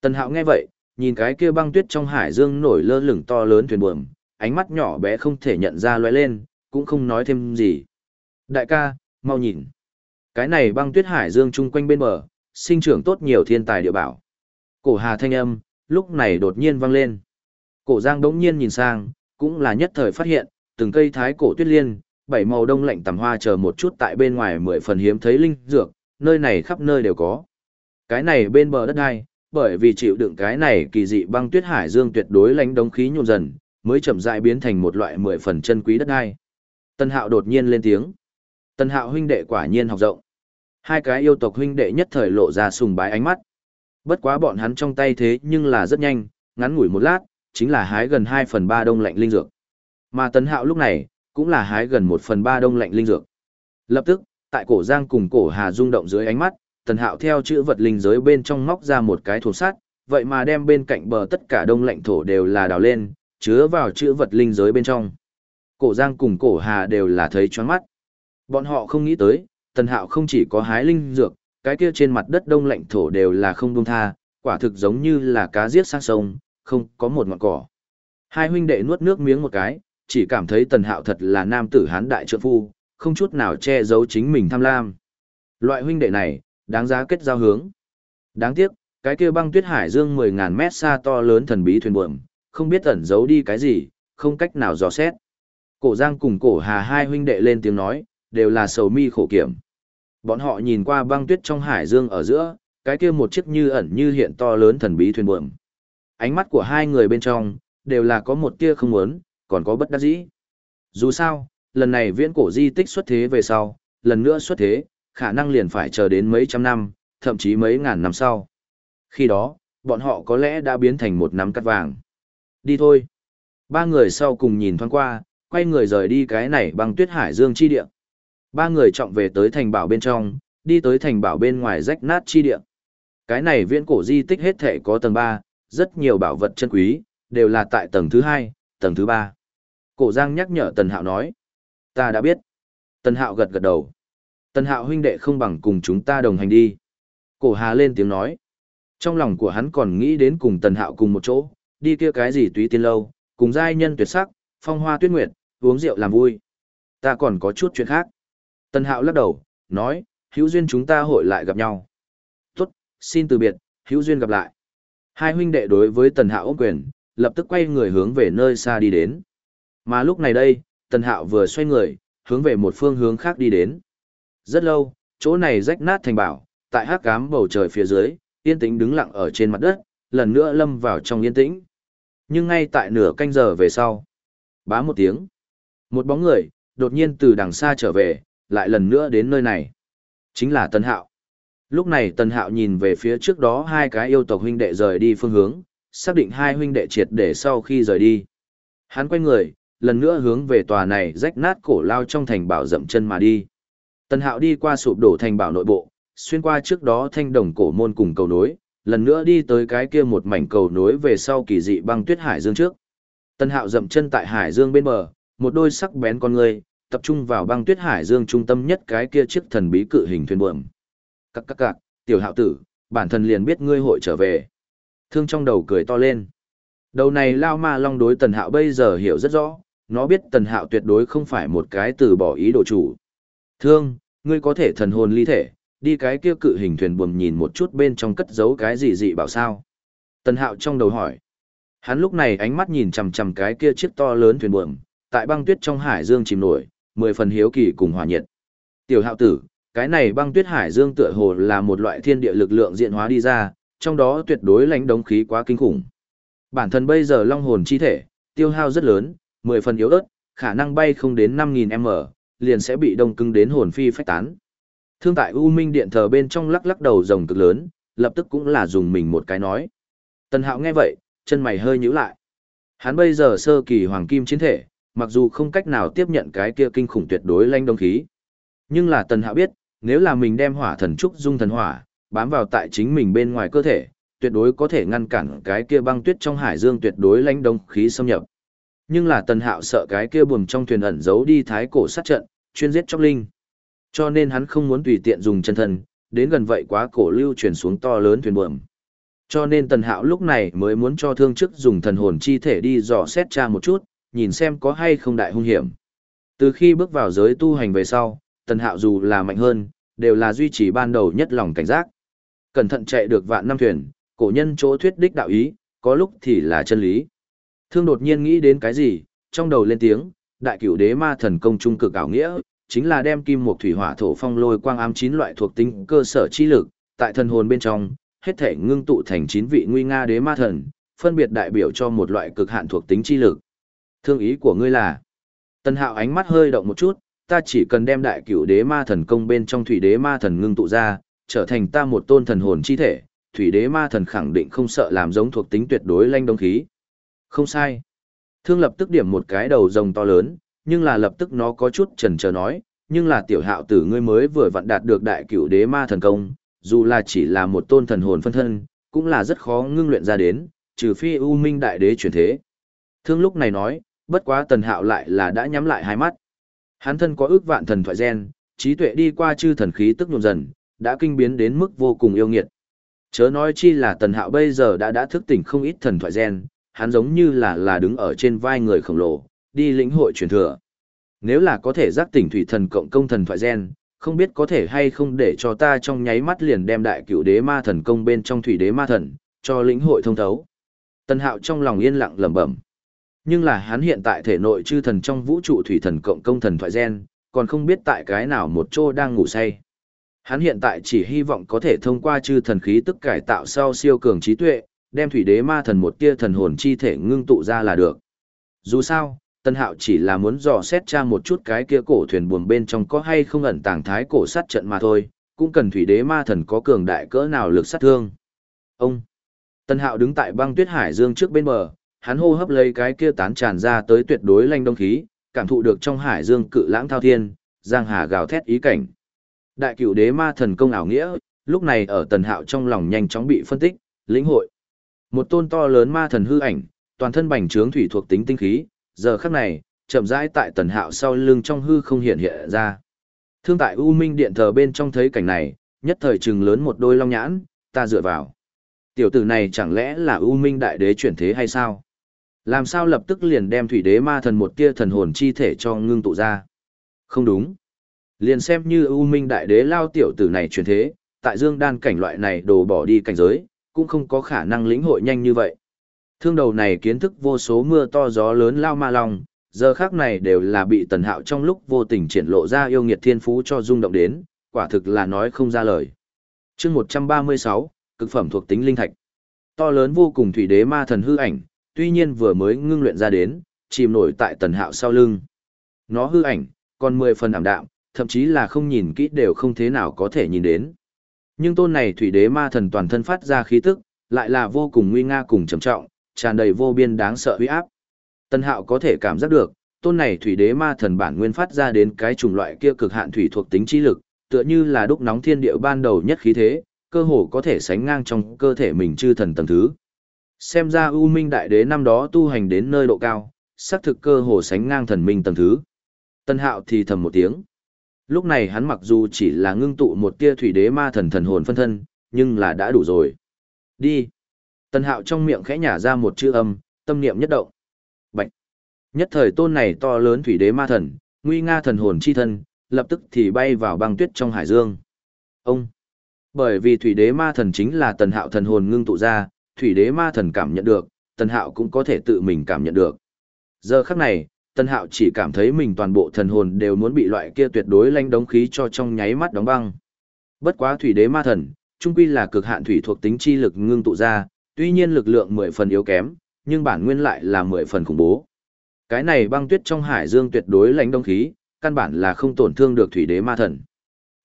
Tần Hạo nghe vậy, nhìn cái kia băng tuyết trong hải dương nổi lơ lửng to lớn thuyền buồm, ánh mắt nhỏ bé không thể nhận ra lóe lên, cũng không nói thêm gì. Đại ca, mau nhìn. Cái này băng tuyết hải dương chung quanh bên bờ, sinh trưởng tốt nhiều thiên tài địa bảo. Cổ Hà thanh âm, lúc này đột nhiên vang lên. Cổ Giang đống nhiên nhìn sang, cũng là nhất thời phát hiện, từng cây thái cổ tuyết liên, bảy màu đông lạnh tầm hoa chờ một chút tại bên ngoài mười phần hiếm thấy linh dược, nơi này khắp nơi đều có. Cái này bên bờ đất hai, bởi vì chịu đựng cái này kỳ dị băng tuyết hải dương tuyệt đối lánh đống khí nhộn dần, mới chậm rãi biến thành một loại mười phần chân quý đất hai. Tân Hạo đột nhiên lên tiếng. Tân Hạo huynh đệ quả nhiên học rộng. Hai cái yêu tộc huynh đệ nhất thời lộ ra sùng bái ánh mắt. Bất quá bọn hắn trong tay thế nhưng là rất nhanh, ngắn ngủi một lát, chính là hái gần 2 phần 3 đông lạnh linh dược. Mà Tấn Hạo lúc này, cũng là hái gần 1 phần 3 đông lạnh linh dược. Lập tức, tại cổ Giang cùng cổ Hà rung động dưới ánh mắt, Tần Hạo theo chữ vật linh giới bên trong móc ra một cái thổ sắt, vậy mà đem bên cạnh bờ tất cả đông lạnh thổ đều là đào lên, chứa vào chữ vật linh giới bên trong. Cổ Giang cùng cổ Hà đều là thấy choáng mắt. Bọn họ không nghĩ tới, Tần Hạo không chỉ có hái linh dược, cái kia trên mặt đất đông lạnh thổ đều là không buông tha, quả thực giống như là cá giết sang sông, không có một ngọn cỏ. Hai huynh đệ nuốt nước miếng một cái, chỉ cảm thấy tần hạo thật là nam tử hán đại trượng phu, không chút nào che giấu chính mình tham lam. Loại huynh đệ này, đáng giá kết giao hướng. Đáng tiếc, cái kia băng tuyết hải dương 10.000 mét xa to lớn thần bí thuyền buồm, không biết ẩn giấu đi cái gì, không cách nào dò xét. Cổ Giang cùng cổ Hà hai huynh đệ lên tiếng nói, đều là sầu mi khổ kiểm. Bọn họ nhìn qua băng tuyết trong hải dương ở giữa, cái kia một chiếc như ẩn như hiện to lớn thần bí thuyền buồm. Ánh mắt của hai người bên trong, đều là có một tia không muốn, còn có bất đắc dĩ. Dù sao, lần này viễn cổ di tích xuất thế về sau, lần nữa xuất thế, khả năng liền phải chờ đến mấy trăm năm, thậm chí mấy ngàn năm sau. Khi đó, bọn họ có lẽ đã biến thành một nắm cắt vàng. Đi thôi. Ba người sau cùng nhìn thoáng qua, quay người rời đi cái này bằng tuyết hải dương chi địa. Ba người trọng về tới thành bảo bên trong, đi tới thành bảo bên ngoài rách nát chi địa. Cái này viễn cổ di tích hết thể có tầng 3, rất nhiều bảo vật chân quý, đều là tại tầng thứ hai, tầng thứ ba. Cổ Giang nhắc nhở Tần Hạo nói. Ta đã biết. Tần Hạo gật gật đầu. Tần Hạo huynh đệ không bằng cùng chúng ta đồng hành đi. Cổ Hà lên tiếng nói. Trong lòng của hắn còn nghĩ đến cùng Tần Hạo cùng một chỗ, đi kia cái gì túy tiên lâu, cùng giai nhân tuyệt sắc, phong hoa tuyết nguyệt, uống rượu làm vui. Ta còn có chút chuyện khác. Tần Hạo lắc đầu, nói, hữu duyên chúng ta hội lại gặp nhau. Tốt, xin từ biệt, hữu duyên gặp lại. Hai huynh đệ đối với Tần Hạo ôm quyền, lập tức quay người hướng về nơi xa đi đến. Mà lúc này đây, Tần Hạo vừa xoay người, hướng về một phương hướng khác đi đến. Rất lâu, chỗ này rách nát thành bảo, tại hắc cám bầu trời phía dưới, yên tĩnh đứng lặng ở trên mặt đất, lần nữa lâm vào trong yên tĩnh. Nhưng ngay tại nửa canh giờ về sau, bá một tiếng, một bóng người, đột nhiên từ đằng xa trở về, lại lần nữa đến nơi này. Chính là Tần Hạo. Lúc này Tần Hạo nhìn về phía trước đó hai cái yêu tộc huynh đệ rời đi phương hướng, xác định hai huynh đệ triệt để sau khi rời đi. Hắn quay người, lần nữa hướng về tòa này rách nát cổ lao trong thành bảo dậm chân mà đi. Tần Hạo đi qua sụp đổ thành bảo nội bộ, xuyên qua trước đó thanh đồng cổ môn cùng cầu nối, lần nữa đi tới cái kia một mảnh cầu nối về sau kỳ dị băng tuyết hải dương trước. Tần Hạo dậm chân tại hải dương bên bờ, một đôi sắc bén con người, tập trung vào băng tuyết hải dương trung tâm nhất cái kia chiếc thần bí cự hình thuyền buồm. Các các các, tiểu hạo tử, bản thân liền biết ngươi hội trở về. Thương trong đầu cười to lên. Đầu này lao ma long đối tần hạo bây giờ hiểu rất rõ, nó biết tần hạo tuyệt đối không phải một cái từ bỏ ý đồ chủ. Thương, ngươi có thể thần hồn ly thể, đi cái kia cự hình thuyền buồm nhìn một chút bên trong cất giấu cái gì dị bảo sao. Tần hạo trong đầu hỏi. Hắn lúc này ánh mắt nhìn chằm chằm cái kia chiếc to lớn thuyền buồm, tại băng tuyết trong hải dương chìm nổi, mười phần hiếu kỳ cùng hòa nhiệt. Tiểu hạo tử, cái này băng tuyết hải dương tựa hồ là một loại thiên địa lực lượng diện hóa đi ra, trong đó tuyệt đối lãnh đống khí quá kinh khủng. Bản thân bây giờ long hồn chi thể, tiêu hao rất lớn, mười phần yếu ớt, khả năng bay không đến 5.000m, liền sẽ bị đông cứng đến hồn phi phách tán. Thương tại U Minh điện thờ bên trong lắc lắc đầu rồng cực lớn, lập tức cũng là dùng mình một cái nói. Tần Hạo nghe vậy, chân mày hơi nhíu lại. Hắn bây giờ sơ kỳ hoàng kim chiến thể, mặc dù không cách nào tiếp nhận cái kia kinh khủng tuyệt đối lanh đông khí. Nhưng là Tần Hạo biết, nếu là mình đem hỏa thần trúc dung thần hỏa, bám vào tại chính mình bên ngoài cơ thể, tuyệt đối có thể ngăn cản cái kia băng tuyết trong hải dương tuyệt đối lánh đông khí xâm nhập. Nhưng là Tần Hạo sợ cái kia buồm trong thuyền ẩn giấu đi thái cổ sát trận, chuyên giết chóc linh. Cho nên hắn không muốn tùy tiện dùng chân thần đến gần vậy quá cổ lưu truyền xuống to lớn thuyền buồm. Cho nên Tần Hạo lúc này mới muốn cho thương chức dùng thần hồn chi thể đi dò xét tra một chút, nhìn xem có hay không đại hung hiểm. Từ khi bước vào giới tu hành về sau, Tần Hạo dù là mạnh hơn, đều là duy trì ban đầu nhất lòng cảnh giác. Cẩn thận chạy được vạn năm thuyền, cổ nhân chỗ thuyết đích đạo ý, có lúc thì là chân lý. Thương đột nhiên nghĩ đến cái gì, trong đầu lên tiếng, đại cửu đế ma thần công trung cực ảo nghĩa, chính là đem kim một thủy hỏa thổ phong lôi quang ám chín loại thuộc tính cơ sở chi lực, tại thần hồn bên trong, hết thể ngưng tụ thành chín vị nguy nga đế ma thần, phân biệt đại biểu cho một loại cực hạn thuộc tính chi lực. Thương ý của ngươi là, Tân Hạo ánh mắt hơi động một chút, ta chỉ cần đem đại cửu đế ma thần công bên trong thủy đế ma thần ngưng tụ ra, trở thành ta một tôn thần hồn chi thể, thủy đế ma thần khẳng định không sợ làm giống thuộc tính tuyệt đối lanh đông khí. Không sai. Thương lập tức điểm một cái đầu rồng to lớn, nhưng là lập tức nó có chút chần chờ nói, nhưng là tiểu hạo tử ngươi mới vừa vặn đạt được đại cửu đế ma thần công, dù là chỉ là một tôn thần hồn phân thân, cũng là rất khó ngưng luyện ra đến, trừ phi U Minh đại đế chuyển thế. Thương lúc này nói, bất quá tần hạo lại là đã nhắm lại hai mắt. Hắn thân có ước vạn thần thoại gen, trí tuệ đi qua chư thần khí tức nhuộm dần, đã kinh biến đến mức vô cùng yêu nghiệt. Chớ nói chi là tần hạo bây giờ đã đã thức tỉnh không ít thần thoại gen, hắn giống như là là đứng ở trên vai người khổng lồ, đi lĩnh hội truyền thừa. Nếu là có thể giác tỉnh thủy thần cộng công thần thoại gen, không biết có thể hay không để cho ta trong nháy mắt liền đem đại cựu đế ma thần công bên trong thủy đế ma thần, cho lĩnh hội thông thấu. Tần hạo trong lòng yên lặng lẩm bẩm. Nhưng là hắn hiện tại thể nội chư thần trong vũ trụ thủy thần cộng công thần thoại gen, còn không biết tại cái nào một chỗ đang ngủ say. Hắn hiện tại chỉ hy vọng có thể thông qua chư thần khí tức cải tạo sau siêu cường trí tuệ, đem thủy đế ma thần một tia thần hồn chi thể ngưng tụ ra là được. Dù sao, Tân Hạo chỉ là muốn dò xét tra một chút cái kia cổ thuyền buồm bên trong có hay không ẩn tàng thái cổ sát trận mà thôi, cũng cần thủy đế ma thần có cường đại cỡ nào lực sát thương. Ông Tân Hạo đứng tại băng tuyết hải dương trước bên bờ, hắn hô hấp lấy cái kia tán tràn ra tới tuyệt đối lanh đông khí, cảm thụ được trong hải dương cự lãng thao thiên, giang hà gào thét ý cảnh. Đại cửu đế ma thần công ảo nghĩa, lúc này ở tần hạo trong lòng nhanh chóng bị phân tích, lĩnh hội. Một tôn to lớn ma thần hư ảnh, toàn thân bành trướng thủy thuộc tính tinh khí, giờ khắc này, chậm rãi tại tần hạo sau lưng trong hư không hiện hiện ra. Thương tại U Minh điện thờ bên trong thấy cảnh này, nhất thời trừng lớn một đôi long nhãn, ta dựa vào. Tiểu tử này chẳng lẽ là U Minh đại đế chuyển thế hay sao? Làm sao lập tức liền đem thủy đế ma thần một tia thần hồn chi thể cho ngưng tụ ra? Không đúng. Liền xem như U Minh đại đế lao tiểu tử này chuyển thế, tại dương đan cảnh loại này đồ bỏ đi cảnh giới, cũng không có khả năng lĩnh hội nhanh như vậy. Thương đầu này kiến thức vô số mưa to gió lớn lao ma long, giờ khác này đều là bị tần hạo trong lúc vô tình triển lộ ra yêu nghiệt thiên phú cho rung động đến, quả thực là nói không ra lời. chương 136, cực phẩm thuộc tính linh thạch. To lớn vô cùng thủy đế ma thần hư ảnh, tuy nhiên vừa mới ngưng luyện ra đến, chìm nổi tại tần hạo sau lưng. Nó hư ảnh, còn 10 phần ảm đạm, thậm chí là không nhìn kỹ đều không thế nào có thể nhìn đến. Nhưng tôn này thủy đế ma thần toàn thân phát ra khí tức, lại là vô cùng nguy nga cùng trầm trọng, tràn đầy vô biên đáng sợ uy áp. Tân Hạo có thể cảm giác được, tôn này thủy đế ma thần bản nguyên phát ra đến cái chủng loại kia cực hạn thủy thuộc tính trí lực, tựa như là đúc nóng thiên địa ban đầu nhất khí thế, cơ hồ có thể sánh ngang trong cơ thể mình chư thần tầng thứ. Xem ra U Minh Đại Đế năm đó tu hành đến nơi độ cao, xác thực cơ hồ sánh ngang thần minh tầng thứ. Tân Hạo thì thầm một tiếng. Lúc này hắn mặc dù chỉ là ngưng tụ một tia thủy đế ma thần thần hồn phân thân, nhưng là đã đủ rồi. Đi. Tân Hạo trong miệng khẽ nhả ra một chữ âm, tâm niệm nhất động. Bạch. Nhất thời tôn này to lớn thủy đế ma thần, nguy nga thần hồn chi thân, lập tức thì bay vào băng tuyết trong hải dương. Ông. Bởi vì thủy đế ma thần chính là tần hạo thần hồn ngưng tụ ra, thủy đế ma thần cảm nhận được, tần hạo cũng có thể tự mình cảm nhận được. Giờ khắc này, tần hạo chỉ cảm thấy mình toàn bộ thần hồn đều muốn bị loại kia tuyệt đối lanh đống khí cho trong nháy mắt đóng băng. Bất quá thủy đế ma thần, trung quy là cực hạn thủy thuộc tính chi lực ngưng tụ ra, tuy nhiên lực lượng mười phần yếu kém, nhưng bản nguyên lại là mười phần khủng bố. Cái này băng tuyết trong hải dương tuyệt đối lãnh đông khí, căn bản là không tổn thương được thủy đế ma thần.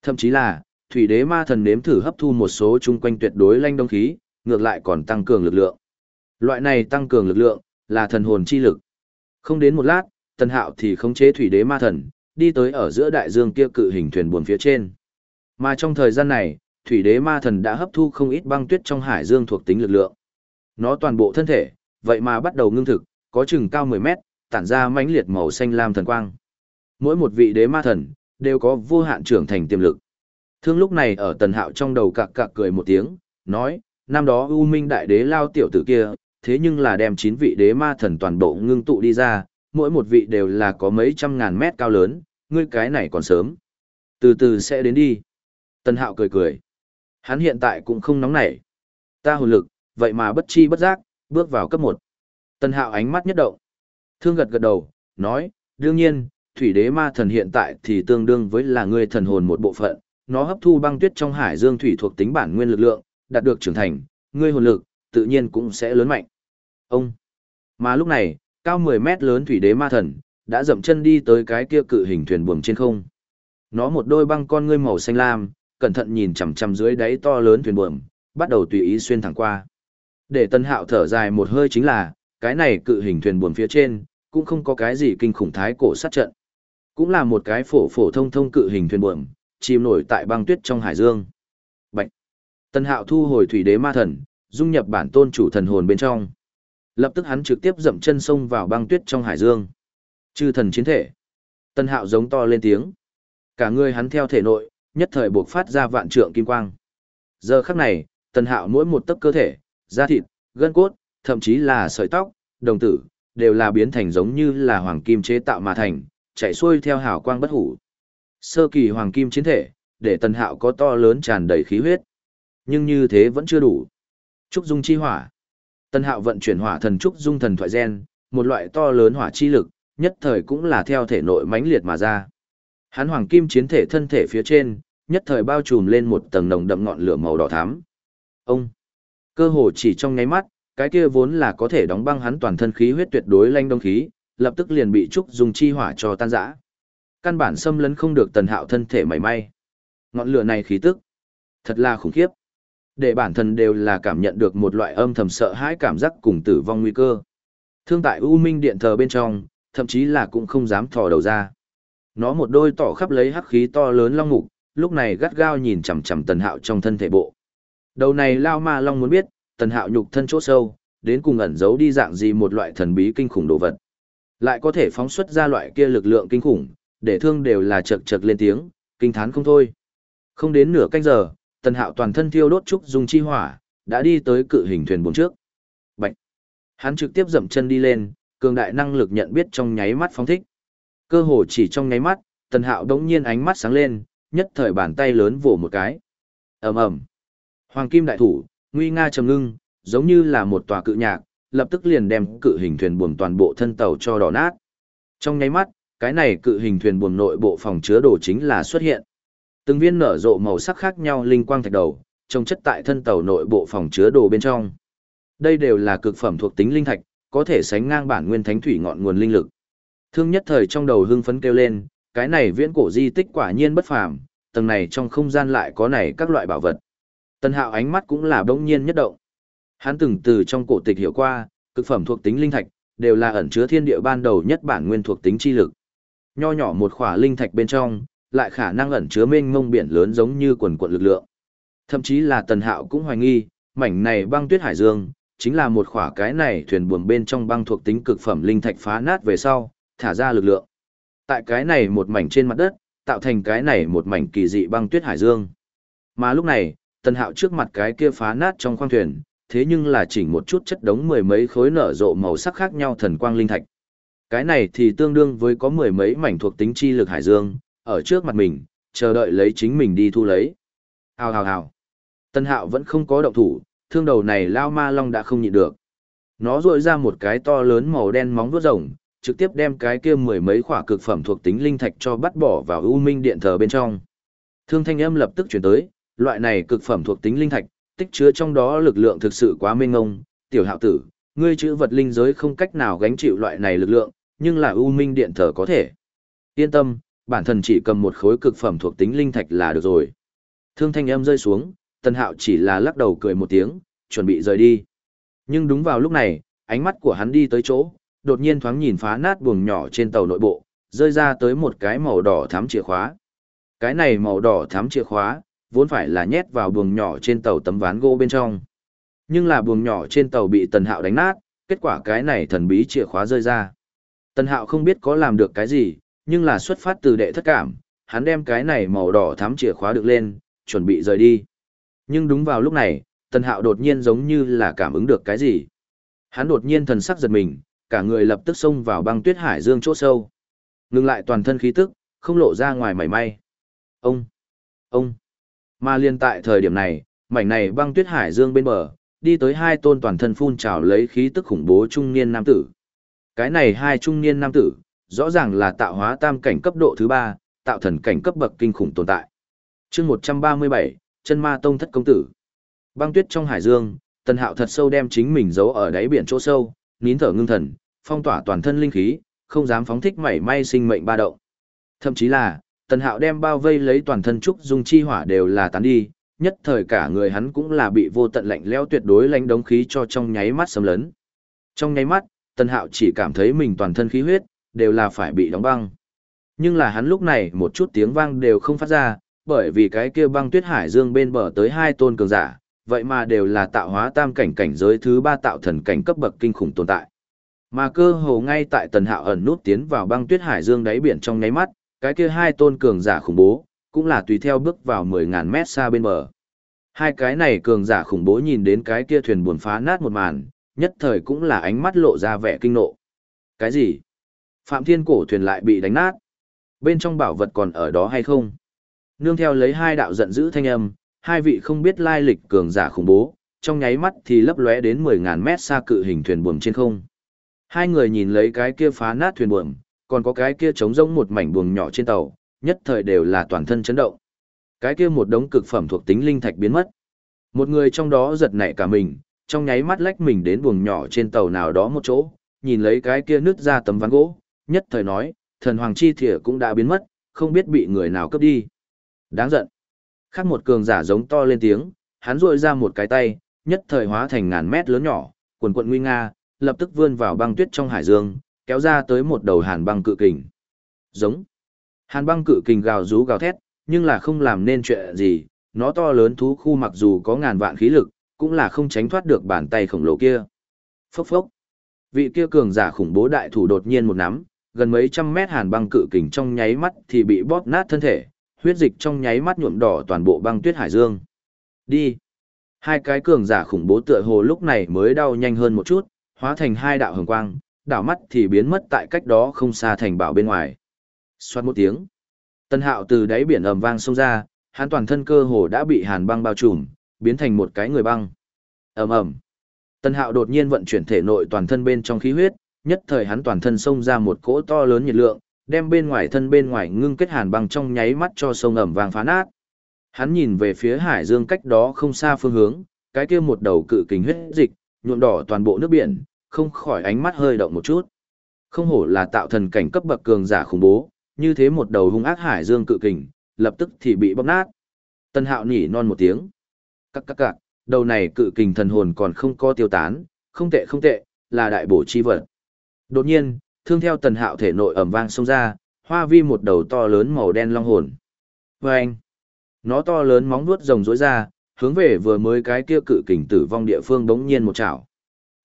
Thậm chí là, thủy đế ma thần nếm thử hấp thu một số chung quanh tuyệt đối lanh đông khí, ngược lại còn tăng cường lực lượng. Loại này tăng cường lực lượng, là thần hồn chi lực. Không đến một lát, tần hạo thì khống chế thủy đế ma thần, đi tới ở giữa đại dương kia cự hình thuyền buồn phía trên. Mà trong thời gian này, thủy đế ma thần đã hấp thu không ít băng tuyết trong hải dương thuộc tính lực lượng. Nó toàn bộ thân thể, vậy mà bắt đầu ngưng thực, có chừng cao 10 mét, tản ra mãnh liệt màu xanh lam thần quang. Mỗi một vị đế ma thần, đều có vô hạn trưởng thành tiềm lực. Thương lúc này ở tần hạo trong đầu cạc cạc cười một tiếng, nói, năm đó U Minh Đại Đế lao tiểu tử kia, thế nhưng là đem 9 vị đế ma thần toàn bộ ngưng tụ đi ra, mỗi một vị đều là có mấy trăm ngàn mét cao lớn, ngươi cái này còn sớm. Từ từ sẽ đến đi. Tân hạo cười cười. Hắn hiện tại cũng không nóng nảy. Ta hồn lực, vậy mà bất chi bất giác, bước vào cấp 1. Tân hạo ánh mắt nhất động. Thương gật gật đầu, nói, đương nhiên, thủy đế ma thần hiện tại thì tương đương với là ngươi thần hồn một bộ phận, nó hấp thu băng tuyết trong hải dương thủy thuộc tính bản nguyên lực lượng, đạt được trưởng thành, ngươi hồn lực, tự nhiên cũng sẽ lớn mạnh. Ông. Mà lúc này, cao 10 mét lớn thủy đế ma thần, đã dậm chân đi tới cái kia cự hình thuyền buồm trên không. Nó một đôi băng con ngươi màu xanh lam, cẩn thận nhìn chằm chằm dưới đáy to lớn thuyền buồm, bắt đầu tùy ý xuyên thẳng qua. Để Tân Hạo thở dài một hơi chính là, cái này cự hình thuyền buồm phía trên, cũng không có cái gì kinh khủng thái cổ sát trận. Cũng là một cái phổ phổ thông thông cự hình thuyền buồm, chìm nổi tại băng tuyết trong hải dương. Tần Tân Hạo thu hồi thủy đế ma thần, dung nhập bản tôn chủ thần hồn bên trong. Lập tức hắn trực tiếp dậm chân sông vào băng tuyết trong hải dương. Chư thần chiến thể. Tân Hạo giống to lên tiếng. Cả người hắn theo thể nội, nhất thời buộc phát ra vạn trượng kim quang. Giờ khắc này, Tân Hạo mỗi một tấc cơ thể, da thịt, gân cốt, thậm chí là sợi tóc, đồng tử, đều là biến thành giống như là hoàng kim chế tạo mà thành, chạy xuôi theo hào quang bất hủ. Sơ kỳ hoàng kim chiến thể, để tần hạo có to lớn tràn đầy khí huyết. Nhưng như thế vẫn chưa đủ. Trúc dung chi hỏa. Tần hạo vận chuyển hỏa thần trúc dung thần thoại gen, một loại to lớn hỏa chi lực, nhất thời cũng là theo thể nội mãnh liệt mà ra. Hắn hoàng kim chiến thể thân thể phía trên, nhất thời bao trùm lên một tầng nồng đậm ngọn lửa màu đỏ thắm. Ông, cơ hồ chỉ trong nháy mắt, cái kia vốn là có thể đóng băng hắn toàn thân khí huyết tuyệt đối lanh đông khí, lập tức liền bị trúc dung chi hỏa cho tan rã. Căn bản xâm lấn không được tần hạo thân thể mảy may. Ngọn lửa này khí tức, thật là khủng khiếp. Để bản thân đều là cảm nhận được một loại âm thầm sợ hãi cảm giác cùng tử vong nguy cơ. Thương tại U Minh điện thờ bên trong, thậm chí là cũng không dám thò đầu ra. Nó một đôi tỏ khắp lấy hắc khí to lớn long mục, lúc này gắt gao nhìn chằm chằm tần hạo trong thân thể bộ. Đầu này lao ma long muốn biết, tần hạo nhục thân chỗ sâu, đến cùng ẩn giấu đi dạng gì một loại thần bí kinh khủng đồ vật. Lại có thể phóng xuất ra loại kia lực lượng kinh khủng, để thương đều là chật chật lên tiếng, kinh thán không thôi. Không đến nửa canh giờ, tần hạo toàn thân thiêu đốt trúc dung chi hỏa, đã đi tới cự hình thuyền buồng trước. Bạch! Hắn trực tiếp dậm chân đi lên, cường đại năng lực nhận biết trong nháy mắt phóng thích. Cơ hồ chỉ trong nháy mắt, tần hạo đống nhiên ánh mắt sáng lên, nhất thời bàn tay lớn vỗ một cái. ầm ầm Hoàng kim đại thủ, nguy nga trầm ngưng, giống như là một tòa cự nhạc, lập tức liền đem cự hình thuyền buồm toàn bộ thân tàu cho đỏ nát. Trong nháy mắt, cái này cự hình thuyền buồm nội bộ phòng chứa đồ chính là xuất hiện. Từng viên nở rộ màu sắc khác nhau linh quang thạch đầu, trông chất tại thân tàu nội bộ phòng chứa đồ bên trong. Đây đều là cực phẩm thuộc tính linh thạch, có thể sánh ngang bản nguyên thánh thủy ngọn nguồn linh lực. Thương nhất thời trong đầu hưng phấn kêu lên, cái này viễn cổ di tích quả nhiên bất phàm, tầng này trong không gian lại có này các loại bảo vật. Tần Hạo ánh mắt cũng là bỗng nhiên nhất động. Hắn từng từ trong cổ tịch hiểu qua, cực phẩm thuộc tính linh thạch, đều là ẩn chứa thiên địa ban đầu nhất bản nguyên thuộc tính chi lực. Nho nhỏ một khỏa linh thạch bên trong, lại khả năng ẩn chứa mênh mông biển lớn giống như quần quần lực lượng. Thậm chí là Tần Hạo cũng hoài nghi, mảnh này băng tuyết hải dương, chính là một khỏa cái này thuyền buồm bên trong băng thuộc tính cực phẩm linh thạch phá nát về sau, thả ra lực lượng. Tại cái này một mảnh trên mặt đất, tạo thành cái này một mảnh kỳ dị băng tuyết hải dương. Mà lúc này, Tần Hạo trước mặt cái kia phá nát trong khoang thuyền, thế nhưng là chỉnh một chút chất đống mười mấy khối nở rộ màu sắc khác nhau thần quang linh thạch. Cái này thì tương đương với có mười mấy mảnh thuộc tính chi lực hải dương, ở trước mặt mình, chờ đợi lấy chính mình đi thu lấy. Hào hào hào. Tân hạo vẫn không có động thủ, thương đầu này lao ma long đã không nhịn được. Nó rội ra một cái to lớn màu đen móng vuốt rồng, trực tiếp đem cái kia mười mấy khỏa cực phẩm thuộc tính linh thạch cho bắt bỏ vào u minh điện thờ bên trong. Thương thanh âm lập tức chuyển tới, loại này cực phẩm thuộc tính linh thạch, tích chứa trong đó lực lượng thực sự quá mênh ngông, tiểu hạo tử, ngươi chữ vật linh giới không cách nào gánh chịu loại này lực lượng, nhưng là u minh điện thờ có thể. Yên tâm, bản thân chỉ cầm một khối cực phẩm thuộc tính linh thạch là được rồi. Thương thanh âm rơi xuống, tần hạo chỉ là lắc đầu cười một tiếng, chuẩn bị rời đi. Nhưng đúng vào lúc này, ánh mắt của hắn đi tới chỗ, đột nhiên thoáng nhìn phá nát buồng nhỏ trên tàu nội bộ, rơi ra tới một cái màu đỏ thắm chìa khóa. Cái này màu đỏ thắm chìa khóa, vốn phải là nhét vào buồng nhỏ trên tàu tấm ván gỗ bên trong. Nhưng là buồng nhỏ trên tàu bị tần hạo đánh nát, kết quả cái này thần bí chìa khóa rơi ra. Tần hạo không biết có làm được cái gì, nhưng là xuất phát từ đệ thất cảm, hắn đem cái này màu đỏ thắm chìa khóa được lên, chuẩn bị rời đi. Nhưng đúng vào lúc này, tần hạo đột nhiên giống như là cảm ứng được cái gì. Hắn đột nhiên thần sắc giật mình, cả người lập tức xông vào băng tuyết hải dương chỗ sâu. Ngừng lại toàn thân khí tức, không lộ ra ngoài mảy may. Ông! Ông! Mà liên tại thời điểm này, mảnh này băng tuyết hải dương bên bờ, đi tới hai tôn toàn thân phun trào lấy khí tức khủng bố trung niên nam tử. Cái này hai trung niên nam tử, rõ ràng là tạo hóa tam cảnh cấp độ thứ ba, tạo thần cảnh cấp bậc kinh khủng tồn tại. chương 137, chân ma tông thất công tử. Băng tuyết trong hải dương, tần hạo thật sâu đem chính mình giấu ở đáy biển chỗ sâu, nín thở ngưng thần, phong tỏa toàn thân linh khí, không dám phóng thích mảy may sinh mệnh ba động. Thậm chí là, tần hạo đem bao vây lấy toàn thân trúc dung chi hỏa đều là tán đi, nhất thời cả người hắn cũng là bị vô tận lạnh leo tuyệt đối lánh đống khí cho trong nháy mắt sấm lớn. Trong nháy mắt, tần hạo chỉ cảm thấy mình toàn thân khí huyết, đều là phải bị đóng băng. Nhưng là hắn lúc này một chút tiếng vang đều không phát ra, bởi vì cái kia băng tuyết hải dương bên bờ tới hai tôn cường giả, vậy mà đều là tạo hóa tam cảnh cảnh giới thứ ba tạo thần cảnh cấp bậc kinh khủng tồn tại. Mà cơ hồ ngay tại tần hạo ẩn nút tiến vào băng tuyết hải dương đáy biển trong nháy mắt, cái kia hai tôn cường giả khủng bố, cũng là tùy theo bước vào 10.000 mét xa bên bờ. Hai cái này cường giả khủng bố nhìn đến cái kia thuyền buồn phá nát một màn, nhất thời cũng là ánh mắt lộ ra vẻ kinh nộ. Cái gì? Phạm Thiên cổ thuyền lại bị đánh nát. Bên trong bảo vật còn ở đó hay không? Nương theo lấy hai đạo giận dữ thanh âm, hai vị không biết lai lịch cường giả khủng bố, trong nháy mắt thì lấp lóe đến 10.000 mét xa cự hình thuyền buồm trên không. Hai người nhìn lấy cái kia phá nát thuyền buồm, còn có cái kia trống rỗng một mảnh buồng nhỏ trên tàu, nhất thời đều là toàn thân chấn động. Cái kia một đống cực phẩm thuộc tính linh thạch biến mất. Một người trong đó giật nảy cả mình, trong nháy mắt lách mình đến buồng nhỏ trên tàu nào đó một chỗ, nhìn lấy cái kia nứt ra tấm ván gỗ, nhất thời nói, thần hoàng chi thỉa cũng đã biến mất, không biết bị người nào cướp đi. Đáng giận. Khác một cường giả giống to lên tiếng, hắn rội ra một cái tay, nhất thời hóa thành ngàn mét lớn nhỏ, quần quận nguy nga, lập tức vươn vào băng tuyết trong hải dương, kéo ra tới một đầu hàn băng cự kình. Giống. Hàn băng cự kình gào rú gào thét, nhưng là không làm nên chuyện gì, nó to lớn thú khu mặc dù có ngàn vạn khí lực, cũng là không tránh thoát được bàn tay khổng lồ kia. Phốc phốc. Vị kia cường giả khủng bố đại thủ đột nhiên một nắm, gần mấy trăm mét hàn băng cự kình trong nháy mắt thì bị bóp nát thân thể, huyết dịch trong nháy mắt nhuộm đỏ toàn bộ băng tuyết hải dương. Đi. Hai cái cường giả khủng bố tựa hồ lúc này mới đau nhanh hơn một chút, hóa thành hai đạo hồng quang, đảo mắt thì biến mất tại cách đó không xa thành bảo bên ngoài. Xoát một tiếng. Tân hạo từ đáy biển ầm vang xông ra, hắn toàn thân cơ hồ đã bị hàn băng bao trùm, biến thành một cái người băng. ầm ầm. Tân hạo đột nhiên vận chuyển thể nội toàn thân bên trong khí huyết, nhất thời hắn toàn thân xông ra một cỗ to lớn nhiệt lượng, đem bên ngoài thân bên ngoài ngưng kết hàn băng trong nháy mắt cho sông ẩm vàng phá nát. Hắn nhìn về phía hải dương cách đó không xa phương hướng, cái kia một đầu cự kình huyết dịch, nhuộm đỏ toàn bộ nước biển, không khỏi ánh mắt hơi động một chút. Không hổ là tạo thần cảnh cấp bậc cường giả khủng bố, như thế một đầu hung ác hải dương cự kình, lập tức thì bị bóc nát. Tân hạo nhỉ non một tiếng. Các các các, đầu này cự kình thần hồn còn không có tiêu tán, không tệ không tệ, là đại bổ chi vật. Đột nhiên, thương theo tần hạo thể nội ẩm vang xông ra, hoa vi một đầu to lớn màu đen long hồn. Và anh, nó to lớn móng vuốt rồng rối ra, hướng về vừa mới cái kia cự kình tử vong địa phương đống nhiên một chảo.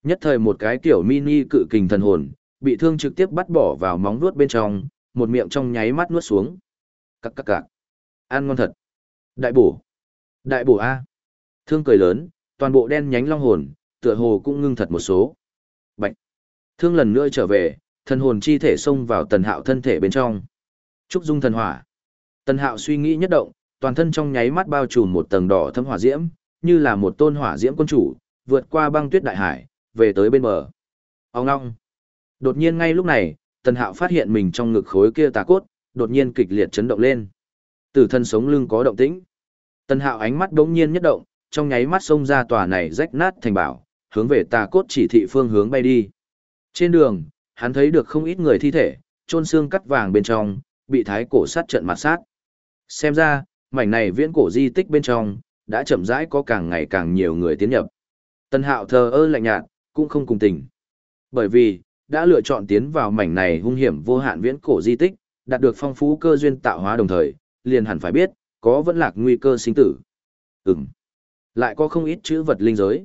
Nhất thời một cái tiểu mini cự kình thần hồn, bị thương trực tiếp bắt bỏ vào móng vuốt bên trong, một miệng trong nháy mắt nuốt xuống. Cắc cắc cạc. Ăn ngon thật. Đại bổ. Đại bổ A. Thương cười lớn, toàn bộ đen nhánh long hồn, tựa hồ cũng ngưng thật một số. Thương lần nữa trở về, thần hồn chi thể xông vào tần hạo thân thể bên trong. Trúc dung thần hỏa. Tần hạo suy nghĩ nhất động, toàn thân trong nháy mắt bao trùm một tầng đỏ thâm hỏa diễm, như là một tôn hỏa diễm quân chủ, vượt qua băng tuyết đại hải, về tới bên bờ. Ông ngong. Đột nhiên ngay lúc này, tần hạo phát hiện mình trong ngực khối kia tà cốt, đột nhiên kịch liệt chấn động lên. Tử thân sống lưng có động tĩnh. Tần hạo ánh mắt đống nhiên nhất động, trong nháy mắt xông ra tòa này rách nát thành bảo, hướng về tà cốt chỉ thị phương hướng bay đi. Trên đường, hắn thấy được không ít người thi thể, trôn xương cắt vàng bên trong, bị thái cổ sát trận mặt sát. Xem ra, mảnh này viễn cổ di tích bên trong, đã chậm rãi có càng ngày càng nhiều người tiến nhập. Tân hạo thờ ơ lạnh nhạt, cũng không cùng tình. Bởi vì, đã lựa chọn tiến vào mảnh này hung hiểm vô hạn viễn cổ di tích, đạt được phong phú cơ duyên tạo hóa đồng thời, liền hẳn phải biết, có vẫn lạc nguy cơ sinh tử. Ừm. Lại có không ít chữ vật linh giới.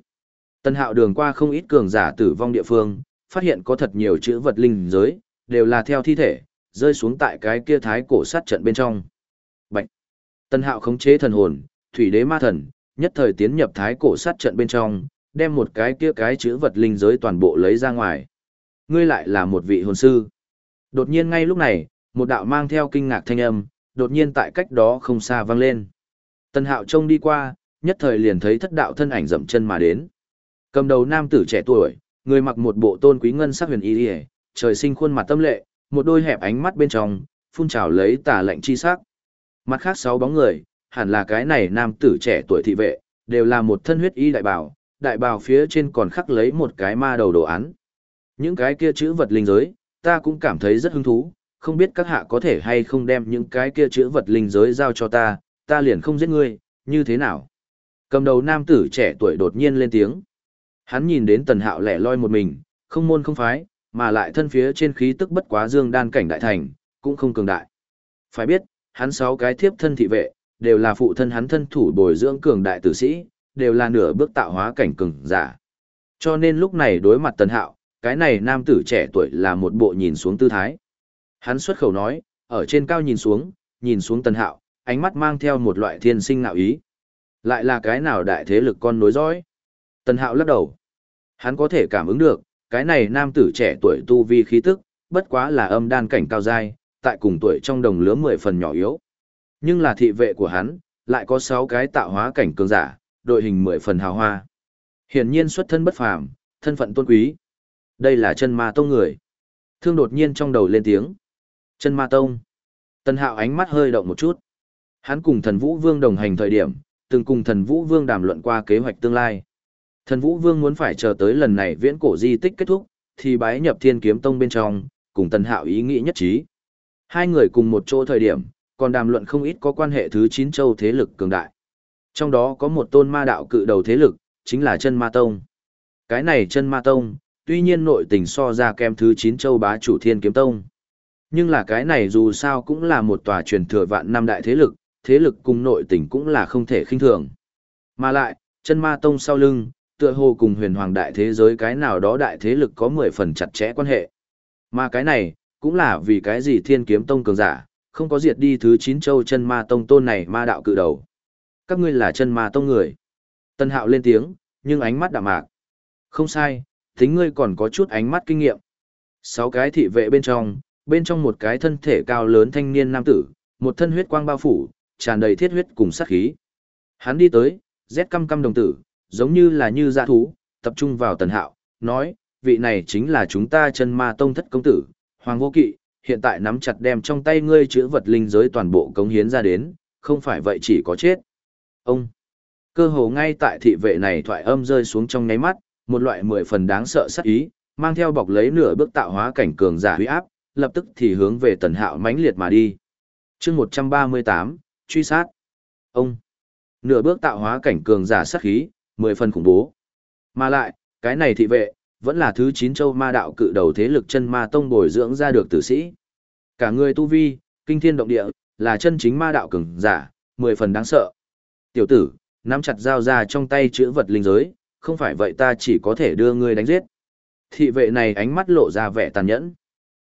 Tân hạo đường qua không ít cường giả tử vong địa phương, phát hiện có thật nhiều chữ vật linh giới, đều là theo thi thể, rơi xuống tại cái kia thái cổ sát trận bên trong. Bạch. Tân hạo khống chế thần hồn, thủy đế ma thần, nhất thời tiến nhập thái cổ sát trận bên trong, đem một cái kia cái chữ vật linh giới toàn bộ lấy ra ngoài. Ngươi lại là một vị hồn sư. Đột nhiên ngay lúc này, một đạo mang theo kinh ngạc thanh âm, đột nhiên tại cách đó không xa vang lên. Tân hạo trông đi qua, nhất thời liền thấy thất đạo thân ảnh dậm chân mà đến. Cầm đầu nam tử trẻ tuổi, người mặc một bộ tôn quý ngân sắc huyền y, trời sinh khuôn mặt tâm lệ, một đôi hẹp ánh mắt bên trong, phun trào lấy tà lệnh chi sắc. Mặt khác sáu bóng người, hẳn là cái này nam tử trẻ tuổi thị vệ, đều là một thân huyết y đại bảo. đại bào phía trên còn khắc lấy một cái ma đầu đồ án. Những cái kia chữ vật linh giới, ta cũng cảm thấy rất hứng thú, không biết các hạ có thể hay không đem những cái kia chữ vật linh giới giao cho ta, ta liền không giết ngươi, như thế nào? Cầm đầu nam tử trẻ tuổi đột nhiên lên tiếng. Hắn nhìn đến tần hạo lẻ loi một mình, không môn không phái, mà lại thân phía trên khí tức bất quá dương đan cảnh đại thành, cũng không cường đại. Phải biết, hắn sáu cái thiếp thân thị vệ, đều là phụ thân hắn thân thủ bồi dưỡng cường đại tử sĩ, đều là nửa bước tạo hóa cảnh cường giả. Cho nên lúc này đối mặt tần hạo, cái này nam tử trẻ tuổi là một bộ nhìn xuống tư thái. Hắn xuất khẩu nói, ở trên cao nhìn xuống, nhìn xuống tần hạo, ánh mắt mang theo một loại thiên sinh nạo ý. Lại là cái nào đại thế lực con nối dõi? Tần hạo lắc đầu. Hắn có thể cảm ứng được, cái này nam tử trẻ tuổi tu vi khí tức, bất quá là âm đan cảnh cao dai, tại cùng tuổi trong đồng lứa mười phần nhỏ yếu. Nhưng là thị vệ của hắn, lại có sáu cái tạo hóa cảnh cường giả, đội hình mười phần hào hoa. Hiển nhiên xuất thân bất phàm, thân phận tôn quý. Đây là chân ma tông người. Thương đột nhiên trong đầu lên tiếng. Chân ma tông. Tân hạo ánh mắt hơi động một chút. Hắn cùng thần vũ vương đồng hành thời điểm, từng cùng thần vũ vương đàm luận qua kế hoạch tương lai. Thần vũ vương muốn phải chờ tới lần này viễn cổ di tích kết thúc, thì bái nhập thiên kiếm tông bên trong, cùng Tần hạo ý nghĩ nhất trí. Hai người cùng một chỗ thời điểm, còn đàm luận không ít có quan hệ thứ 9 châu thế lực cường đại. Trong đó có một tôn ma đạo cự đầu thế lực, chính là chân ma tông. Cái này chân ma tông, tuy nhiên nội tình so ra kem thứ 9 châu bá chủ thiên kiếm tông. Nhưng là cái này dù sao cũng là một tòa truyền thừa vạn năm đại thế lực, thế lực cùng nội tình cũng là không thể khinh thường. Mà lại, chân ma tông sau lưng, tựa hồ cùng huyền hoàng đại thế giới cái nào đó đại thế lực có 10 phần chặt chẽ quan hệ. Mà cái này, cũng là vì cái gì thiên kiếm tông cường giả, không có diệt đi thứ chín châu chân ma tông tôn này ma đạo cự đầu. Các ngươi là chân ma tông người. Tân hạo lên tiếng, nhưng ánh mắt đạm mạc. Không sai, tính ngươi còn có chút ánh mắt kinh nghiệm. Sáu cái thị vệ bên trong, bên trong một cái thân thể cao lớn thanh niên nam tử, một thân huyết quang bao phủ, tràn đầy thiết huyết cùng sát khí. Hắn đi tới, rét căm căm đồng tử, giống như là như dã thú, tập trung vào tần hạo, nói, vị này chính là chúng ta chân ma tông thất công tử, Hoàng Vô Kỵ, hiện tại nắm chặt đem trong tay ngươi chữ vật linh giới toàn bộ cống hiến ra đến, không phải vậy chỉ có chết. Ông, cơ hồ ngay tại thị vệ này thoại âm rơi xuống trong nháy mắt, một loại mười phần đáng sợ sắc ý, mang theo bọc lấy nửa bước tạo hóa cảnh cường giả huy áp, lập tức thì hướng về tần hạo mãnh liệt mà đi. chương 138, truy sát. Ông, nửa bước tạo hóa cảnh cường giả sắc khí, mười phần khủng bố. Mà lại, cái này thị vệ, vẫn là thứ 9 châu ma đạo cự đầu thế lực chân ma tông bồi dưỡng ra được tử sĩ. Cả người tu vi, kinh thiên động địa, là chân chính ma đạo cường giả, mười phần đáng sợ. Tiểu tử, nắm chặt dao ra trong tay chữ vật linh giới, không phải vậy ta chỉ có thể đưa ngươi đánh giết. Thị vệ này ánh mắt lộ ra vẻ tàn nhẫn.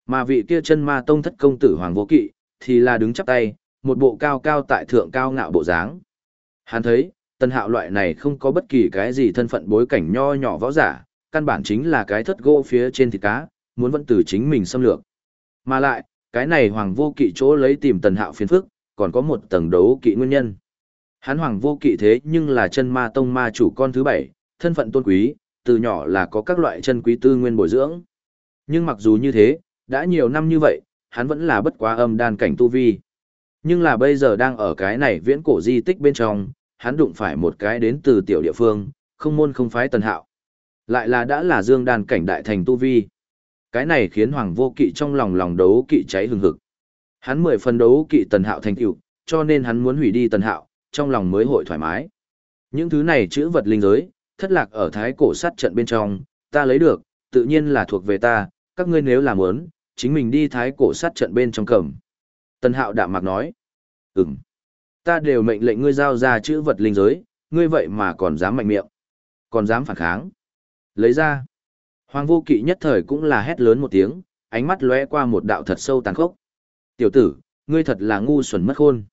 Mà vị kia chân ma tông thất công tử Hoàng Vô Kỵ, thì là đứng chắp tay, một bộ cao cao tại thượng cao ngạo bộ dáng. Hắn thấy, tân hạo loại này không có bất kỳ cái gì thân phận bối cảnh nho nhỏ võ giả, căn bản chính là cái thất gỗ phía trên thịt cá, muốn vẫn từ chính mình xâm lược. Mà lại, cái này Hoàng Vô Kỵ chỗ lấy tìm tần hạo phiền phức, còn có một tầng đấu kỵ nguyên nhân. Hắn Hoàng Vô Kỵ thế nhưng là chân ma tông ma chủ con thứ bảy, thân phận tôn quý, từ nhỏ là có các loại chân quý tư nguyên bồi dưỡng. Nhưng mặc dù như thế, đã nhiều năm như vậy, hắn vẫn là bất quá âm đan cảnh tu vi. Nhưng là bây giờ đang ở cái này viễn cổ di tích bên trong, hắn đụng phải một cái đến từ tiểu địa phương, không môn không phái tần hạo. Lại là đã là dương đan cảnh đại thành tu vi. Cái này khiến Hoàng Vô Kỵ trong lòng lòng đấu kỵ cháy hừng hực. Hắn mười phần đấu kỵ tần hạo thành tựu, cho nên hắn muốn hủy đi tần hạo, trong lòng mới hội thoải mái. Những thứ này chữ vật linh giới, thất lạc ở thái cổ sát trận bên trong, ta lấy được, tự nhiên là thuộc về ta, các ngươi nếu làm muốn, chính mình đi thái cổ sát trận bên trong cầm. Tần hạo đạm mạc nói, ừm, ta đều mệnh lệnh ngươi giao ra chữ vật linh giới, ngươi vậy mà còn dám mạnh miệng, còn dám phản kháng. Lấy ra, hoàng vô kỵ nhất thời cũng là hét lớn một tiếng, ánh mắt lóe qua một đạo thật sâu tàn khốc. Tiểu tử, ngươi thật là ngu xuẩn mất khôn.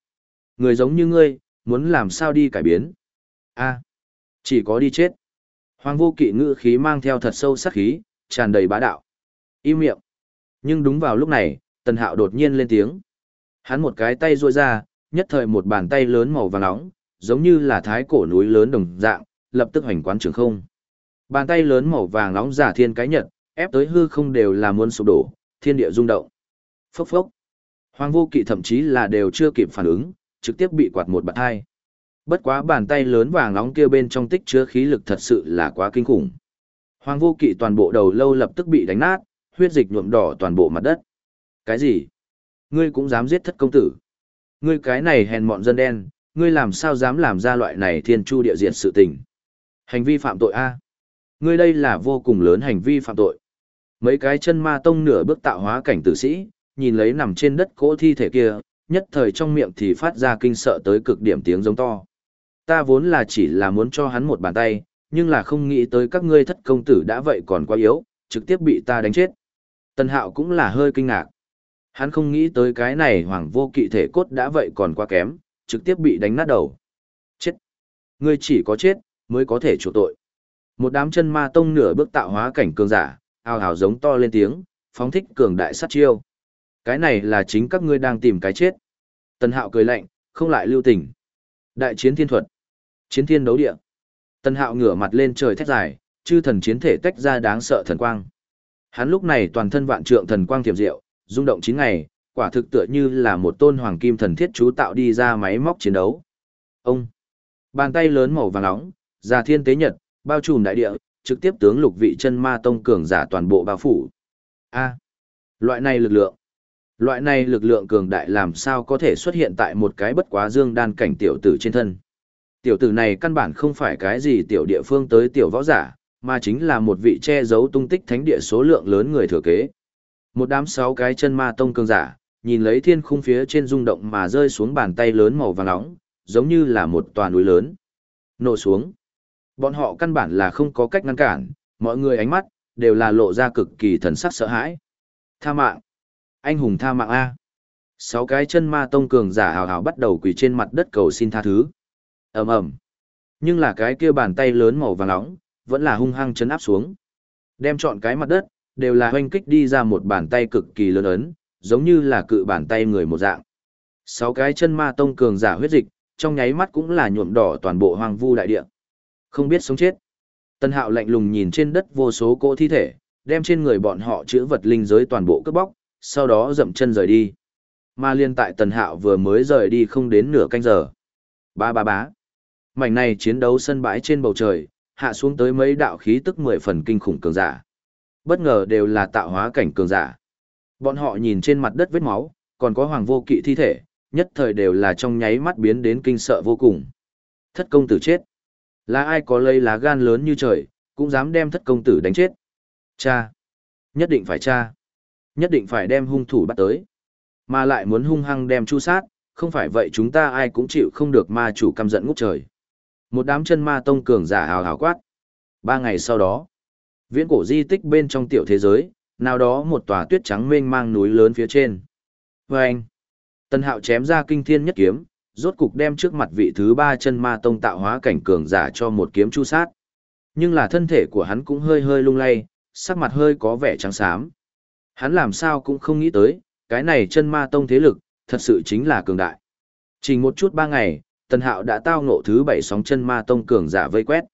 Người giống như ngươi, muốn làm sao đi cải biến. a chỉ có đi chết. Hoàng vô kỵ ngữ khí mang theo thật sâu sắc khí, tràn đầy bá đạo. Im miệng. Nhưng đúng vào lúc này, tần hạo đột nhiên lên tiếng. Hắn một cái tay ruôi ra, nhất thời một bàn tay lớn màu vàng nóng, giống như là thái cổ núi lớn đồng dạng, lập tức hoành quán trường không. Bàn tay lớn màu vàng nóng giả thiên cái nhật, ép tới hư không đều là muốn sụp đổ, thiên địa rung động. Phốc phốc. Hoàng vô kỵ thậm chí là đều chưa kịp phản ứng, trực tiếp bị quạt một bạt hai. Bất quá bàn tay lớn vàng nóng kia bên trong tích chứa khí lực thật sự là quá kinh khủng. Hoàng vô kỵ toàn bộ đầu lâu lập tức bị đánh nát, huyết dịch nhuộm đỏ toàn bộ mặt đất. Cái gì? Ngươi cũng dám giết thất công tử? Ngươi cái này hèn mọn dân đen, ngươi làm sao dám làm ra loại này thiên chu địa diện sự tình? Hành vi phạm tội A. Ngươi đây là vô cùng lớn hành vi phạm tội. Mấy cái chân ma tông nửa bước tạo hóa cảnh tử sĩ, nhìn lấy nằm trên đất cỗ thi thể kia, nhất thời trong miệng thì phát ra kinh sợ tới cực điểm tiếng giống to. Ta vốn là chỉ là muốn cho hắn một bàn tay, nhưng là không nghĩ tới các ngươi thất công tử đã vậy còn quá yếu, trực tiếp bị ta đánh chết. Tần Hạo cũng là hơi kinh ngạc. Hắn không nghĩ tới cái này hoàng vô kỵ thể cốt đã vậy còn quá kém, trực tiếp bị đánh nát đầu. Chết! Ngươi chỉ có chết, mới có thể chủ tội. Một đám chân ma tông nửa bước tạo hóa cảnh cường giả, ao hào giống to lên tiếng, phóng thích cường đại sát chiêu. Cái này là chính các ngươi đang tìm cái chết. Tần Hạo cười lạnh, không lại lưu tình. Đại chiến thiên thuật. Chiến thiên đấu địa. Tần Hạo ngửa mặt lên trời thét dài, chư thần chiến thể tách ra đáng sợ thần quang. Hắn lúc này toàn thân vạn trượng thần quang thiểm diệu, rung động chín ngày, quả thực tựa như là một tôn hoàng kim thần thiết chú tạo đi ra máy móc chiến đấu. Ông. Bàn tay lớn màu vàng nóng, già thiên tế nhật, bao trùm đại địa, trực tiếp tướng lục vị chân ma tông cường giả toàn bộ bao phủ. A. loại này lực lượng. Loại này lực lượng cường đại làm sao có thể xuất hiện tại một cái bất quá dương đan cảnh tiểu tử trên thân. Tiểu tử này căn bản không phải cái gì tiểu địa phương tới tiểu võ giả, mà chính là một vị che giấu tung tích thánh địa số lượng lớn người thừa kế. Một đám sáu cái chân ma tông cường giả, nhìn lấy thiên khung phía trên rung động mà rơi xuống bàn tay lớn màu vàng nóng, giống như là một tòa núi lớn. Nổ xuống. Bọn họ căn bản là không có cách ngăn cản, mọi người ánh mắt, đều là lộ ra cực kỳ thần sắc sợ hãi. Tha mạng. Anh hùng tha mạng A. Sáu cái chân ma tông cường giả hào hào bắt đầu quỳ trên mặt đất cầu xin tha thứ. ầm ầm Nhưng là cái kia bàn tay lớn màu vàng nóng, vẫn là hung hăng chấn áp xuống. Đem chọn cái mặt đất, đều là hoanh kích đi ra một bàn tay cực kỳ lớn ấn, giống như là cự bàn tay người một dạng. Sáu cái chân ma tông cường giả huyết dịch, trong nháy mắt cũng là nhuộm đỏ toàn bộ hoang vu đại địa. Không biết sống chết. Tân hạo lạnh lùng nhìn trên đất vô số cỗ thi thể, đem trên người bọn họ chữa vật linh giới toàn bộ cướp bóc, sau đó dậm chân rời đi. Mà liên tại tần hạo vừa mới rời đi không đến nửa canh giờ. Ba ba bá. Mảnh này chiến đấu sân bãi trên bầu trời, hạ xuống tới mấy đạo khí tức mười phần kinh khủng cường giả. Bất ngờ đều là tạo hóa cảnh cường giả. Bọn họ nhìn trên mặt đất vết máu, còn có hoàng vô kỵ thi thể, nhất thời đều là trong nháy mắt biến đến kinh sợ vô cùng. Thất công tử chết. Là ai có lây lá gan lớn như trời, cũng dám đem thất công tử đánh chết. Cha! Nhất định phải cha! Nhất định phải đem hung thủ bắt tới. Mà lại muốn hung hăng đem chu sát, không phải vậy chúng ta ai cũng chịu không được ma chủ căm giận ngút trời. Một đám chân ma tông cường giả hào hào quát. Ba ngày sau đó, viễn cổ di tích bên trong tiểu thế giới, nào đó một tòa tuyết trắng mênh mang núi lớn phía trên. Và anh, Tân Hạo chém ra kinh thiên nhất kiếm, rốt cục đem trước mặt vị thứ ba chân ma tông tạo hóa cảnh cường giả cho một kiếm chu sát. Nhưng là thân thể của hắn cũng hơi hơi lung lay, sắc mặt hơi có vẻ trắng xám. Hắn làm sao cũng không nghĩ tới, cái này chân ma tông thế lực, thật sự chính là cường đại. Chỉ một chút ba ngày, Tần Hạo đã tao ngộ thứ bảy sóng chân ma tông cường giả vây quét.